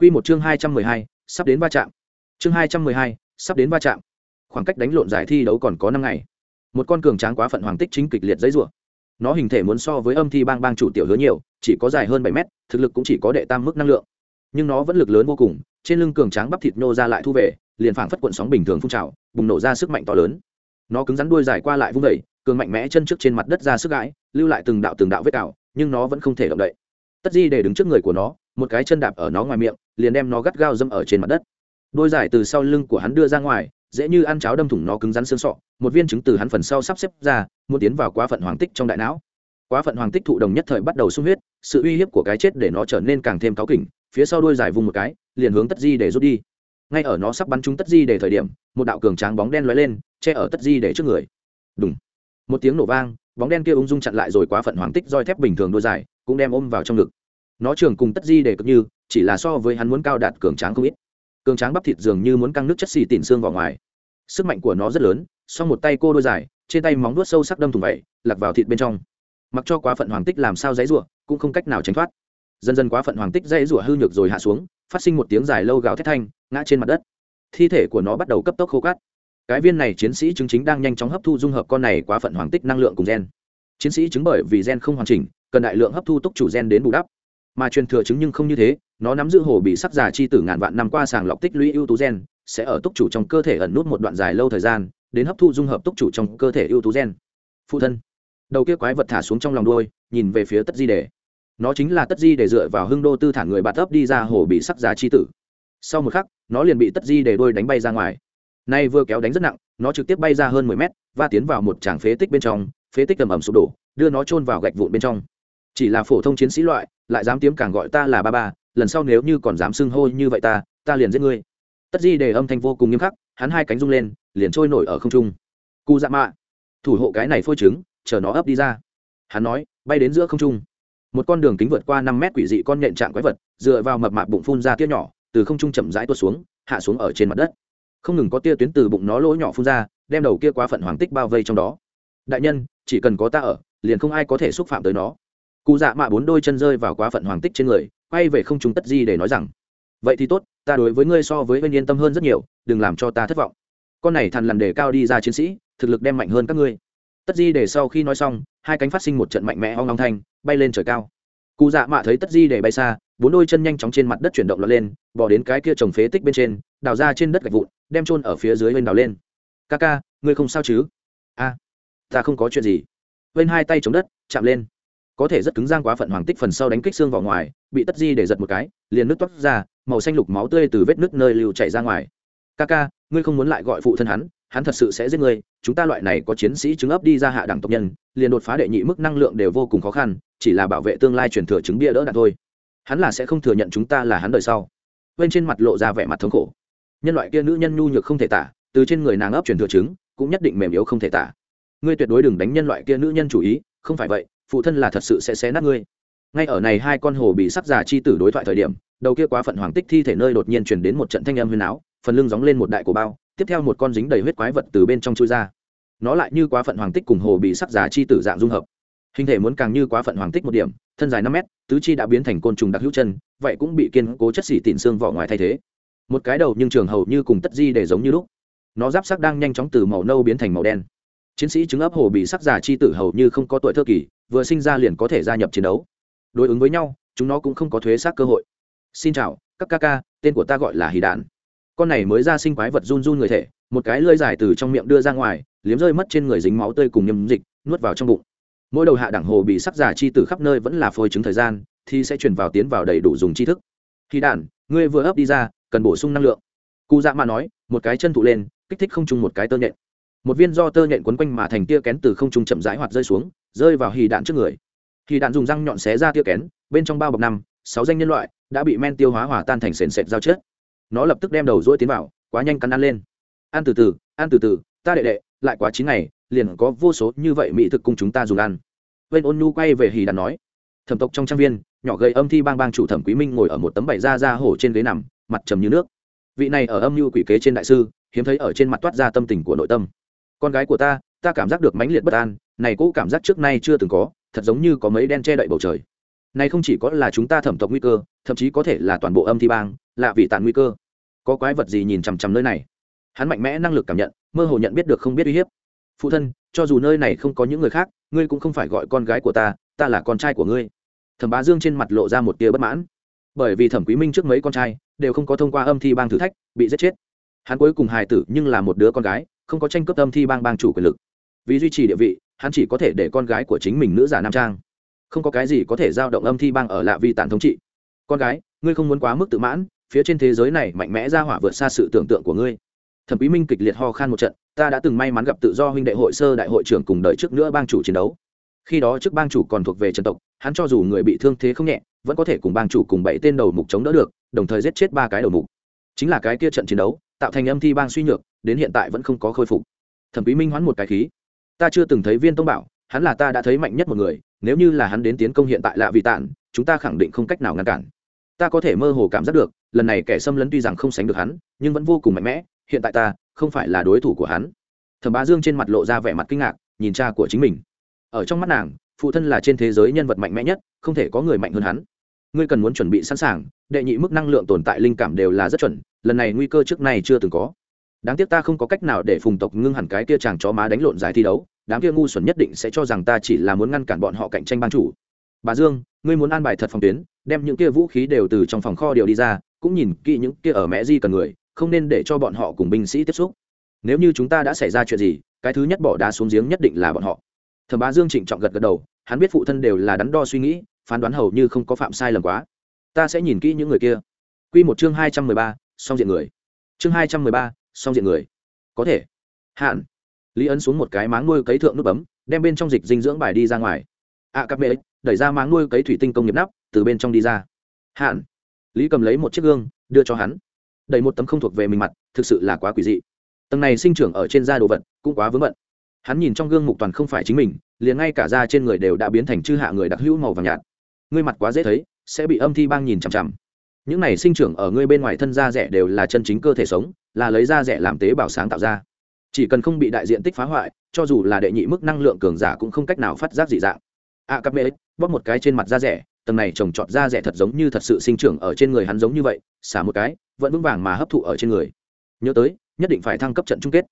Quy một chương hai trăm mười hai sắp đến ba trạm chương hai trăm mười hai sắp đến ba trạm khoảng cách đánh lộn giải thi đấu còn có năm ngày. Một con cường tráng quá phận hoàng tích chính kịch liệt dãy rủa. Nó hình thể muốn so với âm thi bang bang chủ tiểu hứa nhiều chỉ có dài hơn bảy mét thực lực cũng chỉ có đệ tam mức năng lượng. Nhưng nó vẫn lực lớn vô cùng trên lưng cường tráng bắp thịt nô ra lại thu về liền phảng phất cuộn sóng bình thường phun trào bùng nổ ra sức mạnh to lớn. Nó cứng rắn đuôi dài qua lại vung dậy, cường mạnh mẽ chân trước trên mặt đất ra sức gãi lưu lại từng đạo từng đạo vết cào nhưng nó vẫn không thể động đậy. Tất di để đứng trước người của nó một cái chân đạp ở nó ngoài miệng liền đem nó gắt gao dâm ở trên mặt đất. Đôi dài từ sau lưng của hắn đưa ra ngoài, dễ như ăn cháo đâm thủng nó cứng rắn xương sọ, một viên trứng từ hắn phần sau sắp xếp ra, muốn tiến vào quá phận hoàng tích trong đại não. Quá phận hoàng tích thụ đồng nhất thời bắt đầu sung huyết, sự uy hiếp của cái chết để nó trở nên càng thêm cáu kỉnh, phía sau đôi dài vùng một cái, liền hướng tất di để rút đi. Ngay ở nó sắp bắn trúng tất di để thời điểm, một đạo cường tráng bóng đen lóe lên, che ở tất di để trước người. Đúng một tiếng nổ vang, bóng đen kia ung dung chặn lại rồi quá phận hoàng tích roi thép bình thường đôi dài cũng đem ôm vào trong ngực. Nó trường cùng tất di để cực như chỉ là so với hắn muốn cao đạt cường tráng không ít. Cường tráng bắp thịt dường như muốn căng nước chất xì tỉn xương vào ngoài. Sức mạnh của nó rất lớn, sau một tay cô đôi dài, trên tay móng đuốt sâu sắc đâm thùng vẩy lặc vào thịt bên trong. Mặc cho quá phận hoàng tích làm sao dãy rủa, cũng không cách nào tránh thoát. Dần dần quá phận hoàng tích dãy rủa hư nhược rồi hạ xuống, phát sinh một tiếng dài lâu gào thét thanh, ngã trên mặt đất. Thi thể của nó bắt đầu cấp tốc khô cát. Cái viên này chiến sĩ chứng chính đang nhanh chóng hấp thu dung hợp con này quá phận hoàng tích năng lượng cùng gen. Chiến sĩ chứng bởi vì gen không hoàn chỉnh, cần đại lượng hấp thu túc chủ gen đến bù đắp mà truyền thừa chứng nhưng không như thế, nó nắm giữ hồ bị sắc già chi tử ngàn vạn năm qua sàng lọc tích lũy ưu tú gen, sẽ ở túc chủ trong cơ thể ẩn nút một đoạn dài lâu thời gian, đến hấp thu dung hợp túc chủ trong cơ thể ưu tú gen. Phụ thân, đầu kia quái vật thả xuống trong lòng đôi nhìn về phía tất di đề. Nó chính là tất di để dựa vào hưng đô tư thản người bạt ấp đi ra hồ bị sắc giá chi tử. Sau một khắc, nó liền bị tất di để đôi đánh bay ra ngoài. Nay vừa kéo đánh rất nặng, nó trực tiếp bay ra hơn mười mét và tiến vào một tràng phế tích bên trong, phế tích tầm ẩm sụp đổ, đưa nó chôn vào gạch vụn bên trong chỉ là phổ thông chiến sĩ loại, lại dám tiếm càng gọi ta là ba ba, lần sau nếu như còn dám xưng hô như vậy ta ta liền giết ngươi. Tất di để âm thanh vô cùng nghiêm khắc, hắn hai cánh rung lên, liền trôi nổi ở không trung. Cu dạ mạ, thủ hộ cái này phôi trứng, chờ nó ấp đi ra. Hắn nói, bay đến giữa không trung. Một con đường kính vượt qua năm mét quỷ dị con nhện trạng quái vật, dựa vào mập mạp bụng phun ra tia nhỏ, từ không trung chậm rãi tuột xuống, hạ xuống ở trên mặt đất. Không ngừng có tia tuyến từ bụng nó lỗ nhỏ phun ra, đem đầu kia quá phận hoàng tích bao vây trong đó. Đại nhân, chỉ cần có ta ở, liền không ai có thể xúc phạm tới nó cụ dạ mạ bốn đôi chân rơi vào quá phận hoàng tích trên người, quay về không trung tất di để nói rằng, vậy thì tốt, ta đối với ngươi so với bên yên tâm hơn rất nhiều, đừng làm cho ta thất vọng. Con này thằn lằn đề cao đi ra chiến sĩ, thực lực đem mạnh hơn các ngươi. Tất di để sau khi nói xong, hai cánh phát sinh một trận mạnh mẽ hoang long thanh, bay lên trời cao. Cụ dạ mạ thấy tất di để bay xa, bốn đôi chân nhanh chóng trên mặt đất chuyển động lọt lên, bỏ đến cái kia trồng phế tích bên trên, đào ra trên đất gạch vụn, đem trôn ở phía dưới bên đào lên. Ca ca, ngươi không sao chứ? A, ta không có chuyện gì. Bên hai tay chống đất, chạm lên có thể rất cứng giang quá phận hoàng tích phần sau đánh kích xương vào ngoài, bị tất di để giật một cái, liền nước toát ra, màu xanh lục máu tươi từ vết nước nơi lưu chảy ra ngoài. Ca ca, ngươi không muốn lại gọi phụ thân hắn hắn thật sự sẽ giết ngươi, chúng ta loại này có chiến sĩ chứng ấp đi ra hạ đẳng tộc nhân, liền đột phá đệ nhị mức năng lượng đều vô cùng khó khăn, chỉ là bảo vệ tương lai truyền thừa chứng bia đỡ đạn thôi. Hắn là sẽ không thừa nhận chúng ta là hắn đời sau. Bên trên mặt lộ ra vẻ mặt thống khổ. Nhân loại kia nữ nhân nhu nhược không thể tả, từ trên người nàng ấp truyền thừa chứng, cũng nhất định mềm yếu không thể tả. Ngươi tuyệt đối đừng đánh nhân loại kia nữ nhân chủ ý, không phải vậy phụ thân là thật sự sẽ xé nát ngươi. Ngay ở này hai con hồ bị sắc già chi tử đối thoại thời điểm, đầu kia quá phận hoàng tích thi thể nơi đột nhiên chuyển đến một trận thanh âm huyền áo, phần lưng gióng lên một đại cổ bao, tiếp theo một con dính đầy huyết quái vật từ bên trong chui ra. Nó lại như quá phận hoàng tích cùng hồ bị sắc già chi tử dạng dung hợp. Hình thể muốn càng như quá phận hoàng tích một điểm, thân dài năm mét, tứ chi đã biến thành côn trùng đặc hữu chân, vậy cũng bị kiên cố chất xỉ tịn xương vỏ ngoài thay thế. Một cái đầu nhưng trường hầu như cùng tất di để giống như lúc. Nó giáp sắc đang nhanh chóng từ màu nâu biến thành màu đen. Chiến sĩ chứng ấp hồ bị sắc già chi tử hầu như không có tuổi thơ kỳ vừa sinh ra liền có thể gia nhập chiến đấu. Đối ứng với nhau, chúng nó cũng không có thuế xác cơ hội. Xin chào, các ca ca, tên của ta gọi là hì đạn. Con này mới ra sinh quái vật run run người thể, một cái lơi dài từ trong miệng đưa ra ngoài, liếm rơi mất trên người dính máu tươi cùng nhâm dịch, nuốt vào trong bụng. Mỗi đầu hạ đẳng hồ bị sắc giả chi từ khắp nơi vẫn là phôi chứng thời gian, thì sẽ chuyển vào tiến vào đầy đủ dùng tri thức. Khi đạn, ngươi vừa ấp đi ra, cần bổ sung năng lượng. Cụ dạ mà nói, một cái chân thụ lên, kích thích không chung một cái tơ nhện. Một viên do tơ nhện quấn quanh mà thành tia kén từ không trung chậm rãi hoạt rơi xuống rơi vào hì đạn trước người. Hì đạn dùng răng nhọn xé ra tia kén, bên trong bao bọc năm, sáu danh nhân loại đã bị men tiêu hóa hòa tan thành sền sệt giao chết. Nó lập tức đem đầu rỗi tiến vào, quá nhanh cắn ăn lên. Ăn từ từ, ăn từ từ, ta đệ đệ, lại quá chín ngày, liền có vô số như vậy mỹ thực cùng chúng ta dùng ăn. Bên ôn nhu quay về hì đàn nói, thẩm tộc trong trang viên, nhỏ gầy âm thi bang bang chủ thẩm quý minh ngồi ở một tấm bảy da da hổ trên ghế nằm, mặt trầm như nước. Vị này ở âm mưu quỷ kế trên đại sư, hiếm thấy ở trên mặt toát ra tâm tình của nội tâm. Con gái của ta ta cảm giác được mãnh liệt bất an, này cũ cảm giác trước nay chưa từng có, thật giống như có mấy đen che đậy bầu trời. Này không chỉ có là chúng ta thẩm tộc nguy cơ, thậm chí có thể là toàn bộ âm thi bang, lạ vị tàn nguy cơ. Có quái vật gì nhìn chằm chằm nơi này? Hắn mạnh mẽ năng lực cảm nhận, mơ hồ nhận biết được không biết uy hiếp. Phụ thân, cho dù nơi này không có những người khác, ngươi cũng không phải gọi con gái của ta ta là con trai của ngươi. Thẩm bá dương trên mặt lộ ra một tia bất mãn. Bởi vì thẩm quý minh trước mấy con trai, đều không có thông qua âm thi bang thử thách, bị giết chết. Hắn cuối cùng hài tử nhưng là một đứa con gái, không có tranh cướp âm thi bang bang chủ quyền lực vì duy trì địa vị, hắn chỉ có thể để con gái của chính mình nữ giả nam trang. Không có cái gì có thể giao động âm thi bang ở lạ vi tản thống trị. Con gái, ngươi không muốn quá mức tự mãn, phía trên thế giới này mạnh mẽ ra hỏa vượt xa sự tưởng tượng của ngươi. Thẩm quý minh kịch liệt ho khan một trận, ta đã từng may mắn gặp tự do huynh đệ hội sơ đại hội trưởng cùng đợi trước nữa bang chủ chiến đấu. Khi đó trước bang chủ còn thuộc về trần tộc, hắn cho dù người bị thương thế không nhẹ, vẫn có thể cùng bang chủ cùng bảy tên đầu mục chống đỡ được, đồng thời giết chết ba cái đầu mục. Chính là cái kia trận chiến đấu, tạo thành âm thi bang suy nhược, đến hiện tại vẫn không có khôi phục. Thẩm quý minh hoán một cái khí ta chưa từng thấy viên tông bảo, hắn là ta đã thấy mạnh nhất một người, nếu như là hắn đến tiến công hiện tại lạ vị tản chúng ta khẳng định không cách nào ngăn cản. Ta có thể mơ hồ cảm giác được, lần này kẻ xâm lấn tuy rằng không sánh được hắn, nhưng vẫn vô cùng mạnh mẽ, hiện tại ta, không phải là đối thủ của hắn. Thẩm bá dương trên mặt lộ ra vẻ mặt kinh ngạc, nhìn cha của chính mình. Ở trong mắt nàng, phụ thân là trên thế giới nhân vật mạnh mẽ nhất, không thể có người mạnh hơn hắn. Ngươi cần muốn chuẩn bị sẵn sàng, đệ nhị mức năng lượng tồn tại linh cảm đều là rất chuẩn, lần này nguy cơ trước nay chưa từng có đáng tiếc ta không có cách nào để phùng tộc ngưng hẳn cái kia chàng chó má đánh lộn giải thi đấu, đám kia ngu xuẩn nhất định sẽ cho rằng ta chỉ là muốn ngăn cản bọn họ cạnh tranh ban chủ. Bà dương, ngươi muốn an bài thật phòng tuyến, đem những kia vũ khí đều từ trong phòng kho điều đi ra, cũng nhìn kỹ những kia ở mẹ di cần người, không nên để cho bọn họ cùng binh sĩ tiếp xúc. Nếu như chúng ta đã xảy ra chuyện gì, cái thứ nhất bỏ đá xuống giếng nhất định là bọn họ. Thẩm bá dương trịnh trọng gật gật đầu, hắn biết phụ thân đều là đắn đo suy nghĩ, phán đoán hầu như không có phạm sai lầm quá. Ta sẽ nhìn kỹ những người kia. Q một chương hai trăm mười ba, song diện người. Chương hai trăm mười ba song diện người. Có thể. Hạn. Lý ấn xuống một cái máng nuôi cấy thượng nút bấm đem bên trong dịch dinh dưỡng bài đi ra ngoài. A à, các đẩy ra máng nuôi cấy thủy tinh công nghiệp nắp từ bên trong đi ra. Hạn. Lý cầm lấy một chiếc gương đưa cho hắn. Đẩy một tấm không thuộc về mình mặt thực sự là quá quỷ dị. Tầng này sinh trưởng ở trên da đồ vật cũng quá vướng bận. Hắn nhìn trong gương mục toàn không phải chính mình liền ngay cả da trên người đều đã biến thành chư hạ người đặc hữu màu vàng nhạt. Ngươi mặt quá dễ thấy sẽ bị âm thi bang nhìn chằm chằm. Những này sinh trưởng ở ngươi bên ngoài thân da rẻ đều là chân chính cơ thể sống là lấy da rẻ làm tế bào sáng tạo ra. Chỉ cần không bị đại diện tích phá hoại cho dù là đệ nhị mức năng lượng cường giả cũng không cách nào phát giác dị dạng. A à, cặp mê bóp một cái trên mặt da rẻ tầng này trồng trọt da rẻ thật giống như thật sự sinh trưởng ở trên người hắn giống như vậy xả một cái vẫn vững vàng mà hấp thụ ở trên người. Nhớ tới nhất định phải thăng cấp trận chung kết.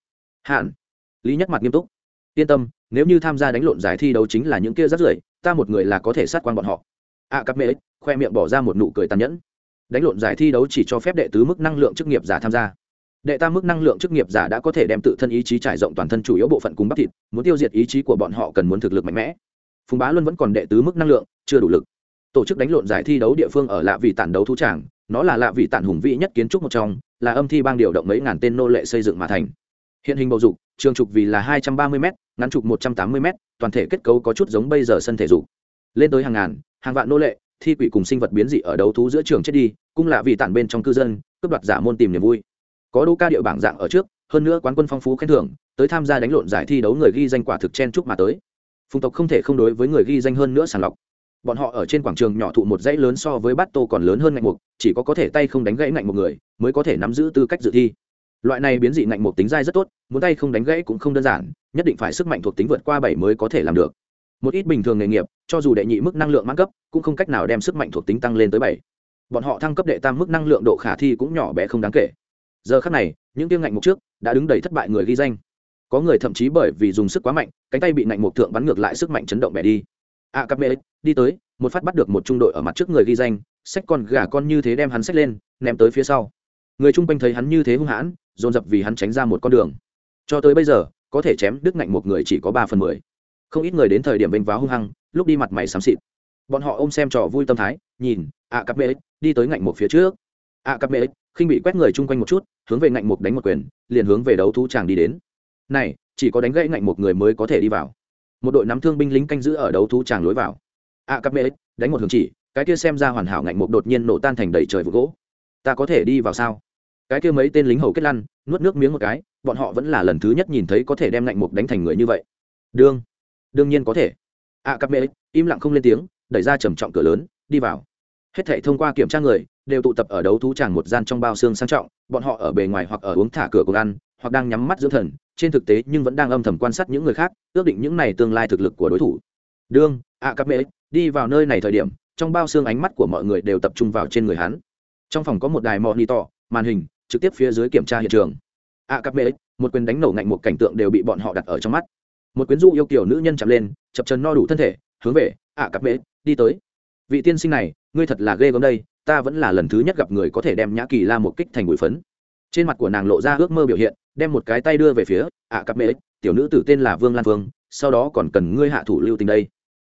Hạn. Lý nhất mặt nghiêm túc. Yên tâm nếu như tham gia đánh lộn giải thi đấu chính là những kia rất rưởi ta một người là có thể sát quan bọn họ. A à, cặp mê khoe miệng bỏ ra một nụ cười tàn nhẫn. Đánh lộn giải thi đấu chỉ cho phép đệ tứ mức năng lượng chức nghiệp giả tham gia đệ tam mức năng lượng chức nghiệp giả đã có thể đem tự thân ý chí trải rộng toàn thân chủ yếu bộ phận cùng bắp thịt, muốn tiêu diệt ý chí của bọn họ cần muốn thực lực mạnh mẽ. Phùng bá luân vẫn còn đệ tứ mức năng lượng, chưa đủ lực. Tổ chức đánh lộn giải thi đấu địa phương ở lạ vị tản đấu thú tràng, nó là lạ vị tản hùng vĩ nhất kiến trúc một trong, là âm thi bang điều động mấy ngàn tên nô lệ xây dựng mà thành. Hiện hình bầu dục, trường trục vì là hai trăm ba mươi m ngắn trục một trăm tám mươi m toàn thể kết cấu có chút giống bây giờ sân thể dục. Lên tới hàng ngàn, hàng vạn nô lệ, thi quỷ cùng sinh vật biến dị ở đấu thú giữa trường chết đi cũng là vì tản bên trong cư dân, cướp đoạt giả môn tìm niềm vui có đô ca điệu bảng dạng ở trước, hơn nữa quán quân phong phú khen thưởng, tới tham gia đánh lộn giải thi đấu người ghi danh quả thực chen chúc mà tới. Phùng tộc không thể không đối với người ghi danh hơn nữa sàng lọc. Bọn họ ở trên quảng trường nhỏ thụ một dãy lớn so với bát tô còn lớn hơn ngạnh mục, chỉ có có thể tay không đánh gãy ngạnh một người, mới có thể nắm giữ tư cách dự thi. Loại này biến dị ngạnh mục tính dai rất tốt, muốn tay không đánh gãy cũng không đơn giản, nhất định phải sức mạnh thuộc tính vượt qua bảy mới có thể làm được. Một ít bình thường nghề nghiệp, cho dù đệ nhị mức năng lượng mãn cấp, cũng không cách nào đem sức mạnh thuộc tính tăng lên tới bảy. Bọn họ thăng cấp đệ tam mức năng lượng độ khả thi cũng nhỏ bé không đáng kể giờ khắc này, những tiêu ngạnh mục trước đã đứng đầy thất bại người ghi danh. Có người thậm chí bởi vì dùng sức quá mạnh, cánh tay bị ngạnh mục thượng bắn ngược lại sức mạnh chấn động bẻ đi. A cặp mê, đi tới, một phát bắt được một trung đội ở mặt trước người ghi danh, xách con gà con như thế đem hắn xách lên, ném tới phía sau. Người chung quanh thấy hắn như thế hung hãn, dồn dập vì hắn tránh ra một con đường. Cho tới bây giờ, có thể chém đứt ngạnh một người chỉ có ba phần mười. Không ít người đến thời điểm bênh váo hung hăng, lúc đi mặt mày xám xịt. Bọn họ ôm xem trò vui tâm thái, nhìn ạ cặp mê, đi tới ngạnh một phía trước ạ cặp mê khinh bị quét người chung quanh một chút hướng về ngạnh một đánh một quyền liền hướng về đấu thú chàng đi đến. Này chỉ có đánh gãy ngạnh một người mới có thể đi vào. Một đội nắm thương binh lính canh giữ ở đấu thú chàng lối vào. Ạ cặp mê đánh một hướng chỉ cái kia xem ra hoàn hảo ngạnh một đột nhiên nổ tan thành đầy trời vụ gỗ. Ta có thể đi vào sao? Cái kia mấy tên lính hầu kết lăn nuốt nước miếng một cái bọn họ vẫn là lần thứ nhất nhìn thấy có thể đem ngạnh mục đánh thành người như vậy. Đương đương nhiên có thể. Ạ à, cặp mê im lặng không lên tiếng đẩy ra trầm trọng cửa lớn đi vào hết thảy thông qua kiểm tra người đều tụ tập ở đấu thú tràng một gian trong bao xương sang trọng bọn họ ở bề ngoài hoặc ở uống thả cửa cùng ăn hoặc đang nhắm mắt dưỡng thần trên thực tế nhưng vẫn đang âm thầm quan sát những người khác ước định những này tương lai thực lực của đối thủ. Đương ạ à, cặp mễ đi vào nơi này thời điểm trong bao xương ánh mắt của mọi người đều tập trung vào trên người hắn. Trong phòng có một đài monitor màn hình trực tiếp phía dưới kiểm tra hiện trường. A cặp mễ một quyền đánh nổ ngạnh một cảnh tượng đều bị bọn họ đặt ở trong mắt. Một quyến du yêu kiểu nữ nhân chạm lên chập chân no đủ thân thể hướng về a cặp mễ đi tới. Vị tiên sinh này ngươi thật là ghê gớm đây, ta vẫn là lần thứ nhất gặp người có thể đem nhã kỳ la một kích thành bụi phấn. Trên mặt của nàng lộ ra ước mơ biểu hiện, đem một cái tay đưa về phía ạ cặp mê tiểu nữ tử tên là vương lan vương, sau đó còn cần ngươi hạ thủ lưu tình đây.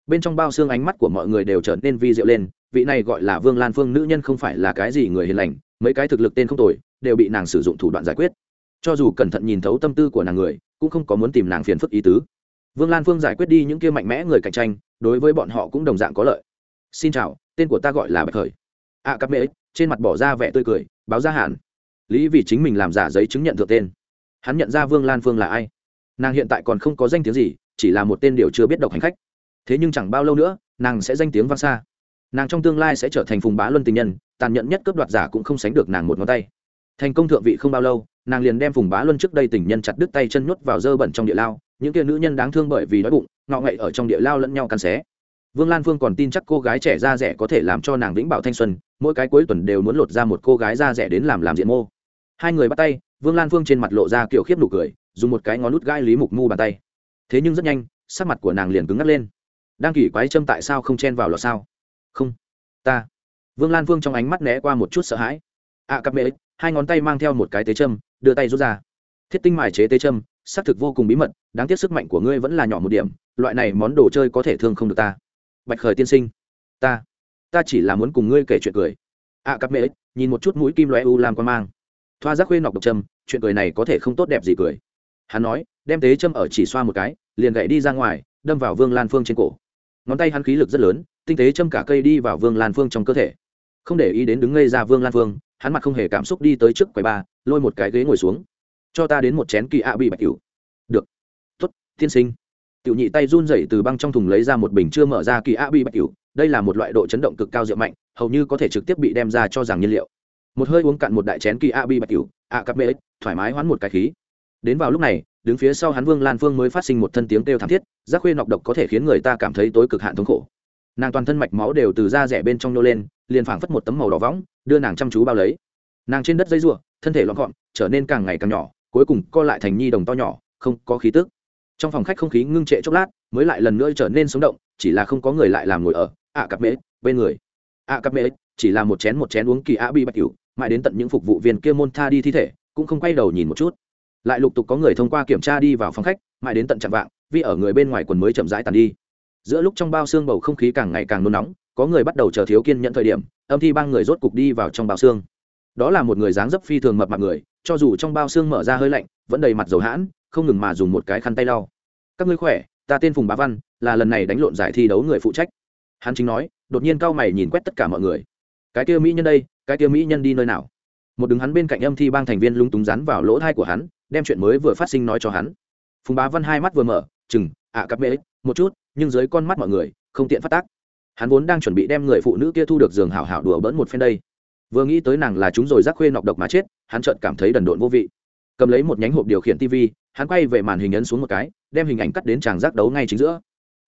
Bên trong bao xương ánh mắt của mọi người đều trở nên vi diệu lên, vị này gọi là vương lan phương nữ nhân không phải là cái gì người hiền lành, mấy cái thực lực tên không tồi, đều bị nàng sử dụng thủ đoạn giải quyết. Cho dù cẩn thận nhìn thấu tâm tư của nàng người, cũng không có muốn tìm nàng phiền phức ý tứ. Vương lan phương giải quyết đi những kia mạnh mẽ người cạnh tranh, đối với bọn họ cũng đồng dạng có lợi. Xin chào tên của ta gọi là bạch khởi. Ạ à, cặp mễ trên mặt bỏ ra vẻ tươi cười báo ra hạn lý vì chính mình làm giả giấy chứng nhận thượng tên. Hắn nhận ra vương lan phương là ai. Nàng hiện tại còn không có danh tiếng gì chỉ là một tên điều chưa biết độc hành khách. Thế nhưng chẳng bao lâu nữa nàng sẽ danh tiếng vang xa. Nàng trong tương lai sẽ trở thành phùng bá luân tình nhân tàn nhẫn nhất cướp đoạt giả cũng không sánh được nàng một ngón tay. Thành công thượng vị không bao lâu nàng liền đem phùng bá luân trước đây tình nhân chặt đứt tay chân nhốt vào dơ bẩn trong địa lao. Những kia nữ nhân đáng thương bởi vì đói bụng ngọ ngậy ở trong địa lao lẫn nhau cắn xé vương lan phương còn tin chắc cô gái trẻ da rẻ có thể làm cho nàng vĩnh bảo thanh xuân mỗi cái cuối tuần đều muốn lột ra một cô gái da rẻ đến làm làm diện mô. Hai người bắt tay vương lan phương trên mặt lộ ra kiểu khiếp nụ cười dùng một cái ngón nút gai lý mục mu bàn tay. Thế nhưng rất nhanh sắc mặt của nàng liền cứng ngắt lên. Đang kỳ quái châm tại sao không chen vào lò sao? Không ta. Vương lan phương trong ánh mắt né qua một chút sợ hãi. Ạ à, cặp mẹ hai ngón tay mang theo một cái tế châm đưa tay rút ra. Thiết tinh mài chế tế châm xác thực vô cùng bí mật đáng tiếc sức mạnh của ngươi vẫn là nhỏ một điểm loại này món đồ chơi có thể thương không được ta bạch khởi tiên sinh. Ta ta chỉ là muốn cùng ngươi kể chuyện cười. Ạ à, cặp mễ, nhìn một chút mũi kim loe u làm quan mang. Thoa giác khuê nọc độc châm chuyện cười này có thể không tốt đẹp gì cười. Hắn nói đem tế châm ở chỉ xoa một cái liền gậy đi ra ngoài đâm vào vương lan phương trên cổ. Ngón tay hắn khí lực rất lớn tinh tế châm cả cây đi vào vương lan phương trong cơ thể. Không để ý đến đứng ngây ra vương lan phương hắn mặt không hề cảm xúc đi tới trước quầy ba lôi một cái ghế ngồi xuống. Cho ta đến một chén kỳ ạ bị bạch cửu được. Tuất tiên sinh tiểu nhị tay run rẩy từ băng trong thùng lấy ra một bình chưa mở ra kỳ a bị bạch cửu. Đây là một loại độ chấn động cực cao rượu mạnh, hầu như có thể trực tiếp bị đem ra cho rằng nhiên liệu. Một hơi uống cạn một đại chén kỳ a bi bạch cửu a cặp bê thoải mái hoán một cái khí. Đến vào lúc này, đứng phía sau hắn vương lan phương mới phát sinh một thân tiếng kêu thảm thiết, giác khuê nọc độc có thể khiến người ta cảm thấy tối cực hạn thống khổ. Nàng toàn thân mạch máu đều từ da rẻ bên trong nô lên, liền phảng phất một tấm màu đỏ võng, đưa nàng chăm chú bao lấy. Nàng trên đất dây ruộng thân thể lọn gọn, trở nên càng ngày càng nhỏ, cuối cùng co lại thành nhi đồng to nhỏ, không có khí tức trong phòng khách không khí ngưng trệ chốc lát, mới lại lần nữa trở nên sống động, chỉ là không có người lại làm ngồi ở, ạ cặp mễ bên người. Ạ cặp mễ chỉ là một chén một chén uống kỳ ạ bi bạch cửu mãi đến tận những phục vụ viên kia môn tha đi thi thể, cũng không quay đầu nhìn một chút. Lại lục tục có người thông qua kiểm tra đi vào phòng khách, mãi đến tận chạm vạng, vì ở người bên ngoài quần mới chậm rãi tàn đi. Giữa lúc trong bao xương bầu không khí càng ngày càng nôn nóng, có người bắt đầu chờ thiếu kiên nhận thời điểm, âm thi ba người rốt cục đi vào trong bao xương. Đó là một người dáng dấp phi thường mập mặt người, cho dù trong bao xương mở ra hơi lạnh, vẫn đầy mặt dầu hãn không ngừng mà dùng một cái khăn tay lau các ngươi khỏe, ta tên phùng bá văn, là lần này đánh lộn giải thi đấu người phụ trách. Hắn chính nói, đột nhiên cao mày nhìn quét tất cả mọi người. Cái kia mỹ nhân đây, cái kia mỹ nhân đi nơi nào? Một đứng hắn bên cạnh âm thi bang thành viên lúng túng rắn vào lỗ thai của hắn, đem chuyện mới vừa phát sinh nói cho hắn. Phùng bá văn hai mắt vừa mở, chừng, ạ à cặp mễ một chút, nhưng dưới con mắt mọi người, không tiện phát tác. Hắn vốn đang chuẩn bị đem người phụ nữ kia thu được giường hảo hảo đùa bỡn một phen đây. Vừa nghĩ tới nàng là chúng rồi rác khuê nọc độc mà chết, hắn chợt cảm thấy đần độn vô vị. Cầm lấy một nhánh hộp điều khiển tv hắn quay về màn hình ấn xuống một cái, đem hình ảnh cắt đến tràng giác đấu ngay chính giữa.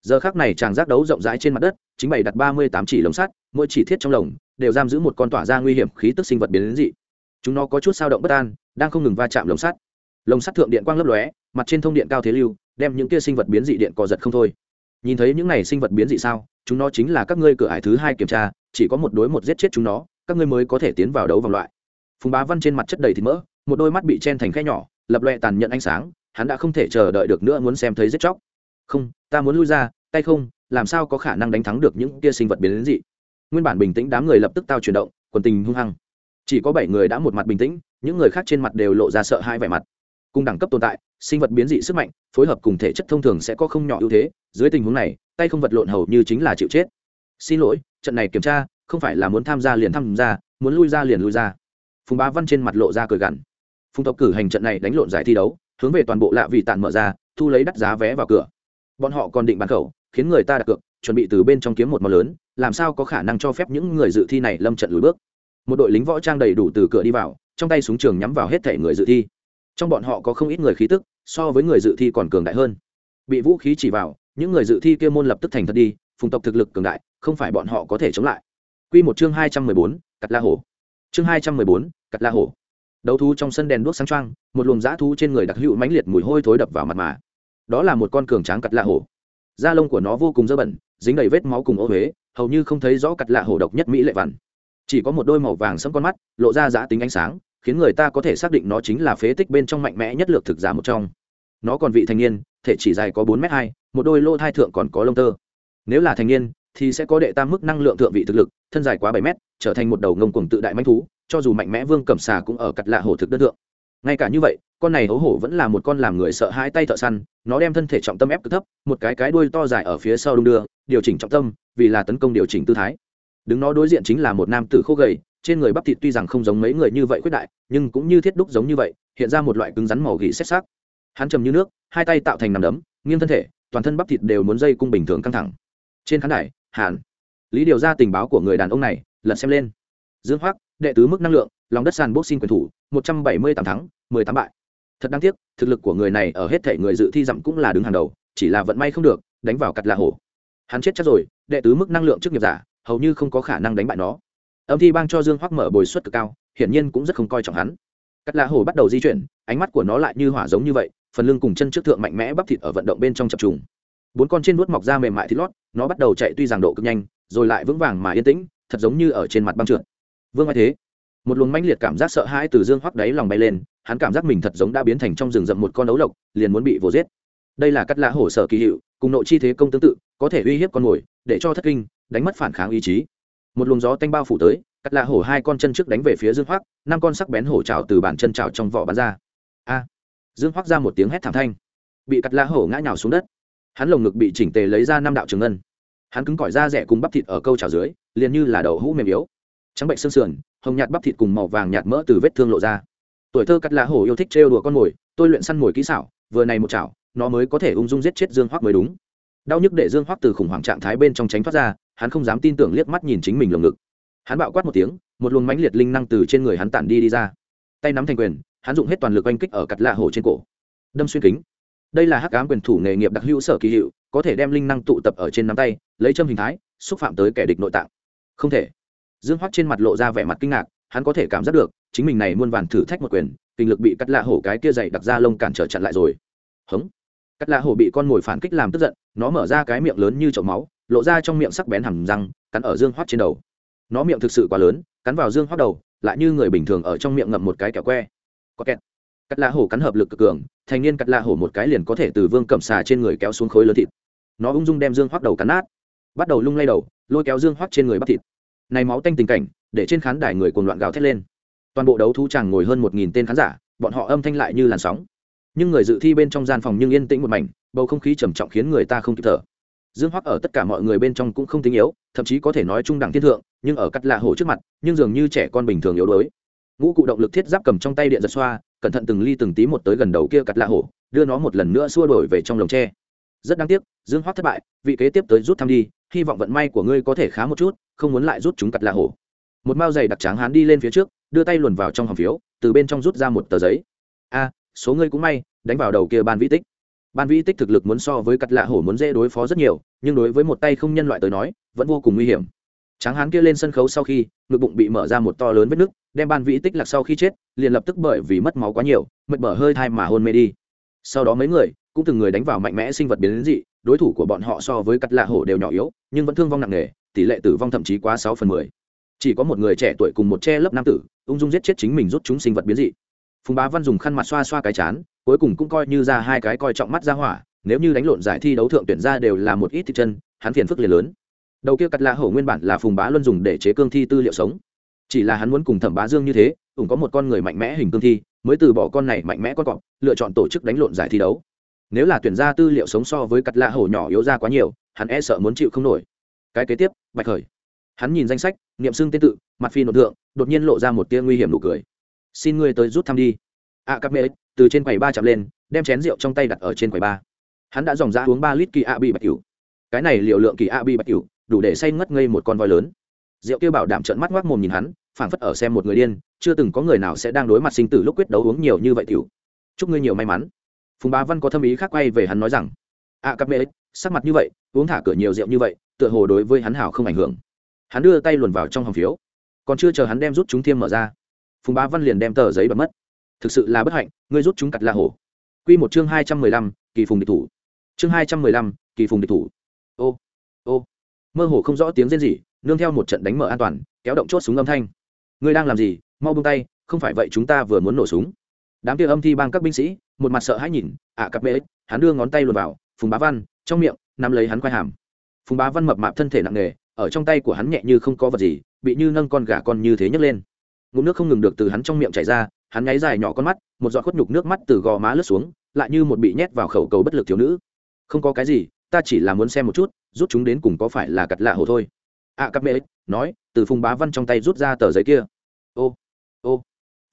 Giờ khác này tràng giác đấu rộng rãi trên mặt đất, chính bày đặt ba mươi tám chỉ lồng sắt, mỗi chỉ thiết trong lồng, đều giam giữ một con tỏa ra nguy hiểm khí tức sinh vật biến đến dị. Chúng nó có chút sao động bất an, đang không ngừng va chạm lồng sắt. Lồng sắt thượng điện quang lấp lóe, mặt trên thông điện cao thế lưu, đem những kia sinh vật biến dị điện cò giật không thôi. Nhìn thấy những này sinh vật biến dị sao, chúng nó chính là các ngươi cửa ải thứ hai kiểm tra, chỉ có một đối một giết chết chúng nó, các ngươi mới có thể tiến vào đấu vòng loại. Phùng bá văn trên mặt chất đầy thịt mỡ, một đôi mắt bị chen thành khe nhỏ lập loè tàn nhận ánh sáng, hắn đã không thể chờ đợi được nữa muốn xem thấy giết chóc. Không, ta muốn lui ra, tay không, làm sao có khả năng đánh thắng được những kia sinh vật biến dị? Nguyên bản bình tĩnh đám người lập tức tao chuyển động, quần tình hung hăng. Chỉ có bảy người đã một mặt bình tĩnh, những người khác trên mặt đều lộ ra sợ hai vẻ mặt. Cùng đẳng cấp tồn tại, sinh vật biến dị sức mạnh, phối hợp cùng thể chất thông thường sẽ có không nhỏ ưu thế, dưới tình huống này, tay không vật lộn hầu như chính là chịu chết. Xin lỗi, trận này kiểm tra, không phải là muốn tham gia liền tham gia, muốn lui ra liền lui ra. Phùng bá văn trên mặt lộ ra cười gằn phùng tộc cử hành trận này đánh lộn giải thi đấu, hướng về toàn bộ lạ vị tàn mở ra, thu lấy đắt giá vé vào cửa. Bọn họ còn định bán khẩu, khiến người ta đặt cược, chuẩn bị từ bên trong kiếm một món lớn, làm sao có khả năng cho phép những người dự thi này lâm trận lùi bước. Một đội lính võ trang đầy đủ từ cửa đi vào, trong tay súng trường nhắm vào hết thể người dự thi. Trong bọn họ có không ít người khí tức, so với người dự thi còn cường đại hơn. Bị vũ khí chỉ vào, những người dự thi kia môn lập tức thành thật đi, phùng tộc thực lực cường đại, không phải bọn họ có thể chống lại. Quy một chương hai trăm mười bốn, cắt la hổ. Chương hai trăm mười bốn, cắt la hổ đấu thú trong sân đèn đuốc sáng trăng một luồng dã thú trên người đặc hữu mãnh liệt mùi hôi thối đập vào mặt mà. Đó là một con cường tráng cặt lạ hổ. Da lông của nó vô cùng dơ bẩn, dính đầy vết máu cùng ô huế hầu như không thấy rõ cặt lạ hổ độc nhất mỹ lệ vằn. Chỉ có một đôi màu vàng sẫm con mắt, lộ ra giã tính ánh sáng, khiến người ta có thể xác định nó chính là phế tích bên trong mạnh mẽ nhất lược thực giả một trong. Nó còn vị thành niên, thể chỉ dài có bốn m hai, một đôi lô thai thượng còn có lông tơ. Nếu là thành niên, thì sẽ có đệ tam mức năng lượng thượng vị thực lực, thân dài quá bảy mét, trở thành một đầu ngông cuồng tự đại manh thú cho dù mạnh mẽ vương cẩm xà cũng ở cặt lạ hổ thực đơn thượng. Ngay cả như vậy, con này hấu hổ vẫn là một con làm người sợ hai tay thợ săn, nó đem thân thể trọng tâm ép cực thấp, một cái cái đuôi to dài ở phía sau đung đưa, điều chỉnh trọng tâm, vì là tấn công điều chỉnh tư thái. Đứng nó đối diện chính là một nam tử khô gầy, trên người bắp thịt tuy rằng không giống mấy người như vậy khuyết đại, nhưng cũng như thiết đúc giống như vậy, hiện ra một loại cứng rắn màu gỉ xét xác hắn trầm như nước, hai tay tạo thành nằm đấm, nghiêng thân thể, toàn thân bắp thịt đều muốn dây cung bình thường căng thẳng. Trên khán đài, hàn, lý điều ra tình báo của người đàn ông này, lật xem lên. Dương hoác đệ tứ mức năng lượng, lòng đất sàn boxing quyền thủ, một trăm bảy mươi tám thắng, mười tám bại. Thật đáng tiếc, thực lực của người này ở hết thể người dự thi dặm cũng là đứng hàng đầu, chỉ là vận may không được, đánh vào cặt là hổ. Hắn chết chắc rồi, đệ tứ mức năng lượng trước nghiệp giả, hầu như không có khả năng đánh bại nó. Âm thi bang cho dương hoắc mở bồi suất cực cao, hiển nhiên cũng rất không coi trọng hắn. Cắt lạ hổ bắt đầu di chuyển, ánh mắt của nó lại như hỏa giống như vậy, phần lưng cùng chân trước thượng mạnh mẽ bắp thịt ở vận động bên trong chập trùng. Bốn con trên nuốt mọc ra mềm mại thịt lót, nó bắt đầu chạy tuy rằng độ cực nhanh, rồi lại vững vàng mà yên tĩnh, thật giống như ở trên mặt băng trượt vương ai thế. Một luồng mãnh liệt cảm giác sợ hãi từ dương hoắc đáy lòng bay lên, hắn cảm giác mình thật giống đã biến thành trong rừng rậm một con ấu lộc, liền muốn bị vồ giết. Đây là cắt lạ hổ sở kỳ hiệu, cùng nội chi thế công tương tự, có thể uy hiếp con mồi, để cho thất kinh, đánh mất phản kháng ý chí. Một luồng gió tanh bao phủ tới, cắt lạ hổ hai con chân trước đánh về phía dương hoắc, năm con sắc bén hổ trào từ bàn chân trào trong vỏ bắn ra. A! Dương hoắc ra một tiếng hét thảm thanh. Bị cắt lạ hổ ngã nhào xuống đất. Hắn lồng ngực bị chỉnh tề lấy ra năm đạo trường ngân. Hắn cứng cỏi da rẻ cùng bắp thịt ở câu trào dưới, liền như là đầu hũ mềm yếu trắng bệnh xương sườn, hồng nhạt bắp thịt cùng màu vàng nhạt mỡ từ vết thương lộ ra. Tuổi thơ cắt lá hổ yêu thích trêu đùa con mồi, tôi luyện săn mồi kỹ xảo, vừa này một chảo, nó mới có thể ung dung giết chết dương hoắc mới đúng. Đau nhức để dương hoắc từ khủng hoảng trạng thái bên trong tránh thoát ra, hắn không dám tin tưởng liếc mắt nhìn chính mình lồng ngực. Hắn bạo quát một tiếng, một luồng mãnh liệt linh năng từ trên người hắn tản đi đi ra. Tay nắm thành quyền, hắn dùng hết toàn lực oanh kích ở cặt lạ hổ trên cổ. Đâm xuyên kính. Đây là hắc ám quyền thủ nghề nghiệp đặc hữu sở kỳ hiệu, có thể đem linh năng tụ tập ở trên nắm tay, lấy châm hình thái, xúc phạm tới kẻ địch nội tạng. Không thể dương hoắc trên mặt lộ ra vẻ mặt kinh ngạc, hắn có thể cảm giác được, chính mình này muôn vàn thử thách một quyền, kinh lực bị cắt lạ hổ cái kia dày đặc ra lông cản trở chặn lại rồi. Hống. Cắt lạ hổ bị con mồi phản kích làm tức giận, nó mở ra cái miệng lớn như chậu máu, lộ ra trong miệng sắc bén hầm răng, cắn ở dương Hoắc trên đầu. Nó miệng thực sự quá lớn, cắn vào dương Hoắc đầu, lại như người bình thường ở trong miệng ngậm một cái kẹo que. Có kẹt. Cắt lạ hổ cắn hợp lực cực cường, thành niên cắt lạ hổ một cái liền có thể từ vương cầm xà trên người kéo xuống khối lớn thịt. Nó ung dung đem dương Hoắc đầu cắn nát. Bắt đầu lung lay đầu, lôi kéo dương Hoắc trên người bắt thịt này máu tanh tình cảnh, để trên khán đài người cuồng loạn gào thét lên. Toàn bộ đấu thú chàng ngồi hơn một nghìn tên khán giả, bọn họ âm thanh lại như làn sóng. Nhưng người dự thi bên trong gian phòng nhưng yên tĩnh một mảnh, bầu không khí trầm trọng khiến người ta không kịp thở. Dương hoắc ở tất cả mọi người bên trong cũng không tinh yếu, thậm chí có thể nói trung đẳng thiên thượng, nhưng ở cắt lạ hổ trước mặt, nhưng dường như trẻ con bình thường yếu đuối. Ngũ cụ động lực thiết giáp cầm trong tay điện giật xoa, cẩn thận từng ly từng tí một tới gần đầu kia cắt lạ hổ, đưa nó một lần nữa xua đổi về trong lồng tre. Rất đáng tiếc, dương hoắc thất bại, vị kế tiếp tới rút thăm đi, hy vọng vận may của ngươi có thể khá một chút không muốn lại rút chúng cặt lạ hổ. Một mao giày đặc tráng hán đi lên phía trước, đưa tay luồn vào trong hòm phiếu, từ bên trong rút ra một tờ giấy. A, số ngươi cũng may, đánh vào đầu kia ban vĩ tích. Ban vĩ tích thực lực muốn so với cặt lạ hổ muốn dễ đối phó rất nhiều, nhưng đối với một tay không nhân loại tới nói, vẫn vô cùng nguy hiểm. Tráng hán kia lên sân khấu sau khi, ngực bụng bị mở ra một to lớn vết nứt, đem ban vĩ tích lạc sau khi chết, liền lập tức bởi vì mất máu quá nhiều, mệt mở hơi thai mà hôn mê đi. Sau đó mấy người, cũng từng người đánh vào mạnh mẽ sinh vật biến dị, đối thủ của bọn họ so với cặt lạ hổ đều nhỏ yếu, nhưng vẫn thương vong nặng nề tỷ lệ tử vong thậm chí quá sáu phần mười. Chỉ có một người trẻ tuổi cùng một che lớp nam tử, ung dung giết chết chính mình rút chúng sinh vật biến dị. Phùng bá văn dùng khăn mặt xoa xoa cái chán, cuối cùng cũng coi như ra hai cái coi trọng mắt ra hỏa, nếu như đánh lộn giải thi đấu thượng tuyển ra đều là một ít thịt chân, hắn phiền phức liền lớn. Đầu kia cắt lạ hổ nguyên bản là phùng bá luân dùng để chế cương thi tư liệu sống. Chỉ là hắn muốn cùng thẩm bá dương như thế, cũng có một con người mạnh mẽ hình cương thi, mới từ bỏ con này mạnh mẽ con cọp, lựa chọn tổ chức đánh lộn giải thi đấu. Nếu là tuyển ra tư liệu sống so với cắt lạ hổ nhỏ yếu ra quá nhiều, hắn e sợ muốn chịu không nổi cái kế tiếp bạch khởi. Hắn nhìn danh sách niệm xưng tên tự mặt phi nội thượng đột nhiên lộ ra một tia nguy hiểm nụ cười. Xin ngươi tới rút thăm đi. A à, cặp mê từ trên quầy ba chạm lên đem chén rượu trong tay đặt ở trên quầy ba. Hắn đã dòng ra uống ba lít kỳ a bị bạch cửu. Cái này liều lượng kỳ a bị bạch cửu đủ để say ngất ngây một con voi lớn. Rượu kia bảo đảm trợn mắt ngoác mồm nhìn hắn phảng phất ở xem một người điên chưa từng có người nào sẽ đang đối mặt sinh tử lúc quyết đấu uống nhiều như vậy tiểu. Chúc ngươi nhiều may mắn. Phùng bá văn có thâm ý khác quay về hắn nói rằng. A cặp mê sắc mặt như vậy uống thả cửa nhiều rượu như vậy tựa hồ đối với hắn hảo không ảnh hưởng. Hắn đưa tay luồn vào trong hòm phiếu. Còn chưa chờ hắn đem rút chúng thiêm mở ra phùng bá văn liền đem tờ giấy bật mất. Thực sự là bất hạnh ngươi rút chúng cặt la hổ. Q một chương hai trăm mười lăm kỳ phùng địch thủ. Chương hai trăm mười lăm kỳ phùng địch thủ. Ô ô. Mơ hồ không rõ tiếng rên rỉ nương theo một trận đánh mở an toàn kéo động chốt súng âm thanh. Ngươi đang làm gì? Mau buông tay không phải vậy chúng ta vừa muốn nổ súng. Đám kia âm thi bang các binh sĩ một mặt sợ hãi nhìn ạ à, cặp bê hắn đưa ngón tay luồn vào phùng bá văn trong miệng nắm lấy hắn quay hàm phùng bá văn mập mạp thân thể nặng nề ở trong tay của hắn nhẹ như không có vật gì bị như nâng con gà con như thế nhấc lên. Ngụm nước không ngừng được từ hắn trong miệng chảy ra hắn ngáy dài nhỏ con mắt một giọt khuất nhục nước mắt từ gò má lướt xuống lại như một bị nhét vào khẩu cầu bất lực thiếu nữ. Không có cái gì ta chỉ là muốn xem một chút rút chúng đến cùng có phải là cặt lạ hồ thôi. Ạ à, cặp mê nói từ phùng bá văn trong tay rút ra tờ giấy kia. Ô ô.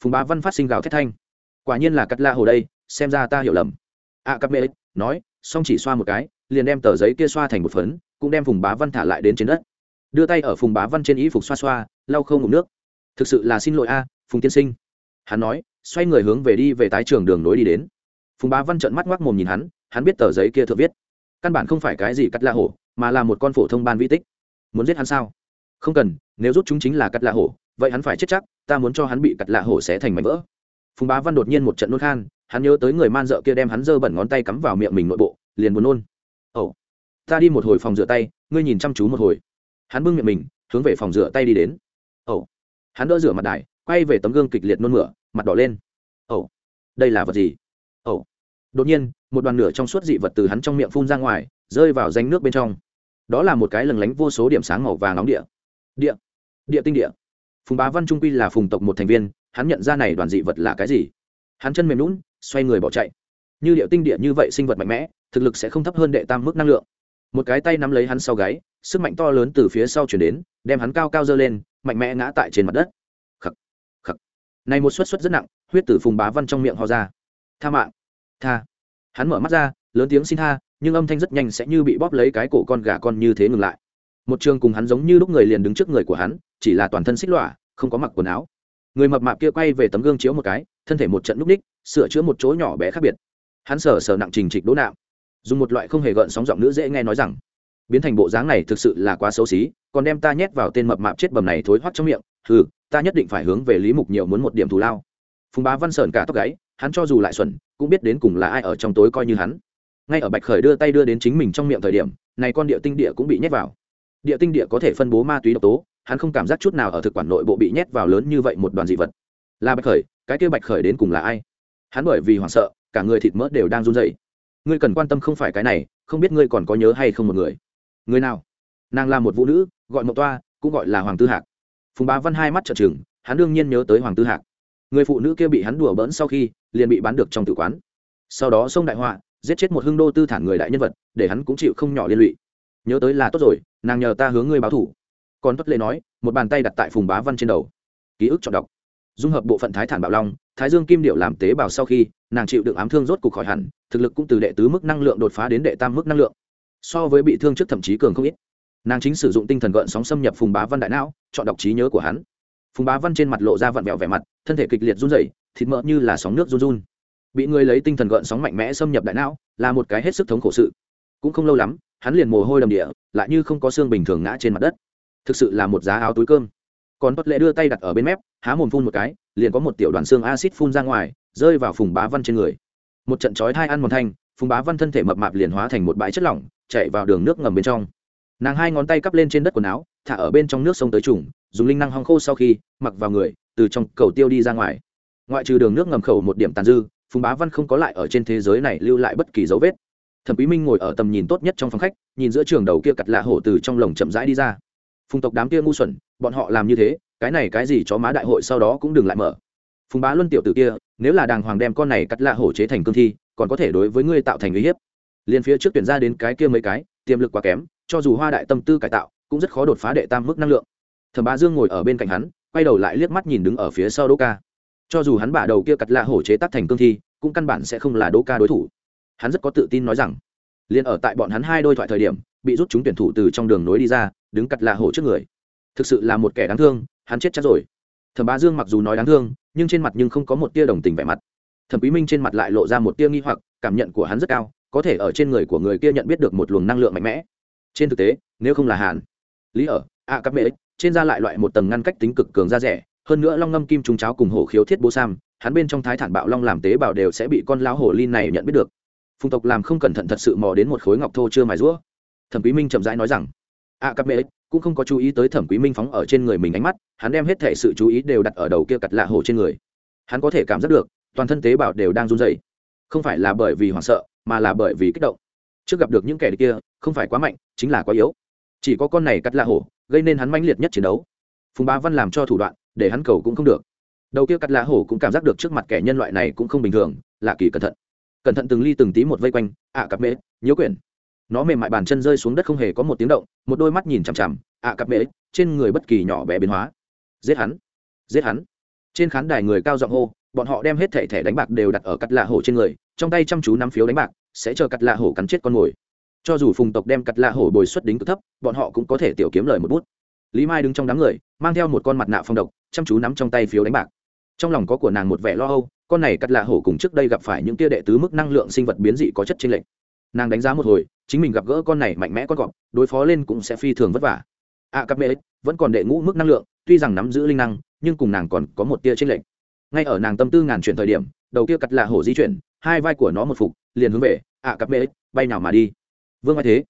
Phùng bá văn phát sinh gào thét thanh. Quả nhiên là cắt lạ hồ đây xem ra ta hiểu lầm. Ạ à, cặp mê nói xong chỉ xoa một cái liền đem tờ giấy kia xoa thành một phấn cũng đem phùng bá văn thả lại đến trên đất. Đưa tay ở phùng bá văn trên y phục xoa xoa, lau không ngủ nước. Thực sự là xin lỗi a, phùng tiên sinh. Hắn nói, xoay người hướng về đi về tái trường đường nối đi đến. Phùng bá văn trợn mắt ngoác mồm nhìn hắn hắn biết tờ giấy kia thượng viết. Căn bản không phải cái gì cắt la hổ, mà là một con phổ thông ban vĩ tích. Muốn giết hắn sao? Không cần, nếu rút chúng chính là cắt la hổ, vậy hắn phải chết chắc, ta muốn cho hắn bị cắt la hổ sẽ thành mảnh vỡ. Phùng bá văn đột nhiên một trận nôn khan, hắn nhớ tới người man dợ kia đem hắn dơ bẩn ngón tay cắm vào miệng mình nội bộ, liền muốn nôn. Ồ ta đi một hồi phòng rửa tay, ngươi nhìn chăm chú một hồi. Hắn bưng miệng mình, hướng về phòng rửa tay đi đến. Ồ. Hắn đỡ rửa mặt đài, quay về tấm gương kịch liệt nôn mửa, mặt đỏ lên. Ồ. Đây là vật gì? Ồ. Đột nhiên, một đoàn nửa trong suốt dị vật từ hắn trong miệng phun ra ngoài, rơi vào danh nước bên trong. Đó là một cái lừng lánh vô số điểm sáng màu vàng nóng địa. Địa. Địa tinh địa. Phùng bá văn trung quy là phùng tộc một thành viên, hắn nhận ra này đoàn dị vật là cái gì? Hắn chân mềm lún xoay người bỏ chạy. Như địa tinh địa như vậy sinh vật mạnh mẽ, thực lực sẽ không thấp hơn đệ tam mức năng lượng một cái tay nắm lấy hắn sau gáy, sức mạnh to lớn từ phía sau chuyển đến, đem hắn cao cao dơ lên, mạnh mẽ ngã tại trên mặt đất. Khắc khắc. Này một suất suất rất nặng, huyết tử phùng bá văn trong miệng ho ra. Tha mạng, tha. Hắn mở mắt ra, lớn tiếng xin tha, nhưng âm thanh rất nhanh sẽ như bị bóp lấy cái cổ con gà con như thế ngừng lại. Một trường cùng hắn giống như lúc người liền đứng trước người của hắn, chỉ là toàn thân xích lọa, không có mặc quần áo. Người mập mạp kia quay về tấm gương chiếu một cái, thân thể một trận núp ních, sửa chữa một chỗ nhỏ bé khác biệt. Hắn sờ sờ nặng trình trịch đỗ nạo dùng một loại không hề gợn sóng giọng nữ dễ nghe nói rằng, biến thành bộ dáng này thực sự là quá xấu xí, còn đem ta nhét vào tên mập mạp chết bầm này thối hoắt trong miệng ừ ta nhất định phải hướng về lý mục nhiều muốn một điểm thù lao. Phùng bá văn sờn cả tóc gáy, hắn cho dù lại xuẩn, cũng biết đến cùng là ai ở trong tối coi như hắn. Ngay ở bạch khởi đưa tay đưa đến chính mình trong miệng thời điểm, này con địa tinh địa cũng bị nhét vào. Địa tinh địa có thể phân bố ma túy độc tố, hắn không cảm giác chút nào ở thực quản nội bộ bị nhét vào lớn như vậy một đoàn dị vật. Là bạch khởi, cái kia bạch khởi đến cùng là ai? Hắn bởi vì hoảng sợ, cả người thịt mỡ đều đang run rẩy ngươi cần quan tâm không phải cái này, không biết ngươi còn có nhớ hay không một người. Người nào? Nàng là một vũ nữ, gọi mộng toa, cũng gọi là hoàng tư hạc. Phùng bá văn hai mắt trợ chừng hắn đương nhiên nhớ tới hoàng tư hạc. Người phụ nữ kia bị hắn đùa bỡn sau khi, liền bị bán được trong tử quán. Sau đó sông đại họa, giết chết một hưng đô tư thản người đại nhân vật, để hắn cũng chịu không nhỏ liên lụy. Nhớ tới là tốt rồi, nàng nhờ ta hướng ngươi báo thủ. Còn tuất lệ nói, một bàn tay đặt tại phùng bá văn trên đầu. Ký ức chọn đọc. Dung hợp bộ phận thái thản bạo long thái dương kim điệu làm tế bào sau khi, nàng chịu đựng ám thương rốt cục khỏi hẳn, thực lực cũng từ đệ tứ mức năng lượng đột phá đến đệ tam mức năng lượng. So với bị thương trước thậm chí cường không ít. Nàng chính sử dụng tinh thần gợn sóng xâm nhập phùng bá văn đại não, chọn đọc trí nhớ của hắn. Phùng bá văn trên mặt lộ ra vặn vẹo vẻ mặt, thân thể kịch liệt run rẩy, thịt mỡ như là sóng nước run run. Bị người lấy tinh thần gợn sóng mạnh mẽ xâm nhập đại não, là một cái hết sức thống khổ sự. Cũng không lâu lắm, hắn liền mồ hôi đầm địa, lại như không có xương bình thường ngã trên mặt đất. Thực sự là một giá áo túi cơm còn bất lệ đưa tay đặt ở bên mép, há mồm phun một cái, liền có một tiểu đoàn xương acid phun ra ngoài, rơi vào phùng bá văn trên người. Một trận chói thai ăn một thanh, phùng bá văn thân thể mập mạp liền hóa thành một bãi chất lỏng, chạy vào đường nước ngầm bên trong. Nàng hai ngón tay cắp lên trên đất quần áo, thả ở bên trong nước sông tới trùng, dùng linh năng hong khô sau khi, mặc vào người, từ trong cầu tiêu đi ra ngoài. Ngoại trừ đường nước ngầm khẩu một điểm tàn dư, phùng bá văn không có lại ở trên thế giới này lưu lại bất kỳ dấu vết. Thẩm quý minh ngồi ở tầm nhìn tốt nhất trong phòng khách, nhìn giữa trường đầu kia cặt lạ hổ từ trong lồng chậm rãi đi ra phùng tộc đám kia ngu xuẩn, bọn họ làm như thế, cái này cái gì chó má đại hội sau đó cũng đừng lại mở. Phùng bá luân tiểu tử kia, nếu là đàng hoàng đem con này cắt lạ hổ chế thành cương thi, còn có thể đối với ngươi tạo thành uy hiếp. Liền phía trước tuyển ra đến cái kia mấy cái, tiềm lực quá kém, cho dù hoa đại tâm tư cải tạo, cũng rất khó đột phá đệ tam mức năng lượng. Thẩm bá dương ngồi ở bên cạnh hắn, quay đầu lại liếc mắt nhìn đứng ở phía sau đỗ ca. Cho dù hắn bả đầu kia cắt lạ hổ chế tác thành cương thi, cũng căn bản sẽ không là đỗ ca đối thủ. Hắn rất có tự tin nói rằng, liền ở tại bọn hắn hai đôi thoại thời điểm, bị rút chúng tuyển thủ từ trong đường nối đi ra đứng cặt lạ hổ trước người. Thực sự là một kẻ đáng thương, hắn chết chắc rồi. Thẩm bá dương mặc dù nói đáng thương, nhưng trên mặt nhưng không có một tia đồng tình vẻ mặt. Thẩm quý minh trên mặt lại lộ ra một tia nghi hoặc, cảm nhận của hắn rất cao, có thể ở trên người của người kia nhận biết được một luồng năng lượng mạnh mẽ. Trên thực tế, nếu không là hàn, lý ở, A cặp mễ, trên da lại loại một tầng ngăn cách tính cực cường da rẻ, hơn nữa long ngâm kim trúng cháo cùng hổ khiếu thiết bố sam, hắn bên trong thái thản bạo long làm tế bào đều sẽ bị con lão hổ lin này nhận biết được. Phùng tộc làm không cẩn thận thật sự mò đến một khối ngọc thô chưa mài rũa thẩm quý minh chậm rãi nói rằng ạ cặp mễ cũng không có chú ý tới thẩm quý minh phóng ở trên người mình ánh mắt, hắn đem hết thể sự chú ý đều đặt ở đầu kia cặt lạ hổ trên người. Hắn có thể cảm giác được, toàn thân tế bào đều đang run dày không phải là bởi vì hoảng sợ, mà là bởi vì kích động. Trước gặp được những kẻ kia, không phải quá mạnh, chính là quá yếu. Chỉ có con này cắt lạ hổ, gây nên hắn mãnh liệt nhất chiến đấu. Phùng bá văn làm cho thủ đoạn, để hắn cầu cũng không được. Đầu kia cắt lạ hổ cũng cảm giác được trước mặt kẻ nhân loại này cũng không bình thường, lạ kỳ cẩn thận. Cẩn thận từng ly từng tí một vây quanh ạ cặp mễ nhớ quyển nó mềm mại bàn chân rơi xuống đất không hề có một tiếng động, một đôi mắt nhìn chằm chằm, ạ cặp mễ trên người bất kỳ nhỏ bé biến hóa. Giết hắn! Giết hắn! Trên khán đài người cao giọng hô, bọn họ đem hết thẻ thẻ đánh bạc đều đặt ở cắt lạ hổ trên người, trong tay chăm chú nắm phiếu đánh bạc, sẽ chờ cắt lạ hổ cắn chết con mồi. Cho dù phùng tộc đem cắt lạ hổ bồi xuất đính cực thấp, bọn họ cũng có thể tiểu kiếm lời một bút. Lý mai đứng trong đám người, mang theo một con mặt nạ phong độc, chăm chú nắm trong tay phiếu đánh bạc. Trong lòng có của nàng một vẻ lo âu, con này cắt lạ hổ cùng trước đây gặp phải những tia đệ tứ mức năng lượng sinh vật biến dị có chất trên lệnh nàng đánh giá một hồi, chính mình gặp gỡ con này mạnh mẽ con cọp, đối phó lên cũng sẽ phi thường vất vả. A cặp mê vẫn còn đệ ngũ mức năng lượng, tuy rằng nắm giữ linh năng, nhưng cùng nàng còn có một tia trên lệnh ngay ở nàng tâm tư ngàn chuyển thời điểm, đầu kia cặt là hổ di chuyển, hai vai của nó một phục, liền hướng về A cặp mê bay nào mà đi. Vương ai thế,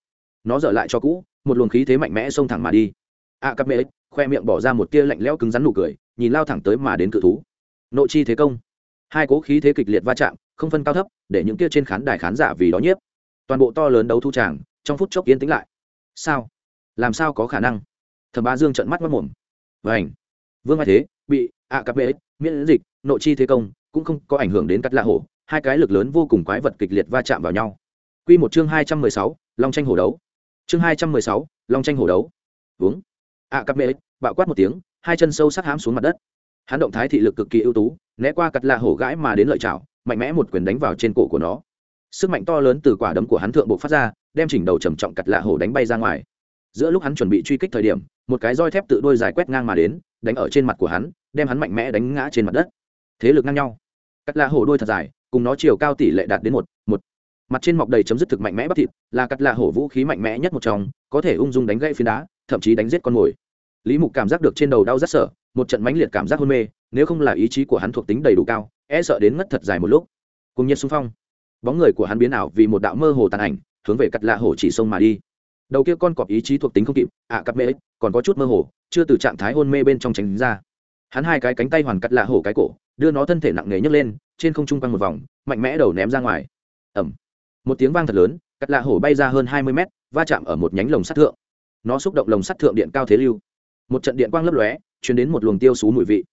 nó dở lại cho cũ, một luồng khí thế mạnh mẽ xông thẳng mà đi. A cặp mê khoe miệng bỏ ra một tia lạnh lẽo cứng rắn nụ cười, nhìn lao thẳng tới mà đến cự thú. Nội chi thế công. Hai cố khí thế kịch liệt va chạm, không phân cao thấp, để những kia trên khán đài khán giả vì đó nhiếp toàn bộ to lớn đấu thu tràng, trong phút chốc yên tĩnh lại. Sao? Làm sao có khả năng? Thẩm ba dương trận mắt mất mồm vảnh vương ai thế, bị ạ cặp bệ, miễn dịch, nội chi thế công, cũng không có ảnh hưởng đến cắt lạ hổ, hai cái lực lớn vô cùng quái vật kịch liệt va chạm vào nhau. Q một chương hai trăm mười sáu, long tranh hổ đấu. Chương hai trăm mười sáu, long tranh hổ đấu. Uống. Ạ cặp bệ, bạo quát một tiếng, hai chân sâu sắc hãm xuống mặt đất. Hắn động thái thị lực cực kỳ ưu tú, né qua cắt lạ hổ gãi mà đến lợi chảo, mạnh mẽ một quyền đánh vào trên cổ của nó sức mạnh to lớn từ quả đấm của hắn thượng bộ phát ra, đem chỉnh đầu trầm trọng cặt lạ hổ đánh bay ra ngoài. Giữa lúc hắn chuẩn bị truy kích thời điểm, một cái roi thép tự đôi dài quét ngang mà đến, đánh ở trên mặt của hắn, đem hắn mạnh mẽ đánh ngã trên mặt đất. Thế lực ngang nhau. Cắt lạ hổ đôi thật dài, cùng nó chiều cao tỷ lệ đạt đến một một. Mặt trên mọc đầy chấm dứt thực mạnh mẽ bắp thịt, là cắt lạ hổ vũ khí mạnh mẽ nhất một trong, có thể ung dung đánh gãy phiến đá, thậm chí đánh giết con mồi. Lý mục cảm giác được trên đầu đau rất sợ, một trận mãnh liệt cảm giác hôn mê, nếu không là ý chí của hắn thuộc tính đầy đủ cao e sợ đến ngất thật dài một lúc. Cùng nhiệt xung phong bóng người của hắn biến ảo vì một đạo mơ hồ tàn ảnh hướng về cắt lạ hổ chỉ sông mà đi. Đầu kia con cọp ý chí thuộc tính không kịp ạ à, cặp mê còn có chút mơ hồ chưa từ trạng thái hôn mê bên trong tránh ra. Hắn hai cái cánh tay hoàn cắt lạ hổ cái cổ đưa nó thân thể nặng nề nhấc lên trên không trung quanh một vòng mạnh mẽ đầu ném ra ngoài. Ẩm một tiếng vang thật lớn cắt lạ hổ bay ra hơn hai mươi mét va chạm ở một nhánh lồng sắt thượng. Nó xúc động lồng sắt thượng điện cao thế lưu. Một trận điện quang lấp lóe chuyển đến một luồng tiêu xú mùi vị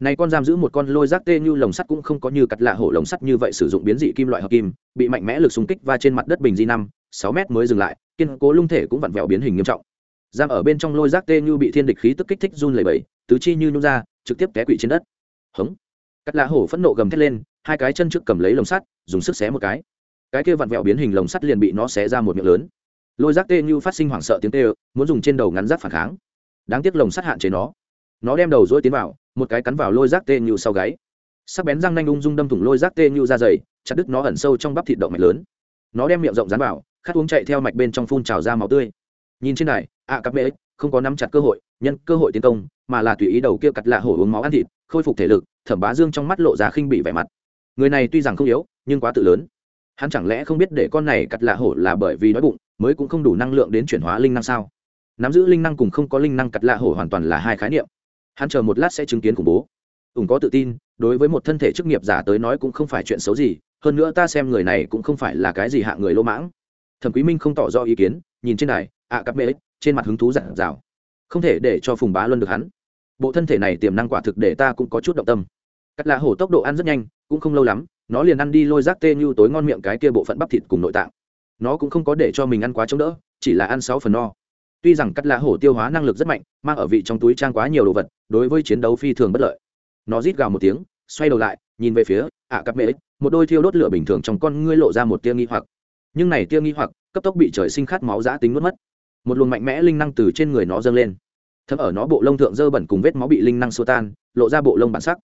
này con giam giữ một con lôi rác tê như lồng sắt cũng không có như cắt lạ hổ lồng sắt như vậy sử dụng biến dị kim loại hợp kim, bị mạnh mẽ lực xung kích và trên mặt đất bình di năm, sáu mét mới dừng lại, kiên cố lung thể cũng vặn vẹo biến hình nghiêm trọng. Giam ở bên trong lôi rác tê như bị thiên địch khí tức kích thích run lẩy bẩy, tứ chi như nhung ra, trực tiếp té quỵ trên đất. Hống. Cắt lạ hổ phẫn nộ gầm thét lên, hai cái chân trước cầm lấy lồng sắt, dùng sức xé một cái. Cái kia vặn vẹo biến hình lồng sắt liền bị nó xé ra một miệng lớn. Lôi rác tê như phát sinh hoảng sợ tiếng tê muốn dùng trên đầu ngắn rác phản kháng. Đáng tiếc lồng sắt hạn chế nó. Nó đem đầu dỗi tiến vào một cái cắn vào lôi rác tê như sau gáy. Sắc bén răng nanh ung dung đâm thủng lôi rác tê như ra dày chặt đứt nó ẩn sâu trong bắp thịt động mạch lớn. Nó đem miệng rộng dán vào khát uống chạy theo mạch bên trong phun trào ra máu tươi. Nhìn trên này ạ à, cặp mễ không có nắm chặt cơ hội nhân cơ hội tiến công mà là tùy ý đầu kia cặt lạ hổ uống máu ăn thịt khôi phục thể lực thẩm bá dương trong mắt lộ ra khinh bị vẻ mặt. Người này tuy rằng không yếu nhưng quá tự lớn. Hắn chẳng lẽ không biết để con này cặt lạ hổ là bởi vì đói bụng mới cũng không đủ năng lượng đến chuyển hóa linh năng sao? Nắm giữ linh năng cùng không có linh năng cặt lạ hổ hoàn toàn là hai khái niệm hắn chờ một lát sẽ chứng kiến khủng bố. Ủng có tự tin, đối với một thân thể chức nghiệp giả tới nói cũng không phải chuyện xấu gì, hơn nữa ta xem người này cũng không phải là cái gì hạ người lỗ mãng. Thẩm quý minh không tỏ rõ ý kiến, nhìn trên đài, ạ à cặp mê trên mặt hứng thú giản rào không thể để cho phùng bá luân được hắn. Bộ thân thể này tiềm năng quả thực để ta cũng có chút động tâm. Cắt lạ hổ tốc độ ăn rất nhanh, cũng không lâu lắm, nó liền ăn đi lôi rác tê như tối ngon miệng cái kia bộ phận bắp thịt cùng nội tạng. Nó cũng không có để cho mình ăn quá chống đỡ, chỉ là ăn sáu phần no tuy rằng cắt lá hổ tiêu hóa năng lực rất mạnh, mang ở vị trong túi trang quá nhiều đồ vật, đối với chiến đấu phi thường bất lợi. Nó rít gào một tiếng, xoay đầu lại, nhìn về phía ạ cặp mễ một đôi thiêu đốt lửa bình thường trong con ngươi lộ ra một tia nghi hoặc. Nhưng này tia nghi hoặc, cấp tốc bị trời sinh khát máu giã tính nuốt mất. Một luồng mạnh mẽ linh năng từ trên người nó dâng lên. Thấm ở nó bộ lông thượng dơ bẩn cùng vết máu bị linh năng xô tan, lộ ra bộ lông bản sắc.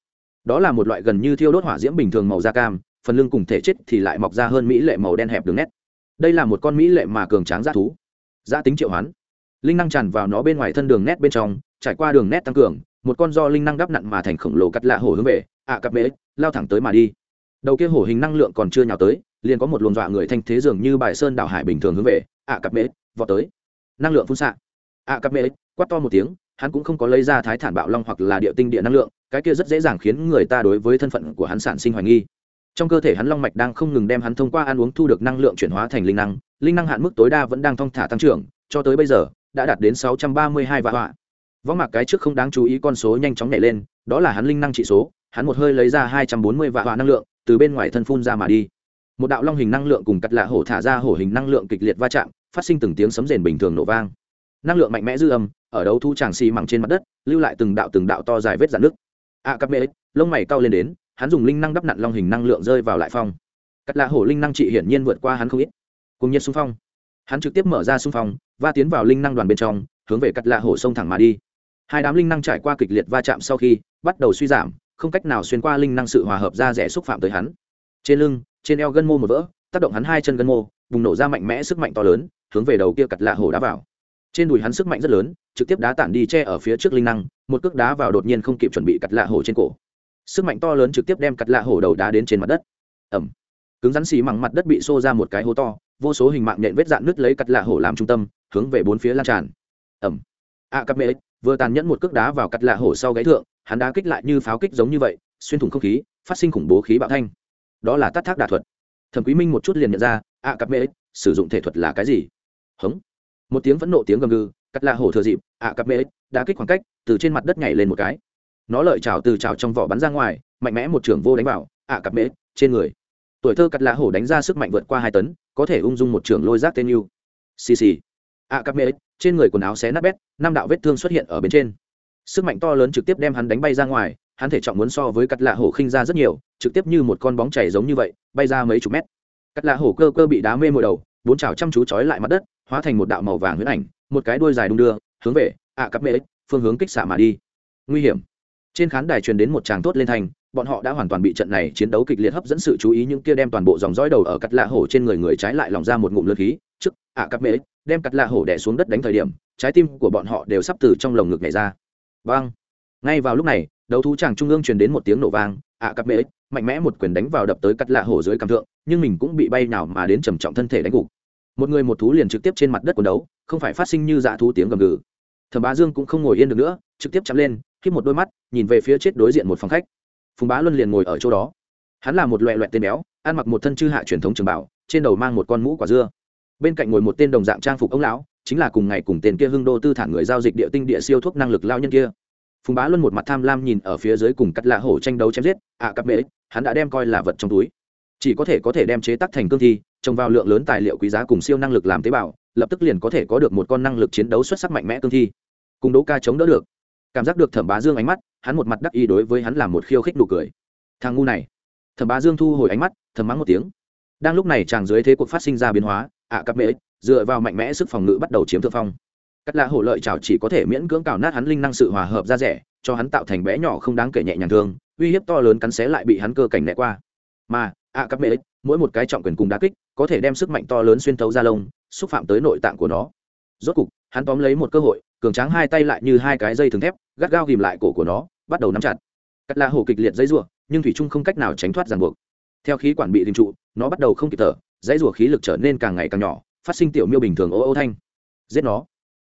Đó là một loại gần như thiêu đốt hỏa diễm bình thường màu da cam, phần lưng cùng thể chết thì lại mọc ra hơn mỹ lệ màu đen hẹp đường nét. Đây là một con mỹ lệ mà cường tráng g thú. Giã tính triệu hoán linh năng tràn vào nó bên ngoài thân đường nét bên trong, trải qua đường nét tăng cường, một con do linh năng đắp nặn mà thành khổng lồ cắt lạ hổ hướng về, ạ, cặp mễ lao thẳng tới mà đi. Đầu kia hổ hình năng lượng còn chưa nhào tới, liền có một luồng dọa người thanh thế dường như bài sơn đảo hải bình thường hướng về, ạ, cặp mễ vọt tới. Năng lượng phun xạ. Ạ, cặp mễ quát to một tiếng, hắn cũng không có lấy ra thái thản bạo long hoặc là địa tinh địa năng lượng, cái kia rất dễ dàng khiến người ta đối với thân phận của hắn sản sinh hoài nghi. Trong cơ thể hắn long mạch đang không ngừng đem hắn thông qua ăn uống thu được năng lượng chuyển hóa thành linh năng linh năng hạn mức tối đa vẫn đang thong thả tăng trưởng, cho tới bây giờ đã đạt đến sáu trăm ba mươi hai vạn họa. Võng mạc cái trước không đáng chú ý con số nhanh chóng nhảy lên đó là hắn linh năng trị số hắn một hơi lấy ra hai trăm bốn mươi vạn họa năng lượng từ bên ngoài thân phun ra mà đi. Một đạo long hình năng lượng cùng cắt lạ hổ thả ra hổ hình năng lượng kịch liệt va chạm phát sinh từng tiếng sấm rền bình thường nổ vang. Năng lượng mạnh mẽ dư âm ở đấu thu chàng xì mẳng trên mặt đất lưu lại từng đạo từng đạo to dài vết rạn nước a à, mê lông mày cao lên đến hắn dùng linh năng đắp nặn long hình năng lượng rơi vào lại phong. Cắt lạ hổ linh năng trị hiển nhiên vượt qua hắn không ít. Cùng nhiệt xung phong hắn trực tiếp mở ra xung phong và tiến vào linh năng đoàn bên trong, hướng về cắt lạ hổ sông thẳng mà đi. Hai đám linh năng trải qua kịch liệt va chạm sau khi, bắt đầu suy giảm, không cách nào xuyên qua linh năng sự hòa hợp ra rẻ xúc phạm tới hắn. Trên lưng, trên eo gân mô một vỡ, tác động hắn hai chân gân mô, bùng nổ ra mạnh mẽ sức mạnh to lớn, hướng về đầu kia cặt lạ hổ đá vào. Trên đùi hắn sức mạnh rất lớn, trực tiếp đá tản đi che ở phía trước linh năng, một cước đá vào đột nhiên không kịp chuẩn bị cặt lạ hổ trên cổ. Sức mạnh to lớn trực tiếp đem cặt lạ hổ đầu đá đến trên mặt đất. Ẩm cứng rắn xì mẳng mặt đất bị xô ra một cái hố to vô số hình mạng nhện vết dạn nứt lấy cắt lạ hổ làm trung tâm, hướng về bốn phía lan tràn. Ẩm. A cặp mê vừa tàn nhẫn một cước đá vào cắt lạ hổ sau gáy thượng, hắn đá kích lại như pháo kích giống như vậy, xuyên thủng không khí, phát sinh khủng bố khí bạo thanh. Đó là tắt thác đà thuật. Thẩm quý minh một chút liền nhận ra, a cặp mê sử dụng thể thuật là cái gì? Hống. Một tiếng vẫn nộ tiếng gầm gừ, cắt lạ hổ thừa dịp, a cặp mê đá kích khoảng cách, từ trên mặt đất nhảy lên một cái. Nó lợi trào từ trào trong vỏ bắn ra ngoài, mạnh mẽ một trưởng vô đánh vào, a cặp mê trên người tuổi thơ cắt lạ hổ đánh ra sức mạnh vượt qua hai tấn, có thể ung dung một trưởng lôi rác tên yêu. Xì xì. A cặp mê trên người quần áo xé nát bét, năm đạo vết thương xuất hiện ở bên trên. Sức mạnh to lớn trực tiếp đem hắn đánh bay ra ngoài, hắn thể trọng muốn so với cắt lạ hổ khinh ra rất nhiều, trực tiếp như một con bóng chảy giống như vậy, bay ra mấy chục mét. Cắt lạ hổ cơ cơ bị đá mê mồi đầu, bốn chảo chăm chú trói lại mặt đất, hóa thành một đạo màu vàng huyết ảnh, một cái đuôi dài đung đưa, hướng về ạ à cặp mê phương hướng kích xạ mà đi. Nguy hiểm. Trên khán đài truyền đến một tràng tốt lên thành bọn họ đã hoàn toàn bị trận này chiến đấu kịch liệt hấp dẫn sự chú ý những kia đem toàn bộ dòng dõi đầu ở cắt lạ hổ trên người người trái lại lòng ra một ngụm lượt khí, trước, ạ à cặp đem cắt lạ hổ đẻ xuống đất đánh thời điểm, trái tim của bọn họ đều sắp từ trong lồng ngực nhảy ra. Vang. Ngay vào lúc này, đấu thú tràng trung ương truyền đến một tiếng nổ vang, ạ cặp mễ, mạnh mẽ một quyền đánh vào đập tới cắt lạ hổ dưới cằm thượng, nhưng mình cũng bị bay nào mà đến trầm trọng thân thể đánh gục. Một người một thú liền trực tiếp trên mặt đất quần đấu, không phải phát sinh như dạ thú tiếng gầm gừ. Thẩm bá dương cũng không ngồi yên được nữa, trực tiếp chắm lên khi một đôi mắt, nhìn về phía chết đối diện một phòng khách phùng bá luân liền ngồi ở chỗ đó. Hắn là một loẹ loẹt tên béo ăn mặc một thân chư hạ truyền thống trường bảo trên đầu mang một con mũ quả dưa. Bên cạnh ngồi một tên đồng dạng trang phục ông lão chính là cùng ngày cùng tên kia hưng đô tư thản người giao dịch địa tinh địa siêu thuốc năng lực lao nhân kia. Phùng bá luân một mặt tham lam nhìn ở phía dưới cùng cắt lạ hổ tranh đấu chém giết ạ à, cặp mễ hắn đã đem coi là vật trong túi. Chỉ có thể có thể đem chế tác thành cương thi trồng vào lượng lớn tài liệu quý giá cùng siêu năng lực làm tế bào lập tức liền có thể có được một con năng lực chiến đấu xuất sắc mạnh mẽ cương thi. Cùng đấu ca chống đỡ được. Cảm giác được thẩm bá dương ánh mắt hắn một mặt đắc ý đối với hắn làm một khiêu khích nụ cười. Thằng ngu này. Thẩm bá dương thu hồi ánh mắt thầm mắng một tiếng. Đang lúc này chàng dưới thế cuộc phát sinh ra biến hóa ạ à, cặp mễ dựa vào mạnh mẽ sức phòng ngự bắt đầu chiếm thượng phong. Cắt lạ hổ lợi chảo chỉ có thể miễn cưỡng cào nát hắn linh năng sự hòa hợp ra rẻ cho hắn tạo thành bé nhỏ không đáng kể nhẹ nhàng thương uy hiếp to lớn cắn xé lại bị hắn cơ cảnh né qua. Mà ạ cặp mễ mỗi một cái trọng quyền cùng đá kích có thể đem sức mạnh to lớn xuyên thấu ra lông xúc phạm tới nội tạng của nó. Rốt cục hắn tóm lấy một cơ hội cường tráng hai tay lại như hai cái dây thừng thép gắt gao ghìm lại cổ của nó bắt đầu nắm chặt. Cắt la hổ kịch liệt dây rủa, nhưng thủy trung không cách nào tránh thoát ràng buộc. Theo khí quản bị đình trụ, nó bắt đầu không kịp thở, dãy rủa khí lực trở nên càng ngày càng nhỏ, phát sinh tiểu miêu bình thường ô ô thanh. Giết nó!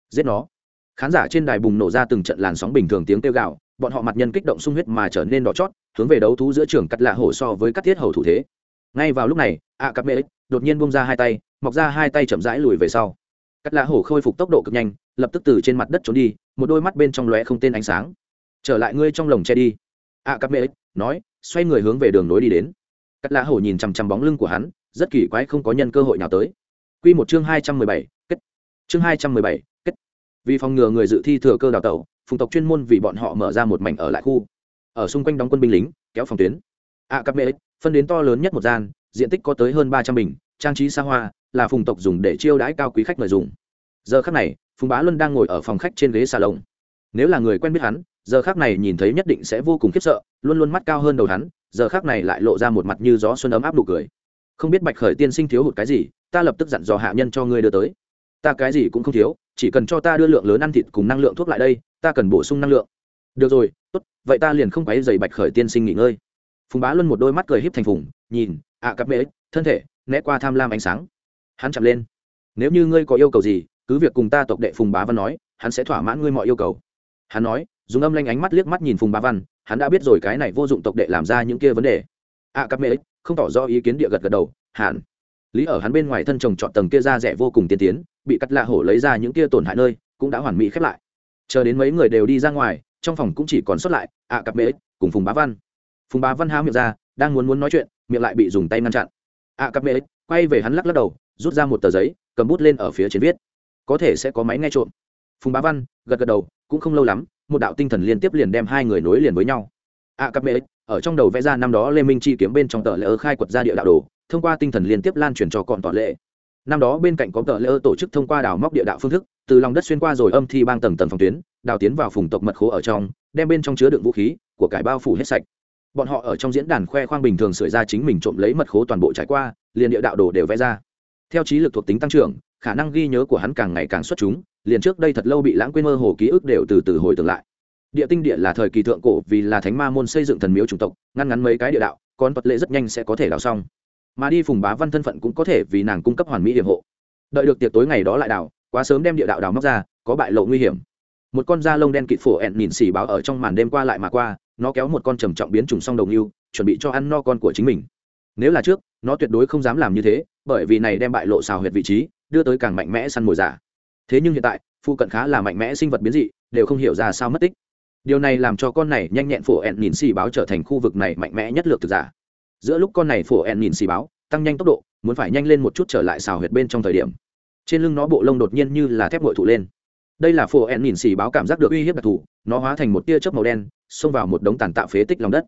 Giết nó! Khán giả trên đài bùng nổ ra từng trận làn sóng bình thường tiếng kêu gạo bọn họ mặt nhân kích động sung huyết mà trở nên đỏ chót, hướng về đấu thú giữa trường cắt lạ hổ so với các thiết hầu thủ thế. Ngay vào lúc này, a cặp mê đột nhiên bung ra hai tay, mọc ra hai tay chậm rãi lùi về sau. Cắt lạ hổ khôi phục tốc độ cực nhanh, lập tức từ trên mặt đất trốn đi, một đôi mắt bên trong lóe không tên ánh sáng trở lại ngươi trong lồng che đi a cặp mê nói xoay người hướng về đường nối đi đến cắt lạ hổ nhìn chằm chằm bóng lưng của hắn rất kỳ quái không có nhân cơ hội nào tới Quy một chương hai trăm mười bảy kết. Chương hai trăm mười bảy kết. Vì phòng ngừa người dự thi thừa cơ đào tẩu, phùng tộc chuyên môn vì bọn họ mở ra một mảnh ở lại khu. Ở xung quanh đóng quân binh lính, kéo phòng tuyến. A à, mê, phân đến to lớn nhất một gian, diện tích có tới hơn ba trăm bình, trang trí xa hoa, là phùng tộc dùng để chiêu đãi cao quý khách mời dùng. Giờ khắc này, Phùng Bá Luân đang ngồi ở phòng khách trên ghế salon. Nếu là người quen biết hắn, giờ khắc này nhìn thấy nhất định sẽ vô cùng khiếp sợ, luôn luôn mắt cao hơn đầu hắn, giờ khắc này lại lộ ra một mặt như gió xuân ấm áp nụ cười. Không biết Bạch Khởi tiên sinh thiếu hụt cái gì, ta lập tức dặn dò hạ nhân cho ngươi đưa tới. Ta cái gì cũng không thiếu chỉ cần cho ta đưa lượng lớn ăn thịt cùng năng lượng thuốc lại đây ta cần bổ sung năng lượng. Được rồi tốt vậy ta liền không quấy dày bạch khởi tiên sinh nghỉ ngơi. Phùng bá luân một đôi mắt cười híp thành phùng nhìn ạ à, cặp mễ thân thể né qua tham lam ánh sáng. Hắn chậm lên. Nếu như ngươi có yêu cầu gì cứ việc cùng ta tộc đệ phùng bá văn nói hắn sẽ thỏa mãn ngươi mọi yêu cầu. Hắn nói dùng âm lanh ánh mắt liếc mắt nhìn phùng bá văn hắn đã biết rồi cái này vô dụng tộc đệ làm ra những kia vấn đề. A à, cặp mễ không tỏ rõ ý kiến địa gật gật đầu hẳn. Lý ở hắn bên ngoài thân chồng chọn tầng kia ra rẻ vô cùng tiên tiến bị cắt lạ hổ lấy ra những kia tổn hại nơi cũng đã hoàn mỹ khép lại. Chờ đến mấy người đều đi ra ngoài trong phòng cũng chỉ còn sót lại a à, cặp mễ cùng phùng bá văn. Phùng bá văn há miệng ra đang muốn muốn nói chuyện miệng lại bị dùng tay ngăn chặn. A à, cặp mễ quay về hắn lắc lắc đầu rút ra một tờ giấy cầm bút lên ở phía trên viết. Có thể sẽ có máy nghe trộm. Phùng bá văn gật gật đầu cũng không lâu lắm một đạo tinh thần liên tiếp liền đem hai người nối liền với nhau. Ạ à, cặp mê ở trong đầu vẽ ra năm đó lê minh chi kiếm bên trong tờ lễ ơ khai quật ra địa đạo đồ thông qua tinh thần liên tiếp lan truyền cho còn tọa lệ. Năm đó bên cạnh có tờ lễ ơ tổ chức thông qua đào móc địa đạo phương thức từ lòng đất xuyên qua rồi âm thi bang tầng tầng phòng tuyến đào tiến vào phùng tộc mật khố ở trong đem bên trong chứa đựng vũ khí của cải bao phủ hết sạch. Bọn họ ở trong diễn đàn khoe khoang bình thường sửa ra chính mình trộm lấy mật khố toàn bộ trải qua liền địa đạo đồ đều vẽ ra. Theo trí lực thuộc tính tăng trưởng khả năng ghi nhớ của hắn càng ngày càng xuất chúng liền trước đây thật lâu bị lãng quên mơ hồ ký ức đều từ từ hồi tưởng lại. Địa tinh địa là thời kỳ thượng cổ vì là thánh ma môn xây dựng thần miếu chủng tộc, ngăn ngắn mấy cái địa đạo, con vật lệ rất nhanh sẽ có thể đào xong. Mà đi phùng bá văn thân phận cũng có thể vì nàng cung cấp hoàn mỹ hiểm hộ. Đợi được tiệc tối ngày đó lại đào, quá sớm đem địa đạo đào móc ra, có bại lộ nguy hiểm. Một con da lông đen kịt phổ ẹn nhìn xỉ báo ở trong màn đêm qua lại mà qua, nó kéo một con trầm trọng biến trùng song đồng yêu, chuẩn bị cho ăn no con của chính mình. Nếu là trước, nó tuyệt đối không dám làm như thế, bởi vì này đem bại lộ xào huyệt vị trí, đưa tới càng mạnh mẽ săn mồi giả thế nhưng hiện tại, phụ cận khá là mạnh mẽ sinh vật biến dị, đều không hiểu ra sao mất tích. Điều này làm cho con này nhanh nhẹn phổ ẹn nhìn xì báo trở thành khu vực này mạnh mẽ nhất lược thực giả. Giữa lúc con này phổ ẹn nhìn xì báo, tăng nhanh tốc độ, muốn phải nhanh lên một chút trở lại xào huyệt bên trong thời điểm. Trên lưng nó bộ lông đột nhiên như là thép ngội thụ lên. Đây là phổ ẹn nhìn xì báo cảm giác được uy hiếp đặc thù, nó hóa thành một tia chớp màu đen, xông vào một đống tàn tạo phế tích lòng đất.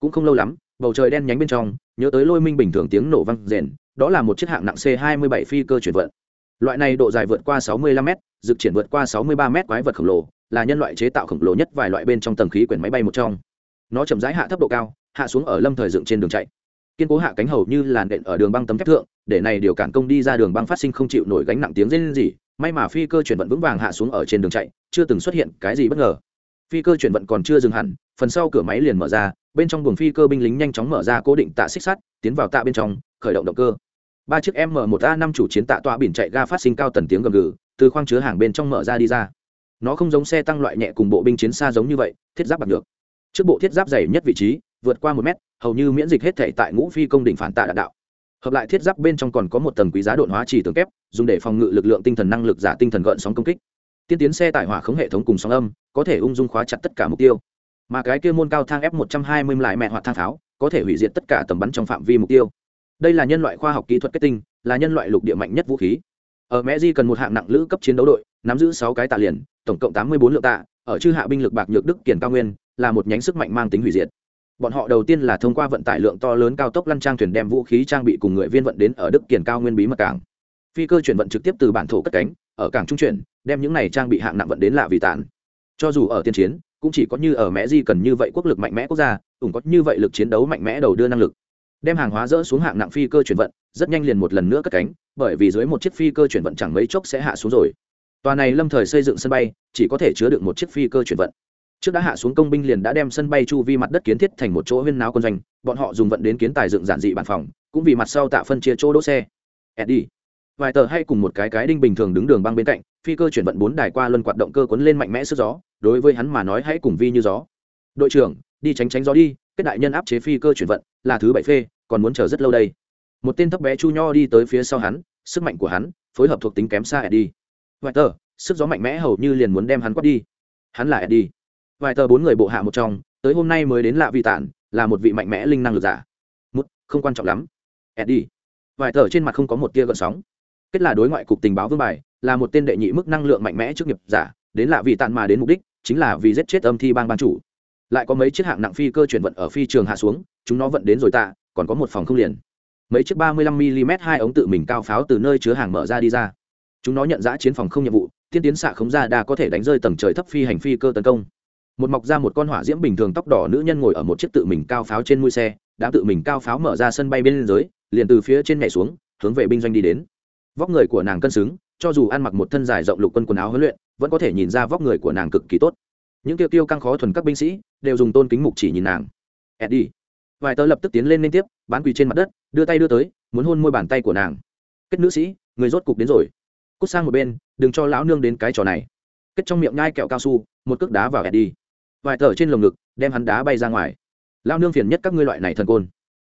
Cũng không lâu lắm, bầu trời đen nhánh bên trong, nhớ tới lôi minh bình thường tiếng nổ văng rền, đó là một chiếc hạng nặng c 27 phi cơ chuyển vận loại này độ dài vượt qua 65 m dực triển vượt qua 63 m quái vật khổng lồ, là nhân loại chế tạo khổng lồ nhất vài loại bên trong tầng khí quyển máy bay một trong. Nó chậm rãi hạ thấp độ cao, hạ xuống ở lâm thời dựng trên đường chạy. Kiên cố hạ cánh hầu như làn đện ở đường băng tấm thép thượng, để này điều cản công đi ra đường băng phát sinh không chịu nổi gánh nặng tiếng rên gì may mà phi cơ chuyển vận vững vàng hạ xuống ở trên đường chạy, chưa từng xuất hiện cái gì bất ngờ. Phi cơ chuyển vận còn chưa dừng hẳn, phần sau cửa máy liền mở ra, bên trong buồng phi cơ binh lính nhanh chóng mở ra cố định tạ xích sắt, tiến vào tạ bên trong, khởi động động cơ ba chiếc m một a năm chủ chiến tạ tọa biển chạy ga phát sinh cao tần tiếng gầm gừ, từ khoang chứa hàng bên trong mở ra đi ra. Nó không giống xe tăng loại nhẹ cùng bộ binh chiến xa giống như vậy, thiết giáp bạc được trước bộ thiết giáp dày nhất vị trí, vượt qua một mét, hầu như miễn dịch hết thể tại ngũ phi công đỉnh phản tạ đạn đạo. Hợp lại thiết giáp bên trong còn có một tầng quý giá đột hóa chỉ tường kép, dùng để phòng ngự lực lượng tinh thần năng lực giả tinh thần gợn sóng công kích. Tiên tiến xe tải hỏa khống hệ thống cùng sóng âm, có thể ung dung khóa chặt tất cả mục tiêu. Mà cái kia môn cao thang f 120 lại mẹ hoặc thang pháo, có thể hủy diệt tất cả tầm bắn trong phạm vi mục tiêu đây là nhân loại khoa học kỹ thuật kết tinh, là nhân loại lục địa mạnh nhất vũ khí. Ở mẹ di cần một hạng nặng lữ cấp chiến đấu đội, nắm giữ sáu cái tạ liền, tổng cộng tám mươi bốn lượng tạ, ở chư hạ binh lực bạc nhược đức kiển cao nguyên, là một nhánh sức mạnh mang tính hủy diệt. Bọn họ đầu tiên là thông qua vận tải lượng to lớn cao tốc lăn trang thuyền đem vũ khí trang bị cùng người viên vận đến ở đức kiển cao nguyên bí mật cảng. Phi cơ chuyển vận trực tiếp từ bản thổ cất cánh, ở cảng trung chuyển, đem những này trang bị hạng nặng vận đến lạ vì tàn cho dù ở tiên chiến, cũng chỉ có như ở mẹ di cần như vậy quốc lực mạnh mẽ quốc gia, cũng có như vậy lực chiến đấu mạnh mẽ đầu đưa năng lực đem hàng hóa dỡ xuống hạng nặng phi cơ chuyển vận, rất nhanh liền một lần nữa cất cánh, bởi vì dưới một chiếc phi cơ chuyển vận chẳng mấy chốc sẽ hạ xuống rồi. Tòa này lâm thời xây dựng sân bay, chỉ có thể chứa được một chiếc phi cơ chuyển vận. Trước đã hạ xuống công binh liền đã đem sân bay chu vi mặt đất kiến thiết thành một chỗ huyên náo quân doanh, bọn họ dùng vận đến kiến tài dựng giản dị bàn phòng, cũng vì mặt sau tạ phân chia chỗ đỗ xe. Eddie vài tờ hay cùng một cái cái đinh bình thường đứng đường băng bên cạnh, phi cơ chuyển vận bốn đài qua luân quạt động cơ cuốn lên mạnh mẽ sức gió, đối với hắn mà nói hãy cùng vi như gió. Đội trưởng, đi tránh tránh gió đi, kết đại nhân áp chế phi cơ chuyển vận, là thứ bảy phê còn muốn chờ rất lâu đây. Một tên thấp bé chu nho đi tới phía sau hắn, sức mạnh của hắn phối hợp thuộc tính kém xa eddie. Vài tờ sức gió mạnh mẽ hầu như liền muốn đem hắn quát đi. Hắn là eddie. Vài tờ bốn người bộ hạ một trong, tới hôm nay mới đến lạ vi tản, là một vị mạnh mẽ linh năng lực giả. Mút không quan trọng lắm. Eddie. Vài tờ trên mặt không có một tia gợn sóng. Kết là đối ngoại cục tình báo vương bài, là một tên đệ nhị mức năng lượng mạnh mẽ trước nghiệp giả, đến lạ vị tản mà đến mục đích, chính là vì giết chết âm thi bang ban chủ. Lại có mấy chiếc hạng nặng phi cơ chuyển vận ở phi trường hạ xuống, chúng nó vận đến rồi tạ còn có một phòng không liền. Mấy chiếc ba mươi lăm mm hai ống tự mình cao pháo từ nơi chứa hàng mở ra đi ra. Chúng nó nhận giã chiến phòng không nhiệm vụ, tiên tiến xạ khống ra đa có thể đánh rơi tầng trời thấp phi hành phi cơ tấn công. Một mọc ra một con hỏa diễm bình thường tóc đỏ nữ nhân ngồi ở một chiếc tự mình cao pháo trên mũi xe, đã tự mình cao pháo mở ra sân bay bên dưới, liền từ phía trên nhảy xuống, hướng về binh doanh đi đến. Vóc người của nàng cân xứng, cho dù ăn mặc một thân dài rộng lục quân quần áo huấn luyện, vẫn có thể nhìn ra vóc người của nàng cực kỳ tốt. Những tiêu tiêu căng khó thuần các binh sĩ, đều dùng tôn kính mục chỉ nhìn nàng. Eddie vài tớ lập tức tiến lên liên tiếp, bán quỳ trên mặt đất, đưa tay đưa tới, muốn hôn môi bàn tay của nàng. Kết nữ sĩ, người rốt cục đến rồi. Cút sang một bên, đừng cho lão nương đến cái trò này. Kết trong miệng nhai kẹo cao su, một cước đá vào eddie vài tờ trên lồng ngực, đem hắn đá bay ra ngoài. Lão nương phiền nhất các ngươi loại này thần côn.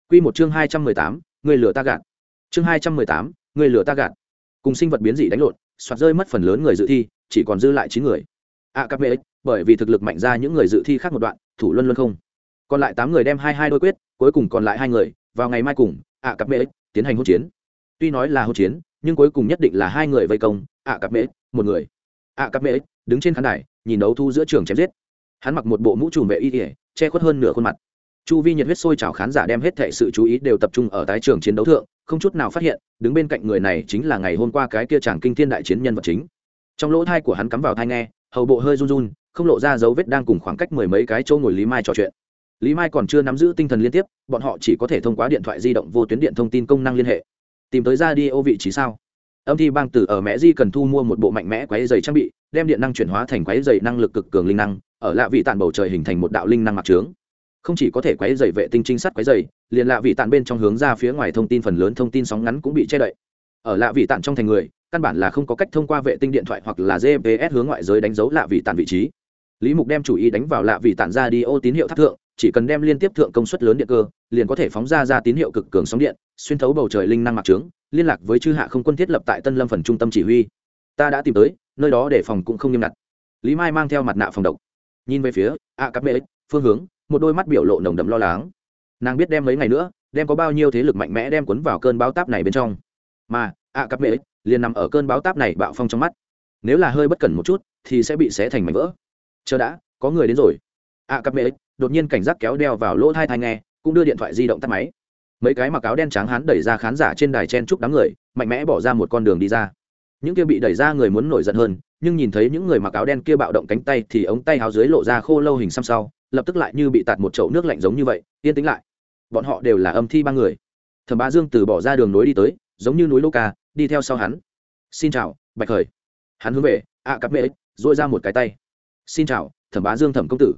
Quy một chương hai trăm mười tám, người lửa ta gạt. Chương hai trăm mười tám, người lửa ta gạt. Cùng sinh vật biến dị đánh lộn, soạt rơi mất phần lớn người dự thi, chỉ còn dư lại chín người. A cặp mê bởi vì thực lực mạnh ra những người dự thi khác một đoạn, thủ luân luân không còn lại tám người đem hai hai đôi quyết cuối cùng còn lại hai người vào ngày mai cùng ạ cặp mễ tiến hành hỗn chiến. Tuy nói là hỗn chiến nhưng cuối cùng nhất định là hai người vây công ạ cặp mễ, một người. Ạ cặp mễ đứng trên khán đài nhìn đấu thu giữa trường chém giết. Hắn mặc một bộ mũ trùm vệ y ỉa che khuất hơn nửa khuôn mặt. Chu vi nhiệt huyết sôi trào khán giả đem hết thệ sự chú ý đều tập trung ở tái trường chiến đấu thượng không chút nào phát hiện đứng bên cạnh người này chính là ngày hôm qua cái kia chàng kinh thiên đại chiến nhân vật chính. Trong lỗ thai của hắn cắm vào thai nghe hầu bộ hơi run run không lộ ra dấu vết đang cùng khoảng cách mười mấy cái chỗ ngồi lý mai trò chuyện lý mai còn chưa nắm giữ tinh thần liên tiếp, bọn họ chỉ có thể thông qua điện thoại di động vô tuyến điện thông tin công năng liên hệ. Tìm tới ra đi ô vị trí sao? Âm thi bang tử ở mẹ di cần thu mua một bộ mạnh mẽ quáy dày trang bị, đem điện năng chuyển hóa thành quáy dày năng lực cực cường linh năng, ở lạ vị tàn bầu trời hình thành một đạo linh năng mặc trướng. Không chỉ có thể quái dày vệ tinh trinh sát quái dày, liền lạ vị tàn bên trong hướng ra phía ngoài thông tin phần lớn thông tin sóng ngắn cũng bị che đậy. Ở lạ vị tàn trong thành người, căn bản là không có cách thông qua vệ tinh điện thoại hoặc là gps hướng ngoại giới đánh dấu lạ vị tàn vị trí. Lý mục đem chủ ý đánh vào lạ vị tàn ra đi ô tín hiệu tháp thượng chỉ cần đem liên tiếp thượng công suất lớn điện cơ, liền có thể phóng ra ra tín hiệu cực cường sóng điện, xuyên thấu bầu trời linh năng mặc trướng, liên lạc với chư hạ không quân thiết lập tại tân lâm phần trung tâm chỉ huy. Ta đã tìm tới, nơi đó để phòng cũng không nghiêm ngặt. Lý mai mang theo mặt nạ phòng độc. Nhìn về phía, a cắp mê, phương hướng, một đôi mắt biểu lộ nồng đậm lo lắng. Nàng biết đem mấy ngày nữa, đem có bao nhiêu thế lực mạnh mẽ đem cuốn vào cơn báo táp này bên trong. Mà, a cắp mê liền nằm ở cơn báo táp này bạo phong trong mắt. Nếu là hơi bất cẩn một chút, thì sẽ bị xé thành mảnh vỡ. Chờ đã, có người đến rồi. A cắp mê đột nhiên cảnh giác kéo đeo vào lỗ thai thai nghe, cũng đưa điện thoại di động tắt máy. Mấy cái mặc áo đen trắng hắn đẩy ra khán giả trên đài chen chúc đám người, mạnh mẽ bỏ ra một con đường đi ra. Những kia bị đẩy ra người muốn nổi giận hơn, nhưng nhìn thấy những người mặc áo đen kia bạo động cánh tay thì ống tay áo dưới lộ ra khô lâu hình xăm sau, lập tức lại như bị tạt một chậu nước lạnh giống như vậy, yên tĩnh lại. Bọn họ đều là âm thi ba người. Thẩm bá dương từ bỏ ra đường nối đi tới, giống như núi lô ca, đi theo sau hắn. Xin chào, bạch khởi. Hắn hướng về ạ cặp mê ích dội ra một cái tay. Xin chào, thẩm bá dương thẩm công tử.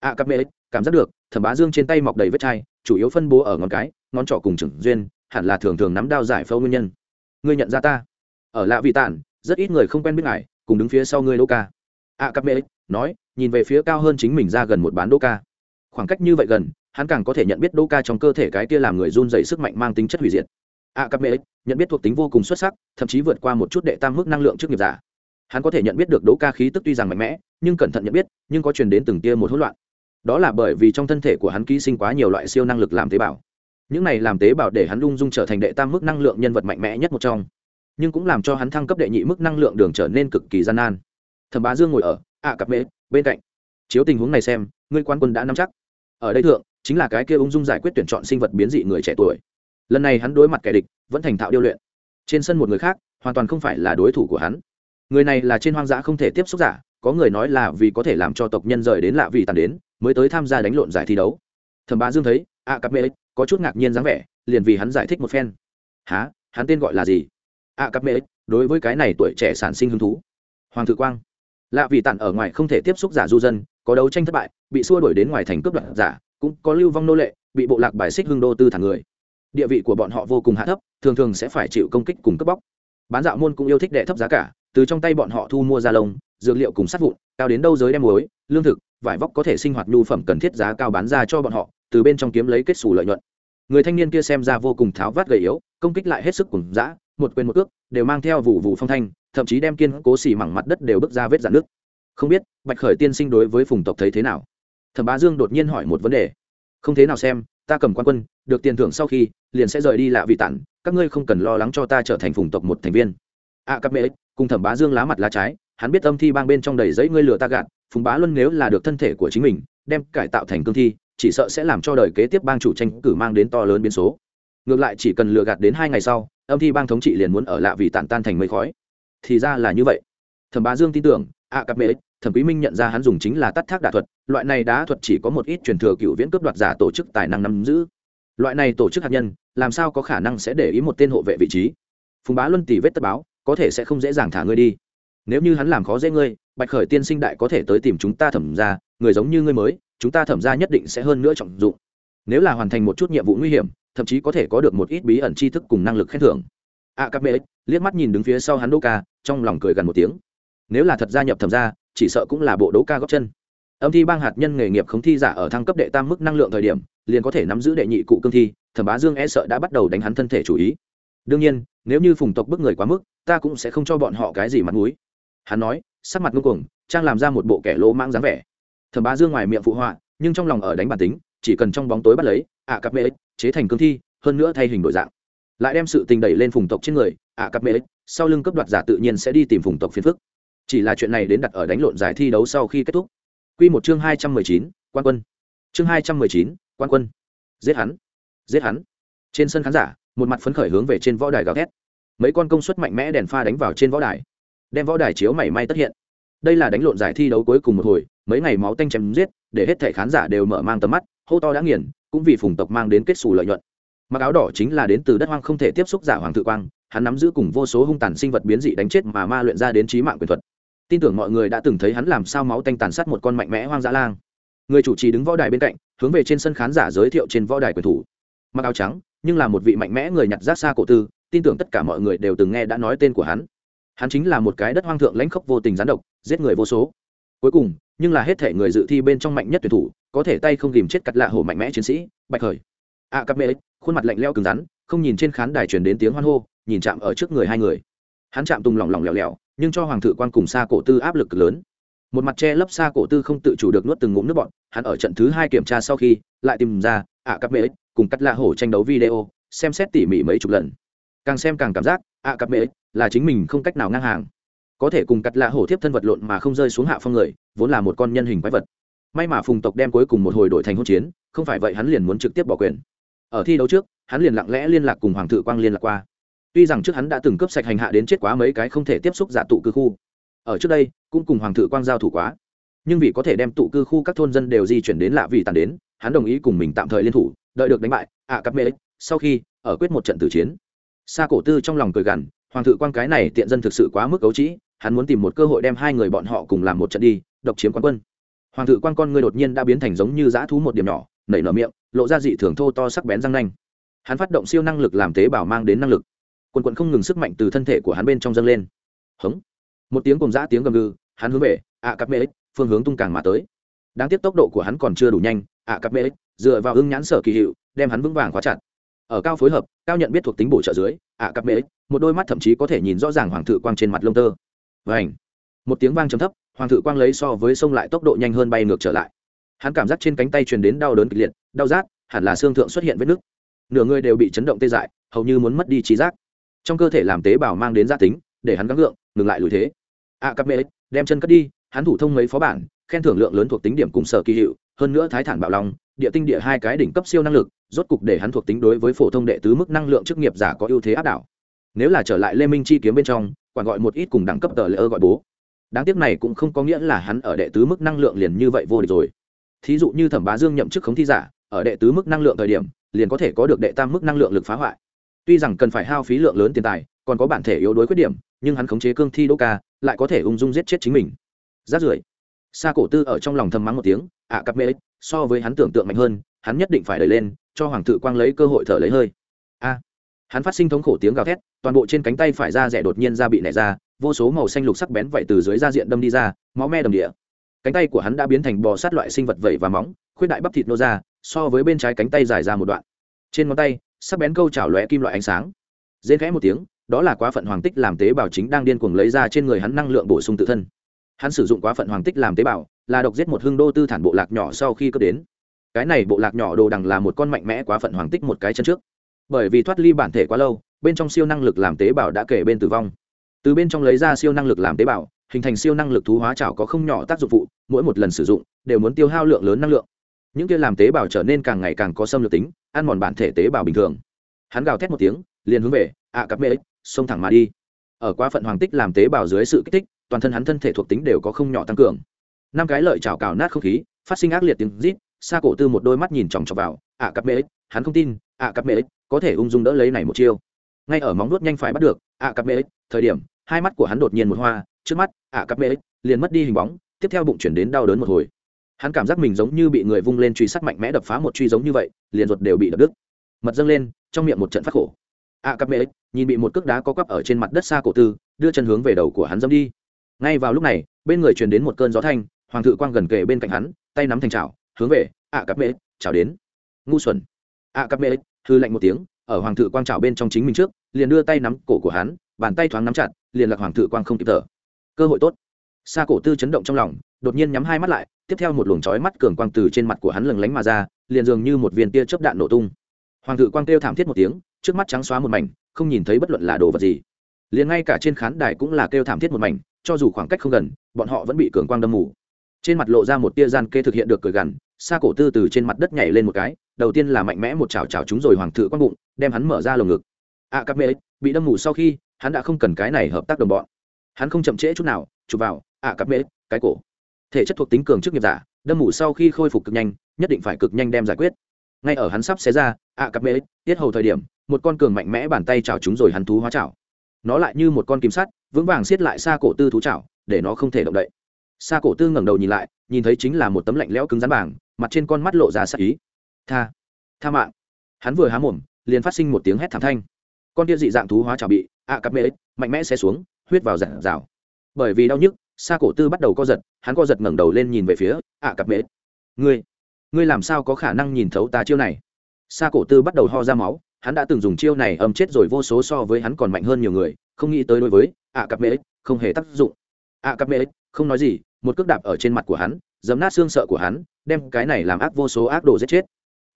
Ạ cặp mê ích cảm giác được, thẩm bá dương trên tay mọc đầy vết chai, chủ yếu phân bố ở ngón cái, ngón trỏ cùng trưởng duyên, hẳn là thường thường nắm đao giải phẫu nguyên nhân. Ngươi nhận ra ta? Ở lạ vị tản, rất ít người không quen biết ngài, cùng đứng phía sau ngươi đô ca. Ạ cặp mê nói, nhìn về phía cao hơn chính mình ra gần một bán đô ca. Khoảng cách như vậy gần, hắn càng có thể nhận biết đô ca trong cơ thể cái kia làm người run dày sức mạnh mang tính chất hủy diệt. A cấp mê nhận biết thuộc tính vô cùng xuất sắc, thậm chí vượt qua một chút đệ tam mức năng lượng trước nghiệp giả. Hắn có thể nhận biết được đỗ ca khí tức tuy rằng mạnh mẽ, nhưng cẩn thận nhận biết, nhưng có truyền đến từng tia một hỗn loạn đó là bởi vì trong thân thể của hắn ký sinh quá nhiều loại siêu năng lực làm tế bào. Những này làm tế bào để hắn lung dung trở thành đệ tam mức năng lượng nhân vật mạnh mẽ nhất một trong. Nhưng cũng làm cho hắn thăng cấp đệ nhị mức năng lượng đường trở nên cực kỳ gian nan. Thẩm bá dương ngồi ở ạ cặp mễ bên cạnh. Chiếu tình huống này xem, ngươi quan quân đã nắm chắc. Ở đây thượng, chính là cái kia ung dung giải quyết tuyển chọn sinh vật biến dị người trẻ tuổi. Lần này hắn đối mặt kẻ địch, vẫn thành thạo điêu luyện. Trên sân một người khác, hoàn toàn không phải là đối thủ của hắn. Người này là trên hoang dã không thể tiếp xúc giả, có người nói là vì có thể làm cho tộc nhân rời đến lạ vì tàn đến mới tới tham gia đánh lộn giải thi đấu. Thẩm bá dương thấy ạ cặp mê có chút ngạc nhiên dáng vẻ, liền vì hắn giải thích một phen. Há hắn tên gọi là gì? Ạ cặp mê đối với cái này tuổi trẻ sản sinh hứng thú. Hoàng thự quang. Lạ vì tản ở ngoài không thể tiếp xúc giả du dân, có đấu tranh thất bại, bị xua đuổi đến ngoài thành cướp đoạt giả, cũng có lưu vong nô lệ, bị bộ lạc bài xích hưng đô tư thẳng người. Địa vị của bọn họ vô cùng hạ thấp, thường thường sẽ phải chịu công kích cùng cướp bóc. Bán dạo môn cũng yêu thích đệ thấp giá cả, từ trong tay bọn họ thu mua da lông, dược liệu cùng sát vụn, cao đến đâu giới đem muối, lương thực vải vóc có thể sinh hoạt nhu phẩm cần thiết giá cao bán ra cho bọn họ từ bên trong kiếm lấy kết xù lợi nhuận. Người thanh niên kia xem ra vô cùng tháo vát gầy yếu công kích lại hết sức cùng dã một quên một cước đều mang theo vụ vụ phong thanh thậm chí đem kiên cố xỉ mẳng mặt đất đều bước ra vết dạn nước không biết bạch khởi tiên sinh đối với phùng tộc thấy thế nào? Thẩm bá dương đột nhiên hỏi một vấn đề. Không thế nào xem ta cầm quan quân được tiền thưởng sau khi liền sẽ rời đi lạ vị tản các ngươi không cần lo lắng cho ta trở thành phùng tộc một thành viên. A à, các mẹ cùng thẩm bá dương lá mặt lá trái hắn biết âm thi bang bên trong đầy giấy ngươi lừa ta gạt, phùng bá luân nếu là được thân thể của chính mình, đem cải tạo thành cương thi, chỉ sợ sẽ làm cho đời kế tiếp bang chủ tranh cử mang đến to lớn biến số. Ngược lại chỉ cần lừa gạt đến hai ngày sau, âm thi bang thống trị liền muốn ở lạ vì tản tan thành mây khói. Thì ra là như vậy. Thẩm bá dương tin tưởng a cặp mê thẩm quý minh nhận ra hắn dùng chính là tắt thác đạ thuật, loại này đá thuật chỉ có một ít truyền thừa cựu viễn cướp đoạt giả tổ chức tài năng nắm giữ. Loại này tổ chức hạt nhân, làm sao có khả năng sẽ để ý một tên hộ vệ vị trí? Phùng bá luân tỷ vết tất báo, có thể sẽ không dễ dàng thả ngươi đi nếu như hắn làm khó dễ ngươi, bạch khởi tiên sinh đại có thể tới tìm chúng ta thẩm ra người giống như ngươi mới, chúng ta thẩm ra nhất định sẽ hơn nữa trọng dụng. Nếu là hoàn thành một chút nhiệm vụ nguy hiểm, thậm chí có thể có được một ít bí ẩn tri thức cùng năng lực khen thưởng. A cặp mê liếc mắt nhìn đứng phía sau hắn đô ca, trong lòng cười gần một tiếng. Nếu là thật gia nhập thẩm ra chỉ sợ cũng là bộ đỗ ca góp chân. Âm thi bang hạt nhân nghề nghiệp không thi giả ở thăng cấp đệ tam mức năng lượng thời điểm, liền có thể nắm giữ đệ nhị cụ cương thi, thẩm bá dương e sợ đã bắt đầu đánh hắn thân thể chủ ý. Đương nhiên, nếu như phùng tộc bức người quá mức, ta cũng sẽ không cho bọn họ cái gì mặt mũi hắn nói, sắc mặt ngưng cuồng, trang làm ra một bộ kẻ lỗ mãng dáng vẻ. Thẩm bá dương ngoài miệng phụ họa, nhưng trong lòng ở đánh bản tính, chỉ cần trong bóng tối bắt lấy, ạ cặp mê chế thành cương thi, hơn nữa thay hình đổi dạng. Lại đem sự tình đẩy lên phùng tộc trên người, ạ cặp mê sau lưng cấp đoạt giả tự nhiên sẽ đi tìm phùng tộc phiền phức. Chỉ là chuyện này đến đặt ở đánh lộn giải thi đấu sau khi kết thúc. Quy một chương hai trăm mười chín, quan quân. Chương hai trăm mười chín, quan quân. Giết hắn. Giết hắn. Trên sân khán giả, một mặt phấn khởi hướng về trên võ đài gào thét. Mấy con công suất mạnh mẽ đèn pha đánh vào trên võ đài đem võ đài chiếu mảy may tất hiện. Đây là đánh lộn giải thi đấu cuối cùng một hồi, mấy ngày máu tanh chém giết, để hết thể khán giả đều mở mang tầm mắt, hô to đã nghiền, cũng vì phùng tộc mang đến kết xù lợi nhuận. Mặc áo đỏ chính là đến từ đất hoang không thể tiếp xúc giả hoàng thự quang, hắn nắm giữ cùng vô số hung tàn sinh vật biến dị đánh chết mà ma luyện ra đến trí mạng quyền thuật. Tin tưởng mọi người đã từng thấy hắn làm sao máu tanh tàn sát một con mạnh mẽ hoang dã lang. Người chủ trì đứng võ đài bên cạnh, hướng về trên sân khán giả giới thiệu trên võ đài quyền thủ. Mặc áo trắng, nhưng là một vị mạnh mẽ người nhặt rác xa cổ tư, tin tưởng tất cả mọi người đều từng nghe đã nói tên của hắn hắn chính là một cái đất hoang thượng lãnh khốc vô tình gián độc, giết người vô số. Cuối cùng, nhưng là hết thể người dự thi bên trong mạnh nhất tuyển thủ, có thể tay không ghìm chết cặt lạ hổ mạnh mẽ chiến sĩ, bạch khởi. A cặp mê khuôn mặt lạnh leo cứng rắn, không nhìn trên khán đài truyền đến tiếng hoan hô, nhìn chạm ở trước người hai người. Hắn chạm tung lỏng lỏng lẻo lẻo, nhưng cho hoàng thự quan cùng xa cổ tư áp lực lớn. Một mặt che lấp xa cổ tư không tự chủ được nuốt từng ngụm nước bọn hắn ở trận thứ hai kiểm tra sau khi, lại tìm ra ạ cặp mê cùng cắt lạ hổ tranh đấu video, xem xét tỉ mỉ mấy chục lần. Càng xem càng cảm giác ạ cặp mễ là chính mình không cách nào ngang hàng. Có thể cùng cắt lạ hổ thiếp thân vật lộn mà không rơi xuống hạ phong người vốn là một con nhân hình quái vật. May mà phùng tộc đem cuối cùng một hồi đổi thành hỗn chiến không phải vậy hắn liền muốn trực tiếp bỏ quyền. Ở thi đấu trước hắn liền lặng lẽ liên lạc cùng hoàng thự quang liên lạc qua. Tuy rằng trước hắn đã từng cướp sạch hành hạ đến chết quá mấy cái không thể tiếp xúc giả tụ cư khu. Ở trước đây cũng cùng hoàng thự quang giao thủ quá. Nhưng vì có thể đem tụ cư khu các thôn dân đều di chuyển đến lạ vì tàn đến hắn đồng ý cùng mình tạm thời liên thủ đợi được đánh bại ạ à, cặp mê sau khi ở quyết một trận tử chiến. Sa cổ tư trong lòng cười gằn, hoàng thự quan cái này tiện dân thực sự quá mức cấu trĩ, hắn muốn tìm một cơ hội đem hai người bọn họ cùng làm một trận đi, độc chiếm quán quân. Hoàng thự quan con ngươi đột nhiên đã biến thành giống như dã thú một điểm nhỏ, nảy nở miệng, lộ ra dị thường thô to sắc bén răng nanh. Hắn phát động siêu năng lực làm tế bào mang đến năng lực. Quần quần không ngừng sức mạnh từ thân thể của hắn bên trong dâng lên. Hống. Một tiếng cùng dã tiếng gầm gừ, hắn hướng về ạ cặp mê phương hướng tung càng mà tới. Đáng tiếc tốc độ của hắn còn chưa đủ nhanh ạ cặp mê dựa vào hưng nhãn sở kỳ hiệu, đem hắn vững vàng khóa chặt ở cao phối hợp, cao nhận biết thuộc tính bổ trợ dưới, ạ cặp mê một đôi mắt thậm chí có thể nhìn rõ ràng hoàng thự quang trên mặt lông tơ. Vảnh một tiếng vang trầm thấp, hoàng thự quang lấy so với sông lại tốc độ nhanh hơn bay ngược trở lại. Hắn cảm giác trên cánh tay truyền đến đau đớn kịch liệt, đau rát, hẳn là xương thượng xuất hiện vết nứt. Nửa người đều bị chấn động tê dại, hầu như muốn mất đi trí giác. Trong cơ thể làm tế bào mang đến gia tính, để hắn gắng gượng, ngừng lại lùi thế. Ạ cặp mê đem chân cất đi, hắn thủ thông mấy phó bản, khen thưởng lượng lớn thuộc tính điểm cùng sở kỳ hiệu, hơn nữa thái thản bạo long địa tinh địa hai cái đỉnh cấp siêu năng lực, rốt cục để hắn thuộc tính đối với phổ thông đệ tứ mức năng lượng chức nghiệp giả có ưu thế áp đảo. Nếu là trở lại lê minh chi kiếm bên trong, quản gọi một ít cùng đẳng cấp tờ lễ ơ gọi bố. Đáng tiếc này cũng không có nghĩa là hắn ở đệ tứ mức năng lượng liền như vậy vô địch rồi. Thí dụ như thẩm bá dương nhậm chức khống thi giả, ở đệ tứ mức năng lượng thời điểm, liền có thể có được đệ tam mức năng lượng lực phá hoại. Tuy rằng cần phải hao phí lượng lớn tiền tài, còn có bản thể yếu đuối khuyết điểm, nhưng hắn khống chế cương thi đô ca, lại có thể ung dung giết chết chính mình. Rát rưởi. Sa cổ tư ở trong lòng thầm mắng một tiếng ạ cặp mê so với hắn tưởng tượng mạnh hơn, hắn nhất định phải đẩy lên, cho hoàng tử quang lấy cơ hội thở lấy hơi. A, hắn phát sinh thống khổ tiếng gào thét, toàn bộ trên cánh tay phải ra rẻ đột nhiên ra bị nẻ ra, vô số màu xanh lục sắc bén vậy từ dưới da diện đâm đi ra, máu me đầm địa. Cánh tay của hắn đã biến thành bò sát loại sinh vật vẩy và móng, khuyết đại bắp thịt nô ra, so với bên trái cánh tay dài ra một đoạn. Trên ngón tay, sắc bén câu chảo lóe kim loại ánh sáng. Rên khẽ một tiếng, đó là quá phận hoàng tích làm tế bào chính đang điên cuồng lấy ra trên người hắn năng lượng bổ sung tự thân hắn sử dụng quá phận hoàng tích làm tế bào, là độc giết một hưng đô tư thản bộ lạc nhỏ sau khi cướp đến. Cái này bộ lạc nhỏ đồ đằng là một con mạnh mẽ quá phận hoàng tích một cái chân trước. Bởi vì thoát ly bản thể quá lâu, bên trong siêu năng lực làm tế bào đã kể bên tử vong. Từ bên trong lấy ra siêu năng lực làm tế bào, hình thành siêu năng lực thú hóa chảo có không nhỏ tác dụng phụ, mỗi một lần sử dụng, đều muốn tiêu hao lượng lớn năng lượng. Những kia làm tế bào trở nên càng ngày càng có xâm lược tính, ăn mòn bản thể tế bào bình thường. Hắn gào thét một tiếng, liền hướng về ạ cặp mê xông thẳng mà đi. Ở quá phận hoàng tích làm tế bào dưới sự kích thích toàn thân hắn thân thể thuộc tính đều có không nhỏ tăng cường. Năm cái lợi chảo cào nát không khí, phát sinh ác liệt tiếng rít xa cổ tư một đôi mắt nhìn chòng chọc vào ạ cặp mê hắn không tin ạ cặp mê có thể ung dung đỡ lấy này một chiêu. Ngay ở móng nuốt nhanh phải bắt được ạ cặp mê thời điểm, hai mắt của hắn đột nhiên một hoa, trước mắt ạ cặp mê liền mất đi hình bóng, tiếp theo bụng chuyển đến đau đớn một hồi. Hắn cảm giác mình giống như bị người vung lên truy sát mạnh mẽ đập phá một truy giống như vậy, liền ruột đều bị đập đứt. Mật dâng lên, trong miệng một trận phát khổ. Ạ cặp mê nhìn bị một cước đá có quắp ở trên mặt đất xa cổ tư, đưa chân hướng về đầu của hắn dâm đi ngay vào lúc này, bên người truyền đến một cơn gió thanh, hoàng thự quang gần kề bên cạnh hắn, tay nắm thành chảo, hướng về ạ cặp mê chào đến. Ngu xuẩn. Ạ cặp mê hư lạnh một tiếng, ở hoàng thự quang trào bên trong chính mình trước, liền đưa tay nắm cổ của hắn, bàn tay thoáng nắm chặt, liền lạc hoàng thự quang không kịp thở. Cơ hội tốt. Xa cổ tư chấn động trong lòng, đột nhiên nhắm hai mắt lại, tiếp theo một luồng chói mắt cường quang từ trên mặt của hắn lừng lánh mà ra, liền dường như một viên tia chớp đạn nổ tung. Hoàng thự quang kêu thảm thiết một tiếng, trước mắt trắng xóa một mảnh, không nhìn thấy bất luận là đồ vật gì. Liền ngay cả trên khán đài cũng là kêu thảm thiết một mảnh cho dù khoảng cách không gần bọn họ vẫn bị cường quang đâm mù. Trên mặt lộ ra một tia gian kê thực hiện được cười gằn xa cổ tư từ trên mặt đất nhảy lên một cái đầu tiên là mạnh mẽ một chảo chảo chúng rồi hoàng thự quang bụng đem hắn mở ra lồng ngực. A à, mê bị đâm mù sau khi hắn đã không cần cái này hợp tác đồng bọn. Hắn không chậm trễ chút nào chụp vào a à, mê cái cổ. Thể chất thuộc tính cường trước nghiệp giả đâm mù sau khi khôi phục cực nhanh nhất định phải cực nhanh đem giải quyết. Ngay ở hắn sắp xé ra a à, mê tiết hầu thời điểm một con cường mạnh mẽ bàn tay chảo chúng rồi hắn thú hóa chảo nó lại như một con kim sắt, vững vàng xiết lại xa cổ tư thú chảo, để nó không thể động đậy. Xa cổ tư ngẩng đầu nhìn lại, nhìn thấy chính là một tấm lạnh lẽo cứng rắn bảng, mặt trên con mắt lộ ra sắc ý. Tha tha mạng. Hắn vừa há mồm, liền phát sinh một tiếng hét thảm thanh. Con tia dị dạng thú hóa chảo bị, ạ à cặp mê, mạnh mẽ xé xuống, huyết vào giản rào. Bởi vì đau nhức, xa cổ tư bắt đầu co giật, hắn co giật ngẩng đầu lên nhìn về phía ạ à cặp mê. Ngươi ngươi làm sao có khả năng nhìn thấu ta chiêu này? Xa cổ tư bắt đầu ho ra máu hắn đã từng dùng chiêu này âm chết rồi vô số so với hắn còn mạnh hơn nhiều người, không nghĩ tới đối với ạ à cặp mê không hề tác dụng. ạ cặp mê không nói gì, một cước đạp ở trên mặt của hắn giấm nát xương sợ của hắn, đem cái này làm ác vô số ác đồ giết chết.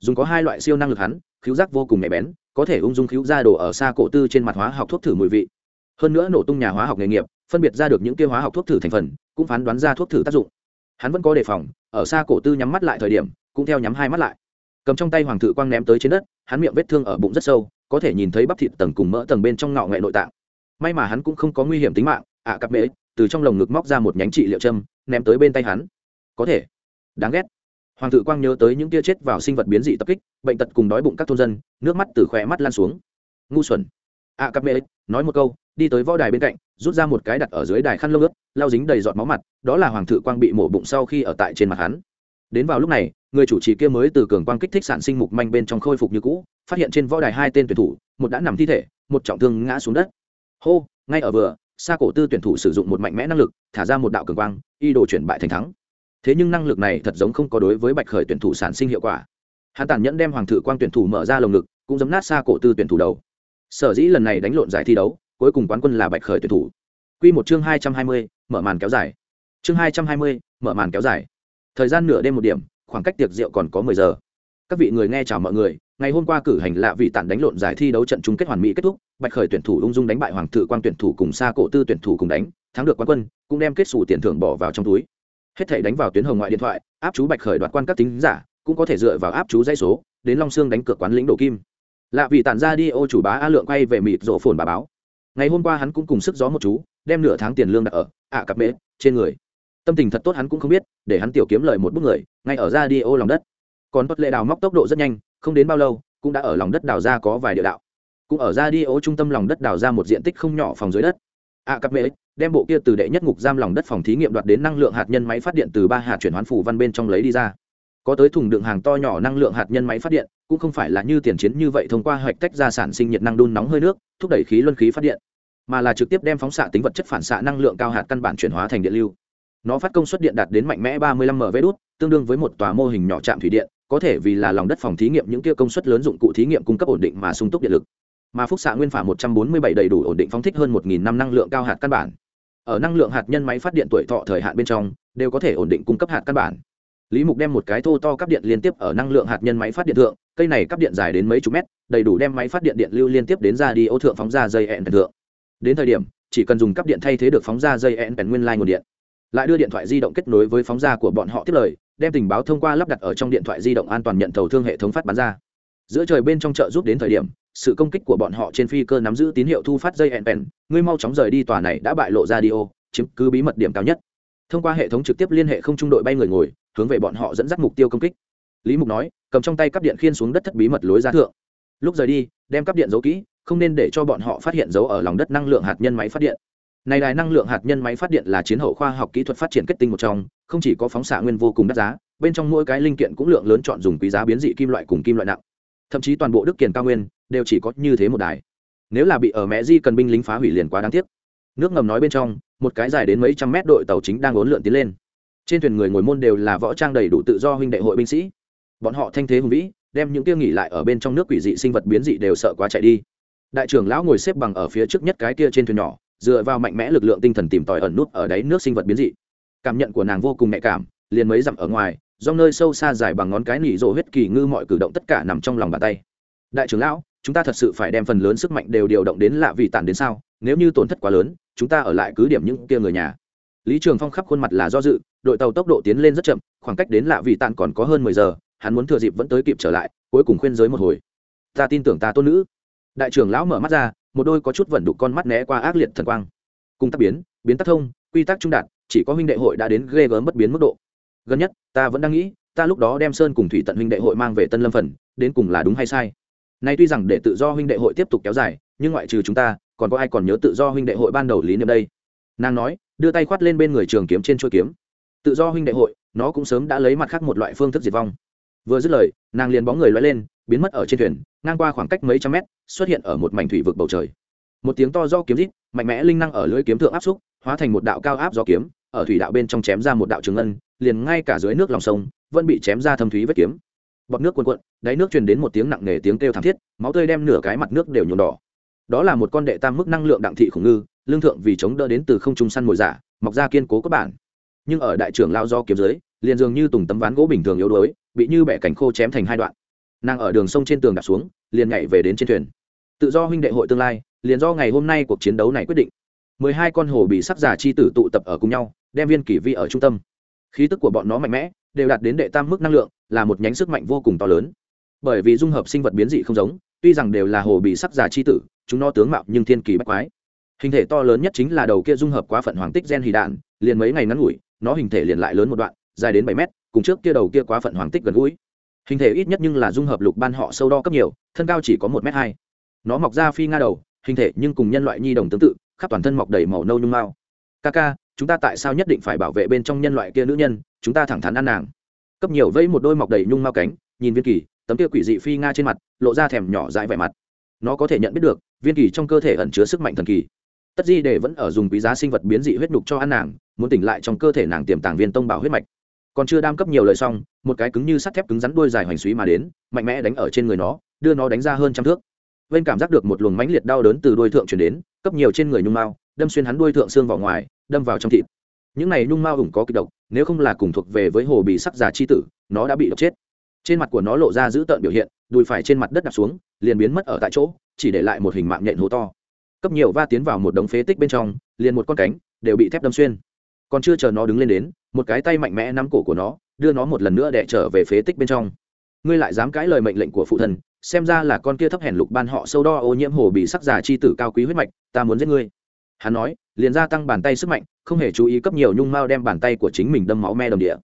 Dùng có hai loại siêu năng lực hắn khiếu giác vô cùng nhạy bén, có thể ung dung khiếu ra đồ ở xa cổ tư trên mặt hóa học thuốc thử mùi vị. Hơn nữa nổ tung nhà hóa học nghề nghiệp, phân biệt ra được những kia hóa học thuốc thử thành phần, cũng phán đoán ra thuốc thử tác dụng. Hắn vẫn có đề phòng, ở xa cổ tư nhắm mắt lại thời điểm, cũng theo nhắm hai mắt lại cầm trong tay hoàng thự quang ném tới trên đất hắn miệng vết thương ở bụng rất sâu có thể nhìn thấy bắp thịt tầng cùng mỡ tầng bên trong ngạo nghệ nội tạng. May mà hắn cũng không có nguy hiểm tính mạng ạ à, cặp mễ từ trong lồng ngực móc ra một nhánh trị liệu châm ném tới bên tay hắn. Có thể. Đáng ghét. Hoàng thự quang nhớ tới những tia chết vào sinh vật biến dị tập kích bệnh tật cùng đói bụng các thôn dân nước mắt từ khỏe mắt lan xuống. Ngu xuẩn. Ạ cặp mễ nói một câu đi tới võ đài bên cạnh rút ra một cái đặt ở dưới đài khăn lông ướt lao dính đầy giọt máu mặt đó là hoàng thự quang bị mổ bụng sau khi ở tại trên mặt hắn đến vào lúc này, người chủ trì kia mới từ cường quang kích thích sản sinh mục manh bên trong khôi phục như cũ, phát hiện trên võ đài hai tên tuyển thủ, một đã nằm thi thể, một trọng thương ngã xuống đất. Hô, ngay ở vừa xa cổ tư tuyển thủ sử dụng một mạnh mẽ năng lực, thả ra một đạo cường quang y đồ chuyển bại thành thắng. Thế nhưng năng lực này thật giống không có đối với bạch khởi tuyển thủ sản sinh hiệu quả. Hắn tàn nhẫn đem hoàng thử quang tuyển thủ mở ra lồng ngực, cũng giấm nát xa cổ tư tuyển thủ đầu. Sở dĩ lần này đánh lộn giải thi đấu, cuối cùng quán quân là bạch khởi tuyển thủ. Q một chương hai trăm hai mươi, mở màn kéo dài. Chương hai trăm hai mươi, mở màn kéo dài thời gian nửa đêm một điểm, khoảng cách tiệc rượu còn có mười giờ. Các vị người nghe chào mọi người, ngày hôm qua cử hành lạ vị tản đánh lộn giải thi đấu trận chung kết hoàn mỹ kết thúc, bạch khởi tuyển thủ ung dung đánh bại hoàng thự quang tuyển thủ cùng xa cổ tư tuyển thủ cùng đánh, thắng được quán quân, cũng đem kết xù tiền thưởng bỏ vào trong túi. Hết thể đánh vào tuyến hồng ngoại điện thoại, áp chú bạch khởi đoạt quan các tính giả, cũng có thể dựa vào áp chú dây số, đến long sương đánh cược quán lĩnh đồ kim. Lạ vị tản ra đi, ô chủ bá a lượng quay về mịt rộ phồn bà báo. Ngày hôm qua hắn cũng cùng sức gió một chú, đem nửa tháng tiền lương đặt ở, ạ cặp mễ, trên người tâm tình thật tốt hắn cũng không biết, để hắn tiểu kiếm lời một bức người, ngay ở ra đi ô lòng đất. Còn tuất lệ đào móc tốc độ rất nhanh, không đến bao lâu, cũng đã ở lòng đất đào ra có vài địa đạo. Cũng ở ra đi ô trung tâm lòng đất đào ra một diện tích không nhỏ phòng dưới đất. À cặp mê đem bộ kia từ đệ nhất ngục giam lòng đất phòng thí nghiệm đoạt đến năng lượng hạt nhân máy phát điện từ ba hạt chuyển hoán phủ văn bên trong lấy đi ra. Có tới thùng đựng hàng to nhỏ năng lượng hạt nhân máy phát điện, cũng không phải là như tiền chiến như vậy thông qua hoạch tách ra sản sinh nhiệt năng đun nóng hơi nước, thúc đẩy khí luân khí phát điện, mà là trực tiếp đem phóng xạ tính vật chất phản xạ năng lượng cao hạt căn bản chuyển hóa thành điện lưu nó phát công suất điện đạt đến mạnh mẽ 35 mv đốt tương đương với một tòa mô hình nhỏ trạm thủy điện, có thể vì là lòng đất phòng thí nghiệm những kia công suất lớn dụng cụ thí nghiệm cung cấp ổn định mà sung túc điện lực. Mà phúc xạ nguyên phả 147 đầy đủ ổn định phóng thích hơn 1.000 năm năng lượng cao hạt căn bản. Ở năng lượng hạt nhân máy phát điện tuổi thọ thời hạn bên trong, đều có thể ổn định cung cấp hạt căn bản. Lý mục đem một cái thô to cắp điện liên tiếp ở năng lượng hạt nhân máy phát điện thượng, cây này cắp điện dài đến mấy chục mét, đầy đủ đem máy phát điện điện lưu liên tiếp đến ra đi ô thượng phóng ra dây ẹn thượng. Đến thời điểm, chỉ cần dùng cắp điện thay thế được phóng ra dây ẹn nguyên lai nguồn điện lại đưa điện thoại di động kết nối với phóng ra của bọn họ tiếp lời, đem tình báo thông qua lắp đặt ở trong điện thoại di động an toàn nhận thầu thương hệ thống phát bán ra. Giữa trời bên trong chợ giúp đến thời điểm, sự công kích của bọn họ trên phi cơ nắm giữ tín hiệu thu phát dây hẹn pèn ngươi mau chóng rời đi, tòa này đã bại lộ ra đi ô chứng cứ bí mật điểm cao nhất. Thông qua hệ thống trực tiếp liên hệ không trung đội bay người ngồi, hướng về bọn họ dẫn dắt mục tiêu công kích. Lý mục nói, cầm trong tay cắp điện khiên xuống đất thất bí mật lối ra thượng. Lúc rời đi, đem cắp điện giấu kỹ, không nên để cho bọn họ phát hiện dấu ở lòng đất năng lượng hạt nhân máy phát điện này đài năng lượng hạt nhân máy phát điện là chiến hậu khoa học kỹ thuật phát triển kết tinh một trong, không chỉ có phóng xạ nguyên vô cùng đắt giá, bên trong mỗi cái linh kiện cũng lượng lớn chọn dùng quý giá biến dị kim loại cùng kim loại nặng. Thậm chí toàn bộ đức kiền cao nguyên đều chỉ có như thế một đài. Nếu là bị ở mẹ di cần binh lính phá hủy liền quá đáng tiếc. Nước ngầm nói bên trong, một cái dài đến mấy trăm mét đội tàu chính đang ốn lượn tiến lên. Trên thuyền người ngồi môn đều là võ trang đầy đủ tự do huynh đệ hội binh sĩ. Bọn họ thanh thế hùng vĩ, đem những kia nghỉ lại ở bên trong nước quỷ dị sinh vật biến dị đều sợ quá chạy đi. Đại trưởng lão ngồi xếp bằng ở phía trước nhất cái kia trên thuyền nhỏ dựa vào mạnh mẽ lực lượng tinh thần tìm tòi ẩn nút ở đáy nước sinh vật biến dị. Cảm nhận của nàng vô cùng nhạy cảm, liền mấy dặm ở ngoài, do nơi sâu xa dài bằng ngón cái nỉ rộ huyết kỳ ngư mọi cử động tất cả nằm trong lòng bàn tay. Đại trưởng lão, chúng ta thật sự phải đem phần lớn sức mạnh đều điều động đến lạ vì tản đến sao? Nếu như tổn thất quá lớn, chúng ta ở lại cứ điểm những kia người nhà. Lý trường phong khắp khuôn mặt là do dự, đội tàu tốc độ tiến lên rất chậm, khoảng cách đến lạ vì tản còn có hơn mười giờ, hắn muốn thừa dịp vẫn tới kịp trở lại, cuối cùng khuyên giới một hồi. Ta tin tưởng ta tôn nữ. Đại trưởng lão mở mắt ra một đôi có chút vẩn đục con mắt né qua ác liệt thần quang. Cùng tác biến biến tác thông, quy tắc trung đạt, chỉ có huynh đệ hội đã đến ghê gớm bất biến mức độ. Gần nhất, ta vẫn đang nghĩ, ta lúc đó đem sơn cùng thủy tận huynh đệ hội mang về tân lâm phần, đến cùng là đúng hay sai? Nay tuy rằng để tự do huynh đệ hội tiếp tục kéo dài, nhưng ngoại trừ chúng ta, còn có ai còn nhớ tự do huynh đệ hội ban đầu lý niệm đây? Nàng nói, đưa tay khoát lên bên người trường kiếm trên chuôi kiếm. Tự do huynh đệ hội, nó cũng sớm đã lấy mặt khác một loại phương thức diệt vong. Vừa dứt lời, nàng liền bóng người loay lên, biến mất ở trên thuyền, ngang qua khoảng cách mấy trăm mét xuất hiện ở một mảnh thủy vực bầu trời. Một tiếng to do kiếm rít, mạnh mẽ linh năng ở lưỡi kiếm thượng áp xúc, hóa thành một đạo cao áp do kiếm, ở thủy đạo bên trong chém ra một đạo trường ân liền ngay cả dưới nước lòng sông, vẫn bị chém ra thâm thúy vết kiếm. Bọt nước cuồn cuộn, đáy nước truyền đến một tiếng nặng nề tiếng kêu thảm thiết, máu tươi đem nửa cái mặt nước đều nhuộm đỏ. Đó là một con đệ tam mức năng lượng đặng thị khủng ngư, lương thượng vì chống đỡ đến từ không trung săn mồi giả, mọc ra kiên cố các bản. Nhưng ở đại trưởng lao do kiếm dưới, liền dường như tùng tấm ván gỗ bình thường yếu đuối, bị như bẻ cảnh khô chém thành hai đoạn. Nàng ở đường sông trên tường đạp xuống, liền nhảy về đến trên thuyền tự do huynh đệ hội tương lai, liền do ngày hôm nay cuộc chiến đấu này quyết định. Mười hai con hồ bị sắc giả chi tử tụ tập ở cùng nhau, đem viên kỷ vi ở trung tâm. Khí tức của bọn nó mạnh mẽ, đều đạt đến đệ tam mức năng lượng, là một nhánh sức mạnh vô cùng to lớn. Bởi vì dung hợp sinh vật biến dị không giống, tuy rằng đều là hồ bị sắc giả chi tử, chúng nó tướng mạo nhưng thiên kỳ bách quái. Hình thể to lớn nhất chính là đầu kia dung hợp quá phận hoàng tích gen hì đạn, liền mấy ngày ngắn ngủi, nó hình thể liền lại lớn một đoạn, dài đến bảy mét, cùng trước kia đầu kia quá phận hoàng tích gần gũi. Hình thể ít nhất nhưng là dung hợp lục ban họ sâu đo cấp nhiều, thân cao chỉ có một m hai nó mọc ra phi nga đầu, hình thể nhưng cùng nhân loại nhi đồng tương tự, khắp toàn thân mọc đầy màu nâu nhung mao. Ca ca, chúng ta tại sao nhất định phải bảo vệ bên trong nhân loại kia nữ nhân? Chúng ta thẳng thắn ăn nàng. Cấp nhiều vây một đôi mọc đầy nhung mao cánh, nhìn viên kỳ, tấm kia quỷ dị phi nga trên mặt, lộ ra thèm nhỏ dại vẻ mặt. Nó có thể nhận biết được, viên kỳ trong cơ thể ẩn chứa sức mạnh thần kỳ. Tất di để vẫn ở dùng quý giá sinh vật biến dị huyết đục cho ăn nàng, muốn tỉnh lại trong cơ thể nàng tiềm tàng viên tông bảo huyết mạch. Còn chưa đam cấp nhiều lời xong, một cái cứng như sắt thép cứng rắn đuôi dài hoành suý mà đến, mạnh mẽ đánh ở trên người nó, đưa nó đánh ra hơn trăm thước vên cảm giác được một luồng mãnh liệt đau đớn từ đuôi thượng chuyển đến, cấp nhiều trên người nhung mao, đâm xuyên hắn đuôi thượng xương vào ngoài, đâm vào trong thịt. Những này nhung mao ủng có kịch độc, nếu không là cùng thuộc về với hồ bị sắc già chi tử, nó đã bị độc chết. Trên mặt của nó lộ ra dữ tợn biểu hiện, đùi phải trên mặt đất đạp xuống, liền biến mất ở tại chỗ, chỉ để lại một hình mạng nhện hố to. Cấp nhiều va tiến vào một đống phế tích bên trong, liền một con cánh đều bị thép đâm xuyên. Còn chưa chờ nó đứng lên đến, một cái tay mạnh mẽ nắm cổ của nó, đưa nó một lần nữa đẻ trở về phế tích bên trong. Ngươi lại dám cãi lời mệnh lệnh của phụ thần xem ra là con kia thấp hèn lục ban họ sâu đo ô nhiễm hồ bị sắc giả chi tử cao quý huyết mạch, ta muốn giết ngươi. Hắn nói, liền gia tăng bàn tay sức mạnh, không hề chú ý cấp nhiều nhung mao đem bàn tay của chính mình đâm máu me đồng địa.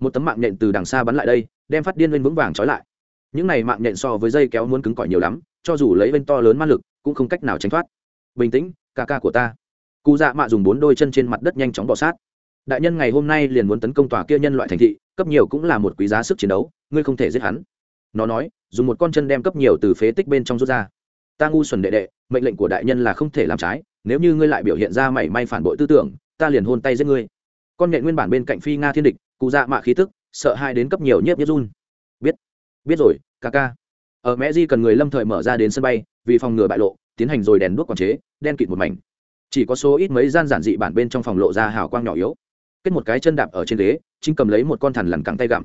Một tấm mạng nhện từ đằng xa bắn lại đây, đem phát điên lên vững vàng trói lại. Những này mạng nhện so với dây kéo muốn cứng cỏi nhiều lắm, cho dù lấy bên to lớn ma lực, cũng không cách nào tránh thoát. Bình tĩnh, ca ca của ta. Cụ dạ mạ dùng bốn đôi chân trên mặt đất nhanh chóng bỏ sát. Đại nhân ngày hôm nay liền muốn tấn công tòa kia nhân loại thành thị, cấp nhiều cũng là một quý giá sức chiến đấu, ngươi không thể giết hắn. Nó nói dùng một con chân đem cấp nhiều từ phế tích bên trong rút ra. Ta ngu xuẩn đệ đệ, mệnh lệnh của đại nhân là không thể làm trái, nếu như ngươi lại biểu hiện ra mảy may phản bội tư tưởng, ta liền hôn tay giết ngươi. Con nghệ nguyên bản bên cạnh phi nga thiên địch, cụ dạ mạ khí tức, sợ hai đến cấp nhiều nhiếp nhất run. Biết biết rồi, ca ca. Ở mẹ di cần người lâm thời mở ra đến sân bay, vì phòng ngừa bại lộ, tiến hành rồi đèn đuốc quản chế, đen kịt một mảnh. Chỉ có số ít mấy gian giản dị bản bên trong phòng lộ ra hào quang nhỏ yếu. Kết một cái chân đạp ở trên ghế trinh cầm lấy một con thằn lằn cẳng tay gặm.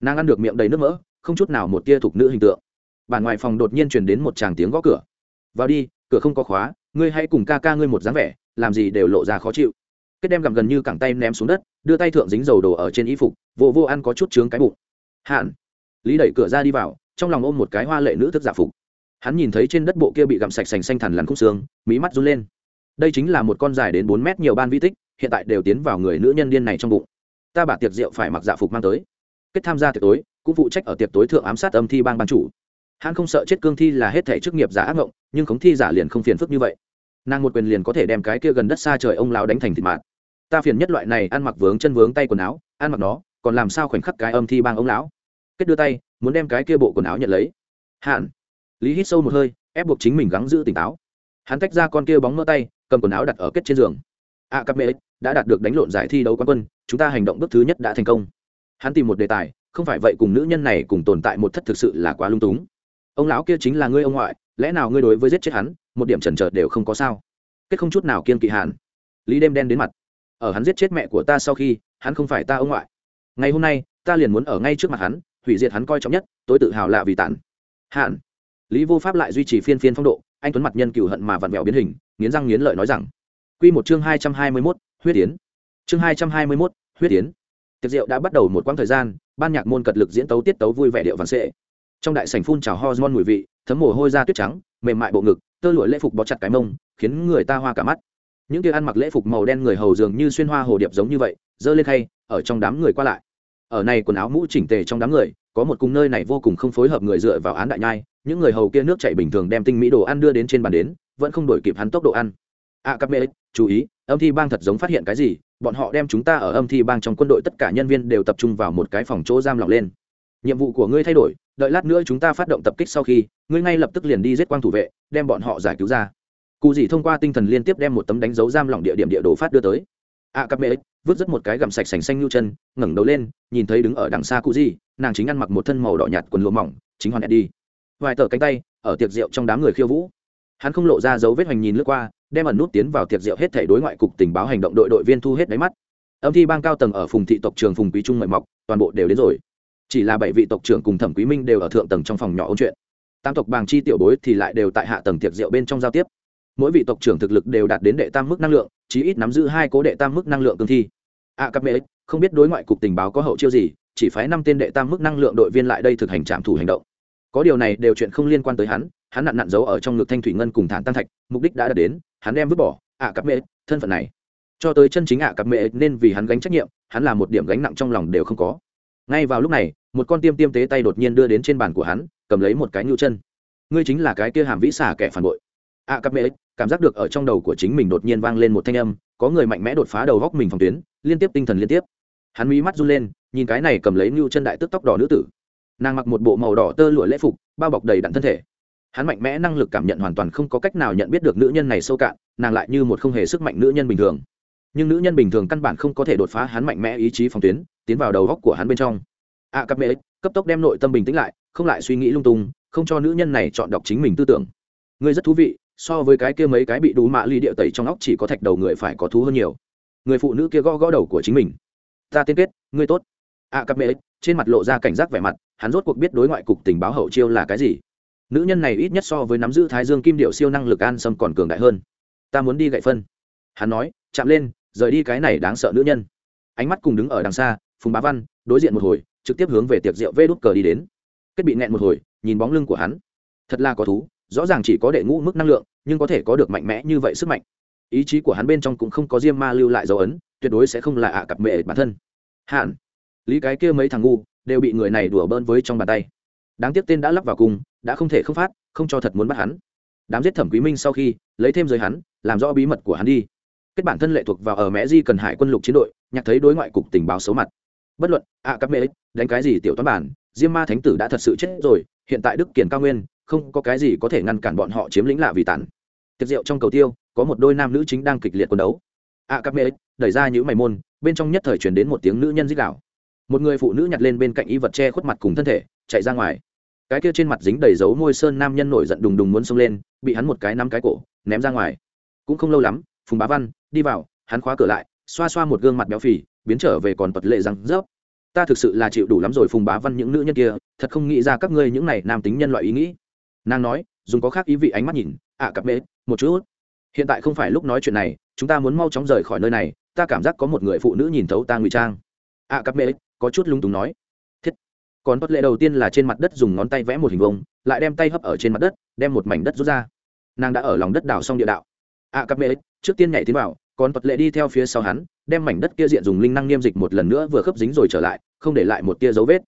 Nàng ăn được miệng đầy nước mỡ không chút nào một tia thục nữ hình tượng. Bản ngoài phòng đột nhiên truyền đến một tràng tiếng gõ cửa. Vào đi, cửa không có khóa, ngươi hãy cùng ca ca ngươi một dáng vẻ, làm gì đều lộ ra khó chịu. Kết đem gặm gần như cẳng tay ném xuống đất, đưa tay thượng dính dầu đồ ở trên y phục, vô vô ăn có chút trướng cái bụng. Hạn. Lý đẩy cửa ra đi vào, trong lòng ôm một cái hoa lệ nữ thức giả phục. Hắn nhìn thấy trên đất bộ kia bị gặm sạch sành xanh thằn lằn khúc xương, mí mắt run lên. Đây chính là một con dài đến bốn mét nhiều ban vi tích, hiện tại đều tiến vào người nữ nhân điên này trong bụng. Ta bả tiệc rượu phải mặc dạ phục mang tới. Kết tham gia tiệc tối cũng phụ trách ở tiệc tối thượng ám sát âm thi bang ban chủ. Hắn không sợ chết cương thi là hết thể chức nghiệp giả ác ngộng nhưng khống thi giả liền không phiền phức như vậy. Nàng một quyền liền có thể đem cái kia gần đất xa trời ông lão đánh thành thịt mạt. Ta phiền nhất loại này ăn mặc vướng chân vướng tay quần áo ăn mặc nó còn làm sao khoảnh khắc cái âm thi bang ông lão? Kết đưa tay muốn đem cái kia bộ quần áo nhận lấy. Hạn. Lý hít sâu một hơi ép buộc chính mình gắng giữ tỉnh táo. Hắn tách ra con kia bóng mơ tay cầm quần áo đặt ở kết trên giường. A à, cặp mẹ đã đạt được đánh lộn giải thi đấu quán quân chúng ta hành động bước thứ nhất đã thành công. Hắn tìm một đề tài không phải vậy cùng nữ nhân này cùng tồn tại một thất thực sự là quá lung túng. Ông lão kia chính là ngươi ông ngoại, lẽ nào ngươi đối với giết chết hắn, một điểm trần trờ đều không có sao? Kết không chút nào kiên kỵ hàn lý đêm đen đến mặt. Ở hắn giết chết mẹ của ta sau khi, hắn không phải ta ông ngoại. Ngày hôm nay, ta liền muốn ở ngay trước mặt hắn, hủy diệt hắn coi trọng nhất tôi tự hào lạ vì tản hạn lý vô pháp lại duy trì phiên phiên phong độ, anh tuấn mặt nhân cựu hận mà vặn vẹo biến hình, nghiến răng nghiến lợi nói rằng. Q một chương hai trăm hai mươi mốt, huyết tiến chương hai trăm hai mươi mốt, huyết tiến tiệc rượu đã bắt đầu một quãng thời gian ban nhạc môn cật lực diễn tấu tiết tấu vui vẻ điệu vàng sệ. Trong đại sảnh phun trào hormone mùi vị thấm mồ hôi ra tuyết trắng mềm mại bộ ngực tơ lụa lễ phục bó chặt cái mông khiến người ta hoa cả mắt. Những kia ăn mặc lễ phục màu đen người hầu dường như xuyên hoa hồ điệp giống như vậy dơ lên khay ở trong đám người qua lại. Ở này quần áo mũ chỉnh tề trong đám người có một cung nơi này vô cùng không phối hợp người dựa vào án đại nhai những người hầu kia nước chảy bình thường đem tinh mỹ đồ ăn đưa đến trên bàn đến vẫn không đổi kịp hắn tốc độ ăn. A à, các mê chú ý âm thi bang thật giống phát hiện cái gì bọn họ đem chúng ta ở âm thi bang trong quân đội tất cả nhân viên đều tập trung vào một cái phòng chỗ giam lỏng lên. Nhiệm vụ của ngươi thay đổi, đợi lát nữa chúng ta phát động tập kích sau khi, ngươi ngay lập tức liền đi giết quang thủ vệ, đem bọn họ giải cứu ra. Cụ dì thông qua tinh thần liên tiếp đem một tấm đánh dấu giam lỏng địa điểm địa đồ phát đưa tới. A cặp mê vứt rất một cái gầm sạch sành xanh như chân, ngẩng đầu lên, nhìn thấy đứng ở đằng xa cụ dì nàng chính ăn mặc một thân màu đỏ nhạt quần lụa mỏng, chính hoàn đi. Vài tờ cánh tay, ở tiệc rượu trong đám người khiêu vũ hắn không lộ ra dấu vết hoành nhìn lướt qua đem ẩn nút tiến vào tiệc rượu hết thể đối ngoại cục tình báo hành động đội đội viên thu hết đáy mắt. Âm thi bang cao tầng ở phùng thị tộc trường phùng quý trung mời mọc toàn bộ đều đến rồi. Chỉ là bảy vị tộc trưởng cùng thẩm quý minh đều ở thượng tầng trong phòng nhỏ ôn chuyện. Tam tộc bàng chi tiểu bối thì lại đều tại hạ tầng tiệc rượu bên trong giao tiếp. Mỗi vị tộc trưởng thực lực đều đạt đến đệ tam mức năng lượng chí ít nắm giữ hai cố đệ tam mức năng lượng cương thi. A à, các mẹ không biết đối ngoại cục tình báo có hậu chiêu gì chỉ phái năm tên đệ tam mức năng lượng đội viên lại đây thực hành trạm thủ hành động. Có điều này đều chuyện không liên quan tới hắn hắn nặn nặn giấu ở trong ngực thanh thủy ngân cùng thản tăng thạch mục đích đã đạt đến hắn đem vứt bỏ ạ à, cặp mẹ thân phận này. Cho tới chân chính ạ à, cặp mẹ nên vì hắn gánh trách nhiệm hắn là một điểm gánh nặng trong lòng đều không có. Ngay vào lúc này một con tiêm tiêm tế tay đột nhiên đưa đến trên bàn của hắn cầm lấy một cái nhu chân. Ngươi chính là cái kia hàm vĩ xả kẻ phản bội. Ạ à, cặp mẹ cảm giác được ở trong đầu của chính mình đột nhiên vang lên một thanh âm có người mạnh mẽ đột phá đầu góc mình phòng tuyến liên tiếp tinh thần liên tiếp. Hắn mí mắt run lên nhìn cái này cầm lấy nhu chân đại tức tóc đỏ nữ tử. Nàng mặc một bộ màu đỏ tơ lụa lễ phục bao bọc đầy đặn thân thể hắn mạnh mẽ năng lực cảm nhận hoàn toàn không có cách nào nhận biết được nữ nhân này sâu cạn nàng lại như một không hề sức mạnh nữ nhân bình thường. Nhưng nữ nhân bình thường căn bản không có thể đột phá hắn mạnh mẽ ý chí phòng tuyến tiến vào đầu góc của hắn bên trong. A à, cặp mẹ cấp tốc đem nội tâm bình tĩnh lại không lại suy nghĩ lung tung không cho nữ nhân này chọn đọc chính mình tư tưởng. Ngươi rất thú vị so với cái kia mấy cái bị đủ mạ ly địa tẩy trong óc chỉ có thạch đầu người phải có thú hơn nhiều. Người phụ nữ kia gõ gõ đầu của chính mình. Ta tiên kết ngươi tốt. A à, cặp mẹ trên mặt lộ ra cảnh giác vẻ mặt hắn rốt cuộc biết đối ngoại cục tình báo hậu chiêu là cái gì nữ nhân này ít nhất so với nắm giữ thái dương kim điệu siêu năng lực an sâm còn cường đại hơn. Ta muốn đi gậy phân. Hắn nói, chạm lên, rời đi cái này đáng sợ nữ nhân. Ánh mắt cùng đứng ở đằng xa, phùng bá văn, đối diện một hồi, trực tiếp hướng về tiệc rượu vê đút cờ đi đến. Kết bị nẹn một hồi, nhìn bóng lưng của hắn. Thật là có thú, rõ ràng chỉ có đệ ngũ mức năng lượng, nhưng có thể có được mạnh mẽ như vậy sức mạnh. Ý chí của hắn bên trong cũng không có diêm ma lưu lại dấu ấn, tuyệt đối sẽ không là ạ cặp mệ bản thân. Hạn lý cái kia mấy thằng ngu, đều bị người này đùa bơn với trong bàn tay đáng tiếc tên đã lắp vào cùng đã không thể không phát không cho thật muốn bắt hắn. Đám giết thẩm quý minh sau khi lấy thêm giới hắn làm rõ bí mật của hắn đi. Kết bản thân lệ thuộc vào ở mẹ di cần hải quân lục chiến đội nhạc thấy đối ngoại cục tình báo xấu mặt. Bất luận ạ à, các mẹ đánh cái gì tiểu toán bản diêm ma thánh tử đã thật sự chết rồi hiện tại đức kiển cao nguyên không có cái gì có thể ngăn cản bọn họ chiếm lĩnh lạ vì tản. Tiệc rượu trong cầu tiêu có một đôi nam nữ chính đang kịch liệt quân đấu. Ạ à, các mẹ đẩy ra những mày môn bên trong nhất thời chuyển đến một tiếng nữ nhân dích đạo một người phụ nữ nhặt lên bên cạnh y vật che khuất mặt cùng thân thể chạy ra ngoài cái kia trên mặt dính đầy dấu môi sơn nam nhân nổi giận đùng đùng muốn xông lên bị hắn một cái nắm cái cổ ném ra ngoài. Cũng không lâu lắm phùng bá văn đi vào hắn khóa cửa lại xoa xoa một gương mặt béo phì biến trở về còn tật lệ răng rớp. Ta thực sự là chịu đủ lắm rồi phùng bá văn những nữ nhân kia thật không nghĩ ra các ngươi những này nam tính nhân loại ý nghĩ. Nàng nói dùng có khác ý vị ánh mắt nhìn ạ à, cặp mễ một chút. Hiện tại không phải lúc nói chuyện này chúng ta muốn mau chóng rời khỏi nơi này ta cảm giác có một người phụ nữ nhìn thấu ta ngụy trang. Ạ à, cặp mễ có chút lung túng nói còn bất lệ đầu tiên là trên mặt đất dùng ngón tay vẽ một hình vông lại đem tay hấp ở trên mặt đất đem một mảnh đất rút ra. Nàng đã ở lòng đất đào xong địa đạo. A à, cặp mê trước tiên nhảy tiến vào còn bất lệ đi theo phía sau hắn đem mảnh đất kia diện dùng linh năng niêm dịch một lần nữa vừa khớp dính rồi trở lại không để lại một tia dấu vết.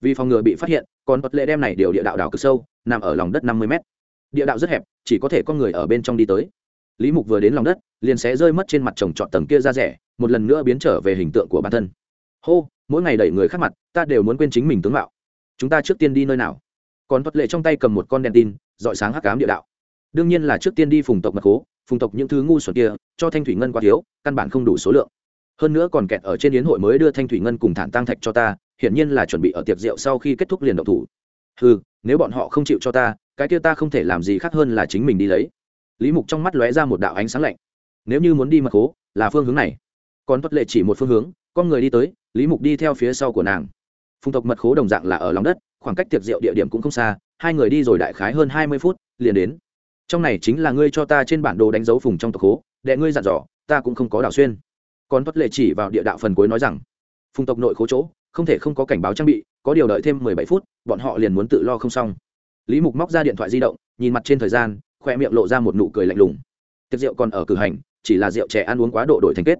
Vì phòng ngừa bị phát hiện còn bất lệ đem này điều địa đạo đào cực sâu nằm ở lòng đất năm mươi mét. Địa đạo rất hẹp chỉ có thể con người ở bên trong đi tới. Lý mục vừa đến lòng đất liền sẽ rơi mất trên mặt trồng trọt tầng kia ra rẻ một lần nữa biến trở về hình tượng của bản thân. Hô! Mỗi ngày đẩy người khác mặt, ta đều muốn quên chính mình tướng mạo. Chúng ta trước tiên đi nơi nào? Còn thuật lệ trong tay cầm một con đèn tin dọi sáng hắc cám địa đạo. Đương nhiên là trước tiên đi phùng tộc mật cố phùng tộc những thứ ngu xuẩn kia, cho thanh thủy ngân quá thiếu, căn bản không đủ số lượng. Hơn nữa còn kẹt ở trên yến hội mới đưa thanh thủy ngân cùng thản tăng thạch cho ta, hiển nhiên là chuẩn bị ở tiệc rượu sau khi kết thúc liền động thủ. Ừ nếu bọn họ không chịu cho ta, cái kia ta không thể làm gì khác hơn là chính mình đi lấy. Lý mục trong mắt lóe ra một đạo ánh sáng lạnh. Nếu như muốn đi mật cố là phương hướng này. Còn tuất lệ chỉ một phương hướng con người đi tới, lý mục đi theo phía sau của nàng. Phùng tộc mật khố đồng dạng là ở lòng đất, khoảng cách tiệc rượu địa điểm cũng không xa, hai người đi rồi đại khái hơn hai mươi phút, liền đến. Trong này chính là ngươi cho ta trên bản đồ đánh dấu phùng trong tộc khố đệ ngươi dặn dò, ta cũng không có đảo xuyên. Còn tuất lệ chỉ vào địa đạo phần cuối nói rằng, phùng tộc nội khố chỗ, không thể không có cảnh báo trang bị, có điều đợi thêm mười bảy phút, bọn họ liền muốn tự lo không xong. Lý mục móc ra điện thoại di động, nhìn mặt trên thời gian, khoe miệng lộ ra một nụ cười lạnh lùng. Tiệc rượu còn ở cử hành, chỉ là rượu trẻ ăn uống quá độ đổi thành kết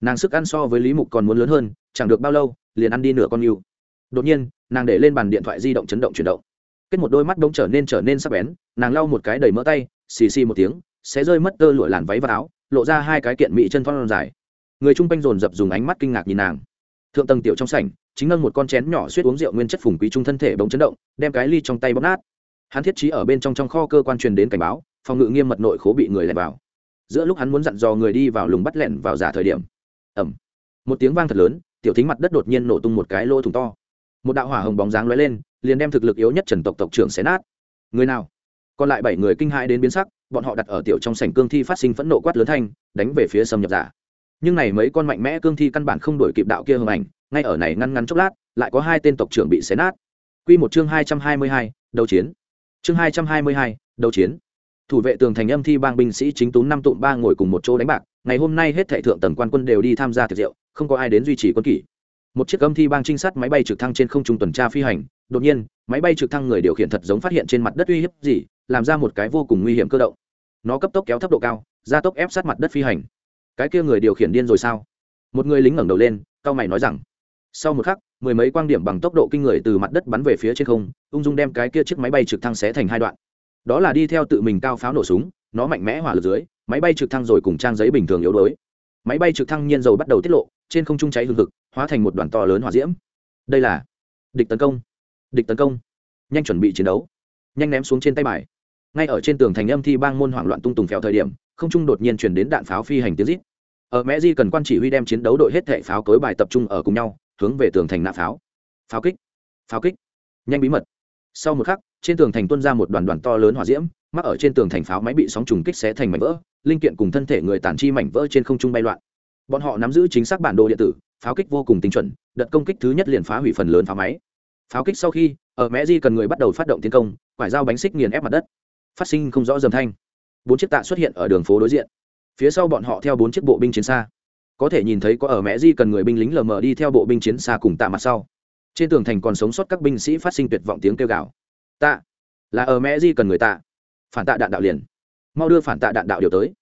nàng sức ăn so với lý mục còn muốn lớn hơn, chẳng được bao lâu, liền ăn đi nửa con yêu. Đột nhiên, nàng để lên bàn điện thoại di động chấn động chuyển động. Kết một đôi mắt bỗng trở nên trở nên sắc bén, nàng lau một cái đầy mỡ tay, xì xì một tiếng, sẽ rơi mất tơ lụa làn váy và áo, lộ ra hai cái kiện mỹ chân thon dài. Người chung quanh dồn dập dùng ánh mắt kinh ngạc nhìn nàng. Thượng tầng tiểu trong sảnh, chính nâng một con chén nhỏ suýt uống rượu nguyên chất phùng quý trung thân thể bỗng chấn động, đem cái ly trong tay bóp nát. Hắn thiết trí ở bên trong trong kho cơ quan truyền đến cảnh báo, phòng ngự nghiêm mật nội khố bị người lẻn vào. Giữa lúc hắn muốn dặn dò người đi vào lùng bắt lẻn vào giả thời điểm ẩm một tiếng vang thật lớn, tiểu thính mặt đất đột nhiên nổ tung một cái lỗ thủng to. Một đạo hỏa hồng bóng dáng lóe lên, liền đem thực lực yếu nhất trần tộc tộc trưởng xé nát. Người nào? Còn lại bảy người kinh hãi đến biến sắc, bọn họ đặt ở tiểu trong sảnh cương thi phát sinh phẫn nộ quát lớn thanh, đánh về phía xâm nhập giả. Nhưng này mấy con mạnh mẽ cương thi căn bản không đổi kịp đạo kia hồng ảnh, ngay ở này ngăn ngắn chốc lát, lại có hai tên tộc trưởng bị xé nát. Quy một chương hai trăm hai mươi hai, đấu chiến. Chương hai trăm hai mươi hai, đấu chiến thủ vệ tường thành âm thi bang binh sĩ chính tú năm tụm ba ngồi cùng một chỗ đánh bạc. Ngày hôm nay hết thệ thượng tầng quan quân đều đi tham gia tiệc rượu, không có ai đến duy trì quân kỷ. Một chiếc âm thi bang trinh sát máy bay trực thăng trên không trung tuần tra phi hành, đột nhiên, máy bay trực thăng người điều khiển thật giống phát hiện trên mặt đất uy hiếp gì, làm ra một cái vô cùng nguy hiểm cơ động. Nó cấp tốc kéo thấp độ cao gia tốc ép sát mặt đất phi hành. Cái kia người điều khiển điên rồi sao? Một người lính ngẩng đầu lên, cao mày nói rằng, sau một khắc, mười mấy quang điểm bằng tốc độ kinh người từ mặt đất bắn về phía trên không, ung dung đem cái kia chiếc máy bay trực thăng xé thành hai đoạn đó là đi theo tự mình cao pháo nổ súng, nó mạnh mẽ hỏa lực dưới, máy bay trực thăng rồi cùng trang giấy bình thường yếu đuối. Máy bay trực thăng nhiên dầu bắt đầu tiết lộ, trên không trung cháy hương thực hóa thành một đoàn to lớn hỏa diễm. Đây là địch tấn công. Địch tấn công. Nhanh chuẩn bị chiến đấu. Nhanh ném xuống trên tay bài. Ngay ở trên tường thành âm thi bang môn hoảng loạn tung tùng phèo thời điểm, không trung đột nhiên chuyển đến đạn pháo phi hành tiếng rít. Ở mẹ di cần quan chỉ huy đem chiến đấu đội hết thệ pháo cối bài tập trung ở cùng nhau, hướng về tường thành nạ pháo. Pháo kích. Pháo kích. Nhanh bí mật. Sau một khắc trên tường thành tuân ra một đoàn đoàn to lớn hỏa diễm, mắc ở trên tường thành pháo máy bị sóng trùng kích xé thành mảnh vỡ, linh kiện cùng thân thể người tàn chi mảnh vỡ trên không trung bay loạn. Bọn họ nắm giữ chính xác bản đồ điện tử, pháo kích vô cùng tinh chuẩn, đợt công kích thứ nhất liền phá hủy phần lớn pháo máy. Pháo kích sau khi, ở mẹ di cần người bắt đầu phát động tiến công, quải dao bánh xích nghiền ép mặt đất. Phát sinh không rõ dầm thanh. Bốn chiếc tạ xuất hiện ở đường phố đối diện. Phía sau bọn họ theo bốn chiếc bộ binh chiến xa. Có thể nhìn thấy có ở mẹ di cần người binh lính lờ mờ đi theo bộ binh chiến xa cùng tạ mặt sau. Trên tường thành còn sống sót các binh sĩ phát sinh tuyệt vọng tiếng kêu gào tạ. Là ở mẹ di cần người tạ. Phản tạ đạn đạo liền. Mau đưa phản tạ đạn đạo điều tới.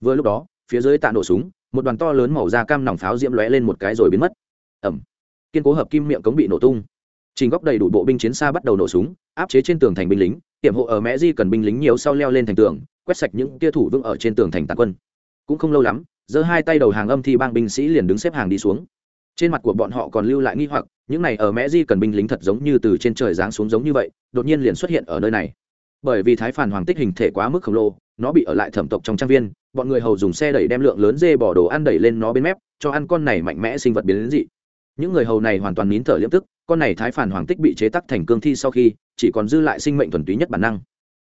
Vừa lúc đó, phía dưới tạ nổ súng, một đoàn to lớn màu da cam nòng pháo diễm lóe lên một cái rồi biến mất. Ẩm. Kiên cố hợp kim miệng cống bị nổ tung. Trình góc đầy đủ bộ binh chiến xa bắt đầu nổ súng, áp chế trên tường thành binh lính, hiểm hộ ở mẹ di cần binh lính nhiều sau leo lên thành tường, quét sạch những tia thủ vững ở trên tường thành tàn quân. Cũng không lâu lắm, giơ hai tay đầu hàng âm thi bang binh sĩ liền đứng xếp hàng đi xuống trên mặt của bọn họ còn lưu lại nghi hoặc, những này ở mẹ di cần binh lính thật giống như từ trên trời giáng xuống giống như vậy, đột nhiên liền xuất hiện ở nơi này. Bởi vì thái phản hoàng tích hình thể quá mức khổng lồ, nó bị ở lại thẩm tộc trong trang viên, bọn người hầu dùng xe đẩy đem lượng lớn dê bỏ đồ ăn đẩy lên nó bên mép, cho ăn con này mạnh mẽ sinh vật biến đến dị. Những người hầu này hoàn toàn nín thở liễm tức, con này thái phản hoàng tích bị chế tắc thành cương thi sau khi, chỉ còn dư lại sinh mệnh thuần túy nhất bản năng.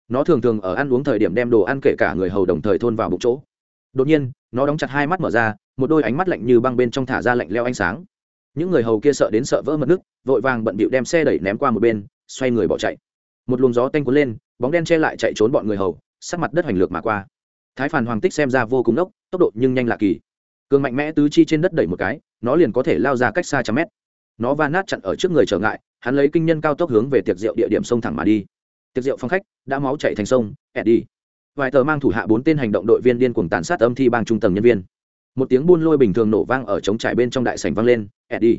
Nó thường thường ở ăn uống thời điểm đem đồ ăn kể cả người hầu đồng thời thôn vào bụng chỗ. Đột nhiên, nó đóng chặt hai mắt mở ra một đôi ánh mắt lạnh như băng bên trong thả ra lạnh leo ánh sáng. Những người hầu kia sợ đến sợ vỡ mật nước, vội vàng bận bịu đem xe đẩy ném qua một bên, xoay người bỏ chạy. Một luồng gió tanh cuốn lên, bóng đen che lại chạy trốn bọn người hầu, sắc mặt đất hoành lược mà qua. Thái phản hoàng tích xem ra vô cùng nốc tốc độ nhưng nhanh lạ kỳ. Cường mạnh mẽ tứ chi trên đất đẩy một cái, nó liền có thể lao ra cách xa trăm mét. Nó va nát chặn ở trước người trở ngại, hắn lấy kinh nhân cao tốc hướng về tiệc rượu địa điểm sông thẳng mà đi. Tiệc rượu phong khách, đã máu chạy thành sông ẹt đi vài tờ mang thủ hạ bốn tên hành động đội viên điên cuồng tàn sát âm thi bang trung tầng nhân viên một tiếng buôn lôi bình thường nổ vang ở trống trải bên trong đại sảnh vang lên Eddie,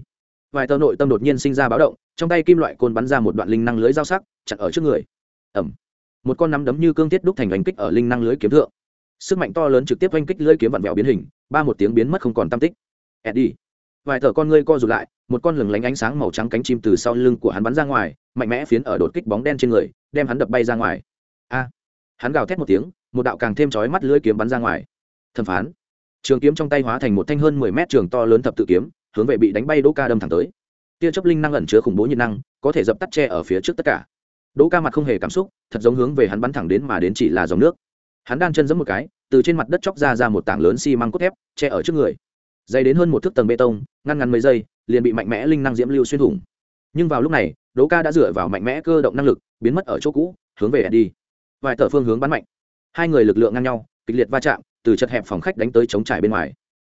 vài tờ nội tâm đột nhiên sinh ra báo động trong tay kim loại côn bắn ra một đoạn linh năng lưới dao sắc chặn ở trước người. Ẩm một con nắm đấm như cương thiết đúc thành đánh kích ở linh năng lưới kiếm thượng. Sức mạnh to lớn trực tiếp oanh kích lưới kiếm vặn vẹo biến hình ba một tiếng biến mất không còn tam tích. Eddie. Vài thở con ngươi co rụt lại một con lừng lánh ánh sáng màu trắng cánh chim từ sau lưng của hắn bắn ra ngoài mạnh mẽ phiến ở đột kích bóng đen trên người đem hắn đập bay ra ngoài. A. Hắn gào thét một tiếng một đạo càng thêm chói mắt lưới kiếm bắn ra ngoài. Thẩm phán trường kiếm trong tay hóa thành một thanh hơn mười mét trường to lớn thập tự kiếm, hướng về bị đánh bay đỗ ca đâm thẳng tới. Tia chấp linh năng ẩn chứa khủng bố nhiệt năng, có thể dập tắt tre ở phía trước tất cả. Đỗ ca mặt không hề cảm xúc, thật giống hướng về hắn bắn thẳng đến mà đến chỉ là dòng nước. Hắn đang chân giẫm một cái, từ trên mặt đất chóc ra ra một tảng lớn xi măng cốt thép, che ở trước người. Dày đến hơn một thước tầng bê tông, ngăn ngắn mấy giây, liền bị mạnh mẽ linh năng diễm lưu xuyên thủng. Nhưng vào lúc này, đỗ ca đã dựa vào mạnh mẽ cơ động năng lực, biến mất ở chỗ cũ, hướng về đi. Vài tờ phương hướng bắn mạnh. Hai người lực lượng ngang nhau, kịch liệt va chạm từ chật hẹp phòng khách đánh tới chống trải bên ngoài.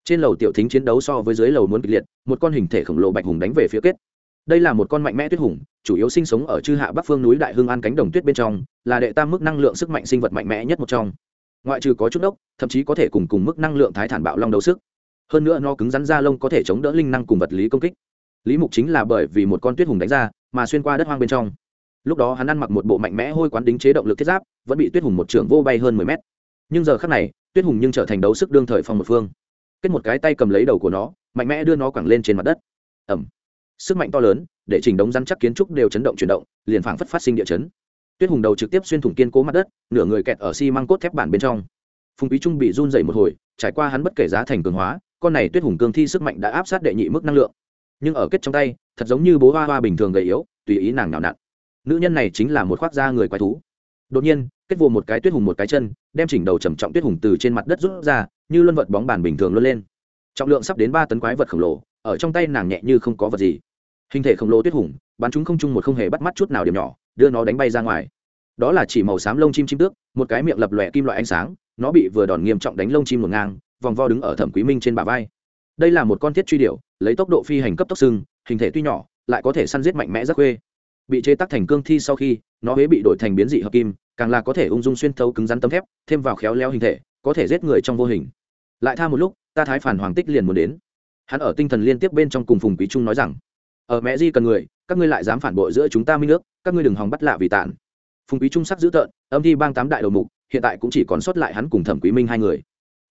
Trên lầu tiểu thính chiến đấu so với dưới lầu muốn kịch liệt, một con hình thể khổng lồ bạch hùng đánh về phía kết. Đây là một con mạnh mẽ tuyết hùng, chủ yếu sinh sống ở chư hạ bắc phương núi đại hương an cánh đồng tuyết bên trong, là đệ tam mức năng lượng sức mạnh sinh vật mạnh mẽ nhất một trong. Ngoại trừ có chút đốc, thậm chí có thể cùng cùng mức năng lượng thái thản bạo long đấu sức. Hơn nữa nó cứng rắn da lông có thể chống đỡ linh năng cùng vật lý công kích. Lý mục chính là bởi vì một con tuyết hùng đánh ra, mà xuyên qua đất hoang bên trong. Lúc đó hắn ăn mặc một bộ mạnh mẽ hôi quán đính chế động lực thiết giáp, vẫn bị tuyết hùng một trưởng vô bay hơn mười mét. Nhưng giờ khắc này tuyết hùng nhưng trở thành đấu sức đương thời phong một phương. Kết một cái tay cầm lấy đầu của nó, mạnh mẽ đưa nó quẳng lên trên mặt đất. Ẩm sức mạnh to lớn, để trình đống rắn chắc kiến trúc đều chấn động chuyển động, liền phảng phất phát sinh địa chấn. Tuyết hùng đầu trực tiếp xuyên thủng kiên cố mặt đất, nửa người kẹt ở xi măng cốt thép bản bên trong. Phùng quý trung bị run dày một hồi, trải qua hắn bất kể giá thành cường hóa, con này tuyết hùng cương thi sức mạnh đã áp sát đệ nhị mức năng lượng. Nhưng ở kết trong tay, thật giống như bố hoa hoa bình thường gầy yếu, tùy ý nàng nào nặn. Nữ nhân này chính là một khoác da người quái thú. Đột nhiên kết vô một cái tuyết hùng một cái chân, đem chỉnh đầu trầm trọng tuyết hùng từ trên mặt đất rút ra, như luân vật bóng bàn bình thường luân lên. Trọng lượng sắp đến ba tấn quái vật khổng lồ, ở trong tay nàng nhẹ như không có vật gì. Hình thể khổng lồ tuyết hùng, bắn chúng không chung một không hề bắt mắt chút nào điểm nhỏ, đưa nó đánh bay ra ngoài. Đó là chỉ màu xám lông chim chim tước, một cái miệng lập lòe kim loại ánh sáng, nó bị vừa đòn nghiêm trọng đánh lông chim một ngang, vòng vo đứng ở thẩm quý minh trên bả vai. Đây là một con thiết truy điệu lấy tốc độ phi hành cấp tốc sưng hình thể tuy nhỏ, lại có thể săn giết mạnh mẽ rất khuê. Bị chế tác thành cương thi sau khi, nó huế bị đổi thành biến dị hợp kim càng là có thể ung dung xuyên thấu cứng rắn tấm thép, thêm vào khéo léo hình thể, có thể giết người trong vô hình. Lại tha một lúc, ta thái phản hoàng tích liền muốn đến. Hắn ở tinh thần liên tiếp bên trong cùng phùng quý trung nói rằng, ở mẹ di cần người, các ngươi lại dám phản bội giữa chúng ta minh nước, các ngươi đừng hòng bắt lạ vì tản phùng quý trung sắc dữ tợn, âm thi bang tám đại đầu mục, hiện tại cũng chỉ còn sót lại hắn cùng thẩm quý minh hai người.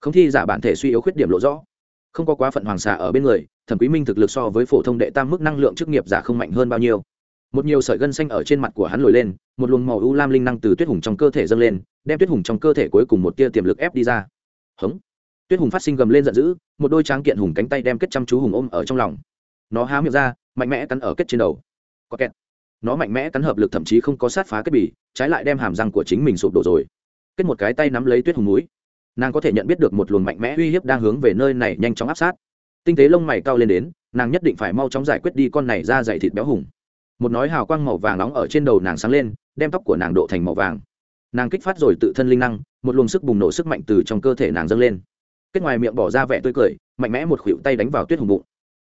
Không thi giả bản thể suy yếu khuyết điểm lộ rõ. Không có quá phận hoàng xà ở bên người, thẩm quý minh thực lực so với phổ thông đệ tam mức năng lượng chức nghiệp giả không mạnh hơn bao nhiêu một nhiều sợi gân xanh ở trên mặt của hắn lồi lên, một luồng màu u lam linh năng từ tuyết hùng trong cơ thể dâng lên, đem tuyết hùng trong cơ thể cuối cùng một tia tiềm lực ép đi ra. Hống! Tuyết hùng phát sinh gầm lên giận dữ, một đôi tráng kiện hùng cánh tay đem kết chăm chú hùng ôm ở trong lòng. Nó há miệng ra, mạnh mẽ cắn ở kết trên đầu. Có kẹt. Nó mạnh mẽ cắn hợp lực thậm chí không có sát phá kết bì, trái lại đem hàm răng của chính mình sụp đổ rồi. Kết một cái tay nắm lấy tuyết hùng núi nàng có thể nhận biết được một luồng mạnh mẽ uy hiếp đang hướng về nơi này nhanh chóng áp sát. Tinh tế lông mày cao lên đến, nàng nhất định phải mau chóng giải quyết đi con này ra dày thịt béo hùng một nói hào quang màu vàng nóng ở trên đầu nàng sáng lên, đem tóc của nàng độ thành màu vàng. Nàng kích phát rồi tự thân linh năng, một luồng sức bùng nổ sức mạnh từ trong cơ thể nàng dâng lên. Kết ngoài miệng bỏ ra vẻ tươi cười, mạnh mẽ một khuỷu tay đánh vào tuyết hùng bụng.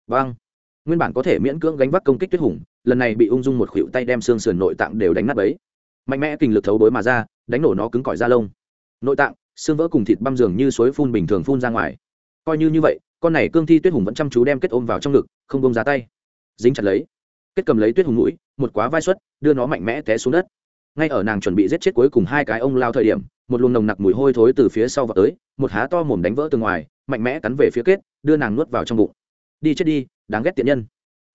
Vang nguyên bản có thể miễn cưỡng gánh vác công kích tuyết hùng, lần này bị ung dung một khuỷu tay đem xương sườn nội tạng đều đánh nát bấy. Mạnh mẽ kình lực thấu đối mà ra, đánh nổ nó cứng cỏi da lông. Nội tạng, xương vỡ cùng thịt băm giường như suối phun bình thường phun ra ngoài. Coi như như vậy, con này cương thi tuyết hùng vẫn chăm chú đem kết ôm vào trong ngực, không bông ra tay. Dính chặt lấy kết cầm lấy tuyết hùng mũi, một quá vai xuất, đưa nó mạnh mẽ té xuống đất. Ngay ở nàng chuẩn bị giết chết cuối cùng hai cái ông lao thời điểm, một luồng nồng nặc mùi hôi thối từ phía sau vào tới, một há to mồm đánh vỡ từ ngoài, mạnh mẽ cắn về phía kết, đưa nàng nuốt vào trong bụng. Đi chết đi, đáng ghét tiện nhân.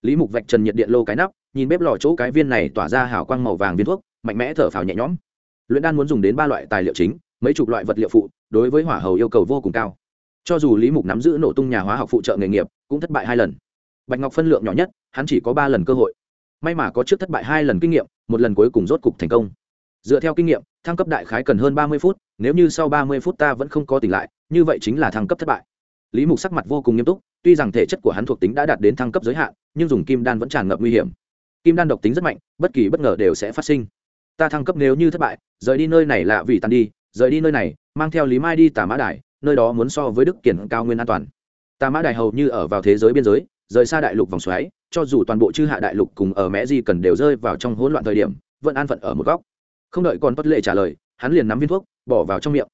Lý mục vạch trần nhiệt điện lô cái nắp, nhìn bếp lò chỗ cái viên này tỏa ra hào quang màu vàng viên thuốc, mạnh mẽ thở phào nhẹ nhõm. Luyện đan muốn dùng đến ba loại tài liệu chính, mấy chục loại vật liệu phụ, đối với hỏa hầu yêu cầu vô cùng cao. Cho dù lý mục nắm giữ nổ tung nhà hóa học phụ trợ nghề nghiệp, cũng thất bại hai lần bạch ngọc phân lượng nhỏ nhất, hắn chỉ có ba lần cơ hội. May mà có trước thất bại hai lần kinh nghiệm, một lần cuối cùng rốt cục thành công. Dựa theo kinh nghiệm, thăng cấp đại khái cần hơn ba mươi phút, nếu như sau ba mươi phút ta vẫn không có tỉnh lại, như vậy chính là thăng cấp thất bại. Lý mục sắc mặt vô cùng nghiêm túc, tuy rằng thể chất của hắn thuộc tính đã đạt đến thăng cấp giới hạn, nhưng dùng kim đan vẫn tràn ngập nguy hiểm. Kim đan độc tính rất mạnh, bất kỳ bất ngờ đều sẽ phát sinh. Ta thăng cấp nếu như thất bại, rời đi nơi này là vì tàn đi, rời đi nơi này, mang theo lý mai đi tà mã đài, nơi đó muốn so với đức kiển cao nguyên an toàn. Tà mã đài hầu như ở vào thế giới biên giới rời xa đại lục vòng xoáy, cho dù toàn bộ chư hạ đại lục cùng ở mẹ gì cần đều rơi vào trong hỗn loạn thời điểm, vẫn an phận ở một góc. Không đợi còn bất lệ trả lời, hắn liền nắm viên thuốc, bỏ vào trong miệng.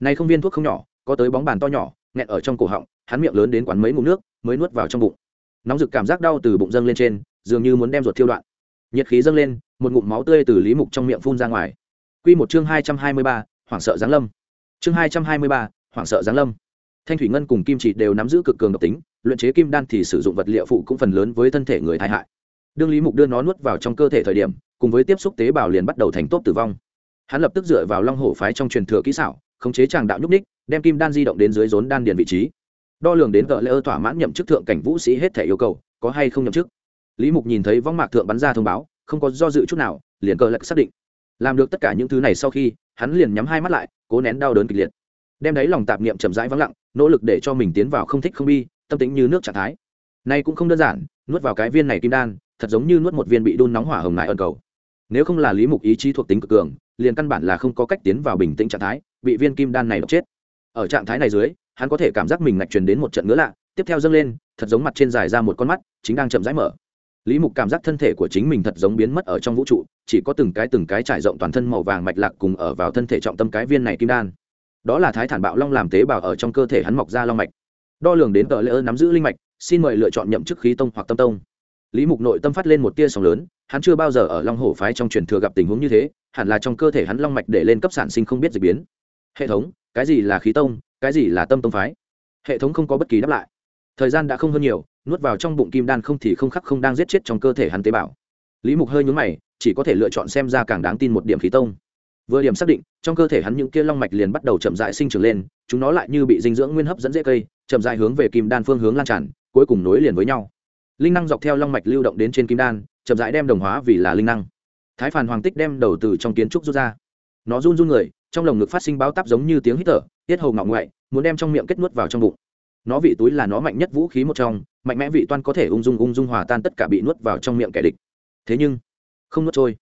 Này không viên thuốc không nhỏ, có tới bóng bàn to nhỏ, nghẹn ở trong cổ họng, hắn miệng lớn đến quán mấy ngụm nước, mới nuốt vào trong bụng. Nóng rực cảm giác đau từ bụng dâng lên trên, dường như muốn đem ruột thiêu đoạn. Nhiệt khí dâng lên, một ngụm máu tươi từ lý mục trong miệng phun ra ngoài. Q một chương hai trăm hai mươi ba, hoảng sợ giáng lâm. Chương hai trăm hai mươi ba, hoảng sợ giáng lâm. Thanh thủy ngân cùng kim chỉ đều nắm giữ cực cường độc tính luyện chế kim đan thì sử dụng vật liệu phụ cũng phần lớn với thân thể người tai hại. Đương lý mục đưa nó nuốt vào trong cơ thể thời điểm, cùng với tiếp xúc tế bào liền bắt đầu thành tốt tử vong. Hắn lập tức dựa vào long hổ phái trong truyền thừa kỹ xảo, khống chế tràng đạo nhúc ních đem kim đan di động đến dưới rốn đan điền vị trí. Đo lường đến tờ lễ ơ thỏa mãn nhậm chức thượng cảnh vũ sĩ hết thể yêu cầu, có hay không nhậm chức? Lý mục nhìn thấy võng mạc thượng bắn ra thông báo, không có do dự chút nào, liền cờ lạch xác định. Làm được tất cả những thứ này sau khi, hắn liền nhắm hai mắt lại, cố nén đau đớn kịch liệt. Đem đấy lòng tạp niệm chậm rãi vắng lặng, nỗ lực để cho mình tiến vào không thích không bi tâm tính như nước trạng thái. Nay cũng không đơn giản, nuốt vào cái viên này kim đan, thật giống như nuốt một viên bị đun nóng hỏa hồng nại ẩn cầu. Nếu không là lý mục ý chí thuộc tính cực cường, liền căn bản là không có cách tiến vào bình tĩnh trạng thái, bị viên kim đan này độc chết. Ở trạng thái này dưới, hắn có thể cảm giác mình ngạch truyền đến một trận ngứa lạ, tiếp theo dâng lên, thật giống mặt trên dài ra một con mắt, chính đang chậm rãi mở. Lý mục cảm giác thân thể của chính mình thật giống biến mất ở trong vũ trụ, chỉ có từng cái từng cái trải rộng toàn thân màu vàng mạch lạc cùng ở vào thân thể trọng tâm cái viên này kim đan. Đó là thái thản bạo long làm tế bào ở trong cơ thể hắn mọc ra long mạch đo lường đến tờ lễ ơn nắm giữ linh mạch, xin mời lựa chọn nhậm chức khí tông hoặc tâm tông. Lý mục nội tâm phát lên một tia sóng lớn, hắn chưa bao giờ ở long hổ phái trong truyền thừa gặp tình huống như thế, hẳn là trong cơ thể hắn long mạch để lên cấp sản sinh không biết d ị biến. Hệ thống, cái gì là khí tông, cái gì là tâm tông phái? Hệ thống không có bất kỳ đáp lại. Thời gian đã không hơn nhiều, nuốt vào trong bụng kim đan không thì không khắc không đang giết chết trong cơ thể hắn tế bào. Lý mục hơi nhún mày, chỉ có thể lựa chọn xem ra càng đáng tin một điểm khí tông. Vừa điểm xác định, trong cơ thể hắn những kia long mạch liền bắt đầu chậm dại sinh trưởng lên, chúng nó lại như bị dinh dưỡng nguyên hấp dẫn dễ cây chậm dài hướng về kim đan phương hướng lan tràn, cuối cùng nối liền với nhau. Linh năng dọc theo long mạch lưu động đến trên kim đan, chậm rãi đem đồng hóa vì là linh năng. Thái phản hoàng tích đem đầu từ trong kiến trúc rút ra. Nó run run người, trong lồng ngực phát sinh báo táp giống như tiếng hít thở, tiết hầu ngọng ngoại, muốn đem trong miệng kết nuốt vào trong bụng. Nó vị túi là nó mạnh nhất vũ khí một trong, mạnh mẽ vị toan có thể ung dung ung dung hòa tan tất cả bị nuốt vào trong miệng kẻ địch. Thế nhưng, không nuốt trôi.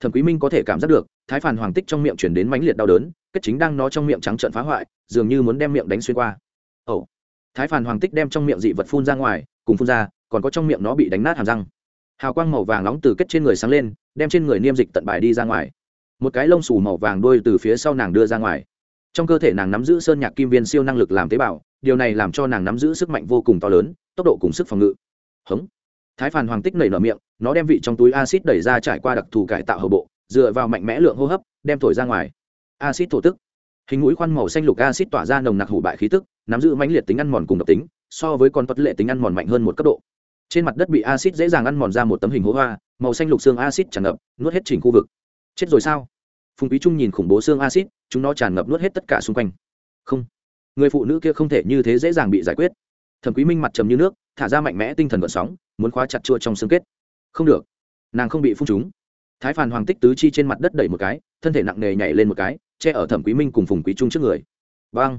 Thẩm quý minh có thể cảm giác được, thái phản hoàng tích trong miệng chuyển đến mãnh liệt đau đớn, kết chính đang nó trong miệng trắng trợn phá hoại, dường như muốn đem miệng đánh xuyên qua. Ẩu、oh thái phản hoàng tích đem trong miệng dị vật phun ra ngoài, cùng phun ra, còn có trong miệng nó bị đánh nát hàm răng. Hào quang màu vàng nóng từ kết trên người sáng lên, đem trên người niêm dịch tận bài đi ra ngoài. Một cái lông xù màu vàng đôi từ phía sau nàng đưa ra ngoài. Trong cơ thể nàng nắm giữ sơn nhạc kim viên siêu năng lực làm tế bào, điều này làm cho nàng nắm giữ sức mạnh vô cùng to lớn, tốc độ cùng sức phòng ngự. Hống. Thái phản hoàng tích nảy nở miệng, nó đem vị trong túi acid đẩy ra trải qua đặc thù cải tạo hậu bộ, dựa vào mạnh mẽ lượng hô hấp, đem thổi ra ngoài. Acid thổ tức. Hình mũi khoan màu xanh lục acid tỏa ra nồng nặc hủ bại khí tức nắm giữ mãnh liệt tính ăn mòn cùng độc tính, so với con tuất lệ tính ăn mòn mạnh hơn một cấp độ. Trên mặt đất bị acid dễ dàng ăn mòn ra một tấm hình hố hoa, màu xanh lục xương acid tràn ngập, nuốt hết chỉnh khu vực. Chết rồi sao? Phùng quý trung nhìn khủng bố xương acid chúng nó tràn ngập nuốt hết tất cả xung quanh. Không. Người phụ nữ kia không thể như thế dễ dàng bị giải quyết. Thẩm quý minh mặt trầm như nước, thả ra mạnh mẽ tinh thần vận sóng, muốn khóa chặt chua trong xương kết. Không được. Nàng không bị phun trúng. Thái phản hoàng tích tứ chi trên mặt đất đẩy một cái, thân thể nặng nề nhảy lên một cái, che ở thẩm quý minh cùng phùng quý trung trước người. Vang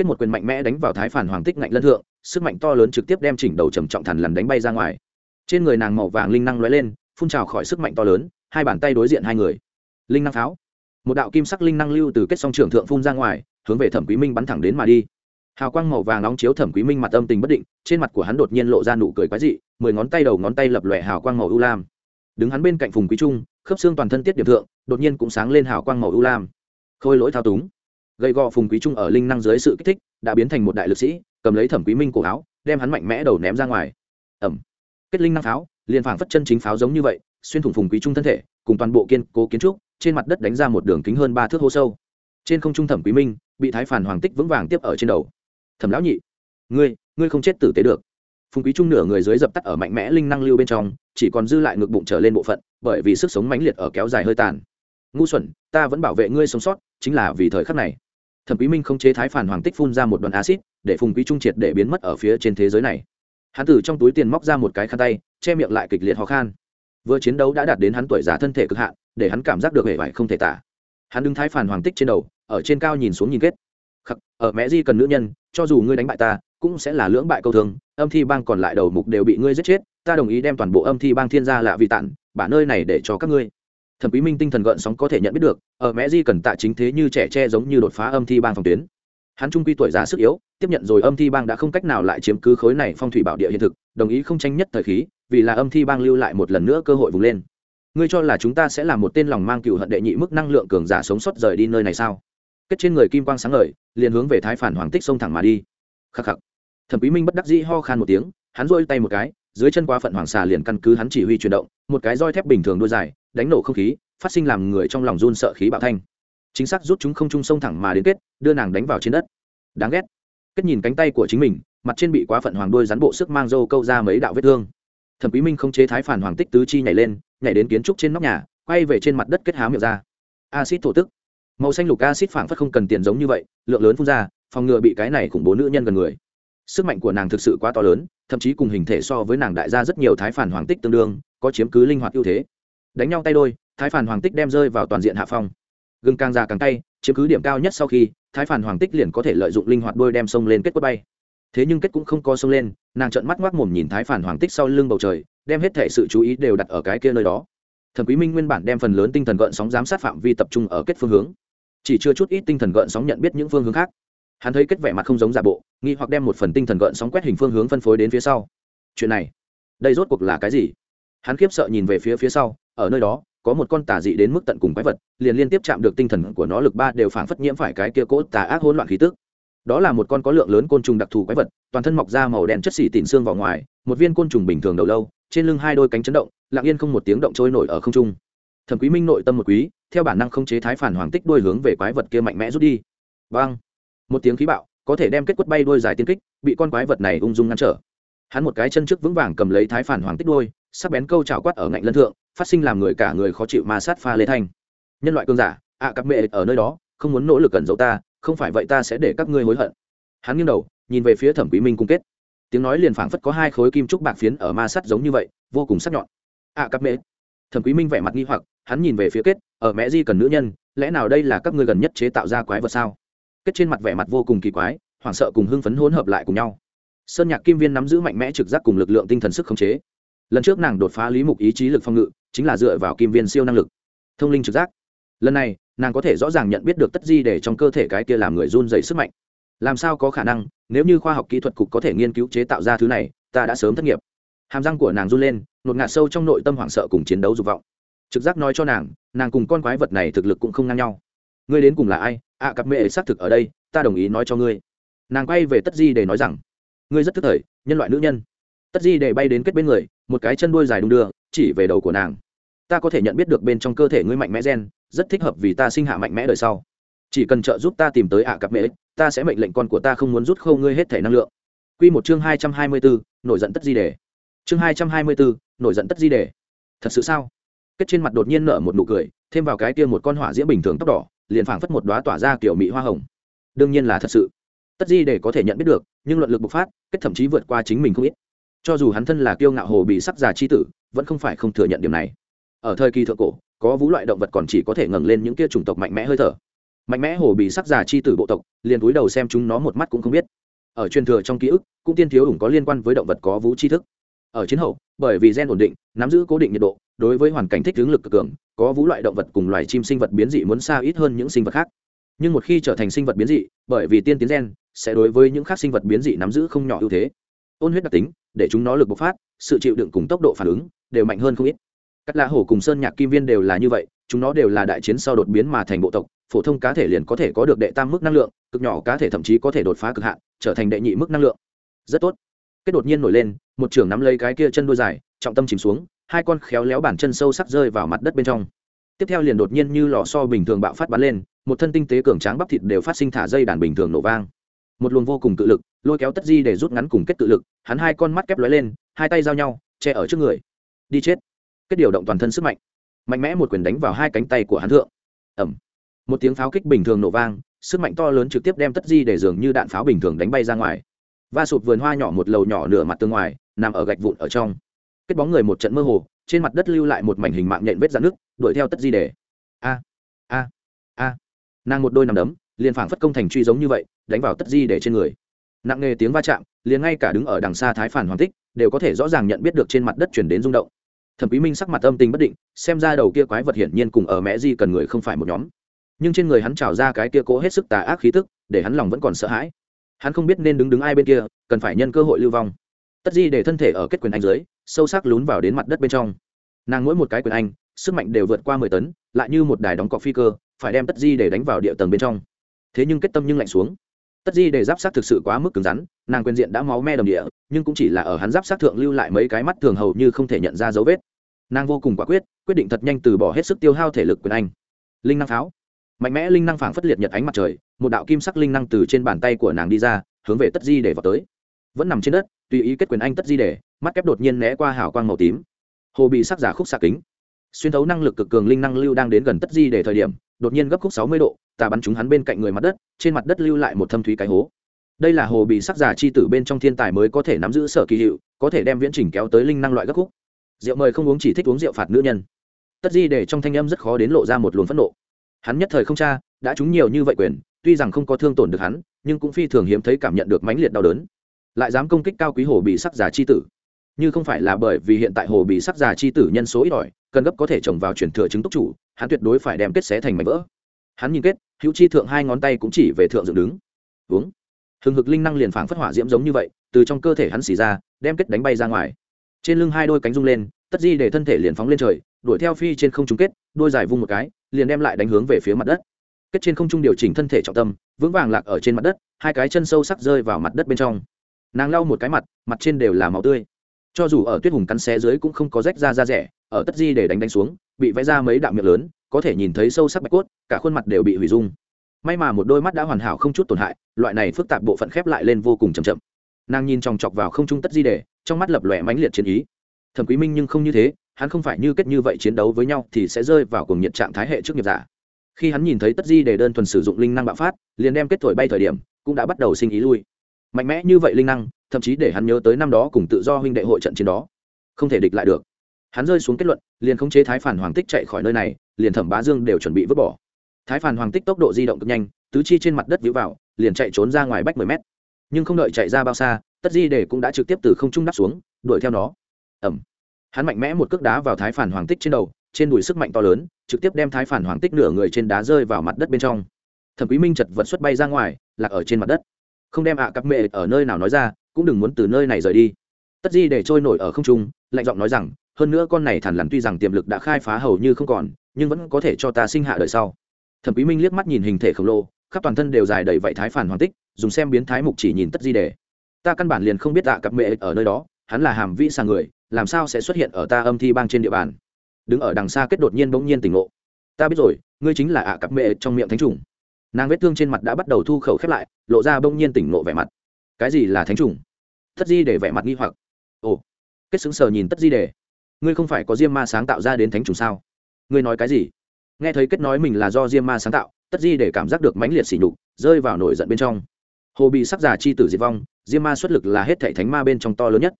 kết một quyền mạnh mẽ đánh vào thái phản hoàng tích ngạnh lân thượng, sức mạnh to lớn trực tiếp đem chỉnh đầu trầm trọng thằn lằn đánh bay ra ngoài. Trên người nàng màu vàng linh năng lóe lên, phun trào khỏi sức mạnh to lớn, hai bàn tay đối diện hai người. Linh năng pháo. Một đạo kim sắc linh năng lưu từ kết song trưởng thượng phun ra ngoài, hướng về thẩm quý minh bắn thẳng đến mà đi. Hào quang màu vàng nóng chiếu thẩm quý minh mặt âm tình bất định, trên mặt của hắn đột nhiên lộ ra nụ cười quái dị, mười ngón tay đầu ngón tay lập lòe hào quang màu u lam. Đứng hắn bên cạnh phùng quý trung, khớp xương toàn thân tiết điểm thượng, đột nhiên cũng sáng lên hào quang màu u lam. Khôi lỗi thao túng gây gò phùng quý trung ở linh năng dưới sự kích thích, đã biến thành một đại lực sĩ, cầm lấy thẩm quý minh cổ áo, đem hắn mạnh mẽ đầu ném ra ngoài. Ẩm. Kết linh năng pháo, liền phảng phất chân chính pháo giống như vậy, xuyên thủng phùng quý trung thân thể, cùng toàn bộ kiên cố kiến trúc, trên mặt đất đánh ra một đường kính hơn ba thước hô sâu. Trên không trung thẩm quý minh, bị thái phản hoàng tích vững vàng tiếp ở trên đầu. Thẩm lão nhị, ngươi ngươi không chết tử tế được. Phùng quý trung nửa người dưới dập tắt ở mạnh mẽ linh năng lưu bên trong, chỉ còn dư lại ngực bụng trở lên bộ phận, bởi vì sức sống mãnh liệt ở kéo dài hơi tàn. Ngu xuẩn, ta vẫn bảo vệ ngươi sống sót, chính là vì thời khắc này thẩm quý minh không chế thái phản hoàng tích phun ra một đoàn acid để phùng quý trung triệt để biến mất ở phía trên thế giới này. Hắn từ trong túi tiền móc ra một cái khăn tay, che miệng lại kịch liệt ho khan. Vừa chiến đấu đã đạt đến hắn tuổi già thân thể cực hạn, để hắn cảm giác được hề vải không thể tả. Hắn đứng thái phản hoàng tích trên đầu, ở trên cao nhìn xuống nhìn kết. Khắc, ở mẹ di cần nữ nhân, cho dù ngươi đánh bại ta, cũng sẽ là lưỡng bại câu thường, âm thi bang còn lại đầu mục đều bị ngươi giết chết, ta đồng ý đem toàn bộ âm thi bang thiên gia lạ vì tản, bả nơi này để cho các ngươi thẩm quý minh tinh thần gợn sóng có thể nhận biết được, ở mẹ di cần tạ chính thế như trẻ tre giống như đột phá âm thi bang phòng tuyến. Hắn trung quy tuổi già sức yếu, tiếp nhận rồi âm thi bang đã không cách nào lại chiếm cứ khối này phong thủy bảo địa hiện thực, đồng ý không tranh nhất thời khí, vì là âm thi bang lưu lại một lần nữa cơ hội vùng lên. Ngươi cho là chúng ta sẽ là một tên lòng mang cựu hận đệ nhị mức năng lượng cường giả sống sót rời đi nơi này sao? Kết trên người kim quang sáng ngời, liền hướng về thái phản hoàng tích sông thẳng mà đi. Khắc khắc. Thẩm quý minh bất đắc dĩ ho khan một tiếng, hắn rôi tay một cái dưới chân quá phận hoàng xà liền căn cứ hắn chỉ huy chuyển động, một cái roi thép bình thường đuôi dài, đánh nổ không khí, phát sinh làm người trong lòng run sợ khí bạo thanh. Chính xác rút chúng không trung sông thẳng mà đến kết, đưa nàng đánh vào trên đất. Đáng ghét. Kết nhìn cánh tay của chính mình, mặt trên bị quá phận hoàng đôi rắn bộ sức mang dâu câu ra mấy đạo vết thương. Thẩm quý minh không chế thái phản hoàng tích tứ chi nhảy lên, nhảy đến kiến trúc trên nóc nhà, quay về trên mặt đất kết há miệng ra. Acid thổ tức. Màu xanh lục acid phảng phất không cần tiền giống như vậy, lượng lớn phun ra, phòng ngừa bị cái này khủng bố nữ nhân gần người. Sức mạnh của nàng thực sự quá to lớn thậm chí cùng hình thể so với nàng đại gia rất nhiều thái phản hoàng tích tương đương, có chiếm cứ linh hoạt ưu thế. Đánh nhau tay đôi, thái phản hoàng tích đem rơi vào toàn diện hạ phong. Gừng càng già càng tay chiếm cứ điểm cao nhất sau khi, thái phản hoàng tích liền có thể lợi dụng linh hoạt đôi đem sông lên kết quất bay. Thế nhưng kết cũng không có sông lên, nàng trợn mắt ngoác mồm nhìn thái phản hoàng tích sau lưng bầu trời, đem hết thể sự chú ý đều đặt ở cái kia nơi đó. Thần quý minh nguyên bản đem phần lớn tinh thần gợn sóng giám sát phạm vi tập trung ở kết phương hướng. Chỉ chưa chút ít tinh thần gợn sóng nhận biết những phương hướng khác hắn thấy kết vẻ mặt không giống giả bộ, nghi hoặc đem một phần tinh thần gợn sóng quét hình phương hướng phân phối đến phía sau. Chuyện này, đây rốt cuộc là cái gì? Hắn khiếp sợ nhìn về phía phía sau, ở nơi đó, có một con tà dị đến mức tận cùng quái vật, liền liên tiếp chạm được tinh thần của nó lực ba đều phảng phất nhiễm phải cái kia cỗ tà ác hỗn loạn khí tức. Đó là một con có lượng lớn côn trùng đặc thù quái vật, toàn thân mọc ra màu đen chất xỉ tỉn xương vào ngoài, một viên côn trùng bình thường đầu lâu, trên lưng hai đôi cánh chấn động, lặng yên không một tiếng động trôi nổi ở không trung. Thẩm quý minh nội tâm một quý, theo bản năng không chế thái phản hoàng tích đuôi hướng về quái vật kia mạnh mẽ rút đi. Vang một tiếng khí bạo có thể đem kết quất bay đôi dài tiên kích bị con quái vật này ung dung ngăn trở. Hắn một cái chân trước vững vàng cầm lấy thái phản hoàng tích đuôi sắc bén câu chảo quát ở ngạnh lân thượng phát sinh làm người cả người khó chịu ma sát pha lê thanh. Nhân loại cương giả ạ à, các mẹ ở nơi đó không muốn nỗ lực cẩn giấu ta không phải vậy ta sẽ để các ngươi hối hận. Hắn nghiêng đầu nhìn về phía thẩm quý minh cung kết. Tiếng nói liền phảng phất có hai khối kim trúc bạc phiến ở ma sắt giống như vậy vô cùng sắc nhọn. Ạ à, các mẹ. Thẩm quý minh vẻ mặt nghi hoặc hắn nhìn về phía kết ở mẹ di cần nữ nhân lẽ nào đây là các ngươi gần nhất chế tạo ra quái vật sao? Kết trên mặt vẻ mặt vô cùng kỳ quái, hoảng sợ cùng hưng phấn hỗn hợp lại cùng nhau. Sơn nhạc kim viên nắm giữ mạnh mẽ trực giác cùng lực lượng tinh thần sức khống chế. Lần trước nàng đột phá lý mục ý chí lực phong ngự, chính là dựa vào kim viên siêu năng lực. Thông linh trực giác. Lần này, nàng có thể rõ ràng nhận biết được tất di để trong cơ thể cái kia làm người run dày sức mạnh. Làm sao có khả năng, nếu như khoa học kỹ thuật cục có thể nghiên cứu chế tạo ra thứ này, ta đã sớm thất nghiệp. Hàm răng của nàng run lên nột ngạt sâu trong nội tâm hoảng sợ cùng chiến đấu dục vọng. Trực giác nói cho nàng nàng cùng con quái vật này thực lực cũng không ngang nhau ngươi đến cùng là ai? Ạ à, cặp mẹ xác thực ở đây ta đồng ý nói cho ngươi. Nàng quay về tất di để nói rằng ngươi rất thức thời nhân loại nữ nhân. Tất di để bay đến kết bên người một cái chân đuôi dài đung đưa chỉ về đầu của nàng. Ta có thể nhận biết được bên trong cơ thể ngươi mạnh mẽ gen rất thích hợp vì ta sinh hạ mạnh mẽ đời sau. Chỉ cần trợ giúp ta tìm tới ạ à cặp mẹ ta sẽ mệnh lệnh con của ta không muốn rút khâu ngươi hết thể năng lượng. Q một chương hai trăm hai mươi bốn nổi giận tất di đề. Chương hai trăm hai mươi bốn nổi giận tất di đề. Thật sự sao? Kết trên mặt đột nhiên nở một nụ cười thêm vào cái kia một con hỏa diễm bình thường tóc đỏ liền phảng phất một đóa tỏa ra kiểu mỹ hoa hồng. Đương nhiên là thật sự. Tất di để có thể nhận biết được, nhưng luận lực bộc phát, kết thậm chí vượt qua chính mình không ít. Cho dù hắn thân là kiêu ngạo hồ bị sắc già chi tử, vẫn không phải không thừa nhận điểm này. Ở thời kỳ thượng cổ, có vũ loại động vật còn chỉ có thể ngẩng lên những kia chủng tộc mạnh mẽ hơi thở. Mạnh mẽ hồ bị sắc già chi tử bộ tộc, liền cúi đầu xem chúng nó một mắt cũng không biết. Ở truyền thừa trong ký ức, cũng tiên thiếu ủng có liên quan với động vật có vũ tri thức. Ở chiến hậu, bởi vì gen ổn định, nắm giữ cố định nhiệt độ đối với hoàn cảnh thích ứng lực cực cường, có vũ loại động vật cùng loài chim sinh vật biến dị muốn xa ít hơn những sinh vật khác. Nhưng một khi trở thành sinh vật biến dị, bởi vì tiên tiến gen, sẽ đối với những khác sinh vật biến dị nắm giữ không nhỏ ưu thế. Ôn huyết đặc tính, để chúng nó lực bộc phát, sự chịu đựng cùng tốc độ phản ứng đều mạnh hơn không ít. Các lạ hổ cùng sơn nhạc kim viên đều là như vậy, chúng nó đều là đại chiến sau đột biến mà thành bộ tộc, phổ thông cá thể liền có thể có được đệ tam mức năng lượng, cực nhỏ cá thể thậm chí có thể đột phá cực hạn, trở thành đệ nhị mức năng lượng. Rất tốt. Kết đột nhiên nổi lên, một trưởng nắm lấy cái kia chân đôi dài, trọng tâm chìm xuống hai con khéo léo bản chân sâu sắc rơi vào mặt đất bên trong. Tiếp theo liền đột nhiên như lò so bình thường bạo phát bắn lên, một thân tinh tế cường tráng bắp thịt đều phát sinh thả dây đàn bình thường nổ vang. Một luồng vô cùng cự lực, lôi kéo tất di để rút ngắn cùng kết cự lực, hắn hai con mắt kép lóe lên, hai tay giao nhau, che ở trước người. Đi chết. Kết điều động toàn thân sức mạnh. Mạnh mẽ một quyền đánh vào hai cánh tay của hắn thượng. Ẩm một tiếng pháo kích bình thường nổ vang, sức mạnh to lớn trực tiếp đem tất di để dường như đạn pháo bình thường đánh bay ra ngoài. Va sụp vườn hoa nhỏ một lầu nhỏ nửa mặt tương ngoài, nằm ở gạch vụn ở trong kết bóng người một trận mơ hồ, trên mặt đất lưu lại một mảnh hình mạng nhện vết dạn nước đuổi theo tất di để a a a. Nàng một đôi nằm đấm, liền phảng phất công thành truy giống như vậy, đánh vào tất di để trên người. Nặng nề tiếng va chạm, liền ngay cả đứng ở đằng xa thái phản hoàn tích, đều có thể rõ ràng nhận biết được trên mặt đất chuyển đến rung động. Thẩm quý minh sắc mặt âm tình bất định, xem ra đầu kia quái vật hiển nhiên cùng ở mẹ di cần người không phải một nhóm. Nhưng trên người hắn trào ra cái kia cố hết sức tà ác khí tức, để hắn lòng vẫn còn sợ hãi. Hắn không biết nên đứng đứng ai bên kia, cần phải nhân cơ hội lưu vong tất di để thân thể ở kết quyền anh dưới, sâu sắc lún vào đến mặt đất bên trong. Nàng mỗi một cái quyền anh, sức mạnh đều vượt qua mười tấn, lại như một đài đóng cọc phi cơ, phải đem tất di để đánh vào địa tầng bên trong. Thế nhưng kết tâm nhưng lạnh xuống. Tất di để giáp sát thực sự quá mức cứng rắn, nàng quyền diện đã máu me đồng địa, nhưng cũng chỉ là ở hắn giáp sát thượng lưu lại mấy cái mắt thường hầu như không thể nhận ra dấu vết. Nàng vô cùng quả quyết quyết định thật nhanh từ bỏ hết sức tiêu hao thể lực quyền anh. Linh năng pháo. Mạnh mẽ linh năng phảng phất liệt nhật ánh mặt trời, một đạo kim sắc linh năng từ trên bàn tay của nàng đi ra, hướng về tất di để vào tới vẫn nằm trên đất, tùy ý kết quyền anh tất di để, mắt kép đột nhiên né qua hào quang màu tím. Hồ bị sắc giả khúc xạ kính. Xuyên thấu năng lực cực cường linh năng lưu đang đến gần tất di để thời điểm, đột nhiên gấp khúc sáu mươi độ, tà bắn chúng hắn bên cạnh người mặt đất, trên mặt đất lưu lại một thâm thúy cái hố. Đây là hồ bị sắc giả chi tử bên trong thiên tài mới có thể nắm giữ sở kỳ hiệu, có thể đem viễn trình kéo tới linh năng loại gấp khúc. Rượu mời không uống chỉ thích uống rượu phạt nữ nhân. Tất di để trong thanh âm rất khó đến lộ ra một luồng phẫn nộ. Hắn nhất thời không cha đã trúng nhiều như vậy quyền, tuy rằng không có thương tổn được hắn, nhưng cũng phi thường hiếm thấy cảm nhận được mãnh liệt đau đớn lại dám công kích cao quý hồ bị sắc giả chi tử. Như không phải là bởi vì hiện tại hồ bị sắc giả chi tử nhân số ít ỏi, cần gấp có thể trồng vào chuyển thừa chứng túc chủ, hắn tuyệt đối phải đem kết xé thành mảnh vỡ. Hắn nhìn kết, hữu chi thượng hai ngón tay cũng chỉ về thượng dựng đứng. Uống. Hừng hực linh năng liền phảng phất hỏa diễm giống như vậy, từ trong cơ thể hắn xì ra, đem kết đánh bay ra ngoài. Trên lưng hai đôi cánh rung lên, tất di để thân thể liền phóng lên trời, đuổi theo phi trên không trung kết, đôi dài vung một cái, liền đem lại đánh hướng về phía mặt đất. Kết trên không trung điều chỉnh thân thể trọng tâm, vững vàng lạc ở trên mặt đất, hai cái chân sâu sắc rơi vào mặt đất bên trong nàng lau một cái mặt mặt trên đều là màu tươi. Cho dù ở tuyết hùng cắn xé dưới cũng không có rách ra da rẻ ở tất di để đánh đánh xuống bị vẽ ra mấy đạo miệng lớn có thể nhìn thấy sâu sắc bạch cốt cả khuôn mặt đều bị hủy dung. May mà một đôi mắt đã hoàn hảo không chút tổn hại loại này phức tạp bộ phận khép lại lên vô cùng chậm chậm. Nàng nhìn chòng chọc vào không trung tất di để, trong mắt lập lòe mãnh liệt chiến ý. Thẩm quý minh nhưng không như thế hắn không phải như kết như vậy chiến đấu với nhau thì sẽ rơi vào cùng nhiệt trạng thái hệ trước nghiệp giả. Khi hắn nhìn thấy tất di để đơn thuần sử dụng linh năng bạo phát liền đem kết thổi bay thời điểm cũng đã bắt đầu sinh ý lui mạnh mẽ như vậy linh năng, thậm chí để hắn nhớ tới năm đó cùng tự do huynh đệ hội trận chiến đó. Không thể địch lại được. Hắn rơi xuống kết luận, liền khống chế thái phản hoàng tích chạy khỏi nơi này, liền thẩm bá dương đều chuẩn bị vứt bỏ. Thái phản hoàng tích tốc độ di động cực nhanh, tứ chi trên mặt đất víu vào, liền chạy trốn ra ngoài bách mười mét. Nhưng không đợi chạy ra bao xa, tất di để cũng đã trực tiếp từ không trung đắp xuống, đuổi theo nó. Ẩm hắn mạnh mẽ một cước đá vào thái phản hoàng tích trên đầu, trên đùi sức mạnh to lớn, trực tiếp đem thái phản hoàng tích nửa người trên đá rơi vào mặt đất bên trong. Thẩm quý minh chật vật xuất bay ra ngoài, lạc ở trên mặt đất không đem ạ à cặp mẹ ở nơi nào nói ra, cũng đừng muốn từ nơi này rời đi. Tất di để trôi nổi ở không trung, lạnh giọng nói rằng, hơn nữa con này thản lằn tuy rằng tiềm lực đã khai phá hầu như không còn, nhưng vẫn có thể cho ta sinh hạ đời sau. Thẩm quý minh liếc mắt nhìn hình thể khổng lồ, khắp toàn thân đều dài đầy vậy thái phản hoàng tích, dùng xem biến thái mục chỉ nhìn tất di để. ta căn bản liền không biết ạ à cặp mẹ ở nơi đó, hắn là hàm vĩ sang người, làm sao sẽ xuất hiện ở ta âm thi bang trên địa bàn? Đứng ở đằng xa kết đột nhiên bỗng nhiên tỉnh ngộ. Ta biết rồi, ngươi chính là ạ à cặp mẹ trong miệng thánh trùng nàng vết thương trên mặt đã bắt đầu thu khẩu khép lại, lộ ra bỗng nhiên tỉnh ngộ vẻ mặt. Cái gì là thánh trùng? Tất di để vẻ mặt nghi hoặc. Ồ, kết xứng sờ nhìn tất di để ngươi không phải có diêm ma sáng tạo ra đến thánh trùng sao? Ngươi nói cái gì? Nghe thấy kết nói mình là do diêm ma sáng tạo, tất di để cảm giác được mãnh liệt sỉ nhục, rơi vào nổi giận bên trong. Hồ bị sắc giả chi tử diệt vong, diêm ma xuất lực là hết thảy thánh ma bên trong to lớn nhất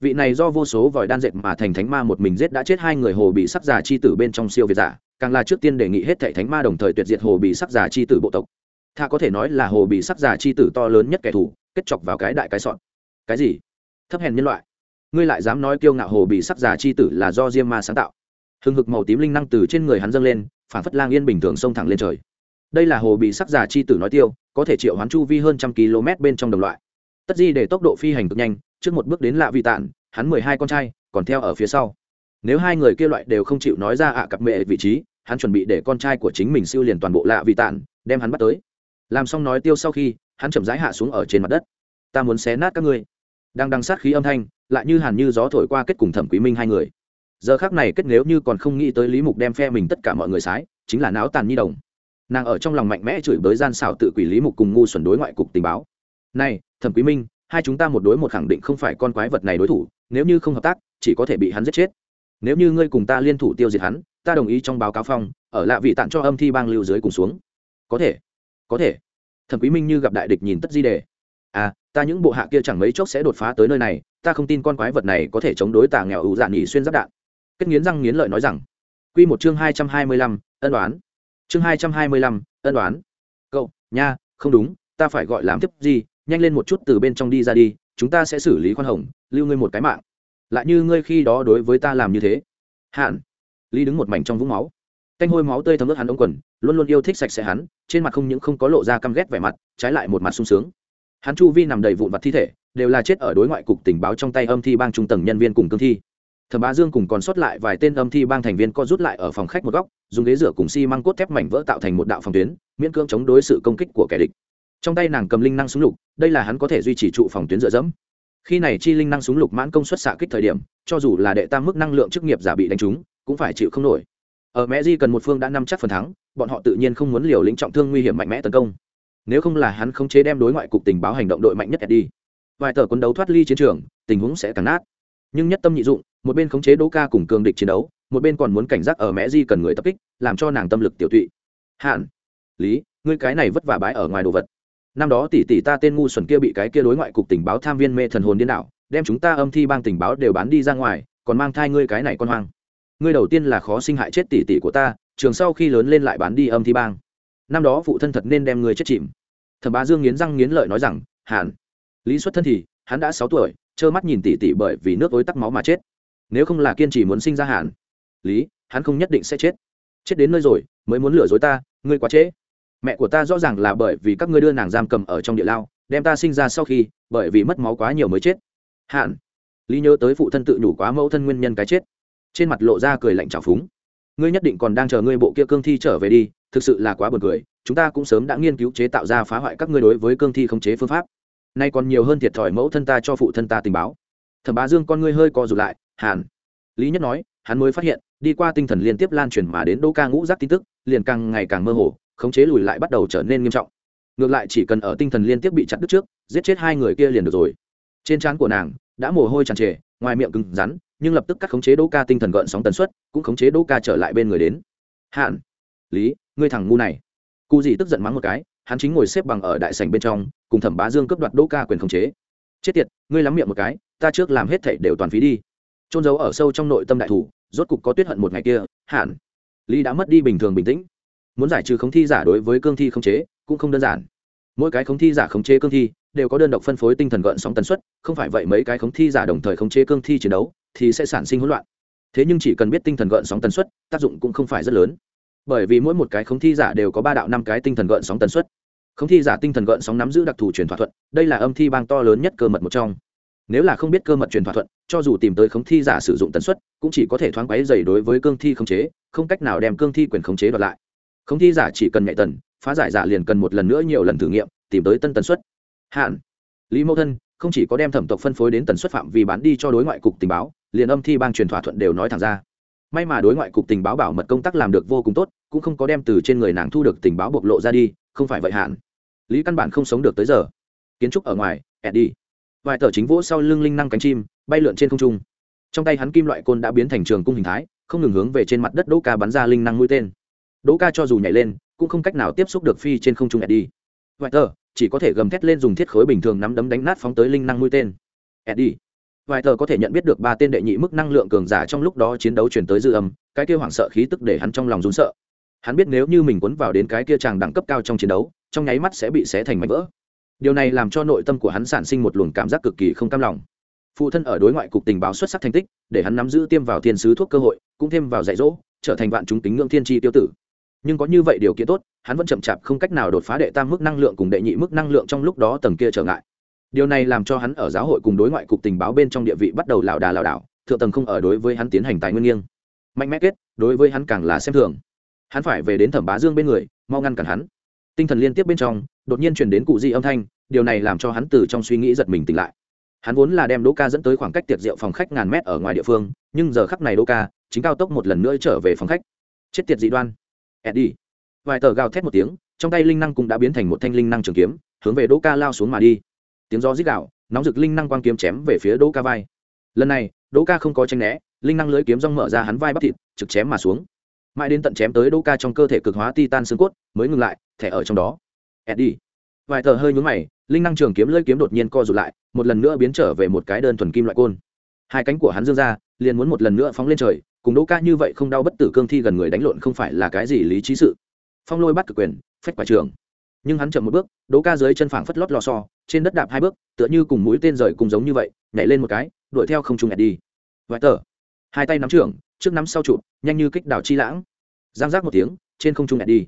vị này do vô số vòi đan dệt mà thành thánh ma một mình giết đã chết hai người hồ bị sắc giả chi tử bên trong siêu việt giả, càng là trước tiên đề nghị hết thảy thánh ma đồng thời tuyệt diệt hồ bị sắc giả chi tử bộ tộc. Tha có thể nói là hồ bị sắc giả chi tử to lớn nhất kẻ thù, kết chọc vào cái đại cái sọn. Cái gì? Thấp hèn nhân loại. Ngươi lại dám nói kiêu ngạo hồ bị sắc giả chi tử là do diêm ma sáng tạo. Hừng hực màu tím linh năng từ trên người hắn dâng lên phản phất lang yên bình thường xông thẳng lên trời. Đây là hồ bị sắc giả chi tử nói tiêu, có thể triệu hoán chu vi hơn trăm km bên trong đồng loại. Tất di để tốc độ phi hành cực nhanh trước một bước đến lạ vị tạn hắn mười hai con trai, còn theo ở phía sau. Nếu hai người kia loại đều không chịu nói ra ạ cặp mẹ vị trí, hắn chuẩn bị để con trai của chính mình siêu liền toàn bộ lạ vị tạn đem hắn bắt tới. Làm xong nói tiêu sau khi, hắn chậm rãi hạ xuống ở trên mặt đất. Ta muốn xé nát các ngươi. Đang đằng sát khí âm thanh, lại như hàn như gió thổi qua kết cùng thẩm quý minh hai người. Giờ khác này kết nếu như còn không nghĩ tới lý mục đem phe mình tất cả mọi người sái, chính là náo tàn nhi đồng. Nàng ở trong lòng mạnh mẽ chửi bới gian xảo tự quỷ lý mục cùng ngu xuẩn đối ngoại cục tình báo. Này, thẩm quý minh hai chúng ta một đối một khẳng định không phải con quái vật này đối thủ, nếu như không hợp tác, chỉ có thể bị hắn giết chết. Nếu như ngươi cùng ta liên thủ tiêu diệt hắn, ta đồng ý trong báo cáo phong, ở lạ vị tặng cho âm thi bang lưu dưới cùng xuống. Có thể có thể. Thẩm quý minh như gặp đại địch nhìn tất di đề. À ta những bộ hạ kia chẳng mấy chốc sẽ đột phá tới nơi này, ta không tin con quái vật này có thể chống đối tà nghèo ủ dạn nghỉ xuyên giáp đạn. Kết nghiến răng nghiến lợi nói rằng q một chương hai trăm hai mươi lăm, ân đoán. Chương hai trăm hai mươi lăm, ân đoán. Cậu, nha, không đúng, ta phải gọi làm tiếp gì nhanh lên một chút từ bên trong đi ra đi, chúng ta sẽ xử lý khoan hồng, lưu ngươi một cái mạng. Lại như ngươi khi đó đối với ta làm như thế. Hạn. Lý đứng một mảnh trong vũng máu. Canh hôi máu tươi thấm ướt hắn ống quần, luôn luôn yêu thích sạch sẽ hắn, trên mặt không những không có lộ ra căm ghét vẻ mặt, trái lại một mặt sung sướng. Hắn chu vi nằm đầy vụn vặt thi thể, đều là chết ở đối ngoại cục tình báo trong tay âm thi bang trung tầng nhân viên cùng cương thi. Thẩm bá dương cùng còn sót lại vài tên âm thi bang thành viên co rút lại ở phòng khách một góc, dùng ghế rửa cùng xi、si、măng cốt thép mảnh vỡ tạo thành một đạo phòng tuyến, miễn cưỡng chống đối sự công kích của kẻ địch trong tay nàng cầm linh năng súng lục, đây là hắn có thể duy trì trụ phòng tuyến dựa dẫm. Khi này chi linh năng súng lục mãn công suất xạ kích thời điểm, cho dù là đệ tam mức năng lượng chức nghiệp giả bị đánh trúng, cũng phải chịu không nổi. Ở mẹ di cần một phương đã nắm chắc phần thắng, bọn họ tự nhiên không muốn liều lĩnh trọng thương nguy hiểm mạnh mẽ tấn công. Nếu không là hắn không chế đem đối ngoại cục tình báo hành động đội mạnh nhất đi. Vài tờ quân đấu thoát ly chiến trường, tình huống sẽ càng nát. Nhưng nhất tâm nhị dụng, một bên khống chế đỗ ca cùng cường địch chiến đấu, một bên còn muốn cảnh giác ở mẹ di cần người tập kích, làm cho nàng tâm lực tiểu tụy. Hạn lý, ngươi cái này vất vả bái ở ngoài đồ vật năm đó tỷ tỷ ta tên ngu xuẩn kia bị cái kia đối ngoại cục tình báo tham viên mê thần hồn điên đảo, đem chúng ta âm thi bang tình báo đều bán đi ra ngoài, còn mang thai ngươi cái này con hoang. Ngươi đầu tiên là khó sinh hại chết tỷ tỷ của ta, trường sau khi lớn lên lại bán đi âm thi bang. Năm đó phụ thân thật nên đem ngươi chết chìm. Thẩm bá dương nghiến răng nghiến lợi nói rằng, hàn. Lý xuất thân thì, hắn đã sáu tuổi, trơ mắt nhìn tỷ tỷ bởi vì nước ối tắc máu mà chết. Nếu không là kiên trì muốn sinh ra hàn, lý, hắn không nhất định sẽ chết. Chết đến nơi rồi, mới muốn lừa dối ta, ngươi quá trễ mẹ của ta rõ ràng là bởi vì các ngươi đưa nàng giam cầm ở trong địa lao, đem ta sinh ra sau khi, bởi vì mất máu quá nhiều mới chết. Hạn. Lý nhớ tới phụ thân tự nhủ quá mẫu thân nguyên nhân cái chết. Trên mặt lộ ra cười lạnh trào phúng. Ngươi nhất định còn đang chờ ngươi bộ kia cương thi trở về đi, thực sự là quá buồn cười, chúng ta cũng sớm đã nghiên cứu chế tạo ra phá hoại các ngươi đối với cương thi khống chế phương pháp. Nay còn nhiều hơn thiệt thòi mẫu thân ta cho phụ thân ta tình báo. Thẩm bá dương con ngươi hơi co rụt lại hàn lý nhất nói, hắn mới phát hiện, đi qua tinh thần liên tiếp lan truyền mà đến đô ca ngũ giác tin tức, liền càng ngày càng mơ hồ khống chế lùi lại bắt đầu trở nên nghiêm trọng. Ngược lại chỉ cần ở tinh thần liên tiếp bị chặt đứt trước, giết chết hai người kia liền được rồi. Trên trán của nàng đã mồ hôi tràn trề, ngoài miệng cứng rắn, nhưng lập tức cắt khống chế đô ca tinh thần gợn sóng tần suất, cũng khống chế đô ca trở lại bên người đến. Hạn, lý, ngươi thằng ngu này. Cụ gì tức giận mắng một cái, hắn chính ngồi xếp bằng ở đại sảnh bên trong, cùng thẩm bá dương cướp đoạt đô ca quyền khống chế. Chết tiệt, ngươi lắm miệng một cái, ta trước làm hết thảy đều toàn phí đi. Trôn giấu ở sâu trong nội tâm đại thủ, rốt cục có tuyết hận một ngày kia, hạn, lý đã mất đi bình thường bình tĩnh muốn giải trừ khống thi giả đối với cương thi khống chế cũng không đơn giản. Mỗi cái khống thi giả khống chế cương thi đều có đơn độc phân phối tinh thần gợn sóng tần suất, không phải vậy mấy cái khống thi giả đồng thời khống chế cương thi chiến đấu thì sẽ sản sinh hỗn loạn. Thế nhưng chỉ cần biết tinh thần gợn sóng tần suất, tác dụng cũng không phải rất lớn. Bởi vì mỗi một cái khống thi giả đều có ba đạo năm cái tinh thần gợn sóng tần suất. Khống thi giả tinh thần gợn sóng nắm giữ đặc thù truyền thỏa thuận, đây là âm thi bang to lớn nhất cơ mật một trong. Nếu là không biết cơ mật truyền thỏa thuận, cho dù tìm tới khống thi giả sử dụng tần suất, cũng chỉ có thể thoáng quáy dày đối với cương thi khống chế, không cách nào đem cương thi quyền khống chế đoạt lại. Không thi giả chỉ cần nhạy tần, phá giải giả liền cần một lần nữa nhiều lần thử nghiệm, tìm tới tân tần suất. Hạn. Lý mẫu thân, không chỉ có đem thẩm tộc phân phối đến tần suất phạm vi bán đi cho đối ngoại cục tình báo, liền âm thi bang truyền thỏa thuận đều nói thẳng ra. May mà đối ngoại cục tình báo bảo mật công tác làm được vô cùng tốt, cũng không có đem từ trên người nàng thu được tình báo bộc lộ ra đi, không phải vậy hạn. Lý căn bản không sống được tới giờ. Kiến trúc ở ngoài eddie vài tờ chính vỗ sau lưng linh năng cánh chim, bay lượn trên không trung. Trong tay hắn kim loại côn đã biến thành trường cung hình thái, không ngừng hướng về trên mặt đất đỗ ca bắn ra linh năng mũi tên đỗ ca cho dù nhảy lên, cũng không cách nào tiếp xúc được phi trên không trung eddie. Vài tờ chỉ có thể gầm thét lên dùng thiết khối bình thường nắm đấm đánh nát phóng tới linh năng mũi tên. Eddie vài tờ có thể nhận biết được ba tên đệ nhị mức năng lượng cường giả trong lúc đó chiến đấu chuyển tới dư âm, cái kia hoảng sợ khí tức để hắn trong lòng rún sợ. Hắn biết nếu như mình quấn vào đến cái kia chàng đẳng cấp cao trong chiến đấu, trong nháy mắt sẽ bị xé thành mảnh vỡ. Điều này làm cho nội tâm của hắn sản sinh một luồng cảm giác cực kỳ không cam lòng. Phụ thân ở đối ngoại cục tình báo xuất sắc thành tích, để hắn nắm giữ tiêm vào thiên sứ thuốc cơ hội, cũng thêm vào dạy dỗ, trở thành vạn chúng tính ngưỡng thiên tri tiêu tử nhưng có như vậy điều kiện tốt, hắn vẫn chậm chạp không cách nào đột phá đệ tam mức năng lượng cùng đệ nhị mức năng lượng trong lúc đó tầng kia trở ngại. Điều này làm cho hắn ở giáo hội cùng đối ngoại cục tình báo bên trong địa vị bắt đầu lảo đà lảo đảo, thượng tầng không ở đối với hắn tiến hành tài nguyên nghiêng. Mạnh mẽ kết, đối với hắn càng là xem thường. Hắn phải về đến thẩm bá dương bên người, mau ngăn cản hắn. Tinh thần liên tiếp bên trong, đột nhiên chuyển đến cụ di âm thanh, điều này làm cho hắn từ trong suy nghĩ giật mình tỉnh lại. Hắn vốn là đem đỗ ca dẫn tới khoảng cách tiệc rượu phòng khách ngàn mét ở ngoài địa phương, nhưng giờ khắc này đỗ ca, chính cao tốc một lần nữa trở về phòng khách. Chết tiệt dị đoan eddie. Vài tờ gào thét một tiếng, trong tay linh năng cũng đã biến thành một thanh linh năng trường kiếm, hướng về đỗ ca lao xuống mà đi. Tiếng gió rít gạo nóng rực linh năng quang kiếm chém về phía đỗ ca vai. Lần này, đỗ ca không có tranh né, linh năng lưới kiếm rong mở ra hắn vai bắp thịt, trực chém mà xuống. Mãi đến tận chém tới đỗ ca trong cơ thể cực hóa titan xương cốt, mới ngừng lại, thẻ ở trong đó. Eddie. Vài tờ hơi nhún mày, linh năng trường kiếm lưới kiếm đột nhiên co rụt lại, một lần nữa biến trở về một cái đơn thuần kim loại côn. Hai cánh của hắn dương ra, liền muốn một lần nữa phóng lên trời cùng đỗ ca như vậy không đau bất tử cương thi gần người đánh lộn không phải là cái gì lý trí sự. Phong lôi bắt cực quyền, phách quả trường. Nhưng hắn chậm một bước, đỗ ca dưới chân phảng phất lót lò so trên đất đạp hai bước, tựa như cùng mũi tên rời cùng giống như vậy, nhảy lên một cái, đuổi theo không trung ẹt đi. Vài tờ. Hai tay nắm trưởng, trước nắm sau chụp, nhanh như kích đảo chi lãng. Giang giác một tiếng, trên không trung ẹt đi.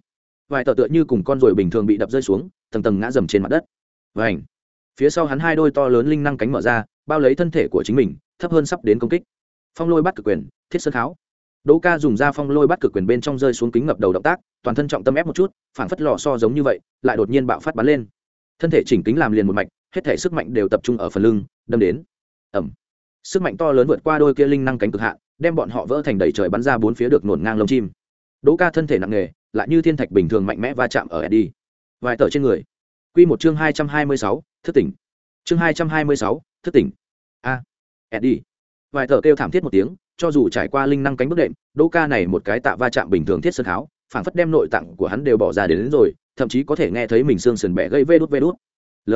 Vài tờ tựa như cùng con ruồi bình thường bị đập rơi xuống, tầng tầng ngã dầm trên mặt đất. Vảnh phía sau hắn hai đôi to lớn linh năng cánh mở ra, bao lấy thân thể của chính mình, thấp hơn sắp đến công kích phong lôi bắt cực quyền thiết sơn kháo. Đỗ ca dùng ra phong lôi bắt cực quyền bên trong rơi xuống kính ngập đầu động tác toàn thân trọng tâm ép một chút phản phất lò so giống như vậy lại đột nhiên bạo phát bắn lên. Thân thể chỉnh kính làm liền một mạch hết thể sức mạnh đều tập trung ở phần lưng đâm đến. Ẩm sức mạnh to lớn vượt qua đôi kia linh năng cánh cực hạn đem bọn họ vỡ thành đầy trời bắn ra bốn phía được nổn ngang lông chim. Đỗ ca thân thể nặng nề lại như thiên thạch bình thường mạnh mẽ va chạm ở eddie. Vài tờ trên người. Quy một chương hai trăm hai mươi sáu thức tỉnh. Chương hai trăm hai mươi sáu thức tỉnh. A. À, eddie vài thợ kêu thảm thiết một tiếng cho dù trải qua linh năng cánh bước đệm đỗ ca này một cái tạ va chạm bình thường thiết sơn tháo phảng phất đem nội tạng của hắn đều bỏ ra đến, đến rồi thậm chí có thể nghe thấy mình xương sườn bẻ gây vê đốt vê đốt. l.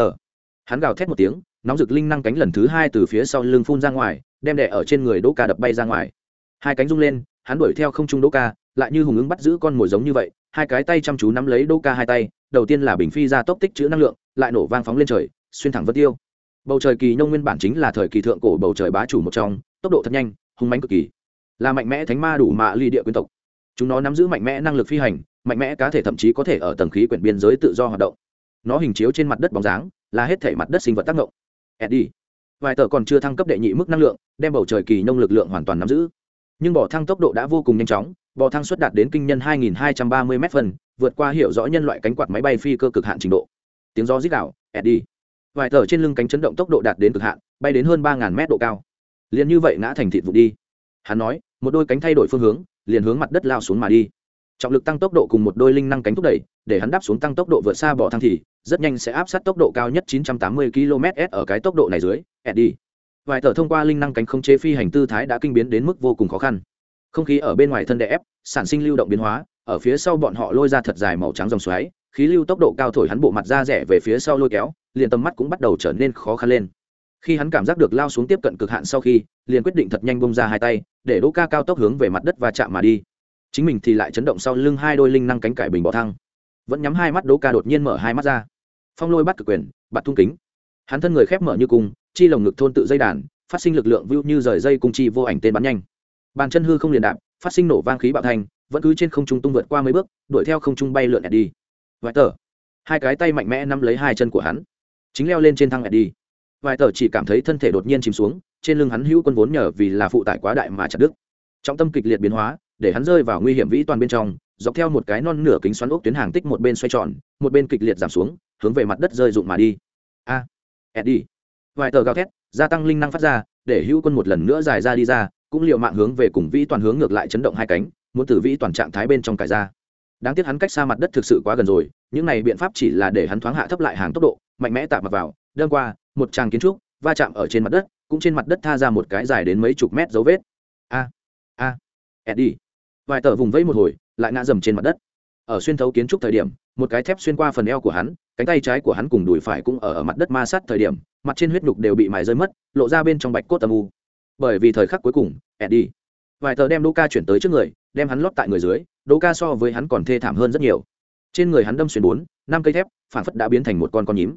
Hắn gào thét một tiếng nóng rực linh năng cánh lần thứ hai từ phía sau lưng phun ra ngoài đem đẻ ở trên người đỗ ca đập bay ra ngoài. Hai cánh rung lên hắn đuổi theo không trung đỗ ca lại như hùng ứng bắt giữ con mồi giống như vậy hai cái tay chăm chú nắm lấy đỗ ca hai tay đầu tiên là bình phi ra tốc tích chữ năng lượng lại nổ vang phóng lên trời xuyên thẳng vân tiêu bầu trời kỳ nông nguyên bản chính là thời kỳ thượng cổ bầu trời bá chủ một trong, tốc độ thật nhanh, hung mánh cực kỳ. Là mạnh mẽ thánh ma đủ mạ ly địa quyến tộc. Chúng nó nắm giữ mạnh mẽ năng lực phi hành, mạnh mẽ cá thể thậm chí có thể ở tầng khí quyển biên giới tự do hoạt động. Nó hình chiếu trên mặt đất bóng dáng, là hết thể mặt đất sinh vật tác động. Eddie. Vài tờ còn chưa thăng cấp đệ nhị mức năng lượng, đem bầu trời kỳ nông lực lượng hoàn toàn nắm giữ. Nhưng bỏ thăng tốc độ đã vô cùng nhanh chóng bò thăng suất đạt đến kinh nhân 2.230 m phần, vượt qua hiểu rõ nhân loại cánh quạt máy bay phi cơ cực hạn trình độ. Tiếng gió rít đảo eddie vài thở trên lưng cánh chấn động tốc độ đạt đến cực hạn, bay đến hơn ba ngàn mét độ cao. Liền như vậy ngã thành thịt vụ đi. Hắn nói, một đôi cánh thay đổi phương hướng, liền hướng mặt đất lao xuống mà đi. Trọng lực tăng tốc độ cùng một đôi linh năng cánh thúc đẩy, để hắn đáp xuống tăng tốc độ vượt xa bỏ thang thì, rất nhanh sẽ áp sát tốc độ cao nhất 980 km/s ở cái tốc độ này dưới đi. Vài thở thông qua linh năng cánh không chế phi hành tư thái đã kinh biến đến mức vô cùng khó khăn. Không khí ở bên ngoài thân đè ép, sản sinh lưu động biến hóa, ở phía sau bọn họ lôi ra thật dài màu trắng dòng xoáy khí lưu tốc độ cao thổi hắn bộ mặt ra rẻ về phía sau lôi kéo, liền tầm mắt cũng bắt đầu trở nên khó khăn lên. Khi hắn cảm giác được lao xuống tiếp cận cực hạn sau khi, liền quyết định thật nhanh bông ra hai tay, để đỗ ca cao tốc hướng về mặt đất và chạm mà đi. Chính mình thì lại chấn động sau lưng hai đôi linh năng cánh cải bình bỏ thăng. Vẫn nhắm hai mắt đỗ ca đột nhiên mở hai mắt ra. Phong lôi bắt cực quyền, bạt thung kính. Hắn thân người khép mở như cung, chi lồng ngực thôn tự dây đàn, phát sinh lực lượng vưu như rời dây cung chi vô ảnh tên bắn nhanh. Bàn chân hư không liền đạp, phát sinh nổ vang khí bạo thành, vẫn cứ trên không trung tung vượt qua mấy bước, đuổi theo không trung bay lượn đi vài tờ. Hai cái tay mạnh mẽ nắm lấy hai chân của hắn. Chính leo lên trên thang đi. Vài tờ chỉ cảm thấy thân thể đột nhiên chìm xuống trên lưng hắn hữu quân vốn nhờ vì là phụ tải quá đại mà chặt đứt. Trọng tâm kịch liệt biến hóa để hắn rơi vào nguy hiểm vĩ toàn bên trong dọc theo một cái non nửa kính xoắn ốc tuyến hàng tích một bên xoay tròn một bên kịch liệt giảm xuống hướng về mặt đất rơi rụng mà đi. A à, eddie. Vài tờ gào thét gia tăng linh năng phát ra để hữu quân một lần nữa dài ra đi ra cũng liệu mạng hướng về cùng vĩ toàn hướng ngược lại chấn động hai cánh muốn từ vĩ toàn trạng thái bên trong cải ra đáng tiếc hắn cách xa mặt đất thực sự quá gần rồi những này biện pháp chỉ là để hắn thoáng hạ thấp lại hàng tốc độ mạnh mẽ tạp mặt vào đơn qua một tràng kiến trúc va chạm ở trên mặt đất cũng trên mặt đất tha ra một cái dài đến mấy chục mét dấu vết. A a eddie. Vài tờ vùng vẫy một hồi lại ngã dầm trên mặt đất. Ở xuyên thấu kiến trúc thời điểm một cái thép xuyên qua phần eo của hắn cánh tay trái của hắn cùng đùi phải cũng ở, ở mặt đất ma sát thời điểm mặt trên huyết nhục đều bị mài rơi mất lộ ra bên trong bạch cốt âm u. Bởi vì thời khắc cuối cùng eddie. Vài tờ đem đô ca chuyển tới trước người đem hắn lót tại người dưới đỗ ca so với hắn còn thê thảm hơn rất nhiều. Trên người hắn đâm xuyên bốn, năm cây thép, phản phất đã biến thành một con con nhím.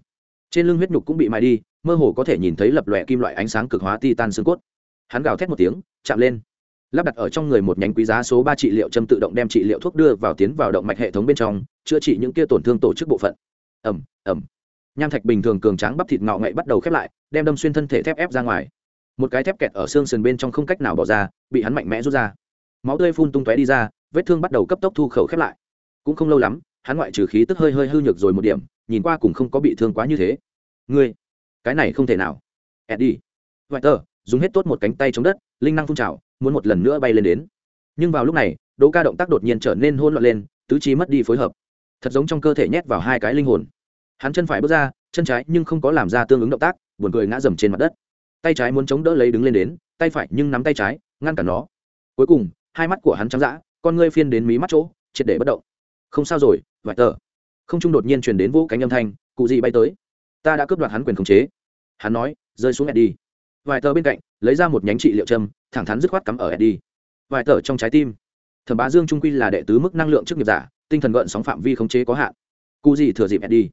Trên lưng huyết nhục cũng bị mài đi, mơ hồ có thể nhìn thấy lập lòe kim loại ánh sáng cực hóa titan xương cốt. Hắn gào thét một tiếng, chạm lên. Lắp đặt ở trong người một nhánh quý giá số ba trị liệu châm tự động đem trị liệu thuốc đưa vào tiến vào động mạch hệ thống bên trong, chữa trị những kia tổn thương tổ chức bộ phận. Ẩm ẩm nham thạch bình thường cường tráng bắp thịt ngọ ngậy bắt đầu khép lại, đem đâm xuyên thân thể thép ép ra ngoài. Một cái thép kẹt ở xương sườn bên trong không cách nào bỏ ra, bị hắn mạnh mẽ rút ra. Máu tươi phun tung tóe đi ra vết thương bắt đầu cấp tốc thu khẩu khép lại. Cũng không lâu lắm, hắn ngoại trừ khí tức hơi hơi hư nhược rồi một điểm, nhìn qua cũng không có bị thương quá như thế. Ngươi, cái này không thể nào. Eddie vậy tờ dùng hết tốt một cánh tay chống đất, linh năng phun trào, muốn một lần nữa bay lên đến. Nhưng vào lúc này, đỗ ca động tác đột nhiên trở nên hôn loạn lên, tứ chi mất đi phối hợp. Thật giống trong cơ thể nhét vào hai cái linh hồn. Hắn chân phải bước ra, chân trái nhưng không có làm ra tương ứng động tác, buồn cười ngã dầm trên mặt đất. Tay trái muốn chống đỡ lấy đứng lên đến, tay phải nhưng nắm tay trái, ngăn cản nó. Cuối cùng, hai mắt của hắn trắng d con ngươi phiên đến mí mắt chỗ, triệt để bất động. Không sao rồi, vải tờ. Không trung đột nhiên truyền đến vũ cánh âm thanh, cụ gì bay tới. Ta đã cướp đoạt hắn quyền khống chế. Hắn nói, rơi xuống eddie. Vài tờ bên cạnh, lấy ra một nhánh trị liệu châm, thẳng thắn dứt khoát cắm ở eddie. Vài tờ trong trái tim. Thẩm bá dương trung quy là đệ tứ mức năng lượng chức nghiệp giả, tinh thần gợn sóng phạm vi khống chế có hạn. Cụ gì thừa dịp eddie.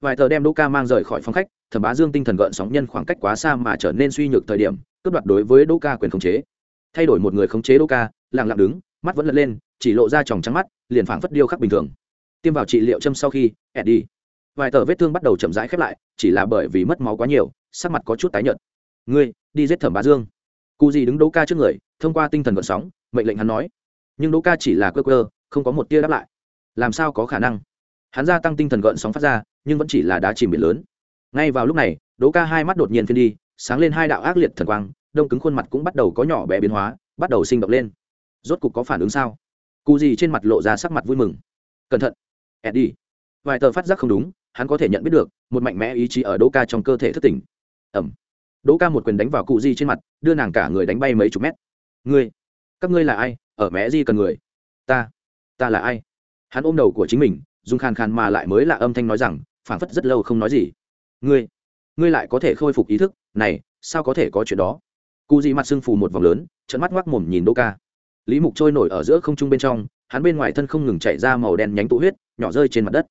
Vài tờ đem đỗ ca mang rời khỏi phòng khách, thẩm bá dương tinh thần gợn sóng nhân khoảng cách quá xa mà trở nên suy nhược thời điểm, cướp đoạt đối với đỗ ca quyền khống chế. Thay đổi một người khống chế đỗ ca, lặng lặng đứng mắt vẫn lật lên, chỉ lộ ra tròng trắng mắt, liền phảng phất điêu khắc bình thường. Tiêm vào trị liệu châm sau khi, eddie. Vài tờ vết thương bắt đầu chậm rãi khép lại, chỉ là bởi vì mất máu quá nhiều, sắc mặt có chút tái nhợt. Ngươi, đi giết thẩm bá dương. Cụ gì đứng đỗ ca trước người, thông qua tinh thần vận sóng, mệnh lệnh hắn nói. Nhưng đỗ ca chỉ là quơ quơ, không có một tia đáp lại. Làm sao có khả năng? Hắn gia tăng tinh thần gợn sóng phát ra, nhưng vẫn chỉ là đá chìm biển lớn. Ngay vào lúc này đỗ ca hai mắt đột nhiên phiên đi, sáng lên hai đạo ác liệt thần quang, đông cứng khuôn mặt cũng bắt đầu có nhỏ bé biến hóa, bắt đầu sinh động lên rốt cục có phản ứng sao? Cụ gì trên mặt lộ ra sắc mặt vui mừng. Cẩn thận. Eddie. Vài tờ phát giác không đúng, hắn có thể nhận biết được, một mạnh mẽ ý chí ở đỗ ca trong cơ thể thất tỉnh. Ẩm. Đỗ ca một quyền đánh vào cụ di trên mặt, đưa nàng cả người đánh bay mấy chục mét. Ngươi, các ngươi là ai? Ở mẹ di cần người? Ta. Ta là ai? Hắn ôm đầu của chính mình, dùng khàn khàn mà lại mới là âm thanh nói rằng, phảng phất rất lâu không nói gì. Ngươi ngươi lại có thể khôi phục ý thức, này, sao có thể có chuyện đó? Cụ di mặt sưng phù một vòng lớn trận mắt ngoác mồm nhìn đỗ ca lý mục trôi nổi ở giữa không trung bên trong, hắn bên ngoài thân không ngừng chạy ra màu đen nhánh tụ huyết, nhỏ rơi trên mặt đất.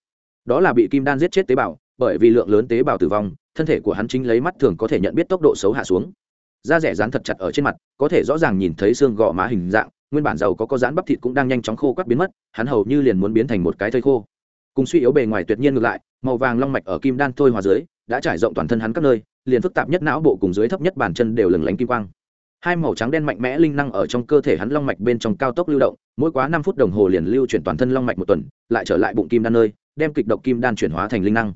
Đó là bị kim đan giết chết tế bào, bởi vì lượng lớn tế bào tử vong, thân thể của hắn chính lấy mắt thường có thể nhận biết tốc độ xấu hạ xuống. Da rẻ rán thật chặt ở trên mặt, có thể rõ ràng nhìn thấy xương gò má hình dạng, nguyên bản giàu có có rán bắp thịt cũng đang nhanh chóng khô quắt biến mất, hắn hầu như liền muốn biến thành một cái thây khô. Cùng suy yếu bề ngoài tuyệt nhiên ngược lại, màu vàng long mạch ở kim đan thôi hòa dưới, đã trải rộng toàn thân hắn các nơi, liền phức tạp nhất não bộ cùng dưới thấp nhất bàn chân đều lừng lánh kim quang hai màu trắng đen mạnh mẽ linh năng ở trong cơ thể hắn long mạch bên trong cao tốc lưu động, mỗi quá năm phút đồng hồ liền lưu chuyển toàn thân long mạch một tuần, lại trở lại bụng kim đan nơi, đem kịch độc kim đan chuyển hóa thành linh năng.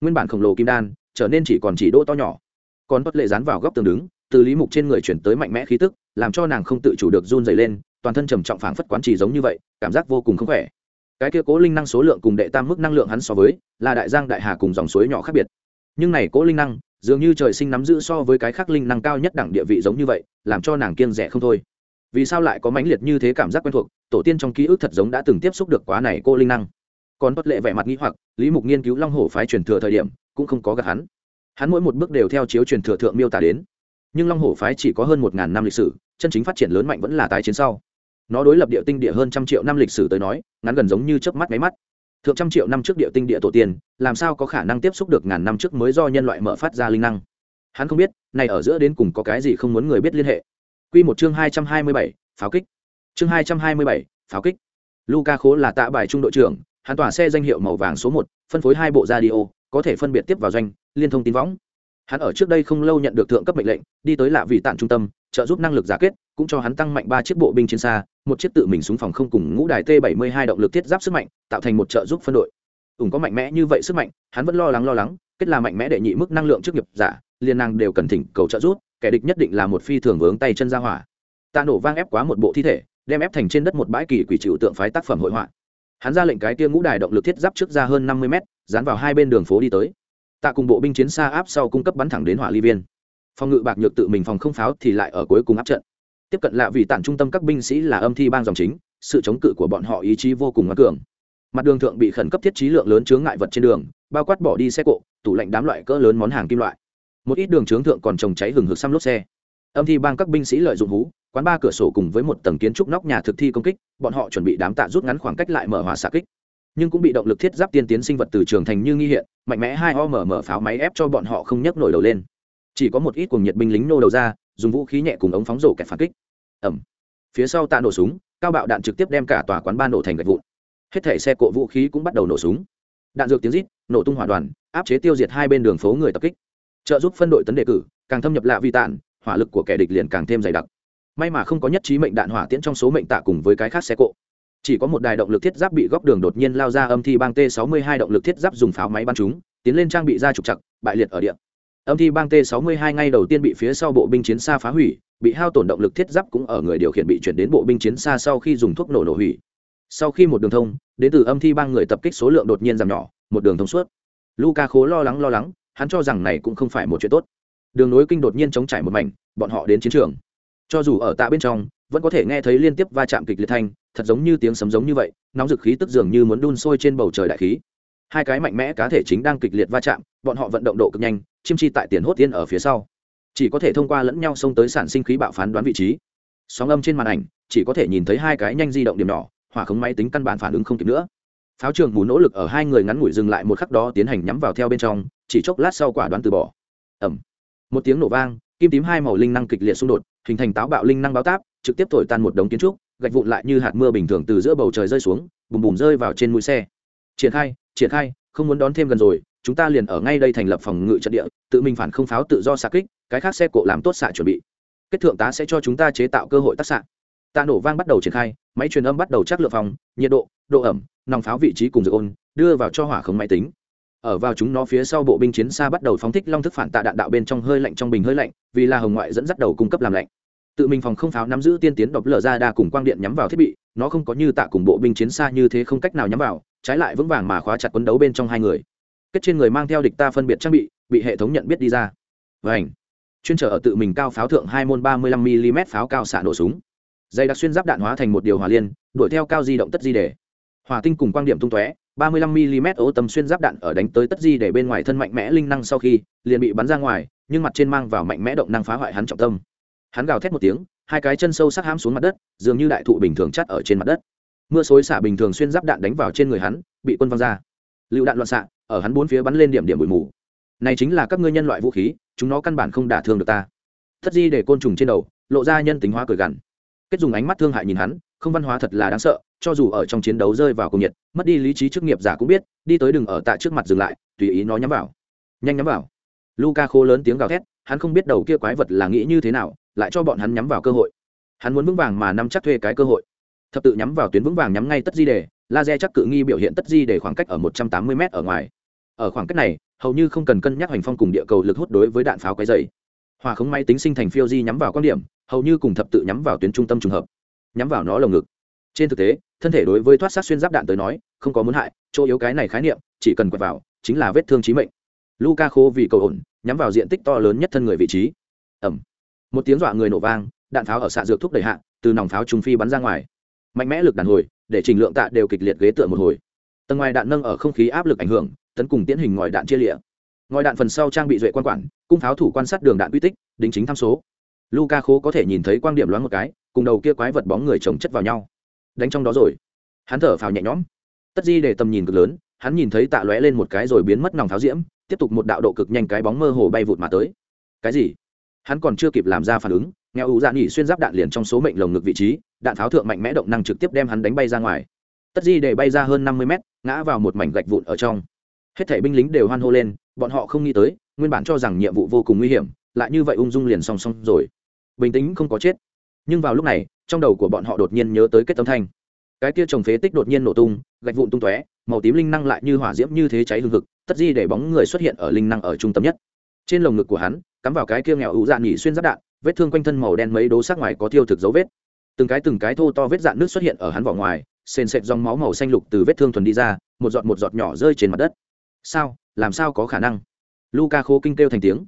Nguyên bản khổng lồ kim đan, trở nên chỉ còn chỉ đỗ to nhỏ. Còn bất lệ dán vào góc tường đứng, từ lý mục trên người chuyển tới mạnh mẽ khí tức, làm cho nàng không tự chủ được run dày lên, toàn thân trầm trọng phảng phất quán trì giống như vậy, cảm giác vô cùng không khỏe. Cái kia cố linh năng số lượng cùng đệ tam mức năng lượng hắn so với, là đại giang đại hà cùng dòng suối nhỏ khác biệt. Nhưng này cố linh năng dường như trời sinh nắm giữ so với cái khác linh năng cao nhất đẳng địa vị giống như vậy, làm cho nàng kiêng rẻ không thôi. Vì sao lại có mãnh liệt như thế cảm giác quen thuộc, tổ tiên trong ký ức thật giống đã từng tiếp xúc được quá này cô linh năng. Còn bất lệ vẻ mặt nghĩ hoặc, lý mục nghiên cứu long hổ phái truyền thừa thời điểm, cũng không có gặp hắn. Hắn mỗi một bước đều theo chiếu truyền thừa thượng miêu tả đến. Nhưng long hổ phái chỉ có hơn một ngàn năm lịch sử, chân chính phát triển lớn mạnh vẫn là tái chiến sau. Nó đối lập địa tinh địa hơn trăm triệu năm lịch sử tới nói, ngắn gần giống như chớp mắt máy mắt thượng trăm triệu năm trước địa tinh địa tổ tiên, làm sao có khả năng tiếp xúc được ngàn năm trước mới do nhân loại mở phát ra linh năng? Hắn không biết, này ở giữa đến cùng có cái gì không muốn người biết liên hệ. Q một chương hai trăm hai mươi bảy, pháo kích. Chương hai trăm hai mươi bảy, pháo kích. Luca khố là tạ bài trung đội trưởng, hắn tỏa xe danh hiệu màu vàng số một, phân phối hai bộ radio, có thể phân biệt tiếp vào doanh, liên thông tin võng. Hắn ở trước đây không lâu nhận được thượng cấp mệnh lệnh, đi tới lạ vị tạng trung tâm, trợ giúp năng lực giả kết cũng cho hắn tăng mạnh ba chiếc bộ binh chiến xa, một chiếc tự mình súng phòng không cùng ngũ đài t 72 động lực thiết giáp sức mạnh, tạo thành một trợ giúp phân đội. Ủng có mạnh mẽ như vậy sức mạnh, hắn vẫn lo lắng lo lắng, kết là mạnh mẽ đệ nhị mức năng lượng trước nghiệp giả liên năng đều cần thỉnh cầu trợ giúp, kẻ địch nhất định là một phi thường vướng tay chân ra hỏa. Tạ nổ vang ép quá một bộ thi thể, đem ép thành trên đất một bãi kỳ quỷ chịu tượng phái tác phẩm hội họa. Hắn ra lệnh cái tia ngũ đài động lực thiết giáp trước ra hơn năm mươi mét, dán vào hai bên đường phố đi tới. Tạ cùng bộ binh chiến xa áp sau cung cấp bắn thẳng đến hỏa ly viên. Phòng ngự bạc nhược tự mình phòng không pháo thì lại ở cuối cùng áp trận tiếp cận lạ vì tản trung tâm các binh sĩ là âm thi bang dòng chính, sự chống cự của bọn họ ý chí vô cùng ngoan cường. Mặt đường thượng bị khẩn cấp thiết trí lượng lớn chướng ngại vật trên đường, bao quát bỏ đi xe cộ, tủ lạnh đám loại cỡ lớn món hàng kim loại. Một ít đường chướng thượng còn trồng cháy hừng hực xăm lốp xe. Âm thi bang các binh sĩ lợi dụng hú, quán ba cửa sổ cùng với một tầng kiến trúc nóc nhà thực thi công kích, bọn họ chuẩn bị đám tạ rút ngắn khoảng cách lại mở hỏa xạ kích. Nhưng cũng bị động lực thiết giáp tiên tiến sinh vật từ trường thành như nghi hiện, mạnh mẽ hai o mở mở pháo máy ép cho bọn họ không nhấc nổi đầu lên. Chỉ có một ít cuồng nhiệt binh lính nô đầu ra dùng vũ khí nhẹ cùng ống phóng rổ kẹt phản kích. Ẩm phía sau tạ nổ súng, cao bạo đạn trực tiếp đem cả tòa quán ba nổ thành gạch vụn. Hết thể xe cộ vũ khí cũng bắt đầu nổ súng. Đạn dược tiếng rít, nổ tung hỏa đoàn, áp chế tiêu diệt hai bên đường phố người tập kích. Trợ giúp phân đội tấn đề cử, càng thâm nhập lạ vi tản hỏa lực của kẻ địch liền càng thêm dày đặc. May mà không có nhất trí mệnh đạn hỏa tiễn trong số mệnh tạ cùng với cái khác xe cộ. Chỉ có một đài động lực thiết giáp bị góc đường đột nhiên lao ra âm thi bang t 62 động lực thiết giáp dùng pháo máy bắn chúng, tiến lên trang bị ra trục chặt bại liệt ở địa âm thi bang t 62 ngay đầu tiên bị phía sau bộ binh chiến xa phá hủy, bị hao tổn động lực thiết giáp cũng ở người điều khiển bị chuyển đến bộ binh chiến xa sau khi dùng thuốc nổ nổ hủy. Sau khi một đường thông, đến từ âm thi bang người tập kích số lượng đột nhiên giảm nhỏ, một đường thông suốt. Luca khố lo lắng lo lắng, hắn cho rằng này cũng không phải một chuyện tốt. Đường nối kinh đột nhiên chống trải một mảnh, bọn họ đến chiến trường. Cho dù ở tạ bên trong, vẫn có thể nghe thấy liên tiếp va chạm kịch liệt thanh, thật giống như tiếng sấm giống như vậy, nóng dực khí tức dường như muốn đun sôi trên bầu trời đại khí hai cái mạnh mẽ cá thể chính đang kịch liệt va chạm, bọn họ vận động độ cực nhanh chim chi tại tiền hốt tiên ở phía sau. Chỉ có thể thông qua lẫn nhau xông tới sản sinh khí bạo phán đoán vị trí. Sóng âm trên màn ảnh, chỉ có thể nhìn thấy hai cái nhanh di động điểm nhỏ, hỏa khống máy tính căn bản phản ứng không kịp nữa. Pháo trường mù nỗ lực ở hai người ngắn ngủi dừng lại một khắc đó tiến hành nhắm vào theo bên trong, chỉ chốc lát sau quả đoán từ bỏ. Ẩm một tiếng nổ vang, kim tím hai màu linh năng kịch liệt xung đột, hình thành táo bạo linh năng báo táp, trực tiếp thổi tan một đống kiến trúc, gạch vụn lại như hạt mưa bình thường từ giữa bầu trời rơi xuống, bùm bùm rơi vào trên mũi xe. Triển khai triển khai, không muốn đón thêm gần rồi, chúng ta liền ở ngay đây thành lập phòng ngự trận địa, tự mình phản không pháo tự do xạ kích, cái khác xe cộ làm tốt xạ chuẩn bị. Kết thượng tá sẽ cho chúng ta chế tạo cơ hội tác xạ. Tạ nổ vang bắt đầu triển khai, máy truyền âm bắt đầu chắc lượng phòng, nhiệt độ độ ẩm, nòng pháo vị trí cùng dược ôn, đưa vào cho hỏa khống máy tính. Ở vào chúng nó phía sau bộ binh chiến xa bắt đầu phóng thích long thức phản tạ đạn đạo bên trong hơi lạnh trong bình hơi lạnh, vì là hồng ngoại dẫn dắt đầu cung cấp làm lạnh tự mình phòng không pháo nắm giữ tiên tiến độc lở ra đa cùng quang điện nhắm vào thiết bị, nó không có như tạ cùng bộ binh chiến xa như thế không cách nào nhắm vào, trái lại vững vàng mà khóa chặt quấn đấu bên trong hai người. Kết trên người mang theo địch ta phân biệt trang bị bị hệ thống nhận biết đi ra. Vảnh chuyên trở ở tự mình cao pháo thượng hai môn ba mươi lăm mm pháo cao xạ nổ súng. Dây đặc xuyên giáp đạn hóa thành một điều hòa liên, đuổi theo cao di động tất di đề. Hỏa tinh cùng quang điểm tung tóe, ba mươi lăm mm ô tầm xuyên giáp đạn ở đánh tới tất di để bên ngoài thân mạnh mẽ linh năng sau khi, liền bị bắn ra ngoài, nhưng mặt trên mang vào mạnh mẽ động năng phá hoại hắn trọng tâm hắn gào thét một tiếng, hai cái chân sâu sắc hãm xuống mặt đất, dường như đại thụ bình thường chắt ở trên mặt đất. Mưa xối xả bình thường xuyên giáp đạn đánh vào trên người hắn, bị quân văng ra. Lựu đạn loạn xạ, ở hắn bốn phía bắn lên điểm điểm bụi mù. Này chính là các ngươi nhân loại vũ khí, chúng nó căn bản không đả thương được ta. Thất di để côn trùng trên đầu, lộ ra nhân tính hóa cười gằn. Kết dùng ánh mắt thương hại nhìn hắn, không văn hóa thật là đáng sợ, cho dù ở trong chiến đấu rơi vào công nhiệt, mất đi lý trí chức nghiệp giả cũng biết, đi tới đừng ở tại trước mặt dừng lại, tùy ý nó nhắm vào. Nhanh nhắm vào. Luca khô lớn tiếng gào thét hắn không biết đầu kia quái vật là nghĩ như thế nào, lại cho bọn hắn nhắm vào cơ hội. Hắn muốn vững vàng mà nắm chắc thuê cái cơ hội. Thập tự nhắm vào tuyến vững vàng nhắm ngay tất di đề, laser chắc cự nghi biểu hiện tất di đề khoảng cách ở một trăm tám mươi m ở ngoài. Ở khoảng cách này, hầu như không cần cân nhắc hoành phong cùng địa cầu lực hút đối với đạn pháo cái dày. Hòa khống máy tính sinh thành phiêu di nhắm vào quan điểm, hầu như cùng thập tự nhắm vào tuyến trung tâm trùng hợp. Nhắm vào nó lồng ngực. Trên thực tế, thân thể đối với thoát sát xuyên giáp đạn tới nói, không có muốn hại, chỗ yếu cái này khái niệm, chỉ cần quẹt vào, chính là vết thương trí mệnh. Luca khô vì cầu ổn nhắm vào diện tích to lớn nhất thân người vị trí. Ẩm một tiếng dọa người nổ vang, đạn pháo ở xạ dược thúc đẩy hạ, từ nòng pháo trung phi bắn ra ngoài. Mạnh mẽ lực đàn hồi, để trình lượng tạ đều kịch liệt ghế tựa một hồi. Tầng ngoài đạn nâng ở không khí áp lực ảnh hưởng, tấn cùng tiến hình ngòi đạn chia lịa. Ngòi đạn phần sau trang bị duệ quan quản, cung pháo thủ quan sát đường đạn quy tích, đính chính tham số. Luca khố có thể nhìn thấy quang điểm loáng một cái, cùng đầu kia quái vật bóng người chồng chất vào nhau. Đánh trong đó rồi. Hắn thở phào nhẹ nhõm. Tất di để tầm nhìn cực lớn, hắn nhìn thấy tạ lóe lên một cái rồi biến mất nòng tháo diễm tiếp tục một đạo độ cực nhanh cái bóng mơ hồ bay vụt mà tới. Cái gì? Hắn còn chưa kịp làm ra phản ứng nghèo ủ dạ nghỉ xuyên giáp đạn liền trong số mệnh lồng ngực vị trí, đạn pháo thượng mạnh mẽ động năng trực tiếp đem hắn đánh bay ra ngoài. Tất di để bay ra hơn năm mươi mét, ngã vào một mảnh gạch vụn ở trong. Hết thảy binh lính đều hoan hô lên, bọn họ không nghĩ tới, nguyên bản cho rằng nhiệm vụ vô cùng nguy hiểm, lại như vậy ung dung liền song song rồi. Bình tĩnh không có chết. Nhưng vào lúc này, trong đầu của bọn họ đột nhiên nhớ tới kết tâm thanh. Cái kia trồng phế tích đột nhiên nổ tung, gạch vụn tung tóe, màu tím linh năng lại như hỏa diễm như thế cháy hương hực tất di để bóng người xuất hiện ở linh năng ở trung tâm nhất. Trên lồng ngực của hắn, cắm vào cái kia nghèo ưu dạn nhỉ xuyên giáp đạn, vết thương quanh thân màu đen mấy đố sắc ngoài có thiêu thực dấu vết. Từng cái từng cái thô to vết dạn nước xuất hiện ở hắn vỏ ngoài, sền sệt dòng máu màu xanh lục từ vết thương thuần đi ra, một giọt một giọt nhỏ rơi trên mặt đất. Sao? Làm sao có khả năng? Luca khô kinh kêu thành tiếng.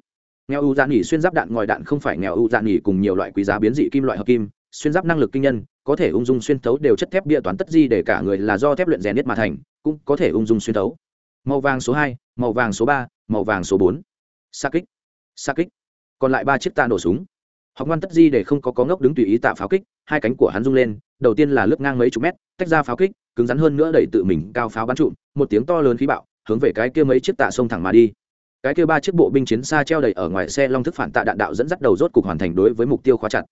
Nghèo u dạn nhỉ xuyên giáp đạn ngòi đạn không phải nghèo u dạn nhỉ cùng nhiều loại quý giá biến dị kim loại hợp kim, xuyên giáp năng lực kinh nhân, có thể ung dung xuyên thấu đều chất thép bia toán tất di để cả người là do thép luyện rèn nhất mà thành, cũng có thể ung dung xuyên thấu màu vàng số hai, màu vàng số ba, màu vàng số bốn. Xa kích xa kích. Còn lại ba chiếc tạ nổ súng. Học ngoan tất di để không có có ngốc đứng tùy ý tạ pháo kích, hai cánh của hắn rung lên, đầu tiên là lướt ngang mấy chục mét, tách ra pháo kích, cứng rắn hơn nữa đẩy tự mình cao pháo bắn trụm một tiếng to lớn khí bạo, hướng về cái kia mấy chiếc tạ sông thẳng mà đi. Cái kia ba chiếc bộ binh chiến xa treo đầy ở ngoài xe long thức phản tạ đạn đạo dẫn dắt đầu rốt cục hoàn thành đối với mục tiêu khóa chặt.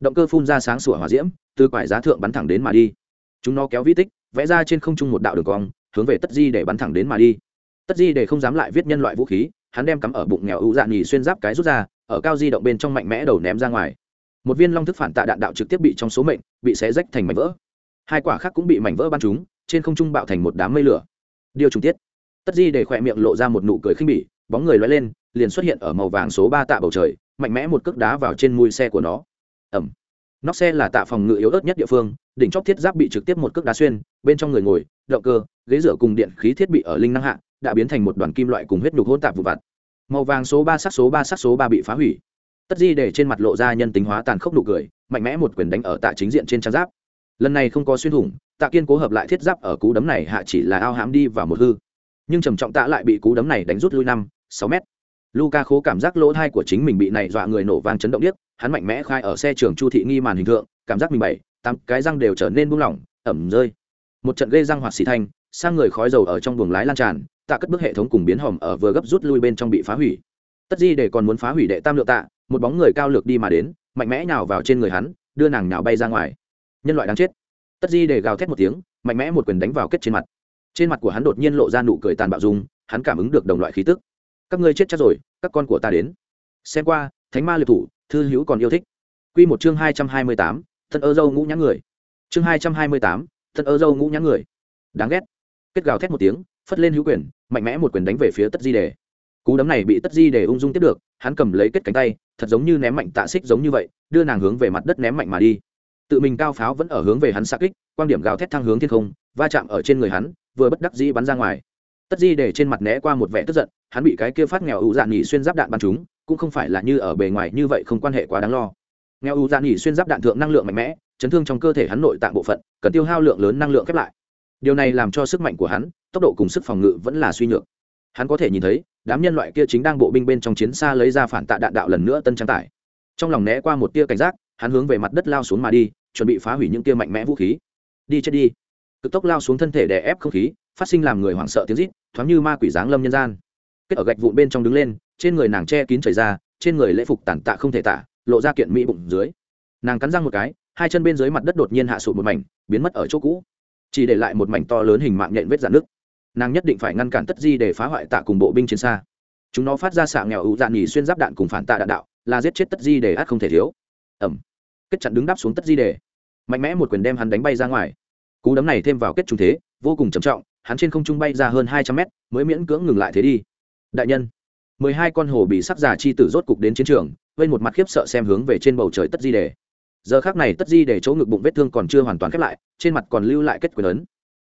Động cơ phun ra sáng sủa hỏa diễm, từ quải giá thượng bắn thẳng đến mà đi. Chúng nó kéo vi tích, vẽ ra trên không trung một đạo đường cong hướng về tất di để bắn thẳng đến mà đi tất di để không dám lại viết nhân loại vũ khí hắn đem cắm ở bụng nghèo ưu dạ nhì xuyên giáp cái rút ra ở cao di động bên trong mạnh mẽ đầu ném ra ngoài một viên long thức phản tạ đạn đạo trực tiếp bị trong số mệnh bị xé rách thành mảnh vỡ hai quả khác cũng bị mảnh vỡ bắn trúng trên không trung bạo thành một đám mây lửa điều trùng tiết tất di để khỏe miệng lộ ra một nụ cười khinh bỉ bóng người loay lên liền xuất hiện ở màu vàng số ba tạ bầu trời mạnh mẽ một cước đá vào trên mui xe của nó ẩm nóc xe là tạ phòng ngự yếu ớt nhất địa phương đỉnh chóp thiết giáp bị trực tiếp một cước đá xuyên bên trong người ngồi động cơ ghế rửa cùng điện khí thiết bị ở linh năng hạ, đã biến thành một đoàn kim loại cùng huyết nhục hỗn tạp vụ vặt. Màu vàng số ba sắc số ba sắc số ba bị phá hủy. Tất di để trên mặt lộ ra nhân tính hóa tàn khốc nụ cười, mạnh mẽ một quyền đánh ở tạ chính diện trên trang giáp. Lần này không có xuyên thủng, tạ kiên cố hợp lại thiết giáp ở cú đấm này hạ chỉ là ao hãm đi vào một hư. Nhưng trầm trọng tạ lại bị cú đấm này đánh rút lui năm, sáu mét. Luca khố cảm giác lỗ thai của chính mình bị này dọa người nổ vang chấn động điếc, hắn mạnh mẽ khai ở xe trường chu thị nghi màn hình tượng cảm giác mình bảy, tám cái răng đều trở nên buông lỏng, ẩm rơi. Một trận gây răng hoạt xì thanh sang người khói dầu ở trong buồng lái lan tràn, tạ cất bước hệ thống cùng biến hòm ở vừa gấp rút lui bên trong bị phá hủy. Tất di để còn muốn phá hủy đệ tam lượng tạ, một bóng người cao lược đi mà đến, mạnh mẽ nhào vào trên người hắn, đưa nàng nhào bay ra ngoài. Nhân loại đáng chết. Tất di để gào thét một tiếng, mạnh mẽ một quyền đánh vào kết trên mặt. Trên mặt của hắn đột nhiên lộ ra nụ cười tàn bạo dung, hắn cảm ứng được đồng loại khí tức. Các ngươi chết chắc rồi, các con của ta đến. Xem qua, thánh ma liệt thủ, thư hữu còn yêu thích. Quy một chương hai trăm hai mươi tám, thân ơ dâu ngũ nhã người. Chương hai trăm hai mươi tám, thân ơ dâu ngũ nhã người. Đáng ghét kết gào thét một tiếng, phất lên hữu quyền, mạnh mẽ một quyền đánh về phía tất di đề. Cú đấm này bị tất di đề ung dung tiếp được, hắn cầm lấy kết cánh tay, thật giống như ném mạnh tạ xích giống như vậy, đưa nàng hướng về mặt đất ném mạnh mà đi. Tự mình cao pháo vẫn ở hướng về hắn xa kích, quan điểm gào thét thang hướng thiên không, va chạm ở trên người hắn, vừa bất đắc dĩ bắn ra ngoài. Tất di để trên mặt né qua một vẻ tức giận, hắn bị cái kia phát nghèo ưu dạn nhỉ xuyên giáp đạn bắn chúng cũng không phải là như ở bề ngoài như vậy không quan hệ quá đáng lo. Nghèo ưu dạn nhỉ xuyên giáp đạn thượng năng lượng mạnh mẽ, chấn thương trong cơ thể hắn nội tạng bộ phận, cần tiêu hao lượng lớn năng lượng khép lại điều này làm cho sức mạnh của hắn, tốc độ cùng sức phòng ngự vẫn là suy nhược. Hắn có thể nhìn thấy, đám nhân loại kia chính đang bộ binh bên trong chiến xa lấy ra phản tạ đạn đạo lần nữa tân trang tải. Trong lòng né qua một tia cảnh giác, hắn hướng về mặt đất lao xuống mà đi, chuẩn bị phá hủy những tia mạnh mẽ vũ khí. Đi chết đi. Cực tốc lao xuống thân thể đè ép không khí, phát sinh làm người hoảng sợ tiếng rít, thoáng như ma quỷ giáng lâm nhân gian. Kết ở gạch vụn bên trong đứng lên, trên người nàng che kín chảy ra, trên người lễ phục tàn tạ không thể tả, lộ ra kiện mỹ bụng dưới. Nàng cắn răng một cái, hai chân bên dưới mặt đất đột nhiên hạ sụt một mảnh, biến mất ở chỗ cũ chỉ để lại một mảnh to lớn hình mạng nhện vết dạn nước. Nàng nhất định phải ngăn cản tất di để phá hoại tạ cùng bộ binh chiến xa. Chúng nó phát ra xạ nghèo ưu dạn nhì xuyên giáp đạn cùng phản tạ đạn đạo, là giết chết tất di để át không thể thiếu. Ẩm kết chặn đứng đáp xuống tất di để. Mạnh mẽ một quyền đem hắn đánh bay ra ngoài. Cú đấm này thêm vào kết trung thế, vô cùng trầm trọng, hắn trên không trung bay ra hơn hai trăm mét, mới miễn cưỡng ngừng lại thế đi. Đại nhân, mười hai con hồ bị sắc giả chi tử rốt cục đến chiến trường, vây một mặt khiếp sợ xem hướng về trên bầu trời tất di đề giờ khác này tất di để chỗ ngực bụng vết thương còn chưa hoàn toàn khép lại, trên mặt còn lưu lại kết quyền ấn.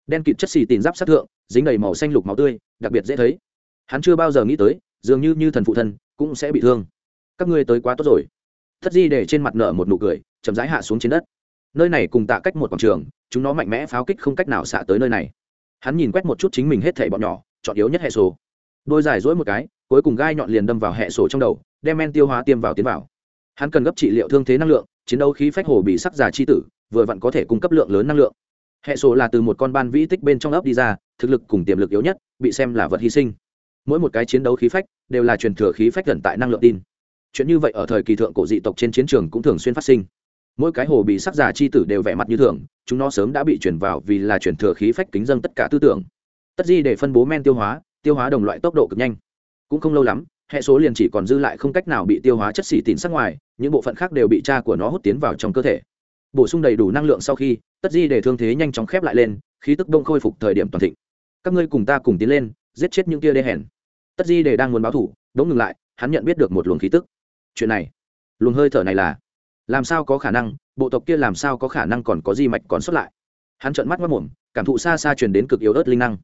Đen kịt chất xì tìm giáp sát thượng, dính đầy màu xanh lục máu tươi, đặc biệt dễ thấy. Hắn chưa bao giờ nghĩ tới, dường như như thần phụ thân, cũng sẽ bị thương. Các ngươi tới quá tốt rồi. Tất di để trên mặt nở một nụ cười, chậm rãi hạ xuống trên đất. Nơi này cùng tạ cách một quảng trường, chúng nó mạnh mẽ pháo kích không cách nào xạ tới nơi này. Hắn nhìn quét một chút chính mình hết thảy bọn nhỏ, chọn yếu nhất hệ sổ đôi dài dỗi một cái, cuối cùng gai nhọn liền đâm vào hệ sổ trong đầu, đem men tiêu hóa tiêm vào tiến vào. Hắn cần gấp trị liệu thương thế năng lượng chiến đấu khí phách hồ bị sắc già chi tử, vừa vặn có thể cung cấp lượng lớn năng lượng. Hệ số là từ một con ban vĩ tích bên trong ấp đi ra, thực lực cùng tiềm lực yếu nhất, bị xem là vật hy sinh. Mỗi một cái chiến đấu khí phách đều là truyền thừa khí phách gần tại năng lượng tin. Chuyện như vậy ở thời kỳ thượng cổ dị tộc trên chiến trường cũng thường xuyên phát sinh. Mỗi cái hồ bị sắc già chi tử đều vẻ mặt như thường, chúng nó sớm đã bị chuyển vào vì là truyền thừa khí phách kính dân tất cả tư tưởng. Tất di để phân bố men tiêu hóa tiêu hóa đồng loại tốc độ cực nhanh. Cũng không lâu lắm hệ số liền chỉ còn dư lại không cách nào bị tiêu hóa chất xỉ tín sắc ngoài, những bộ phận khác đều bị cha của nó hút tiến vào trong cơ thể. Bổ sung đầy đủ năng lượng sau khi, tất di để thương thế nhanh chóng khép lại lên, khí tức đông khôi phục thời điểm toàn thịnh. Các ngươi cùng ta cùng tiến lên, giết chết những kia đê hèn. Tất di để đang muốn báo thủ, đống ngừng lại, hắn nhận biết được một luồng khí tức. Chuyện này, luồng hơi thở này là, làm sao có khả năng, bộ tộc kia làm sao có khả năng còn có di mạch còn xuất lại? Hắn trợn mắt mất mồm, cảm thụ xa xa truyền đến cực yếu ớt linh năng.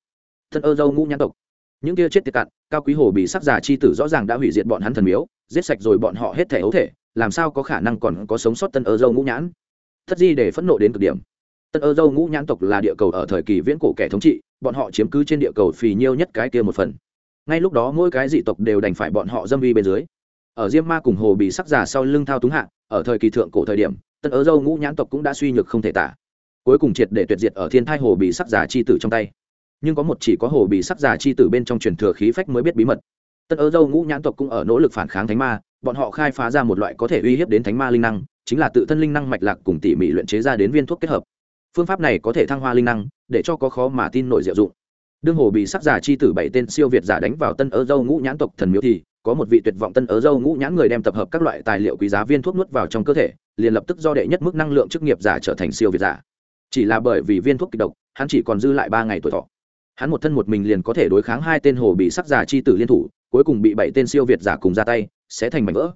Thân ơ dâu ngũ nhãn tộc những kia chết tiệt cạn cao quý hồ bị sắc giả chi tử rõ ràng đã hủy diệt bọn hắn thần miếu, giết sạch rồi bọn họ hết thể ấu thể, làm sao có khả năng còn có sống sót tân ơ dâu ngũ nhãn? Thất di để phẫn nộ đến cực điểm. Tân ơ dâu ngũ nhãn tộc là địa cầu ở thời kỳ viễn cổ kẻ thống trị, bọn họ chiếm cứ trên địa cầu phì nhiêu nhất cái kia một phần. Ngay lúc đó mỗi cái dị tộc đều đành phải bọn họ dâm vi bên dưới. Ở diêm ma cùng hồ bị sắc giả sau lưng thao túng hạ, ở thời kỳ thượng cổ thời điểm, tân ơ dâu ngũ nhãn tộc cũng đã suy nhược không thể tả. Cuối cùng triệt để tuyệt diệt ở thiên thai hồ bị sắc giả chi tử trong tay nhưng có một chỉ có hồ bị sắc giả chi tử bên trong truyền thừa khí phách mới biết bí mật. Tân ơ dâu ngũ nhãn tộc cũng ở nỗ lực phản kháng thánh ma, bọn họ khai phá ra một loại có thể uy hiếp đến thánh ma linh năng, chính là tự thân linh năng mạch lạc cùng tỉ mỉ luyện chế ra đến viên thuốc kết hợp. Phương pháp này có thể thăng hoa linh năng, để cho có khó mà tin nổi diệu dụng. Đương hồ bị sắc giả chi tử bảy tên siêu việt giả đánh vào tân ớ dâu ngũ nhãn tộc thần miếu thì, có một vị tuyệt vọng tân ớ dâu ngũ nhãn người đem tập hợp các loại tài liệu quý giá viên thuốc nuốt vào trong cơ thể, liền lập tức do đệ nhất mức năng lượng chức nghiệp giả trở thành siêu việt giả. Chỉ là bởi vì viên thuốc kịch độc, hắn chỉ còn dư lại ba ngày tuổi thọ hắn một thân một mình liền có thể đối kháng hai tên hồ bị sắc giả chi tử liên thủ, cuối cùng bị bảy tên siêu việt giả cùng ra tay, sẽ thành mảnh vỡ.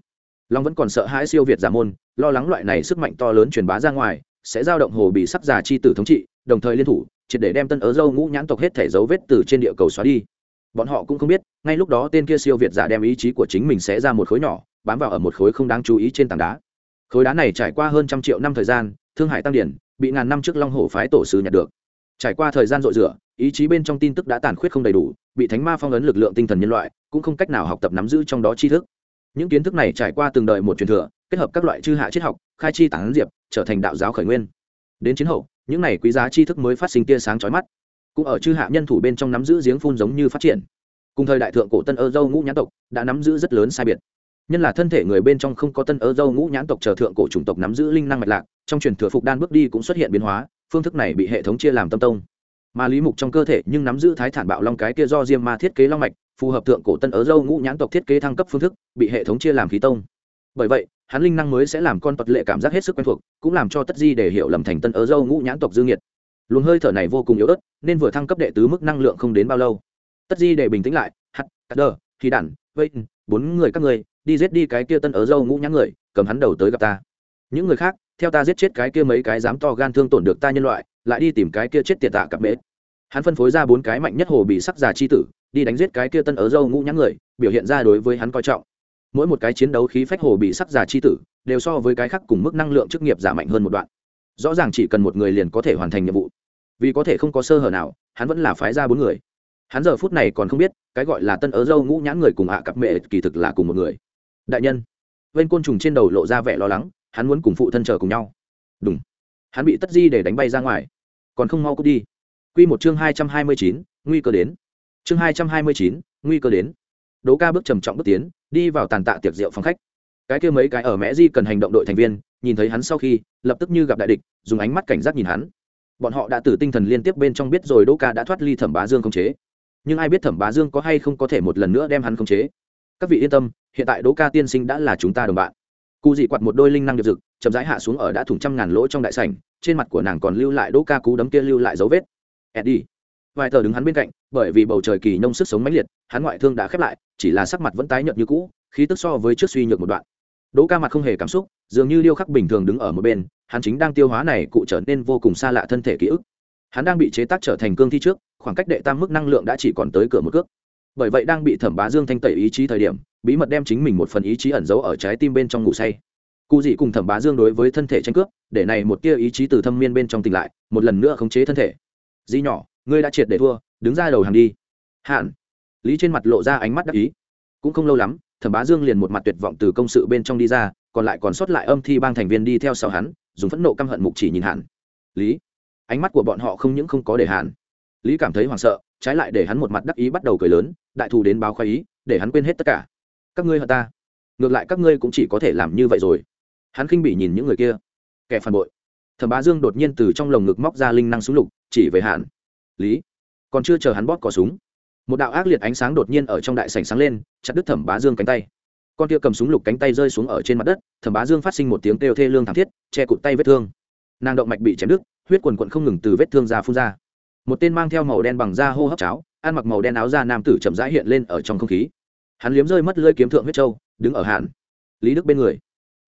Long vẫn còn sợ hãi siêu việt giả môn, lo lắng loại này sức mạnh to lớn truyền bá ra ngoài, sẽ giao động hồ bị sắc giả chi tử thống trị, đồng thời liên thủ, triệt để đem tân ớ dâu ngũ nhãn tộc hết thể dấu vết từ trên địa cầu xóa đi. Bọn họ cũng không biết, ngay lúc đó tên kia siêu việt giả đem ý chí của chính mình sẽ ra một khối nhỏ, bám vào ở một khối không đáng chú ý trên tảng đá. Khối đá này trải qua hơn trăm triệu năm thời gian, thương hải tăng điển, bị ngàn năm trước long hổ phái tổ sư nhặt được trải qua thời gian rội rửa, ý chí bên trong tin tức đã tàn khuyết không đầy đủ, bị thánh ma phong ấn lực lượng tinh thần nhân loại cũng không cách nào học tập nắm giữ trong đó tri thức. Những kiến thức này trải qua từng đời một truyền thừa, kết hợp các loại chư hạ triết học, khai chi tán diệp, trở thành đạo giáo khởi nguyên. Đến chiến hậu, những này quý giá tri thức mới phát sinh tia sáng trói mắt. Cũng ở chư hạ nhân thủ bên trong nắm giữ giếng phun giống như phát triển. Cùng thời đại thượng cổ tân ơ dâu ngũ nhãn tộc đã nắm giữ rất lớn sai biệt. Nhân là thân thể người bên trong không có tân ơ dâu ngũ nhãn tộc chờ thượng cổ chủng tộc nắm giữ linh năng mạch lạc, trong truyền thừa phục đan bước đi cũng xuất hiện biến hóa phương thức này bị hệ thống chia làm tâm tông. Mà lý mục trong cơ thể nhưng nắm giữ thái thản bạo long cái kia do diêm ma thiết kế long mạch, phù hợp thượng cổ tân ớ dâu ngũ nhãn tộc thiết kế thăng cấp phương thức, bị hệ thống chia làm khí tông. Bởi vậy, hắn linh năng mới sẽ làm con tật lệ cảm giác hết sức quen thuộc, cũng làm cho tất di để hiểu lầm thành tân ớ dâu ngũ nhãn tộc dương nhiệt luồng hơi thở này vô cùng yếu ớt, nên vừa thăng cấp đệ tứ mức năng lượng không đến bao lâu. Tất di để bình tĩnh lại hắt cắt đờ khi đản, vây, bốn người các người, đi giết đi cái kia tân ớ dâu ngũ nhãn người, cầm hắn đầu tới gặp ta. Những người khác theo ta giết chết cái kia mấy cái dám to gan thương tổn được ta nhân loại, lại đi tìm cái kia chết tiệt tạ cặp mễ hắn phân phối ra bốn cái mạnh nhất hồ bị sắc già chi tử, đi đánh giết cái kia tân ở dâu ngũ nhãn người, biểu hiện ra đối với hắn coi trọng. Mỗi một cái chiến đấu khí phách hồ bị sắc già chi tử, đều so với cái khác cùng mức năng lượng chức nghiệp giảm mạnh hơn một đoạn. Rõ ràng chỉ cần một người liền có thể hoàn thành nhiệm vụ. Vì có thể không có sơ hở nào, hắn vẫn là phái ra bốn người. Hắn giờ phút này còn không biết, cái gọi là tân ớ dâu ngũ nhãn người cùng hạ cặp mẹ kỳ thực là cùng một người. Đại nhân vên côn trùng trên đầu lộ ra vẻ lo lắng hắn muốn cùng phụ thân chờ cùng nhau. Đúng. Hắn bị tất di để đánh bay ra ngoài. Còn không mau cút đi. Q một chương hai trăm hai mươi chín, nguy cơ đến. Chương hai trăm hai mươi chín, nguy cơ đến. Đỗ ca bước trầm trọng bước tiến, đi vào tàn tạ tiệc rượu phòng khách. Cái kia mấy cái ở mẹ di cần hành động đội thành viên, nhìn thấy hắn sau khi, lập tức như gặp đại địch, dùng ánh mắt cảnh giác nhìn hắn. Bọn họ đã từ tinh thần liên tiếp bên trong biết rồi đỗ ca đã thoát ly thẩm bá dương không chế. Nhưng ai biết thẩm bá dương có hay không có thể một lần nữa đem hắn khống chế? Các vị yên tâm, hiện tại đỗ ca tiên sinh đã là chúng ta đồng bạn cụ dị quạt một đôi linh năng điệp dực, chậm rãi hạ xuống ở đã thủng trăm ngàn lỗ trong đại sảnh, trên mặt của nàng còn lưu lại đỗ ca cú đấm kia lưu lại dấu vết. Eddie. Vài tờ đứng hắn bên cạnh, bởi vì bầu trời kỳ nông sức sống mãnh liệt, hắn ngoại thương đã khép lại, chỉ là sắc mặt vẫn tái nhợt như cũ, khí tức so với trước suy nhược một đoạn. Đỗ ca mặt không hề cảm xúc, dường như điêu khắc bình thường đứng ở một bên, hắn chính đang tiêu hóa này cụ trở nên vô cùng xa lạ thân thể ký ức. Hắn đang bị chế tác trở thành cương thi trước, khoảng cách đệ tam mức năng lượng đã chỉ còn tới cửa một cước. Bởi vậy đang bị thẩm bá dương thanh tẩy ý chí thời điểm bí mật đem chính mình một phần ý chí ẩn giấu ở trái tim bên trong ngủ say. Cụ dị cùng thẩm bá dương đối với thân thể tranh cướp, để này một tia ý chí từ thâm miên bên trong tỉnh lại, một lần nữa khống chế thân thể. Di nhỏ, ngươi đã triệt để thua, đứng ra đầu hàng đi. Hạn. Lý trên mặt lộ ra ánh mắt đắc ý. Cũng không lâu lắm, thẩm bá dương liền một mặt tuyệt vọng từ công sự bên trong đi ra, còn lại còn sót lại âm thi bang thành viên đi theo sau hắn, dùng phẫn nộ căm hận mục chỉ nhìn hạn. Lý. Ánh mắt của bọn họ không những không có để hạn. Lý cảm thấy hoảng sợ, trái lại để hắn một mặt đắc ý bắt đầu cười lớn, đại thù đến báo khoa ý, để hắn quên hết tất cả các ngươi hận ta. Ngược lại các ngươi cũng chỉ có thể làm như vậy rồi. Hắn khinh bị nhìn những người kia. Kẻ phản bội. Thẩm bá dương đột nhiên từ trong lồng ngực móc ra linh năng súng lục, chỉ về hạn. Lý. Còn chưa chờ hắn bóp cỏ súng, một đạo ác liệt ánh sáng đột nhiên ở trong đại sảnh sáng lên, chặt đứt thẩm bá dương cánh tay. Con kia cầm súng lục cánh tay rơi xuống ở trên mặt đất, thẩm bá dương phát sinh một tiếng kêu thê lương thảm thiết, che cụt tay vết thương. Nàng động mạch bị chém đứt, huyết quần quận không ngừng từ vết thương ra phun ra. Một tên mang theo màu đen bằng da hô hấp cháo, ăn mặc màu đen áo da nam tử chậm rãi hiện lên ở trong không khí hắn liếm rơi mất lưỡi kiếm thượng huyết châu, đứng ở hạn. Lý đức bên người.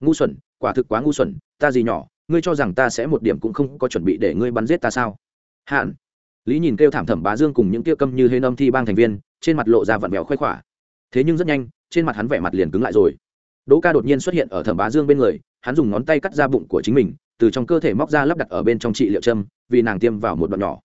Ngu xuẩn, quả thực quá ngu xuẩn, ta gì nhỏ, ngươi cho rằng ta sẽ một điểm cũng không có chuẩn bị để ngươi bắn giết ta sao? Hạn. Lý nhìn kêu thảm thẩm bá dương cùng những kia câm như hên âm thi bang thành viên, trên mặt lộ ra vặn vẹo khoái khỏa. Thế nhưng rất nhanh, trên mặt hắn vẻ mặt liền cứng lại rồi. Đỗ ca đột nhiên xuất hiện ở thẩm bá dương bên người, hắn dùng ngón tay cắt ra bụng của chính mình, từ trong cơ thể móc ra lắp đặt ở bên trong trị liệu châm, vì nàng tiêm vào một đoạn nhỏ.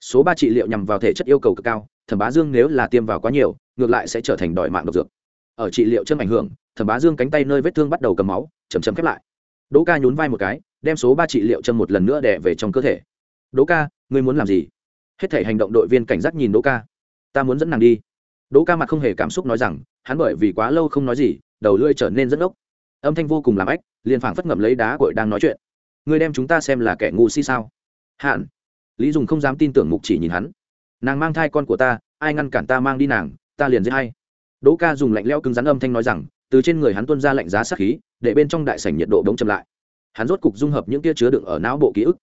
Số ba trị liệu nhằm vào thể chất yêu cầu cực cao thẩm bá dương nếu là tiêm vào quá nhiều, ngược lại sẽ trở thành đòi mạng độc dược. Ở trị liệu châm ảnh hưởng, thẩm bá dương cánh tay nơi vết thương bắt đầu cầm máu chầm chầm khép lại. Đỗ ca nhún vai một cái, đem số ba trị liệu châm một lần nữa đẻ về trong cơ thể. Đỗ ca, ngươi muốn làm gì? Hết thể hành động đội viên cảnh giác nhìn đỗ ca. Ta muốn dẫn nàng đi. Đỗ ca mặt không hề cảm xúc nói rằng, hắn bởi vì quá lâu không nói gì, đầu lưỡi trở nên rất ốc âm thanh vô cùng làm ách, liền phảng phất ngậm lấy đá cội đang nói chuyện. Ngươi đem chúng ta xem là kẻ ngu si sao? Hạn. Lý dùng không dám tin tưởng mục chỉ nhìn hắn nàng mang thai con của ta, ai ngăn cản ta mang đi nàng, ta liền giết hay đỗ ca dùng lạnh leo cứng rắn âm thanh nói rằng, từ trên người hắn tuân ra lạnh giá sát khí, để bên trong đại sảnh nhiệt độ bỗng chậm lại. Hắn rốt cục dung hợp những tia chứa đựng ở não bộ ký ức.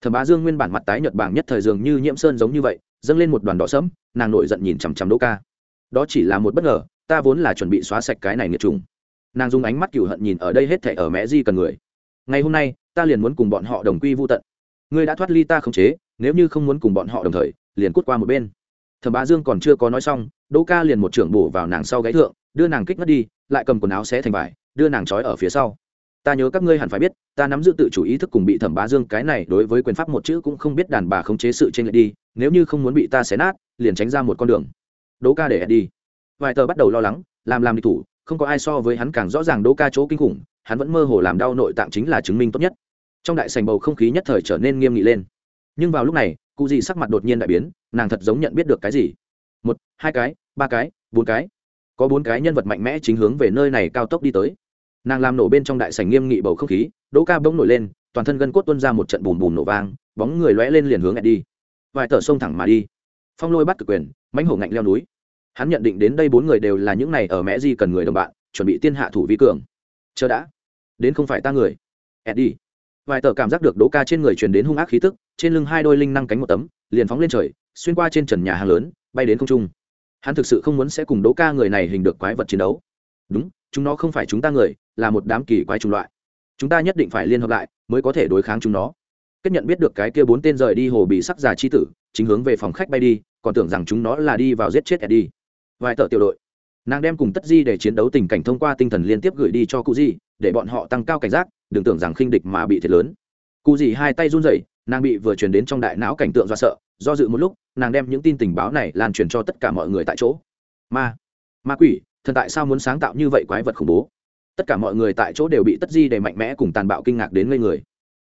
Thẩm bá dương nguyên bản mặt tái nhợt bảng nhất thời dường như nhiễm sơn giống như vậy, dâng lên một đoàn đỏ sẫm, nàng nổi giận nhìn chằm chằm đỗ ca. Đó chỉ là một bất ngờ, ta vốn là chuẩn bị xóa sạch cái này nghiệt trùng. Nàng dùng ánh mắt cửu hận nhìn ở đây hết thảy ở mẹ di cần người. Ngày hôm nay, ta liền muốn cùng bọn họ đồng quy vu tận. Ngươi đã thoát ly ta không chế, nếu như không muốn cùng bọn họ đồng thời liền cút qua một bên. Thẩm bá dương còn chưa có nói xong, đỗ ca liền một trưởng bổ vào nàng sau gáy thượng, đưa nàng kích ngất đi, lại cầm quần áo xé thành vải, đưa nàng trói ở phía sau. Ta nhớ các ngươi hẳn phải biết, ta nắm giữ tự chủ ý thức cùng bị thẩm bá dương cái này đối với quyền pháp một chữ cũng không biết đàn bà khống chế sự tranh lệch đi, nếu như không muốn bị ta xé nát, liền tránh ra một con đường. Đỗ ca để đi. Vài tờ bắt đầu lo lắng, làm làm đi thủ, không có ai so với hắn càng rõ ràng đỗ ca chỗ kinh khủng, hắn vẫn mơ hồ làm đau nội tạng chính là chứng minh tốt nhất. Trong đại sành bầu không khí nhất thời trở nên nghiêm nghị lên. Nhưng vào lúc này cụ gì sắc mặt đột nhiên đại biến, nàng thật giống nhận biết được cái gì? Một, hai cái, ba cái, bốn cái. Có bốn cái nhân vật mạnh mẽ chính hướng về nơi này cao tốc đi tới. Nàng làm nổ bên trong đại sảnh nghiêm nghị bầu không khí, đỗ ca bỗng nổi lên, toàn thân gân cốt tuôn ra một trận bùm bùm nổ vang, bóng người lóe lên liền hướng đi. Vài tờ sông thẳng mà đi. Phong lôi bắt cực quyền, mãnh hổ ngạnh leo núi. Hắn nhận định đến đây bốn người đều là những này ở mẹ di cần người đồng bạn, chuẩn bị tiên hạ thủ vi cường. Chờ đã. Đến không phải ta người. Eddie vài tờ cảm giác được đỗ ca trên người truyền đến hung ác khí tức, trên lưng hai đôi linh năng cánh một tấm, liền phóng lên trời, xuyên qua trên trần nhà hàng lớn, bay đến không trung. Hắn thực sự không muốn sẽ cùng đỗ ca người này hình được quái vật chiến đấu. Đúng, chúng nó không phải chúng ta người, là một đám kỳ quái chủng loại. Chúng ta nhất định phải liên hợp lại, mới có thể đối kháng chúng nó. Kết nhận biết được cái kia bốn tên rời đi hồ bị sắc già chi tử, chính hướng về phòng khách bay đi, còn tưởng rằng chúng nó là đi vào giết chết eddie. Vài tờ tiểu đội. Nàng đem cùng tất di để chiến đấu tình cảnh thông qua tinh thần liên tiếp gửi đi cho cụ di, để bọn họ tăng cao cảnh giác đừng tưởng rằng khinh địch mà bị thiệt lớn. Cụ gì hai tay run rẩy, nàng bị vừa truyền đến trong đại não cảnh tượng do sợ, do dự một lúc, nàng đem những tin tình báo này lan truyền cho tất cả mọi người tại chỗ. Ma ma quỷ, thần tại sao muốn sáng tạo như vậy quái vật khủng bố? Tất cả mọi người tại chỗ đều bị tất di để mạnh mẽ cùng tàn bạo kinh ngạc đến ngây người.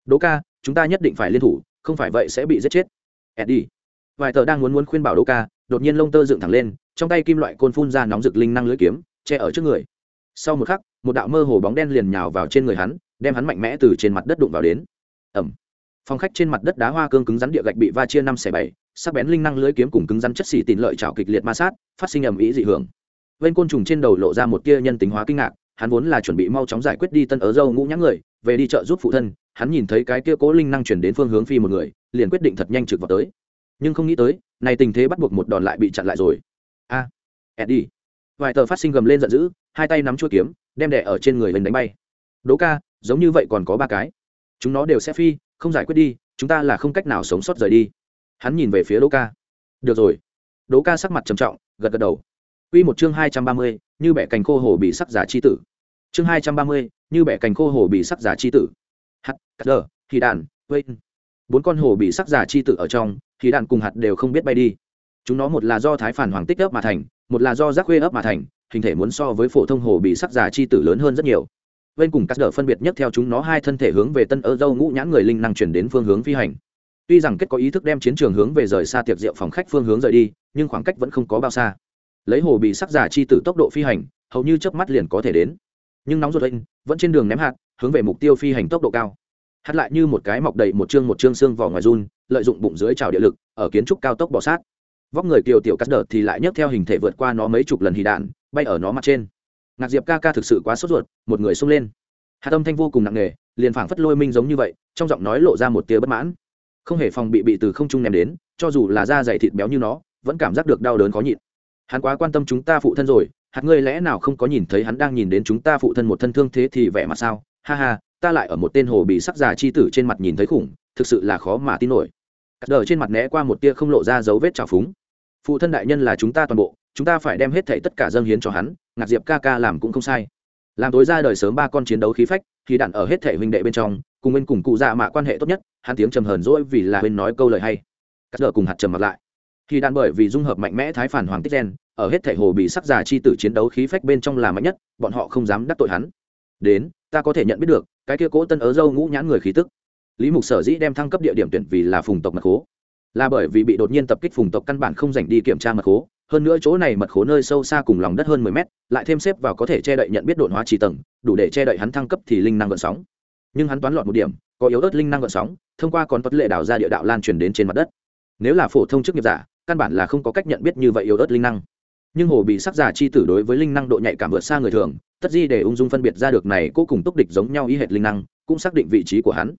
Đố ca, chúng ta nhất định phải liên thủ, không phải vậy sẽ bị giết chết. Eddie, vài tờ đang muốn muốn khuyên bảo đố ca, đột nhiên lông tơ dựng thẳng lên, trong tay kim loại côn phun ra nóng rực linh năng lưới kiếm, che ở trước người. Sau một khắc, một đạo mơ hồ bóng đen liền nhào vào trên người hắn đem hắn mạnh mẽ từ trên mặt đất đụng vào đến. Ẩm. Phòng khách trên mặt đất đá hoa cương cứng rắn địa gạch bị va chia năm xẻ bảy sắc bén linh năng lưới kiếm cùng cứng rắn chất xỉ tìm lợi trào kịch liệt ma sát phát sinh ầm ĩ dị hưởng. Bên côn trùng trên đầu lộ ra một tia nhân tính hóa kinh ngạc hắn vốn là chuẩn bị mau chóng giải quyết đi tân ớ dâu ngũ nhãng người về đi chợ giúp phụ thân hắn nhìn thấy cái kia cố linh năng chuyển đến phương hướng phi một người liền quyết định thật nhanh trực vào tới. Nhưng không nghĩ tới này tình thế bắt buộc một đòn lại bị chặn lại rồi. A à, eddie. Vài tờ phát sinh gầm lên giận dữ hai tay nắm chuôi kiếm đem đẻ ở trên người lên đánh bay. Đố ca giống như vậy còn có ba cái chúng nó đều sẽ phi không giải quyết đi chúng ta là không cách nào sống sót rời đi hắn nhìn về phía Đỗ ca được rồi Đỗ ca sắc mặt trầm trọng gật gật đầu Quy một chương hai trăm ba mươi, như bẻ cành khô hồ bị sắc giả chi tử. Chương hai trăm ba mươi, như bẻ cành khô hồ bị sắc giả chi tử. Hạt, cắt đờ, thì đàn, vây. Bốn con hồ bị sắc giả chi tử ở trong, thì đàn cùng hạt đều không biết bay đi. Chúng nó một là do thái phản hoàng tích ấp mà thành, một là do giác khuê ấp mà thành, hình thể muốn so với phổ thông hồ bị sắc giả chi tử lớn hơn rất nhiều. Bên cùng cắt đờ phân biệt nhất theo chúng nó hai thân thể hướng về tân ơ dâu ngũ nhãn người linh năng chuyển đến phương hướng phi hành. Tuy rằng kết có ý thức đem chiến trường hướng về rời xa tiệc rượu phòng khách phương hướng rời đi, nhưng khoảng cách vẫn không có bao xa. Lấy hồ bị sắc giả chi tử tốc độ phi hành hầu như chớp mắt liền có thể đến. Nhưng nóng ruột lên vẫn trên đường ném hạt hướng về mục tiêu phi hành tốc độ cao. Hạt lại như một cái mọc đầy một chương một chương xương vỏ ngoài run lợi dụng bụng dưới trào địa lực ở kiến trúc cao tốc bỏ sát. Vóc người kiều tiểu cắt đợt thì lại nhấc theo hình thể vượt qua nó mấy chục lần hì đạn bay ở nó mặt trên ngạc diệp ca ca thực sự quá sốt ruột, một người xông lên. Hạt âm thanh vô cùng nặng nề, liền phảng phất lôi minh giống như vậy, trong giọng nói lộ ra một tia bất mãn. Không hề phòng bị bị từ không trung ném đến, cho dù là da dày thịt béo như nó, vẫn cảm giác được đau đớn khó nhịn. Hắn quá quan tâm chúng ta phụ thân rồi, hạt ngươi lẽ nào không có nhìn thấy hắn đang nhìn đến chúng ta phụ thân một thân thương thế thì vẻ mặt sao? Ha ha, ta lại ở một tên hồ bị sắc già chi tử trên mặt nhìn thấy khủng, thực sự là khó mà tin nổi. Cắt đờ trên mặt né qua một tia không lộ ra dấu vết trào phúng. Phụ thân đại nhân là chúng ta toàn bộ, chúng ta phải đem hết thảy tất cả dâng hiến cho hắn ngạc diệp ca ca làm cũng không sai. Làm tối ra đời sớm ba con chiến đấu khí phách, khi đạn ở hết thể huynh đệ bên trong, cùng bên cùng cụ dạ mạ quan hệ tốt nhất, hắn tiếng trầm hờn dỗi vì là bên nói câu lời hay. Cắt đờ cùng hạt trầm mặt lại. Khi đạn bởi vì dung hợp mạnh mẽ thái phản hoàng tích gen, ở hết thể hồ bị sắc già chi tử chiến đấu khí phách bên trong là mạnh nhất, bọn họ không dám đắc tội hắn. Đến, ta có thể nhận biết được, cái kia cố tân ớ dâu ngũ nhãn người khí tức. Lý mục sở dĩ đem thăng cấp địa điểm tuyển vì là phùng tộc mật khố. Là bởi vì bị đột nhiên tập kích phùng tộc căn bản không dành đi kiểm tra mật khố hơn nữa chỗ này mật khố nơi sâu xa cùng lòng đất hơn mười mét, lại thêm xếp vào có thể che đậy nhận biết độn hóa trì tầng, đủ để che đậy hắn thăng cấp thì linh năng gợn sóng. Nhưng hắn toán lọt một điểm, có yếu ớt linh năng gợn sóng, thông qua còn tuất lệ đảo ra địa đạo lan truyền đến trên mặt đất. Nếu là phổ thông chức nghiệp giả, căn bản là không có cách nhận biết như vậy yếu ớt linh năng. Nhưng hồ bị sắc giả chi tử đối với linh năng độ nhạy cảm vượt xa người thường, tất di để ung dung phân biệt ra được này cố cùng túc địch giống nhau y hệt linh năng, cũng xác định vị trí của hắn.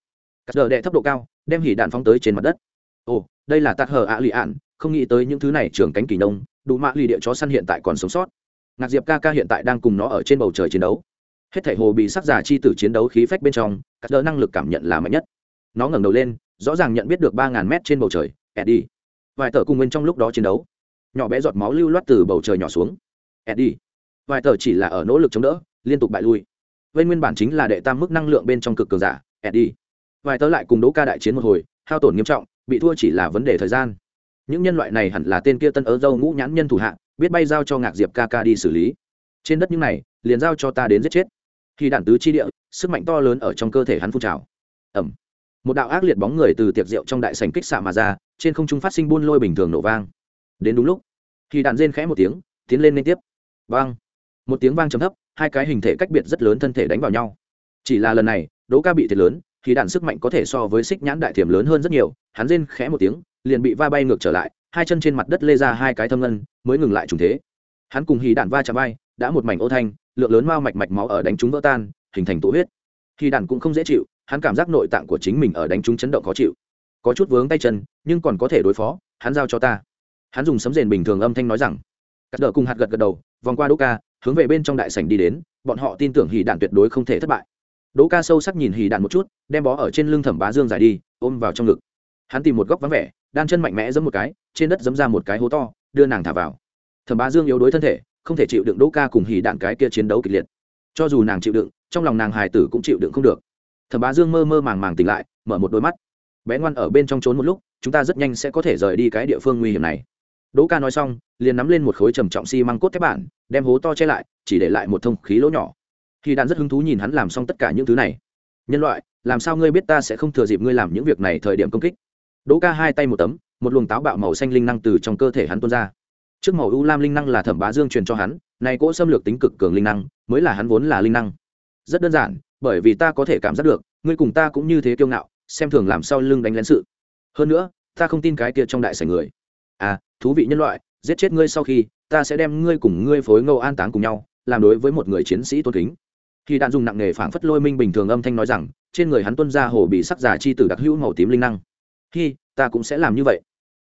Cắt đờ đệ thấp độ cao, đem hỉ đạn phóng tới trên mặt đất. Ồ, đây là tạc hờ ạ lì ạn, không nghĩ tới những thứ này trưởng cánh kỳ nông đủ mạ lì địa chó săn hiện tại còn sống sót. Ngạc diệp ca ca hiện tại đang cùng nó ở trên bầu trời chiến đấu. Hết thảy hồ bị sắc giả chi tử chiến đấu khí phách bên trong cắt đỡ năng lực cảm nhận là mạnh nhất. Nó ngẩng đầu lên, rõ ràng nhận biết được ba ngàn mét trên bầu trời, eddie. Vài tờ cùng nguyên trong lúc đó chiến đấu. Nhỏ bé giọt máu lưu loát từ bầu trời nhỏ xuống. Eddie. Vài tờ chỉ là ở nỗ lực chống đỡ, liên tục bại lui. Vây nguyên bản chính là đệ tam mức năng lượng bên trong cực cường giả, eddie. Vài tờ lại cùng đỗ ca đại chiến một hồi, hao tổn nghiêm trọng, bị thua chỉ là vấn đề thời gian những nhân loại này hẳn là tên kia tân ớ dâu ngũ nhãn nhân thủ hạ, biết bay giao cho ngạc diệp ca ca đi xử lý. Trên đất những này, liền giao cho ta đến giết chết. Khi đạn tứ chi địa, sức mạnh to lớn ở trong cơ thể hắn phun trào. Ẩm một đạo ác liệt bóng người từ tiệc rượu trong đại sành kích xạ mà ra, trên không trung phát sinh buôn lôi bình thường nổ vang. Đến đúng lúc, khi đạn rên khẽ một tiếng, tiến lên liên tiếp. Vang. Một tiếng vang trầm thấp, hai cái hình thể cách biệt rất lớn thân thể đánh vào nhau. Chỉ là lần này đỗ ca bị thiệt lớn thì đạn sức mạnh có thể so với xích nhãn đại thiểm lớn hơn rất nhiều, hắn rên khẽ một tiếng, liền bị va bay ngược trở lại, hai chân trên mặt đất lê ra hai cái thâm ngân, mới ngừng lại trùng thế. Hắn cùng hì đạn va chạm vai, đã một mảnh ô thanh, lượng lớn mao mạch mạch máu ở đánh chúng vỡ tan, hình thành tụ huyết. Hì đạn cũng không dễ chịu, hắn cảm giác nội tạng của chính mình ở đánh chúng chấn động khó chịu. Có chút vướng tay chân, nhưng còn có thể đối phó, hắn giao cho ta. Hắn dùng sấm rền bình thường âm thanh nói rằng, cắt đỡ cùng hạt gật gật đầu, vòng qua Đô ca, hướng về bên trong đại sảnh đi đến, bọn họ tin tưởng hì đạn tuyệt đối không thể thất bại đỗ ca sâu sắc nhìn hì đạn một chút, đem bó ở trên lưng thẩm bá dương giải đi, ôm vào trong ngực. Hắn tìm một góc vắng vẻ, đan chân mạnh mẽ giấm một cái, trên đất giấm ra một cái hố to, đưa nàng thả vào. Thẩm bá dương yếu đuối thân thể, không thể chịu đựng đỗ ca cùng hì đạn cái kia chiến đấu kịch liệt. Cho dù nàng chịu đựng, trong lòng nàng hài tử cũng chịu đựng không được. Thẩm bá dương mơ mơ màng màng tỉnh lại, mở một đôi mắt. Bé ngoan ở bên trong trốn một lúc, chúng ta rất nhanh sẽ có thể rời đi cái địa phương nguy hiểm này. Đỗ ca nói xong, liền nắm lên một khối trầm trọng xi măng cốt thép bản, đem hố to che lại, chỉ để lại một thông khí lỗ nhỏ khi đạn rất hứng thú nhìn hắn làm xong tất cả những thứ này. Nhân loại, làm sao ngươi biết ta sẽ không thừa dịp ngươi làm những việc này thời điểm công kích? Đỗ ca hai tay một tấm, một luồng táo bạo màu xanh linh năng từ trong cơ thể hắn tuôn ra. Trước màu u lam linh năng là thẩm bá dương truyền cho hắn, này cỗ xâm lược tính cực cường linh năng, mới là hắn vốn là linh năng. Rất đơn giản, bởi vì ta có thể cảm giác được, ngươi cùng ta cũng như thế kiêu ngạo, xem thường làm sao lưng đánh lén sự. Hơn nữa, ta không tin cái kia trong đại sảnh người. À thú vị nhân loại, giết chết ngươi sau khi, ta sẽ đem ngươi cùng ngươi phối ngẫu an táng cùng nhau, làm đối với một người chiến sĩ tôn kính khi đạn dùng nặng nghề phảng phất lôi minh bình thường âm thanh nói rằng, trên người hắn tuân ra hồ bị sắc giả chi tử đặc hữu màu tím linh năng. Khi ta cũng sẽ làm như vậy.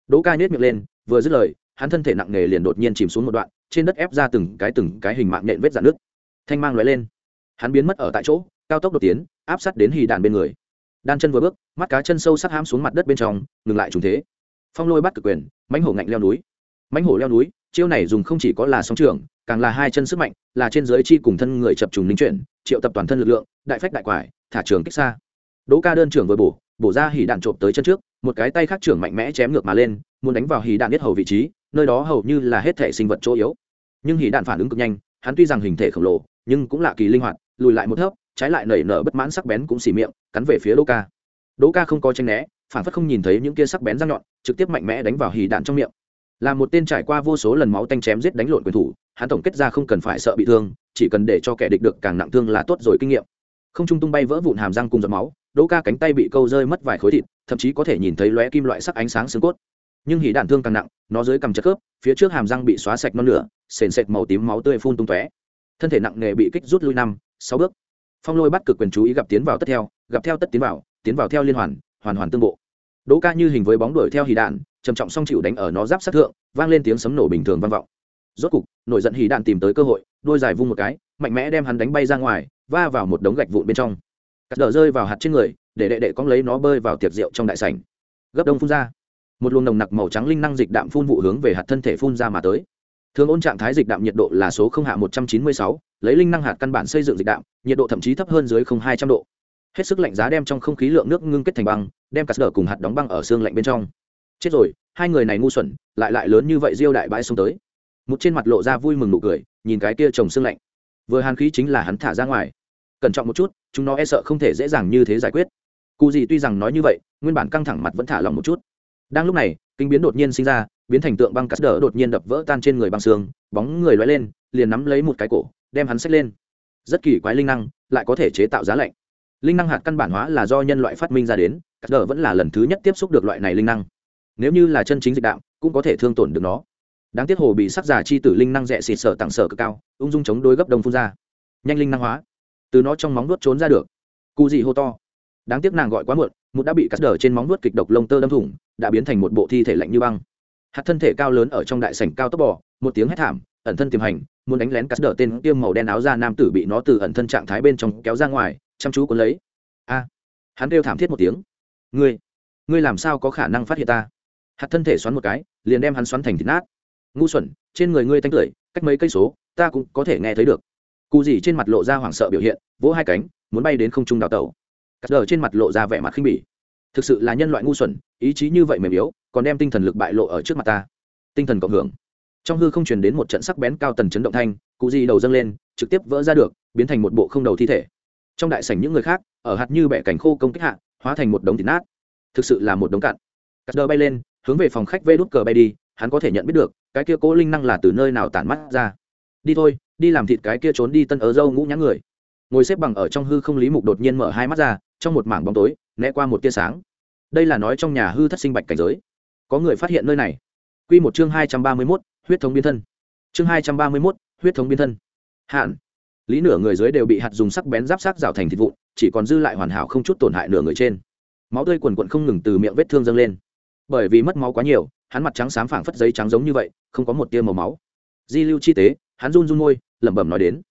Đỗ ca nhếch miệng lên, vừa dứt lời, hắn thân thể nặng nghề liền đột nhiên chìm xuống một đoạn, trên đất ép ra từng cái từng cái hình mạng nện vết dạn nước thanh mang lóe lên. Hắn biến mất ở tại chỗ, cao tốc đột tiến, áp sát đến hì đạn bên người. Đan chân vừa bước, mắt cá chân sâu sắc hãm xuống mặt đất bên trong, ngừng lại trùng thế. Phong lôi bắt cực quyền, mãnh hổ ngạnh leo núi. Mãnh hổ leo núi, chiêu này dùng không chỉ có là sóng trường càng là hai chân sức mạnh, là trên dưới chi cùng thân người chập trùng linh chuyển, triệu tập toàn thân lực lượng, đại phách đại quải, thả trường kích xa. Đỗ ca đơn trưởng vừa bổ bổ ra hỉ đạn trộm tới chân trước, một cái tay khác trưởng mạnh mẽ chém ngược mà lên, muốn đánh vào hỉ đạn biết hầu vị trí, nơi đó hầu như là hết thể sinh vật chỗ yếu. Nhưng hỉ đạn phản ứng cực nhanh, hắn tuy rằng hình thể khổng lồ, nhưng cũng lạ kỳ linh hoạt, lùi lại một thấp trái lại nảy nở bất mãn sắc bén cũng xì miệng, cắn về phía đỗ ca. Đỗ ca không có tranh né, phản phất không nhìn thấy những kia sắc bén răng nhọn, trực tiếp mạnh mẽ đánh vào hì đạn trong miệng. Là một tên trải qua vô số lần máu tanh chém giết đánh lộn quyền thủ hắn tổng kết ra không cần phải sợ bị thương, chỉ cần để cho kẻ địch được càng nặng thương là tốt rồi kinh nghiệm. Không trung tung bay vỡ vụn hàm răng cùng giọt máu, đỗ ca cánh tay bị câu rơi mất vài khối thịt, thậm chí có thể nhìn thấy lóe kim loại sắc ánh sáng xương cốt. Nhưng hỉ đạn thương càng nặng, nó dưới cầm chất khớp, phía trước hàm răng bị xóa sạch non lửa sền sệt màu tím máu tươi phun tung tóe. Thân thể nặng nề bị kích rút lui năm, sáu bước. Phong lôi bắt cực quyền chú ý gặp tiến vào tất theo, gặp theo tất tiến vào tiến vào theo liên hoàn hoàn hoàn tương bộ. Đỗ ca như hình với bóng đuổi theo hỉ đạn, trầm trọng song chịu đánh ở nó giáp sát thượng, vang lên tiếng sấm nổ bình thường vang vọng rốt cục, nổi giận hỉ đạn tìm tới cơ hội, đôi dài vung một cái, mạnh mẽ đem hắn đánh bay ra ngoài, va vào một đống gạch vụn bên trong. Cắt đờ rơi vào hạt trên người, để đệ đệ cóng lấy nó bơi vào tiệc rượu trong đại sảnh. Gấp đông phun ra. Một luồng nồng nặc màu trắng linh năng dịch đạm phun vụ hướng về hạt thân thể phun ra mà tới. Thường ôn trạng thái dịch đạm nhiệt độ là số không hạ một trăm chín mươi sáu, lấy linh năng hạt căn bản xây dựng dịch đạm, nhiệt độ thậm chí thấp hơn dưới không hai trăm độ. Hết sức lạnh giá đem trong không khí lượng nước ngưng kết thành băng, đem cắt đờ cùng hạt đóng băng ở xương lạnh bên trong. Chết rồi, hai người này ngu xuẩn, lại lại lớn như vậy diêu đại bãi xuống tới một trên mặt lộ ra vui mừng nụ cười nhìn cái kia trồng xương lạnh. Vừa hàn khí chính là hắn thả ra ngoài. Cẩn trọng một chút chúng nó e sợ không thể dễ dàng như thế giải quyết. Cụ gì tuy rằng nói như vậy nguyên bản căng thẳng mặt vẫn thả lòng một chút. Đang lúc này kinh biến đột nhiên sinh ra biến thành tượng băng cắt đỡ đột nhiên đập vỡ tan trên người băng xương bóng người loay lên liền nắm lấy một cái cổ đem hắn xách lên. Rất kỳ quái linh năng lại có thể chế tạo giá lạnh. Linh năng hạt căn bản hóa là do nhân loại phát minh ra đến cắt đỡ vẫn là lần thứ nhất tiếp xúc được loại này linh năng. Nếu như là chân chính dịch đạo, cũng có thể thương tổn được nó đáng tiếc hồ bị sắc giả chi tử linh năng rẻ xịt sở tặng sở cực cao, ung dung chống đối gấp đông phun ra. Nhanh linh năng hóa. Từ nó trong móng nuốt trốn ra được. Cụ gì hô to. Đáng tiếc nàng gọi quá muộn, một đã bị cắt đờ trên móng nuốt kịch độc lông tơ đâm thủng, đã biến thành một bộ thi thể lạnh như băng. Hạt thân thể cao lớn ở trong đại sảnh cao tốc bò, một tiếng hét thảm, ẩn thân tiềm hành, muốn đánh lén cắt đờ tên tiêm màu đen áo da nam tử bị nó từ ẩn thân trạng thái bên trong kéo ra ngoài, chăm chú cuốn lấy. A. Hắn kêu thảm thiết một tiếng. Ngươi ngươi làm sao có khả năng phát hiện ta? Hạt thân thể xoắn một cái, liền đem hắn xoắn thành thịt nát ngu xuẩn, trên người ngươi tanh tưởi, cách mấy cây số, ta cũng có thể nghe thấy được. Cụ gì trên mặt lộ ra hoảng sợ biểu hiện, vỗ hai cánh, muốn bay đến không trung đào tẩu. Cắt đờ trên mặt lộ ra vẻ mặt khinh bỉ. Thực sự là nhân loại ngu xuẩn, ý chí như vậy mềm yếu, còn đem tinh thần lực bại lộ ở trước mặt ta. Tinh thần cộng hưởng. Trong hư không truyền đến một trận sắc bén cao tần chấn động thanh cụ gì đầu dâng lên, trực tiếp vỡ ra được, biến thành một bộ không đầu thi thể. Trong đại sảnh những người khác, ở hạt như bẻ cảnh khô công kích hạ, hóa thành một đống thịt nát. Thực sự là một đống cạn. Cắt đờ bay lên, hướng về phòng khách vê đút cờ bay đi hắn có thể nhận biết được, cái kia cố linh năng là từ nơi nào tản mắt ra. Đi thôi, đi làm thịt cái kia trốn đi tân ớ dâu ngũ nhãn người. Ngồi xếp bằng ở trong hư không lý mục đột nhiên mở hai mắt ra, trong một mảng bóng tối, né qua một tia sáng. Đây là nói trong nhà hư thất sinh bạch cảnh giới. Có người phát hiện nơi này. Q một chương hai trăm ba mươi mốt, huyết thống biến thân. Chương hai trăm ba mươi mốt, huyết thống biến thân. Hạn. Lý nửa người dưới đều bị hạt dùng sắc bén giáp sắc rào thành thịt vụn, chỉ còn dư lại hoàn hảo không chút tổn hại nửa người trên. Máu tươi quần quận không ngừng từ miệng vết thương dâng lên. Bởi vì mất máu quá nhiều hắn mặt trắng xám phảng phất giấy trắng giống như vậy, không có một tia màu máu. Di lưu chi tế, hắn run run môi, lẩm bẩm nói đến.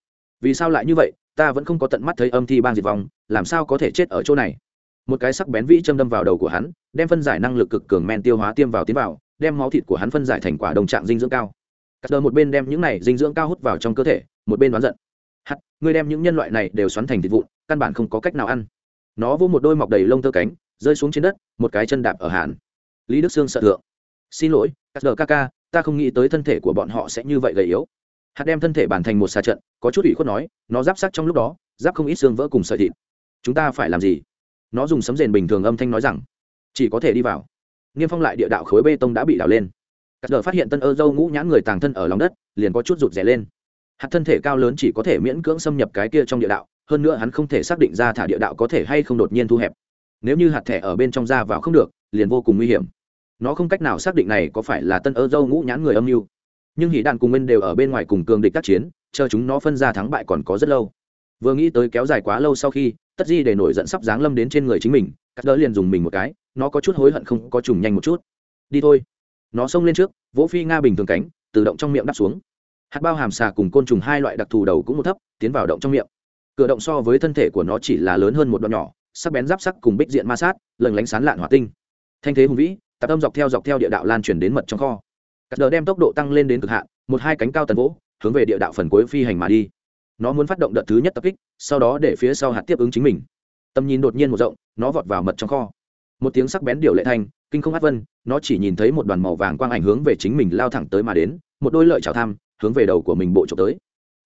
Vì sao lại như vậy, ta vẫn không có tận mắt thấy âm thi bang diệt vong, làm sao có thể chết ở chỗ này? Một cái sắc bén vĩ châm đâm vào đầu của hắn, đem phân giải năng lực cực cường men tiêu hóa tiêm vào tiến vào, đem máu thịt của hắn phân giải thành quả đồng trạng dinh dưỡng cao. Cắt đờ một bên đem những này dinh dưỡng cao hút vào trong cơ thể, một bên đoán giận. Hắt, ngươi đem những nhân loại này đều xoắn thành thịt vụn, căn bản không có cách nào ăn. Nó vô một đôi mọc đầy lông tơ cánh, rơi xuống trên đất, một cái chân đạp ở hàn lý đức sương sợ thượng xin lỗi cắt đờ ca ca, ta không nghĩ tới thân thể của bọn họ sẽ như vậy gầy yếu. Hạt đem thân thể bản thành một xà trận, có chút ủy khuất nói, nó giáp sắc trong lúc đó, giáp không ít xương vỡ cùng sợi thịt. Chúng ta phải làm gì? Nó dùng sấm rền bình thường âm thanh nói rằng, chỉ có thể đi vào. Niêm phong lại địa đạo khối bê tông đã bị đảo lên. Cắt đờ phát hiện tân ơ dâu ngũ nhãn người tàng thân ở lòng đất, liền có chút rụt rè lên. Hạt thân thể cao lớn chỉ có thể miễn cưỡng xâm nhập cái kia trong địa đạo, hơn nữa hắn không thể xác định ra thả địa đạo có thể hay không đột nhiên thu hẹp. Nếu như hạt thẻ ở bên trong ra vào không được, liền vô cùng nguy hiểm nó không cách nào xác định này có phải là tân ơ dâu ngũ nhãn người âm mưu. Nhưng hỉ đạn cùng nguyên đều ở bên ngoài cùng cường địch tác chiến, chờ chúng nó phân ra thắng bại còn có rất lâu. Vừa nghĩ tới kéo dài quá lâu sau khi, tất di để nổi giận sắp giáng lâm đến trên người chính mình, cắt đỡ liền dùng mình một cái, nó có chút hối hận không có trùng nhanh một chút. Đi thôi. Nó xông lên trước vỗ phi nga bình thường cánh, tự động trong miệng đắp xuống. Hạt bao hàm xà cùng côn trùng hai loại đặc thù đầu cũng một thấp, tiến vào động trong miệng. Cửa động so với thân thể của nó chỉ là lớn hơn một đoạn nhỏ, sắc bén giáp sắc cùng bích diện ma sát lần lánh sán lạn hỏa tinh. Thanh thế hùng vĩ tạp âm dọc theo dọc theo địa đạo lan truyền đến mật trong kho. Cắt đờ đem tốc độ tăng lên đến cực hạn, một hai cánh cao tần vỗ, hướng về địa đạo phần cuối phi hành mà đi. Nó muốn phát động đợt thứ nhất tập kích, sau đó để phía sau hạt tiếp ứng chính mình. Tầm nhìn đột nhiên một rộng, nó vọt vào mật trong kho. Một tiếng sắc bén điều lệ thanh, kinh không hát vân, nó chỉ nhìn thấy một đoàn màu vàng quang ảnh hướng về chính mình lao thẳng tới mà đến, một đôi lợi chào tham, hướng về đầu của mình bộ trộm tới.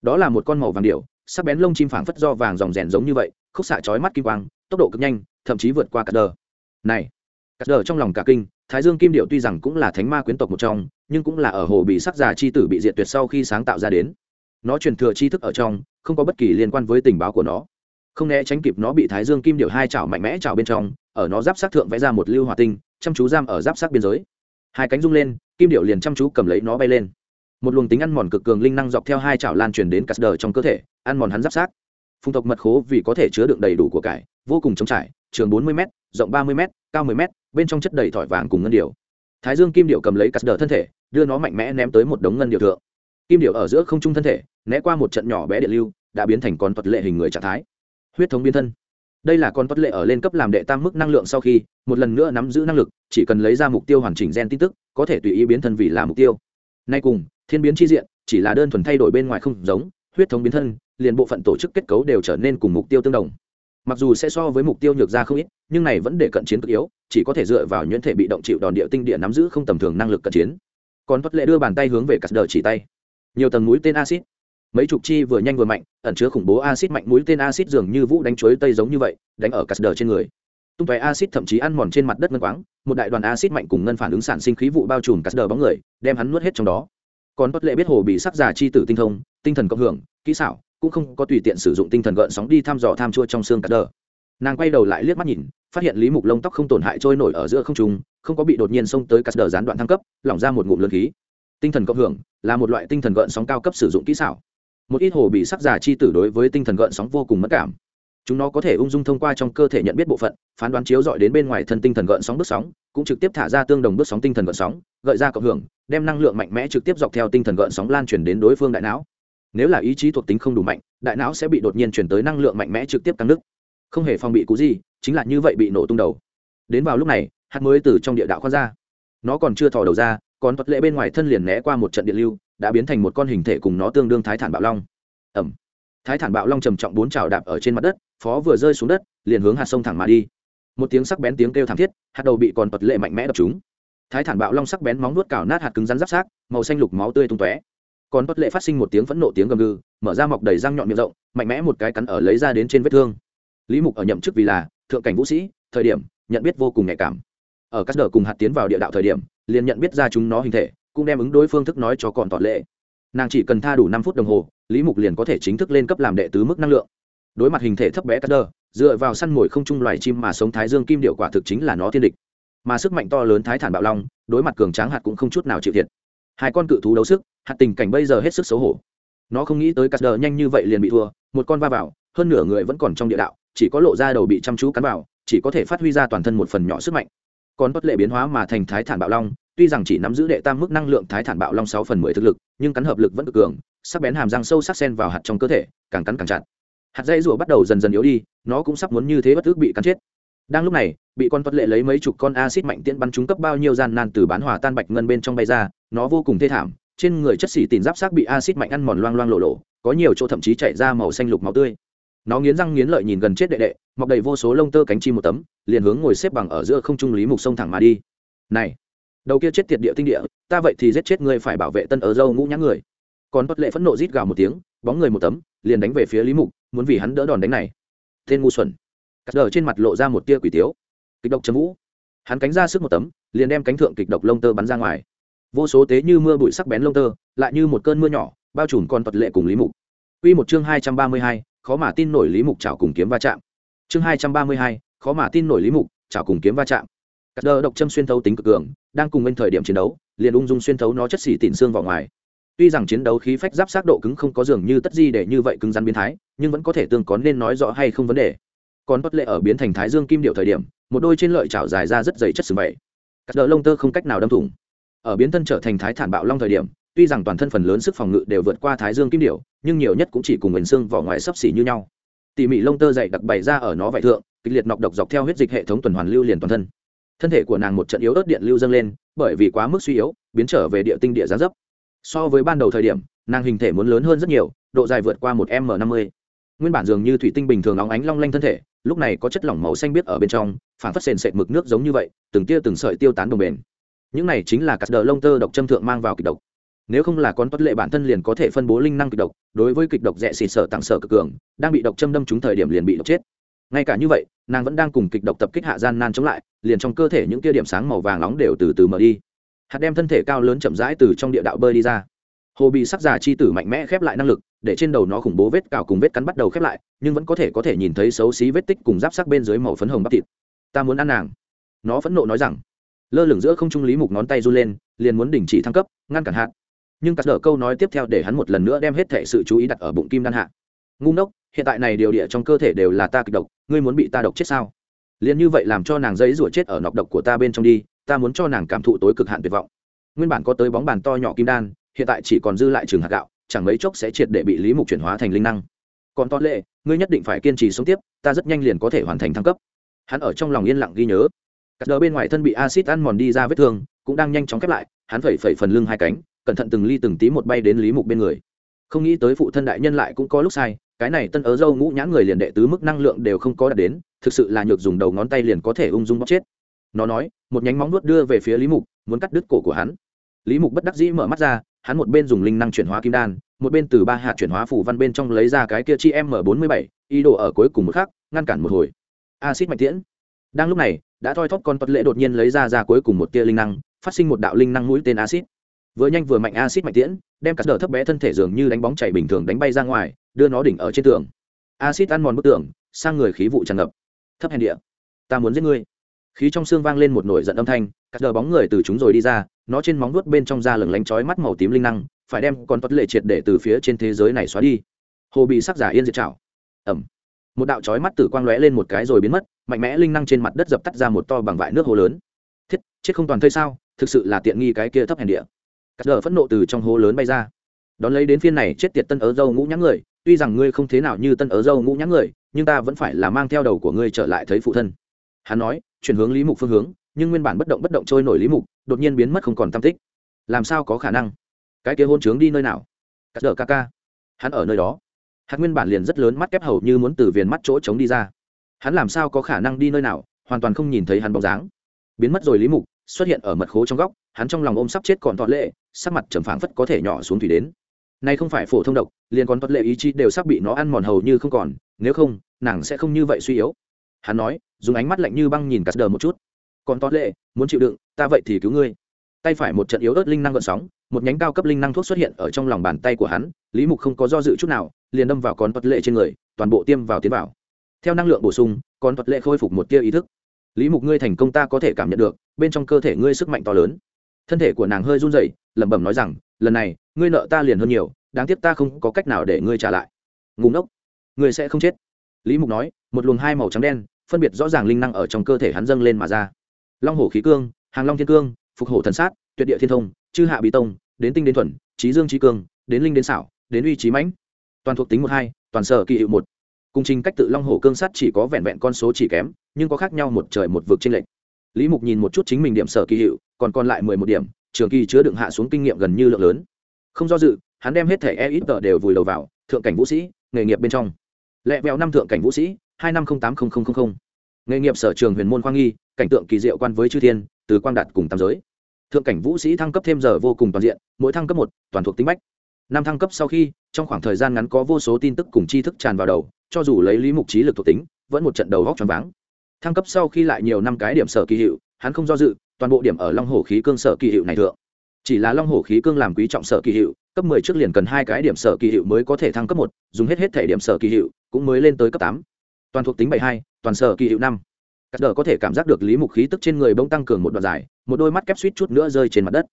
Đó là một con màu vàng điểu, sắc bén lông chim phảng phất do vàng dòng rèn giống như vậy, khúc xạ chói mắt kim quang, tốc độ cực nhanh, thậm chí vượt qua cắt đờ. Này, cắt đờ trong lòng cả kinh thái dương kim điệu tuy rằng cũng là thánh ma quyến tộc một trong, nhưng cũng là ở hồ bị sắc già chi tử bị diệt tuyệt sau khi sáng tạo ra đến. Nó truyền thừa tri thức ở trong, không có bất kỳ liên quan với tình báo của nó. Không né tránh kịp nó bị thái dương kim điệu hai chảo mạnh mẽ chảo bên trong, ở nó giáp sát thượng vẽ ra một lưu hỏa tinh, chăm chú giam ở giáp sát biên giới. Hai cánh rung lên, kim điệu liền chăm chú cầm lấy nó bay lên. Một luồng tính ăn mòn cực cường linh năng dọc theo hai chảo lan truyền đến cắt đờ trong cơ thể, ăn mòn hắn giáp sát. Phùng tộc mật khố vì có thể chứa đựng đầy đủ của cải, vô cùng trống trải, trường bốn mươi m rộng ba mươi m cao 10 m bên trong chất đầy thỏi vàng cùng ngân điều thái dương kim điệu cầm lấy cắt đờ thân thể, đưa nó mạnh mẽ ném tới một đống ngân điệu thượng. Kim điệu ở giữa không trung thân thể, né qua một trận nhỏ bé điện lưu, đã biến thành con tuật lệ hình người trạng thái. Huyết thống biến thân. Đây là con tuật lệ ở lên cấp làm đệ tam mức năng lượng sau khi, một lần nữa nắm giữ năng lực, chỉ cần lấy ra mục tiêu hoàn chỉnh gen tin tức, có thể tùy ý biến thân vì là mục tiêu. Nay cùng, thiên biến chi diện, chỉ là đơn thuần thay đổi bên ngoài không giống, huyết thống biến thân, liền bộ phận tổ chức kết cấu đều trở nên cùng mục tiêu tương đồng mặc dù sẽ so với mục tiêu nhược ra không ít, nhưng này vẫn để cận chiến cực yếu, chỉ có thể dựa vào nhuyễn thể bị động chịu đòn địa tinh địa nắm giữ không tầm thường năng lực cận chiến. Còn tuất lệ đưa bàn tay hướng về cắt đờ chỉ tay. Nhiều tầng mũi tên acid mấy chục chi vừa nhanh vừa mạnh, ẩn chứa khủng bố acid mạnh mũi tên acid dường như vũ đánh chuối tây giống như vậy, đánh ở cắt đờ trên người. Tung tóe acid thậm chí ăn mòn trên mặt đất ngân quáng, một đại đoàn acid mạnh cùng ngân phản ứng sản sinh khí vụ bao trùm cắt đờ bóng người, đem hắn nuốt hết trong đó. Còn bất lệ biết hồ bị sắc già chi tử tinh thông, tinh thần cộng hưởng, kỹ xảo cũng không có tùy tiện sử dụng tinh thần gợn sóng đi thăm dò tham chua trong xương cắt đờ. Nàng quay đầu lại liếc mắt nhìn, phát hiện lý mục lông tóc không tổn hại trôi nổi ở giữa không trung, không có bị đột nhiên xông tới cắt đờ gián đoạn thăng cấp, lỏng ra một ngụm lượn khí. Tinh thần cộng hưởng là một loại tinh thần gợn sóng cao cấp sử dụng kỹ xảo. Một ít hồ bị sắc giả chi tử đối với tinh thần gợn sóng vô cùng mất cảm. Chúng nó có thể ung dung thông qua trong cơ thể nhận biết bộ phận, phán đoán chiếu dọi đến bên ngoài thân tinh thần gợn sóng bước sóng, cũng trực tiếp thả ra tương đồng bước sóng tinh thần gợn sóng, gợi ra cộng hưởng, đem năng lượng mạnh mẽ trực tiếp dọc theo tinh thần gợn sóng lan truyền đến đối phương đại não nếu là ý chí thuộc tính không đủ mạnh, đại não sẽ bị đột nhiên chuyển tới năng lượng mạnh mẽ trực tiếp căng nứt không hề phòng bị cú gì, chính là như vậy bị nổ tung đầu. Đến vào lúc này, hạt mới từ trong địa đạo khoan ra. Nó còn chưa thò đầu ra, còn tuật lệ bên ngoài thân liền né qua một trận điện lưu, đã biến thành một con hình thể cùng nó tương đương thái thản bạo long. Ẩm. Thái thản bạo long trầm trọng bốn trào đạp ở trên mặt đất, phó vừa rơi xuống đất, liền hướng hạt sông thẳng mà đi. Một tiếng sắc bén tiếng kêu thảm thiết, hạt đầu bị còn tuật lệ mạnh mẽ đập chúng thái thản bạo long sắc bén móng nuốt cào nát hạt cứng rắn giáp sát màu xanh lục máu tươi tung tóe còn bất lệ phát sinh một tiếng phẫn nộ tiếng gầm gừ, mở ra mọc đầy răng nhọn miệng rộng, mạnh mẽ một cái cắn ở lấy ra đến trên vết thương. Lý mục ở nhậm chức vì là thượng cảnh vũ sĩ, thời điểm, nhận biết vô cùng nhạy cảm. Ở các đờ cùng hạt tiến vào địa đạo thời điểm, liền nhận biết ra chúng nó hình thể, cũng đem ứng đối phương thức nói cho còn tọt lệ. Nàng chỉ cần tha đủ năm phút đồng hồ, lý mục liền có thể chính thức lên cấp làm đệ tứ mức năng lượng. Đối mặt hình thể thấp bé cắt đờ dựa vào săn mồi không chung loài chim mà sống thái dương kim điệu quả thực chính là nó thiên địch. Mà sức mạnh to lớn thái thản bạo long, đối mặt cường tráng hạt cũng không chút nào chịu thiệt hai con cự thú đấu sức, hạt tình cảnh bây giờ hết sức xấu hổ. Nó không nghĩ tới cắt đờ nhanh như vậy liền bị thua, một con va vào, hơn nửa người vẫn còn trong địa đạo, chỉ có lộ ra đầu bị chăm chú cắn vào, chỉ có thể phát huy ra toàn thân một phần nhỏ sức mạnh. Còn bất lệ biến hóa mà thành thái thản bạo long, tuy rằng chỉ nắm giữ đệ tam mức năng lượng thái thản bạo long sáu phần mười thực lực, nhưng cắn hợp lực vẫn cực cường, sắc bén hàm răng sâu sắc sen vào hạt trong cơ thể, càng cắn càng chặt. Hạt dây rùa bắt đầu dần dần yếu đi, nó cũng sắp muốn như thế bất ước bị cắn chết. Đang lúc này, bị con tuất lệ lấy mấy chục con acid mạnh tiễn bắn trúng cấp bao nhiêu gian nan từ bán hòa tan bạch ngân bên trong bay ra nó vô cùng thê thảm, trên người chất xỉ tìm giáp xác bị acid mạnh ăn mòn loang loang lộ lộ, có nhiều chỗ thậm chí chảy ra màu xanh lục máu tươi. Nó nghiến răng nghiến lợi nhìn gần chết đệ đệ, mọc đầy vô số lông tơ cánh chim một tấm, liền hướng ngồi xếp bằng ở giữa không trung lý mục sông thẳng mà đi. Này, đầu kia chết tiệt địa tinh địa, ta vậy thì giết chết ngươi phải bảo vệ tân ở dâu ngũ nhã người. Còn bất lệ phẫn nộ rít gào một tiếng, bóng người một tấm, liền đánh về phía lý mục, muốn vì hắn đỡ đòn đánh này. Tên ngu xuẩn. Cắt đờ trên mặt lộ ra một tia quỷ tiếu. Kịch độc chấm vũ. Hắn cánh ra sức một tấm, liền đem cánh thượng kịch độc lông tơ bắn ra ngoài vô số tế như mưa bụi sắc bén lông tơ lại như một cơn mưa nhỏ bao trùm con tật lệ cùng lý mục. Quy một chương hai trăm ba mươi hai, khó mà tin nổi lý mục chảo cùng kiếm va chạm. Chương hai trăm ba mươi hai, khó mà tin nổi lý mục chảo cùng kiếm va chạm. Cắt đơ độc châm xuyên thấu tính cực cường đang cùng bên thời điểm chiến đấu liền ung dung xuyên thấu nó chất xỉ tịn xương vào ngoài. Tuy rằng chiến đấu khí phách giáp sát độ cứng không có dường như tất di để như vậy cứng rắn biến thái nhưng vẫn có thể tương có nên nói rõ hay không vấn đề. Còn bất lệ ở biến thành thái dương kim điệu thời điểm một đôi trên lợi chảo dài ra rất dày chất sừng vậy cắt đỡ lông tơ không cách nào đâm thủng ở biến thân trở thành thái thản bạo long thời điểm tuy rằng toàn thân phần lớn sức phòng ngự đều vượt qua thái dương kim Điểu, nhưng nhiều nhất cũng chỉ cùng nguyền xương vỏ ngoài sấp xỉ như nhau. Tỉ mỉ lông tơ dày đặc bày ra ở nó vải thượng kịch liệt nọc độc dọc theo huyết dịch hệ thống tuần hoàn lưu liền toàn thân. Thân thể của nàng một trận yếu ớt điện lưu dâng lên bởi vì quá mức suy yếu biến trở về địa tinh địa giá dấp. So với ban đầu thời điểm nàng hình thể muốn lớn hơn rất nhiều độ dài vượt qua một m năm mươi. Nguyên bản dường như thủy tinh bình thường óng ánh long lanh thân thể lúc này có chất lỏng màu xanh biếc ở bên trong phản phát sền sệt mực nước giống như vậy từng tia từng sợi tiêu tán đồng bền những này chính là cắt đờ lông tơ độc châm thượng mang vào kịch độc. Nếu không là con tuất lệ bản thân liền có thể phân bố linh năng kịch độc, đối với kịch độc rẻ xịt sở tặng sở cực cường, đang bị độc châm đâm trúng thời điểm liền bị độc chết. Ngay cả như vậy, nàng vẫn đang cùng kịch độc tập kích hạ gian nan chống lại, liền trong cơ thể những kia điểm sáng màu vàng nóng đều từ từ mở đi. Hạt đem thân thể cao lớn chậm rãi từ trong địa đạo bơi đi ra. Hồ bị sắc giả chi tử mạnh mẽ khép lại năng lực, để trên đầu nó khủng bố vết cào cùng vết cắn bắt đầu khép lại, nhưng vẫn có thể có thể nhìn thấy xấu xí vết tích cùng giáp sắc bên dưới màu phấn hồng bắp thịt. Ta muốn ăn nàng. Nó phẫn nộ nói rằng lơ lửng giữa không trung lý mục ngón tay run lên, liền muốn đình chỉ thăng cấp, ngăn cản hạn. Nhưng cắt đỡ câu nói tiếp theo để hắn một lần nữa đem hết thể sự chú ý đặt ở bụng kim đan hạ. Ngu ngốc, hiện tại này điều địa trong cơ thể đều là ta kịch độc, ngươi muốn bị ta độc chết sao? Liền như vậy làm cho nàng giấy rủa chết ở nọc độc của ta bên trong đi, ta muốn cho nàng cảm thụ tối cực hạn tuyệt vọng. Nguyên bản có tới bóng bàn to nhỏ kim đan, hiện tại chỉ còn dư lại trường hạt gạo, chẳng mấy chốc sẽ triệt để bị lý mục chuyển hóa thành linh năng. Còn to lệ, ngươi nhất định phải kiên trì sống tiếp, ta rất nhanh liền có thể hoàn thành thăng cấp. Hắn ở trong lòng yên lặng ghi nhớ cắt đờ bên ngoài thân bị acid ăn mòn đi ra vết thương, cũng đang nhanh chóng khép lại, hắn phẩy phẩy phần lưng hai cánh, cẩn thận từng ly từng tí một bay đến lý mục bên người. Không nghĩ tới phụ thân đại nhân lại cũng có lúc sai, cái này tân ớ dâu ngũ nhãn người liền đệ tứ mức năng lượng đều không có đạt đến, thực sự là nhược dùng đầu ngón tay liền có thể ung dung bóc chết. Nó nói, một nhánh móng nuốt đưa về phía lý mục, muốn cắt đứt cổ của hắn. Lý mục bất đắc dĩ mở mắt ra, hắn một bên dùng linh năng chuyển hóa kim đan, một bên từ ba hạt chuyển hóa phủ văn bên trong lấy ra cái kia chi m bốn mươi bảy, ý đồ ở cuối cùng một khắc, ngăn cản một hồi. Acid mạnh tiễn. Đang lúc này đã thoi thóp con tuật lệ đột nhiên lấy ra ra cuối cùng một tia linh năng, phát sinh một đạo linh năng mũi tên acid vừa nhanh vừa mạnh acid mạnh tiễn, đem cắt đờ thấp bé thân thể dường như đánh bóng chảy bình thường đánh bay ra ngoài, đưa nó đỉnh ở trên tường. Acid ăn mòn bức tường, sang người khí vụ tràn ngập. Thấp hèn địa, ta muốn giết ngươi. Khí trong xương vang lên một nổi giận âm thanh cắt đờ bóng người từ chúng rồi đi ra, nó trên móng vuốt bên trong da lửng lánh chói mắt màu tím linh năng, phải đem con tuất lệ triệt để từ phía trên thế giới này xóa đi. Hồ bị sắc giả yên diệt chảo ẩm một đạo chói mắt tử quang lóe lên một cái rồi biến mất, mạnh mẽ linh năng trên mặt đất dập tắt ra một to bằng vại nước hồ lớn. Thiết, chết không toàn thây sao? Thực sự là tiện nghi cái kia thấp hèn địa. Cắt đờ phẫn nộ từ trong hố lớn bay ra. Đón lấy đến phiên này, chết tiệt tân ớ dâu ngũ nhãng người, tuy rằng ngươi không thế nào như tân ớ dâu ngũ nhãng người, nhưng ta vẫn phải là mang theo đầu của ngươi trở lại thấy phụ thân. Hắn nói, chuyển hướng lý mục phương hướng, nhưng nguyên bản bất động bất động trôi nổi lý mục, đột nhiên biến mất không còn tam tích. Làm sao có khả năng? Cái kia hôn trướng đi nơi nào? Cắt đờ ca ca. Hắn ở nơi đó hạt nguyên bản liền rất lớn mắt kép hầu như muốn từ viền mắt chỗ trống đi ra. Hắn làm sao có khả năng đi nơi nào, hoàn toàn không nhìn thấy hắn bóng dáng. Biến mất rồi lý mục, xuất hiện ở mật khố trong góc, hắn trong lòng ôm sắp chết còn toát lệ, sắc mặt trầm phảng phất có thể nhỏ xuống thủy đến. Nay không phải phổ thông độc, liền còn toát lệ ý chí đều sắp bị nó ăn mòn hầu như không còn, nếu không, nàng sẽ không như vậy suy yếu. Hắn nói, dùng ánh mắt lạnh như băng nhìn cắt đờ một chút. Còn toát lệ, muốn chịu đựng, ta vậy thì cứu ngươi. Tay phải một trận yếu ớt linh năng gợn sóng, một nhánh cao cấp linh năng thuốc xuất hiện ở trong lòng bàn tay của hắn, lý mục không có do dự chút nào liền đâm vào con tuật lệ trên người, toàn bộ tiêm vào tiến vào. Theo năng lượng bổ sung, con tuật lệ khôi phục một tia ý thức. Lý mục ngươi thành công ta có thể cảm nhận được, bên trong cơ thể ngươi sức mạnh to lớn. Thân thể của nàng hơi run rẩy, lẩm bẩm nói rằng, lần này, ngươi nợ ta liền hơn nhiều, đáng tiếc ta không có cách nào để ngươi trả lại. Ngủ ngốc, ngươi sẽ không chết. Lý mục nói, một luồng hai màu trắng đen, phân biệt rõ ràng linh năng ở trong cơ thể hắn dâng lên mà ra. Long hổ khí cương, hàng long thiên cương, phục hổ thần sát, tuyệt địa thiên thông, chư hạ bị tông, đến tinh đến thuần trí dương trí cương, đến linh đến xảo, đến uy trí mãnh toàn thuộc tính một hai, toàn sở kỳ hiệu một. Cung trình cách tự long hồ cương sát chỉ có vẹn vẹn con số chỉ kém, nhưng có khác nhau một trời một vực trên lệnh lý mục nhìn một chút chính mình điểm sở kỳ hiệu còn còn lại mười một điểm, trường kỳ chứa đựng hạ xuống kinh nghiệm gần như lượng lớn. Không do dự, hắn đem hết thẻ e ít tờ đều vùi đầu vào, thượng cảnh vũ sĩ, nghề nghiệp bên trong. Lẹ vẹo năm thượng cảnh vũ sĩ, hai năm không tám không không không. Nghề nghiệp sở trường huyền môn khoa nghi, cảnh tượng kỳ diệu quan với chư thiên, từ quang đạt cùng tam giới. Thượng cảnh vũ sĩ thăng cấp thêm giờ vô cùng toàn diện, mỗi thăng cấp một, toàn thuộc tính bách năm thăng cấp sau khi trong khoảng thời gian ngắn có vô số tin tức cùng tri thức tràn vào đầu cho dù lấy lý mục trí lực thuộc tính vẫn một trận đầu góc tròn váng. Thăng cấp sau khi lại nhiều năm cái điểm sở kỳ hiệu hắn không do dự toàn bộ điểm ở long hồ khí cương sở kỳ hiệu này thượng. Chỉ là long hồ khí cương làm quý trọng sở kỳ hiệu cấp 10 trước liền cần hai cái điểm sở kỳ hiệu mới có thể thăng cấp một dùng hết hết thể điểm sở kỳ hiệu cũng mới lên tới cấp tám. Toàn thuộc tính 72, toàn sở kỳ hiệu năm. Cắt đờ có thể cảm giác được lý mục khí tức trên người bỗng tăng cường một đoạn dài một đôi mắt kép suýt chút nữa rơi trên mặt đất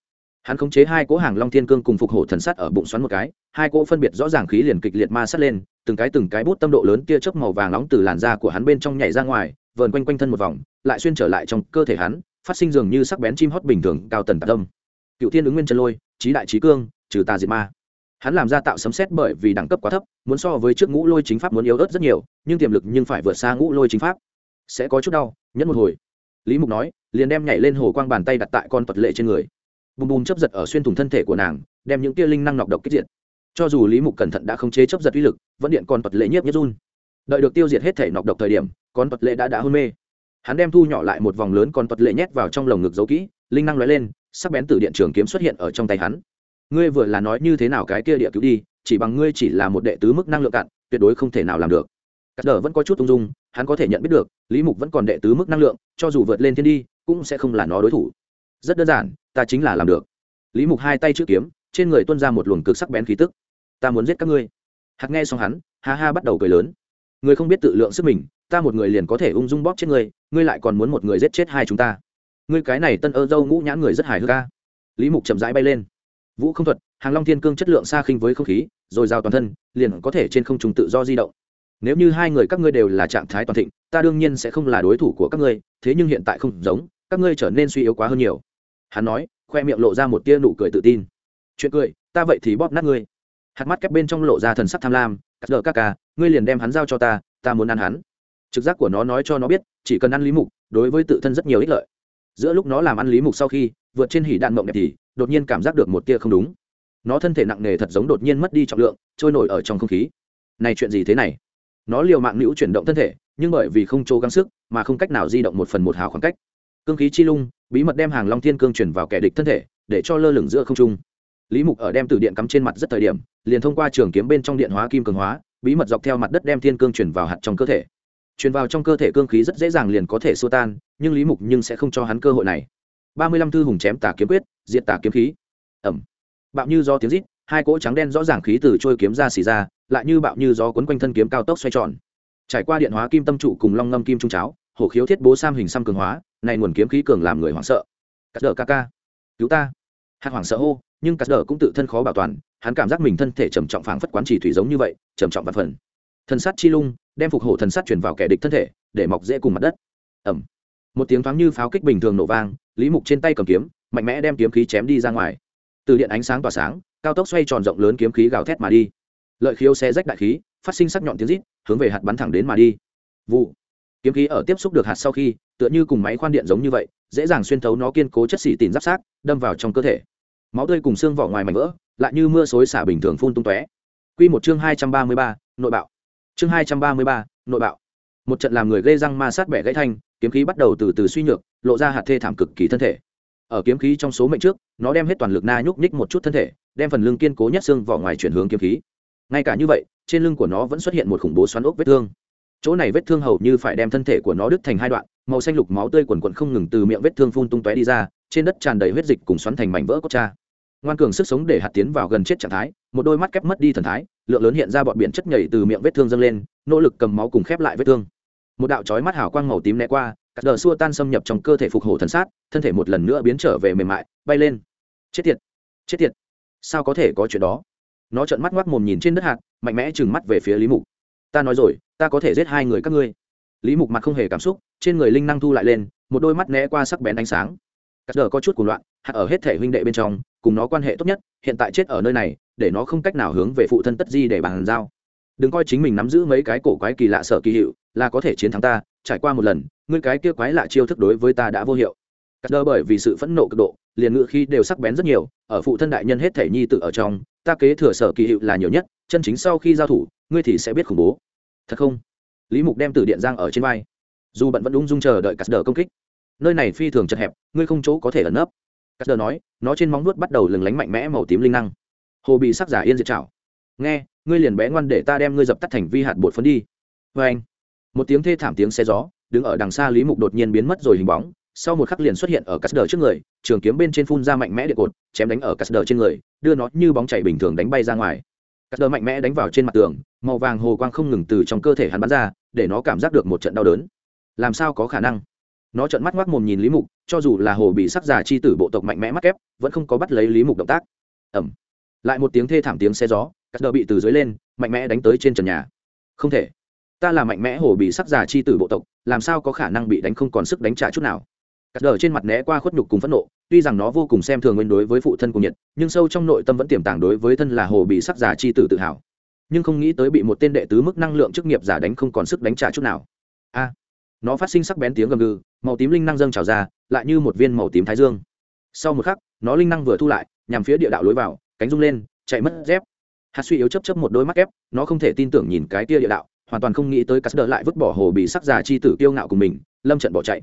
hắn khống chế hai cỗ hàng long thiên cương cùng phục hổ thần sắt ở bụng xoắn một cái, hai cỗ phân biệt rõ ràng khí liền kịch liệt ma sát lên, từng cái từng cái bút tâm độ lớn kia chớp màu vàng nóng từ làn da của hắn bên trong nhảy ra ngoài, vờn quanh quanh thân một vòng, lại xuyên trở lại trong cơ thể hắn, phát sinh dường như sắc bén chim hót bình thường cao tần tạc tâm. Cựu thiên ứng nguyên chân lôi trí đại trí cương, trừ tà diệt ma. Hắn làm ra tạo sấm xét bởi vì đẳng cấp quá thấp, muốn so với trước ngũ lôi chính pháp muốn yếu ớt rất nhiều, nhưng tiềm lực nhưng phải vượt xa ngũ lôi chính pháp. Sẽ có chút đau, nhẫn một hồi. Lý mục nói, liền đem nhảy lên hồ quang bàn tay đặt tại con vật lệ trên người bùm bùm chấp giật ở xuyên thủng thân thể của nàng, đem những tia linh năng nọc độc kích diện cho dù lý mục cẩn thận đã không chế chấp giật uy lực, vẫn điện con tuật lệ nhiếp nhất run. Đợi được tiêu diệt hết thể nọc độc thời điểm, con tuật lệ đã đã hôn mê. Hắn đem thu nhỏ lại một vòng lớn con tuật lệ nhét vào trong lồng ngực giấu kỹ, linh năng lóe lên, sắc bén từ điện trường kiếm xuất hiện ở trong tay hắn. Ngươi vừa là nói như thế nào cái kia địa cứu đi, chỉ bằng ngươi chỉ là một đệ tứ mức năng lượng cạn, tuyệt đối không thể nào làm được. Cắt đờ vẫn có chút ung dung, hắn có thể nhận biết được, lý mục vẫn còn đệ tứ mức năng lượng, cho dù vượt lên thiên đi, cũng sẽ không là nó đối thủ. Rất đơn giản ta chính là làm được. Lý mục hai tay chữ kiếm, trên người tuân ra một luồng cực sắc bén khí tức. Ta muốn giết các ngươi. Hạt nghe xong hắn, ha ha bắt đầu cười lớn. Người không biết tự lượng sức mình, ta một người liền có thể ung dung bóp chết ngươi ngươi lại còn muốn một người giết chết hai chúng ta. Ngươi cái này tân ơ dâu ngũ nhãn người rất hài hước ca lý mục chậm rãi bay lên. Vũ không thuật, hàng long thiên cương chất lượng xa khinh với không khí, rồi giao toàn thân, liền có thể trên không trùng tự do di động. Nếu như hai người các ngươi đều là trạng thái toàn thịnh, ta đương nhiên sẽ không là đối thủ của các ngươi, thế nhưng hiện tại không giống, các ngươi trở nên suy yếu quá hơn nhiều hắn nói, khoe miệng lộ ra một tia nụ cười tự tin. Chuyện cười, ta vậy thì bóp nát ngươi. Hạt mắt kép bên trong lộ ra thần sắc tham lam, cắt đờ ca ca, ngươi liền đem hắn giao cho ta ta muốn ăn hắn. Trực giác của nó nói cho nó biết, chỉ cần ăn lý mục, đối với tự thân rất nhiều ích lợi. Giữa lúc nó làm ăn lý mục sau khi vượt trên hỉ đạn mộng đẹp thì đột nhiên cảm giác được một tia không đúng. Nó thân thể nặng nề thật giống đột nhiên mất đi trọng lượng, trôi nổi ở trong không khí. Này chuyện gì thế này? Nó liều mạng nữ chuyển động thân thể, nhưng bởi vì không trô gắng sức mà không cách nào di động một phần một hào khoảng cách cương khí chi lung, bí mật đem hàng long thiên cương chuyển vào kẻ địch thân thể, để cho lơ lửng giữa không trung. Lý mục ở đem từ điện cắm trên mặt rất thời điểm, liền thông qua trường kiếm bên trong điện hóa kim cường hóa, bí mật dọc theo mặt đất đem thiên cương chuyển vào hạt trong cơ thể. Chuyển vào trong cơ thể cương khí rất dễ dàng liền có thể xua tan, nhưng lý mục nhưng sẽ không cho hắn cơ hội này. Ba mươi lăm thư hùng chém tà kiếm quyết, diệt tà kiếm khí. Ẩm. Bạo như do tiếng rít, hai cỗ trắng đen rõ ràng khí từ trôi kiếm ra xì ra, lại như bạo như gió quấn quanh thân kiếm cao tốc xoay tròn. Trải qua điện hóa kim tâm trụ cùng long ngâm kim trung cháo, hổ khiếu thiết bố sam hình xăm cường hóa này nguồn kiếm khí cường làm người hoảng sợ. Cắt đờ ca ca. Cứu ta. Hạt hoảng sợ hô, nhưng cắt đờ cũng tự thân khó bảo toàn, hắn cảm giác mình thân thể trầm trọng phảng phất quán chỉ thủy giống như vậy, trầm trọng và phần. Thần sát chi lung, đem phục hổ thần sát chuyển vào kẻ địch thân thể, để mọc dễ cùng mặt đất. Ẩm một tiếng thoáng như pháo kích bình thường nổ vang, lý mục trên tay cầm kiếm, mạnh mẽ đem kiếm khí chém đi ra ngoài. Từ điện ánh sáng tỏa sáng, cao tốc xoay tròn rộng lớn kiếm khí gào thét mà đi. Lợi khiếu xe rách đại khí, phát sinh sắc nhọn tiếng rít, hướng về hạt bắn thẳng đến mà đi. Vụ kiếm khí ở tiếp xúc được hạt sau khi, tựa như cùng máy khoan điện giống như vậy, dễ dàng xuyên thấu nó kiên cố chất xỉ tìm giáp sát đâm vào trong cơ thể. Máu tươi cùng xương vỏ ngoài mảnh vỡ, lại như mưa xối xả bình thường phun tung tóe. Q một chương hai trăm ba mươi ba, nội bạo. Chương hai trăm ba mươi ba, nội bạo. Một trận làm người gây răng ma sát bẻ gãy thanh, kiếm khí bắt đầu từ từ suy nhược, lộ ra hạt thê thảm cực kỳ thân thể. Ở kiếm khí trong số mệnh trước, nó đem hết toàn lực na nhúc nhích một chút thân thể, đem phần lưng kiên cố nhất xương vỏ ngoài chuyển hướng kiếm khí. Ngay cả như vậy, trên lưng của nó vẫn xuất hiện một khủng bố xoắn ốc vết thương chỗ này vết thương hầu như phải đem thân thể của nó đứt thành hai đoạn, màu xanh lục máu tươi quần quần không ngừng từ miệng vết thương phun tung tóe đi ra, trên đất tràn đầy huyết dịch cùng xoắn thành mảnh vỡ cốt cha. Ngoan cường sức sống để hạt tiến vào gần chết trạng thái, một đôi mắt kép mất đi thần thái, lượng lớn hiện ra bọn biển chất nhảy từ miệng vết thương dâng lên, nỗ lực cầm máu cùng khép lại vết thương. Một đạo chói mắt hào quang màu tím né qua, cắt đờ xua tan xâm nhập trong cơ thể phục hồi thần sát, thân thể một lần nữa biến trở về mềm mại, bay lên. Chết tiệt chết tiệt. Sao có thể có chuyện đó? Nó trợn mắt ngoác mồm nhìn trên đất hạt, mạnh mẽ trừng mắt về phía lý mục. Ta nói rồi ta có thể giết hai người các ngươi. Lý mục mặt không hề cảm xúc, trên người linh năng thu lại lên, một đôi mắt né qua sắc bén ánh sáng. Cắt đờ có chút cuồng loạn, hạt ở hết thể huynh đệ bên trong, cùng nó quan hệ tốt nhất, hiện tại chết ở nơi này, để nó không cách nào hướng về phụ thân tất di để bàn giao. Đừng coi chính mình nắm giữ mấy cái cổ quái kỳ lạ sở kỳ hiệu, là có thể chiến thắng ta, trải qua một lần, ngươi cái kia quái lạ chiêu thức đối với ta đã vô hiệu. Cắt đơ bởi vì sự phẫn nộ cực độ, liền ngự khi đều sắc bén rất nhiều, ở phụ thân đại nhân hết thể nhi tự ở trong, ta kế thừa sở kỳ hiệu là nhiều nhất, chân chính sau khi giao thủ, ngươi thì sẽ biết khủng bố thật không? Lý mục đem từ điện giang ở trên vai. Dù bận vẫn ung dung chờ đợi cắt đờ công kích. Nơi này phi thường chật hẹp, ngươi không chỗ có thể ẩn nấp. Cắt đờ nói, nó trên móng nuốt bắt đầu lừng lánh mạnh mẽ màu tím linh năng. Hồ bị sắc giả yên diệt chảo nghe, ngươi liền bé ngoan để ta đem ngươi dập tắt thành vi hạt bột phấn đi. Vê anh, một tiếng thê thảm tiếng xe gió, đứng ở đằng xa lý mục đột nhiên biến mất rồi hình bóng. Sau một khắc liền xuất hiện ở cắt đờ trước người, trường kiếm bên trên phun ra mạnh mẽ điện cột, chém đánh ở cắt đờ trên người, đưa nó như bóng chảy bình thường đánh bay ra ngoài. Cắt đờ mạnh mẽ đánh vào trên mặt tường màu vàng hồ quang không ngừng từ trong cơ thể hắn bắn ra, để nó cảm giác được một trận đau đớn. Làm sao có khả năng? Nó trợn mắt ngoác mồm nhìn lý mục, cho dù là hồ bị sắc giả chi tử bộ tộc mạnh mẽ mắc kép, vẫn không có bắt lấy lý mục động tác. Ẩm lại một tiếng thê thảm tiếng xe gió, cắt đờ bị từ dưới lên, mạnh mẽ đánh tới trên trần nhà. Không thể. Ta là mạnh mẽ hồ bị sắc giả chi tử bộ tộc, làm sao có khả năng bị đánh không còn sức đánh trả chút nào? Cắt đờ trên mặt né qua khuất nhục cùng phẫn nộ, tuy rằng nó vô cùng xem thường nguyên đối với phụ thân cùng nhiệt nhưng sâu trong nội tâm vẫn tiềm tàng đối với thân là hồ bị sắc giả chi tử tự hào nhưng không nghĩ tới bị một tên đệ tứ mức năng lượng chức nghiệp giả đánh không còn sức đánh trả chút nào. A, nó phát sinh sắc bén tiếng gầm gừ, màu tím linh năng dâng trào ra, lại như một viên màu tím thái dương. Sau một khắc, nó linh năng vừa thu lại, nhằm phía địa đạo lối vào, cánh rung lên, chạy mất dép. Hạt suy yếu chấp chấp một đôi mắt ép nó không thể tin tưởng nhìn cái tia địa đạo, hoàn toàn không nghĩ tới cắt đỡ lại vứt bỏ hồ bị sắc già chi tử kiêu ngạo của mình, lâm trận bỏ chạy.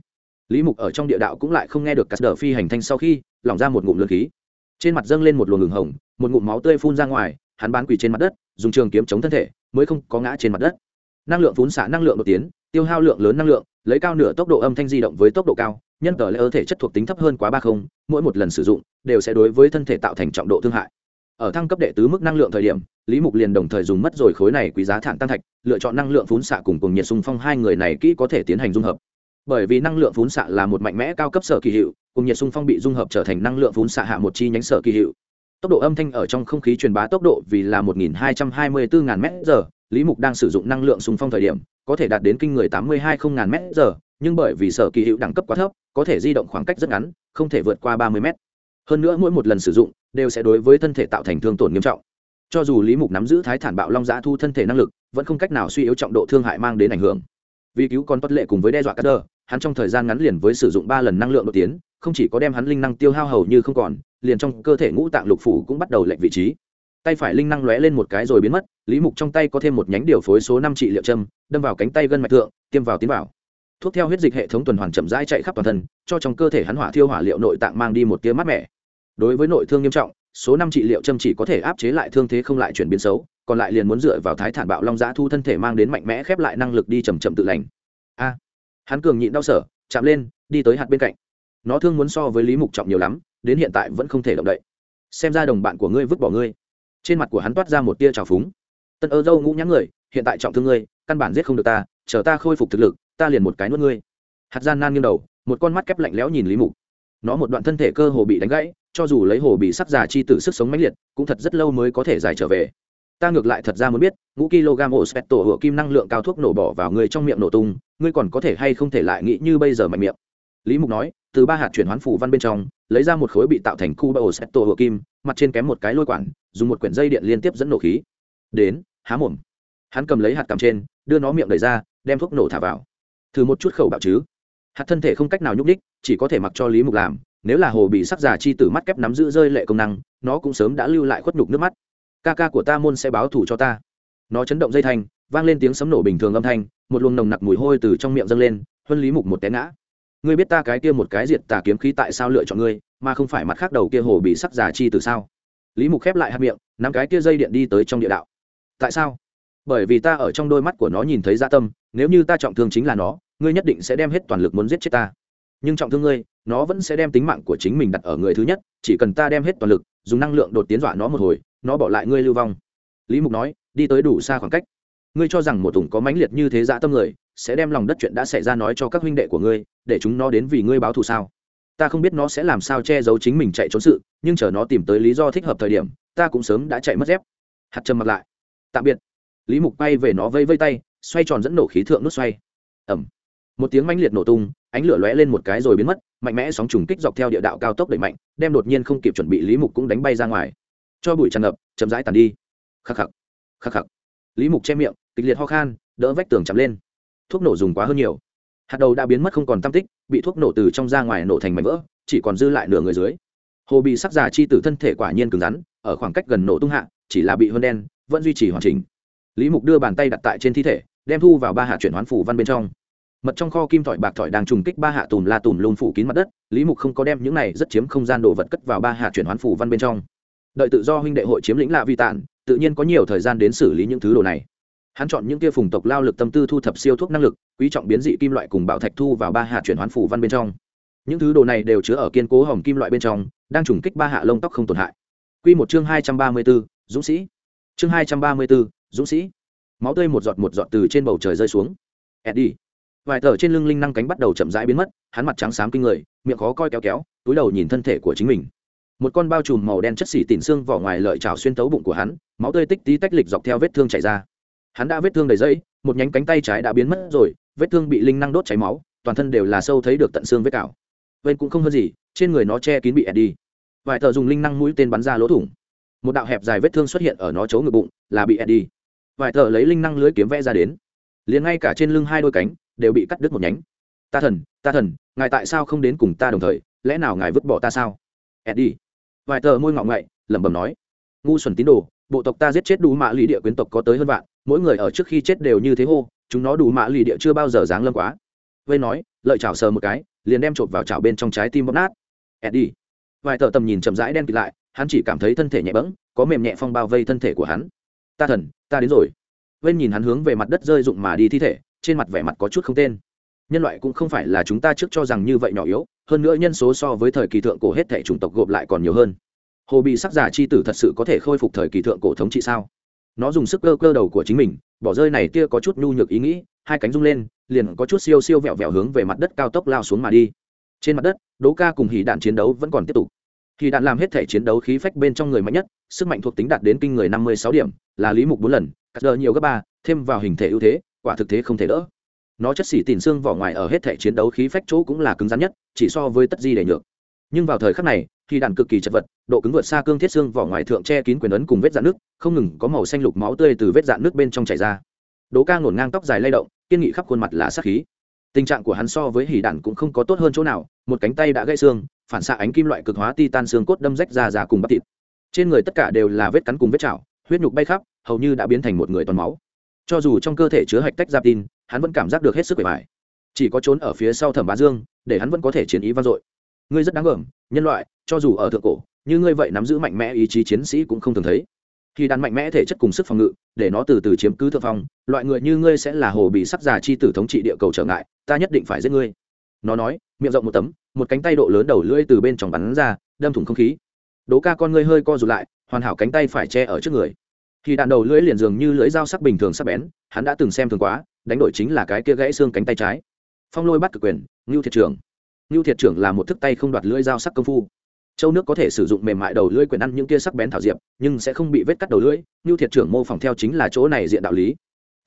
Lý mục ở trong địa đạo cũng lại không nghe được cắt đỡ phi hành thanh sau khi, lỏng ra một ngụm lương khí. Trên mặt dâng lên một luồng ngừng hồng, một ngụm máu tươi phun ra ngoài hắn bán quỳ trên mặt đất, dùng trường kiếm chống thân thể, mới không có ngã trên mặt đất. Năng lượng phun xả năng lượng đột tiến, tiêu hao lượng lớn năng lượng, lấy cao nửa tốc độ âm thanh di động với tốc độ cao, nhân tờ lễ ơ thể chất thuộc tính thấp hơn quá ba không, mỗi một lần sử dụng, đều sẽ đối với thân thể tạo thành trọng độ thương hại. Ở thăng cấp đệ tứ mức năng lượng thời điểm, lý mục liền đồng thời dùng mất rồi khối này quý giá thản tăng thạch, lựa chọn năng lượng phún xạ cùng cùng nhiệt xung phong hai người này kỹ có thể tiến hành dung hợp. Bởi vì năng lượng phún xạ là một mạnh mẽ cao cấp sở kỳ hiệu cùng nhiệt xung phong bị dung hợp trở thành năng lượng phún xạ hạ một chi nhánh sở kỳ hiệu tốc độ âm thanh ở trong không khí truyền bá tốc độ vì là 1224 ngàn m giờ, lý mục đang sử dụng năng lượng xung phong thời điểm, có thể đạt đến kinh người 82 không ngàn m giờ, nhưng bởi vì sở kỳ hữu đẳng cấp quá thấp, có thể di động khoảng cách rất ngắn, không thể vượt qua 30 m hơn nữa mỗi một lần sử dụng, đều sẽ đối với thân thể tạo thành thương tổn nghiêm trọng. Cho dù lý mục nắm giữ thái thản bạo long giã thu thân thể năng lực, vẫn không cách nào suy yếu trọng độ thương hại mang đến ảnh hưởng vì cứu con tuất lệ cùng với đe dọa cắt đờ hắn trong thời gian ngắn liền với sử dụng ba lần năng lượng đột tiến, không chỉ có đem hắn linh năng tiêu hao hầu như không còn, liền trong cơ thể ngũ tạng lục phủ cũng bắt đầu lệnh vị trí. Tay phải linh năng lóe lên một cái rồi biến mất, lý mục trong tay có thêm một nhánh điều phối số năm trị liệu châm, đâm vào cánh tay gân mạch thượng, tiêm vào tiến vào. Thuốc theo huyết dịch hệ thống tuần hoàn chậm rãi chạy khắp toàn thân, cho trong cơ thể hắn hỏa thiêu hỏa liệu nội tạng mang đi một tia mát mẻ. Đối với nội thương nghiêm trọng, số năm trị liệu châm chỉ có thể áp chế lại thương thế không lại chuyển biến xấu còn lại liền muốn dựa vào thái thản bạo long giã thu thân thể mang đến mạnh mẽ khép lại năng lực đi chầm chậm tự lành. A, hắn cường nhịn đau sở, chạm lên, đi tới hạt bên cạnh. Nó thương muốn so với lý mục trọng nhiều lắm, đến hiện tại vẫn không thể động đậy. Xem ra đồng bạn của ngươi vứt bỏ ngươi. Trên mặt của hắn toát ra một tia trào phúng. Tân ơ dâu ngũ nhãn người, hiện tại trọng thương ngươi, căn bản giết không được ta, chờ ta khôi phục thực lực, ta liền một cái nuốt ngươi. Hạt gian nan nghiêng đầu, một con mắt kép lạnh lẽo nhìn lý mục. Nó một đoạn thân thể cơ hồ bị đánh gãy, cho dù lấy hồ bị sắc già chi tử sức sống mãnh liệt, cũng thật rất lâu mới có thể giải trở về ta ngược lại thật ra muốn biết, ngũ kg ổ spet tổ hựa kim năng lượng cao thuốc nổ bỏ vào người trong miệng nổ tung, ngươi còn có thể hay không thể lại nghĩ như bây giờ mạnh miệng? Lý mục nói, từ ba hạt chuyển hoán phủ văn bên trong, lấy ra một khối bị tạo thành cu ba ổ spet tổ hựa kim, mặt trên kém một cái lôi quản, dùng một quyển dây điện liên tiếp dẫn nổ khí. Đến, há mồm. Hắn cầm lấy hạt cầm trên, đưa nó miệng đẩy ra, đem thuốc nổ thả vào. Thử một chút khẩu bạo chứ. Hạt thân thể không cách nào nhúc đích chỉ có thể mặc cho lý mục làm, nếu là hồ bị sắc giả chi tử mắt kép nắm giữ rơi lệ công năng, nó cũng sớm đã lưu lại khuất nhục nước mắt ca ca của ta môn sẽ báo thủ cho ta. Nó chấn động dây thanh, vang lên tiếng sấm nổ bình thường âm thanh, một luồng nồng nặc mùi hôi từ trong miệng dâng lên, huân lý mục một té ngã. Ngươi biết ta cái kia một cái diệt tà kiếm khí tại sao lựa chọn ngươi, mà không phải mặt khác đầu kia hồ bị sắc giả chi từ sao? Lý mục khép lại hạt miệng, nắm cái kia dây điện đi tới trong địa đạo. Tại sao? Bởi vì ta ở trong đôi mắt của nó nhìn thấy gia dạ tâm, nếu như ta trọng thương chính là nó, ngươi nhất định sẽ đem hết toàn lực muốn giết chết ta. Nhưng trọng thương ngươi, nó vẫn sẽ đem tính mạng của chính mình đặt ở người thứ nhất, chỉ cần ta đem hết toàn lực, dùng năng lượng đột tiến dọa nó một hồi nó bỏ lại ngươi lưu vong. Lý mục nói, đi tới đủ xa khoảng cách. Ngươi cho rằng một tùng có mãnh liệt như thế dã tâm người, sẽ đem lòng đất chuyện đã xảy ra nói cho các huynh đệ của ngươi, để chúng nó đến vì ngươi báo thù sao? Ta không biết nó sẽ làm sao che giấu chính mình chạy trốn sự, nhưng chờ nó tìm tới lý do thích hợp thời điểm, ta cũng sớm đã chạy mất dép. Hạt trầm mặt lại. Tạm biệt. Lý mục bay về nó vây vây tay, xoay tròn dẫn nổ khí thượng nút xoay. Ẩm một tiếng mãnh liệt nổ tung, ánh lửa lóe lên một cái rồi biến mất, mạnh mẽ sóng trùng kích dọc theo địa đạo cao tốc đẩy mạnh, đem đột nhiên không kịp chuẩn bị lý mục cũng đánh bay ra ngoài cho bụi tràn ngập, chậm rãi tàn đi. Khắc khắc khắc khắc. Lý mục che miệng, kịch liệt ho khan, đỡ vách tường chậm lên. Thuốc nổ dùng quá hơn nhiều. Hạt đầu đã biến mất không còn tam tích, bị thuốc nổ từ trong ra ngoài nổ thành mảnh vỡ, chỉ còn dư lại nửa người dưới. Hồ bị sắc già chi tử thân thể quả nhiên cứng rắn, ở khoảng cách gần nổ tung hạ, chỉ là bị hơn đen, vẫn duy trì hoàn chỉnh. Lý mục đưa bàn tay đặt tại trên thi thể, đem thu vào ba hạ chuyển hoán phủ văn bên trong. Mật trong kho kim thỏi bạc thỏi đang trùng kích ba hạ tùm la tùm lùm phủ kín mặt đất, lý mục không có đem những này rất chiếm không gian đồ vật cất vào ba hạ chuyển hoán phủ văn bên trong đợi tự do huynh đệ hội chiếm lĩnh lạ vi tản, tự nhiên có nhiều thời gian đến xử lý những thứ đồ này. Hắn chọn những kia phùng tộc lao lực tâm tư thu thập siêu thuốc năng lực, quý trọng biến dị kim loại cùng bảo thạch thu vào ba hạ chuyển hoán phủ văn bên trong. Những thứ đồ này đều chứa ở kiên cố hồng kim loại bên trong, đang trùng kích ba hạ lông tóc không tổn hại. Q một chương hai trăm ba mươi b ố dũng sĩ. Chương hai trăm ba mươi b ố dũng sĩ. Máu tươi một giọt một giọt từ trên bầu trời rơi xuống. Eddie. Vài tờ trên lưng linh năng cánh bắt đầu chậm rãi biến mất, hắn mặt trắng xám kinh người, miệng khó coi kéo kéo, túi đầu nhìn thân thể của chính mình một con bao trùm màu đen chất xỉ tỉn xương vỏ ngoài lợi trào xuyên tấu bụng của hắn, máu tươi tích tí tách lịch dọc theo vết thương chảy ra. Hắn đã vết thương đầy dẫy một nhánh cánh tay trái đã biến mất rồi, vết thương bị linh năng đốt cháy máu, toàn thân đều là sâu thấy được tận xương vết cào. Bên cũng không hơn gì, trên người nó che kín bị ẹt đi. Vài tờ dùng linh năng mũi tên bắn ra lỗ thủng. Một đạo hẹp dài vết thương xuất hiện ở nó chỗ ngực bụng, là bị ẹt đi. Vài tờ lấy linh năng lưới kiếm vẽ ra đến. Liền ngay cả trên lưng hai đôi cánh đều bị cắt đứt một nhánh. Ta thần ta thần, ngài tại sao không đến cùng ta đồng thời, lẽ nào ngài vứt bỏ ta sao? eddie vài tờ môi ngọng ngậy, lẩm bẩm nói, ngu xuẩn tín đồ, bộ tộc ta giết chết đủ mạ lì địa quyến tộc có tới hơn vạn, mỗi người ở trước khi chết đều như thế hô, chúng nó đủ mạ lì địa chưa bao giờ dáng lâm quá. Vây nói, lợi chảo sờ một cái, liền đem trộm vào chảo bên trong trái tim bóp nát. Eddie. Vài tờ tầm nhìn chậm rãi đen kịt lại, hắn chỉ cảm thấy thân thể nhẹ bẫng, có mềm nhẹ phong bao vây thân thể của hắn. Ta thần, ta đến rồi. Vên nhìn hắn hướng về mặt đất rơi rụng mà đi thi thể, trên mặt vẻ mặt có chút không tên nhân loại cũng không phải là chúng ta trước cho rằng như vậy nhỏ yếu, hơn nữa nhân số so với thời kỳ thượng cổ hết thể chủng tộc gộp lại còn nhiều hơn. Hồ bị sắc giả chi tử thật sự có thể khôi phục thời kỳ thượng cổ thống trị sao? Nó dùng sức cơ cơ đầu của chính mình, bỏ rơi này kia có chút nhu nhược ý nghĩ, hai cánh rung lên, liền có chút siêu siêu vẹo vẹo hướng về mặt đất cao tốc lao xuống mà đi. Trên mặt đất đố ca cùng hỉ đạn chiến đấu vẫn còn tiếp tục. Hỉ đạn làm hết thể chiến đấu khí phách bên trong người mạnh nhất, sức mạnh thuộc tính đạt đến kinh người năm mươi sáu điểm, là lý mục bốn lần, cắt đờ nhiều gấp ba, thêm vào hình thể ưu thế, quả thực thế không thể đỡ nó chất xỉ tìm xương vỏ ngoài ở hết thể chiến đấu khí phách chỗ cũng là cứng rắn nhất, chỉ so với tất di để nhược. Nhưng vào thời khắc này, khi đạn cực kỳ chật vật, độ cứng vượt xa cương thiết xương vỏ ngoài thượng che kín quyền ấn cùng vết dạn nước, không ngừng có màu xanh lục máu tươi từ vết dạn nước bên trong chảy ra. Đố ca ngổn ngang tóc dài lay động, kiên nghị khắp khuôn mặt là sắc khí. Tình trạng của hắn so với hỉ đạn cũng không có tốt hơn chỗ nào, một cánh tay đã gãy xương, phản xạ ánh kim loại cực hóa titan xương cốt đâm rách ra ra cùng bắp thịt. Trên người tất cả đều là vết cắn cùng vết chảo, huyết nhục bay khắp, hầu như đã biến thành một người toàn máu. Cho dù trong cơ thể chứa hạch tách giáp tin hắn vẫn cảm giác được hết sức bề bài. Chỉ có trốn ở phía sau thẩm bá dương, để hắn vẫn có thể chiến ý vang dội. Ngươi rất đáng gờm nhân loại, cho dù ở thượng cổ, như ngươi vậy nắm giữ mạnh mẽ ý chí chiến sĩ cũng không thường thấy. Khi đàn mạnh mẽ thể chất cùng sức phòng ngự, để nó từ từ chiếm cứ thượng phong, loại người như ngươi sẽ là hồ bị sắc già chi tử thống trị địa cầu trở ngại, ta nhất định phải giết ngươi. Nó nói, miệng rộng một tấm, một cánh tay độ lớn đầu lưỡi từ bên trong bắn ra, đâm thủng không khí. Đố ca con ngươi hơi co rụt lại, hoàn hảo cánh tay phải che ở trước người. Khi đạn đầu lưỡi liền dường như lưỡi dao sắc bình thường sắc bén, hắn đã từng xem thường quá đánh đổi chính là cái kia gãy xương cánh tay trái. Phong lôi bắt cực quyền, ngưu thiệt trưởng. Ngưu thiệt trưởng là một thức tay không đoạt lưỡi dao sắc công phu. Châu nước có thể sử dụng mềm mại đầu lưỡi quyền ăn những kia sắc bén thảo diệp, nhưng sẽ không bị vết cắt đầu lưỡi, ngưu thiệt trưởng mô phỏng theo chính là chỗ này diện đạo lý.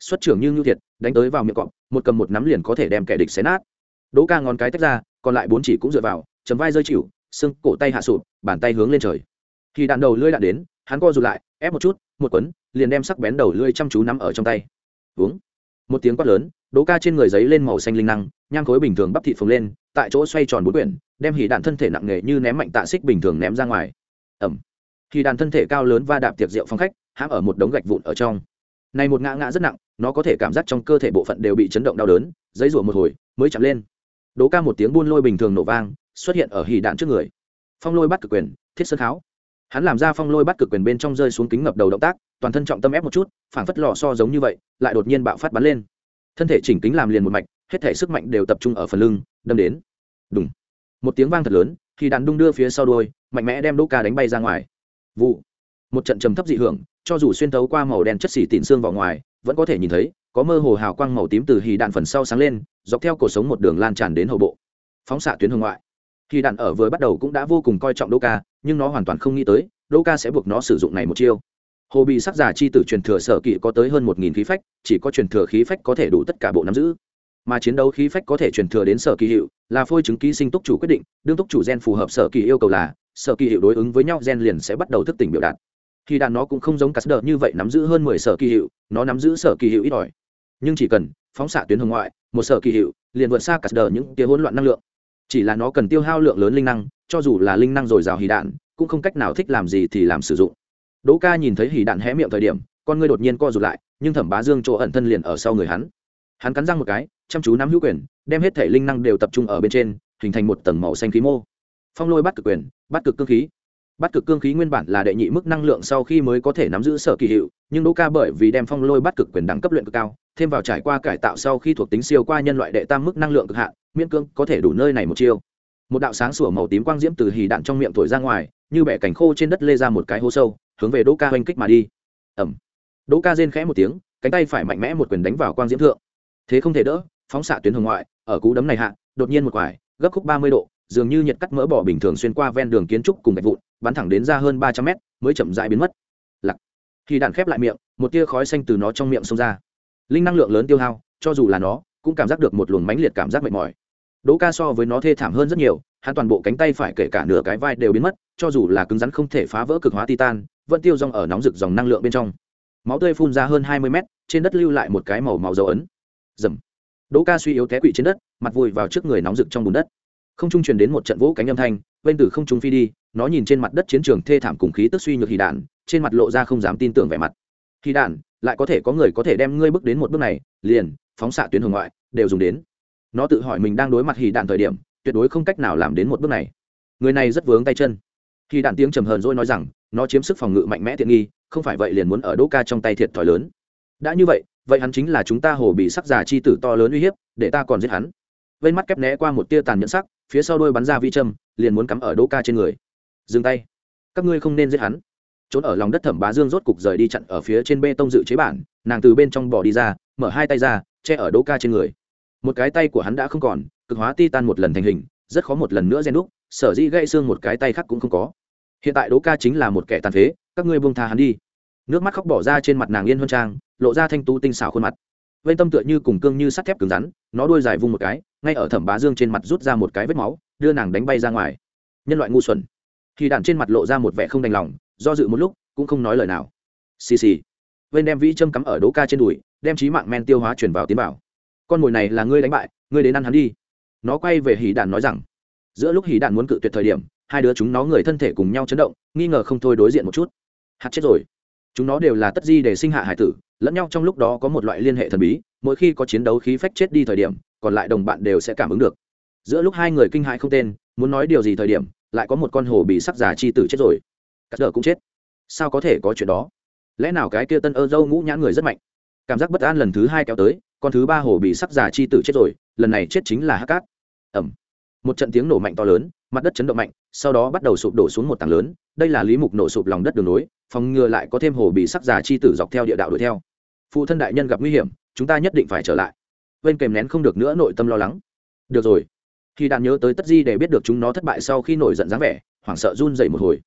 Xuất trưởng như ngưu thiệt, đánh tới vào miệng cọp, một cầm một nắm liền có thể đem kẻ địch xé nát. Đỗ ca ngón cái tách ra, còn lại bốn chỉ cũng dựa vào, chấm vai rơi chịu, xương cổ tay hạ sụp, bàn tay hướng lên trời. Khi đạn đầu lưỡi đạn đến, hắn co rụt lại, ép một chút, một quấn, liền đem sắc bén đầu lưỡi chăm chú nắm ở trong tay. Uống một tiếng quát lớn đố ca trên người giấy lên màu xanh linh năng nhang khối bình thường bắp thịt phồng lên, tại chỗ xoay tròn bốn quyển, đem hỉ đạn thân thể nặng nề như ném mạnh tạ xích bình thường ném ra ngoài. Ẩm. Hỉ đạn thân thể cao lớn va đạp tiệc rượu phong khách, hãm ở một đống gạch vụn ở trong. Này một ngã ngã rất nặng, nó có thể cảm giác trong cơ thể bộ phận đều bị chấn động đau đớn, giấy rủa một hồi, mới chạm lên. Đố ca một tiếng buôn lôi bình thường nổ vang, xuất hiện ở hỉ đạn trước người. Phong lôi bắt cực quyền, thiết sơn tháo hắn làm ra phong lôi bắt cực quyền bên trong rơi xuống kính ngập đầu động tác, toàn thân trọng tâm ép một chút, phảng phất lò so giống như vậy, lại đột nhiên bạo phát bắn lên. Thân thể chỉnh kính làm liền một mạch, hết thể sức mạnh đều tập trung ở phần lưng, đâm đến. Đúng một tiếng vang thật lớn, khi đàn đung đưa phía sau đôi mạnh mẽ đem đỗ ca đánh bay ra ngoài. Vụ. Một trận trầm thấp dị hưởng, cho dù xuyên tấu qua màu đen chất xỉ tịn xương vào ngoài, vẫn có thể nhìn thấy, có mơ hồ hào quang màu tím từ hì đạn phần sau sáng lên, dọc theo cổ sống một đường lan tràn đến hậu bộ. Phóng xạ tuyến hương ngoại hì đạn ở vừa bắt đầu cũng đã vô cùng coi trọng đỗ ca nhưng nó hoàn toàn không nghĩ tới đỗ ca sẽ buộc nó sử dụng này một chiêu. Hồ bị sắc giả chi tử truyền thừa sở kỵ có tới hơn một nghìn khí phách, chỉ có truyền thừa khí phách có thể đủ tất cả bộ nắm giữ. Mà chiến đấu khí phách có thể truyền thừa đến sở kỳ hiệu, là phôi chứng ký sinh túc chủ quyết định, đương túc chủ gen phù hợp sở kỳ yêu cầu là, sở kỳ hiệu đối ứng với nhau gen liền sẽ bắt đầu thức tỉnh biểu đạt. Khi đạn nó cũng không giống cắt đờ như vậy nắm giữ hơn mười sở kỳ hiệu, nó nắm giữ sở kỳ hiệu ít ỏi. Nhưng chỉ cần phóng xạ tuyến hồng ngoại, một sở kỳ hiệu, liền vượt xa cắt đờ những tia hỗn loạn năng lượng chỉ là nó cần tiêu hao lượng lớn linh năng, cho dù là linh năng dồi dào hì đạn, cũng không cách nào thích làm gì thì làm sử dụng. Đỗ ca nhìn thấy hì đạn hé miệng thời điểm, con ngươi đột nhiên co rụt lại, nhưng thẩm bá dương chỗ ẩn thân liền ở sau người hắn. Hắn cắn răng một cái, chăm chú nắm hữu quyền, đem hết thể linh năng đều tập trung ở bên trên, hình thành một tầng màu xanh khí mô. Phong lôi bắt cực quyền, bắt cực cương khí. Bắt cực cương khí nguyên bản là đệ nhị mức năng lượng sau khi mới có thể nắm giữ sở kỳ hiệu, nhưng đỗ ca bởi vì đem phong lôi bắt cực quyền đẳng cấp luyện cực cao, thêm vào trải qua cải tạo sau khi thuộc tính siêu qua nhân loại đệ tam mức năng lượng cực hạn miễn cương có thể đủ nơi này một chiêu. Một đạo sáng sủa màu tím quang diễm từ hì đạn trong miệng thổi ra ngoài, như bẻ cảnh khô trên đất lê ra một cái hố sâu, hướng về đỗ ca oanh kích mà đi. Ẩm đỗ ca rên khẽ một tiếng, cánh tay phải mạnh mẽ một quyền đánh vào quang diễm thượng. Thế không thể đỡ, phóng xạ tuyến hồng ngoại, ở cú đấm này hạ, đột nhiên một quải, gấp khúc ba mươi độ, dường như nhiệt cắt mỡ bỏ bình thường xuyên qua ven đường kiến trúc cùng gạch vụn, bắn thẳng đến ra hơn ba trăm mét, mới chậm dại biến mất. Lặc. Khi đạn khép lại miệng, một tia khói xanh từ nó trong miệng xông ra. Linh năng lượng lớn tiêu hao, cho dù là nó, cũng cảm giác được một luồng mãnh liệt cảm giác mệt mỏi đỗ ca so với nó thê thảm hơn rất nhiều, hắn toàn bộ cánh tay phải kể cả nửa cái vai đều biến mất, cho dù là cứng rắn không thể phá vỡ cực hóa titan, vẫn tiêu rong ở nóng rực dòng năng lượng bên trong. Máu tươi phun ra hơn hai mươi mét, trên đất lưu lại một cái màu màu dấu ấn. Dầm đỗ ca suy yếu té quỵ trên đất, mặt vùi vào trước người nóng rực trong bùn đất. Không trung truyền đến một trận vỗ cánh âm thanh, bên từ không trung phi đi, nó nhìn trên mặt đất chiến trường thê thảm cùng khí tức suy nhược hì đạn, trên mặt lộ ra không dám tin tưởng vẻ mặt. Hì đạn, lại có thể có người có thể đem ngươi bước đến một bước này, liền, phóng xạ tuyến hồng ngoại, đều dùng đến nó tự hỏi mình đang đối mặt hì đạn thời điểm, tuyệt đối không cách nào làm đến một bước này. Người này rất vướng tay chân. Hì đạn tiếng trầm hờn dỗi nói rằng, nó chiếm sức phòng ngự mạnh mẽ tiện nghi, không phải vậy liền muốn ở đỗ ca trong tay thiệt thòi lớn. Đã như vậy vậy hắn chính là chúng ta hồ bị sắc già chi tử to lớn uy hiếp, để ta còn giết hắn. Vây mắt kép né qua một tia tàn nhẫn sắc, phía sau đôi bắn ra vi châm, liền muốn cắm ở đỗ ca trên người. Dừng tay. Các ngươi không nên giết hắn. Trốn ở lòng đất thẩm bá dương rốt cục rời đi chặn ở phía trên bê tông dự chế bản, nàng từ bên trong bỏ đi ra, mở hai tay ra, che ở đỗ ca trên người một cái tay của hắn đã không còn, cực hóa ti tan một lần thành hình, rất khó một lần nữa gen đúc, sở dĩ gãy xương một cái tay khác cũng không có. Hiện tại đỗ ca chính là một kẻ tàn phế, các ngươi buông tha hắn đi. Nước mắt khóc bỏ ra trên mặt nàng yên huân trang, lộ ra thanh tú tinh xảo khuôn mặt. Vây tâm tựa như cùng cương như sắt thép cứng rắn, nó đuôi dài vung một cái, ngay ở thẩm bá dương trên mặt rút ra một cái vết máu, đưa nàng đánh bay ra ngoài. Nhân loại ngu xuẩn. Thì đạn trên mặt lộ ra một vẻ không đành lòng, do dự một lúc, cũng không nói lời nào. Xì xì. Vây đem vĩ châm cắm ở đỗ ca trên đùi, đem trí mạng men tiêu hóa chuyển vào tiến bảo con mồi này là ngươi đánh bại, ngươi đến ăn hắn đi. Nó quay về hỉ đạn nói rằng, giữa lúc hỉ đạn muốn cự tuyệt thời điểm, hai đứa chúng nó người thân thể cùng nhau chấn động, nghi ngờ không thôi đối diện một chút. Hạt chết rồi. Chúng nó đều là tất di để sinh hạ hải tử, lẫn nhau trong lúc đó có một loại liên hệ thần bí, mỗi khi có chiến đấu khí phách chết đi thời điểm, còn lại đồng bạn đều sẽ cảm ứng được. Giữa lúc hai người kinh hãi không tên, muốn nói điều gì thời điểm, lại có một con hồ bị sắc giả chi tử chết rồi. Cắt đờ cũng chết. Sao có thể có chuyện đó? Lẽ nào cái kia tân ơ dâu ngũ nhãn người rất mạnh? Cảm giác bất an lần thứ hai kéo tới con thứ ba hồ bị sắc giả chi tử chết rồi, lần này chết chính là hắc cát. Ẩm. Một trận tiếng nổ mạnh to lớn, mặt đất chấn động mạnh, sau đó bắt đầu sụp đổ xuống một tảng lớn, đây là lý mục nổ sụp lòng đất đường nối, phòng ngừa lại có thêm hồ bị sắc giả chi tử dọc theo địa đạo đuổi theo. Phụ thân đại nhân gặp nguy hiểm, chúng ta nhất định phải trở lại. Bên kèm nén không được nữa nội tâm lo lắng. Được rồi. Khi đạn nhớ tới tất di để biết được chúng nó thất bại sau khi nổi giận dáng vẻ, hoảng sợ run dậy một hồi.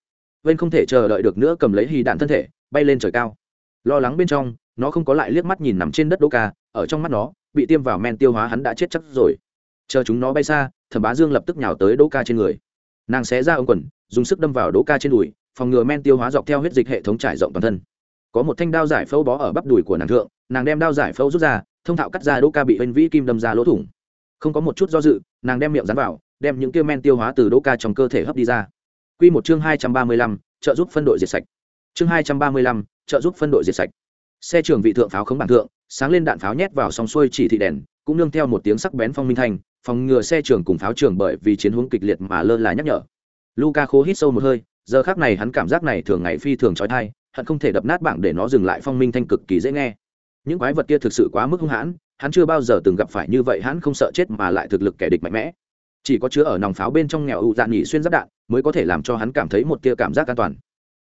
Bên không thể chờ đợi được nữa cầm lấy hì đạn thân thể, bay lên trời cao. Lo lắng bên trong nó không có lại liếc mắt nhìn nằm trên đất đỗ ca, ở trong mắt nó, bị tiêm vào men tiêu hóa hắn đã chết chắc rồi. Chờ chúng nó bay xa, thẩm bá dương lập tức nhào tới đỗ ca trên người. Nàng xé ra ống quần, dùng sức đâm vào đỗ ca trên đùi, phòng ngừa men tiêu hóa dọc theo huyết dịch hệ thống trải rộng toàn thân. Có một thanh đao giải phẫu bó ở bắp đùi của nàng thượng, nàng đem đao giải phẫu rút ra, thông thạo cắt ra đỗ ca bị bên vĩ kim đâm ra lỗ thủng. Không có một chút do dự, nàng đem miệng dán vào, đem những kia men tiêu hóa từ đỗ ca trong cơ thể hấp đi ra. Q một chương hai trăm ba mươi lăm, trợ giúp phân đội diệt sạch. Chương hai trăm ba mươi lăm, trợ giúp phân đội diệt sạch xe trường vị thượng pháo khống bản thượng, sáng lên đạn pháo nhét vào song xuôi chỉ thị đèn, cũng nương theo một tiếng sắc bén phong minh thanh, phòng ngừa xe trường cùng pháo trường bởi vì chiến hướng kịch liệt mà lơ là nhắc nhở. Luca khô hít sâu một hơi, giờ khác này hắn cảm giác này thường ngày phi thường trói thai hận không thể đập nát bảng để nó dừng lại phong minh thanh cực kỳ dễ nghe. Những quái vật kia thực sự quá mức hung hãn, hắn chưa bao giờ từng gặp phải như vậy, hắn không sợ chết mà lại thực lực kẻ địch mạnh mẽ. Chỉ có chứa ở nòng pháo bên trong nghèo ụ dạn nhỉ xuyên giáp đạn, mới có thể làm cho hắn cảm thấy một tia cảm giác an toàn.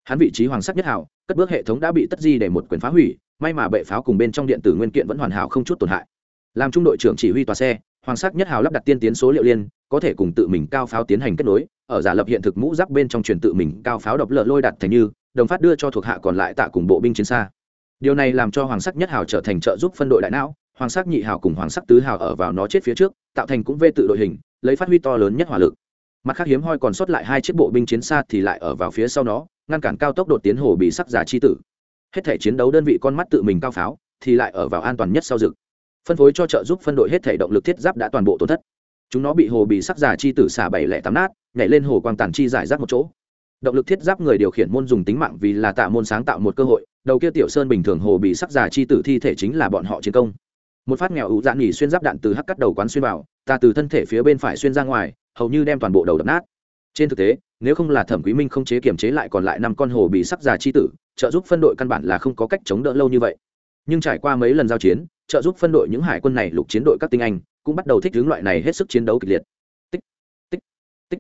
Hắn vị trí hoàng sắc nhất hảo, cất bước hệ thống đã bị tất di để một quyền phá hủy may mà bệ pháo cùng bên trong điện tử nguyên kiện vẫn hoàn hảo không chút tổn hại. Làm trung đội trưởng chỉ huy tòa xe, hoàng sắc nhất hào lắp đặt tiên tiến số liệu liên, có thể cùng tự mình cao pháo tiến hành kết nối, ở giả lập hiện thực mũ giáp bên trong truyền tự mình cao pháo độc lợ lôi đặt thành như, đồng phát đưa cho thuộc hạ còn lại tạ cùng bộ binh chiến xa. Điều này làm cho hoàng sắc nhất hào trở thành trợ giúp phân đội đại não, hoàng sắc nhị hào cùng hoàng sắc tứ hào ở vào nó chết phía trước, tạo thành cũng vê tự đội hình, lấy phát huy to lớn nhất hỏa lực. Mặt khác hiếm hoi còn sót lại hai chiếc bộ binh chiến xa thì lại ở vào phía sau nó, ngăn cản cao tốc đột tiến hồ bị sắc giả chi tử hết thể chiến đấu đơn vị con mắt tự mình cao pháo, thì lại ở vào an toàn nhất sau rực. Phân phối cho trợ giúp phân đội hết thể động lực thiết giáp đã toàn bộ tổn thất. Chúng nó bị hồ bị sắc giả chi tử xả bảy lẻ tám nát, nhảy lên hồ quang tàn chi giải rác một chỗ. Động lực thiết giáp người điều khiển môn dùng tính mạng vì là tạ môn sáng tạo một cơ hội, đầu kia tiểu sơn bình thường hồ bị sắc giả chi tử thi thể chính là bọn họ chiến công. Một phát nghèo ủ dạn nghỉ xuyên giáp đạn từ hắc cắt đầu quán xuyên vào, ta từ thân thể phía bên phải xuyên ra ngoài, hầu như đem toàn bộ đầu đập nát. Trên thực tế, nếu không là thẩm quý minh không chế kiểm chế lại còn lại năm con hồ bị sắc già chi tử trợ giúp phân đội căn bản là không có cách chống đỡ lâu như vậy. Nhưng trải qua mấy lần giao chiến, trợ giúp phân đội những hải quân này lục chiến đội các tinh anh cũng bắt đầu thích hướng loại này hết sức chiến đấu kịch liệt. Tích tích tích.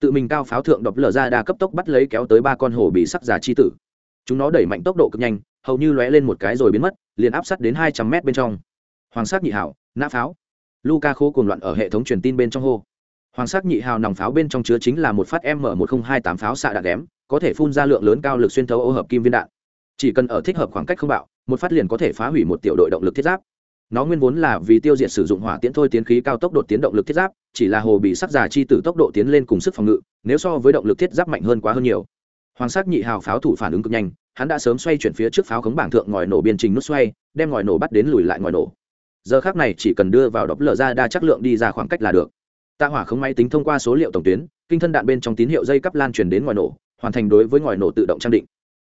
Tự mình cao pháo thượng đột lở ra đa cấp tốc bắt lấy kéo tới ba con hổ bị sắc giả chi tử. Chúng nó đẩy mạnh tốc độ cực nhanh, hầu như lóe lên một cái rồi biến mất, liền áp sát đến hai trăm mét bên trong. Hoàng sắc nhị hảo, nã pháo. Luca khô cuồng loạn ở hệ thống truyền tin bên trong hô. Hoàng sắc nhị hào nòng pháo bên trong chứa chính là một phát m một nghìn hai tám pháo xạ đạn đém có thể phun ra lượng lớn cao lực xuyên thấu ô hợp kim viên đạn. Chỉ cần ở thích hợp khoảng cách không bạo, một phát liền có thể phá hủy một tiểu đội động lực thiết giáp. Nó nguyên vốn là vì tiêu diệt sử dụng hỏa tiễn thôi tiến khí cao tốc độ tiến động lực thiết giáp, chỉ là hồ bị sắc già chi từ tốc độ tiến lên cùng sức phòng ngự, nếu so với động lực thiết giáp mạnh hơn quá hơn nhiều. Hoàng sắc nhị hào pháo thủ phản ứng cực nhanh, hắn đã sớm xoay chuyển phía trước pháo khống bảng thượng ngòi nổ biên trình nút xoay, đem ngòi nổ bắt đến lùi lại ngòi nổ. Giờ khác này chỉ cần đưa vào đọc lở ra đa chất lượng đi ra khoảng cách là được. Tạ hỏa không máy tính thông qua số liệu tổng tuyến, kinh thân đạn bên trong tín hiệu dây cắp lan truyền đến ngòi nổ hoàn thành đối với ngòi nổ tự động trang định.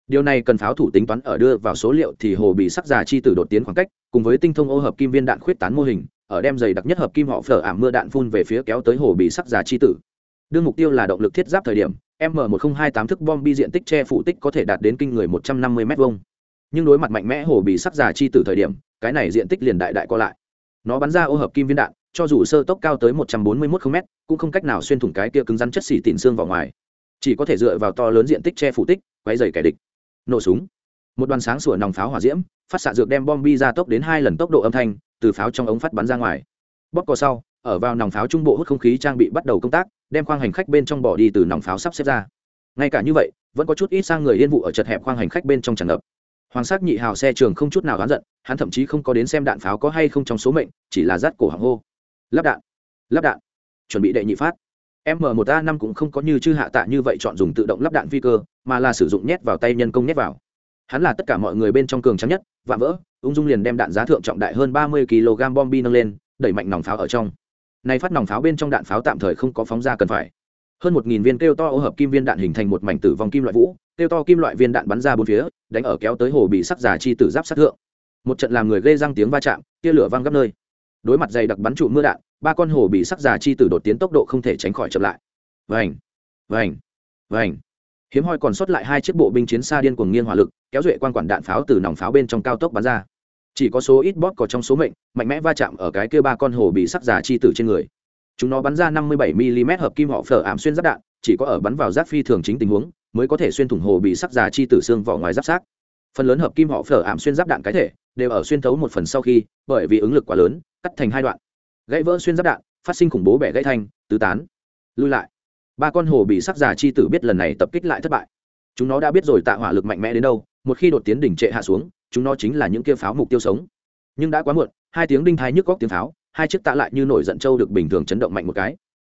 Điều này cần pháo thủ tính toán ở đưa vào số liệu thì hồ bị sắc già chi tử đột tiến khoảng cách, cùng với tinh thông ô hợp kim viên đạn khuyết tán mô hình, ở đem dày đặc nhất hợp kim họ phở ảm mưa đạn phun về phía kéo tới hồ bị sắc già chi tử. Đương mục tiêu là động lực thiết giáp thời điểm, m một nghìn hai tám thức bom bi diện tích che phủ tích có thể đạt đến kinh người một trăm năm mươi m nhưng đối mặt mạnh mẽ hồ bị sắc già chi tử thời điểm, cái này diện tích liền đại đại co lại. Nó bắn ra ô hợp kim viên đạn, cho dù sơ tốc cao tới một trăm bốn mươi một km cũng không cách nào xuyên thủng cái kia cứng rắn chất xỉ tỉn xương vào ngoài chỉ có thể dựa vào to lớn diện tích che phủ tích quay dày kẻ địch. Nổ súng. Một đoàn sáng sủa nòng pháo hỏa diễm, phát xạ dược đem bom bi ra tốc đến hai lần tốc độ âm thanh, từ pháo trong ống phát bắn ra ngoài. Bóp cò sau, ở vào nòng pháo trung bộ hút không khí trang bị bắt đầu công tác, đem khoang hành khách bên trong bỏ đi từ nòng pháo sắp xếp ra. Ngay cả như vậy, vẫn có chút ít sang người yên vụ ở chật hẹp khoang hành khách bên trong tràn ngập. Hoàng sắc nhị hào xe trường không chút nào đoán giận, hắn thậm chí không có đến xem đạn pháo có hay không trong số mệnh, chỉ là rát cổ hàng hô. Lắp đạn lắp đạn. Chuẩn bị đệ nhị phát m một a năm cũng không có như chư hạ tạ như vậy chọn dùng tự động lắp đạn phi cơ, mà là sử dụng nhét vào tay nhân công nhét vào. Hắn là tất cả mọi người bên trong cường trắng nhất và vỡ, ung dung liền đem đạn giá thượng trọng đại hơn ba mươi kg bom bi nâng lên, đẩy mạnh nòng pháo ở trong. Nay phát nòng pháo bên trong đạn pháo tạm thời không có phóng ra cần phải. Hơn một nghìn viên kêu to ô hợp kim viên đạn hình thành một mảnh tử vong kim loại vũ, kêu to kim loại viên đạn bắn ra bốn phía, đánh ở kéo tới hồ bị sắc giả chi tử giáp sát thượng. Một trận làm người gây răng tiếng va chạm, tia lửa văng gấp nơi đối mặt dày đặc bắn trụ mưa đạn, ba con hổ bị sắc giả chi tử đột tiến tốc độ không thể tránh khỏi chậm lại. Vành vành vành. Hiếm hoi còn sót lại hai chiếc bộ binh chiến xa điên cuồng nghiêng hỏa lực, kéo duệ quan quản đạn pháo từ nòng pháo bên trong cao tốc bắn ra. Chỉ có số ít bóp có trong số mệnh, mạnh mẽ va chạm ở cái kia ba con hổ bị sắc giả chi tử trên người. Chúng nó bắn ra 57 mm hợp kim họ phở ảm xuyên giáp đạn, chỉ có ở bắn vào giáp phi thường chính tình huống, mới có thể xuyên thủng hồ bị sắc giả chi tử xương vỏ ngoài giáp xác. Phần lớn hợp kim họ phở ảm xuyên giáp đạn cái thể, đều ở xuyên thấu một phần sau khi, bởi vì ứng lực quá lớn cắt thành hai đoạn. Gãy vỡ xuyên giáp đạn, phát sinh khủng bố bẻ gãy thanh tứ tán. Lui lại. Ba con hồ bị sắc giả chi tử biết lần này tập kích lại thất bại. Chúng nó đã biết rồi tạ hỏa lực mạnh mẽ đến đâu, một khi đột tiến đỉnh trệ hạ xuống, chúng nó chính là những kia pháo mục tiêu sống. Nhưng đã quá muộn, hai tiếng đinh thái nhức góc tiếng pháo, hai chiếc tạ lại như nổi giận trâu được bình thường chấn động mạnh một cái.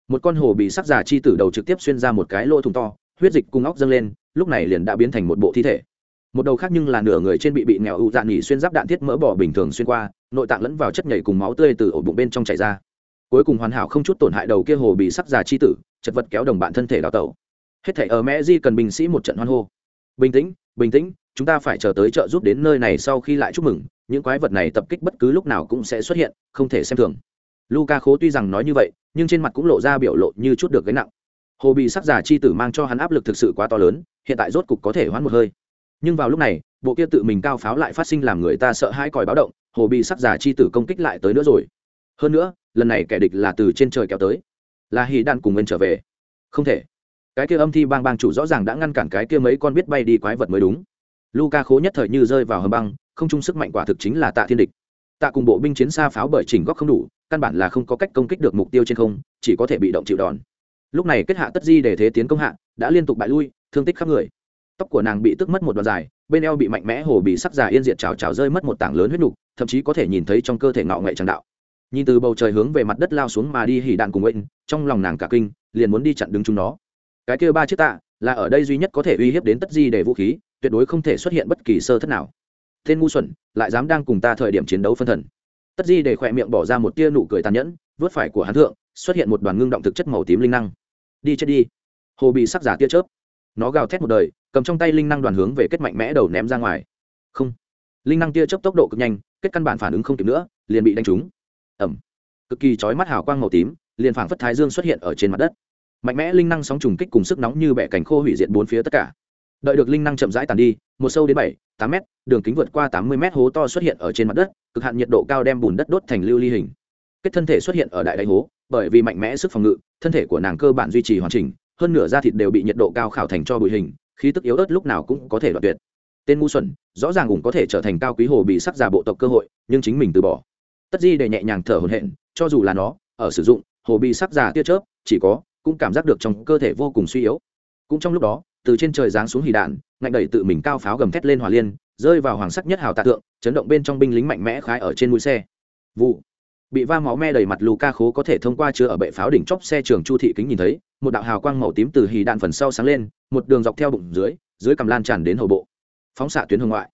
Một con hồ bị sắc giả chi tử đầu trực tiếp xuyên ra một cái lỗ thùng to, huyết dịch cung óc dâng lên, lúc này liền đã biến thành một bộ thi thể một đầu khác nhưng là nửa người trên bị bị nghèo ụ dạn nhỉ xuyên giáp đạn thiết mỡ bỏ bình thường xuyên qua, nội tạng lẫn vào chất nhảy cùng máu tươi từ ổ bụng bên trong chảy ra. Cuối cùng hoàn hảo không chút tổn hại đầu kia hồ bị sắc già chi tử, chật vật kéo đồng bạn thân thể đào tẩu. Hết thể ở mẹ di cần binh sĩ một trận hoan hô. Bình tĩnh bình tĩnh, chúng ta phải chờ tới trợ giúp đến nơi này sau khi lại chúc mừng, những quái vật này tập kích bất cứ lúc nào cũng sẽ xuất hiện, không thể xem thường. Luca khố tuy rằng nói như vậy, nhưng trên mặt cũng lộ ra biểu lộ như chút được gánh nặng. Hồ bị sắc già chi tử mang cho hắn áp lực thực sự quá to lớn, hiện tại rốt cục có thể hoãn một hơi nhưng vào lúc này, bộ kia tự mình cao pháo lại phát sinh làm người ta sợ hãi còi báo động, hồ bị sắc giả chi tử công kích lại tới nữa rồi. Hơn nữa, lần này kẻ địch là từ trên trời kéo tới. Là hì đan cùng bên trở về. Không thể. Cái kia âm thi bang bang chủ rõ ràng đã ngăn cản cái kia mấy con biết bay đi quái vật mới đúng. Luca khố nhất thời như rơi vào hầm băng, không chung sức mạnh quả thực chính là tạ thiên địch. Tạ cùng bộ binh chiến xa pháo bởi chỉnh góc không đủ, căn bản là không có cách công kích được mục tiêu trên không, chỉ có thể bị động chịu đòn. Lúc này kết hạ tất di để thế tiến công hạ, đã liên tục bại lui, thương tích khắp người tóc của nàng bị tức mất một đoạn dài, bên eo bị mạnh mẽ hồ bị sắc già yên diệt trào trào rơi mất một tảng lớn huyết nục thậm chí có thể nhìn thấy trong cơ thể ngạo nghệ tràng đạo. Nhìn từ bầu trời hướng về mặt đất lao xuống mà đi hỉ đạn cùng bệnh trong lòng nàng cả kinh, liền muốn đi chặn đứng chúng nó. Cái kia ba chiếc tạ, là ở đây duy nhất có thể uy hiếp đến tất di để vũ khí, tuyệt đối không thể xuất hiện bất kỳ sơ thất nào. Tên ngu xuẩn, lại dám đang cùng ta thời điểm chiến đấu phân thần. Tất di để khỏe miệng bỏ ra một tia nụ cười tàn nhẫn, vớt phải của hắn thượng, xuất hiện một đoàn ngưng động thực chất màu tím linh năng. Đi chết đi. Hồ bị sắc giả tia chớp nó gào thét một đời, cầm trong tay linh năng đoàn hướng về kết mạnh mẽ đầu ném ra ngoài. Không. Linh năng tia chớp tốc độ cực nhanh, kết căn bản phản ứng không kịp nữa, liền bị đánh trúng. Ẩm cực kỳ chói mắt hào quang màu tím, liền phảng phất thái dương xuất hiện ở trên mặt đất. Mạnh mẽ linh năng sóng trùng kích cùng sức nóng như bẻ cành khô hủy diệt bốn phía tất cả. Đợi được linh năng chậm rãi tàn đi, một sâu đến bảy, tám m đường kính vượt qua tám mươi m hố to xuất hiện ở trên mặt đất, cực hạn nhiệt độ cao đem bùn đất đốt thành lưu ly hình. Kết thân thể xuất hiện ở đại đáy hố, bởi vì mạnh mẽ sức phòng ngự, thân thể của nàng cơ bản duy trì hoàn chỉnh hơn nửa da thịt đều bị nhiệt độ cao khảo thành cho bụi hình, khí tức yếu ớt lúc nào cũng có thể đoạt tuyệt. Tên ngu xuẩn, rõ ràng cũng có thể trở thành cao quý hồ bị sắc già bộ tộc cơ hội, nhưng chính mình từ bỏ. Tất di để nhẹ nhàng thở hổn hển, cho dù là nó, ở sử dụng, hồ bị sắc già tia chớp, chỉ có, cũng cảm giác được trong cơ thể vô cùng suy yếu. Cũng trong lúc đó, từ trên trời giáng xuống hì đạn, ngạnh đẩy tự mình cao pháo gầm thét lên hòa liên, rơi vào hoàng sắc nhất hào tạ tượng chấn động bên trong binh lính mạnh mẽ khái ở trên mũi xe. Vụ bị va máu me đầy mặt luca khố có thể thông qua chứa ở bệ pháo đỉnh chóp xe trường chu thị kính nhìn thấy, một đạo hào quang màu tím từ hì đạn phần sau sáng lên, một đường dọc theo bụng dưới dưới cầm lan tràn đến hầu bộ. Phóng xạ tuyến hồng ngoại.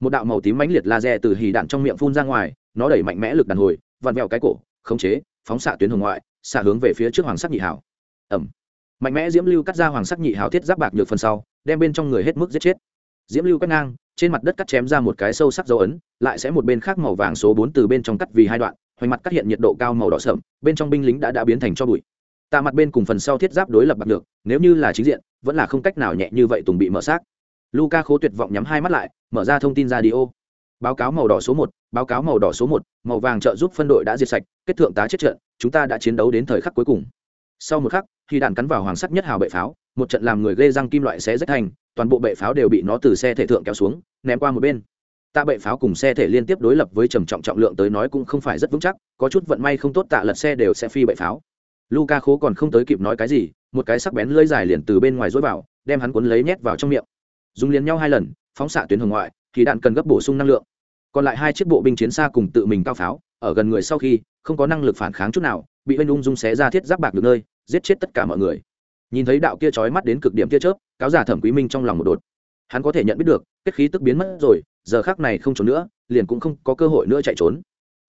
Một đạo màu tím mãnh liệt laser từ hì đạn trong miệng phun ra ngoài, nó đẩy mạnh mẽ lực đàn hồi, vặn vẹo cái cổ, khống chế, phóng xạ tuyến hồng ngoại, xạ hướng về phía trước hoàng sắc nhị hào. ẩm. Mạnh mẽ diễm lưu cắt ra hoàng sắc nhị hào thiết giáp bạc nhược phần sau, đem bên trong người hết mức giết chết. Diễm lưu cắt ngang, trên mặt đất cắt chém ra một cái sâu sắc dấu ấn, lại sẽ một bên khác màu vàng số bốn từ bên trong cắt vì hai đoạn hoành mặt cắt hiện nhiệt độ cao màu đỏ sậm, bên trong binh lính đã đã biến thành cho bụi. Tạ mặt bên cùng phần sau thiết giáp đối lập bằng được, nếu như là chính diện, vẫn là không cách nào nhẹ như vậy tùng bị mở xác. Luca khố tuyệt vọng nhắm hai mắt lại, mở ra thông tin ra đi ô. Báo cáo màu đỏ số một, báo cáo màu đỏ số một, màu vàng trợ giúp phân đội đã diệt sạch, kết thượng tá chết trận, chúng ta đã chiến đấu đến thời khắc cuối cùng. Sau một khắc, khi đạn cắn vào hoàng sắc nhất hào bệ pháo, một trận làm người gây răng kim loại xé rách thành, toàn bộ bệ pháo đều bị nó từ xe thể thượng kéo xuống, ném qua một bên tạ bệ pháo cùng xe thể liên tiếp đối lập với trầm trọng trọng lượng tới nói cũng không phải rất vững chắc, có chút vận may không tốt tạ lật xe đều sẽ phi bệ pháo. Luca khố còn không tới kịp nói cái gì, một cái sắc bén lưỡi dài liền từ bên ngoài dối vào, đem hắn cuốn lấy nhét vào trong miệng. Dùng liền nhau hai lần, phóng xạ tuyến hồng ngoại, thì đạn cần gấp bổ sung năng lượng. Còn lại hai chiếc bộ binh chiến xa cùng tự mình cao pháo, ở gần người sau khi, không có năng lực phản kháng chút nào, bị bên ung dung xé ra thiết giáp bạc được nơi, giết chết tất cả mọi người. Nhìn thấy đạo kia trói mắt đến cực điểm kia chớp, cáo giả thẩm quý minh trong lòng một đột. Hắn có thể nhận biết được kết khí tức biến mất rồi, giờ khác này không trốn nữa, liền cũng không có cơ hội nữa chạy trốn.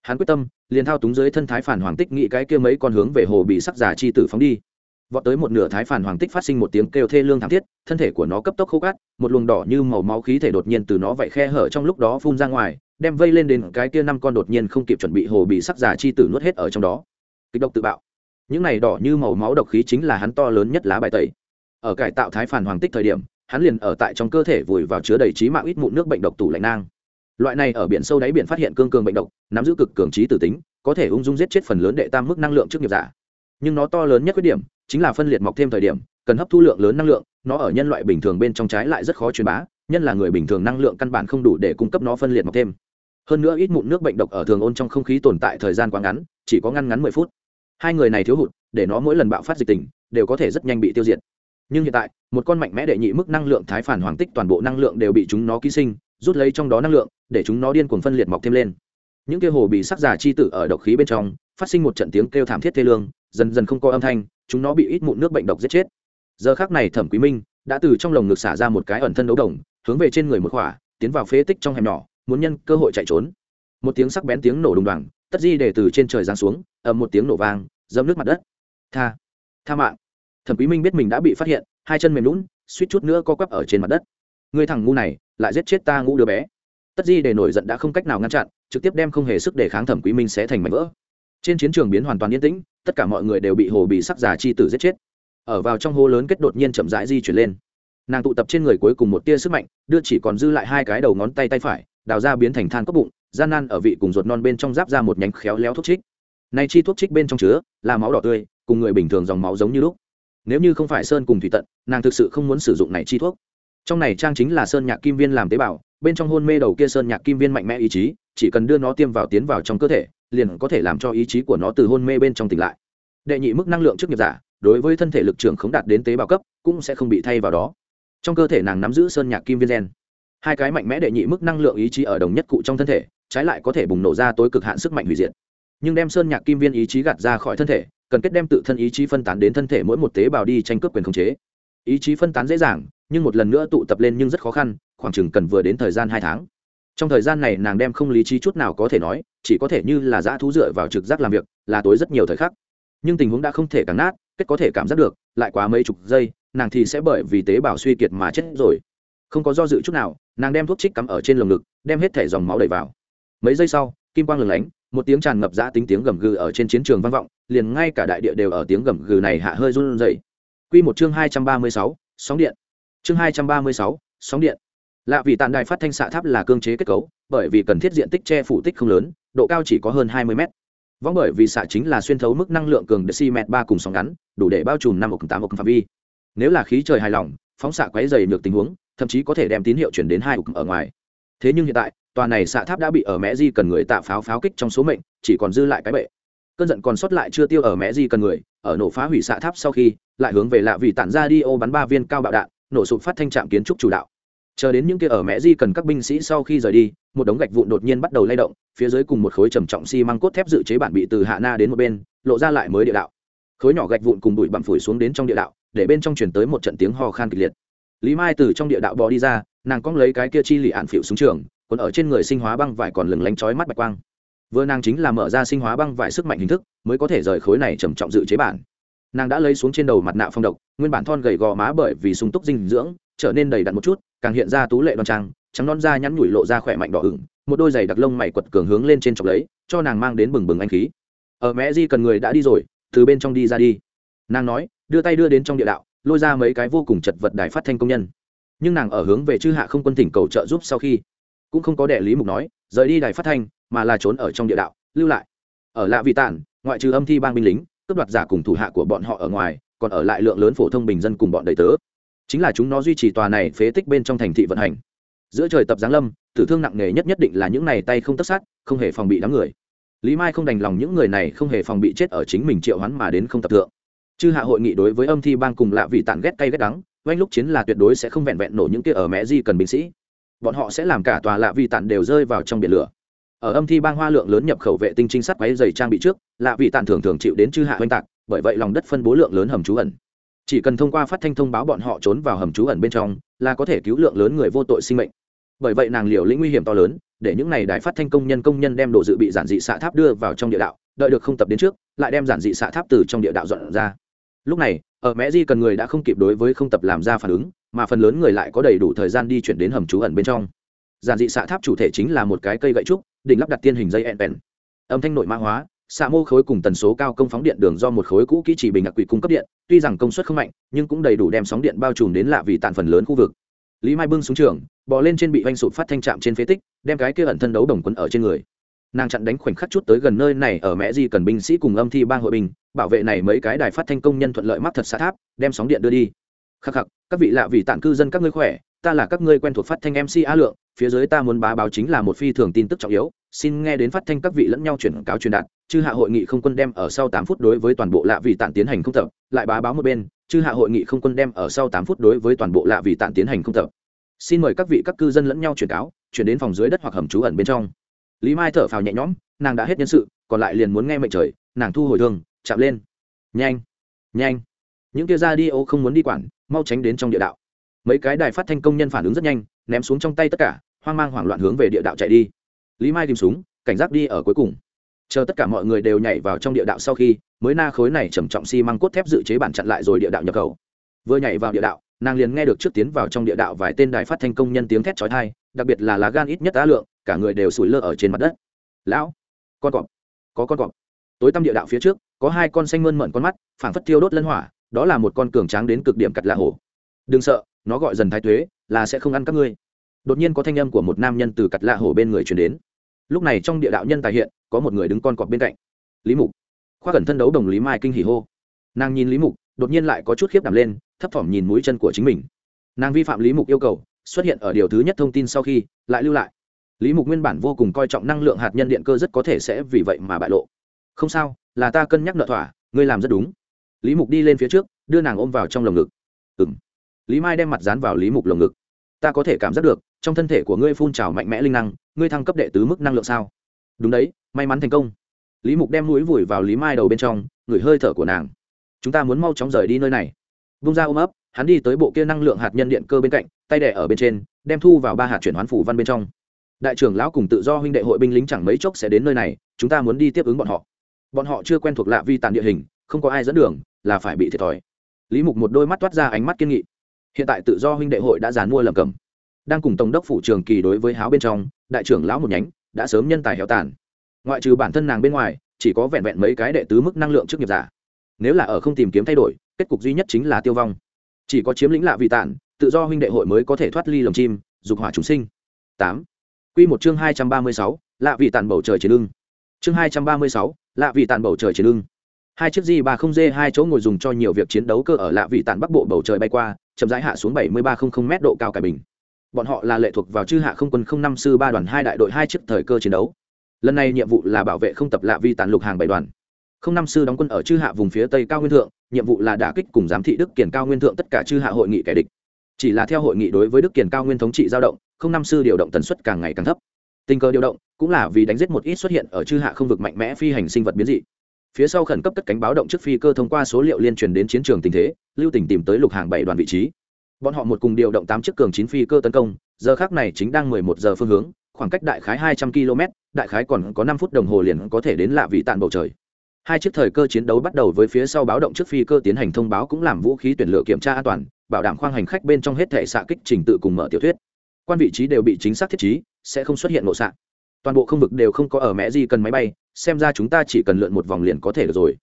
Hắn quyết tâm, liền thao túng dưới thân thái phản hoàng tích nghĩ cái kia mấy con hướng về hồ bị sắc giả chi tử phóng đi. Vọt tới một nửa thái phản hoàng tích phát sinh một tiếng kêu thê lương thảm thiết, thân thể của nó cấp tốc khô cát, một luồng đỏ như màu máu khí thể đột nhiên từ nó vậy khe hở trong lúc đó phun ra ngoài, đem vây lên đến cái kia năm con đột nhiên không kịp chuẩn bị hồ bị sắc giả chi tử nuốt hết ở trong đó. Kịch độc tự bạo. Những này đỏ như màu máu độc khí chính là hắn to lớn nhất lá bài tẩy. Ở cải tạo thái phản hoàng tích thời điểm hắn liền ở tại trong cơ thể vùi vào chứa đầy trí mạng ít mụn nước bệnh độc tủ lạnh nang. Loại này ở biển sâu đáy biển phát hiện cương cường bệnh độc, nắm giữ cực cường trí tử tính, có thể ung dung giết chết phần lớn đệ tam mức năng lượng trước nghiệp giả. Nhưng nó to lớn nhất khuyết điểm chính là phân liệt mọc thêm thời điểm, cần hấp thu lượng lớn năng lượng, nó ở nhân loại bình thường bên trong trái lại rất khó truyền bá, nhân là người bình thường năng lượng căn bản không đủ để cung cấp nó phân liệt mọc thêm. Hơn nữa ít mụn nước bệnh độc ở thường ôn trong không khí tồn tại thời gian quá ngắn, chỉ có ngăn ngắn mười phút. Hai người này thiếu hụt, để nó mỗi lần bạo phát dịch tình, đều có thể rất nhanh bị tiêu diệt nhưng hiện tại, một con mạnh mẽ đệ nhị mức năng lượng thái phản hoàng tích toàn bộ năng lượng đều bị chúng nó ký sinh, rút lấy trong đó năng lượng, để chúng nó điên cuồng phân liệt mọc thêm lên. Những kia hồ bị sắc giả chi tử ở độc khí bên trong, phát sinh một trận tiếng kêu thảm thiết thê lương, dần dần không có âm thanh, chúng nó bị ít mụn nước bệnh độc giết chết. Giờ khác này thẩm quý minh đã từ trong lồng ngực xả ra một cái ẩn thân đấu đồng, hướng về trên người một khỏa, tiến vào phế tích trong hẻm nhỏ, muốn nhân cơ hội chạy trốn. Một tiếng sắc bén tiếng nổ đùng đoàng, tất di để từ trên trời giáng xuống, ầm một tiếng nổ vang, dẫm nước mặt đất. Tha tha mạng thẩm quý minh biết mình đã bị phát hiện, hai chân mềm lún suýt chút nữa co quắp ở trên mặt đất. Người thằng ngu này lại giết chết ta ngũ đứa bé. Tất di để nổi giận đã không cách nào ngăn chặn, trực tiếp đem không hề sức để kháng thẩm quý minh sẽ thành mảnh vỡ. Trên chiến trường biến hoàn toàn yên tĩnh, tất cả mọi người đều bị hồ bị sắc già chi tử giết chết. Ở vào trong hố lớn kết đột nhiên chậm rãi di chuyển lên. Nàng tụ tập trên người cuối cùng một tia sức mạnh, đưa chỉ còn dư lại hai cái đầu ngón tay tay phải, đào ra biến thành than cốc bụng, gian nan ở vị cùng ruột non bên trong giáp ra một nhánh khéo léo thuốc trích. Nay chi thuốc trích bên trong chứa là máu đỏ tươi, cùng người bình thường dòng máu giống như lúc nếu như không phải sơn cùng thủy tận, nàng thực sự không muốn sử dụng này chi thuốc. Trong này trang chính là sơn nhạc kim viên làm tế bào, bên trong hôn mê đầu kia sơn nhạc kim viên mạnh mẽ ý chí, chỉ cần đưa nó tiêm vào tiến vào trong cơ thể, liền có thể làm cho ý chí của nó từ hôn mê bên trong tỉnh lại. Đệ nhị mức năng lượng trước nghiệp giả, đối với thân thể lực trưởng không đạt đến tế bào cấp, cũng sẽ không bị thay vào đó. Trong cơ thể nàng nắm giữ sơn nhạc kim viên gen. Hai cái mạnh mẽ đệ nhị mức năng lượng ý chí ở đồng nhất cụ trong thân thể, trái lại có thể bùng nổ ra tối cực hạn sức mạnh hủy diệt. Nhưng đem sơn nhạc kim viên ý chí gạt ra khỏi thân thể cần kết đem tự thân ý chí phân tán đến thân thể mỗi một tế bào đi tranh cướp quyền khống chế. Ý chí phân tán dễ dàng, nhưng một lần nữa tụ tập lên nhưng rất khó khăn, khoảng chừng cần vừa đến thời gian hai tháng. Trong thời gian này nàng đem không lý trí chút nào có thể nói, chỉ có thể như là dã thú dựa vào trực giác làm việc, là tối rất nhiều thời khắc. Nhưng tình huống đã không thể càng nát, kết có thể cảm giác được, lại quá mấy chục giây, nàng thì sẽ bởi vì tế bào suy kiệt mà chết rồi. Không có do dự chút nào, nàng đem thuốc trích cắm ở trên lồng ngực, đem hết thẻ dòng máu đầy vào. Mấy giây sau, kim quang lừng lánh, một tiếng tràn ngập dã tính tiếng gầm gừ ở trên chiến trường vang vọng liền ngay cả đại địa đều ở tiếng gầm gừ này hạ hơi run rẩy. Quy một chương hai trăm ba mươi sáu, sóng điện. Chương hai trăm ba mươi sáu, sóng điện. Lạ vì tàn đài phát thanh xạ tháp là cương chế kết cấu, bởi vì cần thiết diện tích che phủ tích không lớn, độ cao chỉ có hơn hai mươi mét. Vong bởi vì xạ chính là xuyên thấu mức năng lượng cường decimet ba cùng sóng ngắn, đủ để bao trùm năm một tám một phạm vi. Nếu là khí trời hài lòng, phóng xạ quấy dày được tình huống, thậm chí có thể đem tín hiệu chuyển đến hai ở ngoài. Thế nhưng hiện tại, tòa này xạ tháp đã bị ở mẹ di cần người tạ pháo pháo kích trong số mệnh, chỉ còn dư lại cái bệ cơn giận còn sót lại chưa tiêu ở mẹ di cần người, ở nổ phá hủy xạ tháp sau khi, lại hướng về lạ vì tản ra đi ô bắn ba viên cao bạo đạn, nổ sụp phát thanh trạm kiến trúc chủ đạo. Chờ đến những kia ở mẹ di cần các binh sĩ sau khi rời đi, một đống gạch vụn đột nhiên bắt đầu lay động, phía dưới cùng một khối trầm trọng xi măng cốt thép dự chế bản bị từ hạ na đến một bên, lộ ra lại mới địa đạo. Khối nhỏ gạch vụn cùng bụi bặm phủi xuống đến trong địa đạo, để bên trong chuyển tới một trận tiếng ho khan kịch liệt. Lý mai từ trong địa đạo bò đi ra, nàng cong lấy cái kia chi lì ạn phịu xuống trường còn ở trên người sinh hóa băng vải còn lừng lánh chói mắt bạch quang vừa nàng chính là mở ra sinh hóa băng vải sức mạnh hình thức, mới có thể rời khối này trầm trọng dự chế bản. Nàng đã lấy xuống trên đầu mặt nạ phong độc, nguyên bản thon gầy gò má bởi vì sung túc dinh dưỡng, trở nên đầy đặn một chút, càng hiện ra tú lệ đoan trang, trắng non da nhắn nhủi lộ ra khỏe mạnh đỏ ửng, một đôi giày đặc lông mày quật cường hướng lên trên chọc lấy, cho nàng mang đến bừng bừng anh khí. Ở mẹ di cần người đã đi rồi, từ bên trong đi ra đi. Nàng nói, đưa tay đưa đến trong địa đạo, lôi ra mấy cái vô cùng chật vật đài phát thanh công nhân. Nhưng nàng ở hướng về chư hạ không quân tỉnh cầu trợ giúp sau khi, cũng không có đệ lý mục nói, rời đi đài phát thanh mà là trốn ở trong địa đạo, lưu lại. Ở lạ vị tản, ngoại trừ âm thi bang binh lính, cướp đoạt giả cùng thủ hạ của bọn họ ở ngoài, còn ở lại lượng lớn phổ thông bình dân cùng bọn đầy tớ. Chính là chúng nó duy trì tòa này phế tích bên trong thành thị vận hành. Giữa trời tập giáng lâm, tử thương nặng nề nhất nhất định là những này tay không tất sát, không hề phòng bị đám người. Lý mai không đành lòng những người này không hề phòng bị chết ở chính mình triệu hắn mà đến không tập thượng. Chư hạ hội nghị đối với âm thi bang cùng lạ vị tản ghét cay ghét đắng, oanh lúc chiến là tuyệt đối sẽ không vẹn vẹn nổ những kia ở mẹ di cần binh sĩ. Bọn họ sẽ làm cả tòa lạ vị tản đều rơi vào trong biển lửa ở âm thi bang hoa lượng lớn nhập khẩu vệ tinh trinh sát quáy dày trang bị trước, lạ vị tàn thường thường chịu đến chư hạ oanh tạc, bởi vậy lòng đất phân bố lượng lớn hầm trú ẩn. Chỉ cần thông qua phát thanh thông báo bọn họ trốn vào hầm trú ẩn bên trong, là có thể cứu lượng lớn người vô tội sinh mệnh. Bởi vậy nàng liều lĩnh nguy hiểm to lớn, để những này đài phát thanh công nhân công nhân đem đồ dự bị giản dị xạ tháp đưa vào trong địa đạo, đợi được không tập đến trước, lại đem giản dị xạ tháp từ trong địa đạo dọn ra. Lúc này, ở mẹ di cần người đã không kịp đối với không tập làm ra phản ứng, mà phần lớn người lại có đầy đủ thời gian đi chuyển đến hầm trú ẩn bên trong giản dị xạ tháp chủ thể chính là một cái cây gậy trúc đỉnh lắp đặt tiên hình dây ẹn bèn, âm thanh nội mã hóa xạ mô khối cùng tần số cao công phóng điện đường do một khối cũ kỹ chỉ bình ngạc quỷ cung cấp điện tuy rằng công suất không mạnh nhưng cũng đầy đủ đem sóng điện bao trùm đến lạ vì tàn phần lớn khu vực. Lý mai bưng xuống trường bò lên trên bị vanh sụt phát thanh trạm trên phế tích đem cái kia ẩn thân đấu đồng quấn ở trên người. Nàng chặn đánh khoảnh khắc chút tới gần nơi này ở mẹ di cần binh sĩ cùng âm thi bang hội binh bảo vệ này mấy cái đài phát thanh công nhân thuận lợi mắc thật xa tháp đem sóng điện đưa đi. Khắc khắc các vị lạ vì tản cư dân các ngươi khỏe ta là các ngươi quen thuộc phát thanh mc a lượng phía dưới ta muốn bá báo chính là một phi thường tin tức trọng yếu, xin nghe đến phát thanh các vị lẫn nhau chuyển cáo truyền đạt, chư hạ hội nghị không quân đem ở sau tám phút đối với toàn bộ lạ vị tản tiến hành không tập, lại bá báo một bên, chư hạ hội nghị không quân đem ở sau tám phút đối với toàn bộ lạ vị tản tiến hành không tập. Xin mời các vị các cư dân lẫn nhau truyền cáo, chuyển đến phòng dưới đất hoặc hầm trú ẩn bên trong. Lý mai thở phào nhẹ nhõm, nàng đã hết nhân sự, còn lại liền muốn nghe mệnh trời, nàng thu hồi thương, chạm lên. Nhanh nhanh. Những kia ra đi ô không muốn đi quản, mau tránh đến trong địa đạo. Mấy cái đài phát thanh công nhân phản ứng rất nhanh ném xuống trong tay tất cả, hoang mang hoảng loạn hướng về địa đạo chạy đi. Lý mai tìm súng, cảnh giác đi ở cuối cùng. Chờ tất cả mọi người đều nhảy vào trong địa đạo sau khi, mới na khối này trầm trọng xi、si、măng cốt thép dự chế bản chặn lại rồi địa đạo nhập khẩu. Vừa nhảy vào địa đạo, nàng liền nghe được trước tiến vào trong địa đạo vài tên đài phát thanh công nhân tiếng thét trói thai đặc biệt là lá gan ít nhất á lượng, cả người đều sủi lơ ở trên mặt đất. Lão, con cọp, có con cọp. Tối tăm địa đạo phía trước, có hai con xanh mơn mận con mắt, phảng phất tiêu đốt lân hỏa, đó là một con cường tráng đến cực điểm cặt lạ hổ. Đừng sợ, nó gọi dần thái tuế là sẽ không ăn các ngươi. Đột nhiên có thanh âm của một nam nhân từ cặt lạ hổ bên người truyền đến. Lúc này trong địa đạo nhân tài hiện, có một người đứng con cọp bên cạnh. Lý mục. Khoa cẩn thân đấu đồng lý mai kinh hỉ hô. Nàng nhìn lý mục, đột nhiên lại có chút khiếp đảm lên, thấp thỏm nhìn mũi chân của chính mình. Nàng vi phạm lý mục yêu cầu, xuất hiện ở điều thứ nhất thông tin sau khi, lại lưu lại. Lý mục nguyên bản vô cùng coi trọng năng lượng hạt nhân điện cơ rất có thể sẽ vì vậy mà bại lộ. Không sao, là ta cân nhắc nợ thỏa, ngươi làm rất đúng. Lý mục đi lên phía trước, đưa nàng ôm vào trong lồng ngực. Ừ m lý mai đem mặt dán vào lý mục lồng ngực. Ta có thể cảm giác được, trong thân thể của ngươi phun trào mạnh mẽ linh năng, ngươi thăng cấp đệ tứ mức năng lượng sao? Đúng đấy, may mắn thành công. Lý mục đem mũi vùi vào lý mai đầu bên trong, ngửi hơi thở của nàng. Chúng ta muốn mau chóng rời đi nơi này. Bung ra ôm ấp, hắn đi tới bộ kia năng lượng hạt nhân điện cơ bên cạnh, tay đẻ ở bên trên, đem thu vào ba hạt chuyển hoán phủ văn bên trong. Đại trưởng lão cùng tự do huynh đệ hội binh lính chẳng mấy chốc sẽ đến nơi này, chúng ta muốn đi tiếp ứng bọn họ. Bọn họ chưa quen thuộc lạ vi tàn địa hình, không có ai dẫn đường, là phải bị thiệt thòi. Lý mục một đôi mắt toát ra ánh mắt kiên nghị hiện tại tự do huynh đệ hội đã dàn mua lầm cầm. Đang cùng tổng đốc phủ trường kỳ đối với háo bên trong, đại trưởng lão một nhánh, đã sớm nhân tài héo tàn. Ngoại trừ bản thân nàng bên ngoài, chỉ có vẹn vẹn mấy cái đệ tứ mức năng lượng trước nghiệp giả. Nếu là ở không tìm kiếm thay đổi, kết cục duy nhất chính là tiêu vong. Chỉ có chiếm lĩnh lạ vị tản tự do huynh đệ hội mới có thể thoát ly lồng chim, dục hỏa chúng sinh. Tám. Q một chương hai trăm ba mươi sáu, lạ vị tản bầu trời chiến lưng chương hai trăm ba mươi sáu, lạ vị tản bầu trời chiến lưng hai chiếc g ba không d hai chỗ ngồi dùng cho nhiều việc chiến đấu cơ ở lạ vị tản bắc bộ bầu trời bay qua, chậm rãi hạ xuống bảy mươi ba không không m độ cao cải bình. Bọn họ là lệ thuộc vào chư hạ không quân không năm sư ba đoàn hai đại đội hai chiếc thời cơ chiến đấu. Lần này nhiệm vụ là bảo vệ không tập lạ vi tản lục hàng bảy đoàn. Không năm sư đóng quân ở chư hạ vùng phía tây cao nguyên thượng, nhiệm vụ là đả kích cùng giám thị đức kiển cao nguyên thượng tất cả chư hạ hội nghị kẻ địch. Chỉ là theo hội nghị đối với đức kiển cao nguyên thống trị giao động, không năm sư điều động tần suất càng ngày càng thấp. Tình cờ điều động cũng là vì đánh giết một ít xuất hiện ở chư hạ không vực mạnh mẽ phi hành sinh vật biến dị phía sau khẩn cấp cất cánh báo động trước phi cơ thông qua số liệu liên truyền đến chiến trường tình thế, lưu tỉnh tìm tới lục hàng bảy đoàn vị trí. Bọn họ một cùng điều động tám chiếc cường chín phi cơ tấn công, giờ khác này chính đang mười một giờ phương hướng, khoảng cách đại khái hai trăm km, đại khái còn có năm phút đồng hồ liền có thể đến lạ vị tạn bầu trời. Hai chiếc thời cơ chiến đấu bắt đầu với phía sau báo động trước phi cơ tiến hành thông báo cũng làm vũ khí tuyển lựa kiểm tra an toàn, bảo đảm khoang hành khách bên trong hết thể xạ kích trình tự cùng mở tiểu thuyết. Quan vị trí đều bị chính xác thiết trí, sẽ không xuất hiện ngộ xạ toàn bộ không vực đều không có ở mẹ gì cần máy bay, xem ra chúng ta chỉ cần lượn một vòng liền có thể được rồi.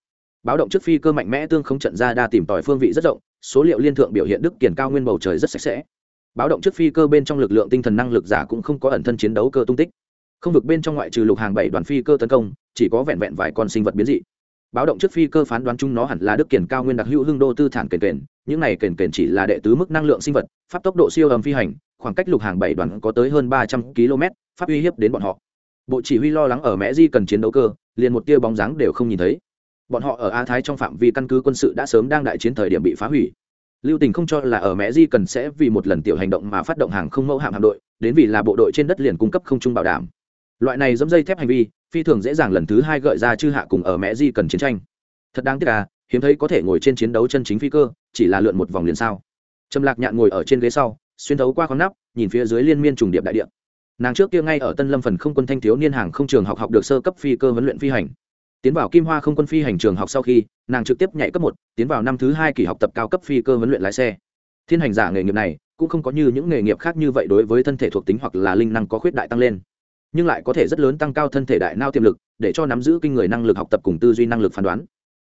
Báo động trước phi cơ mạnh mẽ tương không trận ra đa tìm tòi phương vị rất rộng, số liệu liên thượng biểu hiện đức kiển cao nguyên bầu trời rất sạch sẽ. Báo động trước phi cơ bên trong lực lượng tinh thần năng lực giả cũng không có ẩn thân chiến đấu cơ tung tích. Không vực bên trong ngoại trừ lục hàng bảy đoàn phi cơ tấn công, chỉ có vẹn vẹn vài con sinh vật biến dị. Báo động trước phi cơ phán đoán chung nó hẳn là đức kiển cao nguyên đặc hữu hưng đô tư thản kền kền, những này kền kền chỉ là đệ tứ mức năng lượng sinh vật, pháp tốc độ siêu ầm phi hành, khoảng cách lục hàng bảy đoàn có tới hơn ba trăm km pháp uy hiếp đến bọn họ bộ chỉ huy lo lắng ở mẹ di cần chiến đấu cơ, liền một tia bóng dáng đều không nhìn thấy. Bọn họ ở a thái trong phạm vi căn cứ quân sự đã sớm đang đại chiến thời điểm bị phá hủy. Lưu tình không cho là ở mẹ di cần sẽ vì một lần tiểu hành động mà phát động hàng không mẫu hạm hạm đội, đến vì là bộ đội trên đất liền cung cấp không trung bảo đảm. Loại này dẫm dây thép hành vi, phi thường dễ dàng lần thứ hai gợi ra chư hạ cùng ở mẹ di cần chiến tranh. Thật đáng tiếc à hiếm thấy có thể ngồi trên chiến đấu chân chính phi cơ, chỉ là lượn một vòng liền sao. Trầm lạc nhạn ngồi ở trên ghế sau, xuyên thấu qua con nắp, nhìn phía dưới liên miên trùng điệp đại địa nàng trước kia ngay ở tân lâm phần không quân thanh thiếu niên hàng không trường học học được sơ cấp phi cơ huấn luyện phi hành. Tiến vào kim hoa không quân phi hành trường học sau khi, nàng trực tiếp nhảy cấp một, tiến vào năm thứ hai kỳ học tập cao cấp phi cơ huấn luyện lái xe. Thiên hành giả nghề nghiệp này, cũng không có như những nghề nghiệp khác như vậy đối với thân thể thuộc tính hoặc là linh năng có khuyết đại tăng lên. Nhưng lại có thể rất lớn tăng cao thân thể đại nao tiềm lực, để cho nắm giữ kinh người năng lực học tập cùng tư duy năng lực phán đoán.